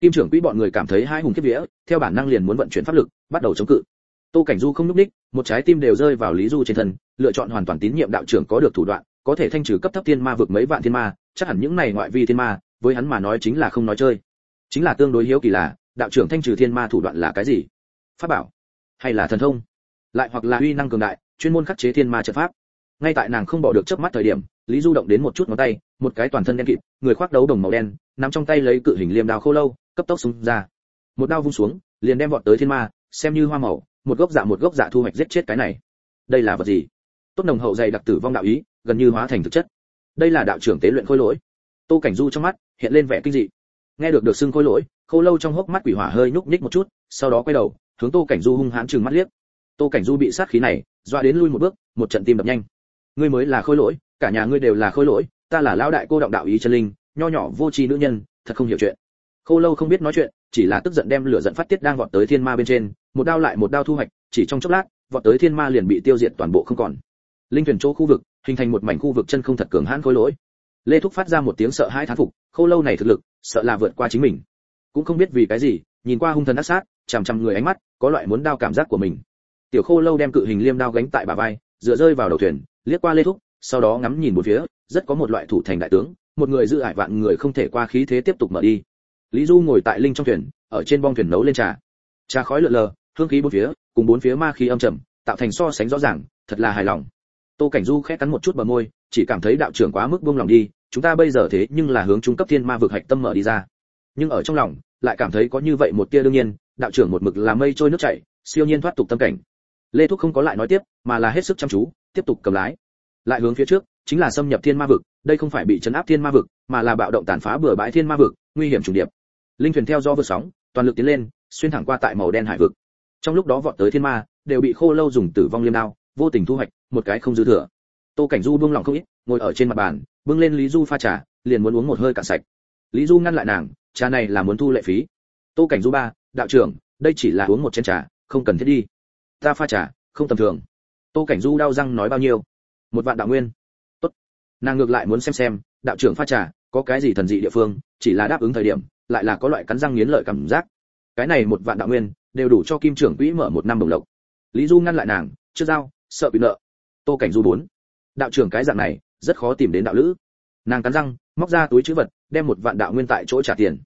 Kim trưởng quỹ bọn người cảm thấy hai hùng kiếp vía, theo bản năng liền muốn vận chuyển pháp lực, bắt đầu chống cự tô cảnh du không nhúc đích một trái tim đều rơi vào lý du trên thân, lựa chọn hoàn toàn tín nhiệm đạo trưởng có được thủ đoạn, có thể thanh trừ cấp thấp thiên ma vực mấy vạn thiên ma, chắc hẳn những này ngoại vi thiên ma, với hắn mà nói chính là không nói chơi. Chính là tương đối hiếu kỳ là, đạo trưởng thanh trừ thiên ma thủ đoạn là cái gì? Pháp bảo hay là thần thông? Lại hoặc là uy năng cường đại, chuyên môn khắc chế thiên ma trận pháp. Ngay tại nàng không bỏ được chớp mắt thời điểm, lý du động đến một chút ngón tay, một cái toàn thân đen kịt, người khoác đấu đồng màu đen, nắm trong tay lấy cự hình liềm đao khô lâu, cấp tốc xung ra. Một đao vung xuống, liền đem vọt tới thiên ma, xem như hoa màu một gốc dạ một gốc dạ thu hoạch giết chết cái này. Đây là vật gì? Tốt nồng hậu dày đặc tử vong đạo ý, gần như hóa thành thực chất. Đây là đạo trưởng tế luyện khôi lỗi. Tô cảnh du trong mắt hiện lên vẻ kinh dị. Nghe được được xưng khôi lỗi khô lâu trong hốc mắt quỷ hỏa hơi nhúc nhích một chút, sau đó quay đầu, hướng tô cảnh du hung hãn chừng mắt liếc. Tô cảnh du bị sát khí này, dọa đến lui một bước, một trận tim đập nhanh. Ngươi mới là khôi lỗi, cả nhà ngươi đều là khôi lỗi, ta là lão đại cô động đạo ý chân linh, nho nhỏ vô tri nữ nhân, thật không hiểu chuyện. Khô lâu không biết nói chuyện, chỉ là tức giận đem lửa giận phát tiết đang vọt tới thiên ma bên trên một đao lại một đao thu hoạch, chỉ trong chốc lát, vọt tới thiên ma liền bị tiêu diệt toàn bộ không còn. Linh thuyền chỗ khu vực, hình thành một mảnh khu vực chân không thật cường hãn khối lỗi. Lê thúc phát ra một tiếng sợ hãi thán phục khô lâu này thực lực, sợ là vượt qua chính mình. Cũng không biết vì cái gì, nhìn qua hung thần ác sát, chằm chằm người ánh mắt, có loại muốn đao cảm giác của mình. Tiểu khô lâu đem cự hình liêm đao gánh tại bả vai, dựa rơi vào đầu thuyền, liếc qua lê thúc, sau đó ngắm nhìn một phía, rất có một loại thủ thành đại tướng, một người giữ ải vạn người không thể qua khí thế tiếp tục mở đi. Lý du ngồi tại linh trong thuyền, ở trên bong thuyền nấu lên trà. Trà khói lượn lờ hương khí bốn phía, cùng bốn phía ma khí âm trầm, tạo thành so sánh rõ ràng, thật là hài lòng. Tô cảnh du khẽ cắn một chút bờ môi, chỉ cảm thấy đạo trưởng quá mức buông lòng đi, chúng ta bây giờ thế nhưng là hướng trung cấp thiên ma vực hạch tâm mở đi ra. Nhưng ở trong lòng, lại cảm thấy có như vậy một tia đương nhiên, đạo trưởng một mực là mây trôi nước chảy, siêu nhiên thoát tục tâm cảnh. Lê thúc không có lại nói tiếp, mà là hết sức chăm chú, tiếp tục cầm lái. Lại hướng phía trước, chính là xâm nhập thiên ma vực, đây không phải bị chấn áp thiên ma vực, mà là bạo động tàn phá bừa bãi thiên ma vực, nguy hiểm trùng điệp. Linh thuyền theo do vượt sóng, toàn lực tiến lên, xuyên thẳng qua tại màu đen hải vực trong lúc đó vọt tới thiên ma, đều bị khô lâu dùng tử vong liêm đao, vô tình thu hoạch, một cái không dư thừa. Tô cảnh du buông lòng không ít, ngồi ở trên mặt bàn, bưng lên lý du pha trà, liền muốn uống một hơi cạn sạch. Lý du ngăn lại nàng, trà này là muốn thu lệ phí. Tô cảnh du ba, đạo trưởng, đây chỉ là uống một chén trà, không cần thiết đi. Ta pha trà, không tầm thường. Tô cảnh du đau răng nói bao nhiêu? Một vạn đạo nguyên. Tốt. Nàng ngược lại muốn xem xem, đạo trưởng pha trà, có cái gì thần dị địa phương, chỉ là đáp ứng thời điểm, lại là có loại cắn răng nghiến lợi cảm giác. Cái này một vạn đạo nguyên đều đủ cho kim trưởng quỹ mở một năm đồng lộc. Lý du ngăn lại nàng, chưa giao, sợ bị nợ. Tô cảnh du bốn. Đạo trưởng cái dạng này, rất khó tìm đến đạo lữ. Nàng cắn răng, móc ra túi chữ vật, đem một vạn đạo nguyên tại chỗ trả tiền.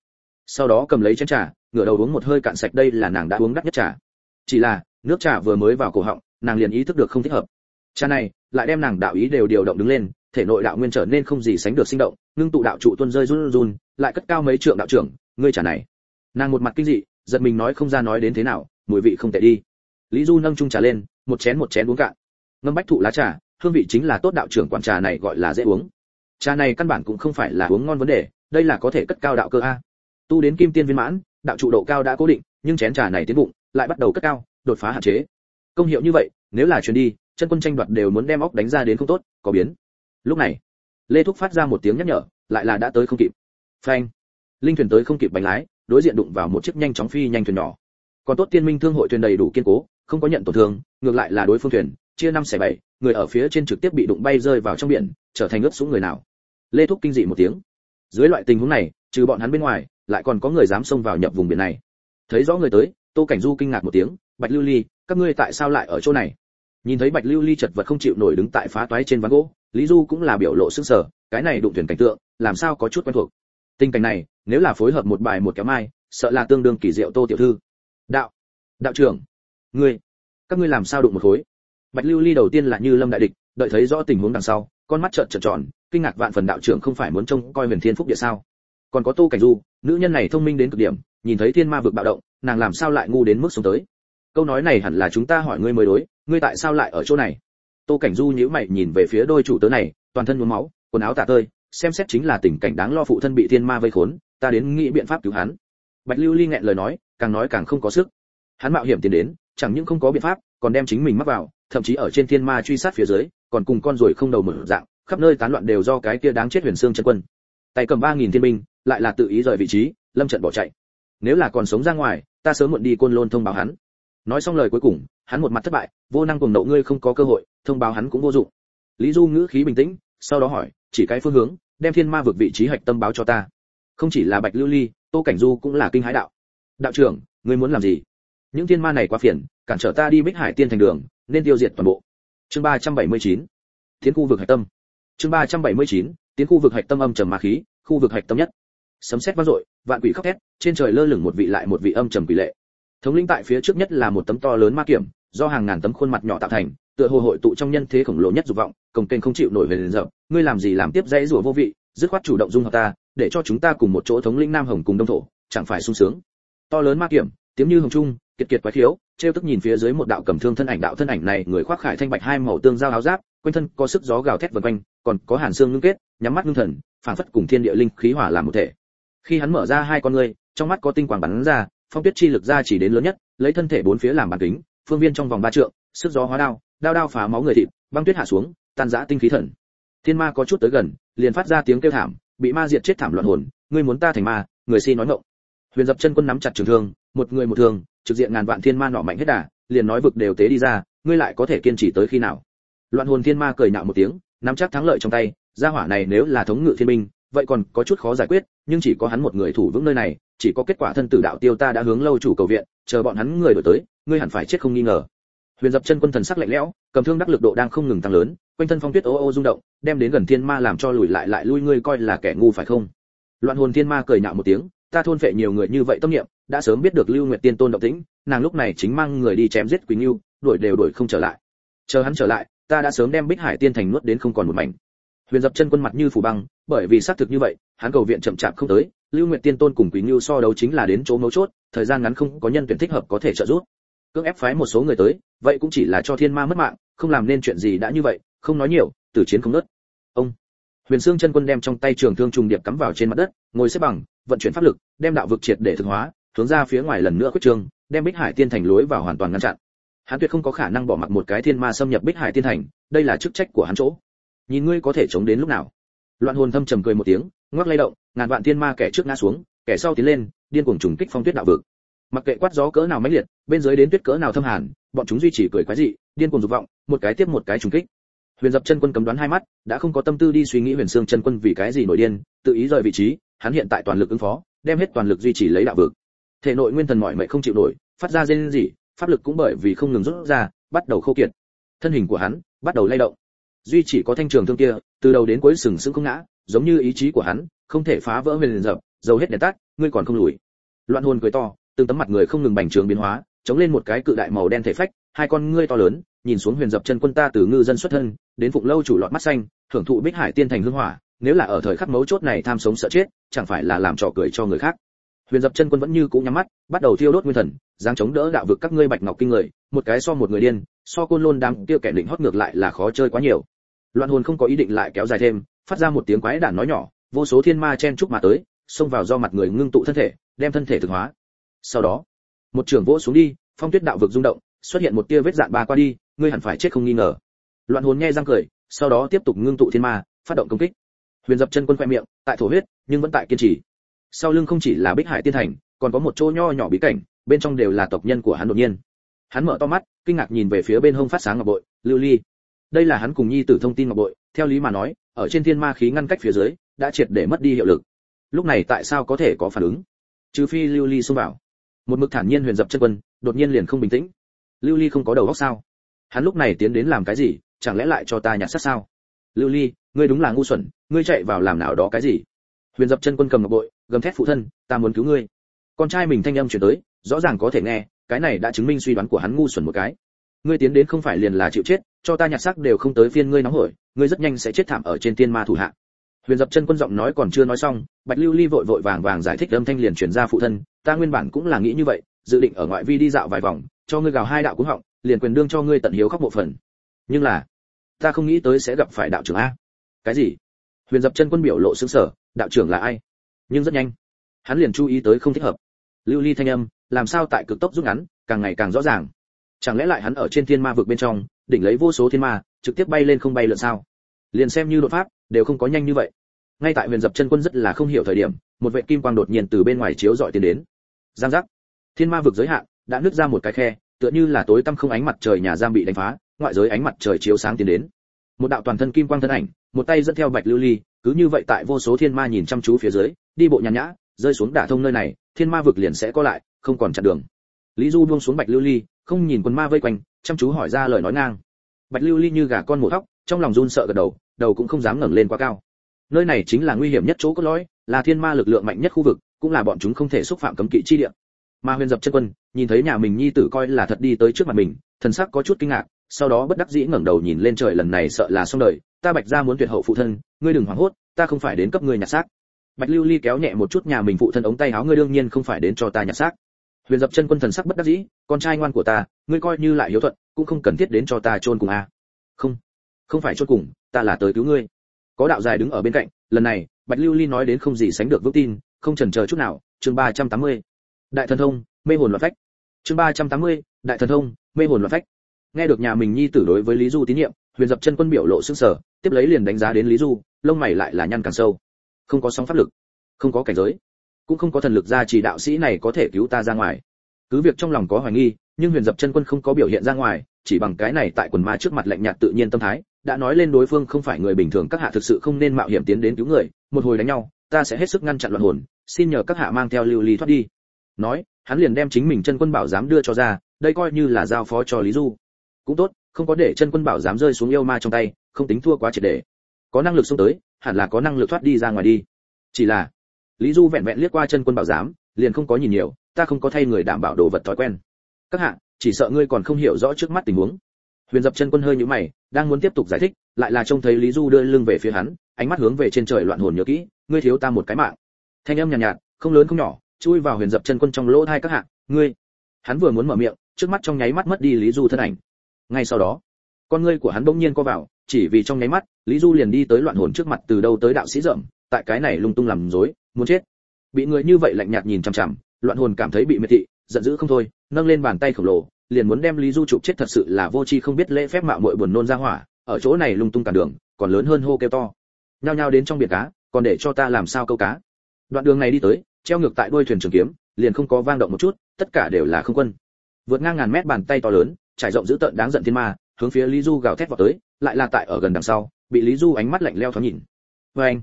Sau đó cầm lấy chén trà, ngửa đầu uống một hơi cạn sạch đây là nàng đã uống đắt nhất trà. Chỉ là, nước trà vừa mới vào cổ họng, nàng liền ý thức được không thích hợp. Trà này, lại đem nàng đạo ý đều điều động đứng lên, thể nội đạo nguyên trở nên không gì sánh được sinh động, ngưng tụ đạo trụ tuôn rơi run run, lại cất cao mấy trượng đạo trưởng, ngươi trà này. Nàng một mặt kinh dị giật mình nói không ra nói đến thế nào, mùi vị không tệ đi. Lý du nâng chung trà lên, một chén một chén uống cạn. Ngâm bách thụ lá trà, hương vị chính là tốt đạo trưởng quản trà này gọi là dễ uống. Trà này căn bản cũng không phải là uống ngon vấn đề, đây là có thể cất cao đạo cơ a. Tu đến kim tiên viên mãn, đạo trụ độ cao đã cố định, nhưng chén trà này tiến bụng lại bắt đầu cất cao, đột phá hạn chế. Công hiệu như vậy, nếu là chuyến đi, chân quân tranh đoạt đều muốn đem óc đánh ra đến không tốt, có biến. Lúc này, lê thúc phát ra một tiếng nhắc nhở, lại là đã tới không kịp. Phanh. Linh thuyền tới không kịp bánh lái đối diện đụng vào một chiếc nhanh chóng phi nhanh thuyền nhỏ. Còn tốt tiên minh thương hội thuyền đầy đủ kiên cố, không có nhận tổn thương, ngược lại là đối phương thuyền, chia năm xẻ bảy, người ở phía trên trực tiếp bị đụng bay rơi vào trong biển, trở thành ướp xuống người nào. Lê thúc kinh dị một tiếng. Dưới loại tình huống này, trừ bọn hắn bên ngoài, lại còn có người dám xông vào nhập vùng biển này. Thấy rõ người tới, tô cảnh du kinh ngạc một tiếng, bạch lưu ly, các ngươi tại sao lại ở chỗ này? Nhìn thấy bạch lưu ly chật vật không chịu nổi đứng tại phá toái trên ván gỗ, lý du cũng là biểu lộ sức sở cái này đụng thuyền cảnh tượng, làm sao có chút quen thuộc? Tình cảnh này, nếu là phối hợp một bài một kéo mai, sợ là tương đương kỳ diệu tô tiểu thư. Đạo đạo trưởng, ngươi, các ngươi làm sao đụng một khối? Bạch lưu ly đầu tiên là như lâm đại địch, đợi thấy rõ tình huống đằng sau, con mắt trợn trợn tròn, kinh ngạc vạn phần đạo trưởng không phải muốn trông coi huyền thiên phúc địa sao? Còn có tô cảnh du, nữ nhân này thông minh đến cực điểm, nhìn thấy thiên ma vực bạo động, nàng làm sao lại ngu đến mức xuống tới? Câu nói này hẳn là chúng ta hỏi ngươi mới đối, ngươi tại sao lại ở chỗ này? Tô cảnh du nhíu mày nhìn về phía đôi chủ tớ này, toàn thân nhuốm máu, quần áo tả tơi xem xét chính là tình cảnh đáng lo phụ thân bị thiên ma vây khốn, ta đến nghĩ biện pháp cứu hắn. Bạch lưu ly nghẹn lời nói, càng nói càng không có sức. Hắn mạo hiểm tiến đến, chẳng những không có biện pháp, còn đem chính mình mắc vào, thậm chí ở trên thiên ma truy sát phía dưới, còn cùng con ruồi không đầu mở dạng, khắp nơi tán loạn đều do cái kia đáng chết huyền xương chân quân. Tay cầm ba nghìn thiên binh, lại là tự ý rời vị trí, lâm trận bỏ chạy. Nếu là còn sống ra ngoài, ta sớm muộn đi côn lôn thông báo hắn. Nói xong lời cuối cùng, hắn một mặt thất bại, vô năng cùng nậu ngươi không có cơ hội, thông báo hắn cũng vô dụng. Lý du ngữ khí bình tĩnh sau đó hỏi, chỉ cái phương hướng, đem thiên ma vực vị trí hạch tâm báo cho ta. Không chỉ là bạch lưu ly, tô cảnh du cũng là kinh hãi đạo. Đạo trưởng, ngươi muốn làm gì? Những thiên ma này quá phiền, cản trở ta đi bích hải tiên thành đường, nên tiêu diệt toàn bộ. Chương 379 tiến khu vực hạch tâm. Chương 379 tiến khu vực hạch tâm âm trầm ma khí, khu vực hạch tâm nhất. Sấm sét vang dội, vạn quỷ khóc thét, trên trời lơ lửng một vị lại một vị âm trầm quỷ lệ. Thống lĩnh tại phía trước nhất là một tấm to lớn ma kiểm do hàng ngàn tấm khuôn mặt nhỏ tạo thành, tựa hồ hội tụ trong nhân thế khổng lồ nhất dục vọng, cồng kênh không chịu nổi về liền dập, ngươi làm gì làm tiếp dãy rủa vô vị, dứt khoát chủ động dung hợp ta, để cho chúng ta cùng một chỗ thống lĩnh nam hồng cùng đông thổ, chẳng phải sung sướng. To lớn ma kiểm, tiếng như hồng trung, kiệt kiệt quái thiếu trêu tức nhìn phía dưới một đạo cầm thương thân ảnh, đạo thân ảnh này, người khoác khải thanh bạch hai màu tương giao áo giáp, quanh thân có sức gió gào thét vần quanh, còn có hàn xương ngưng kết, nhắm mắt ngưng thần phản phất cùng thiên địa linh khí hỏa làm một thể. Khi hắn mở ra hai con ngươi, trong mắt có tinh quang bắn ra, phong tuyết chi lực ra chỉ đến lớn nhất, lấy thân thể bốn phía làm bàn kính phương viên trong vòng ba trượng, sức gió hóa đao đao đao phá máu người thịt, băng tuyết hạ xuống, tan rã tinh khí thần. Thiên ma có chút tới gần, liền phát ra tiếng kêu thảm, bị ma diệt chết thảm loạn hồn, ngươi muốn ta thành ma, người si nói ngọng. Huyền dập chân quân nắm chặt trường thương, một người một thương, trực diện ngàn vạn thiên ma nọ mạnh hết đà, liền nói vực đều tế đi ra, ngươi lại có thể kiên trì tới khi nào? Loạn hồn thiên ma cười nhạo một tiếng, nắm chắc thắng lợi trong tay, gia hỏa này nếu là thống ngự thiên binh, vậy còn có chút khó giải quyết, nhưng chỉ có hắn một người thủ vững nơi này, chỉ có kết quả thân tử đạo tiêu ta đã hướng lâu chủ cầu viện, chờ bọn hắn người đổi tới ngươi hẳn phải chết không nghi ngờ. Huyền dập chân quân thần sắc lạnh lẽo, cầm thương đắc lực độ đang không ngừng tăng lớn, quanh thân phong tuyết ô ô rung động, đem đến gần thiên ma làm cho lùi lại lại lui ngươi coi là kẻ ngu phải không? Loạn hồn thiên ma cười nhạo một tiếng, ta thôn phệ nhiều người như vậy tâm niệm, đã sớm biết được lưu nguyệt tiên tôn động tĩnh, nàng lúc này chính mang người đi chém giết quỳnh lưu đuổi đều đuổi không trở lại. Chờ hắn trở lại, ta đã sớm đem bích hải tiên thành nuốt đến không còn một mảnh. Huyền dập chân quân mặt như phủ băng, bởi vì xác thực như vậy, hắn cầu viện chậm chạp không tới, lưu nguyệt tiên tôn cùng quý ngưu so đấu chính là đến chỗ mấu chốt, thời gian ngắn không có nhân tuyển thích hợp có thể trợ giúp cưỡng ép phái một số người tới, vậy cũng chỉ là cho thiên ma mất mạng, không làm nên chuyện gì đã như vậy, không nói nhiều, tử chiến không nớt. Ông huyền xương chân quân đem trong tay trường thương trùng điệp cắm vào trên mặt đất, ngồi xếp bằng, vận chuyển pháp lực, đem đạo vực triệt để thực hóa, hướng ra phía ngoài lần nữa quyết trương đem bích hải tiên thành lối vào hoàn toàn ngăn chặn. Hắn tuyệt không có khả năng bỏ mặc một cái thiên ma xâm nhập bích hải tiên thành, đây là chức trách của hắn chỗ. Nhìn ngươi có thể chống đến lúc nào? Loạn hồn thâm trầm cười một tiếng, ngoắc lay động, ngàn vạn thiên ma kẻ trước ngã xuống, kẻ sau tiến lên, điên cuồng trùng kích phong tuyết đạo vực mặc kệ quát gió cỡ nào mãnh liệt, bên dưới đến tuyết cỡ nào thâm hàn, bọn chúng duy trì cười quái dị, điên cuồng dục vọng, một cái tiếp một cái trùng kích. Huyền dập chân quân cấm đoán hai mắt, đã không có tâm tư đi suy nghĩ huyền xương chân quân vì cái gì nổi điên, tự ý rời vị trí, hắn hiện tại toàn lực ứng phó, đem hết toàn lực duy trì lấy đạo vực. Thể nội nguyên thần mỏi mệt không chịu nổi, phát ra rên rỉ, pháp lực cũng bởi vì không ngừng rút ra, bắt đầu khô kiệt. Thân hình của hắn bắt đầu lay động. Duy chỉ có thanh trường thương kia, từ đầu đến cuối sừng sững không ngã, giống như ý chí của hắn, không thể phá vỡ huyền dập, dầu hết đèn tắt, ngươi còn không lùi. Loạn hồn cười to từng tấm mặt người không ngừng bành trường biến hóa, chống lên một cái cự đại màu đen thể phách, hai con ngươi to lớn, nhìn xuống huyền dập chân quân ta từ ngư dân xuất thân, đến phụng lâu chủ lọt mắt xanh, thưởng thụ bích hải tiên thành hương hỏa, nếu là ở thời khắc mấu chốt này tham sống sợ chết, chẳng phải là làm trò cười cho người khác. Huyền dập chân quân vẫn như cũ nhắm mắt, bắt đầu thiêu đốt nguyên thần giáng chống đỡ đạo vực các ngươi bạch ngọc kinh người, một cái so một người điên, so côn lôn đang tiêu kẻ định hót ngược lại là khó chơi quá nhiều. Loạn hồn không có ý định lại kéo dài thêm, phát ra một tiếng quái đản nói nhỏ, vô số thiên ma chen chúc mà tới, xông vào do mặt người ngưng tụ thân thể, đem thân thể thực hóa sau đó, một trường vỗ xuống đi, phong tuyết đạo vực rung động, xuất hiện một tia vết dạn ba qua đi, ngươi hẳn phải chết không nghi ngờ. Loạn hồn nghe răng cười, sau đó tiếp tục ngưng tụ thiên ma, phát động công kích. Huyền dập chân quân khoe miệng, tại thổ huyết, nhưng vẫn tại kiên trì. Sau lưng không chỉ là bích hải tiên thành, còn có một chỗ nho nhỏ bí cảnh, bên trong đều là tộc nhân của hắn đột nhiên. Hắn mở to mắt, kinh ngạc nhìn về phía bên hông phát sáng ngọc bội, lưu ly. Đây là hắn cùng nhi tử thông tin ngọc bội, theo lý mà nói, ở trên thiên ma khí ngăn cách phía dưới, đã triệt để mất đi hiệu lực. Lúc này tại sao có thể có phản ứng? Trừ phi lưu ly xông vào một mực thản nhiên huyền dập chân quân, đột nhiên liền không bình tĩnh. Lưu ly không có đầu óc sao? Hắn lúc này tiến đến làm cái gì, chẳng lẽ lại cho ta nhặt sát sao? Lưu ly, ngươi đúng là ngu xuẩn, ngươi chạy vào làm nào đó cái gì? Huyền dập chân quân cầm ngọc bội, gầm thét phụ thân, ta muốn cứu ngươi. Con trai mình thanh âm chuyển tới, rõ ràng có thể nghe, cái này đã chứng minh suy đoán của hắn ngu xuẩn một cái. Ngươi tiến đến không phải liền là chịu chết, cho ta nhặt xác đều không tới phiên ngươi nóng hổi, ngươi rất nhanh sẽ chết thảm ở trên tiên ma thủ hạ huyền dập chân quân giọng nói còn chưa nói xong, bạch lưu ly vội vội vàng vàng giải thích âm thanh liền truyền ra phụ thân, ta nguyên bản cũng là nghĩ như vậy, dự định ở ngoại vi đi dạo vài vòng, cho ngươi gào hai đạo cũng họng, liền quyền đương cho ngươi tận hiếu khóc bộ phần nhưng là, ta không nghĩ tới sẽ gặp phải đạo trưởng a. Cái gì? Huyền dập chân quân biểu lộ sững sở đạo trưởng là ai? Nhưng rất nhanh, hắn liền chú ý tới không thích hợp. Lưu ly thanh âm, làm sao tại cực tốc rút ngắn, càng ngày càng rõ ràng. Chẳng lẽ lại hắn ở trên thiên ma vực bên trong, đỉnh lấy vô số thiên ma, trực tiếp bay lên không bay lượn sao? Liền xem như đột pháp đều không có nhanh như vậy. Ngay tại huyền dập chân quân rất là không hiểu thời điểm, một vệ kim quang đột nhiên từ bên ngoài chiếu dọi tiến đến. Giang giác. Thiên ma vực giới hạn, đã nứt ra một cái khe, tựa như là tối tăm không ánh mặt trời nhà giam bị đánh phá, ngoại giới ánh mặt trời chiếu sáng tiến đến. Một đạo toàn thân kim quang thân ảnh, một tay dẫn theo bạch lưu ly, cứ như vậy tại vô số thiên ma nhìn chăm chú phía dưới, đi bộ nhàn nhã, rơi xuống đả thông nơi này, thiên ma vực liền sẽ có lại, không còn chặn đường. Lý du buông xuống bạch lưu ly, không nhìn quần ma vây quanh, chăm chú hỏi ra lời nói ngang. Bạch lưu ly như gà con mổ thóc, trong lòng run sợ gật đầu đầu cũng không dám ngẩng lên quá cao. Nơi này chính là nguy hiểm nhất chỗ có lõi, là thiên ma lực lượng mạnh nhất khu vực, cũng là bọn chúng không thể xúc phạm cấm kỵ chi địa. Ma huyền dập chân quân, nhìn thấy nhà mình nhi tử coi là thật đi tới trước mặt mình, thần sắc có chút kinh ngạc, sau đó bất đắc dĩ ngẩng đầu nhìn lên trời lần này sợ là xong đời, ta bạch Gia muốn tuyệt hậu phụ thân, ngươi đừng hoảng hốt, ta không phải đến cấp ngươi nhặt xác. Bạch lưu ly kéo nhẹ một chút nhà mình phụ thân ống tay áo, ngươi đương nhiên không phải đến cho ta nhặt xác. Huyền dập chân quân thần sắc bất đắc dĩ, con trai ngoan của ta, ngươi coi như lại hiếu thuận, cũng không cần thiết đến cho ta chôn cùng a. À. không không phải chốt cùng, ta là tới cứu ngươi. Có đạo dài đứng ở bên cạnh, lần này, bạch lưu ly nói đến không gì sánh được vững tin, không chần chờ chút nào, chương ba trăm tám mươi. Đại thần thông, mê hồn loạn phách. Chương ba trăm tám mươi, đại thần thông, mê hồn loạn phách. Nghe được nhà mình nhi tử đối với lý du tín nhiệm, huyền dập chân quân biểu lộ sững sờ, tiếp lấy liền đánh giá đến lý du, lông mày lại là nhăn càng sâu. Không có sóng pháp lực, không có cảnh giới, cũng không có thần lực ra chỉ đạo sĩ này có thể cứu ta ra ngoài. Cứ việc trong lòng có hoài nghi, nhưng huyền dập chân quân không có biểu hiện ra ngoài, chỉ bằng cái này tại quần ma trước mặt lạnh nhạt tự nhiên tâm thái đã nói lên đối phương không phải người bình thường, các hạ thực sự không nên mạo hiểm tiến đến cứu người, một hồi đánh nhau, ta sẽ hết sức ngăn chặn loạn hồn, xin nhờ các hạ mang theo lưu ly thoát đi. Nói, hắn liền đem chính mình chân quân bảo giám đưa cho ra, đây coi như là giao phó cho lý du. Cũng tốt, không có để chân quân bảo giám rơi xuống yêu ma trong tay, không tính thua quá triệt để. Có năng lực xông tới, hẳn là có năng lực thoát đi ra ngoài đi. Chỉ là, lý du vẹn vẹn liếc qua chân quân bảo giám, liền không có nhìn nhiều, ta không có thay người đảm bảo đồ vật thói quen. Các hạ, chỉ sợ ngươi còn không hiểu rõ trước mắt tình huống huyền dập chân quân hơi nhíu mày đang muốn tiếp tục giải thích lại là trông thấy lý du đưa lưng về phía hắn ánh mắt hướng về trên trời loạn hồn nhớ kỹ ngươi thiếu ta một cái mạng. Thanh âm nhàn nhạt, nhạt không lớn không nhỏ chui vào huyền dập chân quân trong lỗ thai các hạ ngươi. Hắn vừa muốn mở miệng trước mắt trong nháy mắt mất đi lý du thân ảnh. Ngay sau đó con ngươi của hắn bỗng nhiên co vào chỉ vì trong nháy mắt lý du liền đi tới loạn hồn trước mặt từ đâu tới đạo sĩ rậm tại cái này lung tung làm rối muốn chết. Bị người như vậy lạnh nhạt nhìn chằm chằm loạn hồn cảm thấy bị miệt thị giận dữ không thôi nâng lên bàn tay khổng lồ liền muốn đem lý du trục chết thật sự là vô tri không biết lễ phép mạo muội buồn nôn ra hỏa, ở chỗ này lung tung cả đường, còn lớn hơn hô kêu to. Nhao nhao đến trong biển cá, còn để cho ta làm sao câu cá. Đoạn đường này đi tới, treo ngược tại đuôi thuyền trường kiếm, liền không có vang động một chút, tất cả đều là không quân. Vượt ngang ngàn mét bàn tay to lớn, trải rộng dữ tợn đáng giận thiên ma, hướng phía lý du gào thét vào tới, lại là tại ở gần đằng sau, bị lý du ánh mắt lạnh leo thoáng nhìn. Vê anh,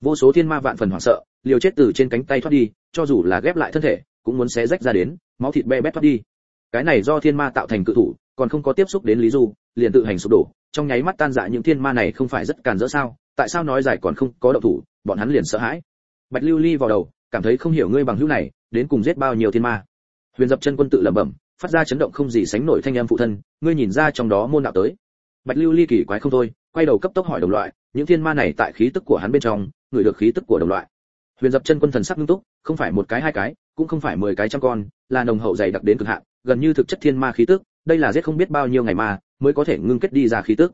vô số thiên ma vạn phần hoảng sợ, liều chết từ trên cánh tay thoát đi, cho dù là ghép lại thân thể, cũng muốn xé rách ra đến, máu thịt be bét thoát đi cái này do thiên ma tạo thành cự thủ, còn không có tiếp xúc đến lý du, liền tự hành sụp đổ, trong nháy mắt tan dạ những thiên ma này không phải rất càn rỡ sao, tại sao nói giải còn không có động thủ, bọn hắn liền sợ hãi. Bạch lưu ly vào đầu, cảm thấy không hiểu ngươi bằng hữu này, đến cùng giết bao nhiêu thiên ma. Huyền dập chân quân tự lẩm bẩm, phát ra chấn động không gì sánh nổi thanh âm phụ thân, ngươi nhìn ra trong đó môn đạo tới. Bạch lưu ly kỳ quái không thôi, quay đầu cấp tốc hỏi đồng loại, những thiên ma này tại khí tức của hắn bên trong ngửi được khí tức của đồng loại. Huyền dập chân quân thần sắc nghiêm túc, không phải một cái hai cái, cũng không phải mười cái trăm con, là nồng hậu dày đặc đến cực hạn gần như thực chất thiên ma khí tức, đây là giết không biết bao nhiêu ngày mà mới có thể ngưng kết đi ra khí tức.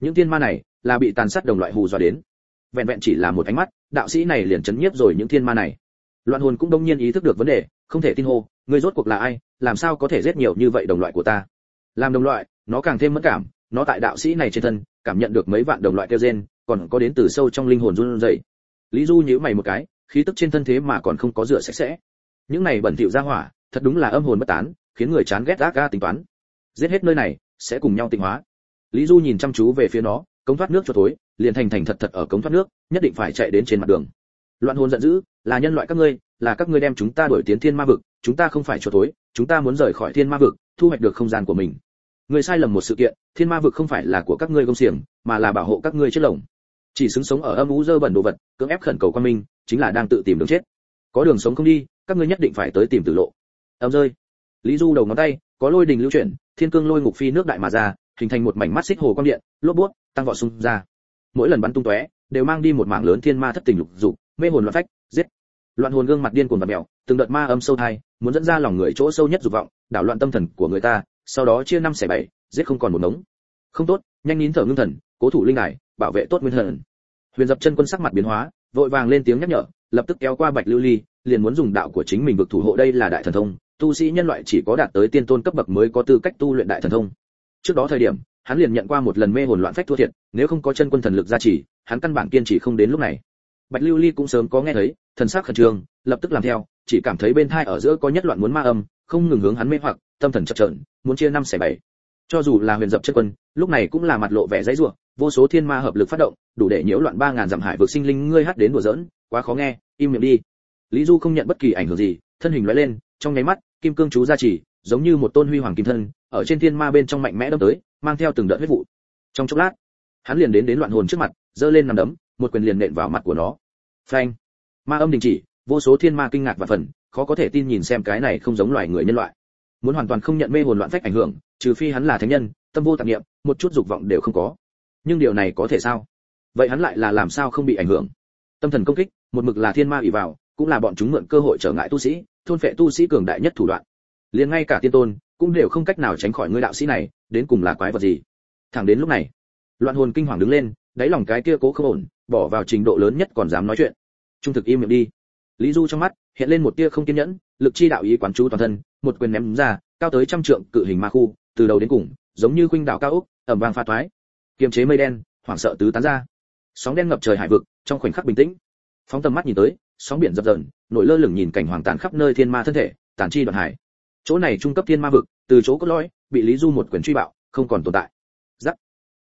Những thiên ma này là bị tàn sát đồng loại hù dọa đến. Vẹn vẹn chỉ là một ánh mắt, đạo sĩ này liền chấn nhiếp rồi những thiên ma này. Loạn hồn cũng đông nhiên ý thức được vấn đề, không thể tin hô người rốt cuộc là ai? Làm sao có thể giết nhiều như vậy đồng loại của ta? Làm đồng loại, nó càng thêm mất cảm, nó tại đạo sĩ này trên thân, cảm nhận được mấy vạn đồng loại kêu gen còn có đến từ sâu trong linh hồn run rẩy. Lý du nhíu mày một cái, khí tức trên thân thế mà còn không có rửa sạch sẽ. Những này bẩn thỉu ra hỏa thật đúng là âm hồn bất tán, khiến người chán ghét ác ga tính toán. Giết hết nơi này, sẽ cùng nhau tịnh hóa. Lý du nhìn chăm chú về phía nó, cống thoát nước cho thối, liền thành thành thật thật ở cống thoát nước, nhất định phải chạy đến trên mặt đường. Loạn hồn giận dữ, là nhân loại các ngươi, là các ngươi đem chúng ta đuổi tiến thiên ma vực, chúng ta không phải cho thối, chúng ta muốn rời khỏi thiên ma vực, thu hoạch được không gian của mình. Người sai lầm một sự kiện, thiên ma vực không phải là của các ngươi công xiềng, mà là bảo hộ các ngươi chết lồng. Chỉ xứng sống ở âm ú dơ bẩn đồ vật, cưỡng ép khẩn cầu quan minh, chính là đang tự tìm đường chết. Có đường sống không đi, các ngươi nhất định phải tới tìm tử lộ ầm rơi. Lý du đầu ngón tay có lôi đình lưu chuyển thiên cương lôi ngục phi nước đại mà ra hình thành một mảnh mắt xích hồ quang điện lốp bút tăng vọt xung ra. Mỗi lần bắn tung tóe đều mang đi một mảng lớn thiên ma thất tình lục dục mê hồn loạn phách giết. Loạn hồn gương mặt điên cuồng và mèo từng đợt ma âm sâu thai muốn dẫn ra lòng người chỗ sâu nhất dục vọng đảo loạn tâm thần của người ta sau đó chia năm xẻ bảy giết không còn một ngống. Không tốt nhanh nín thở ngưng thần cố thủ linh hải, bảo vệ tốt nguyên thần. Huyền dập chân quân sắc mặt biến hóa vội vàng lên tiếng nhắc nhở lập tức kéo qua bạch lưu ly liền muốn dùng đạo của chính mình vực thủ hộ đây là đại thần thông tu sĩ nhân loại chỉ có đạt tới tiên tôn cấp bậc mới có tư cách tu luyện đại thần thông. Trước đó thời điểm, hắn liền nhận qua một lần mê hồn loạn phách thua thiệt, nếu không có chân quân thần lực gia trì, hắn căn bản kiên trì không đến lúc này. Bạch lưu ly cũng sớm có nghe thấy, thần sắc khẩn trương, lập tức làm theo, chỉ cảm thấy bên thai ở giữa có nhất loạn muốn ma âm, không ngừng hướng hắn mê hoặc, tâm thần chập chờn, muốn chia năm xẻ bảy. Cho dù là huyền dập chân quân, lúc này cũng là mặt lộ vẻ dãy rủa, vô số thiên ma hợp lực phát động, đủ để nhiễu loạn ba ngàn dặm hải vực sinh linh ngươi hát đến đùa giỡn, quá khó nghe, im miệng đi. Lý du không nhận bất kỳ ảnh hưởng gì, thân hình lóe lên, trong nháy mắt kim cương chú gia trì, giống như một tôn huy hoàng kim thân, ở trên thiên ma bên trong mạnh mẽ đâm tới, mang theo từng đợt huyết vụ. Trong chốc lát, hắn liền đến đến loạn hồn trước mặt, giơ lên nằm đấm, một quyền liền nện vào mặt của nó. Phanh! Ma âm đình chỉ, vô số thiên ma kinh ngạc và phần, khó có thể tin nhìn xem cái này không giống loài người nhân loại. Muốn hoàn toàn không nhận mê hồn loạn phách ảnh hưởng, trừ phi hắn là thánh nhân, tâm vô tạp niệm, một chút dục vọng đều không có. Nhưng điều này có thể sao? Vậy hắn lại là làm sao không bị ảnh hưởng? Tâm thần công kích, một mực là thiên ma ỷ vào, cũng là bọn chúng mượn cơ hội trở ngại tu sĩ thôn phệ tu sĩ cường đại nhất thủ đoạn. Liền ngay cả tiên tôn cũng đều không cách nào tránh khỏi ngươi đạo sĩ này, đến cùng là quái vật gì? Thẳng đến lúc này, loạn hồn kinh hoàng đứng lên, đáy lòng cái kia cố không ổn, bỏ vào trình độ lớn nhất còn dám nói chuyện. Trung thực im miệng đi. Lý du trong mắt hiện lên một tia không kiên nhẫn, lực chi đạo ý quán chú toàn thân, một quyền ném ra, cao tới trăm trượng cự hình ma khu, từ đầu đến cùng, giống như khuynh đảo cao ốc, ẩm vang pha toái kiềm chế mây đen, hoảng sợ tứ tán ra. Sóng đen ngập trời hải vực, trong khoảnh khắc bình tĩnh. Phóng tầm mắt nhìn tới sóng biển dập dờn, nổi lơ lửng nhìn cảnh hoàng tàn khắp nơi thiên ma thân thể, tàn chi đoạn hải. Chỗ này trung cấp thiên ma vực, từ chỗ cốt lõi, bị lý du một quyền truy bạo, không còn tồn tại. Giắc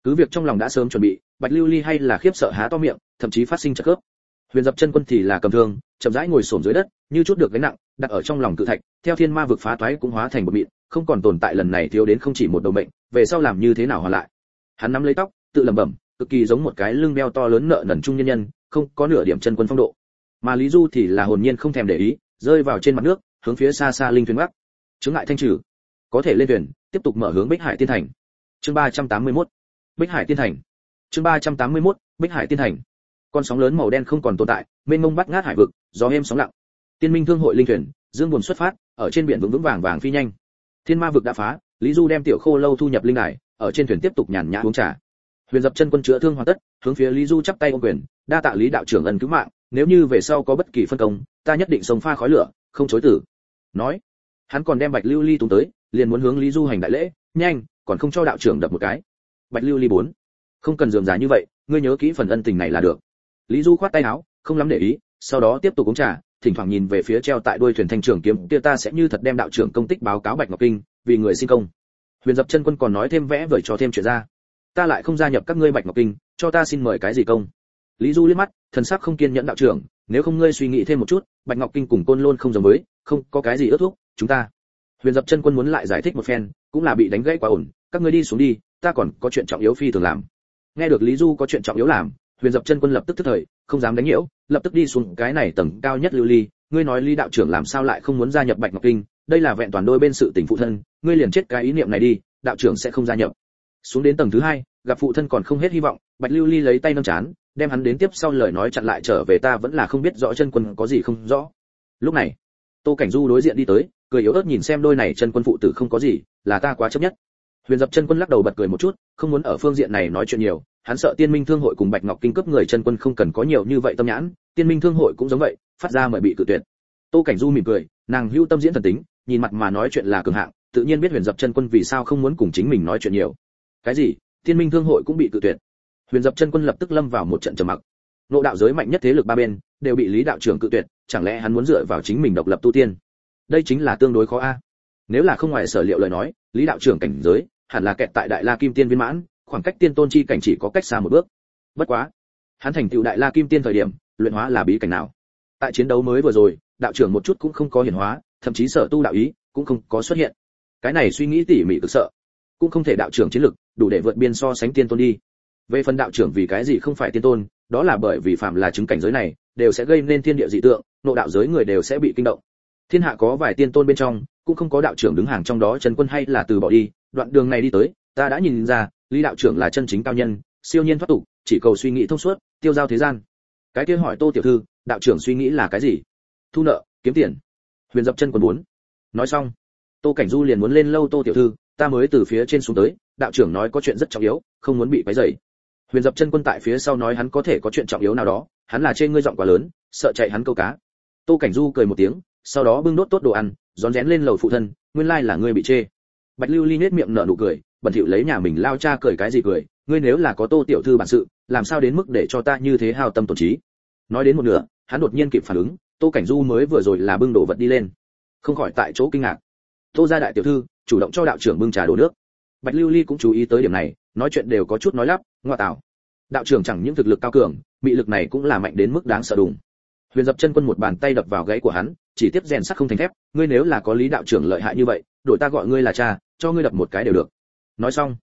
cứ việc trong lòng đã sớm chuẩn bị, bạch lưu ly hay là khiếp sợ há to miệng, thậm chí phát sinh trợ cướp. Huyền dập chân quân thì là cầm thương, chậm rãi ngồi xổm dưới đất, như chút được gánh nặng, đặt ở trong lòng tự thạch, theo thiên ma vực phá toái cũng hóa thành một mịn, không còn tồn tại lần này thiếu đến không chỉ một đầu mệnh, về sau làm như thế nào hoàn lại? Hắn nắm lấy tóc, tự lẩm bẩm, cực kỳ giống một cái lưng beo to lớn nợ nần trung nhân nhân, không có nửa điểm chân quân phong độ mà lý du thì là hồn nhiên không thèm để ý, rơi vào trên mặt nước, hướng phía xa xa linh thuyền bắc. Chứng ngại thanh trừ. Có thể lên thuyền, tiếp tục mở hướng bích hải tiên thành. Chương 381 bích hải tiên thành. Chương 381 bích hải tiên thành. Con sóng lớn màu đen không còn tồn tại, mênh mông bắt ngát hải vực, gió êm sóng lặng. Tiên minh thương hội linh thuyền, dương buồn xuất phát, ở trên biển vững vững vàng vàng phi nhanh. Thiên ma vực đã phá, lý du đem tiểu khô lâu thu nhập linh đài, ở trên thuyền tiếp tục nhàn nhã uống trà. Huyền dập chân quân chữa thương hoàn tất, hướng phía lý du chắp tay ôm quyền, đa tạ lý đạo trưởng ân cứu mạng nếu như về sau có bất kỳ phân công, ta nhất định sống pha khói lửa, không chối tử nói, hắn còn đem bạch lưu ly tung tới, liền muốn hướng lý du hành đại lễ, nhanh, còn không cho đạo trưởng đập một cái. Bạch lưu ly bốn, không cần dườm giá như vậy, ngươi nhớ kỹ phần ân tình này là được. Lý du khoát tay áo, không lắm để ý, sau đó tiếp tục uống trà, thỉnh thoảng nhìn về phía treo tại đuôi thuyền thanh trưởng kiếm, kia ta sẽ như thật đem đạo trưởng công tích báo cáo bạch ngọc kinh, vì người xin công. Huyền dập chân quân còn nói thêm vẽ vời cho thêm chuyện ra. Ta lại không gia nhập các ngươi bạch ngọc kinh, cho ta xin mời cái gì công? Lý du liếc mắt, thần sắc không kiên nhẫn đạo trưởng, nếu không ngươi suy nghĩ thêm một chút, bạch ngọc kinh cùng côn lôn không giống với, không có cái gì ước thúc, chúng ta. Huyền dập chân quân muốn lại giải thích một phen, cũng là bị đánh gãy quá ổn, các ngươi đi xuống đi, ta còn có chuyện trọng yếu phi thường làm. Nghe được lý du có chuyện trọng yếu làm, huyền dập chân quân lập tức tức thời, không dám đánh nhiễu, lập tức đi xuống cái này tầng cao nhất lưu ly, ngươi nói lý đạo trưởng làm sao lại không muốn gia nhập bạch ngọc kinh, đây là vẹn toàn đôi bên sự tình phụ thân, ngươi liền chết cái ý niệm này đi, đạo trưởng sẽ không gia nhập. Xuống đến tầng thứ hai, gặp phụ thân còn không hết hy vọng, bạch lưu ly lấy tay nâng chán đem hắn đến tiếp sau lời nói chặn lại trở về ta vẫn là không biết rõ chân quân có gì không rõ. Lúc này, tô cảnh du đối diện đi tới, cười yếu ớt nhìn xem đôi này chân quân phụ tử không có gì, là ta quá chấp nhất. Huyền dập chân quân lắc đầu bật cười một chút, không muốn ở phương diện này nói chuyện nhiều, hắn sợ tiên minh thương hội cùng bạch ngọc kinh cướp người chân quân không cần có nhiều như vậy tâm nhãn, tiên minh thương hội cũng giống vậy, phát ra mời bị cự tuyệt. Tô cảnh du mỉm cười, nàng hưu tâm diễn thần tính, nhìn mặt mà nói chuyện là cường hạng, tự nhiên biết huyền dập chân quân vì sao không muốn cùng chính mình nói chuyện nhiều. Cái gì? Tiên minh thương hội cũng bị cự tuyệt huyền dập chân quân lập tức lâm vào một trận trầm mặc. Nộ đạo giới mạnh nhất thế lực ba bên đều bị lý đạo trưởng cự tuyệt, chẳng lẽ hắn muốn dựa vào chính mình độc lập tu tiên? Đây chính là tương đối khó a. Nếu là không ngoài sở liệu lời nói, lý đạo trưởng cảnh giới hẳn là kẹt tại đại la kim tiên viên mãn, khoảng cách tiên tôn chi cảnh chỉ có cách xa một bước. Bất quá, hắn thành tựu đại la kim tiên thời điểm, luyện hóa là bí cảnh nào? Tại chiến đấu mới vừa rồi, đạo trưởng một chút cũng không có hiển hóa, thậm chí sở tu đạo ý cũng không có xuất hiện. Cái này suy nghĩ tỉ mỉ cực sợ. Cũng không thể đạo trưởng chiến lực đủ để vượt biên so sánh tiên tôn đi về phần đạo trưởng vì cái gì không phải tiên tôn, đó là bởi vì phạm là chứng cảnh giới này, đều sẽ gây nên thiên địa dị tượng nộ đạo giới người đều sẽ bị kinh động. Thiên hạ có vài tiên tôn bên trong, cũng không có đạo trưởng đứng hàng trong đó trần quân hay là từ bỏ đi. Đoạn đường này đi tới, ta đã nhìn ra, lý đạo trưởng là chân chính cao nhân, siêu nhiên thoát tục, chỉ cầu suy nghĩ thông suốt, tiêu giao thế gian. Cái kia hỏi tô tiểu thư, đạo trưởng suy nghĩ là cái gì? Thu nợ, kiếm tiền. Huyền dập chân còn muốn. Nói xong, tô cảnh du liền muốn lên lâu tô tiểu thư, ta mới từ phía trên xuống tới, đạo trưởng nói có chuyện rất trọng yếu, không muốn bị quấy rầy huyền dập chân quân tại phía sau nói hắn có thể có chuyện trọng yếu nào đó, hắn là trên ngươi giọng quá lớn, sợ chạy hắn câu cá. Tô cảnh du cười một tiếng, sau đó bưng đốt tốt đồ ăn, rón rén lên lầu phụ thân, nguyên lai là ngươi bị chê. Bạch lưu ly nết miệng nở nụ cười, bẩn thỉu lấy nhà mình lao cha cười cái gì cười, ngươi nếu là có tô tiểu thư bản sự, làm sao đến mức để cho ta như thế hào tâm tổn trí? Nói đến một nửa, hắn đột nhiên kịp phản ứng, tô cảnh du mới vừa rồi là bưng đồ vật đi lên. Không khỏi tại chỗ kinh ngạc. Tô gia đại tiểu thư, chủ động cho đạo trưởng bưng trà đổ nước. Bạch lưu ly cũng chú ý tới điểm này, nói chuyện đều có chút nói lắp ngoa tạo. Đạo trưởng chẳng những thực lực cao cường bị lực này cũng là mạnh đến mức đáng sợ đùng. Huyền dập chân quân một bàn tay đập vào gáy của hắn, chỉ tiếp rèn sắt không thành thép, ngươi nếu là có lý đạo trưởng lợi hại như vậy, đổi ta gọi ngươi là cha, cho ngươi đập một cái đều được. Nói xong,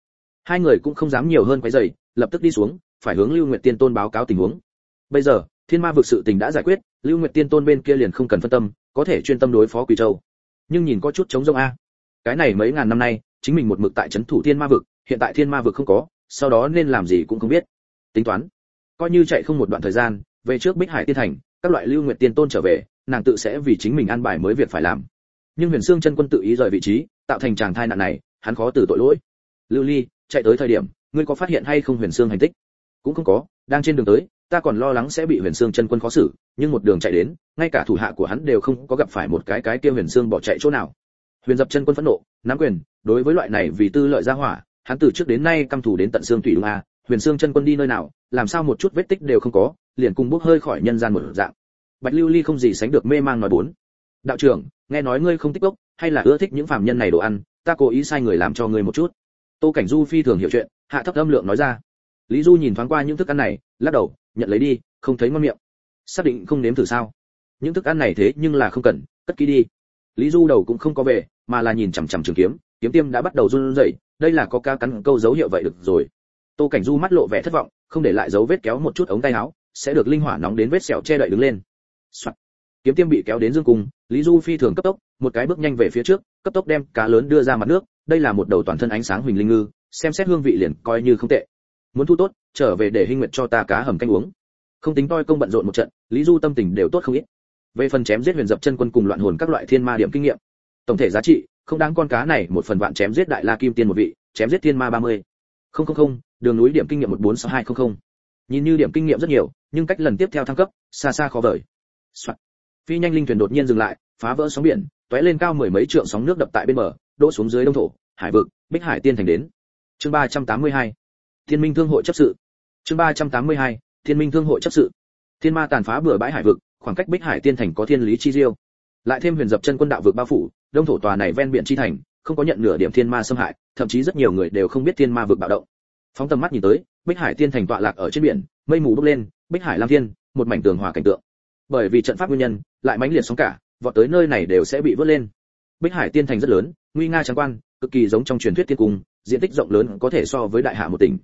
hai người cũng không dám nhiều hơn quấy giày lập tức đi xuống, phải hướng lưu nguyệt tiên tôn báo cáo tình huống. Bây giờ, thiên ma vực sự tình đã giải quyết, lưu nguyệt tiên tôn bên kia liền không cần phân tâm, có thể chuyên tâm đối phó quỷ châu. Nhưng nhìn có chút chống rông a. Cái này mấy ngàn năm nay, chính mình một mực tại trấn thủ thiên ma vực, hiện tại thiên ma vực không có sau đó nên làm gì cũng không biết. Tính toán. Coi như chạy không một đoạn thời gian, về trước bích hải tiên thành, các loại lưu nguyệt tiên tôn trở về, nàng tự sẽ vì chính mình an bài mới việc phải làm. Nhưng huyền xương chân quân tự ý rời vị trí, tạo thành chàng thai nạn này, hắn khó từ tội lỗi. Lưu ly, chạy tới thời điểm, ngươi có phát hiện hay không huyền xương hành tích? Cũng không có, đang trên đường tới, ta còn lo lắng sẽ bị huyền xương chân quân khó xử, nhưng một đường chạy đến, ngay cả thủ hạ của hắn đều không có gặp phải một cái cái kia huyền xương bỏ chạy chỗ nào. Huyền dập chân quân phẫn nộ, nắm quyền, đối với loại này vì tư lợi gia hỏa hắn từ trước đến nay căm thù đến tận xương tủy đúng a huyền xương chân quân đi nơi nào? Làm sao một chút vết tích đều không có? Liền cùng bốc hơi khỏi nhân gian một dạng. Bạch lưu ly không gì sánh được mê mang nói bốn. Đạo trưởng, nghe nói ngươi không tích gốc hay là ưa thích những phạm nhân này đồ ăn? Ta cố ý sai người làm cho ngươi một chút. Tô cảnh du phi thường hiểu chuyện, hạ thấp âm lượng nói ra. Lý du nhìn thoáng qua những thức ăn này, lắc đầu, nhận lấy đi, không thấy ngon miệng. Xác định không nếm thử sao? Những thức ăn này thế nhưng là không cần, cất kỹ đi. Lý du đầu cũng không có về, mà là nhìn chằm chằm trường kiếm kiếm tiêm đã bắt đầu run rẩy, đây là có ca cắn câu dấu hiệu vậy được rồi. Tô cảnh du mắt lộ vẻ thất vọng, không để lại dấu vết kéo một chút ống tay áo, sẽ được linh hỏa nóng đến vết sẹo che đậy đứng lên. Soạn. kiếm tiêm bị kéo đến dương cung, lý du phi thường cấp tốc, một cái bước nhanh về phía trước, cấp tốc đem cá lớn đưa ra mặt nước, đây là một đầu toàn thân ánh sáng huỳnh linh ngư, xem xét hương vị liền coi như không tệ. Muốn thu tốt, trở về để hinh nguyệt cho ta cá hầm canh uống. Không tính toi công bận rộn một trận, lý du tâm tình đều tốt không ít. Về phần chém giết huyền dập chân quân cùng loạn hồn các loại thiên ma điểm kinh nghiệm, tổng thể giá trị không đáng con cá này một phần vạn chém giết đại la kim tiên một vị, chém giết thiên ma ba mươi. Không không không, đường núi điểm kinh nghiệm một bốn sáu hai không không. Nhìn như điểm kinh nghiệm rất nhiều, nhưng cách lần tiếp theo thăng cấp, xa xa khó vời. Soạn. phi nhanh linh thuyền đột nhiên dừng lại, phá vỡ sóng biển, tóe lên cao mười mấy trượng sóng nước đập tại bên bờ, đỗ xuống dưới đông thổ, hải vực, bích hải tiên thành đến. Chương ba trăm tám mươi hai. Thiên minh thương hội chấp sự. Chương ba trăm tám mươi hai. Thiên minh thương hội chấp sự. Thiên ma tàn phá bừa bãi hải vực, khoảng cách bích hải tiên thành có thiên lý chi diêu. Lại thêm huyền dập chân quân đạo vực bao phủ đông thổ tòa này ven biển chi thành, không có nhận nửa điểm thiên ma xâm hại, thậm chí rất nhiều người đều không biết thiên ma vực bạo động. Phóng tầm mắt nhìn tới, bích hải tiên thành tọa lạc ở trên biển, mây mù bốc lên, bích hải lam thiên, một mảnh tường hòa cảnh tượng. Bởi vì trận pháp nguyên nhân, lại mãnh liệt sóng cả, vọt tới nơi này đều sẽ bị vớt lên. Bích hải tiên thành rất lớn, nguy nga trắng quan, cực kỳ giống trong truyền thuyết tiên cung, diện tích rộng lớn có thể so với đại hạ một tỉnh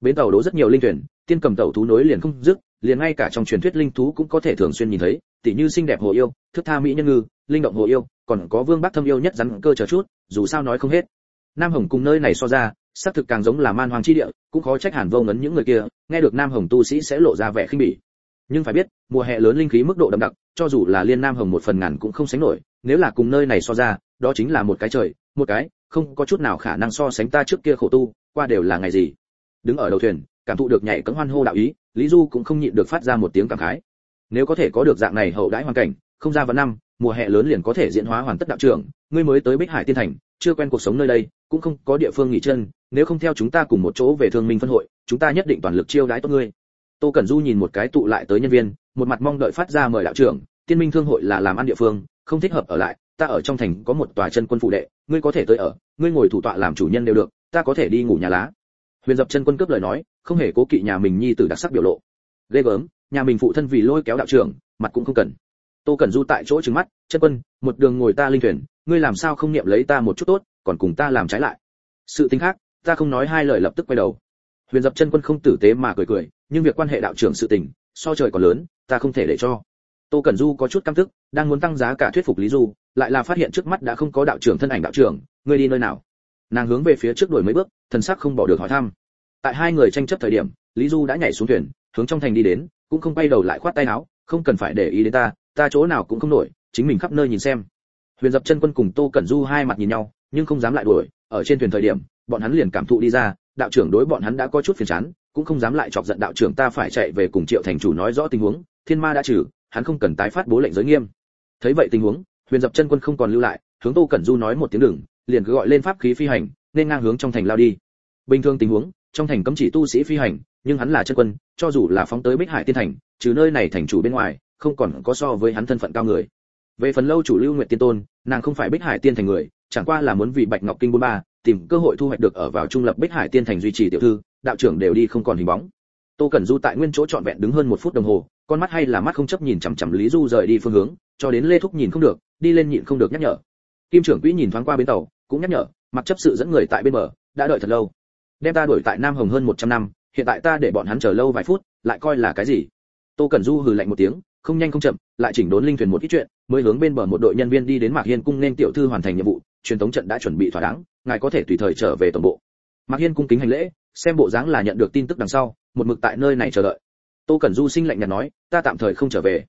bến tàu đỗ rất nhiều linh thuyền, tiên cầm tàu thú nối liền không dứt, liền ngay cả trong truyền thuyết linh thú cũng có thể thường xuyên nhìn thấy tỷ như xinh đẹp hồ yêu, thức tha mỹ nhân ngư, linh động hồ yêu, còn có vương bác thâm yêu nhất rắn cơ chờ chút, dù sao nói không hết. Nam hồng cùng nơi này so ra, xác thực càng giống là man hoàng chi địa, cũng khó trách hàn vô ngấn những người kia, nghe được nam hồng tu sĩ sẽ lộ ra vẻ khinh bỉ. Nhưng phải biết, mùa hè lớn linh khí mức độ đậm đặc, cho dù là liên nam hồng một phần ngàn cũng không sánh nổi, nếu là cùng nơi này so ra, đó chính là một cái trời, một cái, không có chút nào khả năng so sánh ta trước kia khổ tu, qua đều là ngày gì đứng ở đầu thuyền, cảm thụ được nhảy cẫng hoan hô đạo ý, lý du cũng không nhịn được phát ra một tiếng cảm khái. Nếu có thể có được dạng này hậu đãi hoàn cảnh, không ra vào năm, mùa hè lớn liền có thể diễn hóa hoàn tất đạo trưởng, ngươi mới tới bích hải tiên thành, chưa quen cuộc sống nơi đây, cũng không có địa phương nghỉ chân, nếu không theo chúng ta cùng một chỗ về thương minh phân hội, chúng ta nhất định toàn lực chiêu đãi tốt ngươi. Tô cẩn du nhìn một cái tụ lại tới nhân viên, một mặt mong đợi phát ra mời đạo trưởng, tiên minh thương hội là làm ăn địa phương, không thích hợp ở lại, ta ở trong thành có một tòa chân quân phụ đệ, ngươi có thể tới ở, ngươi ngồi thủ tọa làm chủ nhân đều được, ta có thể đi ngủ nhà lá huyền dập chân quân cướp lời nói, không hề cố kỵ nhà mình nhi tử đặc sắc biểu lộ. Ghê gớm, nhà mình phụ thân vì lôi kéo đạo trưởng, mặt cũng không cần. Tô cẩn du tại chỗ trừng mắt, chân quân, một đường ngồi ta linh thuyền, ngươi làm sao không niệm lấy ta một chút tốt, còn cùng ta làm trái lại. Sự tính khác, ta không nói hai lời lập tức quay đầu. Huyền dập chân quân không tử tế mà cười cười, nhưng việc quan hệ đạo trưởng sự tình, so trời còn lớn, ta không thể để cho. Tô cẩn du có chút căm tức, đang muốn tăng giá cả thuyết phục lý du, lại là phát hiện trước mắt đã không có đạo trưởng thân ảnh đạo trưởng, ngươi đi nơi nào? Nàng hướng về phía trước đuổi mấy bước, thần sắc không bỏ được hỏi thăm. Tại hai người tranh chấp thời điểm, lý du đã nhảy xuống thuyền, hướng trong thành đi đến, cũng không bay đầu lại khoát tay áo, không cần phải để ý đến ta ta chỗ nào cũng không nổi, chính mình khắp nơi nhìn xem. Huyền dập chân quân cùng tô cẩn du hai mặt nhìn nhau, nhưng không dám lại đuổi, ở trên thuyền thời điểm, bọn hắn liền cảm thụ đi ra, đạo trưởng đối bọn hắn đã có chút phiền chán, cũng không dám lại chọc giận đạo trưởng ta phải chạy về cùng triệu thành chủ nói rõ tình huống, thiên ma đã trừ, hắn không cần tái phát bố lệnh giới nghiêm. Thấy vậy tình huống, huyền dập chân quân không còn lưu lại, hướng tô cẩn du nói một tiếng đừng liền cứ gọi lên pháp khí phi hành, nên ngang hướng trong thành lao đi. Bình thường tình huống, trong thành cấm chỉ tu sĩ phi hành, nhưng hắn là chân quân, cho dù là phóng tới bích hải tiên thành, trừ nơi này thành chủ bên ngoài, không còn có so với hắn thân phận cao người. Về phần lâu chủ lưu nguyệt tiên tôn, nàng không phải bích hải tiên thành người, chẳng qua là muốn vì bạch ngọc kinh bốn ba tìm cơ hội thu hoạch được ở vào trung lập bích hải tiên thành duy trì tiểu thư, đạo trưởng đều đi không còn hình bóng. Tô cẩn du tại nguyên chỗ trọn vẹn đứng hơn một phút đồng hồ, con mắt hay là mắt không chấp nhìn chằm chằm lý du rời đi phương hướng, cho đến lê thúc nhìn không được, đi lên nhịn không được nhắc nhở. Kim trưởng quỹ nhìn thoáng qua bến tàu cũng nhắc nhở, mặc chấp sự dẫn người tại bên bờ, đã đợi thật lâu. Đem ta đuổi tại nam hồng hơn 100 năm, hiện tại ta để bọn hắn chờ lâu vài phút, lại coi là cái gì? Tô cẩn du hừ lạnh một tiếng, không nhanh không chậm, lại chỉnh đốn linh thuyền một ít chuyện, mới hướng bên bờ một đội nhân viên đi đến mạc hiên cung nên tiểu thư hoàn thành nhiệm vụ, truyền thống trận đã chuẩn bị thỏa đáng, ngài có thể tùy thời trở về tổng bộ. Mạc hiên cung kính hành lễ, xem bộ dáng là nhận được tin tức đằng sau, một mực tại nơi này chờ đợi. Tô cẩn du sinh lạnh nhạt nói, ta tạm thời không trở về.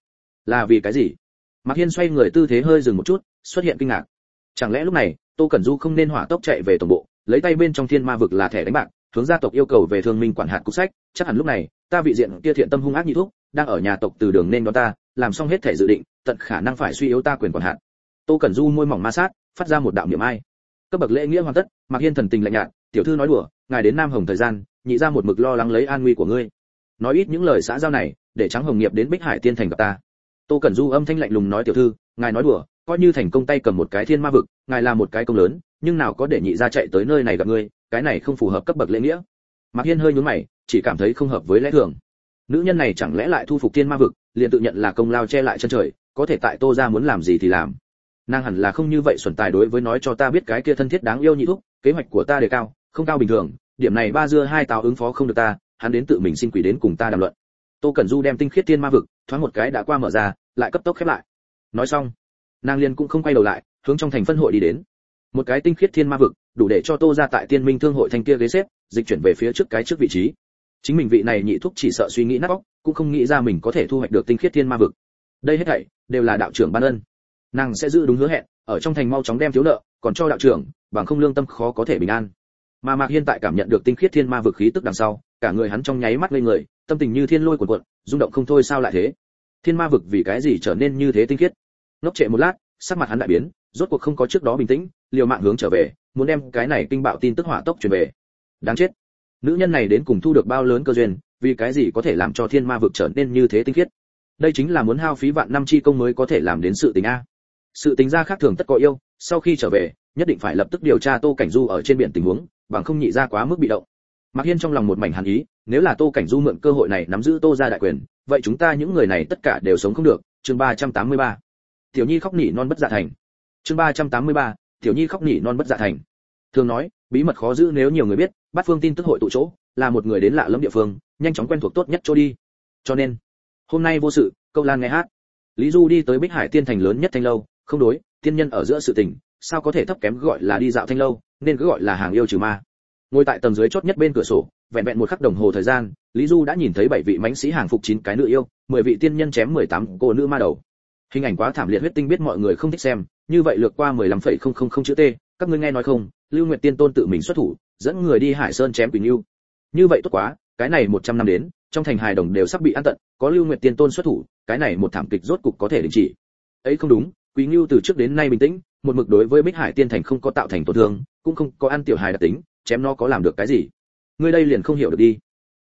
Là vì cái gì? Mạc hiên xoay người tư thế hơi dừng một chút, xuất hiện kinh ngạc. Chẳng lẽ lúc này tô cẩn du không nên hỏa tốc chạy về tổng bộ, lấy tay bên trong thiên ma vực là thẻ đánh bạc, hướng gia tộc yêu cầu về thương minh quản hạt cục sách, chắc hẳn lúc này, ta vị diện kia thiện tâm hung ác như thuốc đang ở nhà tộc từ đường nên đó ta, làm xong hết thể dự định, tận khả năng phải suy yếu ta quyền quản hạt. Tô cẩn du môi mỏng ma sát, phát ra một đạo niệm ai. Cấp bậc lễ nghĩa hoàn tất, mạc hiên thần tình lạnh nhạt, tiểu thư nói đùa, ngài đến nam hồng thời gian, nhị ra một mực lo lắng lấy an nguy của ngươi. Nói ít những lời xã giao này, để trắng hồng nghiệp đến bích hải tiên thành gặp ta. Tô cẩn du âm thanh lạnh lùng nói tiểu thư, ngài nói đùa coi như thành công tay cầm một cái thiên ma vực, ngài là một cái công lớn, nhưng nào có để nhị ra chạy tới nơi này gặp ngươi, cái này không phù hợp cấp bậc lễ nghĩa. Mạc hiên hơi nhún mày, chỉ cảm thấy không hợp với lẽ thường. Nữ nhân này chẳng lẽ lại thu phục thiên ma vực, liền tự nhận là công lao che lại chân trời, có thể tại tô ra muốn làm gì thì làm. Nàng hẳn là không như vậy xuẩn tài đối với nói cho ta biết cái kia thân thiết đáng yêu nhị thúc, kế hoạch của ta đề cao, không cao bình thường, điểm này ba dưa hai táo ứng phó không được ta, hắn đến tự mình xin quỷ đến cùng ta đàm luận. Tô cẩn du đem tinh khiết thiên ma vực, thoáng một cái đã qua mở ra, lại cấp tốc khép lại. Nói xong nàng liền cũng không quay đầu lại, hướng trong thành phân hội đi đến. Một cái tinh khiết thiên ma vực, đủ để cho tô ra tại tiên minh thương hội thanh kia ghế xếp, dịch chuyển về phía trước cái trước vị trí. Chính mình vị này nhị thúc chỉ sợ suy nghĩ nát óc, cũng không nghĩ ra mình có thể thu hoạch được tinh khiết thiên ma vực. Đây hết thảy, đều là đạo trưởng ban ân. Nàng sẽ giữ đúng hứa hẹn, ở trong thành mau chóng đem thiếu nợ, còn cho đạo trưởng, bằng không lương tâm khó có thể bình an. Mà mạc hiên tại cảm nhận được tinh khiết thiên ma vực khí tức đằng sau, cả người hắn trong nháy mắt lên người, tâm tình như thiên lôi cuộn cuộn, rung động không thôi sao lại thế? Thiên ma vực vì cái gì trở nên như thế tinh khiết? Ngốc trệ một lát, sắc mặt hắn đại biến, rốt cuộc không có trước đó bình tĩnh, liều mạng hướng trở về, muốn đem cái này kinh bạo tin tức hỏa tốc truyền về. Đáng chết. Nữ nhân này đến cùng thu được bao lớn cơ duyên, vì cái gì có thể làm cho thiên ma vực trở nên như thế tinh khiết? Đây chính là muốn hao phí vạn năm chi công mới có thể làm đến sự tình a. Sự tính ra khác thường tất có yêu, sau khi trở về, nhất định phải lập tức điều tra tô cảnh du ở trên biển tình huống, bằng không nhị ra quá mức bị động. Mạc hiên trong lòng một mảnh hàn ý, nếu là tô cảnh du mượn cơ hội này nắm giữ tô ra đại quyền, vậy chúng ta những người này tất cả đều sống không được. Chương ba trăm tám mươi ba tiểu nhi khóc nỉ non bất dạ thành. Chương ba trăm tám mươi ba, tiểu nhi khóc nỉ non bất dạ thành. Thường nói, bí mật khó giữ nếu nhiều người biết, bắt phương tin tức hội tụ chỗ, là một người đến lạ lẫm địa phương, nhanh chóng quen thuộc tốt nhất chỗ đi. Cho nên, hôm nay vô sự câu lan nghe hát. Lý du đi tới bích hải tiên thành lớn nhất thanh lâu, không đối, tiên nhân ở giữa sự tình, sao có thể thấp kém gọi là đi dạo thanh lâu, nên cứ gọi là hàng yêu trừ ma. Ngồi tại tầng dưới chót nhất bên cửa sổ, vẹn vẹn một khắc đồng hồ thời gian, lý du đã nhìn thấy bảy vị mãnh sĩ hàng phục chín cái nữ yêu, mười vị tiên nhân chém mười tám cô nữ ma đầu hình ảnh quá thảm liệt huyết tinh biết mọi người không thích xem, như vậy lược qua mười lăm phẩy không không không chữ t, các ngươi nghe nói không? Lưu nguyệt tiên tôn tự mình xuất thủ, dẫn người đi hải sơn chém quỳnh lưu. Như vậy tốt quá, cái này một trăm năm đến, trong thành hài đồng đều sắp bị ăn tận, có lưu nguyệt tiên tôn xuất thủ, cái này một thảm kịch rốt cục có thể đình chỉ. Ấy không đúng quý lưu từ trước đến nay bình tĩnh, một mực đối với bích hải tiên thành không có tạo thành tổn thương, cũng không có ăn tiểu hài đặc tính, chém nó có làm được cái gì? Ngươi đây liền không hiểu được đi.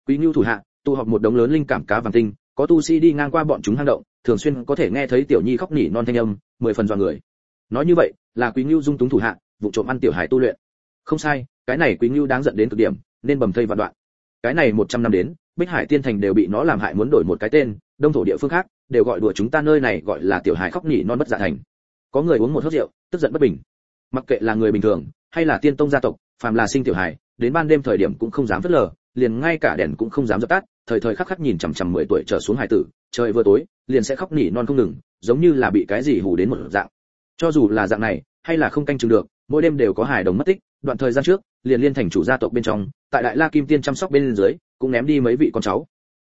Quý lưu thủ hạ, tụ họp một đống lớn linh cảm cá vàng tinh, có tu sĩ đi ngang qua bọn chúng hang động thường xuyên có thể nghe thấy tiểu nhi khóc nỉ non thanh âm mười phần dọa người. Nói như vậy là quý ngưu dung túng thủ hạ vụ trộm ăn tiểu hải tu luyện. Không sai cái này quý ngưu đáng giận đến cực điểm nên bầm thây vạn đoạn. Cái này một trăm năm đến bích hải tiên thành đều bị nó làm hại muốn đổi một cái tên đông thổ địa phương khác đều gọi đùa chúng ta nơi này gọi là tiểu hải khóc nỉ non bất dạ thành. Có người uống một hớp rượu tức giận bất bình. Mặc kệ là người bình thường hay là tiên tông gia tộc phàm là sinh tiểu hải, đến ban đêm thời điểm cũng không dám vứt lờ liền ngay cả đèn cũng không dám dập tắt, thời thời khắc khắc nhìn chằm chằm mười tuổi trở xuống hải tử, trời vừa tối, liền sẽ khóc nỉ non không ngừng, giống như là bị cái gì hù đến một dạng. Cho dù là dạng này, hay là không canh chừng được, mỗi đêm đều có hài đồng mất tích, đoạn thời gian trước, liền liên thành chủ gia tộc bên trong, tại đại la kim tiên chăm sóc bên dưới, cũng ném đi mấy vị con cháu.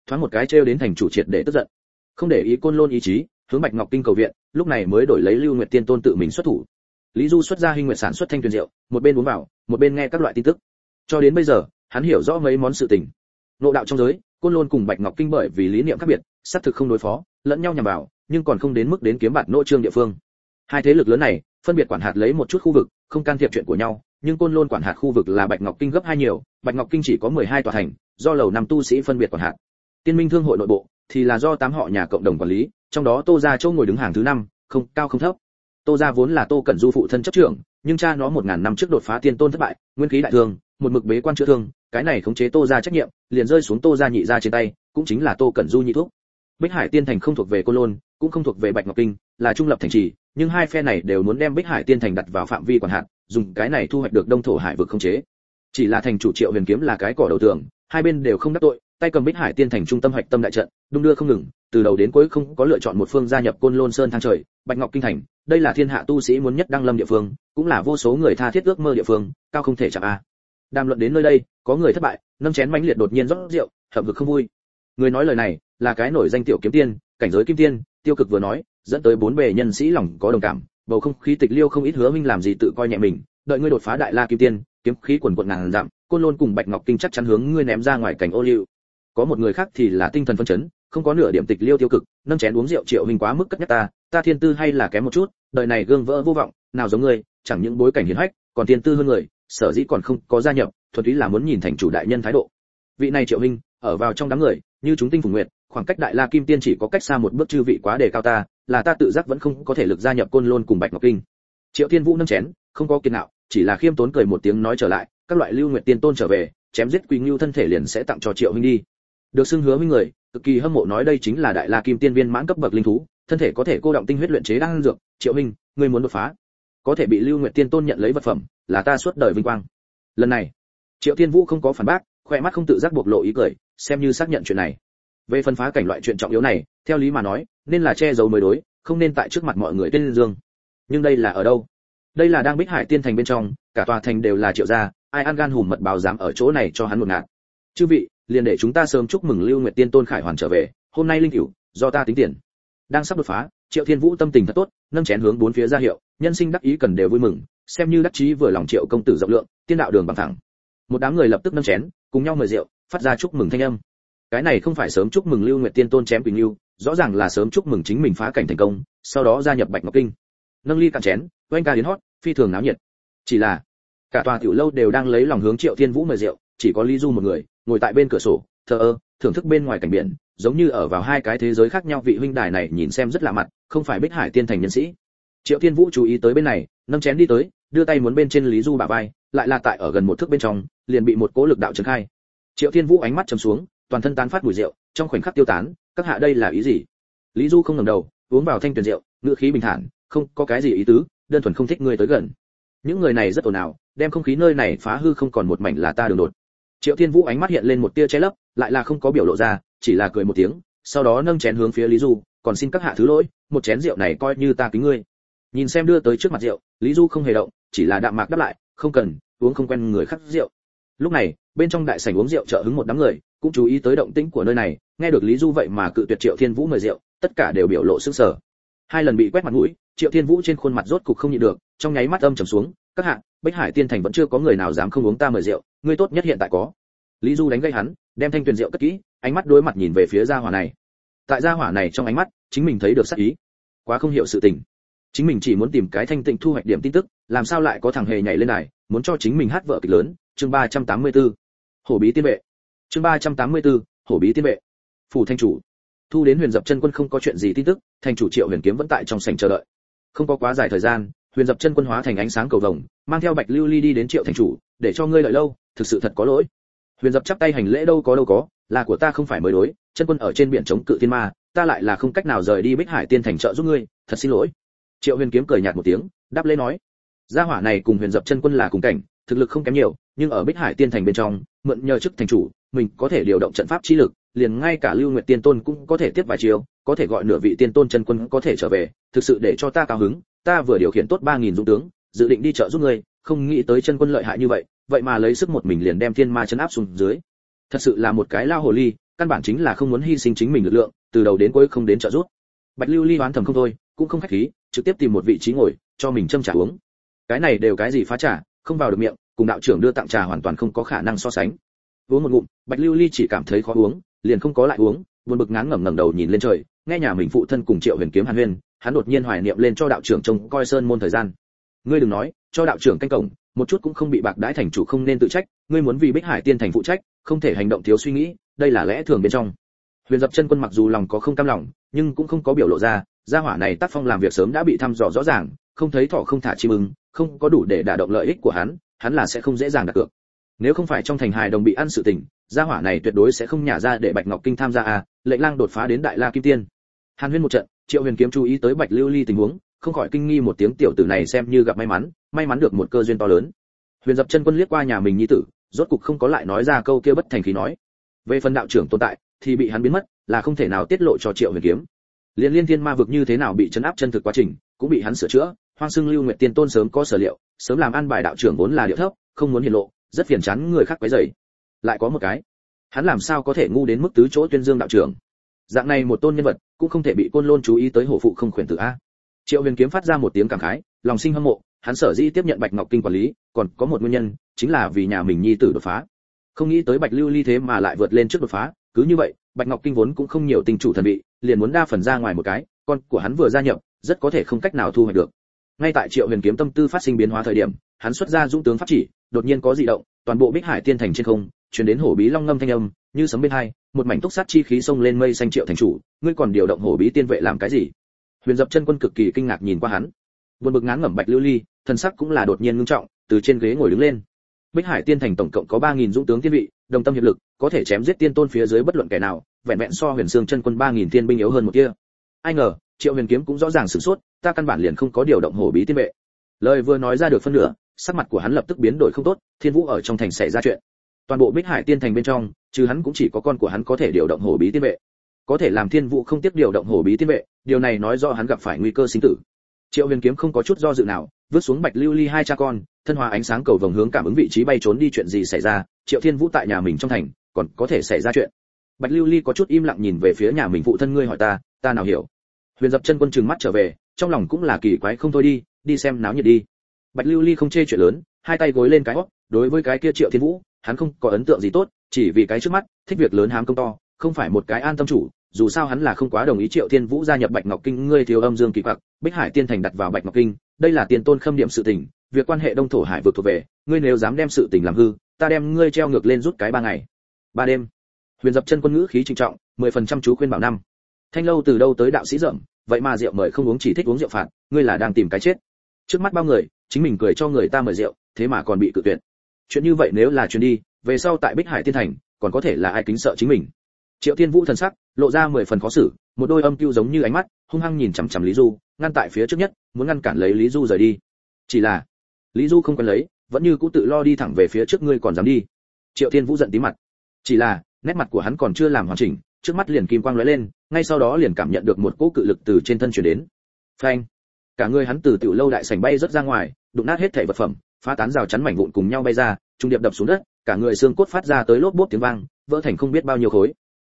Thoáng một cái trêu đến thành chủ triệt để tức giận. Không để ý côn lôn ý chí, hướng bạch ngọc kinh cầu viện, lúc này mới đổi lấy lưu nguyệt tiên tôn tự mình xuất thủ. Lý du xuất ra hình nguyện sản xuất thanh tuyền rượu, một bên uống vào, một bên nghe các loại tin tức. Cho đến bây giờ hắn hiểu rõ mấy món sự tình. Nộ đạo trong giới, côn lôn cùng bạch ngọc kinh bởi vì lý niệm khác biệt, xác thực không đối phó, lẫn nhau nhằm vào, nhưng còn không đến mức đến kiếm bạt nỗ trương địa phương. Hai thế lực lớn này, phân biệt quản hạt lấy một chút khu vực, không can thiệp chuyện của nhau, nhưng côn lôn quản hạt khu vực là bạch ngọc kinh gấp hai nhiều, bạch ngọc kinh chỉ có 12 tòa thành, do lầu năm tu sĩ phân biệt quản hạt. Tiên minh thương hội nội bộ, thì là do tám họ nhà cộng đồng quản lý, trong đó tô gia châu ngồi đứng hàng thứ năm, không, cao không thấp. Tô gia vốn là tô cẩn du phụ thân chấp trưởng, nhưng cha nó một ngàn năm trước đột phá tiên tôn thất bại, nguyên khí đại thương một mực bế quan chữa thương, cái này khống chế tô ra trách nhiệm, liền rơi xuống tô ra nhị ra trên tay, cũng chính là tô cẩn du nhị thuốc. Bích hải tiên thành không thuộc về côn lôn, cũng không thuộc về bạch ngọc kinh, là trung lập thành trì, nhưng hai phe này đều muốn đem bích hải tiên thành đặt vào phạm vi quản hạt, dùng cái này thu hoạch được đông thổ hải vực khống chế. Chỉ là thành chủ triệu huyền kiếm là cái cỏ đầu tường, hai bên đều không đắc tội, tay cầm bích hải tiên thành trung tâm hoạch tâm đại trận, đung đưa không ngừng, từ đầu đến cuối không có lựa chọn một phương gia nhập côn lôn sơn thang trời, bạch ngọc kinh thành, đây là thiên hạ tu sĩ muốn nhất đăng lâm địa phương, cũng là vô số người tha thiết ước mơ địa phương, cao không thể chạm a đàm luận đến nơi đây, có người thất bại, nâng chén mãnh liệt đột nhiên rót rượu, hậm vực không vui. Người nói lời này, là cái nổi danh tiểu kiếm tiên, cảnh giới kim tiên, tiêu cực vừa nói, dẫn tới bốn bề nhân sĩ lòng có đồng cảm, bầu không khí tịch liêu không ít hứa minh làm gì tự coi nhẹ mình, đợi ngươi đột phá đại la kim tiên, kiếm khí quần quần ngàn dặm, côn lôn cùng bạch ngọc kinh chắc chắn hướng ngươi ném ra ngoài cảnh ô liu. Có một người khác thì là tinh thần phân chấn, không có nửa điểm tịch liêu tiêu cực, nâng chén uống rượu triệu hình quá mức cất nhắc ta ta thiên tư hay là kém một chút, đời này gương vỡ vô vọng, nào giống ngươi, chẳng những bối cảnh hiển hách, còn thiên tư hơn người sở dĩ còn không có gia nhập, thuần túy là muốn nhìn thành chủ đại nhân thái độ. Vị này triệu hình ở vào trong đám người, như chúng tinh phùng nguyệt, khoảng cách đại la kim tiên chỉ có cách xa một bước chư vị quá đề cao ta, là ta tự giác vẫn không có thể lực gia nhập côn lôn cùng bạch ngọc kinh. Triệu thiên vũ nâng chén, không có kiên nạo, chỉ là khiêm tốn cười một tiếng nói trở lại, các loại lưu nguyệt tiên tôn trở về, chém giết quỳnh lưu thân thể liền sẽ tặng cho triệu huynh đi. Được xưng hứa với người, cực kỳ hâm mộ nói đây chính là đại la kim tiên viên mãn cấp bậc linh thú, thân thể có thể cô động tinh huyết luyện chế đang dược. Triệu huynh ngươi muốn đột phá có thể bị lưu nguyệt tiên tôn nhận lấy vật phẩm, là ta suốt đời vinh quang. Lần này, triệu thiên vũ không có phản bác khoe mắt không tự giác bộc lộ ý cười, xem như xác nhận chuyện này. Về phân phá cảnh loại chuyện trọng yếu này, theo lý mà nói, nên là che giấu mới đối, không nên tại trước mặt mọi người tên dương. Nhưng đây là ở đâu? Đây là đang bích hải tiên thành bên trong, cả tòa thành đều là triệu gia, ai ăn gan hùm mật báo dám ở chỗ này cho hắn một ngạt. Chư vị, liền để chúng ta sớm chúc mừng lưu nguyệt tiên tôn khải hoàn trở về, hôm nay linh cửu, do ta tính tiền. Đang sắp đột phá triệu thiên vũ tâm tình thật tốt, nâng chén hướng bốn phía ra hiệu, nhân sinh đắc ý cần đều vui mừng, xem như đắc chí vừa lòng triệu công tử rộng lượng, tiên đạo đường bằng thẳng. Một đám người lập tức nâng chén, cùng nhau mời rượu, phát ra chúc mừng thanh âm. Cái này không phải sớm chúc mừng lưu nguyệt tiên tôn chém quỳnh lưu, rõ ràng là sớm chúc mừng chính mình phá cảnh thành công, sau đó gia nhập bạch ngọc kinh. Nâng ly cạn chén, oanh ca đến hót, phi thường náo nhiệt. Chỉ là, cả tòa tiểu lâu đều đang lấy lòng hướng triệu thiên vũ mời rượu, chỉ có lý du một người, ngồi tại bên cửa sổ, thờ ơ, thưởng thức bên ngoài cảnh biển giống như ở vào hai cái thế giới khác nhau, vị huynh đài này nhìn xem rất lạ mặt, không phải bích hải tiên thành nhân sĩ. Triệu thiên vũ chú ý tới bên này, nâng chén đi tới, đưa tay muốn bên trên lý du bả vai, lại là tại ở gần một thước bên trong, liền bị một cố lực đạo trấn khai. Triệu thiên vũ ánh mắt trầm xuống, toàn thân tán phát mùi rượu, trong khoảnh khắc tiêu tán, các hạ đây là ý gì? Lý du không ngẩng đầu, uống vào thanh tuyền rượu, ngữ khí bình thản, không có cái gì ý tứ, đơn thuần không thích người tới gần. Những người này rất ồn ào, đem không khí nơi này phá hư không còn một mảnh là ta đường đột. Triệu thiên vũ ánh mắt hiện lên một tia che lấp, lại là không có biểu lộ ra chỉ là cười một tiếng, sau đó nâng chén hướng phía lý du, còn xin các hạ thứ lỗi, một chén rượu này coi như ta kính ngươi. Nhìn xem đưa tới trước mặt rượu, lý du không hề động, chỉ là đạm mạc đáp lại, không cần, uống không quen người khác rượu. Lúc này, bên trong đại sảnh uống rượu trợ hứng một đám người, cũng chú ý tới động tĩnh của nơi này, nghe được lý du vậy mà cự tuyệt triệu thiên vũ mời rượu, tất cả đều biểu lộ sức sở hai lần bị quét mặt mũi, triệu thiên vũ trên khuôn mặt rốt cục không nhịn được, trong nháy mắt âm trầm xuống, các hạ, Bách hải tiên thành vẫn chưa có người nào dám không uống ta mời rượu, ngươi tốt nhất hiện tại có. Lý du đánh gây hắn, đem thanh tuyền rượu cất kỹ ánh mắt đối mặt nhìn về phía gia hỏa này. Tại gia hỏa này trong ánh mắt chính mình thấy được sắc ý. Quá không hiểu sự tình. Chính mình chỉ muốn tìm cái thanh tịnh thu hoạch điểm tin tức làm sao lại có thằng hề nhảy lên này muốn cho chính mình hát vợ kịch lớn. Chương 384. hổ bí tiên vệ. Chương 384, hổ bí tiên vệ. Phủ thanh chủ. Thu đến huyền dập chân quân không có chuyện gì tin tức thành chủ triệu huyền kiếm vẫn tại trong sảnh chờ đợi. Không có quá dài thời gian huyền dập chân quân hóa thành ánh sáng cầu vồng mang theo bạch lưu ly đi đến triệu thành chủ để cho ngươi đợi lâu thực sự thật có lỗi. Huyền dập chắp tay hành lễ đâu có đâu có là của ta không phải mới đối, chân quân ở trên biển chống cự thiên ma, ta lại là không cách nào rời đi bích hải tiên thành trợ giúp ngươi, thật xin lỗi. Triệu huyền kiếm cười nhạt một tiếng, đáp lễ nói, gia hỏa này cùng huyền dập chân quân là cùng cảnh, thực lực không kém nhiều, nhưng ở bích hải tiên thành bên trong, mượn nhờ chức thành chủ, mình có thể điều động trận pháp chi lực, liền ngay cả lưu nguyệt tiên tôn cũng có thể tiếp vài chiều có thể gọi nửa vị tiên tôn chân quân có thể trở về, thực sự để cho ta cao hứng, ta vừa điều khiển tốt ba nghìn dũng tướng, dự định đi trợ giúp ngươi, không nghĩ tới chân quân lợi hại như vậy vậy mà lấy sức một mình liền đem thiên ma chấn áp xuống dưới thật sự là một cái lao hồ ly, căn bản chính là không muốn hy sinh chính mình lực lượng, từ đầu đến cuối không đến trợ giúp. Bạch lưu ly đoán thầm không thôi, cũng không khách khí, trực tiếp tìm một vị trí ngồi, cho mình châm trà uống. Cái này đều cái gì phá trà, không vào được miệng, cùng đạo trưởng đưa tặng trà hoàn toàn không có khả năng so sánh. Uống một ngụm, bạch lưu ly chỉ cảm thấy khó uống, liền không có lại uống, buồn bực ngán ngẩm ngẩng đầu nhìn lên trời, nghe nhà mình phụ thân cùng triệu huyền kiếm hàn huyên, hắn đột nhiên hoài niệm lên cho đạo trưởng trông coi sơn môn thời gian. Ngươi đừng nói, cho đạo trưởng canh cổng, một chút cũng không bị bạc đãi thành chủ không nên tự trách, ngươi muốn vì bích hải tiên thành phụ trách không thể hành động thiếu suy nghĩ, đây là lẽ thường bên trong. Huyền dập chân quân mặc dù lòng có không cam lòng, nhưng cũng không có biểu lộ ra, gia hỏa này tác phong làm việc sớm đã bị thăm dò rõ ràng, không thấy thọ không thả chim ưng, không có đủ để đả động lợi ích của hắn hắn là sẽ không dễ dàng đạt được. Nếu không phải trong thành hài đồng bị ăn sự tình, gia hỏa này tuyệt đối sẽ không nhả ra để bạch ngọc kinh tham gia à lệnh lang đột phá đến đại la kim tiên. Hàn huyên một trận, triệu huyền kiếm chú ý tới bạch lưu ly tình huống, không khỏi kinh nghi một tiếng tiểu tử này xem như gặp may mắn may mắn được một cơ duyên to lớn. Huyền dập chân quân liếc qua nhà mình nhi tử rốt cục không có lại nói ra câu kia bất thành khí nói. Về phần đạo trưởng tồn tại, thì bị hắn biến mất, là không thể nào tiết lộ cho triệu huyền kiếm. Liên liên thiên ma vực như thế nào bị chấn áp chân thực quá trình, cũng bị hắn sửa chữa, hoang xưng lưu nguyệt tiên tôn sớm có sở liệu, sớm làm an bài đạo trưởng vốn là điệu thấp, không muốn hiện lộ, rất phiền chán người khác quấy rầy. Lại có một cái, hắn làm sao có thể ngu đến mức tứ chỗ tuyên dương đạo trưởng? Dạng này một tôn nhân vật, cũng không thể bị côn lôn chú ý tới hổ phụ không khuyển tử a. Triệu huyền kiếm phát ra một tiếng cảm khái, lòng sinh hâm mộ hắn sở dĩ tiếp nhận bạch ngọc kinh quản lý, còn có một nguyên nhân, chính là vì nhà mình nhi tử đột phá. Không nghĩ tới bạch lưu ly thế mà lại vượt lên trước đột phá, cứ như vậy, bạch ngọc kinh vốn cũng không nhiều tình chủ thần bị liền muốn đa phần ra ngoài một cái, con của hắn vừa gia nhập, rất có thể không cách nào thu hoạch được. Ngay tại triệu huyền kiếm tâm tư phát sinh biến hóa thời điểm, hắn xuất ra dũng tướng pháp chỉ, đột nhiên có dị động, toàn bộ bích hải tiên thành trên không, truyền đến hổ bí long ngâm thanh âm, như sấm bên hai, một mảnh túc sát chi khí xông lên mây xanh triệu thành chủ, ngươi còn điều động hổ bí tiên vệ làm cái gì? Huyền dập chân quân cực kỳ kinh ngạc nhìn qua hắn buồn bực ngán ngẩm bạch lưu ly, thần sắc cũng là đột nhiên ngưng trọng, từ trên ghế ngồi đứng lên. Bích hải tiên thành tổng cộng có ba nghìn dũng tướng tiên vị, đồng tâm hiệp lực, có thể chém giết tiên tôn phía dưới bất luận kẻ nào, vẹn vẹn so huyền xương chân quân ba nghìn tiên binh yếu hơn một kia ai ngờ, triệu huyền kiếm cũng rõ ràng sửng sốt, ta căn bản liền không có điều động hổ bí tiên vệ. Lời vừa nói ra được phân nửa, sắc mặt của hắn lập tức biến đổi không tốt, thiên vũ ở trong thành xảy ra chuyện. Toàn bộ bích hải tiên thành bên trong, trừ hắn cũng chỉ có con của hắn có thể điều động hổ bí tiên vệ. Có thể làm thiên vũ không tiếp điều động hổ bí tiên vệ, điều này nói do hắn gặp phải nguy cơ sinh tử triệu huyền kiếm không có chút do dự nào, vứt xuống bạch lưu ly hai cha con, thân hòa ánh sáng cầu vồng hướng cảm ứng vị trí bay trốn đi chuyện gì xảy ra, triệu thiên vũ tại nhà mình trong thành, còn có thể xảy ra chuyện. Bạch lưu ly có chút im lặng nhìn về phía nhà mình phụ thân ngươi hỏi ta ta nào hiểu? Huyền dập chân quân trừng mắt trở về, trong lòng cũng là kỳ quái không thôi đi đi xem náo nhiệt đi. Bạch lưu ly không chê chuyện lớn, hai tay gối lên cái hót, đối với cái kia triệu thiên vũ, hắn không có ấn tượng gì tốt, chỉ vì cái trước mắt, thích việc lớn hám công to, không phải một cái an tâm chủ dù sao hắn là không quá đồng ý triệu thiên vũ gia nhập bạch ngọc kinh, ngươi thiếu âm dương kỳ quặc, bích hải tiên thành đặt vào bạch ngọc kinh, đây là tiền tôn khâm điểm sự tình, việc quan hệ đông thổ hải vượt thuộc về, ngươi nếu dám đem sự tình làm hư, ta đem ngươi treo ngược lên rút cái ba ngày, ba đêm. Huyền dập chân quân ngữ khí trịnh trọng, mười phần trăm chú khuyên bảo năm. Thanh lâu từ đâu tới đạo sĩ rậm, vậy mà rượu mời không uống chỉ thích uống rượu phạt, ngươi là đang tìm cái chết. Trước mắt bao người, chính mình cười cho người ta mời rượu, thế mà còn bị cự tuyệt. Chuyện như vậy nếu là chuyện đi, về sau tại bích hải tiên thành, còn có thể là ai kính sợ chính mình? Triệu thiên vũ thần sắc lộ ra mười phần khó xử, một đôi âm cưu giống như ánh mắt, hung hăng nhìn chằm chằm lý du, ngăn tại phía trước nhất, muốn ngăn cản lấy lý du rời đi. Chỉ là, lý du không cần lấy, vẫn như cũ tự lo đi thẳng về phía trước ngươi còn dám đi. Triệu thiên vũ giận tí mặt. Chỉ là, nét mặt của hắn còn chưa làm hoàn chỉnh, trước mắt liền kim quang lóe lên, ngay sau đó liền cảm nhận được một cỗ cự lực từ trên thân truyền đến. Phanh. Cả người hắn từ tiểu lâu đại sảnh bay rất ra ngoài, đụng nát hết thảy vật phẩm, phá tán rào chắn mảnh vụn cùng nhau bay ra, trung điệp đập xuống đất, cả người xương cốt phát ra tới lốp bốp tiếng vang, vỡ thành không biết bao nhiêu khối.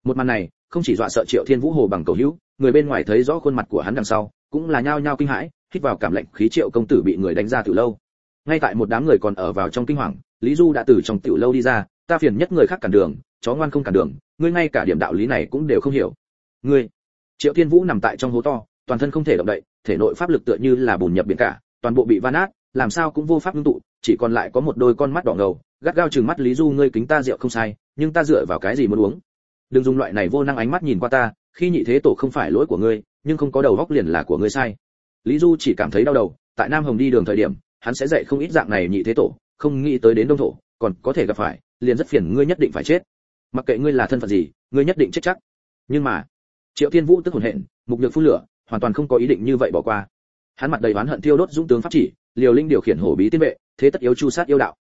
Một màn này không chỉ dọa sợ triệu thiên vũ hồ bằng cầu hữu, người bên ngoài thấy rõ khuôn mặt của hắn đằng sau, cũng là nhao nhao kinh hãi, hít vào cảm lạnh khí triệu công tử bị người đánh ra từ lâu. Ngay tại một đám người còn ở vào trong kinh hoàng, lý du đã từ trong tiểu lâu đi ra, ta phiền nhất người khác cản đường, chó ngoan không cản đường, ngươi ngay cả điểm đạo lý này cũng đều không hiểu. Ngươi! Triệu thiên vũ nằm tại trong hố to, toàn thân không thể động đậy, thể nội pháp lực tựa như là bùn nhập biển cả, toàn bộ bị van nát, làm sao cũng vô pháp ngưng tụ, chỉ còn lại có một đôi con mắt đỏ ngầu, gắt gao chừng mắt lý du, ngươi kính ta rượu không sai, nhưng ta dựa vào cái gì muốn uống? Đừng dùng loại này vô năng ánh mắt nhìn qua ta, khi nhị thế tổ không phải lỗi của ngươi, nhưng không có đầu góc liền là của ngươi sai. Lý du chỉ cảm thấy đau đầu, tại nam hồng đi đường thời điểm, hắn sẽ dạy không ít dạng này nhị thế tổ, không nghĩ tới đến đông thổ, còn có thể gặp phải, liền rất phiền ngươi nhất định phải chết. Mặc kệ ngươi là thân phận gì, ngươi nhất định chết chắc. Nhưng mà, triệu thiên vũ tức hồn hện mục nhược phun lửa, hoàn toàn không có ý định như vậy bỏ qua. Hắn mặt đầy oán hận thiêu đốt dũng tướng pháp chỉ, liều linh điều khiển hổ bí tiên vệ, thế tất yếu chu sát yêu đạo.